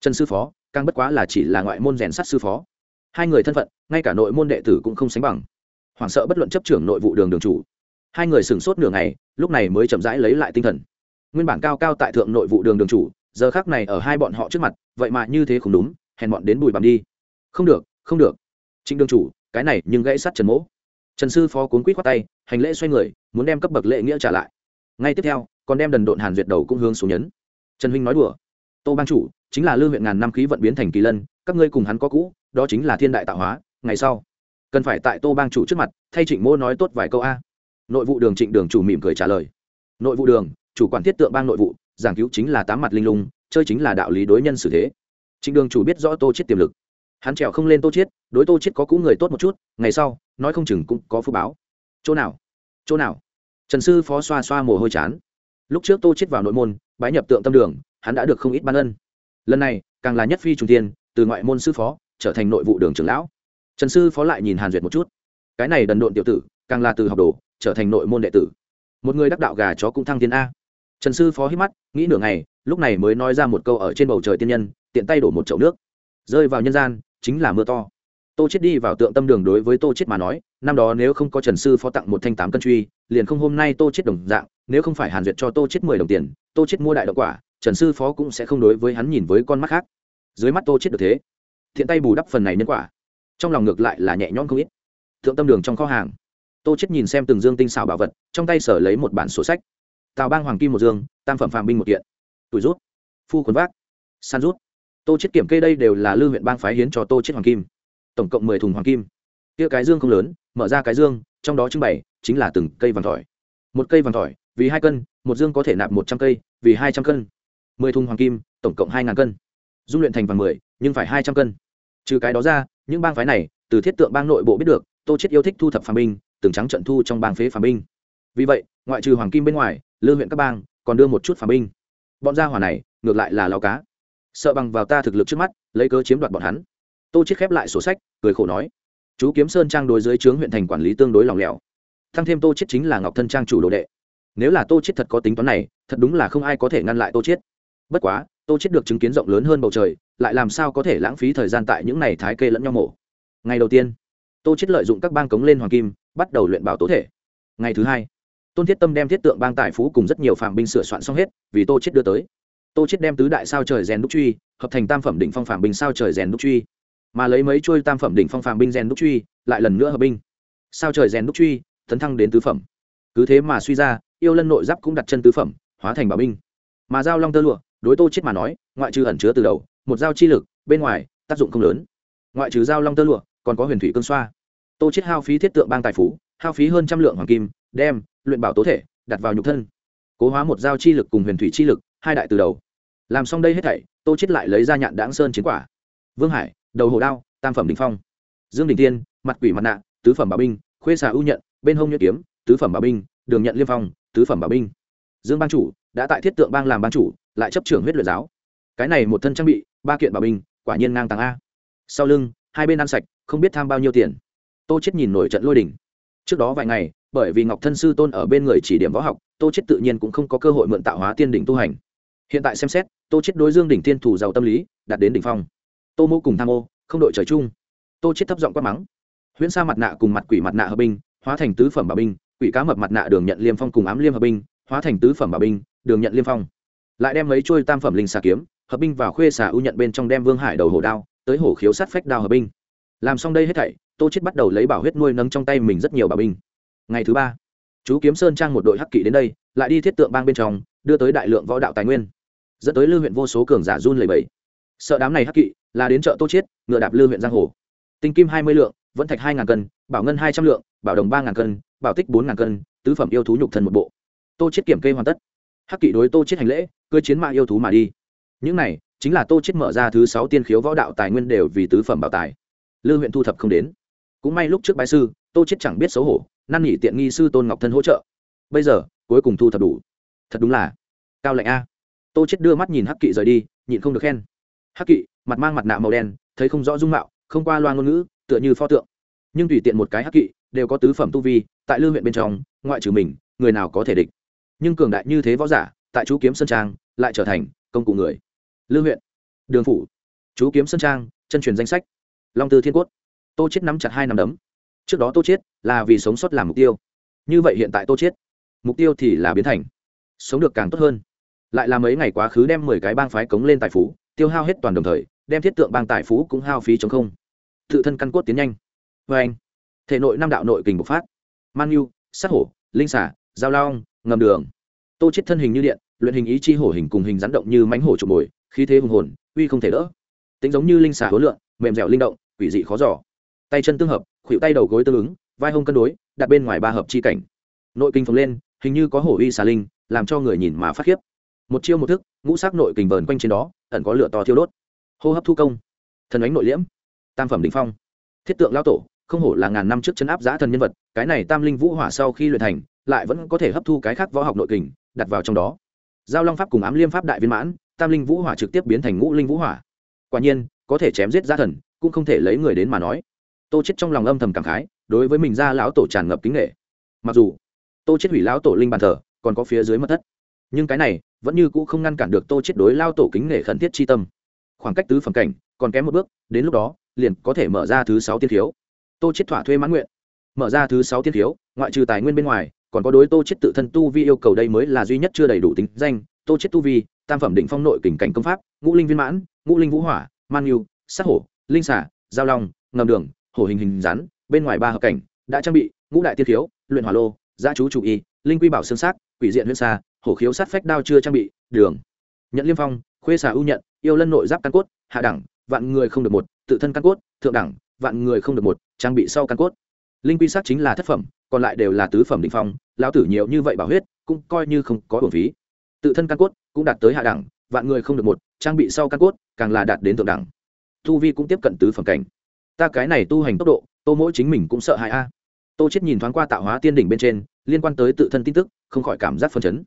A: trần sư phó, càng bất quá là chỉ là ngoại môn rèn sắt sư phó. Hai người thân phận, ngay cả nội môn đệ tử cũng không sánh bằng. Hoảng sợ bất luận chấp trưởng nội vụ đường đường chủ. Hai người sửng sốt nửa ngày, lúc này mới chậm rãi lấy lại tinh thần. Nguyên bản cao cao tại thượng nội vụ đường đường chủ, giờ khác này ở hai bọn họ trước mặt, vậy mà như thế không đúng, hèn bọn đến bùi bằm đi. Không được không được. Trịnh đường chủ, cái này nhưng gãy sắt trần mỗ. Trần sư phó cuốn quýt khoát tay, hành lễ xoay người, muốn đem cấp bậc lễ nghĩa trả lại. Ngay tiếp theo, còn đem đần độn hàn duyệt đầu cũng hướng xuống nhấn. Trần huynh nói đùa tô ban chủ, chính là lưu huyện ngàn năm khí vận biến thành kỳ lân, các ngươi cùng hắn có cũ, đó chính là thiên đại tạo hóa, ngày sau, cần phải tại tô bang chủ trước mặt, thay trịnh mô nói tốt vài câu a. Nội vụ đường trịnh đường chủ mỉm cười trả lời. Nội vụ đường, chủ quản thiết tượng bang nội vụ, giảng cứu chính là tám mặt linh lung, chơi chính là đạo lý đối nhân xử thế. Trịnh đường chủ biết rõ tô chết tiềm lực. Hắn trèo không lên tô chết đối tô chết có cũ người tốt một chút, ngày sau, nói không chừng cũng có phú báo. Chỗ nào? Chỗ nào? Trần sư phó xoa xoa mồ hôi chán. Lúc trước tô chết vào nội môn, bái nhập tượng tâm đường hắn đã được không ít ban ân. Lần này, càng là nhất phi trùng tiên từ ngoại môn sư phó, trở thành nội vụ đường trưởng lão. Trần sư phó lại nhìn hàn duyệt một chút. Cái này đần độn tiểu tử, càng là từ học đồ, trở thành nội môn đệ tử. Một người đắc đạo gà chó cũng thăng tiến a. Trần sư phó hít mắt, nghĩ nửa ngày, lúc này mới nói ra một câu ở trên bầu trời tiên nhân, tiện tay đổ một chậu nước. Rơi vào nhân gian, chính là mưa to. Tô chết đi vào tượng tâm đường đối với tô chết mà nói, năm đó nếu không có trần sư phó tặng một thanh tám cân truy, liền không hôm nay tô chết đồng dạng, nếu không phải hàn duyệt cho tô chết mười đồng tiền, tô chết mua đại đậu quả trần sư phó cũng sẽ không đối với hắn nhìn với con mắt khác. Dưới mắt tô chết được thế. Thiện tay bù đắp phần này nhân quả. Trong lòng ngược lại là nhẹ nhõm không ít. Thượng tâm đường trong kho hàng. Tô chết nhìn xem từng dương tinh xảo bảo vật, trong tay sở lấy một bản sổ sách. Tào bang hoàng kim một dương, tam phẩm phàm binh một kiện. Tuổi rút. Phu quần vác. San rút. Tô chết kiểm kê đây đều là lưu huyện bang phái hiến cho tô chết hoàng kim. Tổng cộng mười thùng hoàng kim. Kia cái dương không lớn, mở ra cái dương, trong đó trưng bày chính là từng cây vàng tỏi một cây vàng tỏi vì hai cân, một dương có thể nạp một trăm cây, vì hai trăm cân mười thùng hoàng kim, tổng cộng hai ngàn cân. Dung luyện thành vàng mười, nhưng phải hai trăm cân. Trừ cái đó ra, những bang phái này, từ thiết tượng bang nội bộ biết được, tô chết yêu thích thu thập phàm binh, từng trắng trận thu trong bang phế phàm binh. Vì vậy, ngoại trừ hoàng kim bên ngoài lương huyện các bang còn đưa một chút phàm binh. Bọn gia hỏa này, ngược lại là lao cá. Sợ bằng vào ta thực lực trước mắt, lấy cớ chiếm đoạt bọn hắn. Tô chết khép lại sổ sách, cười khổ nói, chú kiếm sơn trang đối dưới trướng huyện thành quản lý tương đối lòng lẻo. Thăng thêm tô chết chính là ngọc thân trang chủ đồ đệ. Nếu là tô chết thật có tính toán này, thật đúng là không ai có thể ngăn lại tô chết bất quá, tô chết được chứng kiến rộng lớn hơn bầu trời, lại làm sao có thể lãng phí thời gian tại những này thái kê lẫn nhau mổ? Ngày đầu tiên, tô chết lợi dụng các bang cống lên hoàng kim, bắt đầu luyện bảo tố thể. Ngày thứ hai, tôn thiết tâm đem thiết tượng bang tài phú cùng rất nhiều phàm binh sửa soạn xong hết, vì tô chết đưa tới. Tô chết đem tứ đại sao trời rèn đúc truy, hợp thành tam phẩm đỉnh phong phàm binh sao trời rèn đúc truy. Mà lấy mấy chuôi tam phẩm đỉnh phong phàm binh rèn đúc truy, lại lần nữa hợp binh. Sao trời rèn đúc truy, tấn thăng đến tứ phẩm. Cứ thế mà suy ra, yêu lân nội giáp cũng đặt chân tứ phẩm, hóa thành bảo binh. Mà giao long tơ lụa đối tô chết mà nói, ngoại trừ ẩn chứa từ đầu, một dao chi lực, bên ngoài, tác dụng không lớn. Ngoại trừ dao long tơ lụa, còn có huyền thủy cương xoa. Tô chết hao phí thiết tượng bang tài phú, hao phí hơn trăm lượng hoàng kim, đem, luyện bảo tố thể, đặt vào nhục thân. Cố hóa một dao chi lực cùng huyền thủy chi lực, hai đại từ đầu. Làm xong đây hết thảy, tô chết lại lấy ra nhạn đáng sơn chiến quả. Vương hải, đầu hồ đao, tam phẩm đình phong. Dương đình tiên, mặt quỷ mặt nạ, tứ phẩm bảo binh, khuê xà ưu nhận, bên hông nhuyễn kiếm, tứ phẩm bảo binh, đường nhận liêm phong, tứ phẩm bảo binh. Dương bang chủ, đã tại thiết tượng bang làm bang chủ lại chấp trưởng huyết luyện giáo. Cái này một thân trang bị, ba kiện bảo binh, quả nhiên ngang tàng a. Sau lưng, hai bên ăn sạch, không biết tham bao nhiêu tiền. Tô chết nhìn nổi trận lôi đỉnh trước đó vài ngày, bởi vì ngọc thân sư tôn ở bên người chỉ điểm võ học, tô chết tự nhiên cũng không có cơ hội mượn tạo hóa tiên đỉnh tu hành. Hiện tại xem xét, tô chết đối dương đỉnh tiên thủ giàu tâm lý, đạt đến đỉnh phong. Tô mô cùng tham ô, không đội trời chung. Tô chết thấp giọng quát mắng. Huyễn sa mặt nạ cùng mặt quỷ mặt nạ hợp binh, hóa thành tứ phẩm bảo binh, quỷ cá mập mặt nạ đường nhận liêm phong cùng ám liêm hợp binh, hóa thành tứ phẩm bảo binh, đường nhận liêm phong lại đem mấy trôi tam phẩm linh xà kiếm, hợp binh vào khuê xà ưu nhận bên trong đem vương hải đầu hổ đao, tới hổ khiếu sát phách đao hợp binh. Làm xong đây hết thảy, tô chết bắt đầu lấy bảo huyết nuôi nâng trong tay mình rất nhiều bảo binh. Ngày thứ ba, chú kiếm sơn trang một đội hắc kỵ đến đây, lại đi thiết tượng bang bên trong, đưa tới đại lượng võ đạo tài nguyên. Dẫn tới lưu huyện vô số cường giả run lẩy bẩy. Sợ đám này hắc kỵ, là đến chợ tô chiết, ngựa đạp lưu huyện giang hồ. Tinh kim hai mươi lượng, vẫn thạch hai ngàn cân, bảo ngân hai trăm lượng, bảo đồng ba ngàn cân, bảo tích bốn ngàn cân, tứ phẩm yêu thú nhục thần một bộ. Tô chiết kiểm kê hoàn tất. Hắc kỵ đối tô chiết hành lễ cưỡi chiến mã yêu thú mà đi. Những này, chính là tô chiết mở ra thứ sáu tiên khiếu võ đạo tài nguyên đều vì tứ phẩm bảo tài. Lư huyện thu thập không đến. Cũng may lúc trước bái sư, tô chiết chẳng biết xấu hổ, năn nỉ tiện nghi sư tôn ngọc thân hỗ trợ. Bây giờ, cuối cùng thu thập đủ. Thật đúng là cao lạnh a. Tô chết đưa mắt nhìn hắc kỵ rời đi, nhịn không được khen. Hắc kỵ, mặt mang mặt nạ màu đen, thấy không rõ dung mạo, không qua loa ngôn ngữ, tựa như pho tượng. Nhưng tùy tiện một cái hắc kỵ, đều có tứ phẩm tu vi, tại lư huyện bên trong, ngoại trừ mình, người nào có thể địch. Nhưng cường đại như thế võ giả, tại chú kiếm sơn trang lại trở thành công cụ người. Lư huyện, đường phủ, chú kiếm sơn trang, chân truyền danh sách, long tư thiên cốt. Tô chết nắm chặt hai nắm đấm. Trước đó tô chết là vì sống sót làm mục tiêu. Như vậy hiện tại tô chết mục tiêu thì là biến thành sống được càng tốt hơn. Lại là mấy ngày quá khứ đem mười cái bang phái cống lên tài phú, tiêu hao hết toàn đồng thời, đem thiết tượng bang tài phú cũng hao phí chống không. Tự thân căn cốt tiến nhanh. Vê anh, thể nội năm đạo nội kình bộc phát. Man nhu, sát hổ, linh xả giao lao ngầm đường. Tô chết thân hình như điện luyện hình ý chi hổ hình cùng hình rắn động như mánh hổ trộm mồi, khí thế hùng hồn, uy không thể đỡ. Tính giống như linh xà hối lượng mềm dẻo linh động, quỷ dị khó giỏ tay chân tương hợp, khuỷu tay đầu gối tương ứng, vai hông cân đối, đặt bên ngoài ba hợp chi cảnh. Nội kinh phồng lên, hình như có hổ uy xà linh, làm cho người nhìn mà phát khiếp. Một chiêu một thức, ngũ sắc nội kình vờn quanh trên đó, ẩn có lửa to thiêu đốt. Hô hấp thu công. Thần ánh nội liễm. Tam phẩm đ phong. Thiết tượng lao tổ, không hổ là ngàn năm trước chấn áp giã thần nhân vật, cái này tam linh vũ hỏa sau khi luyện thành, lại vẫn có thể hấp thu cái khác võ học nội kình đặt vào trong đó giao long pháp cùng ám liêm pháp đại viên mãn, tam linh vũ hỏa trực tiếp biến thành ngũ linh vũ hỏa. Quả nhiên, có thể chém giết gia thần, cũng không thể lấy người đến mà nói. Tô chết trong lòng âm thầm cảm khái, đối với mình ra lão tổ tràn ngập kính nghệ mặc dù, tô chết hủy lão tổ linh bàn thờ, còn có phía dưới mật thất. Nhưng cái này, vẫn như cũ không ngăn cản được tô chết đối lao tổ kính nghệ khẩn thiết chi tâm. Khoảng cách tứ phẩm cảnh, còn kém một bước, đến lúc đó, liền có thể mở ra thứ sáu tiên thiếu tô chết thỏa thuê mãn nguyện. Mở ra thứ sáu tiên thiếu ngoại trừ tài nguyên bên ngoài còn có đối tô chết tự thân tu vi yêu cầu đây mới là duy nhất chưa đầy đủ tính danh. Tô chết tu vi, tam phẩm định phong nội kình cảnh công pháp, ngũ linh viên mãn, ngũ linh vũ hỏa, man yêu, sát hổ, linh xả giao long, ngầm đường, hổ hình hình rắn, bên ngoài ba hợp cảnh, đã trang bị, ngũ đại tiên thiếu luyện hỏa lô gia chú chủ y, linh quy bảo xương sát quỷ diện huyết xa, hổ khiếu sát phách đao chưa trang bị, đường. Nhận liêm phong, khuê xà ưu nhận, yêu lân nội giáp căn cốt, hạ đẳng, vạn người không được một, tự thân căn cốt, thượng đẳng, vạn người không được một, trang bị sau căn cốt linh quy sát chính là thất phẩm, còn lại đều là tứ phẩm định phong, lão tử nhiều như vậy bảo huyết, cũng coi như không có bổn phí. Tự thân căn cốt cũng đạt tới hạ đẳng, vạn người không được một, trang bị sau căn cốt càng là đạt đến thượng đẳng. Tu vi cũng tiếp cận tứ phẩm cảnh. Ta cái này tu hành tốc độ, tô mỗi chính mình cũng sợ hãi a. Tô chết nhìn thoáng qua tạo hóa tiên đỉnh bên trên, liên quan tới tự thân tin tức, không khỏi cảm giác phân chấn.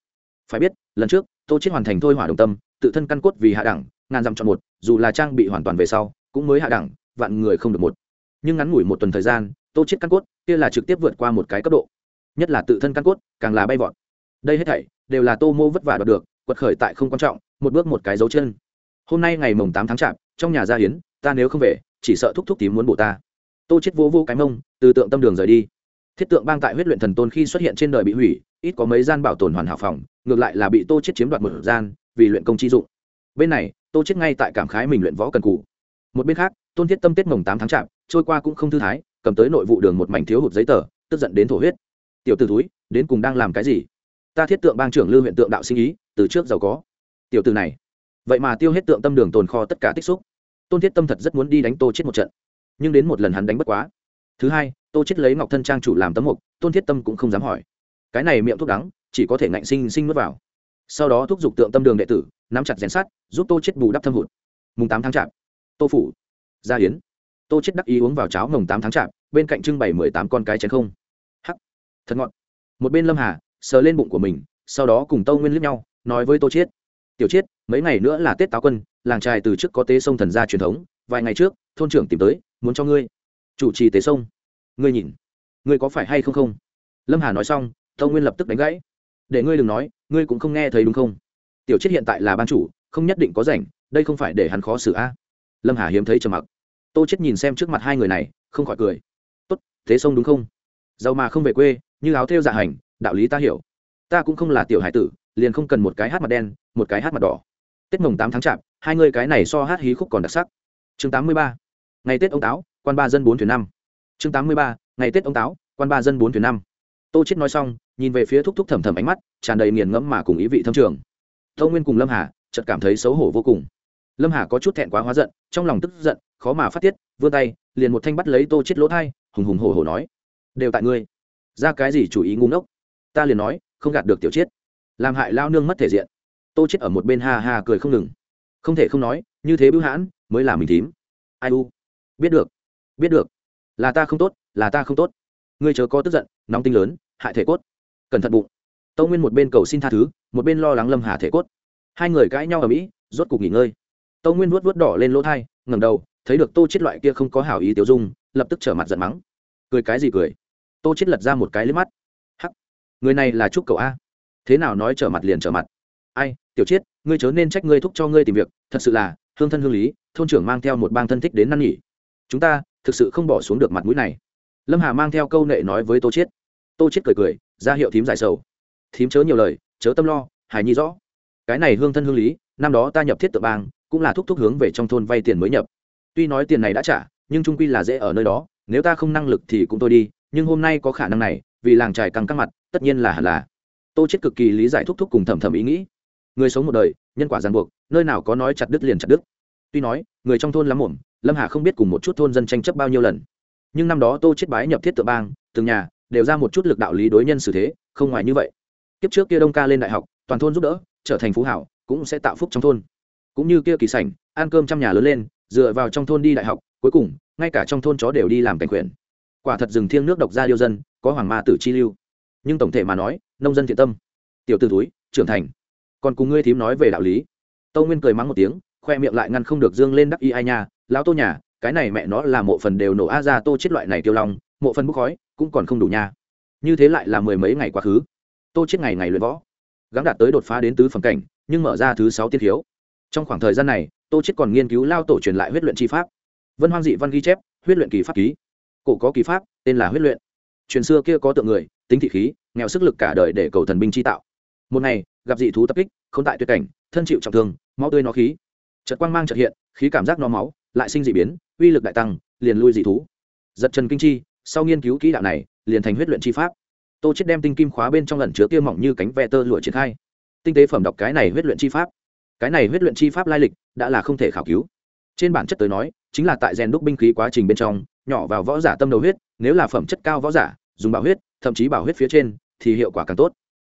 A: Phải biết, lần trước, tô chết hoàn thành thôi hỏa đồng tâm, tự thân căn cốt vì hạ đẳng, ngàn dặm chọn một, dù là trang bị hoàn toàn về sau, cũng mới hạ đẳng, vạn người không được một. Nhưng ngắn ngủi một tuần thời gian tô chết căn cốt, kia là trực tiếp vượt qua một cái cấp độ. Nhất là tự thân căn cốt, càng là bay vọt. Đây hết thảy, đều là tô mô vất vả đoạt được, quật khởi tại không quan trọng, một bước một cái dấu chân. Hôm nay ngày mồng tám tháng chạp, trong nhà gia hiến, ta nếu không về, chỉ sợ thúc thúc tím muốn bổ ta. Tô chết vô vô cái mông, từ tượng tâm đường rời đi. Thiết tượng bang tại huyết luyện thần tôn khi xuất hiện trên đời bị hủy, ít có mấy gian bảo tồn hoàn hảo phòng, ngược lại là bị tô chết chiếm đoạt một gian, vì luyện công chi dụng. Bên này, tô chết ngay tại cảm khái mình luyện võ cần cù. Một bên khác, tôn thiết tâm tiết mồng tám tháng chạp, trôi qua cũng không thư thái cầm tới nội vụ đường một mảnh thiếu hụt giấy tờ, tức giận đến thổ huyết. Tiểu tử túi đến cùng đang làm cái gì? Ta thiết tượng bang trưởng lưu huyện tượng đạo sinh ý, từ trước giàu có. Tiểu tử này. Vậy mà tiêu hết tượng tâm đường tồn kho tất cả tích xúc. Tôn thiết tâm thật rất muốn đi đánh tô chết một trận, nhưng đến một lần hắn đánh bất quá. Thứ hai, tô chết lấy ngọc thân trang chủ làm tấm mục, tôn thiết tâm cũng không dám hỏi. Cái này miệng thuốc đắng, chỉ có thể ngạnh sinh sinh nuốt vào. Sau đó thúc giục tượng tâm đường đệ tử, nắm chặt rèn sát giúp tô chết bù đắp thâm hụt. Mùng tám tháng chạp, tô phủ, gia hiến tô chết đắc ý uống vào cháo mồng tám tháng chạp, bên cạnh trưng bày mười tám con cái chén không. Hắc. Thật ngọt. Một bên lâm hà, sờ lên bụng của mình, sau đó cùng tâu nguyên liếc nhau, nói với tô chết. Tiểu chết, mấy ngày nữa là tết táo quân, làng trài từ trước có tế sông thần gia truyền thống, vài ngày trước, thôn trưởng tìm tới, muốn cho ngươi. Chủ trì tế sông. Ngươi nhìn. Ngươi có phải hay không không? Lâm hà nói xong, tâu nguyên lập tức đánh gãy. Để ngươi đừng nói, ngươi cũng không nghe thấy đúng không? Tiểu chết hiện tại là ban chủ, không nhất định có rảnh, đây không phải để hắn khó xử a. Lâm hà hiếm thấy trầm mặc tô chết nhìn xem trước mặt hai người này, không khỏi cười. Tốt, thế sông đúng không? Giàu mà không về quê, như áo thêu dạ hành, đạo lý ta hiểu. Ta cũng không là tiểu hải tử, liền không cần một cái hát mặt đen, một cái hát mặt đỏ. Tết mồng tám tháng chạp, hai người cái này so hát hí khúc còn đặc sắc. Chương tám mươi ba, ngày tết ông táo, quan ba dân bốn thuyền năm. Chương tám mươi ba, ngày tết ông táo, quan ba dân bốn thuyền năm. Tô chết nói xong, nhìn về phía thúc thúc thầm thầm ánh mắt, tràn đầy nghiền ngẫm mà cùng ý vị thâm trường. Tô nguyên cùng lâm hà, chợt cảm thấy xấu hổ vô cùng lâm hà có chút thẹn quá hóa giận, trong lòng tức giận, khó mà phát tiết, vươn tay, liền một thanh bắt lấy tô chết lỗ thai, hùng hùng hổ hổ nói, đều tại ngươi. Ra cái gì chủ ý ngu ngốc? Ta liền nói, không gạt được tiểu chiết làm hại lao nương mất thể diện. Tô chết ở một bên ha ha cười không ngừng. Không thể không nói, như thế bưu hãn, mới là mình thím. Ai u? Biết được. Biết được. Là ta không tốt, là ta không tốt. Ngươi chớ có tức giận, nóng tinh lớn, hại thể cốt. Cẩn thận bụng. Tâu nguyên một bên cầu xin tha thứ, một bên lo lắng lâm hà thể cốt. Hai người cãi nhau ở mỹ, rốt cục nghỉ ngơi tâu nguyên vuốt vuốt đỏ lên lỗ thai, ngẩng đầu, thấy được tô chết loại kia không có hảo ý tiêu dung, lập tức trở mặt giận mắng. Cười cái gì cười? Tô chết lật ra một cái lướt mắt. Hắc, người này là trúc cầu a. Thế nào nói trở mặt liền trở mặt? Ai, tiểu chiết, ngươi chớ nên trách ngươi thúc cho ngươi tìm việc, thật sự là hương thân hương lý, thôn trưởng mang theo một bang thân thích đến năn nghỉ chúng ta, thực sự không bỏ xuống được mặt mũi này. Lâm hà mang theo câu nệ nói với tô chiết. Tô chiết cười cười, ra hiệu thím giải sầu. Thím chớ nhiều lời, chớ tâm lo, hài nhi rõ. Cái này hương thân hương lý, năm đó ta nhập thiết tự bang cũng là thúc thúc hướng về trong thôn vay tiền mới nhập. Tuy nói tiền này đã trả, nhưng trung quy là dễ ở nơi đó, nếu ta không năng lực thì cũng tôi đi, nhưng hôm nay có khả năng này, vì làng trài căng căng mặt, tất nhiên là hẳn là. Tô chết cực kỳ lý giải thúc thúc cùng thầm thầm ý nghĩ. Người sống một đời, nhân quả ràng buộc, nơi nào có nói chặt đứt liền chặt đứt. Tuy nói, người trong thôn lắm muộn, lâm hà không biết cùng một chút thôn dân tranh chấp bao nhiêu lần. Nhưng năm đó tô chết bái nhập thiết tự bang, từng nhà đều ra một chút lực đạo lý đối nhân xử thế, không ngoài như vậy. Kiếp trước kia đông ca lên đại học, toàn thôn giúp đỡ, trở thành phú hảo, cũng sẽ tạo phúc trong thôn cũng như kia kỳ sảnh, ăn cơm trăm nhà lớn lên, dựa vào trong thôn đi đại học, cuối cùng, ngay cả trong thôn chó đều đi làm cảnh quyền quả thật rừng thiêng nước độc ra điêu dân, có hoàng ma tử chi lưu. Nhưng tổng thể mà nói, nông dân thiện tâm. Tiểu t ử túi trưởng thành. Còn cùng ngươi thím nói về đạo lý. Tâu nguyên cười mắng một tiếng, khoe miệng lại ngăn không được dương lên đắc y ai nha, lão tô nhà, cái này mẹ nó là mộ phần đều nổ a ra tô chết loại này tiêu long, mộ phần bốc khói, cũng còn không đủ nha. Như thế lại là mười mấy ngày quá khứ. Tô chết ngày ngày luyện võ. Gắng đạt tới đột phá đến tứ phẩm cảnh, nhưng mở ra thứ sáu tiên thiếu trong khoảng thời gian này, tô chết còn nghiên cứu lao tổ truyền lại huyết luyện chi pháp. Vân hoang dị văn ghi chép, huyết luyện kỳ pháp ký. Cổ có kỳ pháp, tên là huyết luyện. Truyền xưa kia có tượng người, tính thị khí, nghèo sức lực cả đời để cầu thần binh chi tạo. Một ngày, gặp dị thú tập kích không tại tuyệt cảnh, thân chịu trọng thương, máu tươi nó khí. Chợt quang mang chợt hiện, khí cảm giác nó máu, lại sinh dị biến, uy lực đại tăng, liền lui dị thú. Giật trần kinh chi, sau nghiên cứu kỹ đạo này, liền thành huyết luyện chi pháp. Tô chết đem tinh kim khóa bên trong lần chứa kia mỏng như cánh ve tơ lụa triển khai. Tinh tế phẩm đọc cái này huyết luyện chi pháp cái này huyết luyện chi pháp lai lịch đã là không thể khảo cứu. Trên bản chất tới nói, chính là tại rèn đúc binh khí quá trình bên trong, nhỏ vào võ giả tâm đầu huyết, nếu là phẩm chất cao võ giả, dùng bảo huyết, thậm chí bảo huyết phía trên, thì hiệu quả càng tốt.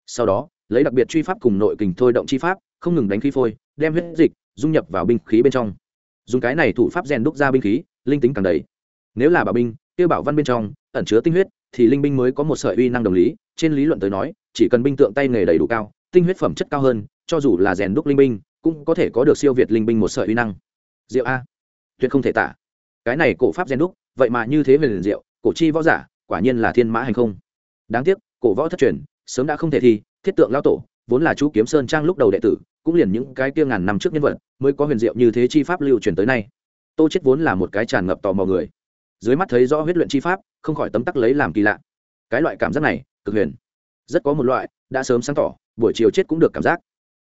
A: Sau đó, lấy đặc biệt truy pháp cùng nội kình thôi động chi pháp, không ngừng đánh khí phôi, đem huyết dịch, dung nhập vào binh khí bên trong. Dùng cái này thủ pháp rèn đúc ra binh khí, linh tính càng đầy. Nếu là bảo binh tiêu bảo văn bên trong, ẩn chứa tinh huyết, thì linh binh mới có một sợi uy năng đồng lý. Trên lý luận tới nói, chỉ cần binh tượng tay nghề đầy đủ cao, tinh huyết phẩm chất cao hơn, cho dù là rèn đúc linh binh cũng có thể có được siêu việt linh binh một sợi uy năng. Diệu a. Tuyệt không thể tả. Cái này cổ pháp gen đúc, vậy mà như thế về liền diệu, cổ chi võ giả, quả nhiên là thiên mã hành không. Đáng tiếc, cổ võ thất truyền, sớm đã không thể thi, thiết tượng lao tổ, vốn là chú kiếm sơn trang lúc đầu đệ tử, cũng liền những cái kia ngàn năm trước nhân vật, mới có huyền diệu như thế chi pháp lưu truyền tới nay. Tô chết vốn là một cái tràn ngập tò mò người. Dưới mắt thấy rõ huyết luyện chi pháp, không khỏi tấm tắc lấy làm kỳ lạ. Cái loại cảm giác này, cực huyền. Rất có một loại, đã sớm sáng tỏ, buổi chiều chết cũng được cảm giác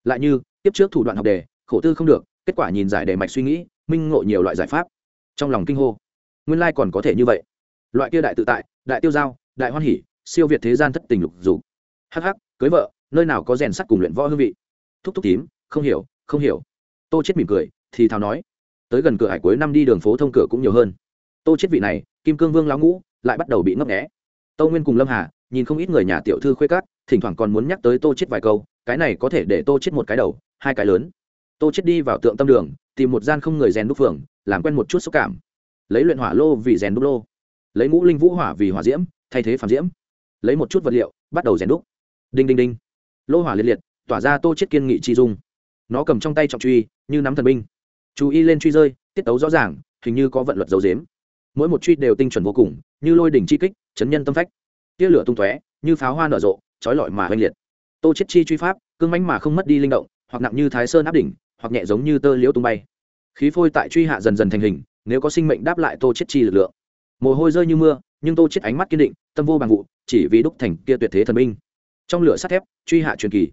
A: lại như tiếp trước thủ đoạn học đề, khổ tư không được, kết quả nhìn giải đề mạch suy nghĩ, minh ngộ nhiều loại giải pháp. Trong lòng kinh hô, nguyên lai còn có thể như vậy. Loại kia đại tự tại, đại tiêu giao, đại hoan hỉ siêu việt thế gian thất tình lục dục. Hắc hắc, cưới vợ, nơi nào có rèn sắt cùng luyện võ hương vị. Thúc thúc tím, không hiểu không hiểu. Tô chết mỉm cười, thì thào nói, tới gần cửa hải cuối năm đi đường phố thông cửa cũng nhiều hơn. Tô chết vị này, kim cương vương lão ngũ, lại bắt đầu bị ngấp nghé. Tô nguyên cùng lâm hà, nhìn không ít người nhà tiểu thư khuê cát thỉnh thoảng còn muốn nhắc tới tô chết vài câu, cái này có thể để tô chết một cái đầu, hai cái lớn. Tô chết đi vào tượng tâm đường, tìm một gian không người rèn đúc phường, làm quen một chút xúc cảm. Lấy luyện hỏa lô vì rèn đúc lô. Lấy ngũ linh vũ hỏa vì hỏa diễm, thay thế phàm diễm. Lấy một chút vật liệu, bắt đầu rèn đúc. Đinh đinh đinh. Lô hỏa liệt liệt, tỏa ra tô chết kiên nghị chi dung. Nó cầm trong tay trọng truy, như nắm thần binh. Chú ý lên truy rơi, tiết tấu rõ ràng, hình như có vận luật dấu dếm. Mỗi một truy đều tinh chuẩn vô cùng, như lôi đỉnh chi kích, chấn nhân tâm phách. Tia lửa tung tóe, như pháo hoa nở rộ trói lọi mà oanh liệt. Tô chết chi truy pháp, cương mãnh mà không mất đi linh động, hoặc nặng như thái sơn áp đỉnh, hoặc nhẹ giống như tơ liễu tung bay. Khí phôi tại truy hạ dần dần thành hình, nếu có sinh mệnh đáp lại tô chết chi lực lượng. Mồ hôi rơi như mưa, nhưng tô chết ánh mắt kiên định, tâm vô bằng vụ, chỉ vì đúc thành kia tuyệt thế thần binh. Trong lửa sắt thép, truy hạ truyền kỳ.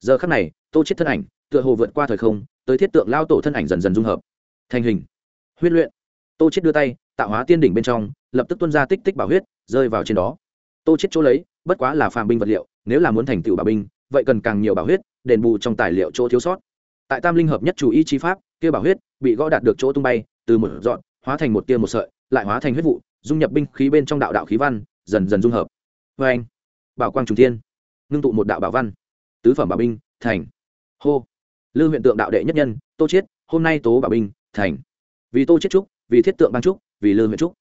A: Giờ khắc này, tô chết thân ảnh, tựa hồ vượt qua thời không, tới thiết tượng lao tổ thân ảnh dần dần dung hợp. Thành hình. Huyết luyện. Tô chết đưa tay, tạo hóa tiên đỉnh bên trong, lập tức tuôn ra tích tích bảo huyết, rơi vào trên đó tô chết chỗ lấy, bất quá là phàm binh vật liệu, nếu là muốn thành tựu bảo binh, vậy cần càng nhiều bảo huyết, đền bù trong tài liệu chỗ thiếu sót. Tại tam linh hợp nhất chủ ý chi pháp, kia bảo huyết bị gõ đạt được chỗ tung bay, từ một dọn, hóa thành một tia một sợi, lại hóa thành huyết vụ, dung nhập binh khí bên trong đạo đạo khí văn, dần dần dung hợp. Vê anh, bảo quang trùng thiên, ngưng tụ một đạo bảo văn. Tứ phẩm bảo binh, thành. Hô. Lư huyện tượng đạo đệ nhất nhân, tô chiết, hôm nay tố bảo binh, thành. Vì tô chiết trúc vì thiết tượng ban trúc vì lư huyện trúc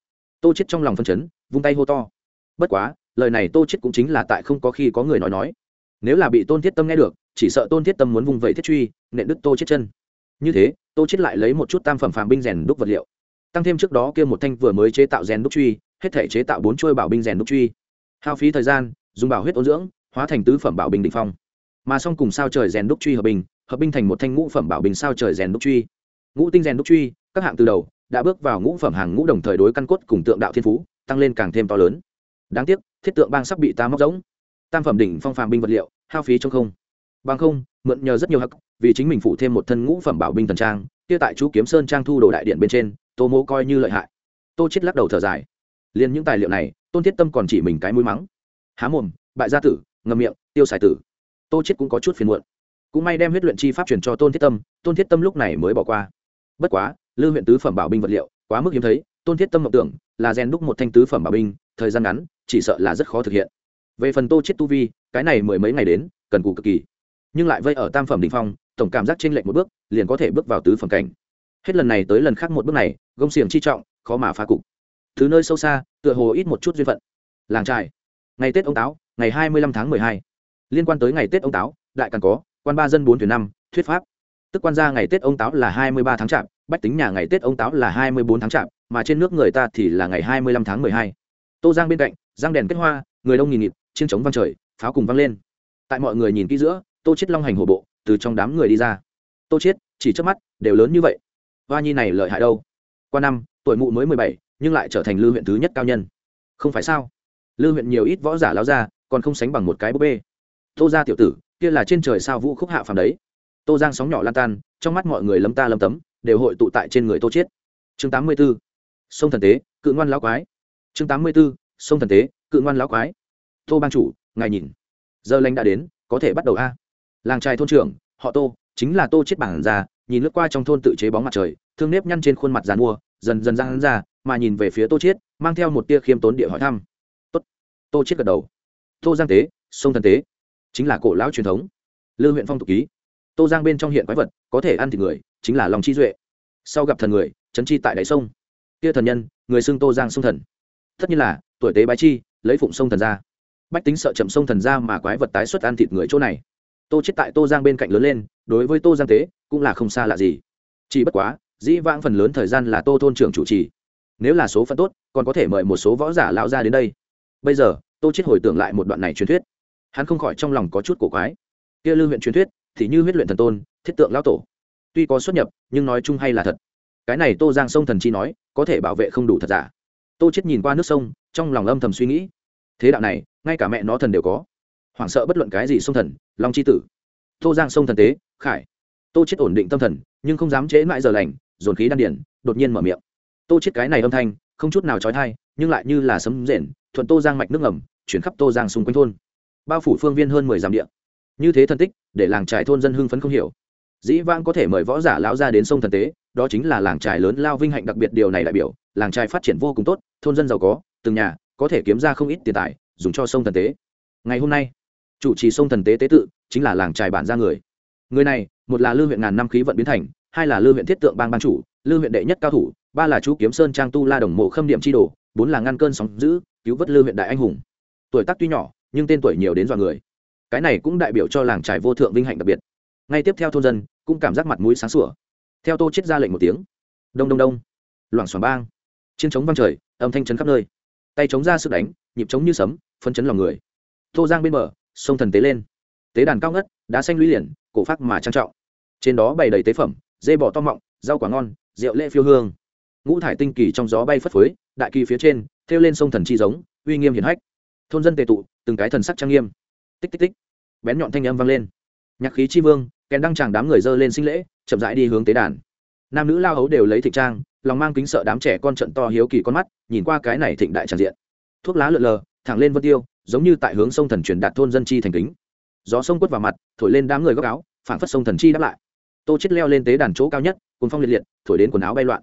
A: tô chiết trong lòng phân chấn, vung tay hô to. Bất quá lời này tô chiết cũng chính là tại không có khi có người nói nói. Nếu là bị tôn thiết tâm nghe được, chỉ sợ tôn thiết tâm muốn vùng vẫy thiết truy, nện đứt tô chết chân. Như thế, tô chết lại lấy một chút tam phẩm phàm binh rèn đúc vật liệu. Tăng thêm trước đó kia một thanh vừa mới chế tạo rèn đúc truy, hết thể chế tạo bốn chuôi bảo binh rèn đúc truy. Hao phí thời gian, dùng bảo huyết ôn dưỡng, hóa thành tứ phẩm bảo binh định phong. Mà song cùng sao trời rèn đúc truy hợp bình hợp binh thành một thanh ngũ phẩm bảo bình sao trời rèn đúc truy. Ngũ tinh rèn đúc truy, các hạng từ đầu, đã bước vào ngũ phẩm hàng ngũ đồng thời đối căn cốt cùng tượng đạo thiên phú, tăng lên càng thêm to lớn đáng tiếc, thiết tượng bang sắp bị ta móc giống. Tam phẩm đỉnh phong phàm binh vật liệu, hao phí trong không. Bằng không, mượn nhờ rất nhiều hắc, vì chính mình phụ thêm một thân ngũ phẩm bảo binh thần trang, kia tại chú kiếm sơn trang thu đồ đại điện bên trên, tô mô coi như lợi hại. Tô chết lắc đầu thở dài. Liền những tài liệu này, tôn thiết tâm còn chỉ mình cái mũi mắng. Há mồm, bại gia tử, ngậm miệng, tiêu xài tử. Tô chết cũng có chút phiền muộn. Cũng may đem huyết luyện chi pháp truyền cho tôn thiết tâm, tôn thiết tâm lúc này mới bỏ qua. Bất quá, lư huyện tứ phẩm bảo binh vật liệu, quá mức hiếm thấy, tôn thiết tâm mộng tưởng là rèn đúc một thanh tứ phẩm bảo binh thời gian ngắn, chỉ sợ là rất khó thực hiện. Về phần tô chết tu vi, cái này mười mấy ngày đến, cần cù cực kỳ. Nhưng lại vây ở tam phẩm đ ỉ n h phong, tổng cảm giác trên lệnh một bước, liền có thể bước vào tứ phẩm cảnh. Hết lần này tới lần khác một bước này, gông xiềng chi trọng, khó mà phá cục. Thứ nơi sâu xa, tựa hồ ít một chút duyên phận. Làng trài. Ngày tết ông táo, ngày hai mươi lăm tháng mười hai. Liên quan tới ngày tết ông táo, đại càng có, quan ba dân bốn thuyền năm, thuyết pháp. Tức quan gia ngày tết ông táo là hai mươi ba tháng chạp, bách tính nhà ngày tết ông táo là hai mươi bốn tháng chạp, mà trên nước người ta thì là ngày hai mươi lăm tháng mười hai tô giang bên cạnh giang đèn kết hoa, người đông nghìn nghịt chiên trống vang trời, pháo cùng vang lên. Tại mọi người nhìn kỹ giữa, tô chết long hành hổ bộ, từ trong đám người đi ra. Tô chết chỉ trước mắt, đều lớn như vậy. Hoa nhi này lợi hại đâu? Qua năm, tuổi mụ mới mười bảy, nhưng lại trở thành lư huyện thứ nhất cao nhân. Không phải sao? Lư huyện nhiều ít võ giả lao ra, còn không sánh bằng một cái búp bê. Tô gia tiểu tử, kia là trên trời sao vũ khúc hạ phàm đấy. Tô giang sóng nhỏ lan tan, trong mắt mọi người lấm ta lấm tấm, đều hội tụ tại trên người tô chết chương tám mươi 84. sông thần tế, cự ngoan lao quái chương tám mươi 84. sông thần tế cự ngoan lão quái. Tô bang chủ ngài nhìn. Giờ lanh đã đến có thể bắt đầu a. Làng trai thôn trưởng họ tô chính là tô chết bản già, nhìn lướt qua trong thôn tự chế bóng mặt trời thương nếp nhăn trên khuôn mặt dàn mua dần dần ra hắn ra mà nhìn về phía tô chết mang theo một tia khiêm tốn địa hỏi thăm. Tốt. Tô chết gật đầu. Tô giang tế sông thần tế chính là cổ lão truyền thống. Lư huyện phong tục ký. Tô giang bên trong hiện quái vật có thể ăn thịt người chính là lòng chi duệ. Sau gặp thần người chấn chi tại đáy sông. Kia thần nhân người xưng tô giang sông thần tất nhiên là, tuổi tế bái chi, lấy phụng sông thần ra bách tính sợ chậm sông thần ra mà quái vật tái xuất ăn thịt người chỗ này. Tô chết tại tô giang bên cạnh lớn lên, đối với tô giang tế, cũng là không xa lạ gì. Chỉ bất quá, dĩ vãng phần lớn thời gian là tô thôn trưởng chủ trì. Nếu là số phận tốt, còn có thể mời một số võ giả lão ra đến đây. Bây giờ, tô chết hồi tưởng lại một đoạn này truyền thuyết. Hắn không khỏi trong lòng có chút cổ quái. Kia lưu huyện truyền thuyết, thì như huyết luyện thần tôn, thiết tượng lão tổ. Tuy có xuất nhập, nhưng nói chung hay là thật. Cái này tô giang sông thần chi nói, có thể bảo vệ không đủ thật giả tô chết nhìn qua nước sông, trong lòng âm thầm suy nghĩ. Thế đạo này, ngay cả mẹ nó thần đều có. Hoảng sợ bất luận cái gì sông thần, long c h i tử. Tô giang sông thần tế, khải. Tô chết ổn định tâm thần, nhưng không dám chế mãi giờ lành, dồn khí đan điển đột nhiên mở miệng. Tô chết cái này âm thanh, không chút nào trói thai, nhưng lại như là sấm rền, thuận tô giang mạch nước ngầm, chuyển khắp tô giang xung quanh thôn. Bao phủ phương viên hơn mười dặm địa. Như thế thân tích, để làng trải thôn dân hưng phấn không hiểu dĩ vãng có thể mời võ giả lão ra đến sông thần tế, đó chính là làng trài lớn lao vinh hạnh đặc biệt điều này đại biểu, làng trài phát triển vô cùng tốt, thôn dân giàu có, từng nhà, có thể kiếm ra không ít tiền tài, dùng cho sông thần tế. Ngày hôm nay, chủ trì sông thần tế tế tự chính là làng trài bản ra người. Người này, một là lư huyện ngàn năm khí vận biến thành, hai là lư huyện thiết tượng bang ban chủ, lư huyện đệ nhất cao thủ, ba là chú kiếm sơn trang tu la đồng mộ khâm điểm chi đồ, bốn là ngăn cơn sóng giữ cứu vớt lư huyện đại anh hùng. Tuổi tác tuy nhỏ, nhưng tên tuổi nhiều đến dọa người. Cái này cũng đại biểu cho làng trài vô thượng vinh hạnh đặc biệt ngay tiếp theo thôn dân cũng cảm giác mặt mũi sáng sủa. Theo tô chết ra lệnh một tiếng. Đông đông đông. Loảng xoảng bang. Chiến trống vang trời, âm thanh chấn khắp nơi. Tay chống ra sức đánh, nhịp trống như sấm, phân chấn lòng người. Tô giang bên bờ, sông thần tế lên. Tế đàn cao ngất, đá xanh lũy liền, cổ phát mà trang trọng. Trên đó bày đầy tế phẩm, dê bò to mọng, rau quả ngon, rượu lễ phiêu hương. Ngũ thải tinh kỳ trong gió bay phất phới, đại kỳ phía trên, thêu lên sông thần chi giống, uy nghiêm hiển hách. Thôn dân tề tụ, từng cái thần sắc trang nghiêm. Tích tích tích. Bén nhọn thanh âm vang lên nhạc khí chi vương, kèn đăng chàng đám người dơ lên sinh lễ, chậm rãi đi hướng tế đàn. Nam nữ lao hấu đều lấy thịt trang, lòng mang kính sợ đám trẻ con trận to hiếu kỳ con mắt, nhìn qua cái này thịnh đại tràn diện. Thuốc lá lượn lờ, thẳng lên vân tiêu, giống như tại hướng sông thần truyền đạt thôn dân chi thành kính. Gió sông quất vào mặt, thổi lên đám người góc áo phản phất sông thần chi đáp lại. Tô chết leo lên tế đàn chỗ cao nhất cùng phong liệt liệt, thổi đến quần áo bay loạn.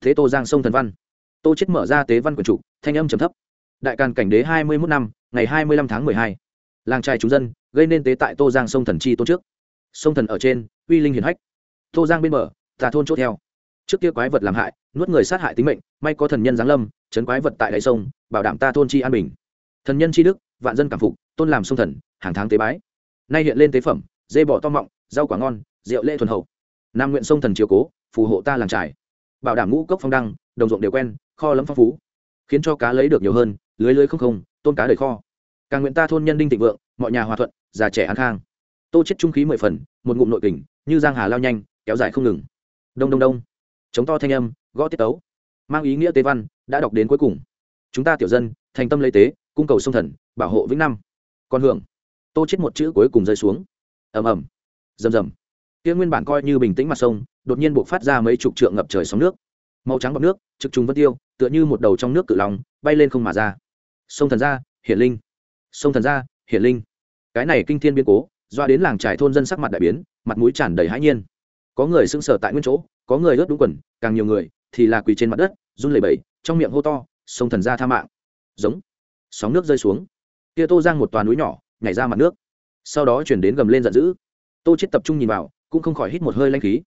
A: Thế tô giang sông thần văn. Tô chết mở ra tế văn quần trụ thanh âm trầm thấp. Đại càn cảnh đế hai mươi 21 năm, ngày hai mươi lăm tháng mười hai làng trai chúng dân, gây nên tế tại tô giang sông thần chi tôn trước. Sông thần ở trên, uy linh hiển hách. Tô giang bên bờ, tà thôn chốt theo. Trước kia quái vật làm hại, nuốt người sát hại tính mệnh, may có thần nhân giáng lâm, chấn quái vật tại đại sông, bảo đảm ta thôn chi an bình. Thần nhân chi đức, vạn dân cảm phục, tôn làm sông thần, hàng tháng tế bái. Nay hiện lên tế phẩm, dê bò to mọng, rau quả ngon, rượu lễ thuần hậu. Nam nguyện sông thần chiều cố, phù hộ ta làng trải bảo đảm ngũ cốc phong đăng, đồng ruộng đều quen, kho lấm phong phú. Khiến cho cá lấy được nhiều hơn, lưới lưới không không tôn cá đời kho càng nguyện ta thôn nhân đinh thịnh vượng, mọi nhà hòa thuận, già trẻ an khang. Tô chết trung khí mười phần, một ngụm nội kình, như giang hà lao nhanh, kéo dài không ngừng. Đông đông đông. Chống to thanh âm, gõ tiết tấu. Mang ý nghĩa tế văn, đã đọc đến cuối cùng. Chúng ta tiểu dân, thành tâm lấy tế, cung cầu sông thần, bảo hộ vĩnh năm. Con hưởng. Tô chết một chữ cuối cùng rơi xuống. Ầm ầm. Rầm rầm. Kia nguyên bản coi như bình tĩnh mặt sông, đột nhiên buộc phát ra mấy chục trượng ngập trời sóng nước. Màu trắng bọt nước, trực trùng vân tiêu, tựa như một đầu trong nước cự lòng bay lên không mà ra. Sông thần ra, hiển linh sông thần ra hiển linh. Cái này kinh thiên biến cố, doa đến làng trải thôn dân sắc mặt đại biến, mặt mũi tràn đầy hãi nhiên. Có người sững sờ tại nguyên chỗ, có người ướt đúng quần, càng nhiều người thì là quỳ trên mặt đất, run lẩy bẩy, trong miệng hô to, sông thần ra tha mạng. Giống. Sóng nước rơi xuống. Kia tô giang một toàn núi nhỏ, nhảy ra mặt nước. Sau đó chuyển đến gầm lên giận dữ. Tô chết tập trung nhìn vào, cũng không khỏi hít một hơi lanh khí.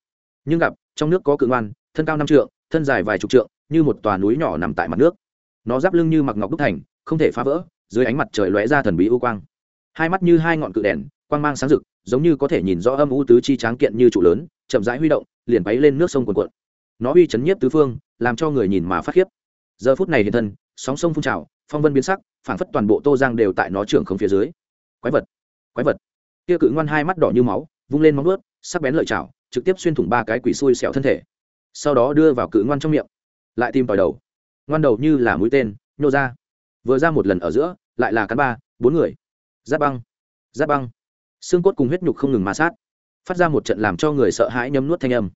A: Nhưng gặp, trong nước có cự ngoan, thân cao năm trượng, thân dài vài chục trượng, như một tòa núi nhỏ nằm tại mặt nước. Nó giáp lưng như mặc ngọc đúc thành, không thể phá vỡ dưới ánh mặt trời lóe ra thần bí u quang. Hai mắt như hai ngọn cự đèn, quang mang sáng rực, giống như có thể nhìn rõ âm u tứ chi tráng kiện như trụ lớn, chậm rãi huy động, liền bay lên nước sông cuồn cuộn. Nó uy chấn nhiếp tứ phương, làm cho người nhìn mà phát khiếp. Giờ phút này hiện thân, sóng sông phun trào, phong vân biến sắc, phảng phất toàn bộ tô giang đều tại nó trưởng không phía dưới. Quái vật quái vật. Kia cự ngoan hai mắt đỏ như máu, vung lên móng ướt sắc bén lợi chảo trực tiếp xuyên thủng ba cái quỷ xui xẻo thân thể. Sau đó đưa vào cự ngoan trong miệng, lại tìm tòi đầu. Ngoan đầu như là mũi tên, nhô ra. Vừa ra một lần ở giữa lại là cắn ba, bốn người. Giáp băng giáp băng. Xương cốt cùng huyết nhục không ngừng ma sát. Phát ra một trận làm cho người sợ hãi nhấm nuốt thanh âm.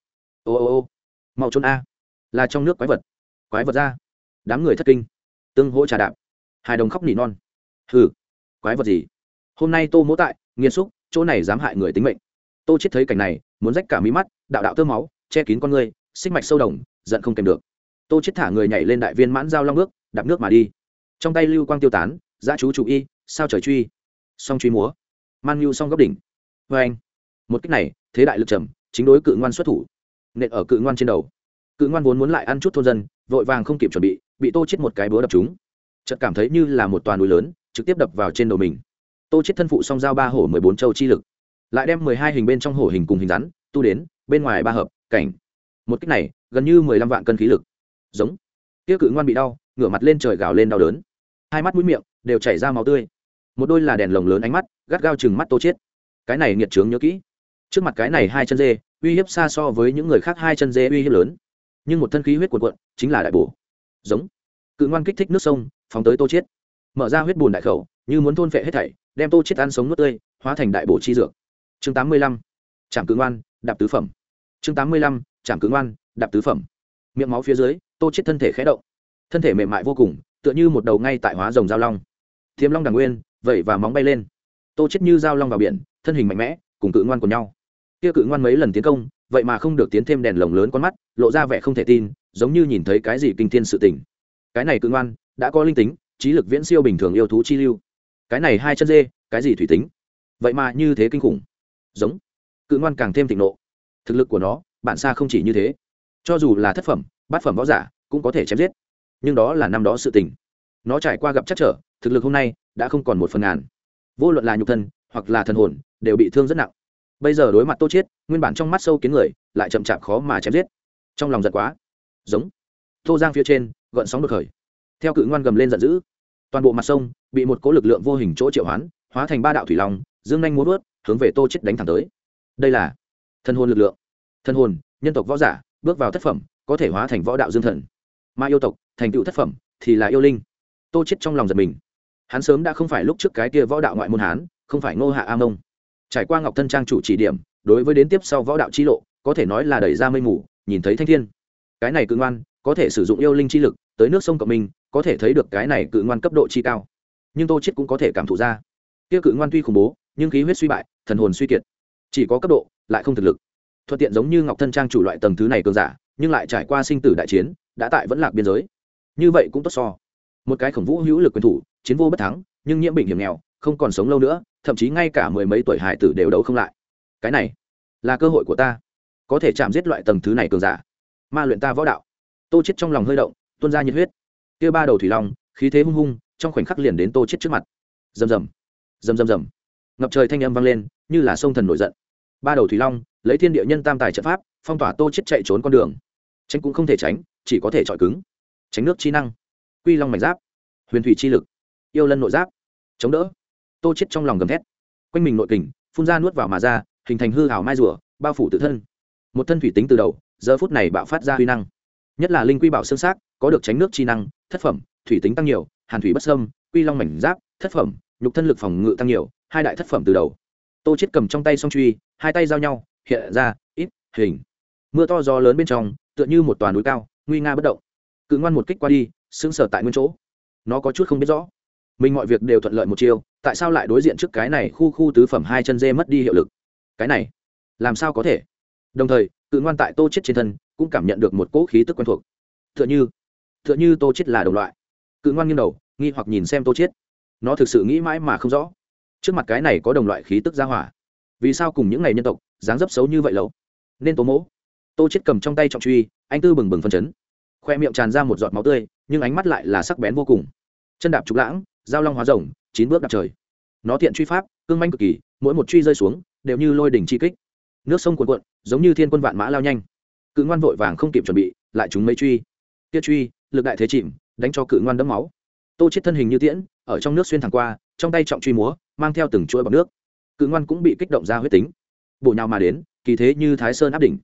A: Ô ô ô, mau trốn a. Là trong nước quái vật. Quái vật ra. Đám người thất kinh. Tương hỗ trà đạp. Hai đồng khóc nỉ non. Hừ, quái vật gì? Hôm nay tô mỗ tại nghiên xúc, chỗ này dám hại người tính mệnh. Tô chết thấy cảnh này, muốn rách cả mí mắt, đạo đạo tơ máu, che kín con người, xích mạch sâu đồng, giận không kèm được. Tô chết thả người nhảy lên đại viên mãn dao long nước, đạp nước mà đi. Trong tay lưu quang tiêu tán giá chú chủ y, sao trời truy? Song truy múa. Man nhu song góc đỉnh. Vê anh. Một cách này, thế đại lực trầm, chính đối cự ngoan xuất thủ. Nện ở cự ngoan trên đầu. Cự ngoan vốn muốn lại ăn chút thôn dân, vội vàng không kịp chuẩn bị bị tô chết một cái búa đập chúng chợt cảm thấy như là một toàn núi lớn, trực tiếp đập vào trên đầu mình. Tô chết thân phụ song giao ba hổ mười bốn châu chi lực. Lại đem mười hai hình bên trong hổ hình cùng hình rắn, tu đến, bên ngoài ba hợp, cảnh. Một cách này, gần như mười lăm vạn cân khí lực. Giống. Tiêu cự ngoan bị đau, ngửa mặt lên trời gào lên đau đớn hai mắt mũi miệng, đều chảy ra máu tươi. Một đôi là đèn lồng lớn ánh mắt, gắt gao chừng mắt tô chết cái này nghiệt trướng nhớ kỹ. Trước mặt cái này hai chân dê, uy hiếp xa so với những người khác hai chân dê uy hiếp lớn. Nhưng một thân khí huyết cuộn cuộn, chính là đại bổ. Giống. Cự ngoan kích thích nước sông, phóng tới tô chết mở ra huyết bùn đại khẩu, như muốn thôn phệ hết thảy, đem tô chết ăn sống nuốt tươi, hóa thành đại bổ chi dược. Chương tám mươi lăm. Cự ngoan, đạp tứ phẩm. Chương tám mươi lăm. Cự ngoan, đạp tứ phẩm. Miệng máu phía dưới, tô chết thân thể khẽ động. Thân thể mềm mại vô cùng tựa như một đầu ngay tại hóa rồng giao long. Thiếm long đằng nguyên vậy và móng bay lên. Tô chết như giao long vào biển, thân hình mạnh mẽ, cùng cự ngoan của nhau. Kia cự ngoan mấy lần tiến công, vậy mà không được tiến thêm đèn lồng lớn con mắt, lộ ra vẻ không thể tin, giống như nhìn thấy cái gì kinh thiên sự tình. Cái này cự ngoan, đã có linh tính, trí lực viễn siêu bình thường yêu thú chi lưu. Cái này hai chân dê, cái gì thủy tính? Vậy mà như thế kinh khủng. Giống. Cự ngoan càng thêm thịnh nộ. Thực lực của nó, bản xa không chỉ như thế. Cho dù là thất phẩm, bát phẩm võ giả, cũng có thể chém giết nhưng đó là năm đó sự tình. Nó trải qua gặp chắc trở, thực lực hôm nay đã không còn một phần ngàn. Vô luận là nhục thân hoặc là thần hồn đều bị thương rất nặng. Bây giờ đối mặt tô chiết, nguyên bản trong mắt sâu kiến người lại chậm chạp khó mà chém giết. Trong lòng giận quá. Giống. Tô giang phía trên, gợn sóng đột khởi. Theo cự ngoan gầm lên giận dữ. Toàn bộ mặt sông bị một cỗ lực lượng vô hình chỗ triệu hoán, hóa thành ba đạo thủy long, dương nhanh muốn vớt hướng về tô chiết đánh thẳng tới. Đây là thân hồn lực lượng. Thân hồn, nhân tộc võ giả, bước vào thất phẩm, có thể hóa thành võ đạo dương thần. Ma yêu tộc thành tựu thất phẩm, thì là yêu linh. Tô chết trong lòng giật mình. Hắn sớm đã không phải lúc trước cái kia võ đạo ngoại môn hán, không phải ngô hạ a mông. Trải qua ngọc thân trang chủ chỉ điểm, đối với đến tiếp sau võ đạo chi lộ, có thể nói là đẩy ra mây mù, nhìn thấy thanh thiên. Cái này cự ngoan, có thể sử dụng yêu linh chi lực, tới nước sông cộng minh, có thể thấy được cái này cự ngoan cấp độ chi cao. Nhưng tô chết cũng có thể cảm thụ ra. Kia cự ngoan tuy khủng bố, nhưng khí huyết suy bại, thần hồn suy kiệt. Chỉ có cấp độ, lại không thực lực. Thuận tiện giống như ngọc thân trang chủ loại tầng thứ này cường giả, nhưng lại trải qua sinh tử đại chiến, đã tại vẫn lạc biên giới như vậy cũng tốt so. Một cái khổng vũ hữu lực quyền thủ, chiến vô bất thắng, nhưng nhiễm bệnh hiểm nghèo, không còn sống lâu nữa, thậm chí ngay cả mười mấy tuổi hải tử đều đấu không lại. Cái này là cơ hội của ta. Có thể chạm giết loại tầng thứ này cường giả. Ma luyện ta võ đạo. Tô chết trong lòng hơi động, tuôn ra nhiệt huyết. Kia ba đầu thủy long, khí thế hung hung, trong khoảnh khắc liền đến tô chết trước mặt. Rầm rầm rầm rầm rầm. Ngập trời thanh âm vang lên, như là sông thần nổi giận. Ba đầu thủy long, lấy thiên địa nhân tam tài trận pháp, phong tỏa tô chết chạy trốn con đường. Tránh cũng không thể tránh, chỉ có thể chọi cứng tránh nước chi năng. Quy long mảnh giáp, huyền thủy chi lực, yêu lân nội giáp, chống đỡ. Tô chết trong lòng gầm thét. Quanh mình nội kình, phun ra nuốt vào mà ra, hình thành hư hảo mai rùa, bao phủ tự thân. Một thân thủy tính từ đầu, giờ phút này bạo phát ra huy năng. Nhất là linh quy bảo xương xác, có được tránh nước chi năng, thất phẩm, thủy tính tăng nhiều, hàn thủy bất sâm quy long mảnh giáp, thất phẩm, nhục thân lực phòng ngự tăng nhiều, hai đại thất phẩm từ đầu. Tô chết cầm trong tay song truy, hai tay giao nhau, hiện ra, ít hình. Mưa to gió lớn bên trong, tựa như một tòa núi cao, nguy nga bất động cự ngoan một kích qua đi, sững sờ tại nguyên chỗ. Nó có chút không biết rõ. Mình mọi việc đều thuận lợi một chiều, tại sao lại đối diện trước cái này khu khu tứ phẩm hai chân dê mất đi hiệu lực? Cái này, làm sao có thể? Đồng thời cự ngoan tại tô chết trên thân, cũng cảm nhận được một cỗ khí tức quen thuộc. Tựa như tựa như tô chết là đồng loại. Cự ngoan nghiêng đầu, nghi hoặc nhìn xem tô chết. Nó thực sự nghĩ mãi mà không rõ. Trước mặt cái này có đồng loại khí tức ra hỏa. Vì sao cùng những ngày nhân tộc, dáng dấp xấu như vậy lâu? Nên tố mỗ. Tô chết cầm trong tay trọng truy, anh tư bừng bừng phân chấn khoe miệng tràn ra một giọt máu tươi, nhưng ánh mắt lại là sắc bén vô cùng. Chân đạp trục lãng, giao long hóa rồng, chín bước đạp trời. Nó tiện truy pháp, cương manh cực kỳ, mỗi một truy rơi xuống, đều như lôi đỉnh chi kích. Nước sông cuồn cuộn, giống như thiên quân vạn mã lao nhanh. Cự ngoan vội vàng không kịp chuẩn bị, lại chúng mấy truy. Tiết truy, lực đại thế chìm, đánh cho cự ngoan đẫm máu. Tô chết thân hình như tiễn, ở trong nước xuyên thẳng qua, trong tay trọng truy múa, mang theo từng chuỗi bọc nước. Cự ngoan cũng bị kích động ra huyết tính. Bổ nhào mà đến, kỳ thế như thái sơn áp đỉnh.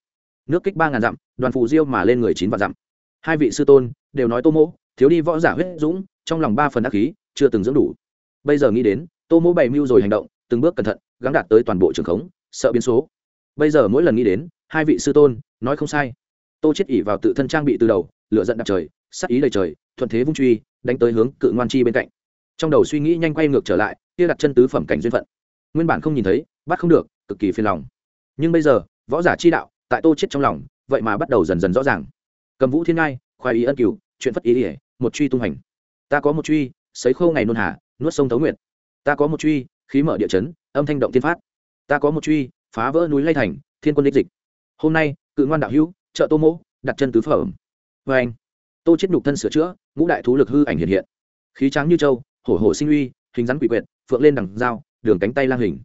A: Nước kích ba ngàn dặm, đoàn phù diêu mà lên người chín vạn dặm hai vị sư tôn đều nói tô mỗ, thiếu đi võ giả huyết dũng, trong lòng ba phần ác khí, chưa từng dưỡng đủ. Bây giờ nghĩ đến, tô mỗ bày mưu rồi hành động, từng bước cẩn thận gắn đạt tới toàn bộ trường khống, sợ biến số. Bây giờ mỗi lần nghĩ đến, hai vị sư tôn nói không sai. Tô chết ỉ vào tự thân trang bị từ đầu lựa giận đạp trời, sắc ý đầy trời, thuận thế vung truy, đánh tới hướng cự ngoan chi bên cạnh. Trong đầu suy nghĩ nhanh quay ngược trở lại, kia đặt chân tứ phẩm cảnh duyên phận. Nguyên bản không nhìn thấy, bắt không được, cực kỳ phiền lòng. Nhưng bây giờ, võ giả chi đạo, tại tô chết trong lòng, vậy mà bắt đầu dần dần rõ ràng cầm vũ thiên ngai khoai ý ân cửu, chuyện phất ý ỉa, một truy tung hành. Ta có một truy, sấy khô ngày nôn hà, nuốt sông thấu nguyệt. Ta có một truy, khí mở địa chấn, âm thanh động tiên phát. Ta có một truy, phá vỡ núi lay thành, thiên quân đích dịch. Hôm nay, cự ngoan đạo hữu, trợ tô mỗ, đặt chân tứ phẩm. Vê anh, tô chết nhục thân sửa chữa, ngũ đại thú lực hư ảnh hiện hiện. Khí trắng như châu, hổ hổ sinh uy, hình rắn quỷ quyệt, phượng lên đằng dao, đường cánh tay lang hình.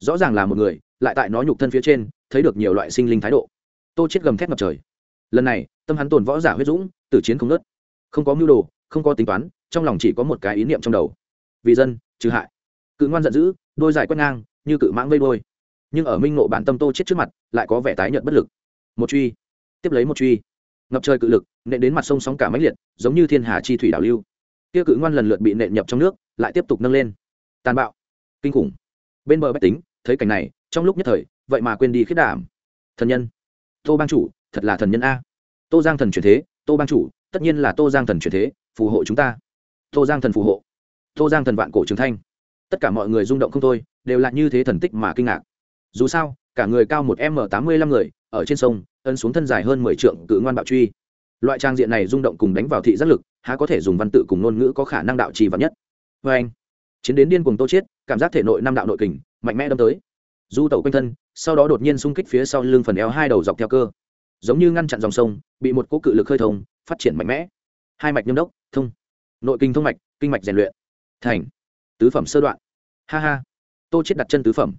A: Rõ ràng là một người, lại tại nó nhục thân phía trên, thấy được nhiều loại sinh linh thái độ. Tô chết gầm thét ngập trời lần này, tâm hắn tồn võ giả huyết dũng, tử chiến không nớt không có mưu đồ, không có tính toán, trong lòng chỉ có một cái ý niệm trong đầu. Vì dân, trừ hại. Cự ngoan giận dữ, đôi dài quét ngang, như cự mãng vây đôi nhưng ở minh ngộ bản tâm tô chết trước mặt, lại có vẻ tái nhợt bất lực. Một truy. Tiếp lấy một truy. Ngập trời cự lực, nện đến mặt sông sóng cả máy liệt, giống như thiên hà chi thủy đảo lưu. Kia cự ngoan lần lượt bị nện nhập trong nước, lại tiếp tục nâng lên. Tàn bạo. Kinh khủng. Bên bờ bách tính, thấy cảnh này, trong lúc nhất thời, vậy mà quên đi khiết đảm. Thần nhân. Tô bang chủ thật là thần nhân a. Tô giang thần truyền thế, tô bang chủ, tất nhiên là tô giang thần truyền thế, phù hộ chúng ta. Tô giang thần phù hộ. Tô giang thần vạn cổ trường thanh. Tất cả mọi người rung động không thôi, đều là như thế thần tích mà kinh ngạc. Dù sao, cả người cao một m tám mươi lăm người, ở trên sông, ấn xuống thân dài hơn mười trượng cự ngoan bạo truy. Loại trang diện này rung động cùng đánh vào thị giác lực, há có thể dùng văn tự cùng ngôn ngữ có khả năng đạo trì vật nhất. Vê anh, chiến đến điên cùng tô chết, cảm giác thể nội năm đạo nội kình, mạnh mẽ đâm tới. Du tẩu quanh thân, sau đó đột nhiên xung kích phía sau lưng phần eo hai đầu dọc theo cơ giống như ngăn chặn dòng sông, bị một cỗ cự lực hơi thông, phát triển mạnh mẽ. Hai mạch nhâm đốc, thông. Nội kinh thông mạch, kinh mạch rèn luyện. Thành. Tứ phẩm sơ đoạn. Ha ha. Tô chết đặt chân tứ phẩm.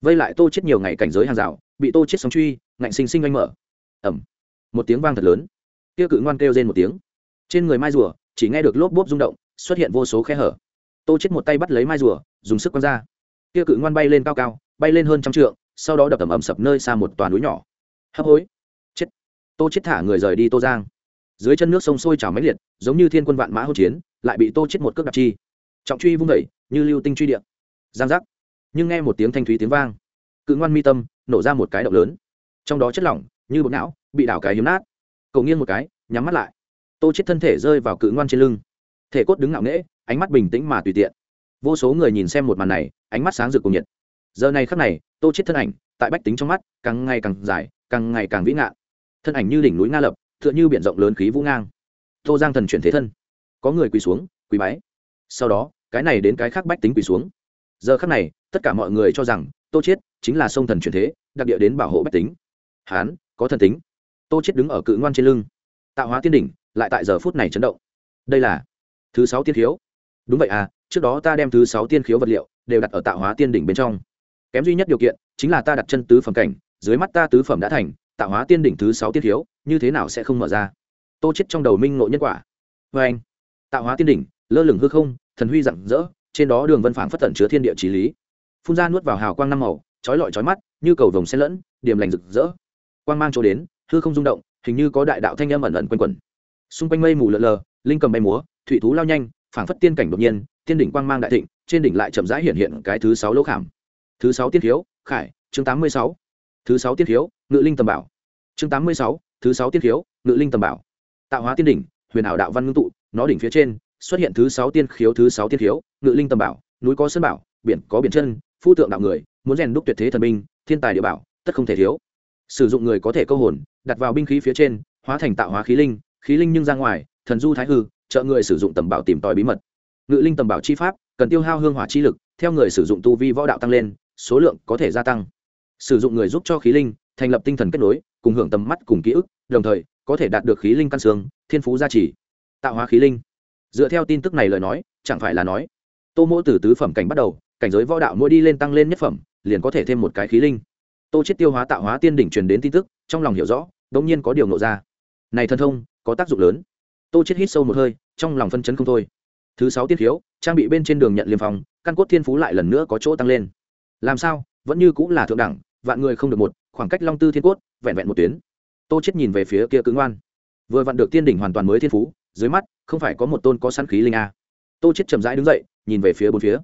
A: Vây lại tô chết nhiều ngày cảnh giới hàng rào, bị tô chết sóng truy, ngạnh sinh sinh anh mở. Ẩm. Một tiếng vang thật lớn. Kia cự ngoan kêu rên một tiếng. Trên người mai rùa, chỉ nghe được lốp bốp rung động, xuất hiện vô số khe hở. Tô chết một tay bắt lấy mai rùa, dùng sức quăng ra. Kia cự ngoan bay lên cao cao, bay lên hơn trăm trượng, sau đó đập tầm ầm sập nơi xa một toàn núi nhỏ. Hấp hối tô chết thả người rời đi tô giang. Dưới chân nước sông sôi trào mãnh liệt, giống như thiên quân vạn mã hỗn chiến, lại bị tô chết một cước đạp chi. Trọng truy vung đẩy như lưu tinh truy điện giang giác. Nhưng nghe một tiếng thanh thúy tiếng vang, cự ngoan mi tâm, nổ ra một cái động lớn. Trong đó chất lỏng, như bột não, bị đảo cái hiếm nát. Cầu nghiêng một cái, nhắm mắt lại. Tô chết thân thể rơi vào cự ngoan trên lưng. Thể cốt đứng ngạo nghễ, ánh mắt bình tĩnh mà tùy tiện. Vô số người nhìn xem một màn này, ánh mắt sáng rực cùng nhiệt. Giờ này khắc này, tô chết thân ảnh, tại bách tính trong mắt, càng ngày càng dài, càng ngày càng vĩ ngạn thân ảnh như đỉnh núi nga lập tựa như biển rộng lớn khí vũ ngang tô giang thần chuyển thế thân có người quỳ xuống quỳ bái sau đó cái này đến cái khác bách tính quỳ xuống giờ khắc này tất cả mọi người cho rằng tô chết chính là sông thần chuyển thế đặc địa đến bảo hộ bách tính hán có thần tính tô chết đứng ở cự ngoan trên lưng tạo hóa tiên đỉnh lại tại giờ phút này chấn động đây là thứ sáu tiên khiếu đúng vậy à trước đó ta đem thứ sáu tiên khiếu vật liệu đều đặt ở tạo hóa tiên đỉnh bên trong kém duy nhất điều kiện chính là ta đặt chân tứ phẩm cảnh dưới mắt ta tứ phẩm đã thành tạo hóa tiên đỉnh thứ sáu tiết hiếu như thế nào sẽ không mở ra? Tô chết trong đầu minh ngộ nhân quả. Vê anh, tạo hóa tiên đỉnh, lơ lửng hư không, thần huy rạng rỡ, trên đó đường vân phảng phất tẩn chứa thiên địa trí lý. Phun ra nuốt vào hào quang năm màu chói lọi chói mắt, như cầu vồng xen lẫn, điểm lành rực rỡ. Quang mang chỗ đến, hư không rung động, hình như có đại đạo thanh âm ẩn ẩn quanh quẩn. Xung quanh mây mù lờ lờ, linh cầm bay múa, thủy thú lao nhanh, phảng phất tiên cảnh đột nhiên, tiên đỉnh quang mang đại thịnh, trên đỉnh lại chậm rãi hiện hiện cái thứ sáu lỗ khảm. Thứ sáu tiết thiếu khải, chương tám mươi sáu. Thứ sáu tiết thiếu ngự linh tầm bảo chương tám mươi sáu, thứ sáu tiên khiếu, ngự linh tầm bảo. Tạo hóa tiên đỉnh, huyền ảo đạo văn ngưng tụ, nó đỉnh phía trên, xuất hiện thứ sáu tiên khiếu, thứ sáu tiên khiếu, ngự linh tầm bảo, núi có sơn bảo, biển có biển chân, phu tượng đạo người, muốn rèn đúc tuyệt thế thần binh, thiên tài địa bảo, tất không thể thiếu. Sử dụng người có thể câu hồn, đặt vào binh khí phía trên, hóa thành tạo hóa khí linh khí linh nhưng ra ngoài, thần du thái hư, trợ người sử dụng tầm bảo tìm tòi bí mật. Ngự linh tầm bảo chi pháp, cần tiêu hao hương hỏa chi lực, theo người sử dụng tu vi võ đạo tăng lên, số lượng có thể gia tăng. Sử dụng người giúp cho khí linh, thành lập tinh thần kết nối cùng hưởng tầm mắt cùng ký ức, đồng thời, có thể đạt được khí linh căn xương, thiên phú gia trì. Tạo hóa khí linh. Dựa theo tin tức này lời nói, chẳng phải là nói, tô mỗ từ tứ phẩm cảnh bắt đầu, cảnh giới võ đạo mỗi đi lên tăng lên nhất phẩm, liền có thể thêm một cái khí linh. Tô chết tiêu hóa tạo hóa tiên đỉnh truyền đến tin tức, trong lòng hiểu rõ, đống nhiên có điều nộ ra. Này thần thông, có tác dụng lớn. Tô chết hít sâu một hơi, trong lòng phân chấn không thôi. Thứ sáu tiết khiếu, trang bị bên trên đường nhận liêm phòng căn cốt thiên phú lại lần nữa có chỗ tăng lên. Làm sao, vẫn như cũng là thượng đẳng vạn người không được một, khoảng cách long tư thiên cốt, vẹn vẹn một tuyến. Tô chết nhìn về phía kia cứng ngoan. Vừa vặn được tiên đỉnh hoàn toàn mới thiên phú, dưới mắt, không phải có một tôn có sẵn khí linh a. Tô chết chậm rãi đứng dậy, nhìn về phía bốn phía.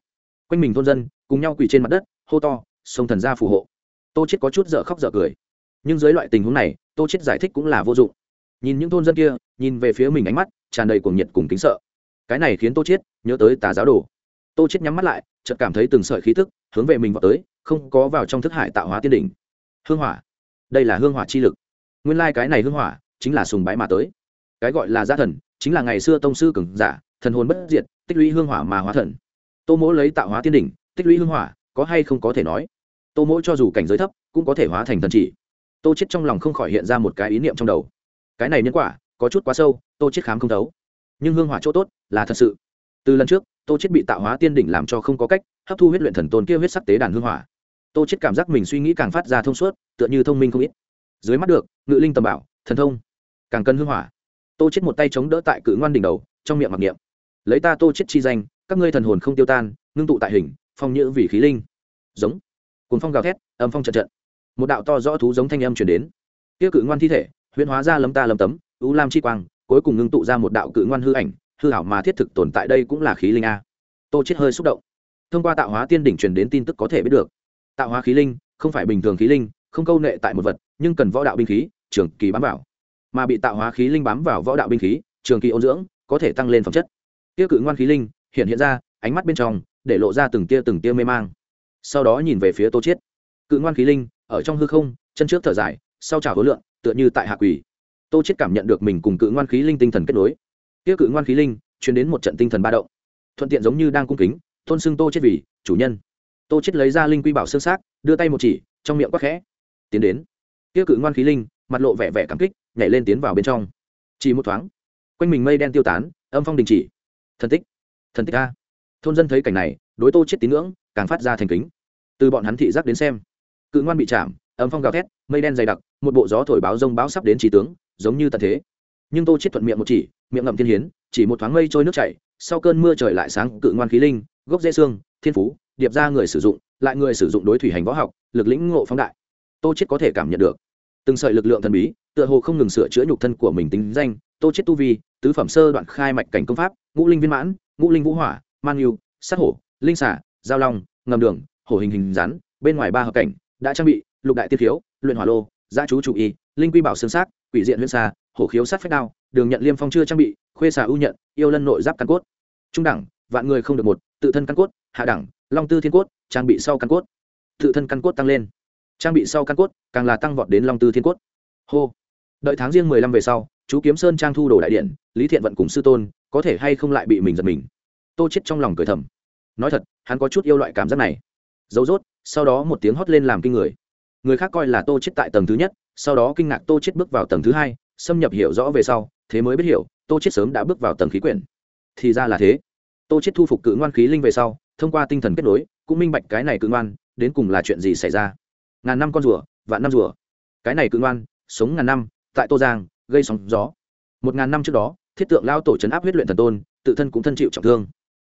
A: Quanh mình thôn dân, cùng nhau quỳ trên mặt đất, hô to, sông thần gia phù hộ. Tô chết có chút dở khóc dở cười. Nhưng dưới loại tình huống này, tô chết giải thích cũng là vô dụng. Nhìn những thôn dân kia, nhìn về phía mình ánh mắt, tràn đầy cuồng nhiệt cùng kính sợ. Cái này khiến tô chết nhớ tới tà giáo đồ tô chết nhắm mắt lại, chợt cảm thấy từng sợi khí tức hướng về mình vào tới, không có vào trong thức hải tạo hóa tiên đỉnh. Hương hỏa. Đây là hương hỏa chi lực. Nguyên lai cái này hương hỏa chính là sùng bái mà tới. Cái gọi là gia thần chính là ngày xưa tông sư cường giả, thần hồn bất diệt, tích lũy hương hỏa mà hóa thần. Tô mỗ lấy tạo hóa tiên đỉnh, tích lũy hương hỏa, có hay không có thể nói? Tô mỗ cho dù cảnh giới thấp, cũng có thể hóa thành thần chỉ. Tô chết trong lòng không khỏi hiện ra một cái ý niệm trong đầu. Cái này nhân quả có chút quá sâu, tô chết khám không thấu. Nhưng hương hỏa chỗ tốt là thật sự. Từ lần trước tô chết bị tạo hóa tiên đỉnh làm cho không có cách, hấp thu huyết luyện thần tôn kia huyết sắc tế đàn hương hỏa. Tô chết cảm giác mình suy nghĩ càng phát ra thông suốt, tựa như thông minh không ít. Dưới mắt được, ngự linh tầm bảo, thần thông, càng cần hương hỏa. Tô chết một tay chống đỡ tại cự ngoan đỉnh đầu, trong miệng mặc niệm. Lấy ta tô chết chi danh, các ngươi thần hồn không tiêu tan, ngưng tụ tại hình, phong nhữ vì khí linh. Giống. Cuốn phong gào thét, âm phong trận trận. Một đạo to rõ thú giống thanh âm truyền đến. Kia cự ngoan thi thể, huyễn hóa ra lấm ta lấm tấm, u lam chi quang, cuối cùng ngưng tụ ra một đạo cự ngoan hư ảnh hư hảo mà thiết thực tồn tại đây cũng là khí linh a. Tô chết hơi xúc động. Thông qua tạo hóa tiên đỉnh truyền đến tin tức có thể biết được. Tạo hóa khí linh, không phải bình thường khí linh, không câu nệ tại một vật, nhưng cần võ đạo binh khí, trường kỳ bám vào. Mà bị tạo hóa khí linh bám vào võ đạo binh khí, trường kỳ ôn dưỡng, có thể tăng lên phẩm chất. Tiêu cự ngoan khí linh, hiện hiện ra, ánh mắt bên trong, để lộ ra từng tia từng tia mê mang. Sau đó nhìn về phía tô chiết cự ngoan khí linh, ở trong hư không, chân trước thở dài, sau trào hối lượng, tựa như tại hạ quỷ tô chiết cảm nhận được mình cùng cự ngoan khí linh tinh thần kết nối kia cự ngoan khí linh chuyển đến một trận tinh thần ba động. Thuận tiện giống như đang cung kính, tôn xưng tô chết vì chủ nhân. Tô chết lấy ra linh quy bảo xương xác, đưa tay một chỉ, trong miệng quắc khẽ. Tiến đến. Kia cự ngoan khí linh, mặt lộ vẻ vẻ cảm kích, nhảy lên tiến vào bên trong. Chỉ một thoáng, quanh mình mây đen tiêu tán, âm phong đình chỉ. Thần tích. Thần tích a. Thôn dân thấy cảnh này, đối tô chết tín ngưỡng, càng phát ra thành kính. Từ bọn hắn thị giác đến xem, cự ngoan bị chạm, âm phong gào thét, mây đen dày đặc, một bộ gió thổi báo rông báo sắp đến trí tướng, giống như tận thế nhưng tô chết thuận miệng một chỉ miệng ngậm thiên hiến chỉ một thoáng mây trôi nước chảy sau cơn mưa trời lại sáng cự ngoan khí linh gốc dễ xương thiên phú điệp ra người sử dụng lại người sử dụng đối thủy hành võ học lực lĩnh ngộ phóng đại. Tô chết có thể cảm nhận được. Từng sợi lực lượng thần bí tựa hồ không ngừng sửa chữa nhục thân của mình tính danh tô chết tu vi tứ phẩm sơ đoạn khai mạch cảnh công pháp ngũ linh viên mãn ngũ linh vũ hỏa man yêu sát hổ linh xả giao long ngầm đường hổ hình hình rắn bên ngoài ba hợp cảnh đã trang bị lục đại tiết thiếu, luyện hỏa lô gia chú chủ y linh quy bảo xương xác quỷ diện huyễn xa hổ khiếu sát phách đao, đường nhận liêm phong chưa trang bị, khuê xà ưu nhận, yêu lân nội giáp căn cốt. Trung đẳng, vạn người không được một, tự thân căn cốt, hạ đẳng, long tư thiên cốt, trang bị sau căn cốt. Tự thân căn cốt tăng lên. Trang bị sau căn cốt, càng là tăng vọt đến long tư thiên cốt. Hô. Đợi tháng riêng mười lăm về sau, chú kiếm sơn trang thu đồ đại điện, lý thiện vận cùng sư tôn, có thể hay không lại bị mình giật mình? Tô chết trong lòng cười thầm. Nói thật, hắn có chút yêu loại cảm giác này. Dấu dốt sau đó một tiếng hót lên làm kinh người. Người khác coi là tô chết tại tầng thứ nhất, sau đó kinh ngạc tô chết bước vào tầng thứ hai xâm nhập hiểu rõ về sau, thế mới biết hiểu, tô chết sớm đã bước vào tầng khí quyển. Thì ra là thế. Tô chết thu phục cự ngoan khí linh về sau, thông qua tinh thần kết nối, cũng minh bạch cái này cự ngoan, đến cùng là chuyện gì xảy ra. Ngàn năm con rùa, vạn năm rùa. Cái này cự ngoan, sống ngàn năm, tại tô giang, gây sóng gió. Một ngàn năm trước đó, thiết tượng lao tổ chấn áp huyết luyện thần tôn, tự thân cũng thân chịu trọng thương.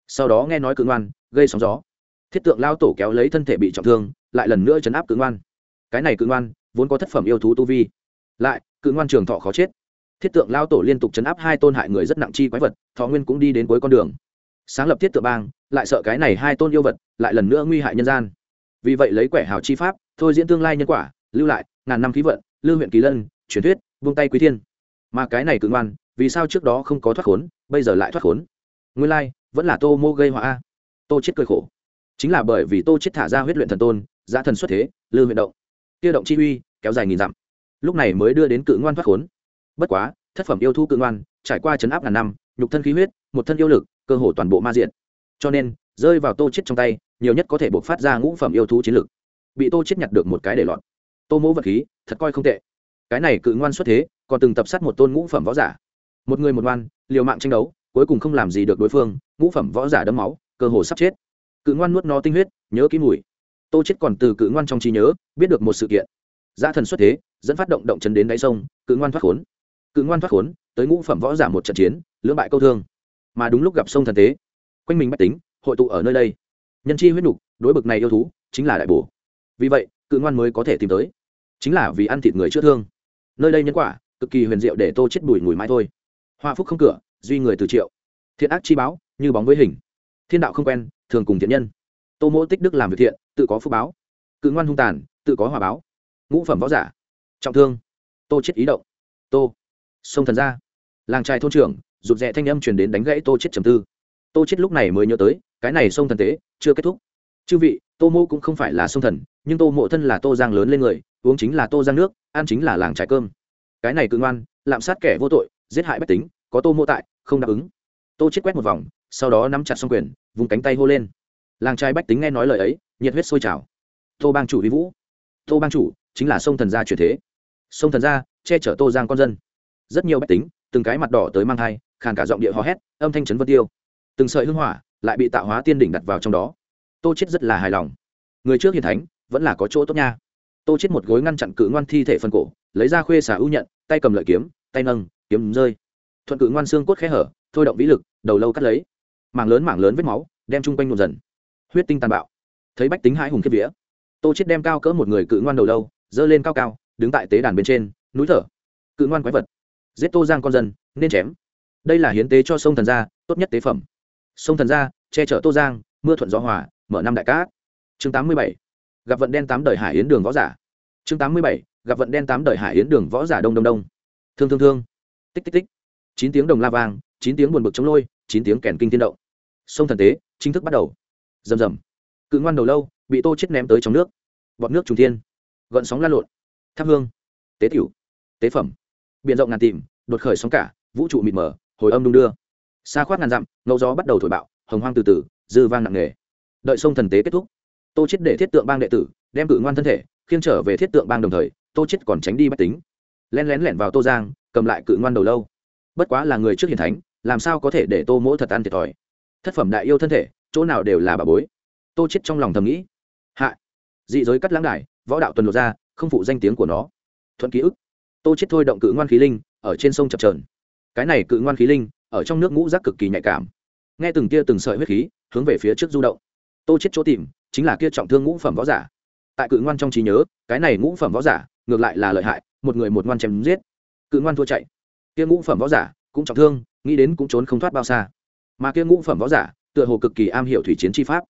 A: Sau đó nghe nói cự ngoan, gây sóng gió. Thiết tượng lao tổ kéo lấy thân thể bị trọng thương, lại lần nữa chấn áp cự ngoan. Cái này cự ngoan, vốn có thất phẩm yêu thú tu vi. Lại cự ngoan trường thọ khó chết. Thiết tượng lao tổ liên tục chấn áp hai tôn hại người rất nặng chi quái vật, thọ nguyên cũng đi đến cuối con đường. Sáng lập thiết tượng bang, lại sợ cái này hai tôn yêu vật lại lần nữa nguy hại nhân gian. Vì vậy lấy quẻ hào chi pháp, thôi diễn tương lai nhân quả, lưu lại ngàn năm khí vận, lưu huyện kỳ lân, truyền thuyết vung tay quý thiên. Mà cái này cự ngoan, vì sao trước đó không có thoát khốn, bây giờ lại thoát khốn? Nguyên lai, vẫn là tô mô gây họa a. Tô chết cười khổ. Chính là bởi vì tô chết thả ra huyết luyện thần tôn, giá thần xuất thế, lưu huyện động. Tiêu động chi uy, kéo dài nghìn dặm lúc này mới đưa đến cự ngoan thoát khốn. Bất quá, thất phẩm yêu thu cự ngoan, trải qua chấn áp ngàn năm, nhục thân khí huyết, một thân yêu lực, cơ hồ toàn bộ ma diện cho nên, rơi vào tô chết trong tay, nhiều nhất có thể buộc phát ra ngũ phẩm yêu thú chiến lực. Bị tô chết nhặt được một cái để lọt. Tô mỗ vật khí, thật coi không tệ. Cái này cự ngoan xuất thế, còn từng tập sát một tôn ngũ phẩm võ giả. Một người một ngoan liều mạng tranh đấu, cuối cùng không làm gì được đối phương, ngũ phẩm võ giả đấm máu, cơ hồ sắp chết. Cự ngoan nuốt no tinh huyết, nhớ kỹ mùi. Tô chết còn từ cự ngoan trong trí nhớ, biết được một sự kiện. Gia thần xuất thế dẫn phát động động chấn đến đáy sông, cự ngoan thoát khốn. Cự ngoan thoát khốn, tới ngũ phẩm võ giả một trận chiến, lưỡng bại câu thương. Mà đúng lúc gặp sông thần tế. Quanh mình bách tính, hội tụ ở nơi đây. Nhân chi huyết nục đối bực này yêu thú, chính là đại bổ. Vì vậy, cự ngoan mới có thể tìm tới. Chính là vì ăn thịt người chữa thương. Nơi đây nhân quả, cực kỳ huyền diệu để tô chết bùi mùi mãi thôi. Hoa phúc không cửa, duy người từ triệu. Thiện ác chi báo, như bóng với hình. Thiên đạo không quen, thường cùng thiện nhân. Tô mỗ tích đức làm việc thiện, tự có phúc báo. Cự ngoan hung tàn, tự có hòa báo. Ngũ phẩm võ giả trọng thương. Tô chết ý động. Tô. Sông thần ra. Làng trai thôn trưởng, rụt rè thanh âm truyền đến đánh gãy tô chết trầm tư. Tô chết lúc này mới nhớ tới, cái này sông thần tế, chưa kết thúc. Chư vị, tô mô cũng không phải là sông thần, nhưng tô mộ thân là tô giang lớn lên người, uống chính là tô giang nước, ăn chính là làng trái cơm. Cái này cự ngoan, lạm sát kẻ vô tội, giết hại bách tính, có tô mô tại, không đáp ứng. Tô chết quét một vòng, sau đó nắm chặt xong quyền, vùng cánh tay hô lên. Làng trai bách tính nghe nói lời ấy, nhiệt huyết sôi trào. Tô bang chủ vi vũ. Tô bang chủ chính là sông thần gia chuyển thế. Sông thần gia, che chở tô giang con dân. Rất nhiều bách tính, từng cái mặt đỏ tới mang thai, khàn cả giọng địa hò hét, âm thanh chấn vân tiêu. Từng sợi hưng hỏa lại bị tạo hóa tiên đỉnh đặt vào trong đó. Tô chết rất là hài lòng. Người trước hiền thánh, vẫn là có chỗ tốt nha. Tô chết một gối ngăn chặn cự ngoan thi thể phân cổ, lấy ra khuê xả ưu nhận, tay cầm lợi kiếm, tay nâng, kiếm rơi. Thuận cự ngoan xương cốt khẽ hở, thôi động vĩ lực, đầu lâu cắt lấy. Mảng lớn mảng lớn vết máu, đem chung quanh nhuộm dần. Huyết tinh tàn bạo. Thấy bách tính hãi hùng kiếp vía, tô chết đem cao cỡ một người cự ngoan đầu lâu dơ lên cao cao, đứng tại tế đàn bên trên, núi thở. Cự ngoan quái vật. Giết tô giang con dân, nên chém. Đây là hiến tế cho sông thần gia, tốt nhất tế phẩm. Sông thần gia, che chở tô giang, mưa thuận gió hòa, mở năm đại cát. Chương tám mươi bảy. Gặp vận đen tám đời hải yến đường võ giả. Chương tám mươi bảy. Gặp vận đen tám đời hải yến đường võ giả đông đông đông. Thương thương thương. Tích tích tích. Chín tiếng đồng la vang, chín tiếng buồn bực chống lôi, chín tiếng kèn kinh thiên động. Sông thần tế, chính thức bắt đầu. Rầm rầm. Cự ngoan đầu lâu, bị tô chết ném tới trong nước. Bọt nước trùng thiên gợn sóng lan lộn. Thắp hương. Tế tiểu. Tế phẩm. Biện rộng ngàn tìm, đột khởi sóng cả, vũ trụ mịt mờ, hồi âm đung đưa. Xa khoát ngàn dặm, ngẫu gió bắt đầu thổi bạo, hồng hoang từ từ, dư vang nặng nề. Đợi sông thần tế kết thúc. Tô chết để thiết tượng bang đệ tử, đem cự ngoan thân thể, khiêng trở về thiết tượng bang đồng thời, tô chết còn tránh đi bách tính. Len lén lẻn vào tô giang, cầm lại cự ngoan đầu lâu. Bất quá là người trước hiền thánh, làm sao có thể để tô mỗ thật ăn thiệt thòi? Thất phẩm đại yêu thân thể, chỗ nào đều là bà bối. Tô chết trong lòng thầm nghĩ. Hạ. Dị giới cắt lãng đài võ đạo tuần lột ra, không phụ danh tiếng của nó. Thuận ký ức. Tô chết thôi động cự ngoan khí linh, ở trên sông chập trờn cái này cự ngoan khí linh, ở trong nước ngũ rác cực kỳ nhạy cảm. Nghe từng kia từng sợi huyết khí, hướng về phía trước du động. Tô chết chỗ tìm, chính là kia trọng thương ngũ phẩm võ giả. Tại cự ngoan trong trí nhớ, cái này ngũ phẩm võ giả, ngược lại là lợi hại, một người một ngoan chém giết. Cự ngoan thua chạy. Kia ngũ phẩm võ giả, cũng trọng thương, nghĩ đến cũng trốn không thoát bao xa. Mà kia ngũ phẩm võ giả, tựa hồ cực kỳ am hiểu thủy chiến chi pháp.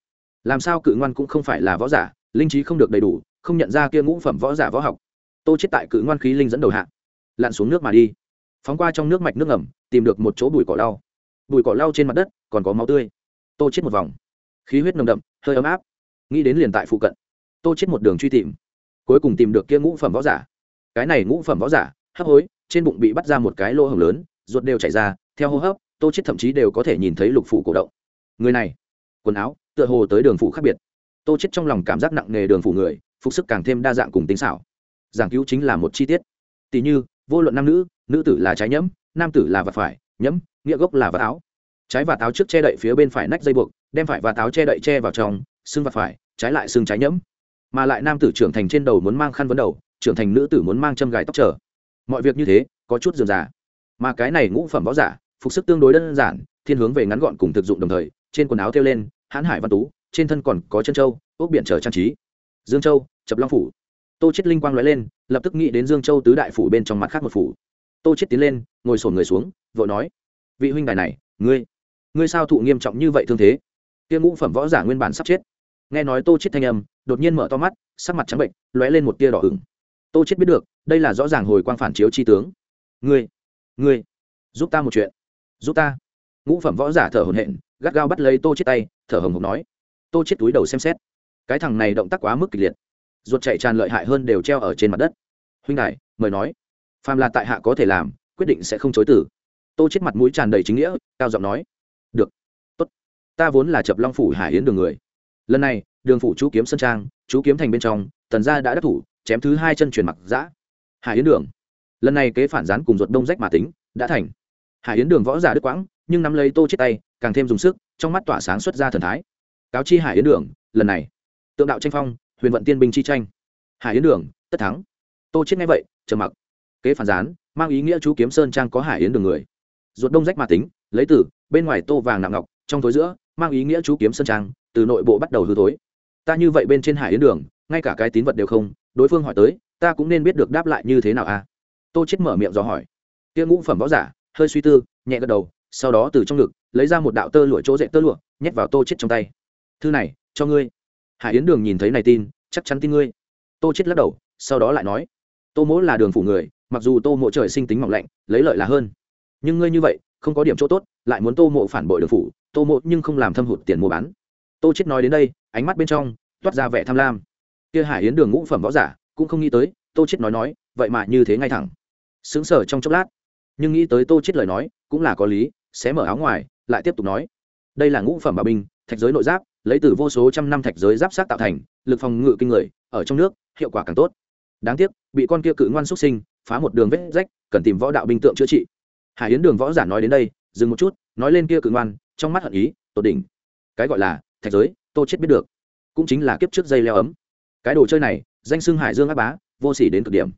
A: Làm sao cự ngoan cũng không phải là võ giả, linh trí không được đầy đủ không nhận ra kia ngũ phẩm võ giả võ học. Tô chết tại cự ngoan khí linh dẫn đầu hạ, lặn xuống nước mà đi. Phóng qua trong nước mạch nước ngầm, tìm được một chỗ bụi cỏ lau. Bụi cỏ lau trên mặt đất, còn có máu tươi. Tô chết một vòng. Khí huyết nồng đậm, hơi ấm áp. Nghĩ đến liền tại phụ cận. Tô chết một đường truy tìm. Cuối cùng tìm được kia ngũ phẩm võ giả. Cái này ngũ phẩm võ giả, hấp hối, trên bụng bị bắt ra một cái lỗ hồng lớn, ruột đều chảy ra, theo hô hấp, tô chết thậm chí đều có thể nhìn thấy lục phủ cổ động. Người này, quần áo, tựa hồ tới đường phủ khác biệt. Tô chết trong lòng cảm giác nặng nề đường phủ người phục sức càng thêm đa dạng cùng tính xảo. Giảng cứu chính là một chi tiết. Tỷ như vô luận nam nữ nữ tử là trái nhẫm nam tử là vật phải nhẫm nghĩa gốc là vật áo. Trái và táo trước che đậy phía bên phải nách dây buộc đem phải và táo che đậy che vào trong xương vật phải trái lại xương trái nhẫm. Mà lại nam tử trưởng thành trên đầu muốn mang khăn vấn đầu trưởng thành nữ tử muốn mang châm gài tóc trở mọi việc như thế có chút dườm giả, mà cái này ngũ phẩm võ giả phục sức tương đối đơn giản thiên hướng về ngắn gọn cùng thực dụng đồng thời trên quần áo thêu lên hãn hải văn tú trên thân còn có chân châu ốc biển trở trang trí. Dương châu chập long phủ. Tô chết linh quang lóe lên, lập tức nghĩ đến dương châu tứ đại phủ bên trong mặt khác một phủ. Tô chết tiến lên, ngồi sổn người xuống, vội nói, vị huynh đài này, ngươi ngươi sao thụ nghiêm trọng như vậy thương thế? Kia ngũ phẩm võ giả nguyên bản sắp chết. Nghe nói tô chết thanh âm, đột nhiên mở to mắt, sắc mặt trắng bệnh, lóe lên một tia đỏ ửng. Tô chết biết được, đây là rõ ràng hồi quang phản chiếu chi tướng. Ngươi ngươi, giúp ta một chuyện, giúp ta. Ngũ phẩm võ giả thở hổn hển, gắt gao bắt lấy tô chết tay, thở hồng hộc nói, tô chết túi đầu xem xét, cái thằng này động tác quá mức kịch liệt ruột chạy tràn lợi hại hơn đều treo ở trên mặt đất. Huynh đại mời nói. Phàm là tại hạ có thể làm, quyết định sẽ không chối từ. Tô chết mặt mũi tràn đầy chính nghĩa, cao giọng nói. Được. Tốt. Ta vốn là chập long phủ hải yến đường người. Lần này, đường phủ chú kiếm sơn trang, chú kiếm thành bên trong, tần gia đã đắc thủ, chém thứ hai chân truyền mặc giã hải yến đường. Lần này kế phản gián cùng ruột đông rách mà tính, đã thành. Hải yến đường võ giả đức quãng, nhưng nắm lấy tô chết tay, càng thêm dùng sức, trong mắt tỏa sáng xuất ra thần thái. Cáo chi hải yến đường, lần này. Tượng đạo tranh phong huyền vận tiên binh chi tranh. Hải yến đường, tất thắng. Tô chết nghe vậy, trầm mặc. Kế phản gián, mang ý nghĩa chú kiếm sơn trang có hải yến đường người. Ruột đông rách mà tính, lấy từ bên ngoài tô vàng nặng ngọc, trong tối giữa, mang ý nghĩa chú kiếm sơn trang, từ nội bộ bắt đầu hư thối. Ta như vậy bên trên hải yến đường, ngay cả cái tín vật đều không, đối phương hỏi tới, ta cũng nên biết được đáp lại như thế nào a à? tô chết mở miệng do hỏi. Tiêu ngũ phẩm võ giả, hơi suy tư, nhẹ gật đầu, sau đó từ trong ngực, lấy ra một đạo tơ lụa chỗ dệt tơ lụa, nhét vào tô chết trong tay. Thư này, cho ngươi hải yến đường nhìn thấy này tin, chắc chắn tin ngươi. Tô chết lắc đầu, sau đó lại nói, tô mỗ là đường phủ người, mặc dù tô mộ trời sinh tính mỏng lạnh, lấy lợi là hơn. Nhưng ngươi như vậy, không có điểm chỗ tốt, lại muốn tô mộ phản bội đường phủ, tô mộ nhưng không làm thâm hụt tiền mua bán. Tô chết nói đến đây, ánh mắt bên trong toát ra vẻ tham lam. Kia hải yến đường ngũ phẩm võ giả, cũng không nghĩ tới, tô chết nói nói, vậy mà như thế ngay thẳng. Sững sờ trong chốc lát, nhưng nghĩ tới tô chết lời nói, cũng là có lý sẽ mở áo ngoài, lại tiếp tục nói, đây là ngũ phẩm bảo binh, thạch giới nội giáp lấy từ vô số trăm năm thạch giới giáp sát tạo thành, lực phòng ngự kinh người, ở trong nước, hiệu quả càng tốt. Đáng tiếc, bị con kia cự ngoan xuất sinh, phá một đường vết rách, cần tìm võ đạo binh tượng chữa trị. Hải yến đường võ giả nói đến đây, dừng một chút, nói lên kia cự ngoan, trong mắt hận ý, tột đỉnh. Cái gọi là thạch giới, tô chết biết được. Cũng chính là kiếp trước dây leo ấm. Cái đồ chơi này, danh xưng hải dương áp bá, vô sỉ đến cực điểm.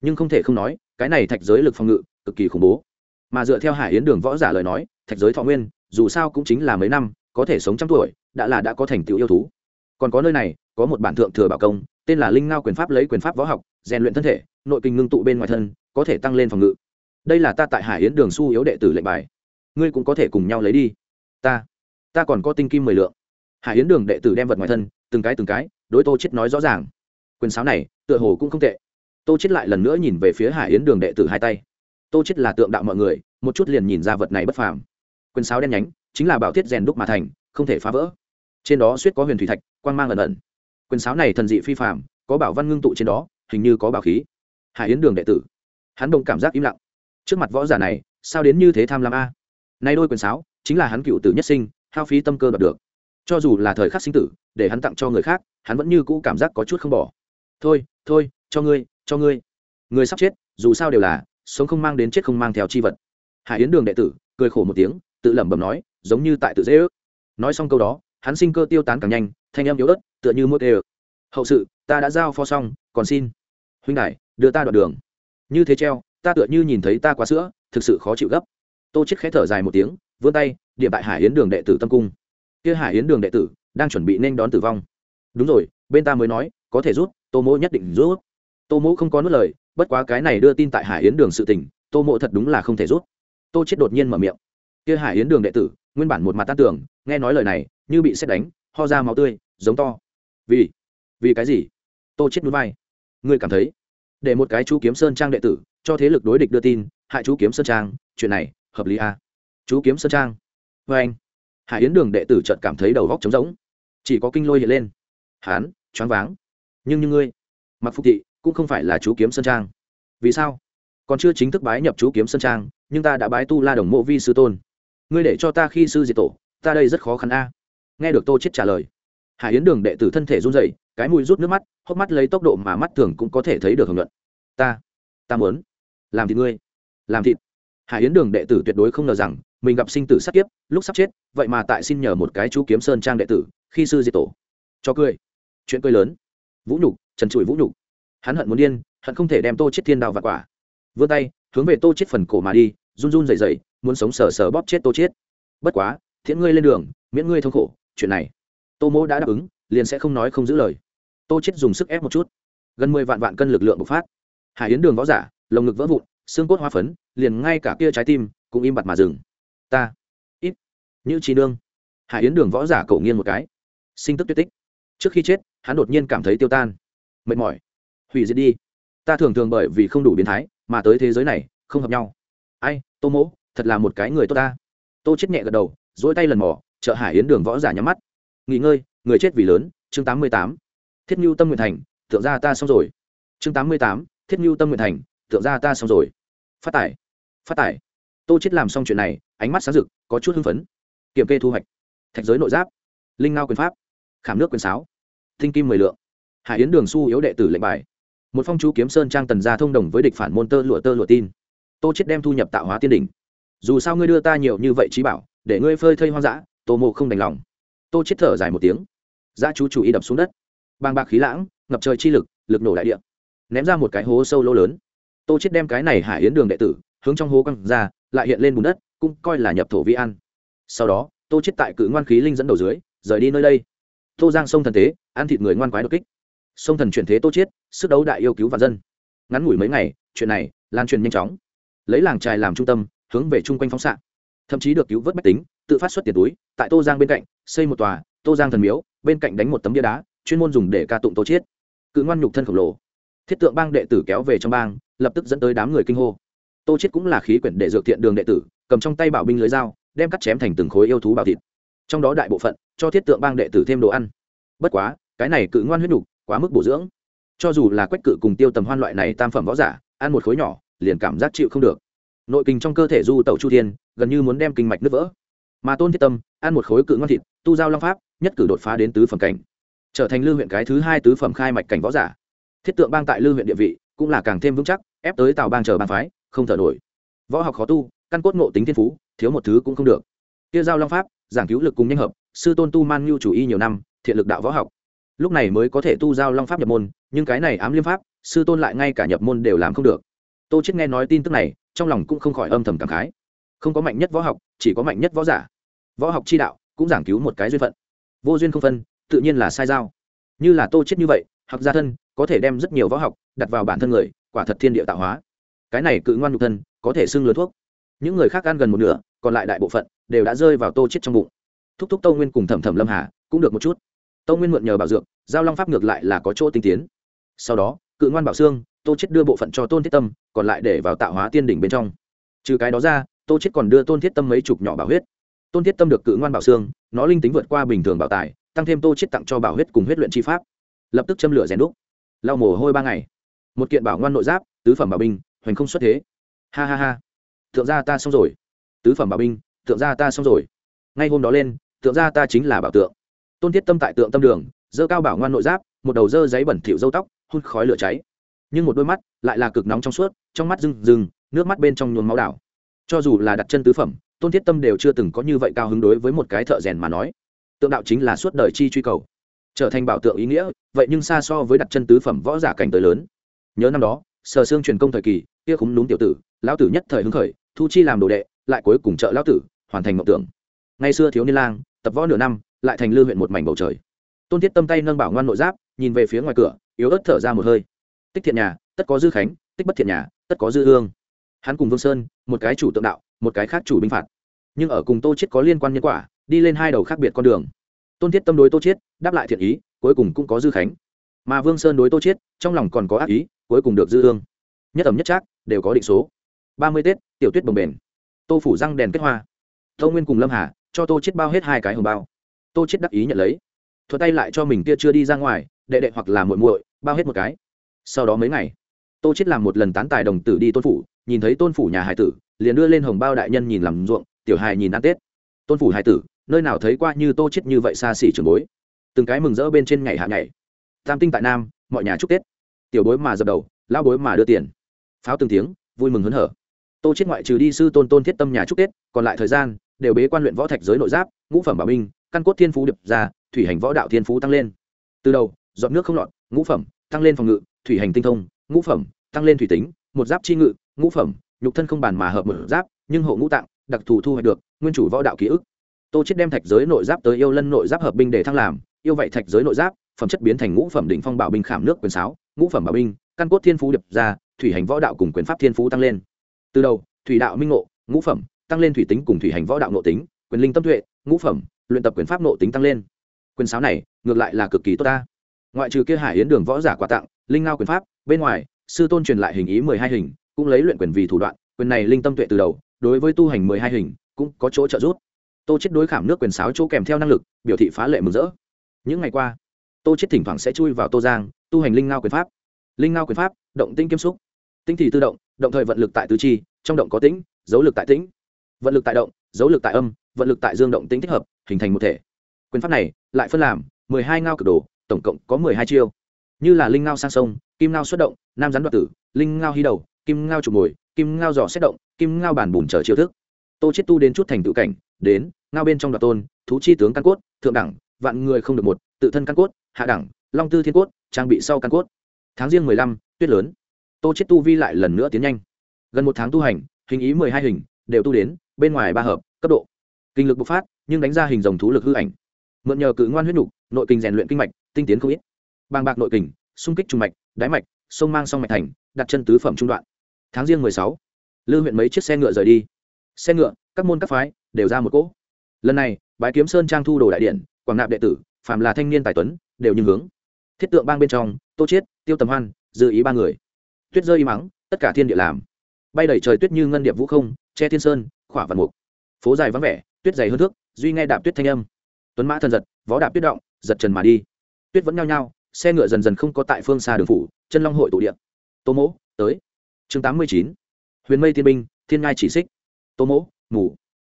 A: Nhưng không thể không nói, cái này thạch giới lực phòng ngự, cực kỳ khủng bố. Mà dựa theo hải yến đường võ giả lời nói, thạch giới thọ nguyên, dù sao cũng chính là mấy năm có thể sống trăm tuổi, đã là đã có thành tựu yêu thú. Còn có nơi này, có một bản thượng thừa bảo công, tên là linh ngao quyền pháp lấy quyền pháp võ học, rèn luyện thân thể, nội kinh ngưng tụ bên ngoài thân, có thể tăng lên phòng ngự. Đây là ta tại hải yến đường su yếu đệ tử lệnh bài. Ngươi cũng có thể cùng nhau lấy đi. Ta ta còn có tinh kim mười lượng. Hải yến đường đệ tử đem vật ngoài thân, từng cái từng cái, đối tô chết nói rõ ràng. Quyền sáo này, tựa hồ cũng không tệ. Tô chết lại lần nữa nhìn về phía hải yến đường đệ tử hai tay. Tô chết là tượng đạo mọi người, một chút liền nhìn ra vật này bất phàm. Quyền sáo đen nhánh chính là bảo thiết rèn đúc mà thành, không thể phá vỡ. Trên đó suýt có huyền thủy thạch, quang mang ẩn ẩn. Quyền sáo này thần dị phi phàm, có bảo văn ngưng tụ trên đó, hình như có bảo khí. Hải yến đường đệ tử. Hắn đồng cảm giác im lặng. Trước mặt võ giả này, sao đến như thế tham lam a? Nay đôi quyền sáo, chính là hắn cựu tử nhất sinh, hao phí tâm cơ đoạt được. Cho dù là thời khắc sinh tử, để hắn tặng cho người khác, hắn vẫn như cũ cảm giác có chút không bỏ. Thôi thôi, cho ngươi cho ngươi. Người sắp chết, dù sao đều là, sống không mang đến chết không mang theo chi vật. Hải yến đường đệ tử, cười khổ một tiếng, tự lẩm bẩm nói giống như tại tự dễ ước. Nói xong câu đó, hắn sinh cơ tiêu tán càng nhanh, thanh em yếu ớt, tựa như mốt ê hậu sự, ta đã giao phó xong, còn xin. Huynh đại đưa ta đoạn đường. Như thế treo, ta tựa như nhìn thấy ta quá sữa, thực sự khó chịu gấp. Tô chết khẽ thở dài một tiếng, vươn tay, điểm tại hải yến đường đệ tử tâm cung. Kia hải yến đường đệ tử, đang chuẩn bị nên đón tử vong. Đúng rồi, bên ta mới nói, có thể rút, tô mỗ nhất định rút. Tô mỗ không có nuốt lời, bất quá cái này đưa tin tại hải yến đường sự tình, tô mỗ thật đúng là không thể rút. Tô chết đột nhiên mở miệng. Kia hải yến đường đệ tử nguyên bản một mặt tan tưởng, nghe nói lời này, như bị xét đánh, ho ra máu tươi, giống to. Vì vì cái gì? Tô chết núi vai. Ngươi cảm thấy, để một cái chú kiếm sơn trang đệ tử, cho thế lực đối địch đưa tin, hại chú kiếm sơn trang, chuyện này, hợp lý à? chú kiếm sơn trang. Vê anh, hải yến đường đệ tử chợt cảm thấy đầu góc trống rỗng. Chỉ có kinh lôi hiện lên. Hán, choáng váng. Nhưng như ngươi mặc phục thị, cũng không phải là chú kiếm sơn trang. Vì sao? Còn chưa chính thức bái nhập chú kiếm sơn trang, nhưng ta đã bái tu la đồng mộ vi sư tôn ngươi để cho ta khi sư diệt tổ, ta đây rất khó khăn a. Nghe được tô chết trả lời, hải yến đường đệ tử thân thể run rẩy, cái mũi rút nước mắt, hốc mắt lấy tốc độ mà mắt thường cũng có thể thấy được hưởng luận. Ta ta muốn làm thịt ngươi, làm thịt. Hải yến đường đệ tử tuyệt đối không ngờ rằng, mình gặp sinh tử sát kiếp, lúc sắp chết, vậy mà tại xin nhờ một cái chú kiếm sơn trang đệ tử, khi sư diệt tổ. Cho cười. Chuyện cười lớn. Vũ nhục, trần trụi vũ nhục. Hắn hận muốn điên, hận không thể đem tô chết thiên đạo vặt quả. Vươn tay, hướng về tô chết phần cổ mà đi run run rẩy rẩy, muốn sống sờ sờ bóp chết tô chết bất quá, thiện ngươi lên đường, miễn ngươi thống khổ, chuyện này. Tô mỗ đã đáp ứng, liền sẽ không nói không giữ lời. Tô chết dùng sức ép một chút. Gần mười vạn vạn cân lực lượng bộc phát. Hải yến đường võ giả, lồng ngực vỡ vụn, xương cốt hoa phấn, liền ngay cả kia trái tim cũng im bặt mà dừng. Ta, ít, như trí nương. Hải yến đường võ giả cầu nghiêng một cái. Sinh tức tuyệt tích. Trước khi chết, hắn đột nhiên cảm thấy tiêu tan. Mệt mỏi. Hủy diệt đi. Ta thường thường bởi vì không đủ biến thái, mà tới thế giới này, không hợp nhau ai, tô mỗ, thật là một cái người tốt ta. Tô chết nhẹ gật đầu dỗi tay lần mò, chợ hải yến đường võ giả nhắm mắt. Nghỉ ngơi, người chết vì lớn. Chương tám mươi tám. Thiết nhu tâm nguyện thành tượng ra ta xong rồi. Chương tám mươi tám. Thiết nhu tâm nguyện thành tượng ra ta xong rồi. Phát tải. Phát tải. Tô chết làm xong chuyện này, ánh mắt sáng rực, có chút hưng phấn. Kiểm kê thu hoạch. Thạch giới nội giáp. Linh ngao quyền pháp. Khảm nước quyền sáo. Thinh kim mười lượng. Hải yến đường su yếu đệ tử lệnh bài. Một phong chú kiếm sơn trang tần gia thông đồng với địch phản môn tơ lụa tơ lụa tin tô chết đem thu nhập tạo hóa tiên đỉnh. Dù sao ngươi đưa ta nhiều như vậy trí bảo, để ngươi phơi thây hoang dã, tô mộ không đành lòng. Tô chết thở dài một tiếng. Dã chú chủ ý đập xuống đất. Bàng bạc khí lãng, ngập trời chi lực lực nổ đại địa. Ném ra một cái hố sâu lỗ lớn. Tô chết đem cái này hải yến đường đệ tử, hướng trong hố quăng ra, lại hiện lên bùn đất, cũng coi là nhập thổ vi ăn. Sau đó, tô chết tại cự ngoan khí linh dẫn đầu dưới, rời đi nơi đây. Tô giang sông thần tế, ăn thịt người ngoan quái đột kích. Sông thần chuyển thế tô chết sức đấu đại yêu cứu vạn dân. Ngắn ngủi mấy ngày, chuyện này lan truyền nhanh chóng lấy làng trài làm trung tâm, hướng về chung quanh phóng xạ. Thậm chí được cứu vớt bách tính, tự phát xuất tiền túi, tại tô giang bên cạnh, xây một tòa, tô giang thần miếu, bên cạnh đánh một tấm bia đá, chuyên môn dùng để ca tụng tô chiết. Cự ngoan nhục thân khổng lồ. Thiết tượng bang đệ tử kéo về trong bang, lập tức dẫn tới đám người kinh hô. Tô chiết cũng là khí quyển để dược thiện đường đệ tử, cầm trong tay bảo binh lưới dao, đem cắt chém thành từng khối yêu thú bảo thịt. Trong đó đại bộ phận, cho thiết tượng bang đệ tử thêm đồ ăn. Bất quá, cái này cự ngoan huyết nhục, quá mức bổ dưỡng. Cho dù là quách cự cùng tiêu tầm hoan loại này tam phẩm võ giả, ăn một khối nhỏ liền cảm giác chịu không được. Nội kinh trong cơ thể du tẩu chu thiên, gần như muốn đem kinh mạch nứt vỡ. Mà tôn thiết tâm, ăn một khối cự ngon thịt, tu giao long pháp, nhất cử đột phá đến tứ phẩm cảnh. Trở thành lưu huyện cái thứ hai tứ phẩm khai mạch cảnh võ giả. Thiết tượng bang tại lưu huyện địa vị cũng là càng thêm vững chắc, ép tới tàu bang chờ bang phái, không thở nổi. Võ học khó tu, căn cốt ngộ tính thiên phú, thiếu một thứ cũng không được. Kia giao long pháp, giảng cứu lực cùng nhanh hợp, sư tôn tu man nhu chủ y nhiều năm, thiện lực đạo võ học. Lúc này mới có thể tu giao long pháp nhập môn, nhưng cái này ám liêm pháp, sư tôn lại ngay cả nhập môn đều làm không được tô chết nghe nói tin tức này, trong lòng cũng không khỏi âm thầm cảm khái. Không có mạnh nhất võ học, chỉ có mạnh nhất võ giả. Võ học chi đạo, cũng giảng cứu một cái duyên phận. Vô duyên không phân, tự nhiên là sai giao. Như là tô chết như vậy, học gia thân, có thể đem rất nhiều võ học đặt vào bản thân người, quả thật thiên địa tạo hóa. Cái này cự ngoan nhục thân, có thể xưng lừa thuốc. Những người khác ăn gần một nửa, còn lại đại bộ phận, đều đã rơi vào tô chết trong bụng. Thúc thúc tô nguyên cùng thẩm thẩm lâm hà, cũng được một chút. Tô nguyên mượn nhờ bảo dược, giao long pháp ngược lại là có chỗ tinh tiến. Sau đó, cự ngoan bảo xương tô chết đưa bộ phận cho tôn thiết tâm, còn lại để vào tạo hóa tiên đỉnh bên trong. Trừ cái đó ra, tô chết còn đưa tôn thiết tâm mấy chục nhỏ bảo huyết. Tôn thiết tâm được cự ngoan bảo xương, nó linh tính vượt qua bình thường bảo tài, tăng thêm tô chết tặng cho bảo huyết cùng huyết luyện chi pháp. Lập tức châm lửa rèn đúc. Lau mồ hôi ba ngày. Một kiện bảo ngoan nội giáp, tứ phẩm bảo binh, hoành không xuất thế. Ha ha ha. Thượng gia ta xong rồi. Tứ phẩm bảo binh, thượng gia ta xong rồi. Ngay hôm đó lên, thượng gia ta chính là bảo tượng. Tôn thiết tâm tại tượng tâm đường dơ cao bảo ngoan nội giáp, một đầu dơ giấy bẩn thỉu dâu tóc, hun khói lửa cháy nhưng một đôi mắt lại là cực nóng trong suốt, trong mắt rừng rừng nước mắt bên trong nhuốm máu đảo. Cho dù là đặt chân tứ phẩm, tôn thiết tâm đều chưa từng có như vậy cao hứng đối với một cái thợ rèn mà nói. Tượng đạo chính là suốt đời chi truy cầu. Trở thành bảo tượng ý nghĩa, vậy nhưng xa so với đặt chân tứ phẩm võ giả cảnh tới lớn. Nhớ năm đó, sở xương truyền công thời kỳ, kia khúng núm tiểu tử, lão tử nhất thời hứng khởi, thu chi làm đồ đệ, lại cuối cùng trợ lão tử, hoàn thành mộng tưởng. Ngày xưa thiếu niên lang, tập võ nửa năm, lại thành lư huyện một mảnh bầu trời. Tôn thiết tâm tay nâng bảo ngoan nội giáp, nhìn về phía ngoài cửa, yếu ớt thở ra một hơi tích thiện nhà, tất có dư khánh, tích bất thiện nhà, tất có dư hương hắn cùng vương sơn, một cái chủ tượng đạo, một cái khác chủ binh phạt. Nhưng ở cùng tô chết có liên quan nhân quả, đi lên hai đầu khác biệt con đường. Tôn thiết tâm đối tô chết đáp lại thiện ý, cuối cùng cũng có dư khánh. Mà vương sơn đối tô chết trong lòng còn có ác ý, cuối cùng được dư hương nhất ẩm nhất trác, đều có định số. Ba mươi tết, tiểu tuyết bồng bền tô phủ răng đèn kết hoa. Tô nguyên cùng lâm hà, cho tô chết bao hết hai cái hồng bao. Tô chết đắc ý nhận lấy. Thuật tay lại cho mình kia chưa đi ra ngoài, đệ đệ hoặc là muội muội, bao hết một cái sau đó mấy ngày, tô chết làm một lần tán tài đồng tử đi tôn phủ, nhìn thấy tôn phủ nhà hải tử, liền đưa lên hồng bao đại nhân nhìn làm ruộng, tiểu hài nhìn ăn tết. Tôn phủ hải tử, nơi nào thấy qua như tô chết như vậy xa xỉ trường bối. Từng cái mừng rỡ bên trên ngày hạ ngày tam tinh tại nam, mọi nhà chúc tết. Tiểu bối mà dập đầu, lão bối mà đưa tiền. Pháo từng tiếng, vui mừng hớn hở. Tô chết ngoại trừ đi sư tôn tôn thiết tâm nhà chúc tết, còn lại thời gian, đều bế quan luyện võ thạch giới nội giáp, ngũ phẩm bảo minh căn cốt thiên phú điệp ra, thủy hành võ đạo thiên phú tăng lên. Từ đầu dọn nước không lọt, ngũ phẩm tăng lên phòng ngự, thủy hành tinh thông, ngũ phẩm, tăng lên thủy tính, một giáp chi ngự, ngũ phẩm, nhục thân không bàn mà hợp một giáp, nhưng hộ ngũ tạng, đặc thù thu hoạch được, nguyên chủ võ đạo ký ức. Tô chết đem thạch giới nội giáp tới yêu lân nội giáp hợp binh để thăng làm, yêu vậy thạch giới nội giáp, phẩm chất biến thành ngũ phẩm đỉnh phong bảo binh khảm nước quyền sáo, ngũ phẩm bảo binh, căn cốt thiên phú điệp ra, thủy hành võ đạo cùng quyền pháp thiên phú tăng lên. Từ đầu, thủy đạo minh ngộ, ngũ phẩm, tăng lên thủy tính cùng thủy hành võ đạo nội tính, quyền linh tâm tuệ, ngũ phẩm, luyện tập quyền pháp nội tính tăng lên. Quyền sáo này, ngược lại là cực kỳ tốt ta ngoại trừ kia hải yến đường võ giả quà tặng, linh ngao quyền pháp, bên ngoài, sư tôn truyền lại hình ý mười hai hình, cũng lấy luyện quyền vì thủ đoạn, quyền này linh tâm tuệ từ đầu, đối với tu hành mười hai hình, cũng có chỗ trợ giúp. Tô chết đối khảm nước quyền sáo chỗ kèm theo năng lực, biểu thị phá lệ mừng rỡ. Những ngày qua, tô chết thỉnh thoảng sẽ chui vào tô giang, tu hành linh ngao quyền pháp. Linh ngao quyền pháp, động tinh kiêm xúc. Tinh thì tự động động thời vận lực tại tứ chi, trong động có tĩnh, dấu lực tại tĩnh. Vận lực tại động, dấu lực tại âm, vận lực tại dương động tính thích hợp, hình thành một thể. Quyền pháp này, lại phân làm mười hai ngao cực đồ tổng cộng có mười hai chiêu. Như là linh ngao sang sông, kim ngao xuất động, nam rắn đoạt tử, linh ngao hy đầu, kim ngao trục mồi, kim ngao giỏ xét động, kim ngao bản bùn trở chiêu thức. Tô chết tu đến chút thành tự cảnh, đến, ngao bên trong đoạt tôn, thú chi tướng căn cốt, thượng đẳng, vạn người không được một, tự thân căn cốt, hạ đẳng, long tư thiên cốt, trang bị sau căn cốt. Tháng riêng mười lăm, tuyết lớn. Tô chết tu vi lại lần nữa tiến nhanh. Gần một tháng tu hành, hình ý mười hai hình, đều tu đến, bên ngoài ba hợp, cấp độ. Kinh lực bộc phát, nhưng đánh ra hình dòng thú lực hư ảnh. Mượn nhờ cự ngoan huyết nục nội kinh rèn luyện kinh mạch, tinh tiến không ít. Bàng bạc nội kình xung kích trung mạch đáy mạch, sông mang song mạch thành, đặt chân tứ phẩm trung đoạn. Tháng riêng mười sáu, lư huyện mấy chiếc xe ngựa rời đi. Xe ngựa, các môn các phái đều ra một cỗ. Lần này, bái kiếm sơn trang thu đồ đại điện, quảng nạp đệ tử, phàm là thanh niên tài tuấn, đều như hướng. Thiết tượng bang bên trong, tô chiết, tiêu tầm hoan dự ý ba người. Tuyết rơi im mắng tất cả thiên địa làm. Bay đầy trời tuyết như ngân điệp vũ không, che thiên sơn, khỏa vạn mục. Phố dài vắng vẻ, tuyết dày hơn thước, duy nghe đạp tuyết thanh âm. Tuấn mã thân giật, vó đạp tuyết động giật trần mà đi. Tuyết vẫn nhao nhao, xe ngựa dần dần không có tại phương xa đường phủ, chân long hội tụ điện. Tô mỗ, tới. Chương tám mươi chín, huyền mây tiên binh, thiên ngai chỉ xích. Tô mỗ ngủ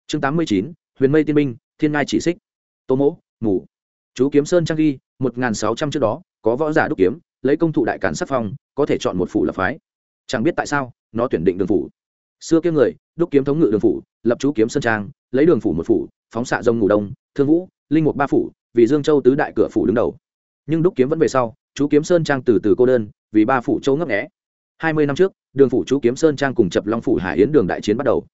A: chương tám mươi chín, huyền mây tiên binh, thiên ngai chỉ xích. Tô mỗ ngủ chú kiếm sơn trang ghi, một n g h n sáu trăm trước đó, có võ giả đúc kiếm, lấy công thụ đại cản sắc phong, có thể chọn một phủ lập phái. Chẳng biết tại sao, nó tuyển định đường phủ. Xưa kia người, đúc kiếm thống ngự đường phủ, lập chú kiếm sơn trang, lấy đường phủ một phủ, phóng xạ rông ngủ đông, thương vũ, linh mục ba phủ vì dương châu tứ đại cửa phủ đứng đầu. Nhưng đúc kiếm vẫn về sau, chú kiếm sơn trang từ từ cô đơn, vì ba phủ châu ngấp nghẽ hai mươi năm trước, đường phủ chú kiếm sơn trang cùng chập long phủ hải yến đường đại chiến bắt đầu.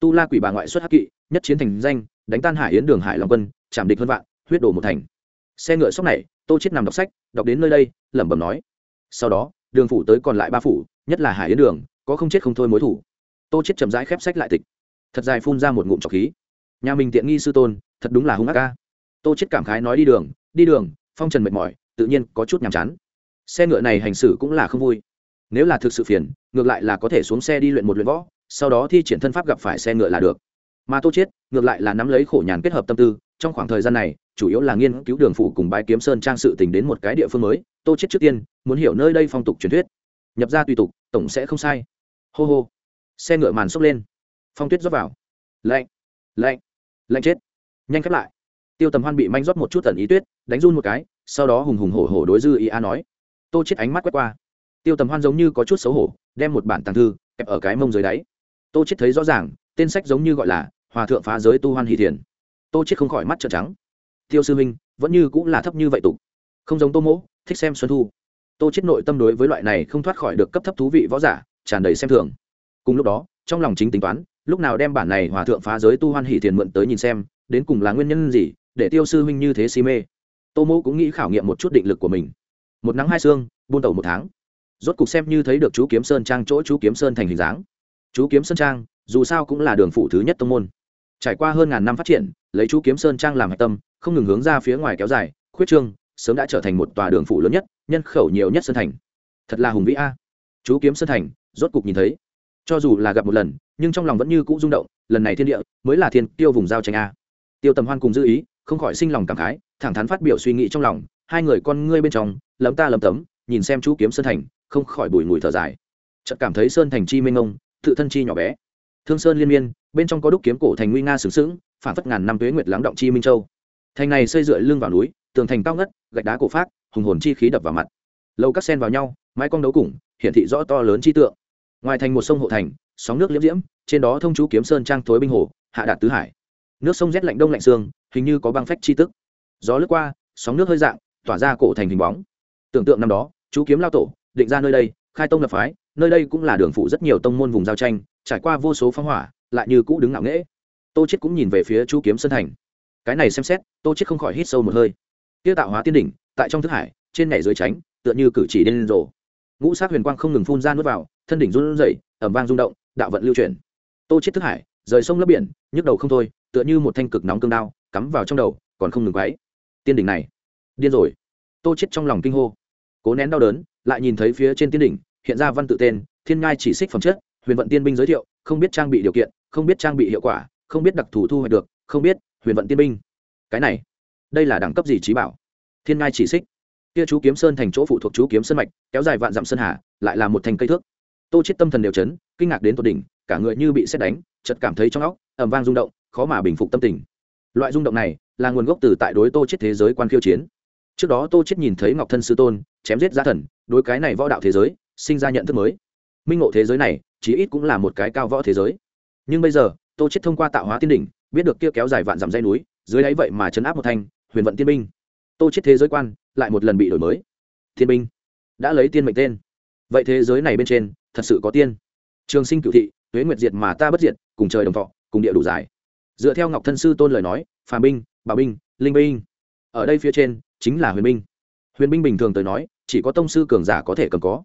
A: Tu la quỷ bà ngoại xuất hắc kỵ, nhất chiến thành danh, đánh tan hải yến đường hải long quân, chạm địch hơn vạn, huyết đổ một thành. Xe ngựa sóc này, tô chết nằm đọc sách, đọc đến nơi đây, lẩm bẩm nói. Sau đó, đường phủ tới còn lại ba phủ, nhất là hải yến đường, có không chết không thôi mối thủ. Tô chết chậm rãi khép sách lại tịch. Thật dài phun ra một ngụm trọc khí. Nhà mình tiện nghi sư tôn, thật đúng là hung ác ca tô chết cảm khái nói đi đường đi đường, phong trần mệt mỏi, tự nhiên có chút nhàm chán. Xe ngựa này hành xử cũng là không vui. Nếu là thực sự phiền, ngược lại là có thể xuống xe đi luyện một luyện võ, sau đó thi triển thân pháp gặp phải xe ngựa là được. Mà tô chết ngược lại là nắm lấy khổ nhàn kết hợp tâm tư, trong khoảng thời gian này, chủ yếu là nghiên cứu đường phủ cùng bái kiếm sơn trang sự tình đến một cái địa phương mới, tô chết trước tiên, muốn hiểu nơi đây phong tục truyền thuyết. Nhập ra tùy tục, tổng sẽ không sai. Hô hô. Xe ngựa màn xốc lên. Phong tuyết rót vào. Lạnh. Lạnh. Lạnh chết. Nhanh khép lại tiêu tầm hoan bị manh rót một chút tần ý tuyết, đánh run một cái, sau đó hùng hùng hổ hổ đối dư ý a nói, tô chết ánh mắt quét qua. Tiêu tầm hoan giống như có chút xấu hổ, đem một bản tàng thư kẹp ở cái mông dưới đáy. Tô chết thấy rõ ràng, tên sách giống như gọi là hòa thượng phá giới tu hoan hỷ thiền. Tô chết không khỏi mắt trợn trắng. Tiêu sư huynh, vẫn như cũng là thấp như vậy tục. Không giống tô mỗ, thích xem xuân thu. Tô chết nội tâm đối với loại này không thoát khỏi được cấp thấp thú vị võ giả, tràn đầy xem thường. Cùng lúc đó, trong lòng chính tính toán, lúc nào đem bản này hòa thượng phá giới tu hoan hỷ thiền mượn tới nhìn xem, đến cùng là nguyên nhân gì để tiêu sư huynh như thế si mê. Tô mỗ cũng nghĩ khảo nghiệm một chút định lực của mình. Một nắng hai sương, buôn tàu một tháng. Rốt cục xem như thấy được chú kiếm sơn trang chỗ chú kiếm sơn thành hình dáng. Chú kiếm sơn trang, dù sao cũng là đường phủ thứ nhất tông môn. Trải qua hơn ngàn năm phát triển, lấy chú kiếm sơn trang làm hạch tâm, không ngừng hướng ra phía ngoài kéo dài, khuyết trương, sớm đã trở thành một tòa đường phủ lớn nhất, nhân khẩu nhiều nhất sơn thành. Thật là hùng vĩ a. Chú kiếm sơn thành, rốt cục nhìn thấy. Cho dù là gặp một lần, nhưng trong lòng vẫn như cũ rung động, lần này thiên địa mới là thiên tiêu vùng giao tranh a. Tiêu tầm hoan cùng dư ý không khỏi sinh lòng cảm khái, thẳng thắn phát biểu suy nghĩ trong lòng, hai người con ngươi bên trong, lấm ta lấm tấm, nhìn xem chú kiếm sơn thành, không khỏi bùi ngùi thở dài. Chợt cảm thấy sơn thành chi mênh ngông tự thân chi nhỏ bé. Thương sơn liên miên, bên trong có đúc kiếm cổ thành nguy nga sướng sướng phản phất ngàn năm tuế nguyệt lắng động chi minh châu. Thành này xây dựa lưng vào núi, tường thành cao ngất, gạch đá cổ phát hùng hồn chi khí đập vào mặt. Lâu các sen vào nhau, mái cong đấu củng hiển thị rõ to lớn chi tượng. Ngoài thành một sông hộ thành, sóng nước liễm diễm, trên đó thông chú kiếm sơn trang thối binh hồ, hạ đạt tứ hải nước sông rét lạnh đông lạnh xương, hình như có băng phách chi tức. Gió lướt qua sóng nước hơi dạng tỏa ra cổ thành hình bóng. Tưởng tượng năm đó chú kiếm lao tổ định ra nơi đây khai tông lập phái nơi đây cũng là đường phụ rất nhiều tông môn vùng giao tranh trải qua vô số phong hỏa lại như cũ đứng ngạo nghễ. Tô chết cũng nhìn về phía chú kiếm sơn thành. Cái này xem xét tô chết không khỏi hít sâu một hơi. Tiêu tạo hóa tiên đỉnh tại trong thức hải trên nhảy dưới tránh tựa như cử chỉ đen rồ. Ngũ sát huyền quang không ngừng phun ra nuốt vào thân đỉnh run rẩy ẩm vang rung động đạo vận lưu chuyển. Tô chết thức hải rời sông lấp biển nhức đầu không thôi tựa như một thanh cực nóng cương đao, cắm vào trong đầu, còn không ngừng quáy tiên đỉnh này, điên rồi. Tô chết trong lòng kinh hô. Cố nén đau đớn, lại nhìn thấy phía trên tiên đỉnh, hiện ra văn tự tên, thiên ngai chỉ xích phẩm chất, huyền vận tiên binh giới thiệu, không biết trang bị điều kiện, không biết trang bị hiệu quả, không biết đặc thù thu hoạch được, không biết huyền vận tiên binh. Cái này, đây là đẳng cấp gì trí bảo? Thiên ngai chỉ xích. Kia chú kiếm sơn thành chỗ phụ thuộc chú kiếm sơn mạch, kéo dài vạn dặm sơn hà, lại là một thành cây thước. Tô chết tâm thần đều chấn, kinh ngạc đến tột đỉnh, cả người như bị xét đánh, chợt cảm thấy trong óc, ầm vang rung động khó mà bình phục tâm tình. Loại rung động này là nguồn gốc từ tại đối tô chết thế giới quan khiêu chiến. Trước đó tô chết nhìn thấy ngọc thân sư tôn, chém giết gia thần, đối cái này võ đạo thế giới sinh ra nhận thức mới. Minh ngộ thế giới này chí ít cũng là một cái cao võ thế giới. Nhưng bây giờ, tô chết thông qua tạo hóa tiên đỉnh, biết được kia kéo dài vạn dặm dây núi, dưới đáy vậy mà chấn áp một thanh huyền vận tiên binh. Tô chết thế giới quan lại một lần bị đổi mới. Thiên binh đã lấy tiên mệnh tên. Vậy thế giới này bên trên thật sự có tiên. Trường sinh cửu thị, tuế nguyệt diệt mà ta bất diệt, cùng trời đồng thọ, cùng địa đủ dài dựa theo ngọc thân sư tôn lời nói phàm binh, bảo binh, linh binh. Ở đây phía trên, chính là huyền binh. Huyền binh bình thường tới nói, chỉ có tông sư cường giả có thể cần có.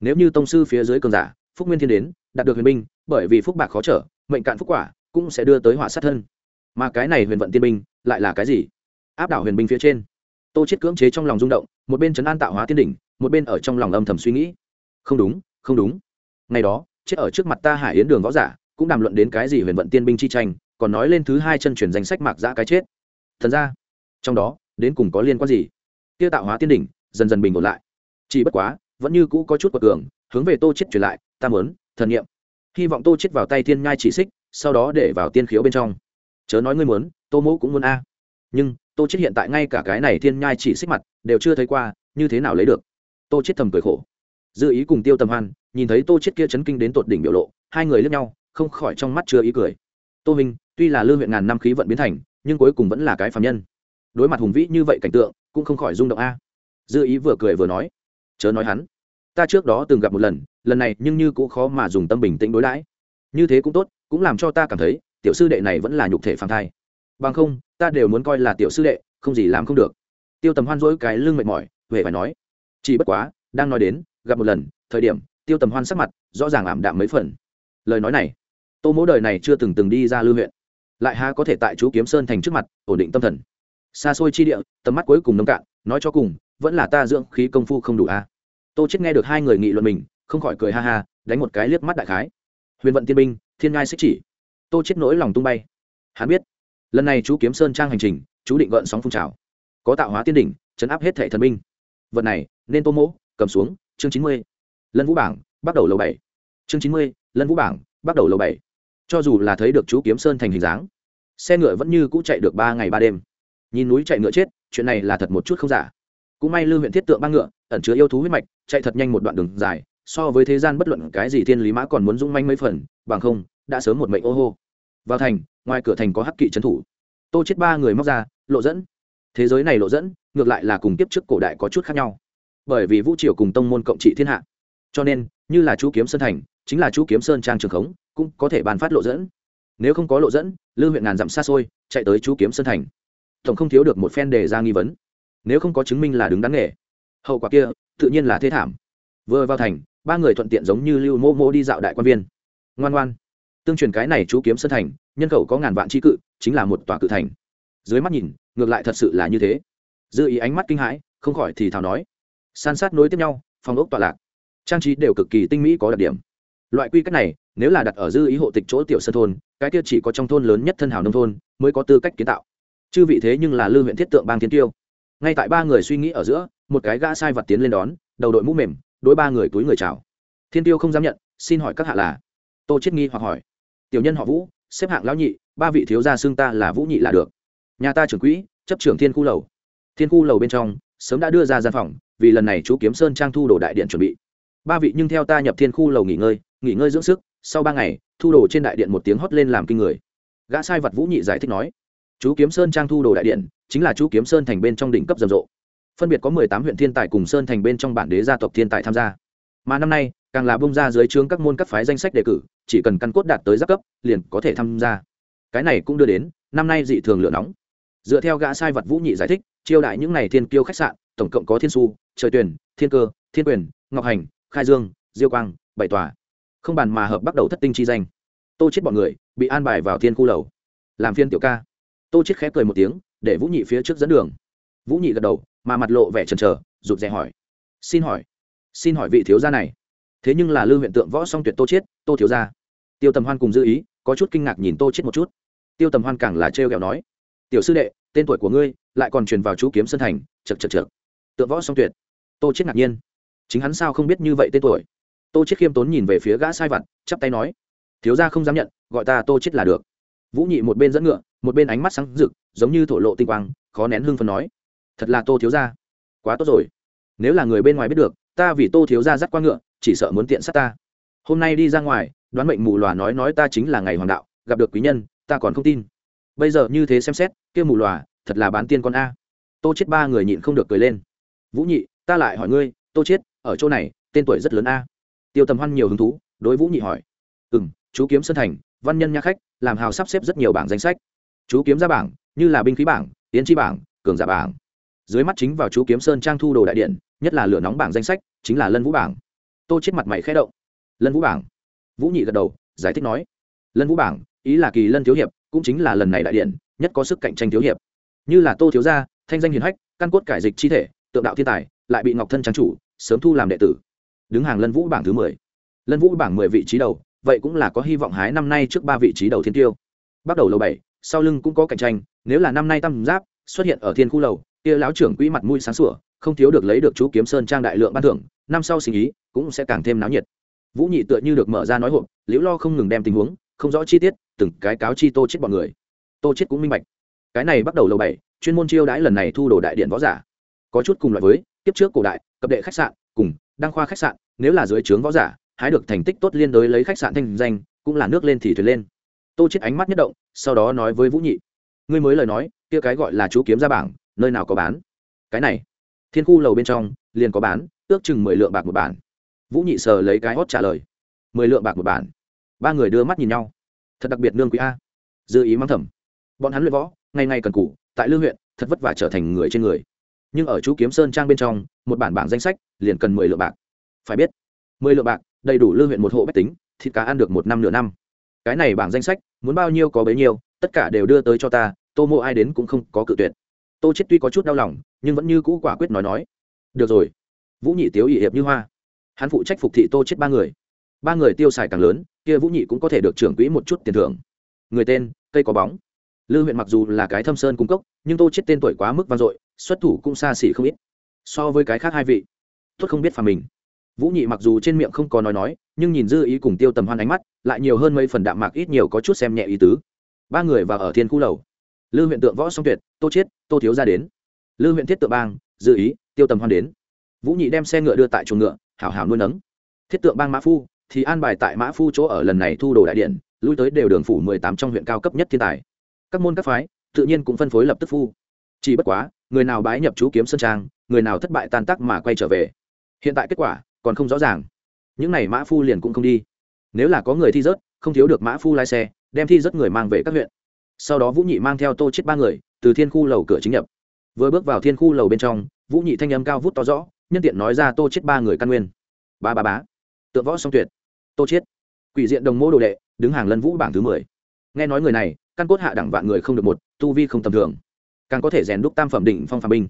A: Nếu như tông sư phía dưới cường giả, phúc nguyên thiên đến, đạt được huyền binh, bởi vì phúc bạc khó trở, mệnh cạn phúc quả, cũng sẽ đưa tới họa sát thân. Mà cái này huyền vận tiên binh, lại là cái gì? Áp đảo huyền binh phía trên. Tô chết cưỡng chế trong lòng rung động, một bên chấn an tạo hóa tiên đỉnh, một bên ở trong lòng âm thầm suy nghĩ. Không đúng không đúng. Ngày đó, chết ở trước mặt ta hải yến đường võ giả, cũng đàm luận đến cái gì huyền vận tiên binh chi tranh còn nói lên thứ hai chân truyền danh sách mạc giã cái chết. Thần ra trong đó, đến cùng có liên quan gì? Kia tạo hóa tiên đỉnh, dần dần bình ổn lại. Chỉ bất quá, vẫn như cũ có chút quật cường, hướng về tô chết truyền lại, ta muốn thần nghiệm hy vọng tô chết vào tay thiên nhai chỉ xích, sau đó để vào tiên khiếu bên trong. Chớ nói ngươi muốn, tô mẫu cũng muốn a. Nhưng, tô chết hiện tại ngay cả cái này thiên nhai chỉ xích mặt, đều chưa thấy qua, như thế nào lấy được? Tô chết thầm cười khổ. Dư ý cùng tiêu tầm hoan, nhìn thấy tô chết kia chấn kinh đến tột đỉnh biểu lộ, hai người lướt nhau, không khỏi trong mắt chưa ý cười. Tô minh tuy là lương huyện ngàn năm khí vận biến thành, nhưng cuối cùng vẫn là cái phàm nhân. Đối mặt hùng vĩ như vậy cảnh tượng, cũng không khỏi rung động a. Dư ý vừa cười vừa nói, chớ nói hắn, ta trước đó từng gặp một lần lần này nhưng như cũng khó mà dùng tâm bình tĩnh đối đãi. Như thế cũng tốt, cũng làm cho ta cảm thấy, tiểu sư đệ này vẫn là nhục thể phàm thai. Bằng không, ta đều muốn coi là tiểu sư đệ, không gì làm không được. Tiêu tầm hoan dỗi cái lưng mệt mỏi, huệ phải nói, chỉ bất quá, đang nói đến, gặp một lần, thời điểm, tiêu tầm hoan sắc mặt rõ ràng ảm đạm mấy phần. Lời nói này, tô mỗ đời này chưa từng từng đi ra lưu huyện lại há có thể tại chú kiếm sơn thành trước mặt, ổn định tâm thần. Xa xôi chi địa, tầm mắt cuối cùng nông cạn, nói cho cùng, vẫn là ta dưỡng khí công phu không đủ a. À. tô chết nghe được hai người nghị luận mình, không khỏi cười ha ha, đánh một cái liếc mắt đại khái. Huyền vận tiên binh, thiên ngai xích chỉ. Tô chết nỗi lòng tung bay. Hắn biết, lần này chú kiếm sơn trang hành trình, chú định gợn sóng phun trào. Có tạo hóa tiên đỉnh, chấn áp hết thệ thần binh. Vận này, nên tô mỗ, cầm xuống, chương chín mươi. Lân vũ bảng, bắt đầu lầu bảy. Chương chín mươi, lân vũ bảng, bắt đầu lầu bảy cho dù là thấy được chú kiếm sơn thành hình dáng, xe ngựa vẫn như cũ chạy được ba ngày ba đêm. Nhìn núi chạy ngựa chết, chuyện này là thật một chút không giả. Cũng may lưu huyện thiết tượng ba ngựa, ẩn chứa yêu thú huyết mạch, chạy thật nhanh một đoạn đường dài, so với thế gian bất luận cái gì thiên lý mã còn muốn dũng manh mấy phần, bằng không, đã sớm một mệnh ô hô. Vào thành, ngoài cửa thành có hắc kỵ trấn thủ. Tô chết ba người móc ra, lộ dẫn. Thế giới này lộ dẫn, ngược lại là cùng tiếp trước cổ đại có chút khác nhau. Bởi vì vũ triều cùng tông môn cộng trị thiên hạ. Cho nên, như là chú kiếm sơn thành chính là chú kiếm sơn trang trường khống, cũng có thể bàn phát lộ dẫn. Nếu không có lộ dẫn, lư huyện ngàn dặm xa xôi, chạy tới chú kiếm sơn thành. Tổng không thiếu được một phen đề ra nghi vấn. Nếu không có chứng minh là đứng đắn nghề, hậu quả kia tự nhiên là thế thảm. Vừa vào thành, ba người thuận tiện giống như lưu mô mô đi dạo đại quan viên. Ngoan ngoan. Tương truyền cái này chú kiếm sơn thành, nhân khẩu có ngàn vạn tri cự, chính là một tòa cự thành. Dưới mắt nhìn, ngược lại thật sự là như thế. Dư ý ánh mắt kinh hãi, không khỏi thì thào nói. San sát nối tiếp nhau, phòng ốc tọa lạc. Trang trí đều cực kỳ tinh mỹ có đặc điểm loại quy cách này, nếu là đặt ở dư ý hộ tịch chỗ tiểu sân thôn, cái kia chỉ có trong thôn lớn nhất thân hào nông thôn mới có tư cách kiến tạo. Chư vị thế nhưng là lư huyện thiết tượng bang thiên tiêu. Ngay tại ba người suy nghĩ ở giữa, một cái gã sai vật tiến lên đón, đầu đội mũ mềm, đối ba người túi người chào. Thiên tiêu không dám nhận, xin hỏi các hạ là? Tô chết nghi hoặc hỏi. Tiểu nhân họ vũ, xếp hạng lão nhị, ba vị thiếu gia xưng ta là vũ nhị là được. Nhà ta trưởng quỹ, chấp trưởng thiên khu lầu. Thiên khu lầu bên trong, sớm đã đưa ra gian phòng, vì lần này chú kiếm sơn trang thu đồ đại điện chuẩn bị. Ba vị nhưng theo ta nhập thiên khu lầu nghỉ ngơi nghỉ ngơi dưỡng sức, sau ba ngày, thu đồ trên đại điện một tiếng hót lên làm kinh người. Gã sai vật vũ nhị giải thích nói, chú kiếm sơn trang thu đồ đại điện, chính là chú kiếm sơn thành bên trong đỉnh cấp rầm rộ. Phân biệt có mười tám huyện thiên tài cùng sơn thành bên trong bản đế gia tộc thiên tài tham gia. Mà năm nay, càng là bông ra dưới trướng các môn các phái danh sách đề cử, chỉ cần căn cốt đạt tới giáp cấp, liền có thể tham gia. Cái này cũng đưa đến, năm nay dị thường lửa nóng. Dựa theo gã sai vật vũ nhị giải thích chiêu đại những n à y thiên kiêu khách sạn, tổng cộng có thiên su, trời tuyển, thiên cơ, thiên quyền, ngọc hành, khai dương, diêu quang, bảy tòa không bàn mà hợp bắt đầu thất tinh chi danh. Tô chết bọn người bị an bài vào thiên khu lầu. Làm phiên tiểu ca. Tô chết khẽ cười một tiếng, để vũ nhị phía trước dẫn đường. Vũ nhị gật đầu, mà mặt lộ vẻ chần chờ, rụt rè hỏi. Xin hỏi xin hỏi vị thiếu gia này. Thế nhưng là lưu huyện tượng võ song tuyệt tô chết tô thiếu gia. Tiêu tầm hoan cùng dư ý, có chút kinh ngạc nhìn tô chết một chút. Tiêu tầm hoan càng là trêu ghẹo nói. Tiểu sư đệ, tên tuổi của ngươi lại còn truyền vào chú kiếm sân thành chật chật chật tượng võ song tuyệt. Tô chết ngạc nhiên. Chính hắn sao không biết như vậy tên tuổi? Tô chết khiêm tốn nhìn về phía gã sai vặt, chắp tay nói, thiếu gia không dám nhận, gọi ta tô chết là được. Vũ nhị một bên dẫn ngựa, một bên ánh mắt sáng rực, giống như thổ lộ tinh quang, khó nén hương phần nói, thật là tô thiếu gia. Quá tốt rồi. Nếu là người bên ngoài biết được, ta vì tô thiếu gia dắt qua ngựa, chỉ sợ muốn tiện sát ta. Hôm nay đi ra ngoài, đoán mệnh mù lòa nói nói ta chính là ngày hoàng đạo, gặp được quý nhân, ta còn không tin. Bây giờ như thế xem xét, kia mù lòa thật là bán tiên con a. Tô chết ba người nhịn không được cười lên. Vũ nhị, ta lại hỏi ngươi, tô chết ở chỗ này, tên tuổi rất lớn a tiêu tầm hoan nhiều hứng thú, đối vũ nhị hỏi. Ừ m chú kiếm sơn thành, văn nhân nha khách, làm hào sắp xếp rất nhiều bảng danh sách. Chú kiếm ra bảng, như là binh khí bảng, tiến tri bảng, cường giả bảng. Dưới mắt chính vào chú kiếm sơn trang thu đồ đại điện, nhất là lửa nóng bảng danh sách, chính là lân vũ bảng. Tô chết mặt mày khẽ động. Lân vũ bảng? Vũ nhị gật đầu, giải thích nói. Lân vũ bảng, ý là kỳ lân thiếu hiệp, cũng chính là lần này đại điện, nhất có sức cạnh tranh thiếu hiệp. Như là tô thiếu gia, thanh danh hiền hách, căn cốt cải dịch chi thể, tượng đạo thiên tài, lại bị ngọc thân trang chủ, sớm thu làm đệ tử đứng hàng lân vũ bảng thứ mười. Lân vũ bảng mười vị trí đầu, vậy cũng là có hy vọng hái năm nay trước ba vị trí đầu thiên tiêu. Bắt đầu lầu bảy, sau lưng cũng có cạnh tranh, nếu là năm nay tam giáp xuất hiện ở thiên khu lầu, kia lão trưởng quỹ mặt mũi sáng sủa, không thiếu được lấy được chú kiếm sơn trang đại lượng ban thưởng, năm sau sinh ý cũng sẽ càng thêm náo nhiệt. Vũ nhị tựa như được mở ra nói hộp, liễu lo không ngừng đem tình huống, không rõ chi tiết, từng cái cáo chi tô chết bọn người. Tô chết cũng minh bạch. Cái này bắt đầu lầu bảy, chuyên môn chiêu đãi lần này thu đồ đại điện võ giả. Có chút cùng loại với tiếp trước cổ đại, cập đệ khách sạn, cùng đăng khoa khách sạn nếu là dưới trướng võ giả hái được thành tích tốt liên đối lấy khách sạn thanh danh cũng là nước lên thì thuyền lên. Tô chết ánh mắt nhất động sau đó nói với vũ nhị ngươi mới lời nói kia cái gọi là chú kiếm ra bảng nơi nào có bán? Cái này thiên khu lầu bên trong liền có bán ước chừng mười lượng bạc một bản. Vũ nhị sờ lấy cái hót trả lời mười lượng bạc một bản. Ba người đưa mắt nhìn nhau. Thật đặc biệt nương quý a. Dư ý mang thầm bọn hắn luyện võ ngày ngày cần cù, tại lương huyện thật vất vả trở thành người trên người nhưng ở chú kiếm sơn trang bên trong, một bản bảng danh sách liền cần mười lượng bạc. Phải biết, mười lượng bạc đầy đủ lương huyện một hộ bách tính, thịt cá ăn được một năm nửa năm. Cái này bảng danh sách, muốn bao nhiêu có bấy nhiêu, tất cả đều đưa tới cho ta, tô mộ ai đến cũng không có cự tuyệt. Tô chết tuy có chút đau lòng, nhưng vẫn như cũ quả quyết nói nói. Được rồi. Vũ nhị tiếu ỵ hiệp như hoa. Hắn phụ trách phục thị tô chết ba người. Ba người tiêu xài càng lớn, kia vũ nhị cũng có thể được trưởng quỹ một chút tiền thưởng. Người tên, cây có bóng. Lư huyện mặc dù là cái thâm sơn cung cấp nhưng tô chết tên tuổi quá mức vang dội xuất thủ cũng xa xỉ không ít. So với cái khác hai vị tuất không biết phà mình. Vũ nhị mặc dù trên miệng không có nói nói, nhưng nhìn dư ý cùng tiêu tầm hoan ánh mắt, lại nhiều hơn mấy phần đạm mạc ít nhiều có chút xem nhẹ ý tứ. Ba người vào ở thiên khu lầu. Lư huyện tượng võ song tuyệt, tô chiết, tô thiếu ra đến. Lư huyện thiết tượng bang, dư ý, tiêu tầm hoan đến. Vũ nhị đem xe ngựa đưa tại chuồng ngựa, hảo hảo nuôi nấng. Thiết tượng bang mã phu thì an bài tại mã phu chỗ ở lần này thu đồ đại điện, lui tới đều đường phủ mười tám trong huyện cao cấp nhất thiên tài. Các môn các phái tự nhiên cũng phân phối lập tức phu. Chỉ bất quá người nào bái nhập chú kiếm sơn trang, người nào thất bại tan tác mà quay trở về. Hiện tại kết quả còn không rõ ràng. Những này mã phu liền cũng không đi. Nếu là có người thi rớt, không thiếu được mã phu lái xe, đem thi rớt người mang về các huyện. Sau đó vũ nhị mang theo tô chết ba người từ thiên khu lầu cửa chính nhập. Vừa bước vào thiên khu lầu bên trong, vũ nhị thanh âm cao vút to rõ, nhân tiện nói ra tô chết ba người căn nguyên. Ba ba bá tượng võ song tuyệt. Tô chết quỷ diện đồng mô đồ đệ, đứng hàng lân vũ bảng thứ mười. Nghe nói người này, căn cốt hạ đẳng vạn người không được một, tu vi không tầm thường càng có thể rèn đúc tam phẩm đỉnh phong phàm binh.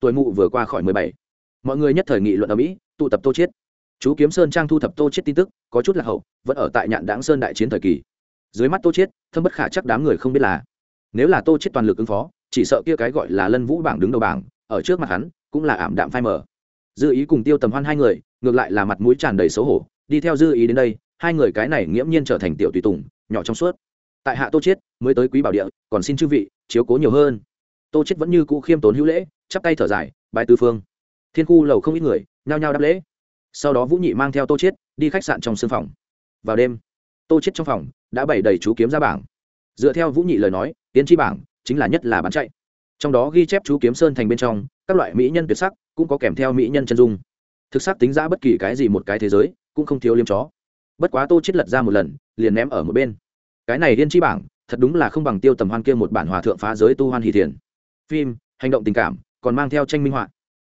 A: Tuổi mụ vừa qua khỏi mười bảy. Mọi người nhất thời nghị luận ở mỹ, tụ tập tô chiết. Chú kiếm sơn trang thu thập tô chiết tin tức, có chút là hậu, vẫn ở tại nhạn đáng sơn đại chiến thời kỳ. Dưới mắt tô chiết, thâm bất khả chắc đám người không biết là, nếu là tô chiết toàn lực ứng phó, chỉ sợ kia cái gọi là lân vũ bảng đứng đầu bảng, ở trước mặt hắn, cũng là ảm đạm phai mờ. Dư ý cùng tiêu tầm hoan hai người, ngược lại là mặt mũi tràn đầy xấu hổ, đi theo dư ý đến đây, hai người cái này nghiễm nhiên trở thành tiểu tùy tùng, nhỏ trong suốt. Tại hạ tô chiết, mới tới quý bảo địa, còn xin chư vị, chiếu cố nhiều hơn tô chết vẫn như cũ khiêm tốn hữu lễ, chắp tay thở dài bài tư phương. Thiên khu lầu không ít người, nhao nhao đáp lễ. Sau đó vũ nhị mang theo tô chết, đi khách sạn trong sương phòng. Vào đêm, tô chết trong phòng đã bày đầy chú kiếm ra bảng. Dựa theo vũ nhị lời nói, tiến chi bảng chính là nhất là bán chạy. Trong đó ghi chép chú kiếm sơn thành bên trong, các loại mỹ nhân tuyệt sắc cũng có kèm theo mỹ nhân chân dung. Thực sắc tính ra bất kỳ cái gì một cái thế giới cũng không thiếu liêm chó. Bất quá tô chết lật ra một lần, liền ném ở một bên. Cái này Điên chi bảng thật đúng là không bằng tiêu tầm hoan kia một bản hòa thượng phá giới tu hoan hỷ thiền phim, hành động tình cảm, còn mang theo tranh minh họa.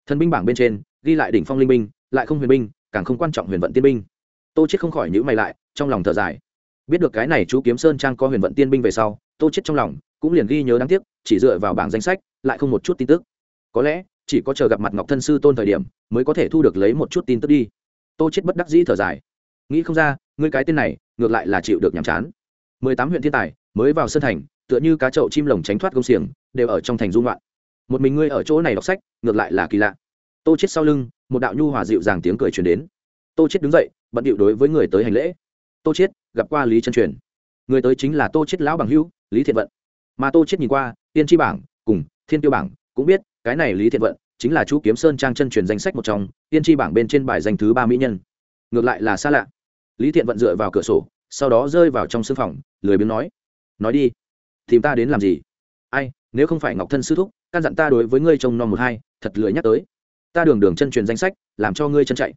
A: Thần binh bảng bên trên, ghi lại đỉnh phong linh binh, lại không huyền binh, càng không quan trọng huyền vận tiên binh. Tô chết không khỏi nhíu mày lại, trong lòng thở dài. Biết được cái này chú kiếm sơn trang có huyền vận tiên binh về sau, tô chết trong lòng cũng liền ghi nhớ đáng tiếc, chỉ dựa vào bảng danh sách, lại không một chút tin tức. Có lẽ, chỉ có chờ gặp mặt ngọc thân sư tôn thời điểm, mới có thể thu được lấy một chút tin tức đi. Tô chết bất đắc dĩ thở dài. Nghĩ không ra, ngươi cái tên này, ngược lại là chịu được nhàm chán. Mười tám huyện thiên tài, mới vào sân thành tựa như cá chậu chim lồng tránh thoát công xiềng, đều ở trong thành dung loạn một mình ngươi ở chỗ này đọc sách, ngược lại là kỳ lạ. Tô chết sau lưng, một đạo nhu hòa dịu dàng tiếng cười truyền đến. Tô chết đứng dậy, bận điệu đối với người tới hành lễ. Tô chết gặp qua lý chân truyền. Người tới chính là tô chết lão bằng hữu, lý thiện vận. Mà tô chết nhìn qua, tiên tri bảng cùng thiên tiêu bảng cũng biết, cái này lý thiện vận chính là chú kiếm sơn trang chân truyền danh sách một trong, tiên tri bảng bên trên bài danh thứ ba mỹ nhân. Ngược lại là xa lạ. Lý thiện vận dựa vào cửa sổ, sau đó rơi vào trong sưng phòng, lười biếng nói. Nói đi tìm ta đến làm gì? Ai, nếu không phải ngọc thân sư thúc, căn dặn ta đối với ngươi trông nom một hai, thật lười nhắc tới. Ta đường đường chân truyền danh sách, làm cho ngươi chân chạy.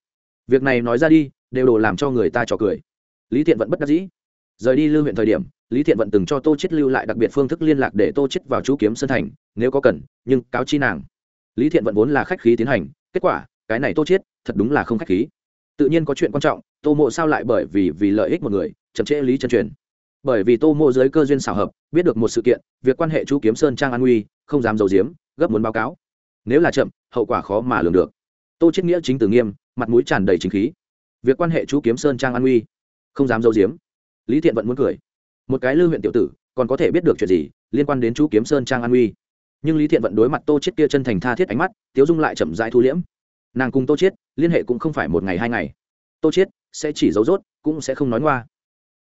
A: Việc này nói ra đi, đều đồ làm cho người ta trò cười. Lý thiện vận bất đắc dĩ. Rời đi lưu huyện thời điểm, lý thiện vận từng cho tô chết lưu lại đặc biệt phương thức liên lạc để tô chết vào chú kiếm sân thành, nếu có cần, nhưng cáo chi nàng. Lý thiện vận vốn là khách khí tiến hành, kết quả, cái này tô chết thật đúng là không khách khí. Tự nhiên có chuyện quan trọng, tô mộ sao lại bởi vì vì lợi ích một người, chậm trễ lý chân truyền bởi vì tô mô dưới cơ duyên xảo hợp, biết được một sự kiện, việc quan hệ chú kiếm sơn trang an nguy không dám giấu giếm, gấp muốn báo cáo. Nếu là chậm, hậu quả khó mà lường được. Tô chết nghĩa chính tử nghiêm, mặt mũi tràn đầy chính khí. Việc quan hệ chú kiếm sơn trang an nguy không dám giấu giếm. Lý thiện vẫn muốn cười. Một cái lưu huyện tiểu tử, còn có thể biết được chuyện gì liên quan đến chú kiếm sơn trang an nguy nhưng lý thiện vận đối mặt tô chết kia chân thành tha thiết ánh mắt, tiếu dung lại chậm rãi thu liễm. Nàng cùng tô chết liên hệ cũng không phải một ngày hai ngày. Tô chết sẽ chỉ giấu rốt, cũng sẽ không nói ngoa.